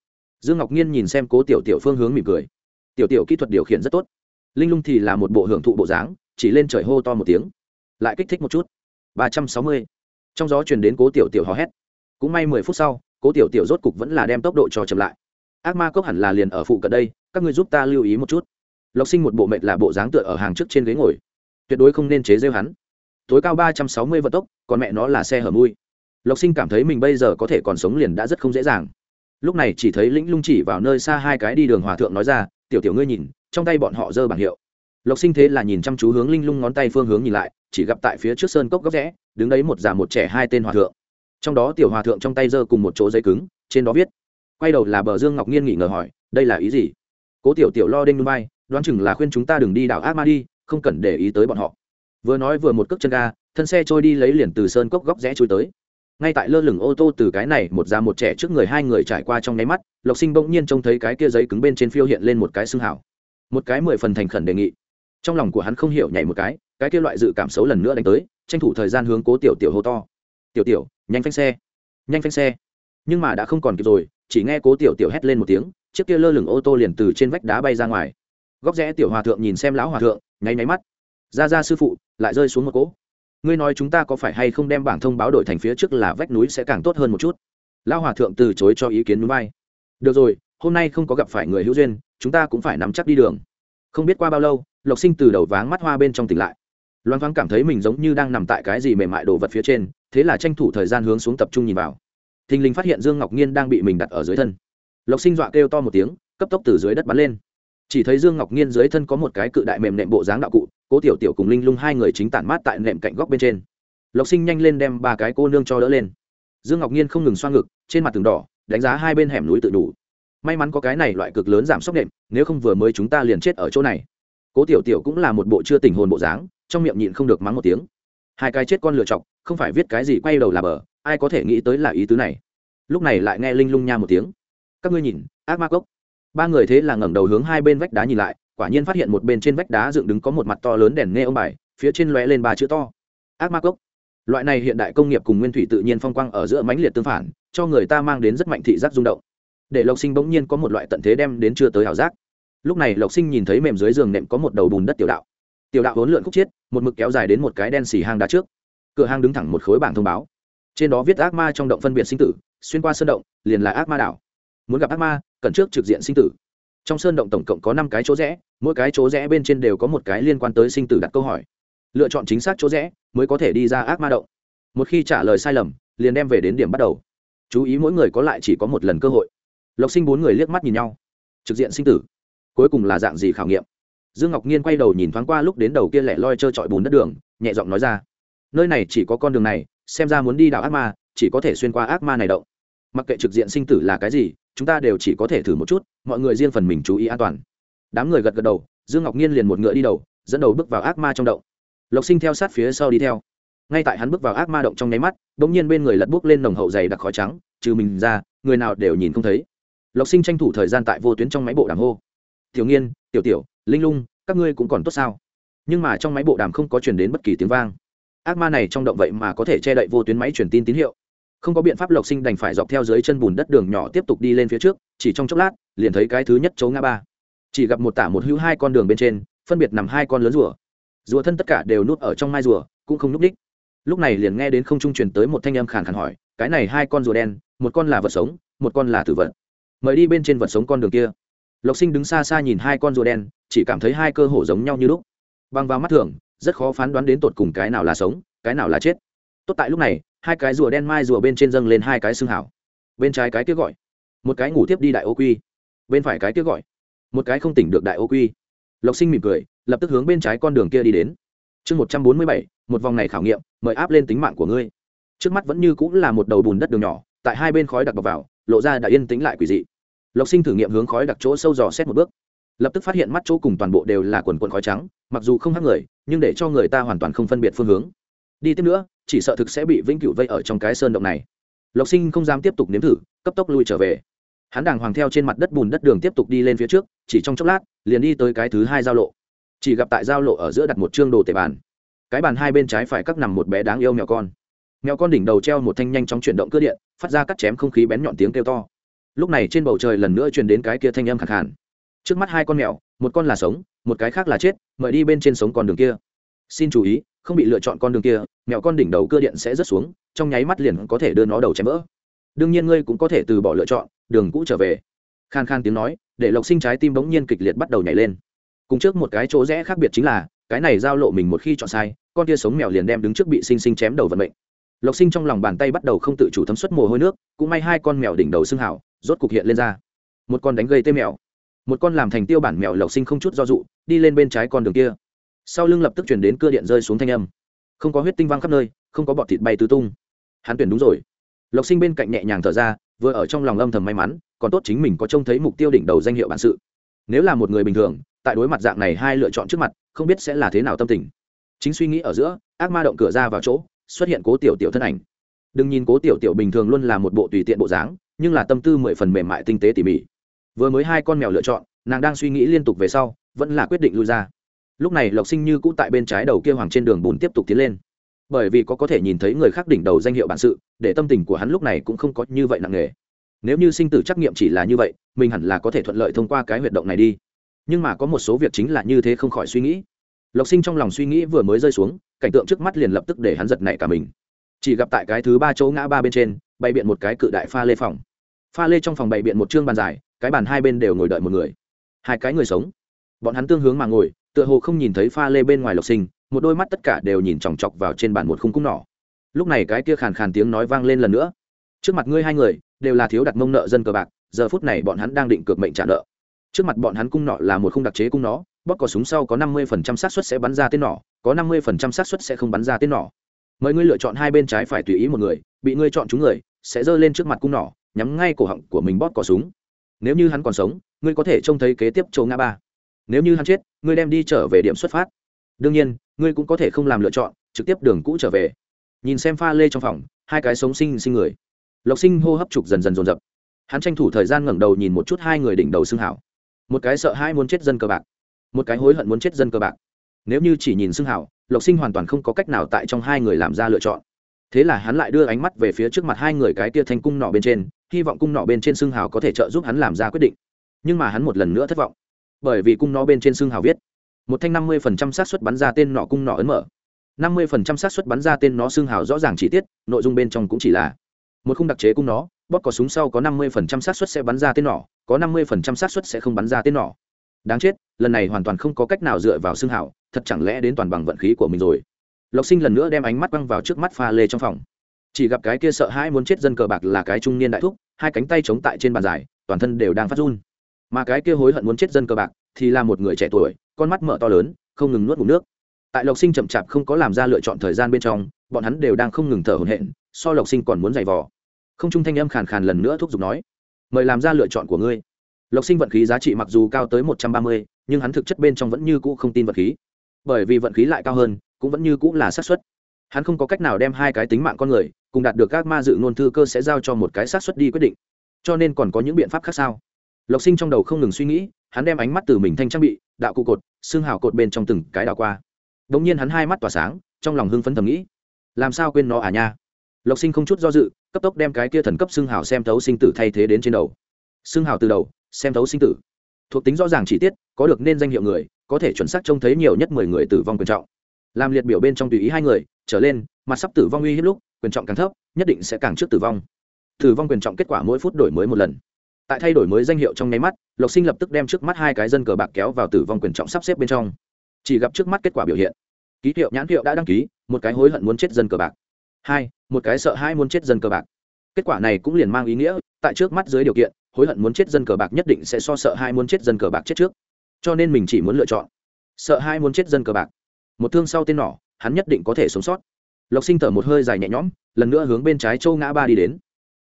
Dương ngọc nhiên nhìn xem cố tiểu tiểu phương hướng mỉm cười. Tiểu tiểu kỹ thuật điều khiển rất tốt. Linh lung thì là một bộ hưởng thụ bộ dáng, chỉ lên trời hô to một tiếng. Lại kích thích một chút. ba trăm sáu mươi. Trong gió truyền đến cố tiểu tiểu hò hét. Cũng may mười phút sau, cố tiểu tiểu rốt cục vẫn là đem tốc độ cho chậm lại. Ác ma cốc hẳn là liền ở phụ cận đây, các ngươi giúp ta lưu ý một chút. Lộc sinh một bộ mệt là bộ dáng tựa ở hàng trước trên ghế ngồi. Tuyệt đối không nên chế rêu hắn. Tối cao ba trăm sáu mươi vận tốc, còn mẹ nó là xe hở mui. Lộc sinh cảm thấy mình bây giờ có thể còn sống liền đã rất không dễ dàng lúc này chỉ thấy lĩnh lung chỉ vào nơi xa hai cái đi đường hòa thượng nói ra, tiểu tiểu ngươi nhìn, trong tay bọn họ giơ bảng hiệu. Lộc sinh thế là nhìn chăm chú hướng linh lung ngón tay phương hướng nhìn lại, chỉ gặp tại phía trước sơn cốc góc rẽ, đứng đấy một già một trẻ hai tên hòa thượng. Trong đó tiểu hòa thượng trong tay giơ cùng một chỗ giấy cứng, trên đó viết. Quay đầu là bờ dương ngọc nghiên nghỉ ngờ hỏi, đây là ý gì? Cố tiểu tiểu lo đinh núi bay, đoán chừng là khuyên chúng ta đừng đi đảo ác ma đi, không cần để ý tới bọn họ. Vừa nói vừa một cước chân ga, thân xe trôi đi lấy liền từ sơn cốc góc rẽ trôi tới ngay tại lơ lửng ô tô từ cái này một già một trẻ trước người hai người trải qua trong nháy mắt, lộc sinh bỗng nhiên trông thấy cái kia giấy cứng bên trên phiêu hiện lên một cái xương hảo một cái mười phần thành khẩn đề nghị. Trong lòng của hắn không hiểu nhảy một cái cái kia loại dự cảm xấu lần nữa đánh tới, tranh thủ thời gian hướng cố tiểu tiểu hô to. Tiểu tiểu, nhanh phanh xe, nhanh phanh xe. Nhưng mà đã không còn kịp rồi, chỉ nghe cố tiểu tiểu hét lên một tiếng, chiếc kia lơ lửng ô tô liền từ trên vách đá bay ra ngoài. Góc rẽ tiểu hòa thượng nhìn xem lão hòa thượng, nháy nháy mắt. Ra ra sư phụ, lại rơi xuống một cỗ ngươi nói chúng ta có phải hay không đem bảng thông báo đổi thành phía trước là vách núi sẽ càng tốt hơn một chút? Lão hòa thượng từ chối cho ý kiến núi bay. Được rồi, hôm nay không có gặp phải người hữu duyên, chúng ta cũng phải nắm chắc đi đường. Không biết qua bao lâu, lộc sinh từ đầu váng mắt hoa bên trong tỉnh lại. Loan thoáng cảm thấy mình giống như đang nằm tại cái gì mềm mại đồ vật phía trên, thế là tranh thủ thời gian hướng xuống tập trung nhìn vào. Thình lình phát hiện dương ngọc nhiên đang bị mình đặt ở dưới thân. Lộc sinh dọa kêu to một tiếng, cấp tốc từ dưới đất bắn lên. Chỉ thấy dương ngọc nhiên dưới thân có một cái cự đại mềm nệm bộ dáng đạo cụ cố tiểu tiểu cùng linh lung hai người chính tản mát tại nệm cạnh góc bên trên. Lộc sinh nhanh lên đem ba cái cô nương cho đỡ lên. Dương ngọc nhiên không ngừng xoa ngực, trên mặt tường đỏ, đánh giá hai bên hẻm núi tự đủ. May mắn có cái này loại cực lớn giảm sốc nệm, nếu không vừa mới chúng ta liền chết ở chỗ này. Cố tiểu tiểu cũng là một bộ chưa tình hồn bộ dáng, trong miệng nhịn không được mắng một tiếng. Hai cái chết con lựa chọc, không phải viết cái gì quay đầu là bờ, ai có thể nghĩ tới là ý tứ này. Lúc này lại nghe linh lung nha một tiếng. Các ngươi nhìn, ác ma cốc. Ba người thế là ngẩng đầu hướng hai bên vách đá nhìn lại quả nhiên phát hiện một bên trên vách đá dựng đứng có một mặt to lớn đèn nghe ông bài, phía trên lóe lên ba chữ to. Ác ma cốc. Loại này hiện đại công nghiệp cùng nguyên thủy tự nhiên phong quang ở giữa mãnh liệt tương phản, cho người ta mang đến rất mạnh thị giác rung động. Để lộc sinh bỗng nhiên có một loại tận thế đem đến chưa tới ảo giác. Lúc này lộc sinh nhìn thấy mềm dưới giường nệm có một đầu bùn đất tiểu đạo. Tiểu đạo hỗn lượn khúc chiết, một mực kéo dài đến một cái đen xì hang đá trước. Cửa hang đứng thẳng một khối bảng thông báo. Trên đó viết ác ma trong động phân biệt sinh tử, xuyên qua sơn động, liền là ác ma đảo. Muốn gặp ác ma, cần trước trực diện sinh tử trong sơn động tổng cộng có năm cái chỗ rẽ, mỗi cái chỗ rẽ bên trên đều có một cái liên quan tới sinh tử đặt câu hỏi. Lựa chọn chính xác chỗ rẽ mới có thể đi ra ác ma động. Một khi trả lời sai lầm, liền đem về đến điểm bắt đầu. Chú ý mỗi người có lại chỉ có một lần cơ hội. Lộc sinh bốn người liếc mắt nhìn nhau. Trực diện sinh tử. Cuối cùng là dạng gì khảo nghiệm? Dương ngọc nhiên quay đầu nhìn thoáng qua lúc đến đầu kia lẻ loi trơ trọi bùn đất đường, nhẹ giọng nói ra. Nơi này chỉ có con đường này, xem ra muốn đi đảo ác ma, chỉ có thể xuyên qua ác ma này động. Mặc kệ trực diện sinh tử là cái gì chúng ta đều chỉ có thể thử một chút, mọi người riêng phần mình chú ý an toàn. Đám người gật gật đầu, dương ngọc nhiên liền một ngựa đi đầu, dẫn đầu bước vào ác ma trong động. Lộc sinh theo sát phía sau đi theo. Ngay tại hắn bước vào ác ma động trong nháy mắt đ ỗ n g nhiên bên người lật bước lên nồng hậu dày đặc khói trắng, trừ mình ra, người nào đều nhìn không thấy. Lộc sinh tranh thủ thời gian tại vô tuyến trong máy bộ đàm hô. Tiểu nghiên, tiểu tiểu, linh lung, các ngươi cũng còn tốt sao? Nhưng mà trong máy bộ đàm không có chuyển đến bất kỳ tiếng vang. Ác ma này trong động vậy mà có thể che đậy vô tuyến máy truyền tin tín hiệu không có biện pháp lộc sinh đành phải dọc theo dưới chân bùn đất đường nhỏ tiếp tục đi lên phía trước, chỉ trong chốc lát, liền thấy cái thứ nhất chấu ngã ba. Chỉ gặp một tả một hữu hai con đường bên trên, phân biệt nằm hai con lớn rùa. Rùa thân tất cả đều nuốt ở trong mai rùa, cũng không núp đích. Lúc này liền nghe đến không trung truyền tới một thanh âm khàn khàn hỏi, cái này hai con rùa đen, một con là vật sống, một con là tử vật. Mời đi bên trên vật sống con đường kia. Lộc sinh đứng xa xa nhìn hai con rùa đen, chỉ cảm thấy hai cơ hổ giống nhau như lúc. Băng vào mắt thường, rất khó phán đoán đến tột cùng cái nào là sống, cái nào là chết. Tốt tại lúc này hai cái rùa đen mai rùa bên trên dâng lên hai cái xương hảo bên trái cái kia gọi, một cái ngủ tiếp đi đại ô quy. Bên phải cái kia gọi, một cái không tỉnh được đại ô quy. Lộc sinh mỉm cười, lập tức hướng bên trái con đường kia đi đến. Chương một trăm bốn mươi bảy, một vòng này khảo nghiệm, mời áp lên tính mạng của ngươi. Trước mắt vẫn như cũng là một đầu bùn đất đường nhỏ, tại hai bên khói đặc bọc vào, lộ ra đã yên tĩnh lại quỷ dị. Lộc sinh thử nghiệm hướng khói đặc chỗ sâu dò xét một bước. Lập tức phát hiện mắt chỗ cùng toàn bộ đều là quần quần khói trắng, mặc dù không hắc người, nhưng để cho người ta hoàn toàn không phân biệt phương hướng đi tiếp nữa, chỉ sợ thực sẽ bị vĩnh cửu vây ở trong cái sơn động này. Lộc sinh không dám tiếp tục nếm thử, cấp tốc lui trở về. Hắn đàng hoàng theo trên mặt đất bùn đất đường tiếp tục đi lên phía trước, chỉ trong chốc lát, liền đi tới cái thứ hai giao lộ. Chỉ gặp tại giao lộ ở giữa đặt một chương đồ tệ bàn. Cái bàn hai bên trái phải các nằm một bé đáng yêu mèo con. Mèo con đỉnh đầu treo một thanh nhanh chóng chuyển động cơ điện, phát ra cắt chém không khí bén nhọn tiếng kêu to. Lúc này trên bầu trời lần nữa truyền đến cái kia thanh âm khẳng hẳn trước mắt hai con mèo, một con là sống, một cái khác là chết, mời đi bên trên sống con đường kia. Xin chú ý không bị lựa chọn con đường kia mèo con đỉnh đầu cơ điện sẽ rớt xuống, trong nháy mắt liền có thể đưa nó đầu chém vỡ. Đương nhiên ngươi cũng có thể từ bỏ lựa chọn, đường cũ trở về. Khan khan tiếng nói, để lộc sinh trái tim bỗng nhiên kịch liệt bắt đầu nhảy lên. Cùng trước một cái chỗ rẽ khác biệt chính là, cái này giao lộ mình một khi chọn sai, con kia sống mèo liền đem đứng trước bị sinh sinh chém đầu vận mệnh. Lộc sinh trong lòng bàn tay bắt đầu không tự chủ thấm suất mồ hôi nước, cũng may hai con mèo đỉnh đầu xương hảo, rốt cục hiện lên ra. Một con đánh gây tê mèo một con làm thành tiêu bản mèo lộc sinh không chút do dụ đi lên bên trái con đường kia sau lưng lập tức chuyển đến cưa điện rơi xuống thanh âm. Không có huyết tinh văng khắp nơi, không có bọt thịt bay tứ tung. Hắn tuyển đúng rồi. Lộc sinh bên cạnh nhẹ nhàng thở ra, vừa ở trong lòng âm thầm may mắn, còn tốt chính mình có trông thấy mục tiêu đỉnh đầu danh hiệu bản sự. Nếu là một người bình thường, tại đối mặt dạng này hai lựa chọn trước mặt, không biết sẽ là thế nào tâm tình. Chính suy nghĩ ở giữa, ác ma động cửa ra vào chỗ, xuất hiện cố tiểu tiểu thân ảnh. Đừng nhìn cố tiểu tiểu bình thường luôn là một bộ tùy tiện bộ dáng, nhưng là tâm tư mười phần mềm mại tinh tế tỉ mỉ. Vừa mới hai con mèo lựa chọn, nàng đang suy nghĩ liên tục về sau, vẫn là quyết định lui ra lúc này lộc sinh như cũ tại bên trái đầu kia hoàng trên đường bùn tiếp tục tiến lên. Bởi vì có có thể nhìn thấy người khác đỉnh đầu danh hiệu bản sự, để tâm tình của hắn lúc này cũng không có như vậy nặng nề. Nếu như sinh tử trắc nghiệm chỉ là như vậy, mình hẳn là có thể thuận lợi thông qua cái huyệt động này đi. Nhưng mà có một số việc chính là như thế không khỏi suy nghĩ. Lộc sinh trong lòng suy nghĩ vừa mới rơi xuống, cảnh tượng trước mắt liền lập tức để hắn giật nảy cả mình. Chỉ gặp tại cái thứ ba chỗ ngã ba bên trên, bày biện một cái cự đại pha lê phòng. Pha lê trong phòng bày biện một chương bàn dài, cái bàn hai bên đều ngồi đợi một người. Hai cái người sống. Bọn hắn tương hướng mà ngồi tựa hồ không nhìn thấy pha lê bên ngoài lộc sinh, một đôi mắt tất cả đều nhìn chòng chọc vào trên bàn một khung cung nỏ. Lúc này cái kia khàn khàn tiếng nói vang lên lần nữa. Trước mặt ngươi hai người, đều là thiếu đặt mông nợ dân cờ bạc, giờ phút này bọn hắn đang định cược mệnh trả nợ. Trước mặt bọn hắn cung nọ là một khung đặc chế cung nó bóp cò súng sau có năm mươi phần trăm xác suất sẽ bắn ra tên nỏ, có năm mươi phần trăm xác suất sẽ không bắn ra tên nỏ. Mời ngươi lựa chọn hai bên trái phải tùy ý một người, bị ngươi chọn chúng người, sẽ giơ lên trước mặt cung nỏ, nhắm ngay cổ họng của mình bóp cò súng. Nếu như hắn còn sống, ngươi có thể trông thấy kế tiếp châu ngã ba. Nếu như hắn chết ngươi đem đi trở về điểm xuất phát. Đương nhiên, ngươi cũng có thể không làm lựa chọn, trực tiếp đường cũ trở về. Nhìn xem pha lê trong phòng, hai cái sống sinh sinh người. Lộc sinh hô hấp trục dần dần dồn dập. Hắn tranh thủ thời gian ngẩng đầu nhìn một chút hai người đỉnh đầu xương hảo. Một cái sợ hai muốn chết dân cơ bạc, một cái hối hận muốn chết dân cơ bạc. Nếu như chỉ nhìn xương hảo, lộc sinh hoàn toàn không có cách nào tại trong hai người làm ra lựa chọn. Thế là hắn lại đưa ánh mắt về phía trước mặt hai người cái tia thanh cung nọ bên trên, hy vọng cung nọ bên trên xương hào có thể trợ giúp hắn làm ra quyết định. Nhưng mà hắn một lần nữa thất vọng bởi vì cung nó bên trên xương hào viết. Một thanh năm mươi phần trăm xác suất bắn ra tên nọ cung nọ ấn mở. năm mươi phần trăm xác suất bắn ra tên nó xương hào rõ ràng chi tiết, nội dung bên trong cũng chỉ là một khung đặc chế cung nó, bóp có súng sau có năm mươi phần trăm xác suất sẽ bắn ra tên nọ, có năm mươi phần trăm xác suất sẽ không bắn ra tên nọ. Đáng chết, lần này hoàn toàn không có cách nào dựa vào xương hào, thật chẳng lẽ đến toàn bằng vận khí của mình rồi. Lộc sinh lần nữa đem ánh mắt quăng vào trước mắt pha lê trong phòng. Chỉ gặp cái kia sợ hãi muốn chết dân cờ bạc là cái trung niên đại thúc, hai cánh tay chống tại trên bàn dài, toàn thân đều đang phát run mà cái kia hối hận muốn chết dân cờ bạc thì là một người trẻ tuổi, con mắt mở to lớn, không ngừng nuốt ngủ nước. Tại lộc sinh chậm chạp không có làm ra lựa chọn thời gian bên trong, bọn hắn đều đang không ngừng thở hổn hển, so lộc sinh còn muốn giày vò. Không trung thanh âm khàn khàn lần nữa thúc giục nói, mời làm ra lựa chọn của ngươi. Lộc sinh vận khí giá trị mặc dù cao tới một trăm ba mươi, nhưng hắn thực chất bên trong vẫn như cũ không tin vận khí. Bởi vì vận khí lại cao hơn, cũng vẫn như cũ là xác suất. Hắn không có cách nào đem hai cái tính mạng con người cùng đạt được các ma dự ngôn thư cơ sẽ giao cho một cái xác suất đi quyết định. Cho nên còn có những biện pháp khác sao? Lộc sinh trong đầu không ngừng suy nghĩ, hắn đem ánh mắt từ mình thanh trang bị, đạo cụ cột, xương hào cột bên trong từng cái đảo qua. Đ ỗ n g nhiên hắn hai mắt tỏa sáng, trong lòng hưng phấn thầm nghĩ, làm sao quên nó à nha? Lộc sinh không chút do dự, cấp tốc đem cái kia thần cấp xương hào xem thấu sinh tử thay thế đến trên đầu. Xương hào từ đầu, xem thấu sinh tử. Thuộc tính rõ ràng chi tiết, có được nên danh hiệu người, có thể chuẩn xác trông thấy nhiều nhất mười người tử vong quyền trọng. Làm liệt biểu bên trong tùy ý hai người, trở lên, mặt sắp tử vong uy hiếp lúc, quyền trọng càng thấp, nhất định sẽ càng trước tử vong. Tử vong quyền trọng kết quả mỗi phút đổi mới một lần tại thay đổi mới danh hiệu trong nháy mắt, lộc sinh lập tức đem trước mắt hai cái dân cờ bạc kéo vào tử vong quyền trọng sắp xếp bên trong. Chỉ gặp trước mắt kết quả biểu hiện. Ký hiệu, nhãn hiệu đã đăng ký, một cái hối hận muốn chết dân cờ bạc. Hai, một cái sợ hai muốn chết dân cờ bạc. Kết quả này cũng liền mang ý nghĩa, tại trước mắt dưới điều kiện, hối hận muốn chết dân cờ bạc nhất định sẽ so sợ hai muốn chết dân cờ bạc chết trước. Cho nên mình chỉ muốn lựa chọn sợ hai muốn chết dân cờ bạc. Một thương sau tên nỏ, hắn nhất định có thể sống sót. Lộc sinh thở một hơi dài nhẹ nhõm, lần nữa hướng bên trái châu ngã ba đi đến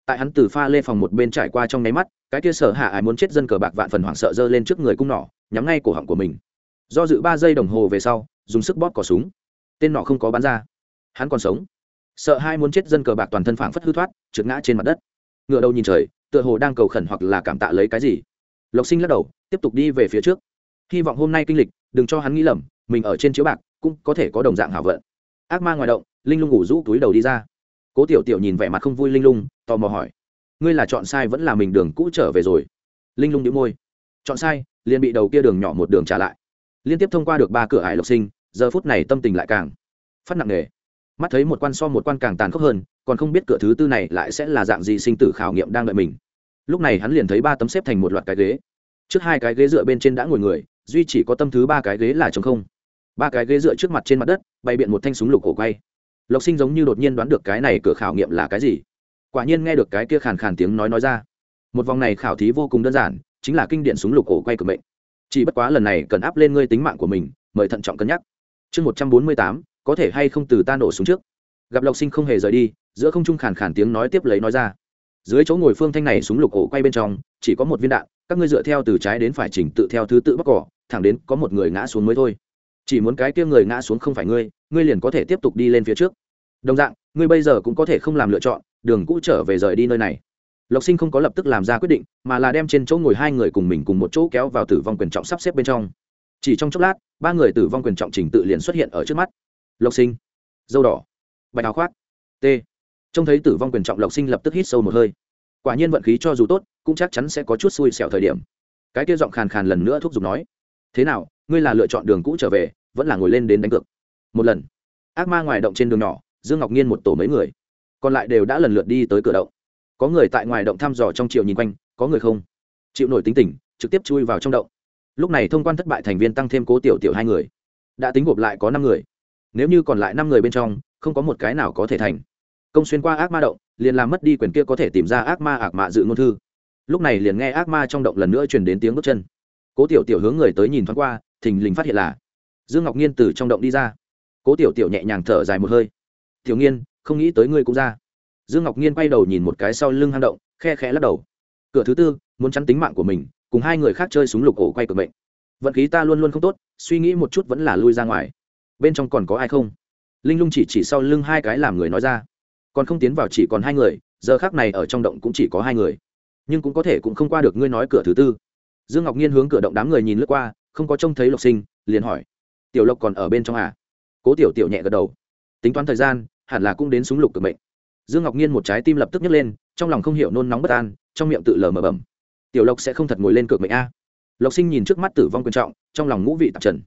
tại hắn từ pha lê phòng một bên trải qua trong nháy mắt, cái kia sở hạ ai muốn chết dân cờ bạc vạn phần hoảng sợ giơ lên trước người cung nỏ, nhắm ngay cổ họng của mình. Do dự ba giây đồng hồ về sau, dùng sức bóp cỏ súng. Tên nọ không có bắn ra. Hắn còn sống. Sợ hai muốn chết dân cờ bạc toàn thân phảng phất hư thoát, trượt ngã trên mặt đất. Ngựa đầu nhìn trời, tựa hồ đang cầu khẩn hoặc là cảm tạ lấy cái gì. Lộc sinh lắc đầu, tiếp tục đi về phía trước. Hy vọng hôm nay kinh lịch, đừng cho hắn nghĩ lầm, mình ở trên chiếu bạc, cũng có thể có đồng dạng hảo vận. Ác ma ngoài động, linh lung ngủ rũ túi đầu đi ra cố tiểu tiểu nhìn vẻ mặt không vui linh lung, tò mò hỏi, ngươi là chọn sai vẫn là mình đường cũ trở về rồi? Linh lung đĩu môi, chọn sai, liền bị đầu kia đường nhỏ một đường trả lại. Liên tiếp thông qua được ba cửa ải lộc sinh, giờ phút này tâm tình lại càng phát nặng nề. Mắt thấy một quan so một quan càng tàn khốc hơn, còn không biết cửa thứ tư này lại sẽ là dạng gì sinh tử khảo nghiệm đang đợi mình. Lúc này hắn liền thấy ba tấm xếp thành một loạt cái ghế. Trước hai cái ghế dựa bên trên đã ngồi người, duy chỉ có tâm thứ ba cái ghế là t không. Ba cái ghế dựa trước mặt trên mặt đất, bày biện một thanh súng lục cổ quay lộc sinh giống như đột nhiên đoán được cái này cửa khảo nghiệm là cái gì. Quả nhiên nghe được cái kia khàn khàn tiếng nói nói ra. Một vòng này khảo thí vô cùng đơn giản, chính là kinh điển súng lục cổ quay cực mệnh. Chỉ bất quá lần này cần áp lên ngươi tính mạng của mình, mời thận trọng cân nhắc. Chương một trăm bốn mươi tám, có thể hay không từ ta nổ súng trước? Gặp lộc sinh không hề rời đi, giữa không trung khàn khàn tiếng nói tiếp lấy nói ra. Dưới chỗ ngồi phương thanh này súng lục cổ quay bên trong, chỉ có một viên đạn, các ngươi dựa theo từ trái đến phải chỉnh tự theo thứ tự bóc cỏ, thẳng đến có một người ngã xuống mới thôi chỉ muốn cái kia người ngã xuống không phải ngươi ngươi liền có thể tiếp tục đi lên phía trước. Đồng dạng, ngươi bây giờ cũng có thể không làm lựa chọn, đường cũ trở về rời đi nơi này. Lộc sinh không có lập tức làm ra quyết định, mà là đem trên chỗ ngồi hai người cùng mình cùng một chỗ kéo vào tử vong quyền trọng sắp xếp bên trong. Chỉ trong chốc lát, ba người tử vong quyền trọng trình tự liền xuất hiện ở trước mắt. Lộc sinh, dâu đỏ, bạch áo khoác, t. Trông thấy tử vong quyền trọng lộc sinh lập tức hít sâu một hơi. Quả nhiên vận khí cho dù tốt, cũng chắc chắn sẽ có chút xui xẻo thời điểm. Cái kia giọng khàn khàn lần nữa thúc giục nói, thế nào, ngươi là lựa chọn đường cũ trở về vẫn là ngồi lên đến đánh cược. Một lần, ác ma ngoài động trên đường nhỏ, dương ngọc nhiên một tổ mấy người, còn lại đều đã lần lượt đi tới cửa động. Có người tại ngoài động thăm dò trong chiều nhìn quanh, có người không. Chịu nổi tính tình, trực tiếp chui vào trong động. Lúc này thông quan thất bại thành viên tăng thêm cố tiểu tiểu hai người. Đã tính gộp lại có năm người. Nếu như còn lại năm người bên trong, không có một cái nào có thể thành. Công xuyên qua ác ma động, liền làm mất đi quyền kia có thể tìm ra ác ma ác mạ dự ngôn thư. Lúc này liền nghe ác ma trong động lần nữa truyền đến tiếng bước chân. Cố tiểu tiểu hướng người tới nhìn thoáng qua, thình lình phát hiện là dương ngọc nhiên từ trong động đi ra. Cố tiểu tiểu nhẹ nhàng thở dài một hơi. Tiểu nghiên, không nghĩ tới ngươi cũng ra. Dương ngọc nhiên quay đầu nhìn một cái sau lưng hang động, khe khẽ lắc đầu. Cửa thứ tư, muốn chắn tính mạng của mình, cùng hai người khác chơi súng lục ổ quay cực mệnh. Vận khí ta luôn luôn không tốt, suy nghĩ một chút vẫn là lui ra ngoài. Bên trong còn có ai không? Linh lung chỉ chỉ sau lưng hai cái làm người nói ra. Còn không tiến vào chỉ còn hai người, giờ khác này ở trong động cũng chỉ có hai người. Nhưng cũng có thể cũng không qua được ngươi nói cửa thứ tư. Dương ngọc nhiên hướng cửa động đám người nhìn lướt qua, không có trông thấy lộc sinh, liền hỏi tiểu lộc còn ở bên trong à? Cố tiểu tiểu nhẹ gật đầu. Tính toán thời gian, hẳn là cũng đến súng lục cực mệnh. Dương ngọc nhiên một trái tim lập tức nhấc lên, trong lòng không hiểu nôn nóng bất an, trong miệng tự lờ mờ bẩm. Tiểu lộc sẽ không thật ngồi lên cược mệnh a. Lộc sinh nhìn trước mắt tử vong quan trọng, trong lòng ngũ vị tạp trần.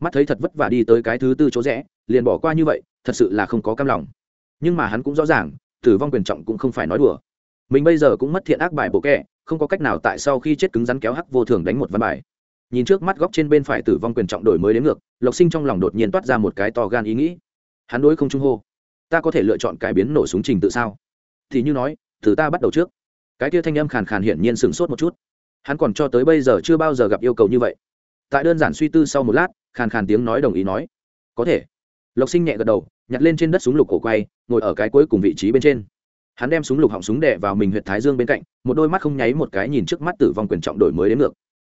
Mắt thấy thật vất vả đi tới cái thứ tư chỗ rẽ, liền bỏ qua như vậy, thật sự là không có cam lòng. Nhưng mà hắn cũng rõ ràng, tử vong quyền trọng cũng không phải nói đùa. Mình bây giờ cũng mất thiện ác bài bộ kẹ không có cách nào tại sau khi chết cứng rắn kéo hắc vô thường đánh một văn bài nhìn trước mắt góc trên bên phải tử vong quyền trọng đổi mới đến ngược, lộc sinh trong lòng đột nhiên toát ra một cái to gan ý nghĩ. Hắn đối không trung hô, ta có thể lựa chọn cải biến nổ súng trình tự sao? Thì như nói từ ta bắt đầu trước. Cái kia thanh âm khàn khàn hiển nhiên sửng sốt một chút. Hắn còn cho tới bây giờ chưa bao giờ gặp yêu cầu như vậy. Tại đơn giản suy tư sau một lát, khàn khàn tiếng nói đồng ý nói, có thể. Lộc sinh nhẹ gật đầu, nhặt lên trên đất súng lục cổ quay, ngồi ở cái cuối cùng vị trí bên trên. Hắn đem súng lục họng súng đè vào mình huyện thái dương bên cạnh, một đôi mắt không nháy một cái nhìn trước mắt tử vong quyền trọng đổi mới đến ngược.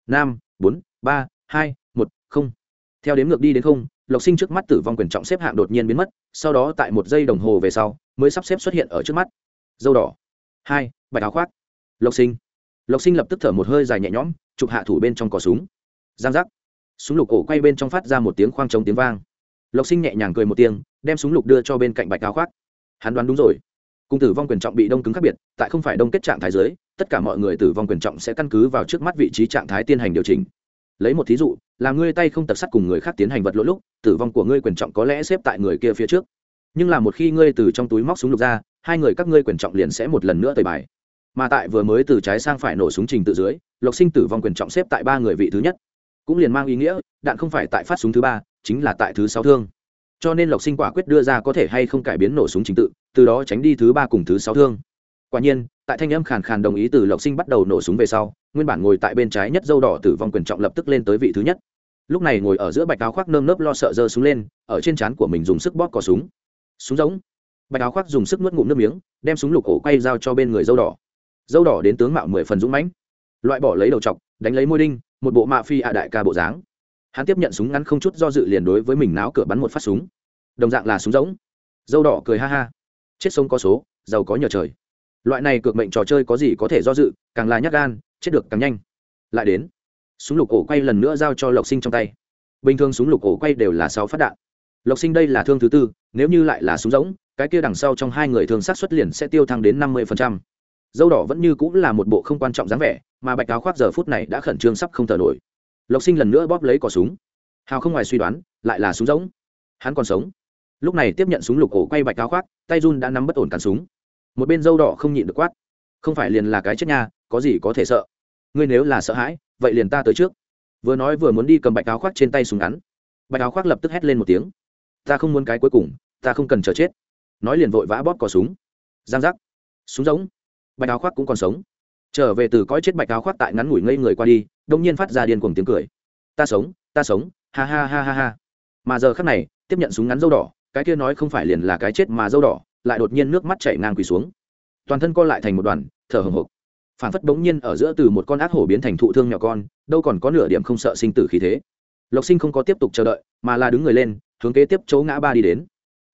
Năm bốn, ba, hai, một, không. Theo đếm ngược đi đến không, lộc sinh trước mắt tử vong quyền trọng xếp hạng đột nhiên biến mất, sau đó tại một giây đồng hồ về sau, mới sắp xếp xuất hiện ở trước mắt. Dâu đỏ. Hai, bạch áo khoác. Lộc sinh. Lộc sinh lập tức thở một hơi dài nhẹ nhõm, chụp hạ thủ bên trong cò súng. Giang giác. Súng lục ổ quay bên trong phát ra một tiếng khoang trống tiếng vang. Lộc sinh nhẹ nhàng cười một tiếng, đem súng lục đưa cho bên cạnh bạch áo khoác. Hắn đoán đúng rồi cung tử vong quyền trọng bị đông cứng khác biệt, tại không phải đông kết trạng thái giới, tất cả mọi người tử vong quyền trọng sẽ căn cứ vào trước mắt vị trí trạng thái tiến hành điều chỉnh. Lấy một thí dụ, là ngươi tay không tập sát cùng người khác tiến hành vật lỗi lúc, tử vong của ngươi quyền trọng có lẽ xếp tại người kia phía trước. Nhưng là một khi ngươi từ trong túi móc súng lục ra, hai người các ngươi quyền trọng liền sẽ một lần nữa tời bài. Mà tại vừa mới từ trái sang phải nổ súng trình tự dưới, lộc sinh tử vong quyền trọng xếp tại ba người vị thứ nhất. Cũng liền mang ý nghĩa, đạn không phải tại phát súng thứ ba, chính là tại thứ sáu thương. Cho nên lộc sinh quả quyết đưa ra có thể hay không cải biến nổ súng trình tự từ đó tránh đi thứ ba cùng thứ sáu thương. Quả nhiên, tại thanh âm khàn khàn đồng ý từ lộc sinh bắt đầu nổ súng về sau, nguyên bản ngồi tại bên trái nhất dâu đỏ tử vong quyền trọng lập tức lên tới vị thứ nhất. Lúc này ngồi ở giữa bạch áo khoác nơm nớp lo sợ giơ súng lên, ở trên trán của mình dùng sức bóp cò súng. Súng giống bạch áo khoác dùng sức nuốt ngụm nước miếng, đem súng lục cổ quay giao cho bên người dâu đỏ. Dâu đỏ đến tướng mạo mười phần dũng mãnh. Loại bỏ lấy đầu chọc, đánh lấy môi đinh, một bộ mạ phi ạ đại ca bộ dáng. Hắn tiếp nhận súng ngắn không chút do dự liền đối với mình náo cửa bắn một phát súng. Đồng dạng là súng giống dâu đỏ cười ha ha chết sống có số, giàu có nhờ trời. Loại này cược mệnh trò chơi có gì có thể do dự, càng là nhát gan, chết được càng nhanh. Lại đến, súng lục ổ quay lần nữa giao cho lộc sinh trong tay. Bình thường súng lục ổ quay đều là sáu phát đạn. Lộc sinh đây là thương thứ tư, nếu như lại là súng rỗng, cái kia đằng sau trong hai người thường sát xuất liền sẽ tiêu thăng đến năm mươi phần trăm. Dâu đỏ vẫn như cũng là một bộ không quan trọng dáng vẻ, mà bạch áo khoác giờ phút này đã khẩn trương sắp không thở nổi. Lộc sinh lần nữa bóp lấy cỏ súng. Hào không ngoài suy đoán, lại là súng rỗng. Hắn còn sống lúc này tiếp nhận súng lục ổ quay bạch áo khoác, tay run đã nắm bất ổn cắn súng. Một bên dâu đỏ không nhịn được quát. Không phải liền là cái chết nha, có gì có thể sợ. Ngươi nếu là sợ hãi, vậy liền ta tới trước. Vừa nói vừa muốn đi cầm bạch áo khoác trên tay súng ngắn. Bạch áo khoác lập tức hét lên một tiếng. Ta không muốn cái cuối cùng, ta không cần chờ chết. Nói liền vội vã bóp cò súng. Giang giác. Súng giống bạch áo khoác cũng còn sống. Trở về từ cõi chết bạch áo khoác tại ngắn ngủi ngây người qua đi, đông nhiên phát ra điên cuồng tiếng cười. Ta sống ta sống, ha ha ha ha ha. Mà giờ khắc này, tiếp nhận súng ngắn dâu đỏ cái kia nói không phải liền là cái chết mà dâu đỏ, lại đột nhiên nước mắt chảy ngang quỳ xuống. Toàn thân co lại thành một đoàn, thở hồng hộc. Phản phất bỗng nhiên ở giữa từ một con ác hổ biến thành thụ thương nhỏ con, đâu còn có nửa điểm không sợ sinh tử khí thế. Lộc sinh không có tiếp tục chờ đợi, mà là đứng người lên, hướng kế tiếp chỗ ngã ba đi đến.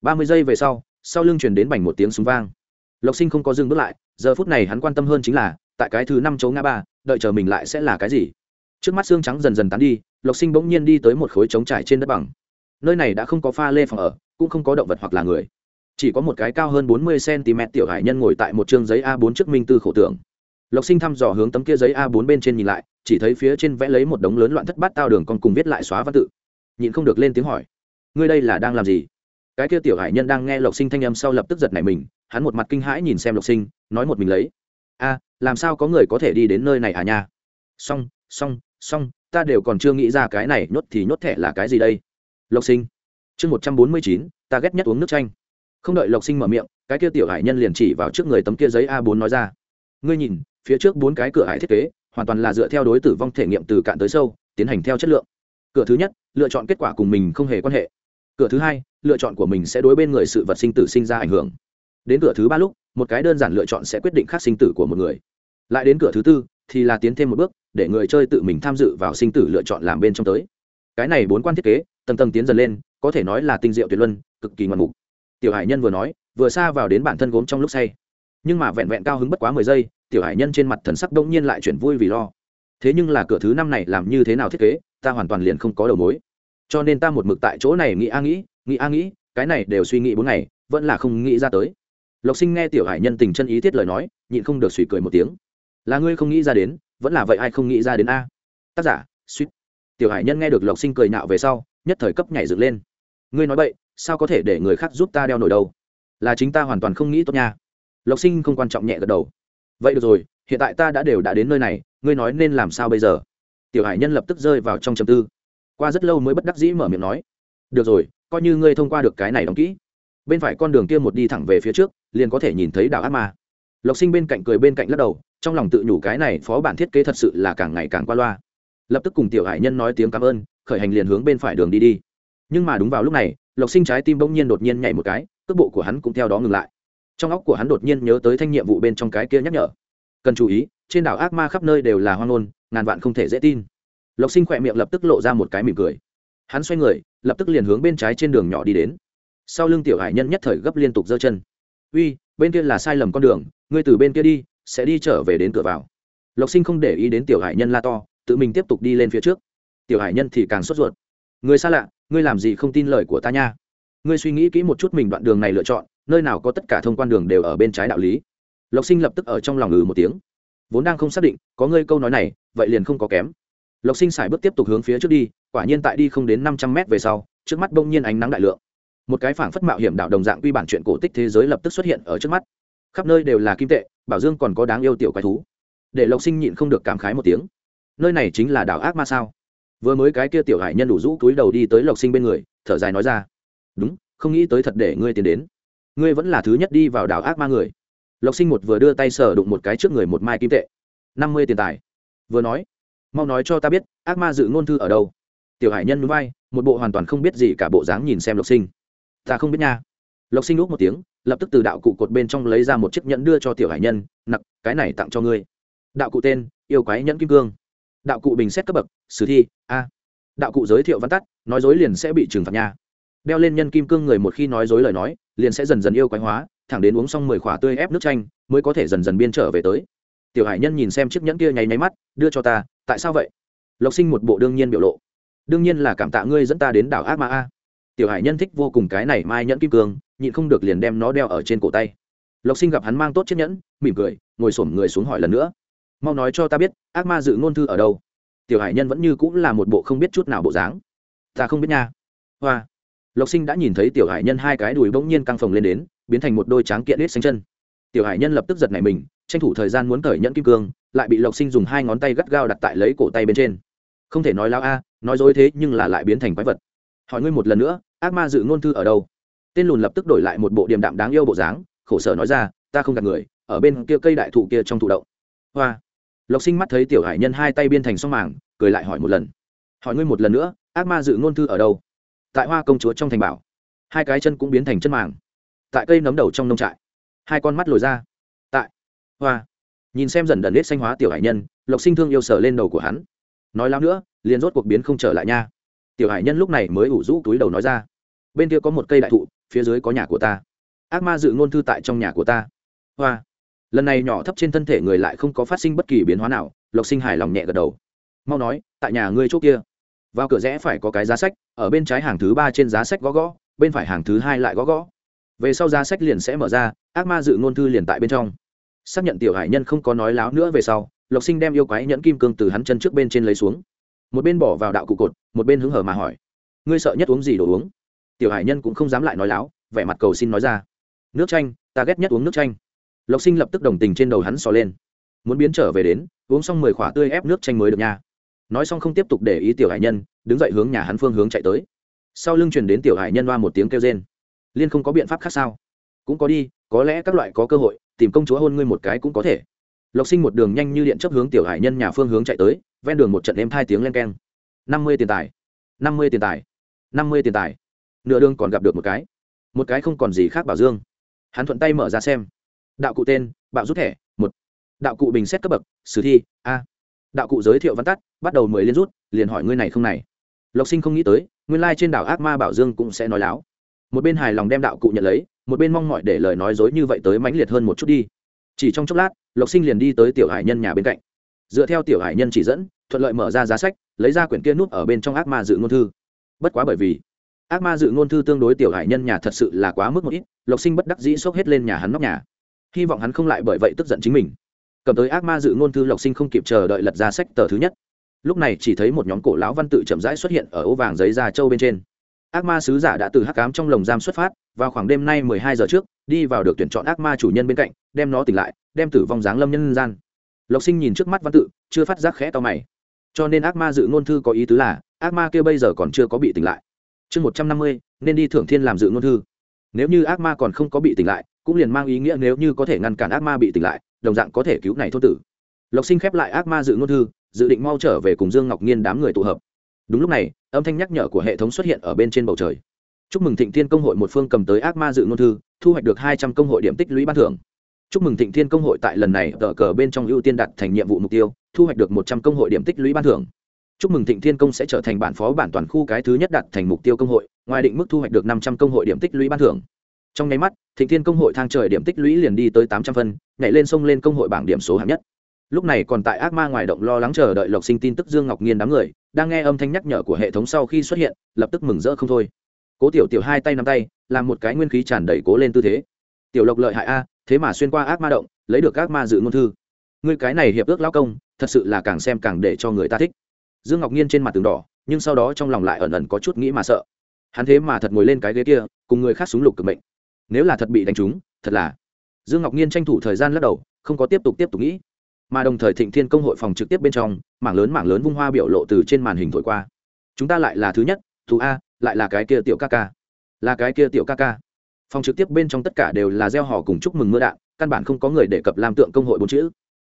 Ba mươi giây về sau sau lưng chuyển đến bành một tiếng súng vang. Lộc sinh không có dừng bước lại, giờ phút này hắn quan tâm hơn chính là, tại cái thứ năm chỗ ngã ba, đợi chờ mình lại sẽ là cái gì? Trước mắt xương trắng dần dần tán đi, lộc sinh bỗng nhiên đi tới một khối trống trải trên đất bằng nơi này đã không có pha lê phòng ở, cũng không có động vật hoặc là người. Chỉ có một cái cao hơn bốn mươi cm tiểu hải nhân ngồi tại một chương giấy a 4 trước minh tư khổ tưởng. Lộc sinh thăm dò hướng tấm kia giấy a 4 bên trên nhìn lại, chỉ thấy phía trên vẽ lấy một đống lớn loạn thất bát tao đường còn cùng viết lại xóa văn tự. Nhịn không được lên tiếng hỏi, ngươi đây là đang làm gì? Cái kia tiểu hải nhân đang nghe lộc sinh thanh âm sau lập tức giật nảy mình, hắn một mặt kinh hãi nhìn xem lộc sinh, nói một mình lấy, a, làm sao có người có thể đi đến nơi này à nha? Xong xong xong, ta đều còn chưa nghĩ ra cái này nhốt thì nhốt thẻ là cái gì đây? Lộc sinh. Chương một trăm bốn mươi chín, ta ghét nhất uống nước chanh. Không đợi lộc sinh mở miệng, cái kia tiểu hải nhân liền chỉ vào trước người tấm kia giấy a 4 nói ra. Ngươi nhìn, phía trước bốn cái cửa hải thiết kế, hoàn toàn là dựa theo đối tử vong thể nghiệm từ cạn tới sâu, tiến hành theo chất lượng. Cửa thứ nhất, lựa chọn kết quả cùng mình không hề quan hệ. Cửa thứ hai, lựa chọn của mình sẽ đối bên người sự vật sinh tử sinh ra ảnh hưởng. Đến cửa thứ ba lúc, một cái đơn giản lựa chọn sẽ quyết định khắc sinh tử của một người. Lại đến cửa thứ tư, thì là tiến thêm một bước, để người chơi tự mình tham dự vào sinh tử lựa chọn làm bên trong tới. Cái này bốn quan thiết kế tầng tầng tiến dần lên, có thể nói là tinh diệu tuyệt luân, cực kỳ ngoạn mục. Tiểu hải nhân vừa nói, vừa xa vào đến bản thân gốm trong lúc say. Nhưng mà vẹn vẹn cao hứng bất quá mười giây, tiểu hải nhân trên mặt thần sắc đông nhiên lại chuyển vui vì lo. Thế nhưng là cửa thứ năm này làm như thế nào thiết kế, ta hoàn toàn liền không có đầu mối. Cho nên ta một mực tại chỗ này nghĩ a nghĩ nghĩ a nghĩ, cái này đều suy nghĩ bốn ngày, vẫn là không nghĩ ra tới. Lộc sinh nghe tiểu hải nhân tình chân ý thiết lời nói, nhịn không được suy cười một tiếng. Là ngươi không nghĩ ra đến, vẫn là vậy ai không nghĩ ra đến a? Tác giả, suýt. Tiểu hải nhân nghe được lộc sinh cười nạo về sau nhất thời cấp nhảy dựng lên. Ngươi nói vậy sao có thể để người khác giúp ta đeo nổi đâu? Là chính ta hoàn toàn không nghĩ tốt nha. Lộc sinh không quan trọng nhẹ gật đầu. Vậy được rồi, hiện tại ta đã đều đã đến nơi này, ngươi nói nên làm sao bây giờ? Tiểu hải nhân lập tức rơi vào trong trầm tư. Qua rất lâu mới bất đắc dĩ mở miệng nói. Được rồi, coi như ngươi thông qua được cái này đóng kỹ. Bên phải con đường kia một đi thẳng về phía trước, liền có thể nhìn thấy đảo ác ma. Lộc sinh bên cạnh cười bên cạnh lắc đầu, trong lòng tự nhủ cái này phó bản thiết kế thật sự là càng ngày càng qua loa. Lập tức cùng tiểu hải nhân nói tiếng cảm ơn khởi hành liền hướng bên phải đường đi đi. Nhưng mà đúng vào lúc này, lộc sinh trái tim bỗng nhiên đột nhiên nhảy một cái, cước bộ của hắn cũng theo đó ngừng lại. Trong óc của hắn đột nhiên nhớ tới thanh nhiệm vụ bên trong cái kia nhắc nhở. Cần chú ý, trên đảo ác ma khắp nơi đều là hoang ngôn, ngàn vạn không thể dễ tin. Lộc sinh khỏe miệng lập tức lộ ra một cái mỉm cười. Hắn xoay người, lập tức liền hướng bên trái trên đường nhỏ đi đến. Sau lưng tiểu hải nhân nhất thời gấp liên tục giơ chân. Uy, bên kia là sai lầm con đường, ngươi từ bên kia đi, sẽ đi trở về đến cửa vào. Lộc sinh không để ý đến tiểu hải nhân la to, tự mình tiếp tục đi lên phía trước tiểu hải nhân thì càng sốt ruột. Người xa lạ, ngươi làm gì không tin lời của ta nha? Ngươi suy nghĩ kỹ một chút mình đoạn đường này lựa chọn, nơi nào có tất cả thông quan đường đều ở bên trái đạo lý. Lộc sinh lập tức ở trong lòng ngừ một tiếng. Vốn đang không xác định, có ngươi câu nói này, vậy liền không có kém. Lộc sinh xài bước tiếp tục hướng phía trước đi, quả nhiên tại đi không đến năm trăm mét về sau, trước mắt bỗng nhiên ánh nắng đại lượng. Một cái phảng phất mạo hiểm đạo đồng dạng quy bản chuyện cổ tích thế giới lập tức xuất hiện ở trước mắt. Khắp nơi đều là kim tệ, bảo dương còn có đáng yêu tiểu quái thú. Để lộc sinh nhịn không được cảm khái một tiếng. Nơi này chính là đảo ác ma sao? Vừa mới cái kia tiểu hải nhân đủ rũ túi đầu đi tới lộc sinh bên người, thở dài nói ra, đúng, không nghĩ tới thật để ngươi tiến đến. Ngươi vẫn là thứ nhất đi vào đảo ác ma người. Lộc sinh một vừa đưa tay sờ đụng một cái trước người một mai kim tệ. Năm mươi tiền tài. Vừa nói, mau nói cho ta biết, ác ma dự ngôn thư ở đâu? Tiểu hải nhân núi vai, một bộ hoàn toàn không biết gì cả bộ dáng nhìn xem lộc sinh. Ta không biết nha. Lộc sinh úp một tiếng, lập tức từ đạo cụ cột bên trong lấy ra một chiếc nhẫn đưa cho tiểu hải nhân, nặc, cái này tặng cho ngươi. Đạo cụ tên, yêu quái nhẫn kim cương đạo cụ bình xét cấp bậc, sử thi, a. Đạo cụ giới thiệu văn tắt, nói dối liền sẽ bị trừng phạt nha. Đeo lên nhân kim cương người một khi nói dối lời nói, liền sẽ dần dần yêu quái hóa, thẳng đến uống xong mười khỏa tươi ép nước chanh, mới có thể dần dần biên trở về tới. Tiểu hải nhân nhìn xem chiếc nhẫn kia nháy nháy mắt, đưa cho ta, tại sao vậy? Lộc sinh một bộ đương nhiên biểu lộ. Đương nhiên là cảm tạ ngươi dẫn ta đến đảo ác ma a. Tiểu hải nhân thích vô cùng cái này mai nhẫn kim cương, nhịn không được liền đem nó đeo ở trên cổ tay. Lộc sinh gặp hắn mang tốt chiếc nhẫn, mỉm cười, ngồi xổm người xuống hỏi lần nữa mau nói cho ta biết, ác ma dự ngôn thư ở đâu? Tiểu hải nhân vẫn như cũng là một bộ không biết chút nào bộ dáng. Ta không biết nha. Hoa. Lộc sinh đã nhìn thấy tiểu hải nhân hai cái đùi bỗng nhiên căng phồng lên đến, biến thành một đôi tráng kiện hết xanh chân. Tiểu hải nhân lập tức giật nảy mình, tranh thủ thời gian muốn cởi nhẫn kim cương, lại bị lộc sinh dùng hai ngón tay gắt gao đặt tại lấy cổ tay bên trên. Không thể nói lao a, nói dối thế nhưng là lại biến thành quái vật. Hỏi ngươi một lần nữa, ác ma dự ngôn thư ở đâu? Tên lùn lập tức đổi lại một bộ điềm đạm đáng yêu bộ dáng, khổ sở nói ra, ta không gạt người, ở bên kia cây đại thụ kia trong thụ động. Hoa lộc sinh mắt thấy tiểu hải nhân hai tay biên thành song màng, cười lại hỏi một lần. Hỏi ngươi một lần nữa, ác ma dự ngôn thư ở đâu? Tại hoa công chúa trong thành bảo. Hai cái chân cũng biến thành chân màng. Tại cây nấm đầu trong nông trại. Hai con mắt lồi ra. Tại hoa. Nhìn xem dần đần nết xanh hóa tiểu hải nhân, lộc sinh thương yêu sở lên đầu của hắn. Nói lắm nữa, liền rốt cuộc biến không trở lại nha. Tiểu hải nhân lúc này mới ủ rũ túi đầu nói ra. Bên kia có một cây đại thụ, phía dưới có nhà của ta. Ác ma dự ngôn thư tại trong nhà của ta. Hoa lần này nhỏ thấp trên thân thể người lại không có phát sinh bất kỳ biến hóa nào, lộc sinh hài lòng nhẹ gật đầu. Mau nói, tại nhà ngươi chỗ kia. Vào cửa rẽ phải có cái giá sách, ở bên trái hàng thứ ba trên giá sách gõ gõ, bên phải hàng thứ hai lại gõ gõ. Về sau giá sách liền sẽ mở ra, ác ma dự ngôn thư liền tại bên trong. Xác nhận tiểu hải nhân không có nói láo nữa về sau, lộc sinh đem yêu quái nhẫn kim cương từ hắn chân trước bên trên lấy xuống. Một bên bỏ vào đạo cụ cột, một bên hứng hở mà hỏi, ngươi sợ nhất uống gì đồ uống? Tiểu hải nhân cũng không dám lại nói láo, vẻ mặt cầu xin nói ra, nước chanh, ta ghét nhất uống nước chanh lộc sinh lập tức đồng tình trên đầu hắn xò lên. Muốn biến trở về đến, uống xong mười khỏa tươi ép nước chanh mới được nha. Nói xong không tiếp tục để ý tiểu hải nhân, đứng dậy hướng nhà hắn phương hướng chạy tới. Sau lưng truyền đến tiểu hải nhân loa một tiếng kêu rên. Liên không có biện pháp khác sao? Cũng có đi, có lẽ các loại có cơ hội, tìm công chúa hôn ngươi một cái cũng có thể. Lộc sinh một đường nhanh như điện chấp hướng tiểu hải nhân nhà phương hướng chạy tới, ven đường một trận êm hai tiếng len keng. Năm mươi tiền tài, năm mươi tiền tài, năm mươi tiền tài. Nửa đường còn gặp được một cái. Một cái không còn gì khác bảo dương. Hắn thuận tay mở ra xem đạo cụ tên, bạo rút thẻ, một. Đạo cụ bình xét cấp bậc, sử thi, a. Đạo cụ giới thiệu văn tắt, bắt đầu mười liên rút, liền hỏi ngươi này không này. Lộc sinh không nghĩ tới, nguyên lai、like、trên đảo ác ma bảo dương cũng sẽ nói láo. Một bên hài lòng đem đạo cụ nhận lấy, một bên mong mọi để lời nói dối như vậy tới mãnh liệt hơn một chút đi. Chỉ trong chốc lát, lộc sinh liền đi tới tiểu hải nhân nhà bên cạnh. Dựa theo tiểu hải nhân chỉ dẫn, thuận lợi mở ra giá sách, lấy ra quyển kia nút ở bên trong ác ma dự ngôn thư. Bất quá bởi vì ác ma dự ngôn thư tương đối tiểu hải nhân nhà thật sự là quá mức một ít, lộc sinh bất đắc dĩ xốc hết lên nhà hắn nóc nhà hy vọng hắn không lại bởi vậy tức giận chính mình. Cầm tới ác ma dự ngôn thư lộc sinh không kịp chờ đợi lật ra sách tờ thứ nhất. Lúc này chỉ thấy một nhóm cổ lão văn tự chậm rãi xuất hiện ở ô vàng giấy da trâu bên trên. Ác ma sứ giả đã từ hắc cám trong lồng giam xuất phát, vào khoảng đêm nay mười hai giờ trước, đi vào được tuyển chọn ác ma chủ nhân bên cạnh, đem nó tỉnh lại, đem tử vong dáng lâm nhân gian. Lộc sinh nhìn trước mắt văn tự, chưa phát giác khẽ to mày. Cho nên ác ma dự ngôn thư có ý tứ là, ác ma kia bây giờ còn chưa có bị tỉnh lại. Chương một trăm năm mươi, nên đi thưởng thiên làm dự ngôn thư. Nếu như ác ma còn không có bị tỉnh lại cũng liền mang ý nghĩa nếu như có thể ngăn cản ác ma bị tỉnh lại, đồng dạng có thể cứu này thôn tử. Lộc sinh khép lại ác ma dự ngôn thư, dự định mau trở về cùng dương ngọc nhiên đám người tụ hợp. Đúng lúc này, âm thanh nhắc nhở của hệ thống xuất hiện ở bên trên bầu trời. Chúc mừng thịnh thiên công hội một phương cầm tới ác ma dự ngôn thư, thu hoạch được hai trăm công hội điểm tích lũy ban thưởng. Chúc mừng thịnh thiên công hội tại lần này tờ cờ bên trong ưu tiên đặt thành nhiệm vụ mục tiêu, thu hoạch được một trăm công hội điểm tích lũy ban thưởng. Chúc mừng thịnh thiên công sẽ trở thành bản phó bản toàn khu cái thứ nhất đặt thành mục tiêu công hội, ngoài định mức thu hoạch được năm trăm công hội điểm tích lũy ban thưởng trong nháy mắt, thịnh thiên công hội thang trời điểm tích lũy liền đi tới tám trăm phân, nhảy lên sông lên công hội bảng điểm số hạng nhất. Lúc này còn tại ác ma ngoài động lo lắng chờ đợi lộc sinh tin tức dương ngọc nhiên đám người, đang nghe âm thanh nhắc nhở của hệ thống sau khi xuất hiện, lập tức mừng rỡ không thôi. Cố tiểu tiểu hai tay nắm tay, làm một cái nguyên khí tràn đầy cố lên tư thế. Tiểu lộc lợi hại a, thế mà xuyên qua ác ma động, lấy được ác ma dự ngôn thư. Ngươi cái này hiệp ước lao công, thật sự là càng xem càng để cho người ta thích. Dương ngọc nhiên trên mặt tường đỏ, nhưng sau đó trong lòng lại ẩn ẩn có chút nghĩ mà sợ. Hắn thế mà thật ngồi lên cái ghế kia, cùng người khác súng lục cực mệnh nếu là thật bị đánh trúng, thật là. Dương ngọc nhiên tranh thủ thời gian lắc đầu, không có tiếp tục tiếp tục nghĩ. Mà đồng thời thịnh thiên công hội phòng trực tiếp bên trong, mảng lớn mảng lớn vung hoa biểu lộ từ trên màn hình thổi qua. Chúng ta lại là thứ nhất, thù a, lại là cái kia tiểu ca ca. Là cái kia tiểu ca ca. Phòng trực tiếp bên trong tất cả đều là gieo họ cùng chúc mừng mưa đạn, căn bản không có người đề cập làm tượng công hội bốn chữ.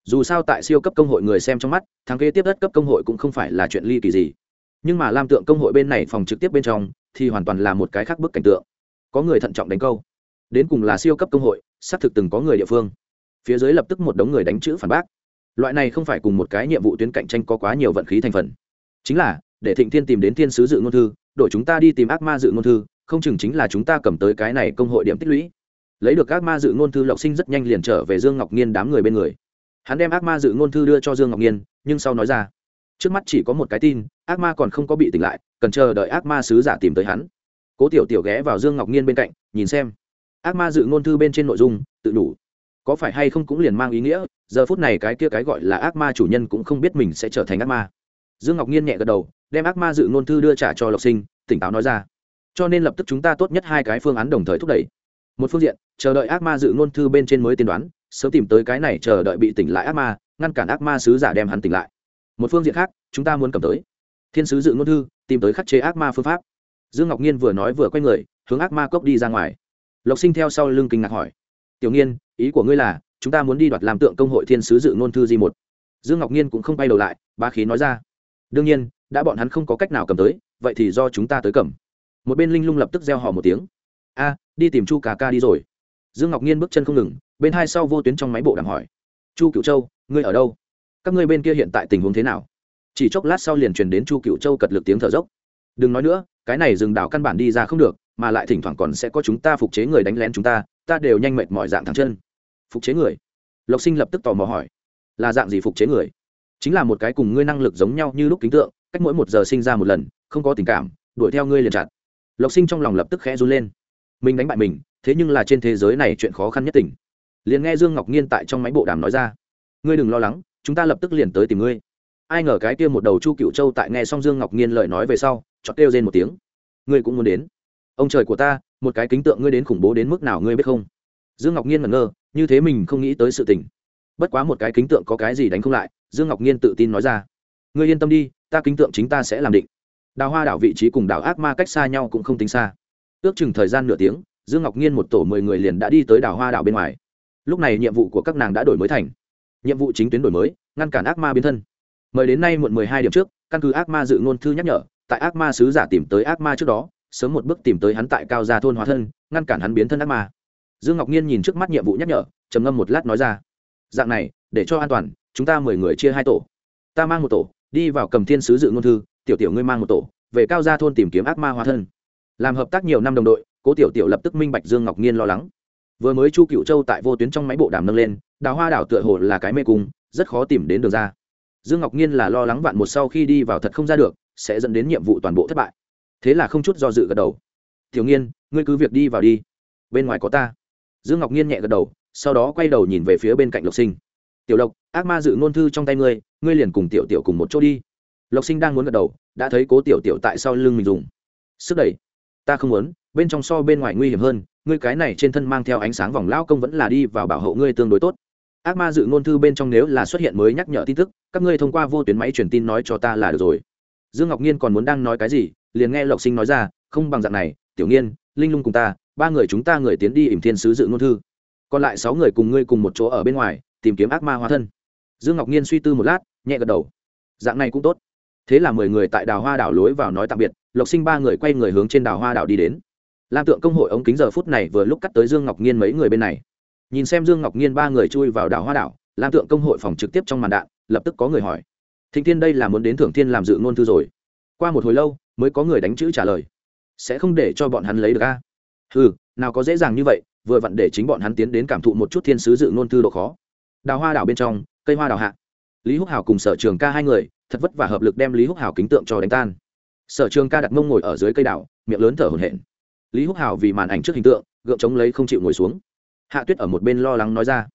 Dù sao tại siêu cấp công hội người xem trong mắt thằng kế tiếp đất cấp công hội cũng không phải là chuyện ly kỳ gì. Nhưng mà lam tượng công hội bên này phòng trực tiếp bên trong, thì hoàn toàn là một cái khác bức cảnh tượng. Có người thận trọng đánh câu đến cùng là siêu cấp công hội, xác thực từng có người địa phương. Phía dưới lập tức một đống người đánh chữ phản bác. Loại này không phải cùng một cái nhiệm vụ tuyến cạnh tranh có quá nhiều vận khí thành phần. Chính là, để thịnh thiên tìm đến thiên sứ dự ngôn thư, đổi chúng ta đi tìm ác ma dự ngôn thư, không chừng chính là chúng ta cầm tới cái này công hội điểm tích lũy. Lấy được ác ma dự ngôn thư lộc sinh rất nhanh liền trở về dương ngọc nhiên đám người bên người. Hắn đem ác ma dự ngôn thư đưa cho dương ngọc nhiên nhưng sau nói ra, trước mắt chỉ có một cái tin, ác ma còn không có bị tỉnh lại, cần chờ đợi ác ma sứ giả tìm tới hắn. Cố tiểu tiểu ghé vào dương ngọc nhiên bên cạnh, nhìn xem ác ma dự ngôn thư bên trên nội dung, tự đủ. Có phải hay không cũng liền mang ý nghĩa, giờ phút này cái kia cái gọi là ác ma chủ nhân cũng không biết mình sẽ trở thành ác ma. Dương ngọc nhiên nhẹ gật đầu, đem ác ma dự ngôn thư đưa trả cho lộc sinh, tỉnh táo nói ra. Cho nên lập tức chúng ta tốt nhất hai cái phương án đồng thời thúc đẩy. Một phương diện, chờ đợi ác ma dự ngôn thư bên trên mới tiên đoán, sớm tìm tới cái này chờ đợi bị tỉnh lại ác ma, ngăn cản ác ma sứ giả đem hắn tỉnh lại. Một phương diện khác, chúng ta muốn cầm tới. Thiên sứ dự ngôn thư, tìm tới khắc chế ác ma phương pháp. Dương ngọc nhiên vừa nói vừa quay người, hướng ác ma cốc đi ra ngoài lộc sinh theo sau lưng kinh ngạc hỏi, tiểu nghiên, ý của ngươi là, chúng ta muốn đi đoạt làm tượng công hội thiên sứ dự ngôn thư di một? Dương ngọc nhiên cũng không bay đầu lại ba khí nói ra, đương nhiên, đã bọn hắn không có cách nào cầm tới, vậy thì do chúng ta tới cầm. Một bên linh lung lập tức gieo họ một tiếng, a, đi tìm chu cà ca đi rồi. Dương ngọc nhiên bước chân không ngừng, bên hai sau vô tuyến trong máy bộ đàm hỏi, chu cựu châu, ngươi ở đâu? Các ngươi bên kia hiện tại tình huống thế nào? Chỉ chốc lát sau liền truyền đến chu cựu châu cật lực tiếng thở dốc. Đừng nói nữa, cái này rừng đảo căn bản đi ra không được mà lại thỉnh thoảng còn sẽ có chúng ta phục chế người đánh lén chúng ta ta đều nhanh mệt mọi dạng thẳng chân. Phục chế người? Lộc sinh lập tức tò mò hỏi. Là dạng gì phục chế người? Chính là một cái cùng ngươi năng lực giống nhau như lúc kính tượng, cách mỗi một giờ sinh ra một lần, không có tình cảm, đuổi theo ngươi liền chặt. Lộc sinh trong lòng lập tức khẽ run lên. Mình đánh bại mình, thế nhưng là trên thế giới này chuyện khó khăn nhất tỉnh liền nghe dương ngọc nhiên tại trong máy bộ đàm nói ra. Ngươi đừng lo lắng, chúng ta lập tức liền tới tìm ngươi. Ai ngờ cái kia một đầu chu cựu châu tại nghe xong dương ngọc nhiên lời nói về sau chọn kêu rên một tiếng. Ngươi cũng muốn đến ông trời của ta, một cái kính tượng ngươi đến khủng bố đến mức nào ngươi biết không? Dương ngọc nhiên ngẩn ngơ, như thế mình không nghĩ tới sự tình. Bất quá một cái kính tượng có cái gì đánh không lại, dương ngọc nhiên tự tin nói ra. Ngươi yên tâm đi, ta kính tượng chính ta sẽ làm định. Đào hoa đảo vị trí cùng đảo ác ma cách xa nhau cũng không tính xa. Ước chừng thời gian nửa tiếng, dương ngọc nhiên một tổ mười người liền đã đi tới đảo hoa đảo bên ngoài. Lúc này nhiệm vụ của các nàng đã đổi mới thành. Nhiệm vụ chính tuyến đổi mới, ngăn cản ác ma biến thân. Mời đến nay muộn mười hai điểm trước, căn cứ ác ma dự ngôn thư nhắc nhở, tại ác ma sứ giả tìm tới ác ma trước đó sớm một bước tìm tới hắn tại cao gia thôn hóa thân, ngăn cản hắn biến thân ác ma. Dương ngọc nhiên nhìn trước mắt nhiệm vụ nhắc nhở, trầm ngâm một lát nói ra, dạng này, để cho an toàn, chúng ta mười người chia hai tổ. Ta mang một tổ, đi vào cầm thiên sứ dự ngôn thư, tiểu tiểu ngươi mang một tổ, về cao gia thôn tìm kiếm ác ma hóa thân. Làm hợp tác nhiều năm đồng đội, cố tiểu tiểu lập tức minh bạch dương ngọc nhiên lo lắng. Vừa mới chu cựu châu tại vô tuyến trong máy bộ đàm nâng lên, đào hoa đảo tựa hồ là cái mê cung, rất khó tìm đến đường ra. Dương ngọc nhiên là lo lắng vạn một sau khi đi vào thật không ra được, sẽ dẫn đến nhiệm vụ toàn bộ thất bại thế là không chút do dự gật đầu. Tiểu nghiên, ngươi cứ việc đi vào đi. Bên ngoài có ta. Dương ngọc nhiên nhẹ gật đầu, sau đó quay đầu nhìn về phía bên cạnh lộc sinh. Tiểu lộc, ác ma dự ngôn thư trong tay ngươi ngươi liền cùng tiểu tiểu cùng một chỗ đi. Lộc sinh đang muốn gật đầu, đã thấy cố tiểu tiểu tại sau lưng mình dùng. Sức đẩy, ta không muốn, bên trong so bên ngoài nguy hiểm hơn, ngươi cái này trên thân mang theo ánh sáng vòng lao công vẫn là đi vào bảo hộ ngươi tương đối tốt. Ác ma dự ngôn thư bên trong nếu là xuất hiện mới nhắc nhở tin tức, các ngươi thông qua vô tuyến máy truyền tin nói cho ta là được rồi. Dương ngọc nhiên còn muốn đang nói cái gì liền nghe lộc sinh nói ra, không bằng dạng này, tiểu nghiên, linh lung cùng ta, ba người chúng ta người tiến đi ỉm thiên sứ dự ngôn thư. Còn lại sáu người cùng ngươi cùng một chỗ ở bên ngoài, tìm kiếm ác ma hóa thân. Dương ngọc nhiên suy tư một lát, nhẹ gật đầu. Dạng này cũng tốt. Thế là mười người tại đào hoa đảo lối vào nói tạm biệt, lộc sinh ba người quay người hướng trên đào hoa đảo đi đến. Lam tượng công hội ống kính giờ phút này vừa lúc cắt tới dương ngọc nhiên mấy người bên này. Nhìn xem dương ngọc nhiên ba người chui vào đảo hoa đảo, lam tượng công hội phòng trực tiếp trong màn đạn, lập tức có người hỏi. Thịnh thiên đây là muốn đến thưởng thiên làm dự ngôn thư rồi. Qua một hồi lâu mới có người đánh chữ trả lời. Sẽ không để cho bọn hắn lấy được a? Ừ nào có dễ dàng như vậy, vừa vặn để chính bọn hắn tiến đến cảm thụ một chút thiên sứ dự ngôn thư độ khó. Đào hoa đảo bên trong, cây hoa đào hạ. Lý húc hào cùng sở trường ca hai người, thật vất và hợp lực đem lý húc hào kính tượng cho đánh tan. Sở trường ca đặt mông ngồi ở dưới cây đảo, miệng lớn thở hổn hển. Lý húc hào vì màn ảnh trước hình tượng, gượng chống lấy không chịu ngồi xuống. Hạ tuyết ở một bên lo lắng nói ra,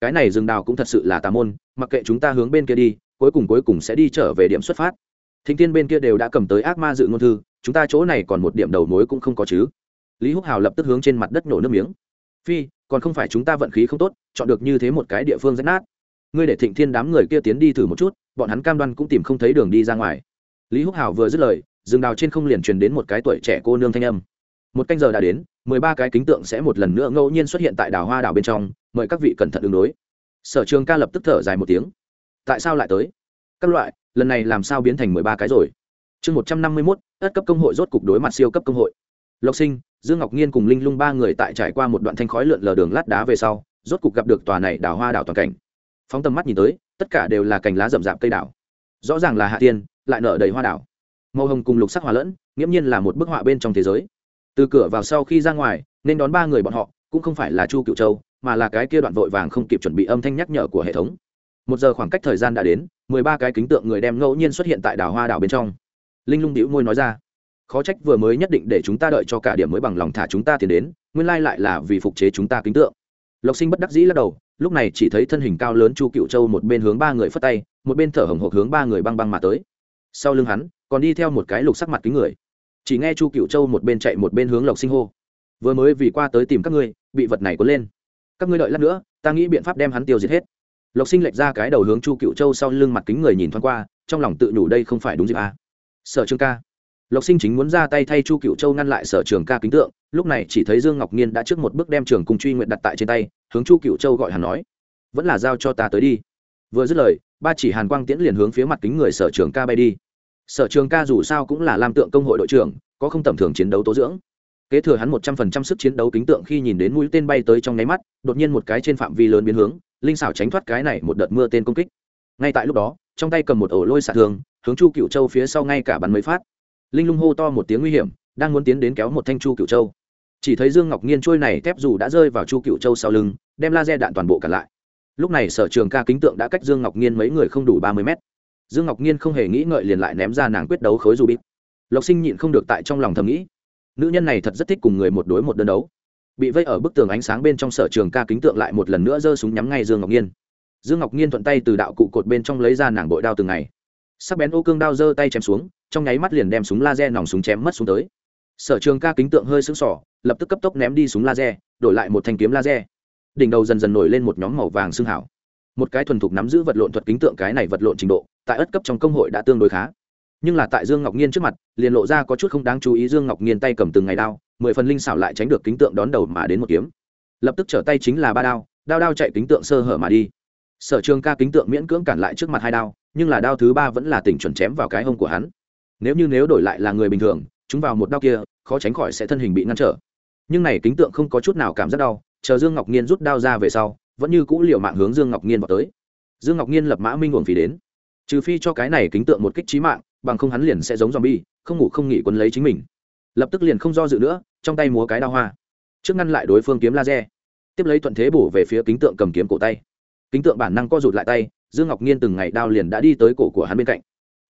cái này rừng đào cũng thật sự là tà môn, mặc kệ chúng ta hướng bên kia đi, cuối cùng cuối cùng sẽ đi trở về điểm xuất phát thính tiên bên kia đều đã cầm tới ác ma dự ngôn thư, chúng ta chỗ này còn một điểm đầu mối cũng không có chứ. Lý húc hào lập tức hướng trên mặt đất nổ nước miếng. Phi, còn không phải chúng ta vận khí không tốt, chọn được như thế một cái địa phương rách nát. Ngươi để thịnh thiên đám người kia tiến đi thử một chút, bọn hắn cam đoan cũng tìm không thấy đường đi ra ngoài. Lý húc hào vừa dứt lời, rừng đào trên không liền truyền đến một cái tuổi trẻ cô nương thanh âm. Một canh giờ đã đến, mười ba cái kính tượng sẽ một lần nữa ngẫu nhiên xuất hiện tại đảo hoa đảo bên trong, mời các vị cẩn thận ứng đối sở trường ca lập tức thở dài một tiếng. Tại sao lại tới? Các loại lần này làm sao biến thành mười ba cái rồi? Chương một trăm năm mươi mốt, ất cấp công hội rốt cục đối mặt siêu cấp công hội. Lộc sinh, dương ngọc nhiên cùng linh lung ba người tại trải qua một đoạn thanh khói lượn lờ đường lát đá về sau, rốt cục gặp được tòa này đảo hoa đảo toàn cảnh. Phóng tầm mắt nhìn tới, tất cả đều là cành lá rậm rạp cây đảo. Rõ ràng là hạ tiên, lại nở đầy hoa đảo. Màu hồng cùng lục sắc hòa lẫn, nghiễm nhiên là một bức họa bên trong thế giới. Từ cửa vào sau khi ra ngoài, nên đón ba người bọn họ, cũng không phải là chu cựu châu, mà là cái kia đoạn vội vàng không kịp chuẩn bị âm thanh nhắc nhở của hệ thống một giờ khoảng cách thời gian đã đến, mười ba cái kính tượng người đem ngẫu nhiên xuất hiện tại đảo hoa đảo bên trong. Linh lung đĩu môi nói ra, khó trách vừa mới nhất định để chúng ta đợi cho cả điểm mới bằng lòng thả chúng ta tiền đến, nguyên lai lại là vì phục chế chúng ta kính tượng. Lộc sinh bất đắc dĩ lắc đầu, lúc này chỉ thấy thân hình cao lớn chu cựu châu một bên hướng ba người phất tay, một bên thở hồng hộc hướng ba người băng băng mà tới. Sau lưng hắn, còn đi theo một cái lục sắc mặt kính người. Chỉ nghe chu cựu châu một bên chạy một bên hướng lộc sinh hô, vừa mới vì qua tới tìm các ngươi, bị vật này cuốn lên. Các ngươi đợi lát nữa, ta nghĩ biện pháp đem hắn tiêu diệt hết lộc sinh lệch ra cái đầu hướng chu cựu châu sau lưng mặt kính người nhìn thoáng qua, trong lòng tự nhủ đây không phải đúng dịp à. sở trường ca. Lộc sinh chính muốn ra tay thay chu cựu châu ngăn lại sở trường ca kính tượng, lúc này chỉ thấy dương ngọc nhiên đã trước một bước đem trường cùng truy nguyện đặt tại trên tay, hướng chu cựu châu gọi hàn nói, vẫn là giao cho ta tới đi. Vừa dứt lời, ba chỉ hàn quang tiễn liền hướng phía mặt kính người sở trường ca bay đi. Sở trường ca dù sao cũng là lam tượng công hội đội trưởng, có không tầm thường chiến đấu tố dưỡng kế thừa hắn một trăm phần trăm sức chiến đấu kính tượng khi nhìn đến mũi tên bay tới trong nháy mắt, đột nhiên một cái trên phạm vi lớn biến hướng, linh xảo tránh thoát cái này một đợt mưa tên công kích. Ngay tại lúc đó, trong tay cầm một ổ lôi xạ thường hướng chu cựu châu phía sau ngay cả bắn mới phát. Linh lung hô to một tiếng nguy hiểm, đang muốn tiến đến kéo một thanh chu cựu châu. Chỉ thấy dương ngọc nhiên trôi này thép dù đã rơi vào chu cựu châu sau lưng, đem laser đạn toàn bộ cả lại. Lúc này sở trường ca kính tượng đã cách dương ngọc nhiên mấy người không đủ ba mươi mét. Dương ngọc nhiên không hề nghĩ ngợi liền lại ném ra nàng quyết đấu khối dù bít lộc sinh nhịn không được tại trong lòng thầm nghĩ nữ nhân này thật rất thích cùng người một đối một đơn đấu. Bị vây ở bức tường ánh sáng bên trong sở trường ca kính tượng lại một lần nữa giơ súng nhắm ngay dương ngọc nhiên dương ngọc nhiên thuận tay từ đạo cụ cột bên trong lấy ra nàng bội đao từng ngày. Sắc bén ô cương đao giơ tay chém xuống, trong nháy mắt liền đem súng laser nòng súng chém mất xuống tới. Sở trường ca kính tượng hơi sững sỏ lập tức cấp tốc ném đi súng laser, đổi lại một thanh kiếm laser. Đỉnh đầu dần dần nổi lên một nhóm màu vàng xương hảo. Một cái thuần thục nắm giữ vật lộn thuật kính tượng cái này vật lộn trình độ, tại ất cấp trong công hội đã tương đối khá nhưng là tại dương ngọc nhiên trước mặt, liền lộ ra có chút không đáng chú ý dương ngọc nhiên tay cầm từng ngày đao, mười phần linh xảo lại tránh được kính tượng đón đầu mà đến một kiếm. Lập tức trở tay chính là ba đao đao đao chạy kính tượng sơ hở mà đi. Sở trường ca kính tượng miễn cưỡng cản lại trước mặt hai đao, nhưng là đao thứ ba vẫn là tỉnh chuẩn chém vào cái hông của hắn. Nếu như nếu đổi lại là người bình thường, chúng vào một đao kia, khó tránh khỏi sẽ thân hình bị ngăn trở. Nhưng này kính tượng không có chút nào cảm giác đau, chờ dương ngọc nhiên rút đao ra về sau, vẫn như cũ liệu mạng hướng dương ngọc nhiên vào tới. Dương ngọc nhiên lập mã minh uổng phí đến trừ phi cho cái này kính tượng một kích trí mạng, bằng không hắn liền sẽ giống z bi không ngủ không nghỉ quân lấy chính mình. Lập tức liền không do dự nữa, trong tay múa cái đao hoa. Trước ngăn lại đối phương kiếm laser. Tiếp lấy thuận thế bổ về phía kính tượng cầm kiếm cổ tay. Kính tượng bản năng co rụt lại tay, dương ngọc nhiên từng ngày đao liền đã đi tới cổ của hắn bên cạnh.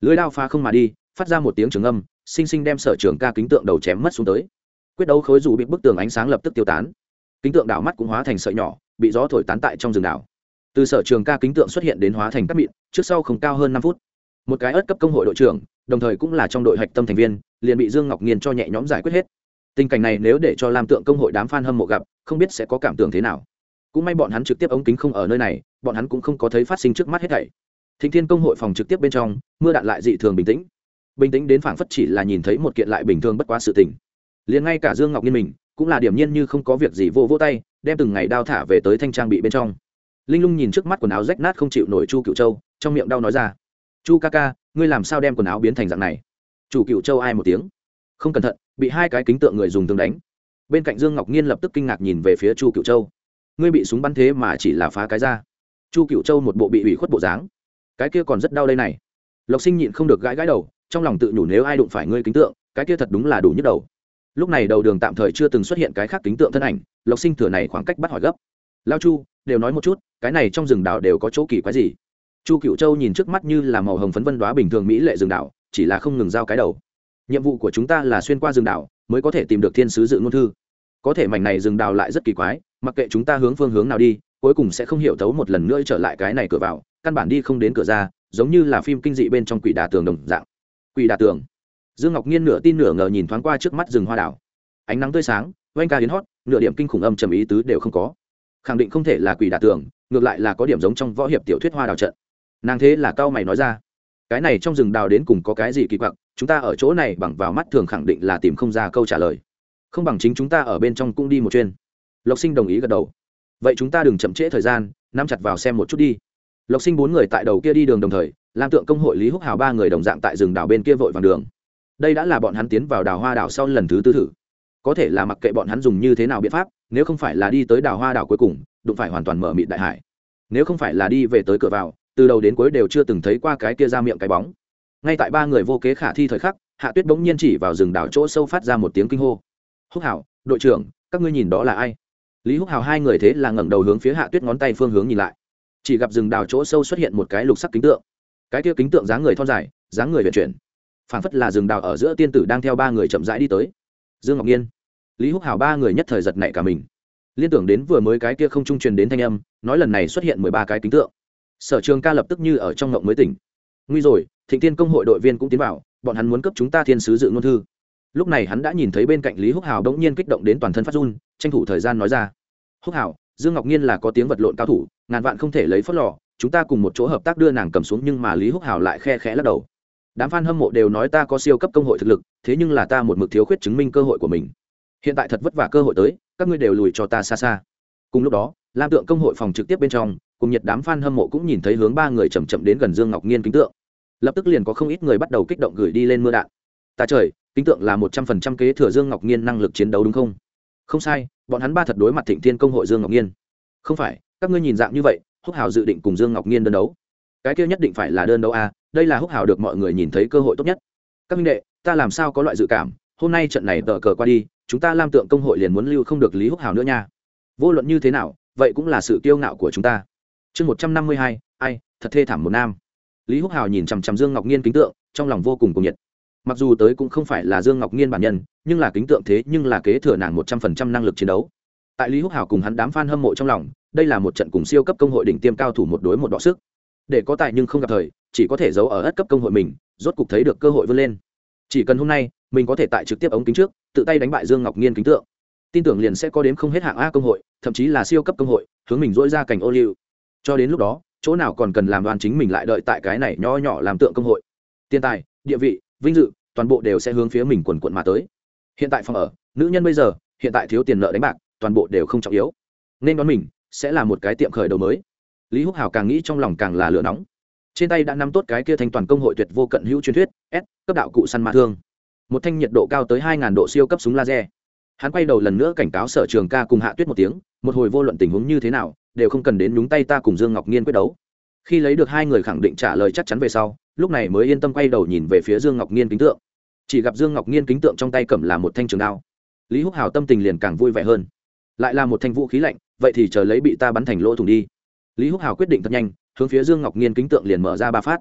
Lưới đao pha không mà đi, phát ra một tiếng trường âm, xinh xinh đem sở trường ca kính tượng đầu chém mất xuống tới. Quyết đấu khối dù bị bức tường ánh sáng lập tức tiêu tán. Kính tượng đảo mắt cũng hóa thành sợi nhỏ, bị gió thổi tán tại trong rừng đảo từ sở trường ca kính tượng xuất hiện đến hóa thành các mịn, trước sau không cao hơn năm phút. Một cái ớt cấp công hội đội trưởng, đồng thời cũng là trong đội hạch tâm thành viên, liền bị dương ngọc nghiên cho nhẹ nhõm giải quyết hết. Tình cảnh này nếu để cho làm tượng công hội đám f a n hâm mộ gặp, không biết sẽ có cảm tưởng thế nào. Cũng may bọn hắn trực tiếp ống kính không ở nơi này, bọn hắn cũng không có thấy phát sinh trước mắt hết thảy. Thịnh thiên công hội phòng trực tiếp bên trong, mưa đạn lại dị thường bình tĩnh. Bình tĩnh đến phảng phất chỉ là nhìn thấy một kiện lại bình thường bất quá sự tình. Liền ngay cả dương ngọc nghiên mình, cũng là điểm nhiên như không có việc gì vô vô tay, đem từng ngày đao thả về tới thanh trang bị bên trong linh lung nhìn trước mắt quần áo rách nát không chịu nổi chu cựu châu, trong miệng đau nói ra, chu ca ca, ngươi làm sao đem quần áo biến thành dạng này? Chủ cựu châu ai một tiếng, không cẩn thận, bị hai cái kính tượng người dùng tương đánh. Bên cạnh dương ngọc nhiên lập tức kinh ngạc nhìn về phía chu cựu châu, ngươi bị súng bắn thế mà chỉ là phá cái ra chu cựu châu một bộ bị ủy khuất bộ dáng, cái kia còn rất đau đây này. Lộc sinh nhịn không được gãi gãi đầu, trong lòng tự nhủ nếu ai đụng phải ngươi kính tượng, cái kia thật đúng là đủ nhức đầu. Lúc này đầu đường tạm thời chưa từng xuất hiện cái khác kính tượng thân ảnh, lộc sinh thừa này khoảng cách bắt hỏi gấp, lao chu đều nói một chút, cái này trong rừng đảo đều có chỗ kỳ quái gì. Chu cựu châu nhìn trước mắt như là màu hồng phấn vân đoá bình thường mỹ lệ rừng đảo, chỉ là không ngừng giao cái đầu. Nhiệm vụ của chúng ta là xuyên qua rừng đảo, mới có thể tìm được thiên sứ dự ngôn thư. Có thể mảnh này rừng đào lại rất kỳ quái, mặc kệ chúng ta hướng phương hướng nào đi, cuối cùng sẽ không hiểu thấu một lần nữa trở lại cái này cửa vào, căn bản đi không đến cửa ra, giống như là phim kinh dị bên trong quỷ đà tường đồng dạng. Quỷ đà tường. Dương ngọc nhiên nửa tin nửa ngờ nhìn thoáng qua trước mắt rừng hoa đảo. Ánh nắng tươi sáng, oanh ca hiến hót, nửa điểm kinh khủng âm trầm ý tứ đều không có khẳng định không thể là quỷ đả tường, ngược lại là có điểm giống trong võ hiệp tiểu thuyết hoa đào trận. Nàng thế là cao mày nói ra, cái này trong rừng đào đến cùng có cái gì kỳ quặc, chúng ta ở chỗ này bằng vào mắt thường khẳng định là tìm không ra câu trả lời. Không bằng chính chúng ta ở bên trong cũng đi một chuyên lộc sinh đồng ý gật đầu. Vậy chúng ta đừng chậm trễ thời gian, nắm chặt vào xem một chút đi. Lộc sinh bốn người tại đầu kia đi đường đồng thời làm tượng công hội lý húc hào ba người đồng dạng tại rừng đào bên kia vội vàng đường. Đây đã là bọn hắn tiến vào đào hoa đảo sau lần thứ tư thử. Có thể là mặc kệ bọn hắn dùng như thế nào biện pháp nếu không phải là đi tới đào hoa đảo cuối cùng, đụng phải hoàn toàn mở mịt đại hải. Nếu không phải là đi về tới cửa vào, từ đầu đến cuối đều chưa từng thấy qua cái kia ra miệng cái bóng. Ngay tại ba người vô kế khả thi thời khắc, hạ tuyết bỗng nhiên chỉ vào rừng đảo chỗ sâu phát ra một tiếng kinh hô. Húc hảo, đội trưởng, các ngươi nhìn đó là ai? Lý húc hảo hai người thế là ngẩng đầu hướng phía hạ tuyết ngón tay phương hướng nhìn lại. Chỉ gặp rừng đào chỗ sâu xuất hiện một cái lục sắc kính tượng. Cái kia kính tượng dáng người thon dài, dáng người vận chuyển. Phảng phất là rừng đào ở giữa tiên tử đang theo ba người chậm rãi đi tới. Dương ngọc nhiên lý húc hào ba người nhất thời giật nảy cả mình. Liên tưởng đến vừa mới cái kia không trung truyền đến thanh âm, nói lần này xuất hiện mười ba cái kính tượng. Sở trường ca lập tức như ở trong ngộng mới tỉnh. Nguy rồi, thịnh tiên công hội đội viên cũng tiến vào, bọn hắn muốn cấp chúng ta thiên sứ dự ngôn thư. Lúc này hắn đã nhìn thấy bên cạnh lý húc hào đống nhiên kích động đến toàn thân phát run, tranh thủ thời gian nói ra. Húc hào, dương ngọc nhiên là có tiếng vật lộn cao thủ, ngàn vạn không thể lấy phớt lò, chúng ta cùng một chỗ hợp tác đưa nàng cầm xuống nhưng mà lý húc hào lại khe khẽ lắc đầu. Đám f a n hâm mộ đều nói ta có siêu cấp công hội thực lực, thế nhưng là ta một mực thiếu khuyết chứng minh cơ hội của mình hiện tại thật vất vả cơ hội tới, các ngươi đều lùi cho ta xa xa. Cùng lúc đó, lam tượng công hội phòng trực tiếp bên trong, cùng nhiệt đám f a n hâm mộ cũng nhìn thấy hướng ba người chầm chậm đến gần dương ngọc nhiên kính tượng. Lập tức liền có không ít người bắt đầu kích động gửi đi lên mưa đạn. Ta trời, kính tượng là một trăm phần trăm kế thừa dương ngọc nhiên năng lực chiến đấu đúng không? Không sai, bọn hắn ba thật đối mặt thịnh thiên công hội dương ngọc nhiên không phải, các ngươi nhìn dạng như vậy, húc hào dự định cùng dương ngọc nhiên đơn đấu. Cái kia nhất định phải là đơn đấu a đây là húc hào được mọi người nhìn thấy cơ hội tốt nhất. Các minh đệ, ta làm sao có loại dự cảm, hôm nay trận này tờ cờ qua đi chúng ta lam tượng công hội liền muốn lưu không được lý húc hào nữa nha. Vô luận như thế nào, vậy cũng là sự kiêu ngạo của chúng ta. Chương một trăm năm mươi hai, ai, thật thê thảm một nam. Lý húc hào nhìn chằm chằm dương ngọc nhiên kính tượng, trong lòng vô cùng cuồng nhiệt. Mặc dù tới cũng không phải là dương ngọc nhiên bản nhân, nhưng là kính tượng thế nhưng là kế thừa nàng một trăm phần trăm năng lực chiến đấu. Tại lý húc hào cùng hắn đám f a n hâm mộ trong lòng, đây là một trận cùng siêu cấp công hội đỉnh tiêm cao thủ một đối một đọ sức. Để có tài nhưng không gặp thời, chỉ có thể giấu ở ất cấp công hội mình, rốt cục thấy được cơ hội vươn lên. Chỉ cần hôm nay mình có thể tại trực tiếp ống kính trước, tự tay đánh bại dương ngọc nhiên kính tượng. Tin tưởng liền sẽ có đến không hết hạng a công hội, thậm chí là siêu cấp công hội, hướng mình dỗi ra cảnh ô liu. Cho đến lúc đó, chỗ nào còn cần làm đoàn chính mình lại đợi tại cái này nho nhỏ làm tượng công hội. Tiền tài, địa vị, vinh dự, toàn bộ đều sẽ hướng phía mình quần quận mà tới. Hiện tại phòng ở, nữ nhân bây giờ, hiện tại thiếu tiền nợ đánh bạc, toàn bộ đều không trọng yếu. Nên đón mình, sẽ là một cái tiệm khởi đầu mới. Lý húc hào càng nghĩ trong lòng càng là lửa nóng. Trên tay đã nắm tốt cái kia thành toàn công hội tuyệt vô cận hữu truyền thuyết, s, cấp đạo cụ săn ma thương một thanh nhiệt độ cao tới hai độ siêu cấp súng laser. Hắn quay đầu lần nữa cảnh cáo sở trường ca cùng hạ tuyết một tiếng, một hồi vô luận tình huống như thế nào, đều không cần đến nhúng tay ta cùng dương ngọc nghiên quyết đấu. Khi lấy được hai người khẳng định trả lời chắc chắn về sau, lúc này mới yên tâm quay đầu nhìn về phía dương ngọc nghiên kính tượng. Chỉ gặp dương ngọc nghiên kính tượng trong tay cầm là một thanh trường đao. Lý húc hào tâm tình liền càng vui vẻ hơn. Lại là một thanh vũ khí lạnh, vậy thì chờ lấy bị ta bắn thành lỗ thủng đi. Lý húc hào quyết định thật nhanh, hướng phía dương ngọc nghiên kính tượng liền mở ra ba phát.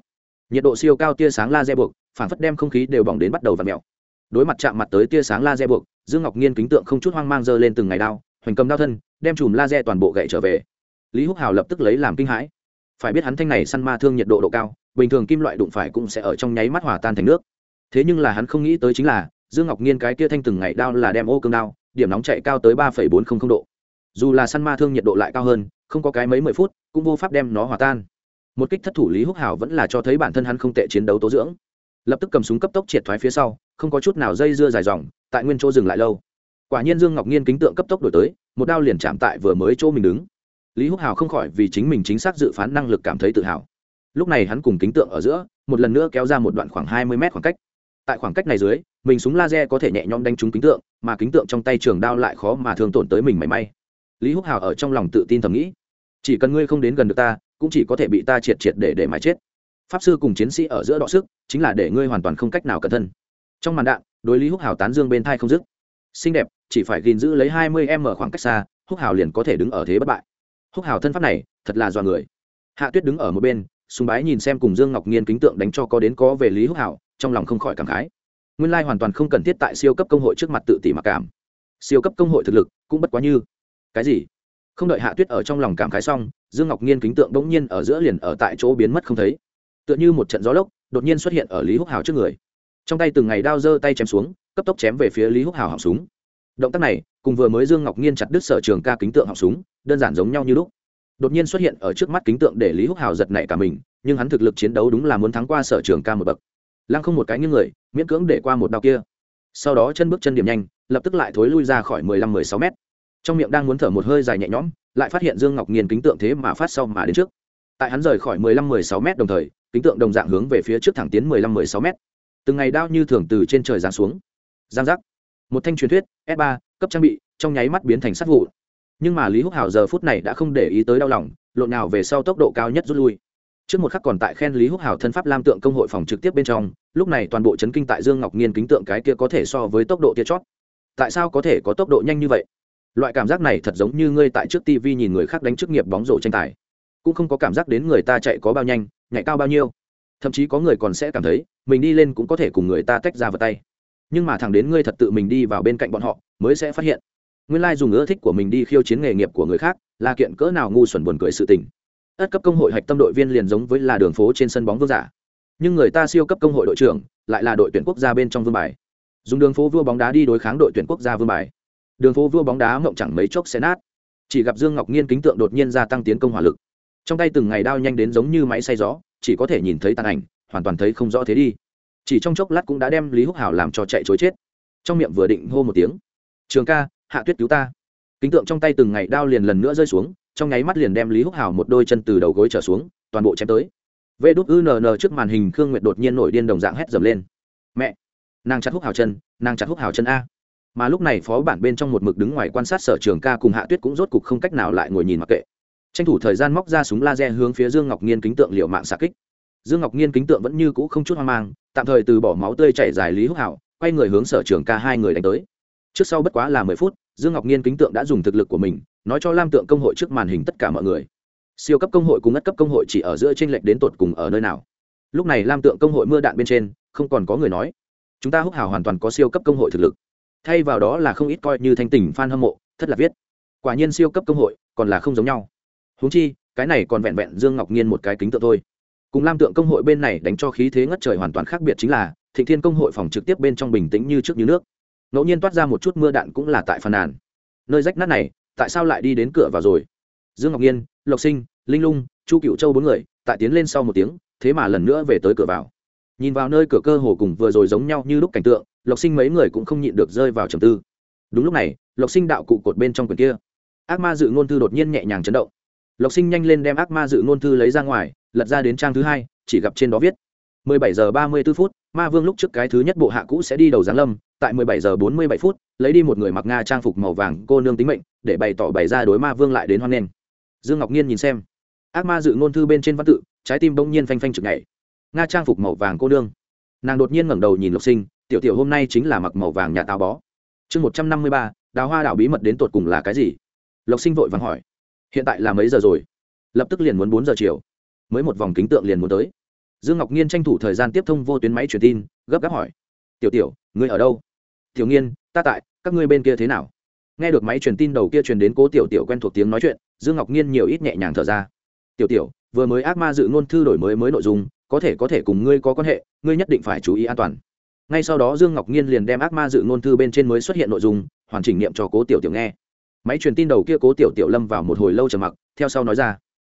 Nhiệt độ siêu cao tia sáng laser buộc, phản phất đem không khí đều bỏng đến bắt đầu và mẹo đối mặt chạm mặt tới tia sáng laser buộc, dương ngọc nhiên kính tượng không chút hoang mang dơ lên từng ngày đao, hoành cầm đao thân, đem chùm laser toàn bộ gậy trở về. Lý húc hào lập tức lấy làm kinh hãi. Phải biết hắn thanh này săn ma thương nhiệt độ độ cao, bình thường kim loại đụng phải cũng sẽ ở trong nháy mắt hòa tan thành nước. Thế nhưng là hắn không nghĩ tới chính là, dương ngọc nhiên cái tia thanh từng ngày đao là đem ô cương đao, điểm nóng chạy cao tới ba bốn trăm linh độ. Dù là săn ma thương nhiệt độ lại cao hơn, không có cái mấy mười phút, cũng vô pháp đem nó hòa tan. Một kích thất thủ lý húc hảo vẫn là cho thấy bản thân hắn không tệ chiến đấu tố dưỡng. Lập tức cầm súng cấp tốc triệt thoái phía sau không có chút nào dây dưa dài dòng, tại nguyên chỗ dừng lại lâu. Quả nhiên dương ngọc nhiên kính tượng cấp tốc đổi tới, một đao liền chạm tại vừa mới chỗ mình đứng. Lý húc hào không khỏi vì chính mình chính xác dự phán năng lực cảm thấy tự hào. Lúc này hắn cùng kính tượng ở giữa, một lần nữa kéo ra một đoạn khoảng hai mươi mét khoảng cách. Tại khoảng cách này dưới, mình súng laser có thể nhẹ nhõm đánh trúng kính tượng, mà kính tượng trong tay trường đao lại khó mà thường tổn tới mình mảy may. Lý húc hào ở trong lòng tự tin thầm nghĩ, chỉ cần ngươi không đến gần được ta, cũng chỉ có thể bị ta triệt triệt để để mà chết. Pháp sư cùng chiến sĩ ở giữa đọ sức, chính là để ngươi hoàn toàn không cách nào cẩn thân trong màn đạn, đối lý húc hào tán dương bên thai không dứt. Xinh đẹp, chỉ phải gìn giữ lấy hai mươi m khoảng cách xa, húc hào liền có thể đứng ở thế bất bại. Húc hào thân pháp này, thật là dọa người. Hạ tuyết đứng ở một bên, sùng bái nhìn xem cùng dương ngọc nhiên kính tượng đánh cho có đến có về lý húc hào, trong lòng không khỏi cảm khái. Nguyên lai hoàn toàn không cần thiết tại siêu cấp công hội trước mặt tự tỷ mặc cảm. Siêu cấp công hội thực lực cũng bất quá như. Cái gì? Không đợi hạ tuyết ở trong lòng cảm khái xong, dương ngọc nhiên kính tượng bỗng nhiên ở giữa liền ở tại chỗ biến mất không thấy. Tựa như một trận gió lốc, đột nhiên xuất hiện ở lý húc hào trước người trong tay từng ngày đao giơ tay chém xuống, cấp tốc chém về phía lý húc hào họng súng. Động tác này, cùng vừa mới dương ngọc nhiên chặt đứt sở trường ca kính tượng họng súng, đơn giản giống nhau như lúc. Đột nhiên xuất hiện ở trước mắt kính tượng để lý húc hào giật nảy cả mình, nhưng hắn thực lực chiến đấu đúng là muốn thắng qua sở trường ca một bậc. Lăng không một cái như người, miễn cưỡng để qua một đao kia. Sau đó chân bước chân điểm nhanh, lập tức lại thối lui ra khỏi mười lăm mười sáu mét. Trong miệng đang muốn thở một hơi dài nhẹ nhõm, lại phát hiện dương ngọc nghiền kính tượng thế mà phát sau mà đến trước. Tại hắn rời khỏi mười lăm mười sáu mét đồng thời, kính tượng đồng dạng hướng về phía trước thẳng tiến mười lăm mười sáu mét từng ngày đao như thường từ trên trời giáng xuống. Giang giác. Một thanh truyền thuyết, s ba, cấp trang bị, trong nháy mắt biến thành sát vụ nhưng mà lý húc hào giờ phút này đã không để ý tới đau lòng, lộn nào về sau tốc độ cao nhất rút lui. Trước một khắc còn tại khen lý húc hào thân pháp lam tượng công hội phòng trực tiếp bên trong, lúc này toàn bộ chấn kinh tại dương ngọc nghiên kính tượng cái kia có thể so với tốc độ tia chót. Tại sao có thể có tốc độ nhanh như vậy? Loại cảm giác này thật giống như ngươi tại trước tv nhìn người khác đánh chức nghiệp bóng rổ tranh tài. Cũng không có cảm giác đến người ta chạy có bao nhanh, nhảy cao bao nhiêu. Thậm chí có người còn sẽ cảm thấy mình đi lên cũng có thể cùng người ta tách ra vào tay. Nhưng mà thẳng đến ngươi thật tự mình đi vào bên cạnh bọn họ, mới sẽ phát hiện. Nguyên lai dùng ưa thích của mình đi khiêu chiến nghề nghiệp của người khác, là kiện cỡ nào ngu xuẩn buồn cười sự tình. Ất cấp công hội hạch tâm đội viên liền giống với là đường phố trên sân bóng vương giả. Nhưng người ta siêu cấp công hội đội trưởng, lại là đội tuyển quốc gia bên trong vương bài. Dùng đường phố vua bóng đá đi đối kháng đội tuyển quốc gia vương bài. Đường phố vua bóng đá mộng chẳng mấy chốc sẽ nát. Chỉ gặp dương ngọc nhiên kính tượng đột nhiên gia tăng tiến công hỏa lực. Trong tay từng ngày đao nhanh đến giống như máy xay gió, chỉ có thể nhìn thấy tàn ảnh hoàn toàn thấy không rõ thế đi. Chỉ trong chốc lát cũng đã đem lý húc hảo làm cho chạy chối chết. Trong miệng vừa định hô một tiếng, trường ca, hạ tuyết cứu ta. Kính tượng trong tay từng ngày đao liền lần nữa rơi xuống, trong nháy mắt liền đem lý húc hảo một đôi chân từ đầu gối trở xuống, toàn bộ chém tới. Vê đút ư nn trước màn hình khương nguyệt đột nhiên nổi điên đồng dạng hét dầm lên. Mẹ, nàng chặt húc hảo chân, nàng chặt húc hảo chân a. Mà lúc này phó bản bên trong một mực đứng ngoài quan sát sở trường ca cùng hạ tuyết cũng rốt cục không cách nào lại ngồi nhìn mặc kệ. Tranh thủ thời gian móc ra súng laser hướng phía dương ngọc nhiên kính tượng liệu mạng xạ kích dương ngọc nhiên kính tượng vẫn như cũ không chút hoang mang, tạm thời từ bỏ máu tươi chảy dài lý húc hảo, quay người hướng sở trường ca hai người đánh tới. Trước sau bất quá là mười phút, dương ngọc nhiên kính tượng đã dùng thực lực của mình, nói cho lam tượng công hội trước màn hình tất cả mọi người. Siêu cấp công hội cùng ngất cấp công hội chỉ ở giữa tranh lệch đến tột cùng ở nơi nào. Lúc này lam tượng công hội mưa đạn bên trên, không còn có người nói. Chúng ta húc hảo hoàn toàn có siêu cấp công hội thực lực. Thay vào đó là không ít coi như thanh tỉnh f a n hâm mộ thất là viết. Quả nhiên siêu cấp công hội còn là không giống nhau. Huống chi, cái này còn vẹn vẹn dương ngọc nhiên một cái kính tượng thôi cùng lam tượng công hội bên này đánh cho khí thế ngất trời hoàn toàn khác biệt chính là, thịnh thiên công hội phòng trực tiếp bên trong bình tĩnh như trước như nước. Ngẫu nhiên toát ra một chút mưa đạn cũng là tại phàn nàn. Nơi rách nát này, tại sao lại đi đến cửa vào rồi? Dương ngọc nhiên, lộc sinh, linh lung, chu cựu châu bốn người, tại tiến lên sau một tiếng, thế mà lần nữa về tới cửa vào. Nhìn vào nơi cửa cơ hồ cùng vừa rồi giống nhau như lúc cảnh tượng, lộc sinh mấy người cũng không nhịn được rơi vào trầm tư. Đúng lúc này, lộc sinh đạo cụ cột bên trong quyển kia. Ác ma dự ngôn thư đột nhiên nhẹ nhàng chấn động. Lộc sinh nhanh lên đem ác ma dự ngôn thư lấy ra ngoài lật ra đến trang thứ hai, chỉ gặp trên đó viết 17 giờ 34 phút, ma vương lúc trước cái thứ nhất bộ hạ cũ sẽ đi đầu giáng lâm, tại 17 giờ 47 phút, lấy đi một người mặc nga trang phục màu vàng cô nương tính mệnh, để bày tỏ bày ra đối ma vương lại đến hoan nghênh. Dương ngọc nhiên nhìn xem, ác ma dự ngôn thư bên trên văn tự, trái tim bỗng nhiên phanh phanh trực nhảy. Nga trang phục màu vàng cô nương. Nàng đột nhiên ngẩng đầu nhìn lộc sinh, tiểu tiểu hôm nay chính là mặc màu vàng nhà táo bó. Chương một trăm năm mươi ba, đào hoa đảo bí mật đến tột cùng là cái gì? Lộc sinh vội vàng hỏi, hiện tại là mấy giờ rồi? Lập tức liền muốn bốn giờ chiều mới một vòng kính tượng liền muốn tới. Dương ngọc nhiên tranh thủ thời gian tiếp thông vô tuyến máy truyền tin, gấp gáp hỏi. Tiểu tiểu, ngươi ở đâu? Tiểu nghiên, ta tại, các ngươi bên kia thế nào? Nghe được máy truyền tin đầu kia truyền đến cố tiểu tiểu quen thuộc tiếng nói chuyện, dương ngọc nhiên nhiều ít nhẹ nhàng thở ra. Tiểu tiểu, vừa mới ác ma dự ngôn thư đổi mới mới nội dung, có thể có thể cùng ngươi có quan hệ, ngươi nhất định phải chú ý an toàn. Ngay sau đó dương ngọc nhiên liền đem ác ma dự ngôn thư bên trên mới xuất hiện nội dung, hoàn chỉnh niệm cho cố tiểu tiểu nghe. Máy truyền tin đầu kia cố tiểu tiểu lâm vào một hồi lâu trầm mặc, theo sau nói ra.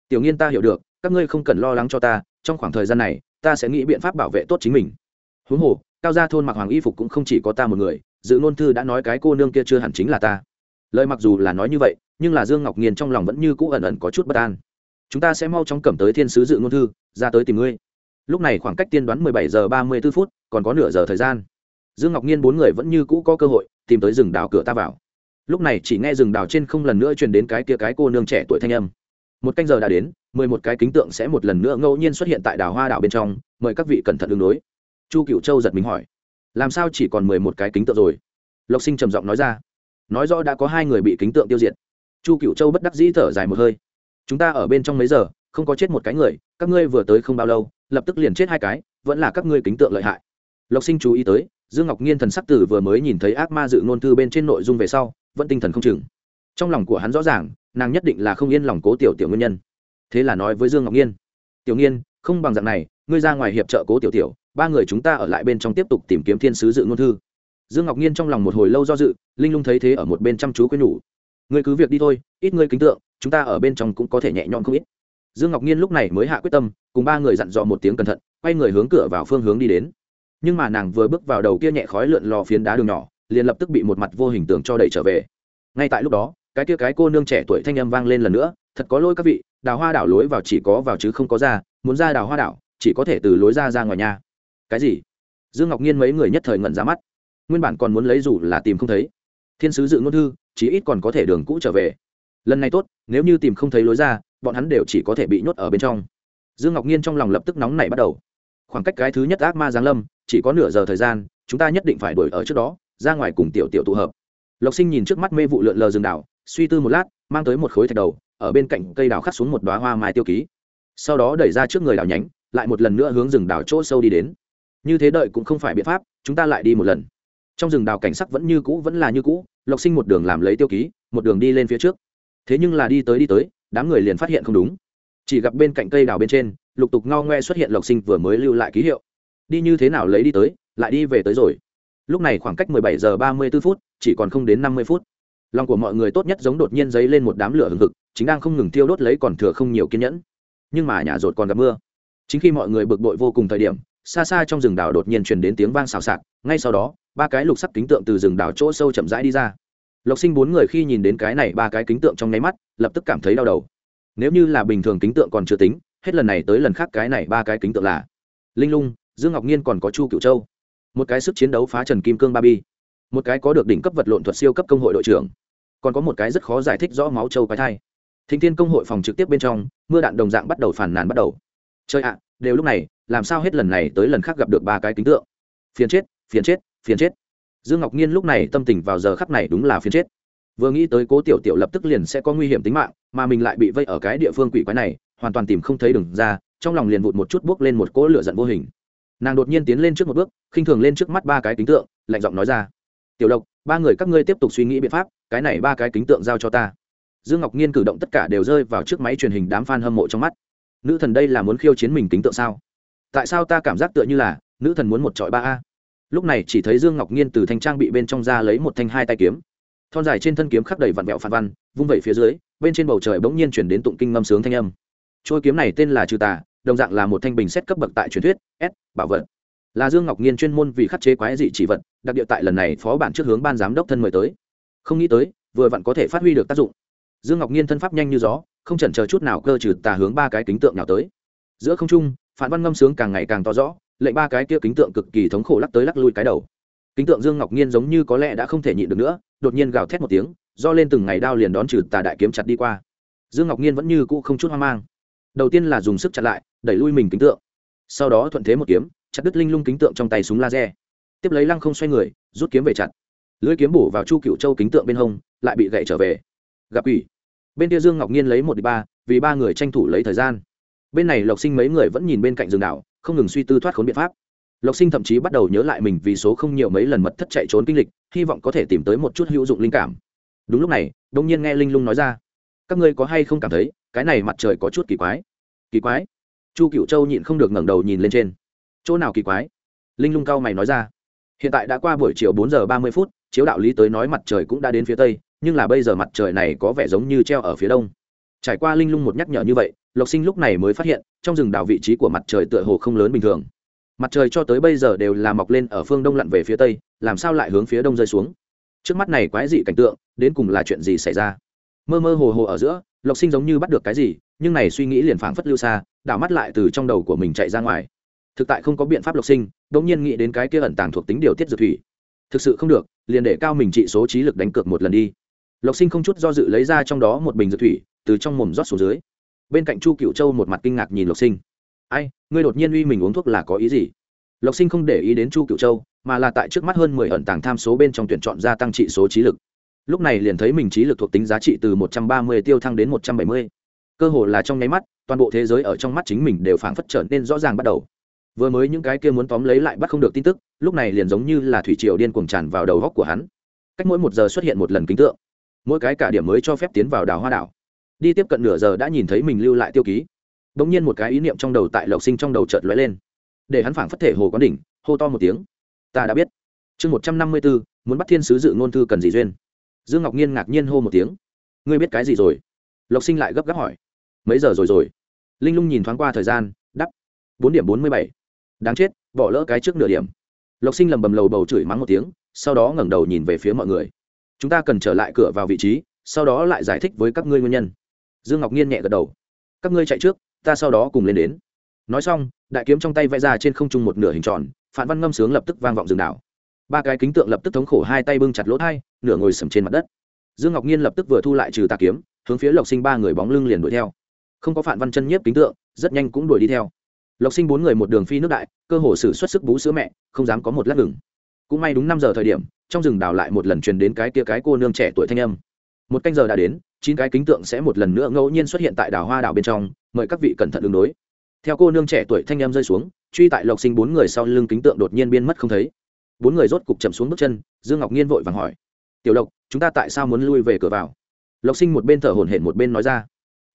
Tiểu nghiên ta hiểu được các ngươi không cần lo lắng cho ta, trong khoảng thời gian này, ta sẽ nghĩ biện pháp bảo vệ tốt chính mình. Huống hồ, cao gia thôn mặc hoàng y phục cũng không chỉ có ta một người, dự ngôn thư đã nói cái cô nương kia chưa hẳn chính là ta. Lời mặc dù là nói như vậy, nhưng là dương ngọc nghiền trong lòng vẫn như cũ ẩn ẩn có chút bất an. Chúng ta sẽ mau chóng cầm tới thiên sứ dự ngôn thư, ra tới tìm ngươi. Lúc này khoảng cách tiên đoán 17 giờ 34 phút, còn có nửa giờ thời gian. Dương ngọc nghiên bốn người vẫn như cũ có cơ hội tìm tới rừng đào cửa ta vào. Lúc này chỉ nghe rừng đào trên không lần nữa truyền đến cái kia cái cô nương trẻ tuổi thanh âm. Một canh giờ đã đến mười một cái kính tượng sẽ một lần nữa ngẫu nhiên xuất hiện tại đảo hoa đảo bên trong, mời các vị cẩn thận ứng đối. Chu cựu châu giật mình hỏi. Làm sao chỉ còn mười một cái kính tượng rồi? Lộc sinh trầm giọng nói ra. Nói rõ đã có hai người bị kính tượng tiêu diệt. Chu cựu châu bất đắc dĩ thở dài một hơi. Chúng ta ở bên trong mấy giờ, không có chết một cái người, các ngươi vừa tới không bao lâu, lập tức liền chết hai cái, vẫn là các ngươi kính tượng lợi hại. Lộc sinh chú ý tới, dương ngọc nhiên thần sắc tử vừa mới nhìn thấy ác ma dự ngôn thư bên trên nội dung về sau, vẫn tinh thần không chừng. Trong lòng của hắn rõ ràng, nàng nhất định là không yên lòng cố tiểu tiểu nguyên nhân thế là nói với dương ngọc nhiên tiểu Nhiên, không bằng dạng này ngươi ra ngoài hiệp trợ cố tiểu tiểu ba người chúng ta ở lại bên trong tiếp tục tìm kiếm thiên sứ dự ngôn thư. Dương ngọc nhiên trong lòng một hồi lâu do dự linh lung thấy thế ở một bên chăm chú quên nhủ ngươi cứ việc đi thôi ít ngươi kính tượng chúng ta ở bên trong cũng có thể nhẹ nhõm không ít. Dương ngọc nhiên lúc này mới hạ quyết tâm cùng ba người dặn dò một tiếng cẩn thận quay người hướng cửa vào phương hướng đi đến. Nhưng mà nàng vừa bước vào đầu kia nhẹ khói lượn lò phiến đá đường nhỏ liền lập tức bị một mặt vô hình tượng cho đẩy trở về. Ngay tại lúc đó cái kia cái cô nương trẻ tuổi thanh âm vang lên lần nữa thật có lỗi các vị đào hoa đảo lối vào chỉ có vào chứ không có ra, muốn ra đào hoa đảo, chỉ có thể từ lối ra ra ngoài nhà. Cái gì? Dương ngọc nhiên mấy người nhất thời ngẩn ra mắt. Nguyên bản còn muốn lấy dù là tìm không thấy. Thiên sứ dự ngôn thư, chí ít còn có thể đường cũ trở về. Lần này tốt, nếu như tìm không thấy lối ra, bọn hắn đều chỉ có thể bị nhốt ở bên trong. Dương ngọc nhiên trong lòng lập tức nóng nảy bắt đầu. Khoảng cách cái thứ nhất ác ma giáng lâm, chỉ có nửa giờ thời gian, chúng ta nhất định phải đuổi ở trước đó, ra ngoài cùng tiểu tiểu tụ hợp. Lộc sinh nhìn trước mắt mê vụ lượn lờ rừng đảo, suy tư một lát, mang tới một khối thạch đầu ở bên cạnh cây đào khắc xuống một đoá hoa mai tiêu ký. Sau đó đẩy ra trước người đào nhánh, lại một lần nữa hướng rừng đào chỗ sâu đi đến. Như thế đợi cũng không phải biện pháp, chúng ta lại đi một lần. Trong rừng đào cảnh sắc vẫn như cũ, vẫn là như cũ, lộc sinh một đường làm lấy tiêu ký, một đường đi lên phía trước. Thế nhưng là đi tới đi tới, đám người liền phát hiện không đúng. Chỉ gặp bên cạnh cây đào bên trên, lục tục ngao ngoe xuất hiện lộc sinh vừa mới lưu lại ký hiệu. Đi như thế nào lấy đi tới, lại đi về tới rồi. Lúc này khoảng cách 17 giờ 34 phút, chỉ còn không đến 50 phút. Lòng của mọi người tốt nhất giống đột nhiên dấy lên một đám lửa hừng hực chính đang không ngừng tiêu đốt lấy còn thừa không nhiều kiên nhẫn. Nhưng mà nhà rột còn gặp mưa. Chính khi mọi người bực bội vô cùng thời điểm, xa xa trong rừng đảo đột nhiên truyền đến tiếng vang xào xạc, ngay sau đó, ba cái lục sắc kính tượng từ rừng đảo chỗ sâu chậm rãi đi ra. Lộc sinh bốn người khi nhìn đến cái này ba cái kính tượng trong nháy mắt, lập tức cảm thấy đau đầu. Nếu như là bình thường kính tượng còn chưa tính, hết lần này tới lần khác cái này ba cái kính tượng là linh lung, dương ngọc nhiên còn có chu cựu châu. Một cái sức chiến đấu phá trần kim cương ba bi. Một cái có được đỉnh cấp vật lộn thuật siêu cấp công hội đội trưởng. Còn có một cái rất khó giải thích rõ máu châu quái thai thịnh thiên công hội phòng trực tiếp bên trong, mưa đạn đồng dạng bắt đầu phản nàn bắt đầu. Chơi ạ, đều lúc này, làm sao hết lần này tới lần khác gặp được ba cái kính tượng? Phiền chết phiền chết phiền chết. Dương ngọc nhiên lúc này tâm tình vào giờ khắc này đúng là phiền chết. Vừa nghĩ tới cố tiểu tiểu lập tức liền sẽ có nguy hiểm tính mạng, mà mình lại bị vây ở cái địa phương quỷ quái này, hoàn toàn tìm không thấy đường ra, trong lòng liền vụt một chút bước lên một cỗ lửa giận vô hình. Nàng đột nhiên tiến lên trước một bước, khinh thường lên trước mắt ba cái kính tượng, lạnh giọng nói ra. Tiểu lộc, ba người các ngươi tiếp tục suy nghĩ biện pháp, cái này ba cái kính tượng giao cho ta dương ngọc nhiên cử động tất cả đều rơi vào trước máy truyền hình đám f a n hâm mộ trong mắt. Nữ thần đây là muốn khiêu chiến mình kính tượng sao? Tại sao ta cảm giác tựa như là nữ thần muốn một trọi ba a? Lúc này chỉ thấy dương ngọc nhiên từ thanh trang bị bên trong ra lấy một thanh hai tay kiếm. Thon dài trên thân kiếm khắc đầy vặn vẹo phản văn, vung vẩy phía dưới, bên trên bầu trời bỗng nhiên chuyển đến tụng kinh ngâm sướng thanh âm. Trôi kiếm này tên là trừ tà, đồng dạng là một thanh bình xét cấp bậc tại truyền thuyết, s, bảo vật. Là dương ngọc nhiên chuyên môn vì khắc chế quái dị chỉ vật, đặc địa tại lần này phó bản trước hướng ban giám đốc thân mời tới. Không nghĩ tới, vừa vặn có thể phát huy được tác dụng dương ngọc nhiên thân pháp nhanh như gió, không chần chờ chút nào cơ trừ tà hướng ba cái kính tượng nào tới. Giữa không trung, phản văn ngâm sướng càng ngày càng to rõ, lệnh ba cái kia kính tượng cực kỳ thống khổ lắc tới lắc lui cái đầu. Kính tượng dương ngọc nhiên giống như có lẽ đã không thể nhịn được nữa, đột nhiên gào thét một tiếng, do lên từng ngày đao liền đón trừ tà đại kiếm chặt đi qua. Dương ngọc nhiên vẫn như cũ không chút hoang mang. Đầu tiên là dùng sức chặt lại, đẩy lui mình kính tượng. Sau đó thuận thế một kiếm, chặt đứt linh lung kính tượng trong tay súng laser. Tiếp lấy lăng không xoay người, rút kiếm về chặt. Lưỡi kiếm bổ vào chu cựu châu kính tượng bên hông, lại bị gậy trở về. Gặp quỷ bên kia dương ngọc nhiên lấy một đi ba, vì ba người tranh thủ lấy thời gian. Bên này lộc sinh mấy người vẫn nhìn bên cạnh rừng đảo không ngừng suy tư thoát khốn biện pháp. Lộc sinh thậm chí bắt đầu nhớ lại mình vì số không nhiều mấy lần mật thất chạy trốn kinh lịch, hy vọng có thể tìm tới một chút hữu dụng linh cảm. Đúng lúc này đông nhiên nghe linh lung nói ra, các ngươi có hay không cảm thấy, cái này mặt trời có chút kỳ quái? Kỳ quái? Chu cựu châu nhịn không được ngẩng đầu nhìn lên trên. Chỗ nào kỳ quái? Linh lung cao mày nói ra, hiện tại đã qua buổi chiều bốn giờ ba mươi phút, chiếu đạo lý tới nói mặt trời cũng đã đến phía tây nhưng là bây giờ mặt trời này có vẻ giống như treo ở phía đông. Trải qua linh lung một nhắc nhở như vậy, lộc sinh lúc này mới phát hiện, trong rừng đào vị trí của mặt trời tựa hồ không lớn bình thường. Mặt trời cho tới bây giờ đều là mọc lên ở phương đông lặn về phía tây, làm sao lại hướng phía đông rơi xuống? Trước mắt này quái dị cảnh tượng, đến cùng là chuyện gì xảy ra? Mơ mơ hồ hồ ở giữa, lộc sinh giống như bắt được cái gì, nhưng này suy nghĩ liền phảng phất lưu xa, đảo mắt lại từ trong đầu của mình chạy ra ngoài. Thực tại không có biện pháp lộc sinh đ ỗ n g nhiên nghĩ đến cái kia ẩn tàng thuộc tính điều tiết dược thủy. Thực sự không được, liền để cao mình trị số trí lực đánh cược một lần đi lộc sinh không chút do dự lấy ra trong đó một bình dược thủy, từ trong mồm rót xuống dưới. Bên cạnh chu cựu châu một mặt kinh ngạc nhìn lộc sinh. Ai, ngươi đột nhiên uy mình uống thuốc là có ý gì? Lộc sinh không để ý đến chu cựu châu, mà là tại trước mắt hơn mười ẩn tàng tham số bên trong tuyển chọn gia tăng trị số trí lực. Lúc này liền thấy mình trí lực thuộc tính giá trị từ một trăm ba mươi tiêu thăng đến một trăm bảy mươi. Cơ hồ là trong nháy mắt, toàn bộ thế giới ở trong mắt chính mình đều phảng phất trở nên rõ ràng bắt đầu. Vừa mới những cái kia muốn tóm lấy lại bắt không được tin tức, lúc này liền giống như là thủy triều điên cuồng tràn vào đầu góc của hắn. Cách mỗi một giờ xuất hiện một lần kính tượng mỗi cái cả điểm mới cho phép tiến vào đảo hoa đảo. Đi tiếp cận nửa giờ đã nhìn thấy mình lưu lại tiêu ký. Đ ỗ n g nhiên một cái ý niệm trong đầu tại lộc sinh trong đầu chợt lóe lên. Để hắn phảng phất thể hồ quán đỉnh, hô to một tiếng. Ta đã biết. Chương một trăm năm mươi bốn, muốn bắt thiên sứ dự ngôn thư cần gì duyên. Dương ngọc nhiên ngạc nhiên hô một tiếng. Ngươi biết cái gì rồi? Lộc sinh lại gấp gáp hỏi. Mấy giờ rồi rồi? Linh lung nhìn thoáng qua thời gian đắp bốn điểm bốn mươi bảy. Đáng chết, bỏ lỡ cái trước nửa điểm. Lộc sinh lầm bầm lầu bầu chửi mắng một tiếng, sau đó ngẩng đầu nhìn về phía mọi người chúng ta cần trở lại cửa vào vị trí, sau đó lại giải thích với các ngươi nguyên nhân. Dương ngọc nhiên nhẹ gật đầu. Các ngươi chạy trước, ta sau đó cùng lên đến. Nói xong, đại kiếm trong tay vẽ ra trên không trung một nửa hình tròn phản văn ngâm sướng lập tức vang vọng rừng đảo. Ba cái kính tượng lập tức thống khổ hai tay bưng chặt lỗ thai, nửa ngồi sầm trên mặt đất. Dương ngọc nhiên lập tức vừa thu lại trừ tà kiếm, hướng phía lộc sinh ba người bóng lưng liền đuổi theo. Không có phản văn chân nhiếp kính tượng, rất nhanh cũng đuổi đi theo. Lộc sinh bốn người một đường phi nước đại, cơ hồ sử xuất sức bú sữa mẹ, không dám có một lát ngừng. Cũng may đúng năm giờ thời điểm trong rừng đào lại một lần truyền đến cái kia cái cô nương trẻ tuổi thanh âm. Một canh giờ đã đến, chín cái kính tượng sẽ một lần nữa ngẫu nhiên xuất hiện tại đảo hoa đảo bên trong, mời các vị cẩn thận ứng đối. Theo cô nương trẻ tuổi thanh âm rơi xuống, truy tại lộc sinh bốn người sau lưng kính tượng đột nhiên biến mất không thấy. Bốn người rốt cục chậm xuống bước chân, dương ngọc nhiên vội vàng hỏi, tiểu lộc, chúng ta tại sao muốn lui về cửa vào? Lộc sinh một bên thở hổn hển một bên nói ra,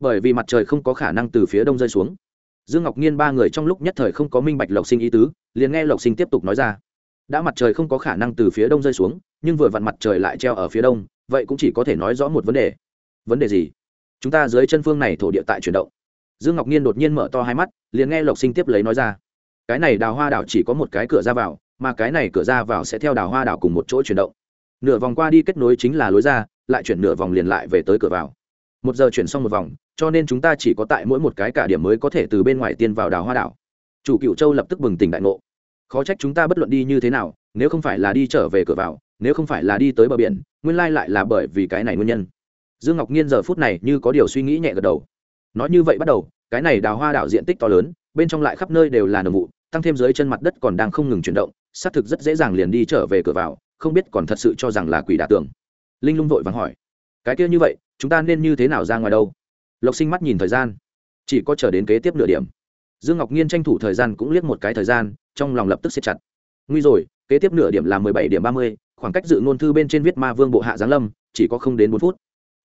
bởi vì mặt trời không có khả năng từ phía đông rơi xuống. Dương ngọc nhiên ba người trong lúc nhất thời không có minh bạch lộc sinh ý tứ, liền nghe lộc sinh tiếp tục nói ra đã mặt trời không có khả năng từ phía đông rơi xuống, nhưng vừa vặn mặt trời lại treo ở phía đông, vậy cũng chỉ có thể nói rõ một vấn đề. Vấn đề gì? Chúng ta dưới chân phương này thổ địa tại chuyển động. Dương ngọc nhiên đột nhiên mở to hai mắt, liền nghe lộc sinh tiếp lấy nói ra. Cái này đào hoa đảo chỉ có một cái cửa ra vào, mà cái này cửa ra vào sẽ theo đào hoa đảo cùng một chỗ chuyển động. Nửa vòng qua đi kết nối chính là lối ra, lại chuyển nửa vòng liền lại về tới cửa vào. Một giờ chuyển xong một vòng, cho nên chúng ta chỉ có tại mỗi một cái cả điểm mới có thể từ bên ngoài tiên vào đào hoa đảo. Chủ cựu châu lập tức bừng tỉnh đại ngộ khó trách chúng ta bất luận đi như thế nào, nếu không phải là đi trở về cửa vào, nếu không phải là đi tới bờ biển, nguyên lai lại là bởi vì cái này nguyên nhân. Dương ngọc nhiên giờ phút này như có điều suy nghĩ nhẹ gật đầu. Nói như vậy bắt đầu, cái này đào hoa đảo diện tích to lớn, bên trong lại khắp nơi đều là nồng vụ, tăng thêm dưới chân mặt đất còn đang không ngừng chuyển động, xác thực rất dễ dàng liền đi trở về cửa vào, không biết còn thật sự cho rằng là quỷ đả tường. Linh lung vội vàng hỏi, cái kia như vậy, chúng ta nên như thế nào ra ngoài đâu? Lộc sinh mắt nhìn thời gian, chỉ có chờ đến kế tiếp nửa điểm. Dương ngọc nhiên tranh thủ thời gian cũng liếc một cái thời gian trong lòng lập tức siết chặt. Nguy rồi, kế tiếp nửa điểm là mười bảy điểm ba mươi, khoảng cách dự ngôn thư bên trên viết ma vương bộ hạ giáng lâm, chỉ có không đến bốn phút.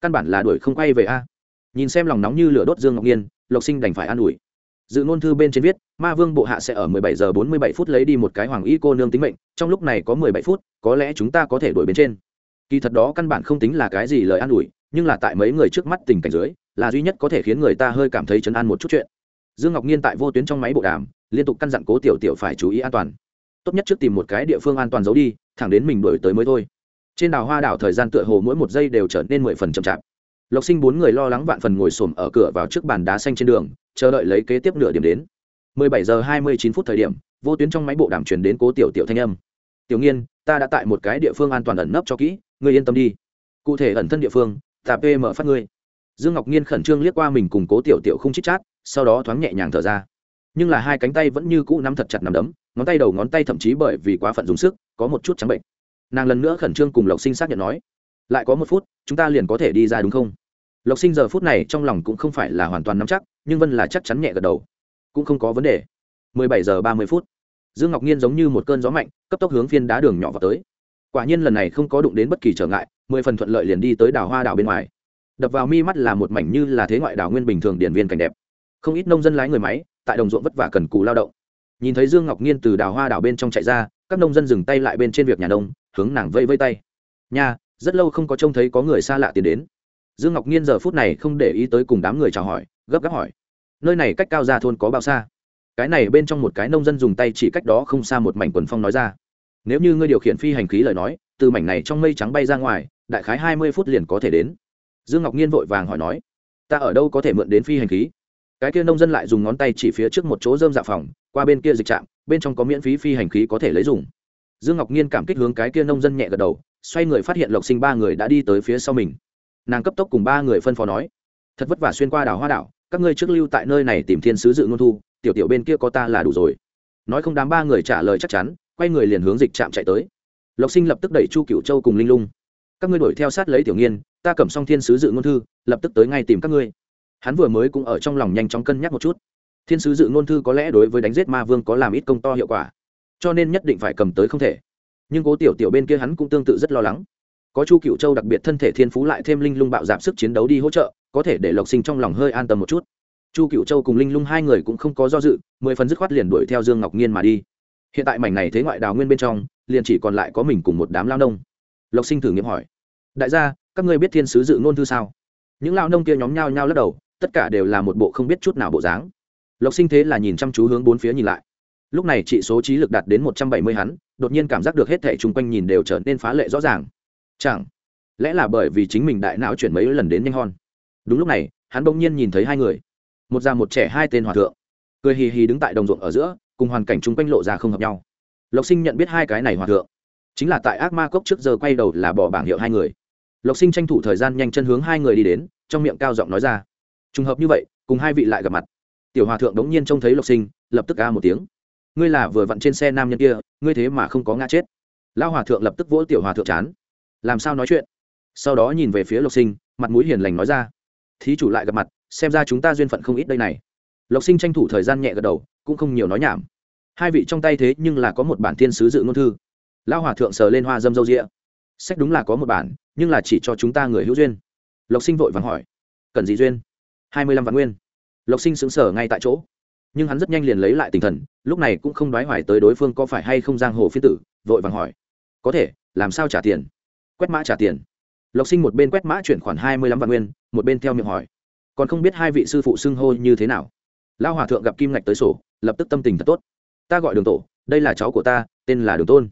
Căn bản là đuổi không quay về a. Nhìn xem lòng nóng như lửa đốt dương ngọc nhiên, lộc sinh đành phải an ủi. Dự ngôn thư bên trên viết, ma vương bộ hạ sẽ ở 17 giờ 47 phút lấy đi một cái hoàng y cô nương tính mệnh, trong lúc này có 17 phút, có lẽ chúng ta có thể đuổi bên trên. Kỳ thật đó căn bản không tính là cái gì lời an ủi, nhưng là tại mấy người trước mắt tình cảnh dưới, là duy nhất có thể khiến người ta hơi cảm thấy chấn an một chút chuyện. Dương ngọc nhiên tại vô tuyến trong máy bộ đàm liên tục căn dặn cố tiểu tiểu phải chú ý an toàn. Tốt nhất trước tìm một cái địa phương an toàn giấu đi, thẳng đến mình đuổi tới mới thôi. Trên đảo hoa đảo thời gian tựa hồ mỗi một giây đều trở nên mười phần chậm chạp. Lộc sinh bốn người lo lắng vạn phần ngồi xổm ở cửa vào trước bàn đá xanh trên đường, chờ đợi lấy kế tiếp nửa điểm đến. 17 giờ 29 phút thời điểm, vô tuyến trong máy bộ đàm truyền đến cố tiểu tiểu thanh âm. Tiểu nghiên, ta đã tại một cái địa phương an toàn ẩn nấp cho kỹ, ngươi yên tâm đi. Cụ thể ẩn thân địa phương tạp pm phát ngươi. Dương ngọc nhiên khẩn trương liếc qua mình cùng cố tiểu tiểu không chít chát, sau đó thoáng nhẹ nhàng thở ra nhưng là hai cánh tay vẫn như cũ nắm thật chặt nắm đấm, ngón tay đầu ngón tay thậm chí bởi vì quá phận dùng sức, có một chút trắng bệnh. Nàng lần nữa khẩn trương cùng lộc sinh xác nhận nói, lại có một phút, chúng ta liền có thể đi ra đúng không? Lộc sinh giờ phút này trong lòng cũng không phải là hoàn toàn nắm chắc, nhưng vân là chắc chắn nhẹ gật đầu. Cũng không có vấn đề. 17 giờ 30 phút, dương ngọc nhiên giống như một cơn gió mạnh, cấp tốc hướng phiên đá đường nhỏ vào tới. Quả nhiên lần này không có đụng đến bất kỳ trở ngại, mười phần thuận lợi liền đi tới đảo hoa đảo bên ngoài. Đập vào mi mắt là một mảnh như là thế ngoại đảo nguyên bình thường điển viên cảnh đẹp. Không ít nông dân lái người máy tại đồng ruộng vất vả cần cù lao động. Nhìn thấy dương ngọc nhiên từ đào hoa đảo bên trong chạy ra, các nông dân dừng tay lại bên trên việc nhà nông, hướng nàng vây vây tay. Nha, rất lâu không có trông thấy có người xa lạ tiến đến. Dương ngọc nhiên giờ phút này không để ý tới cùng đám người chào hỏi, gấp gáp hỏi, nơi này cách cao ra thôn có bao xa? Cái này bên trong một cái nông dân dùng tay chỉ cách đó không xa một mảnh quần phong nói ra, nếu như ngươi điều khiển phi hành khí lời nói, từ mảnh này trong mây trắng bay ra ngoài, đại khái hai mươi phút liền có thể đến. Dương ngọc nhiên vội vàng hỏi nói, ta ở đâu có thể mượn đến phi hành khí? Cái kia nông dân lại dùng ngón tay chỉ phía trước một chỗ dơm dạ phòng, qua bên kia dịch trạm, bên trong có miễn phí phi hành khí có thể lấy dùng. Dương ngọc nhiên cảm kích hướng cái kia nông dân nhẹ gật đầu, xoay người phát hiện lộc sinh ba người đã đi tới phía sau mình. Nàng cấp tốc cùng ba người phân phó nói, thật vất vả xuyên qua đảo hoa đảo, các ngươi trước lưu tại nơi này tìm thiên sứ dự ngôn thu, tiểu tiểu bên kia có ta là đủ rồi. Nói không đám ba người trả lời chắc chắn, quay người liền hướng dịch trạm chạy tới. Lộc sinh lập tức đẩy chu cựu châu cùng linh lung. Các ngươi đuổi theo sát lấy tiểu nghiên, ta cầm xong thiên sứ dự ngôn thư, lập tức tới ngay tìm các ngươi hắn vừa mới cũng ở trong lòng nhanh chóng cân nhắc một chút. Thiên sứ dự ngôn thư có lẽ đối với đánh giết ma vương có làm ít công to hiệu quả, cho nên nhất định phải cầm tới không thể. Nhưng cố tiểu tiểu bên kia hắn cũng tương tự rất lo lắng. Có chu cựu châu đặc biệt thân thể thiên phú lại thêm linh lung bạo giảm sức chiến đấu đi hỗ trợ, có thể để lộc sinh trong lòng hơi an tâm một chút. Chu cựu châu cùng linh lung hai người cũng không có do dự, mười phần dứt khoát liền đuổi theo dương ngọc nhiên mà đi. Hiện tại mảnh này thế ngoại đào nguyên bên trong, liền chỉ còn lại có mình cùng một đám lao nông. Lộc sinh thử nghiệm hỏi, đại gia, các ngươi biết thiên sứ dự ngôn thư sao? Những lao nông kia nhóm nhao nhao lắc đầu tất cả đều là một bộ không biết chút nào bộ dáng. Lộc sinh thế là nhìn chăm chú hướng bốn phía nhìn lại. Lúc này trị số trí lực đạt đến một trăm bảy mươi hắn, đột nhiên cảm giác được hết thẻ chung quanh nhìn đều trở nên phá lệ rõ ràng. Chẳng lẽ là bởi vì chính mình đại não chuyển mấy lần đến nhanh hon? Đúng lúc này, hắn bỗng nhiên nhìn thấy hai người. Một già một trẻ, hai tên hòa thượng. Cười hì hì đứng tại đồng ruộng ở giữa, cùng hoàn cảnh chung quanh lộ ra không hợp nhau. Lộc sinh nhận biết hai cái này hòa thượng. Chính là tại ác ma cốc trước giờ quay đầu là bỏ bảng hiệu hai người. Lộc sinh tranh thủ thời gian nhanh chân hướng hai người đi đến, trong miệng cao giọng nói ra trùng hợp như vậy, cùng hai vị lại gặp mặt. Tiểu hòa thượng đống nhiên trông thấy lộc sinh, lập tức ca một tiếng. Ngươi là vừa vặn trên xe nam nhân kia, ngươi thế mà không có ngã chết. Lão hòa thượng lập tức vỗ tiểu hòa thượng chán. Làm sao nói chuyện? Sau đó nhìn về phía lộc sinh, mặt mũi hiền lành nói ra. Thí chủ lại gặp mặt, xem ra chúng ta duyên phận không ít đây này. Lộc sinh tranh thủ thời gian nhẹ gật đầu, cũng không nhiều nói nhảm. Hai vị trong tay thế nhưng là có một bản thiên sứ dự ngôn thư. Lão hòa thượng sờ lên hoa dâm dâu rịa sách đúng là có một bản, nhưng là chỉ cho chúng ta người hữu duyên. Lộc sinh vội vàng hỏi, cần gì duyên? Hai mươi lăm vạn nguyên. Lộc sinh xứng sở ngay tại chỗ. Nhưng hắn rất nhanh liền lấy lại tinh thần, lúc này cũng không đoái hoài tới đối phương có phải hay không giang hồ phiên tử, vội vàng hỏi. Có thể, làm sao trả tiền? Quét mã trả tiền. Lộc sinh một bên quét mã chuyển khoản hai mươi lăm vạn nguyên, một bên theo miệng hỏi. Còn không biết hai vị sư phụ xưng hô như thế nào. Lao hòa thượng gặp kim ngạch tới sổ, lập tức tâm tình thật tốt. Ta gọi đường tổ, đây là cháu của ta, tên là đường tôn.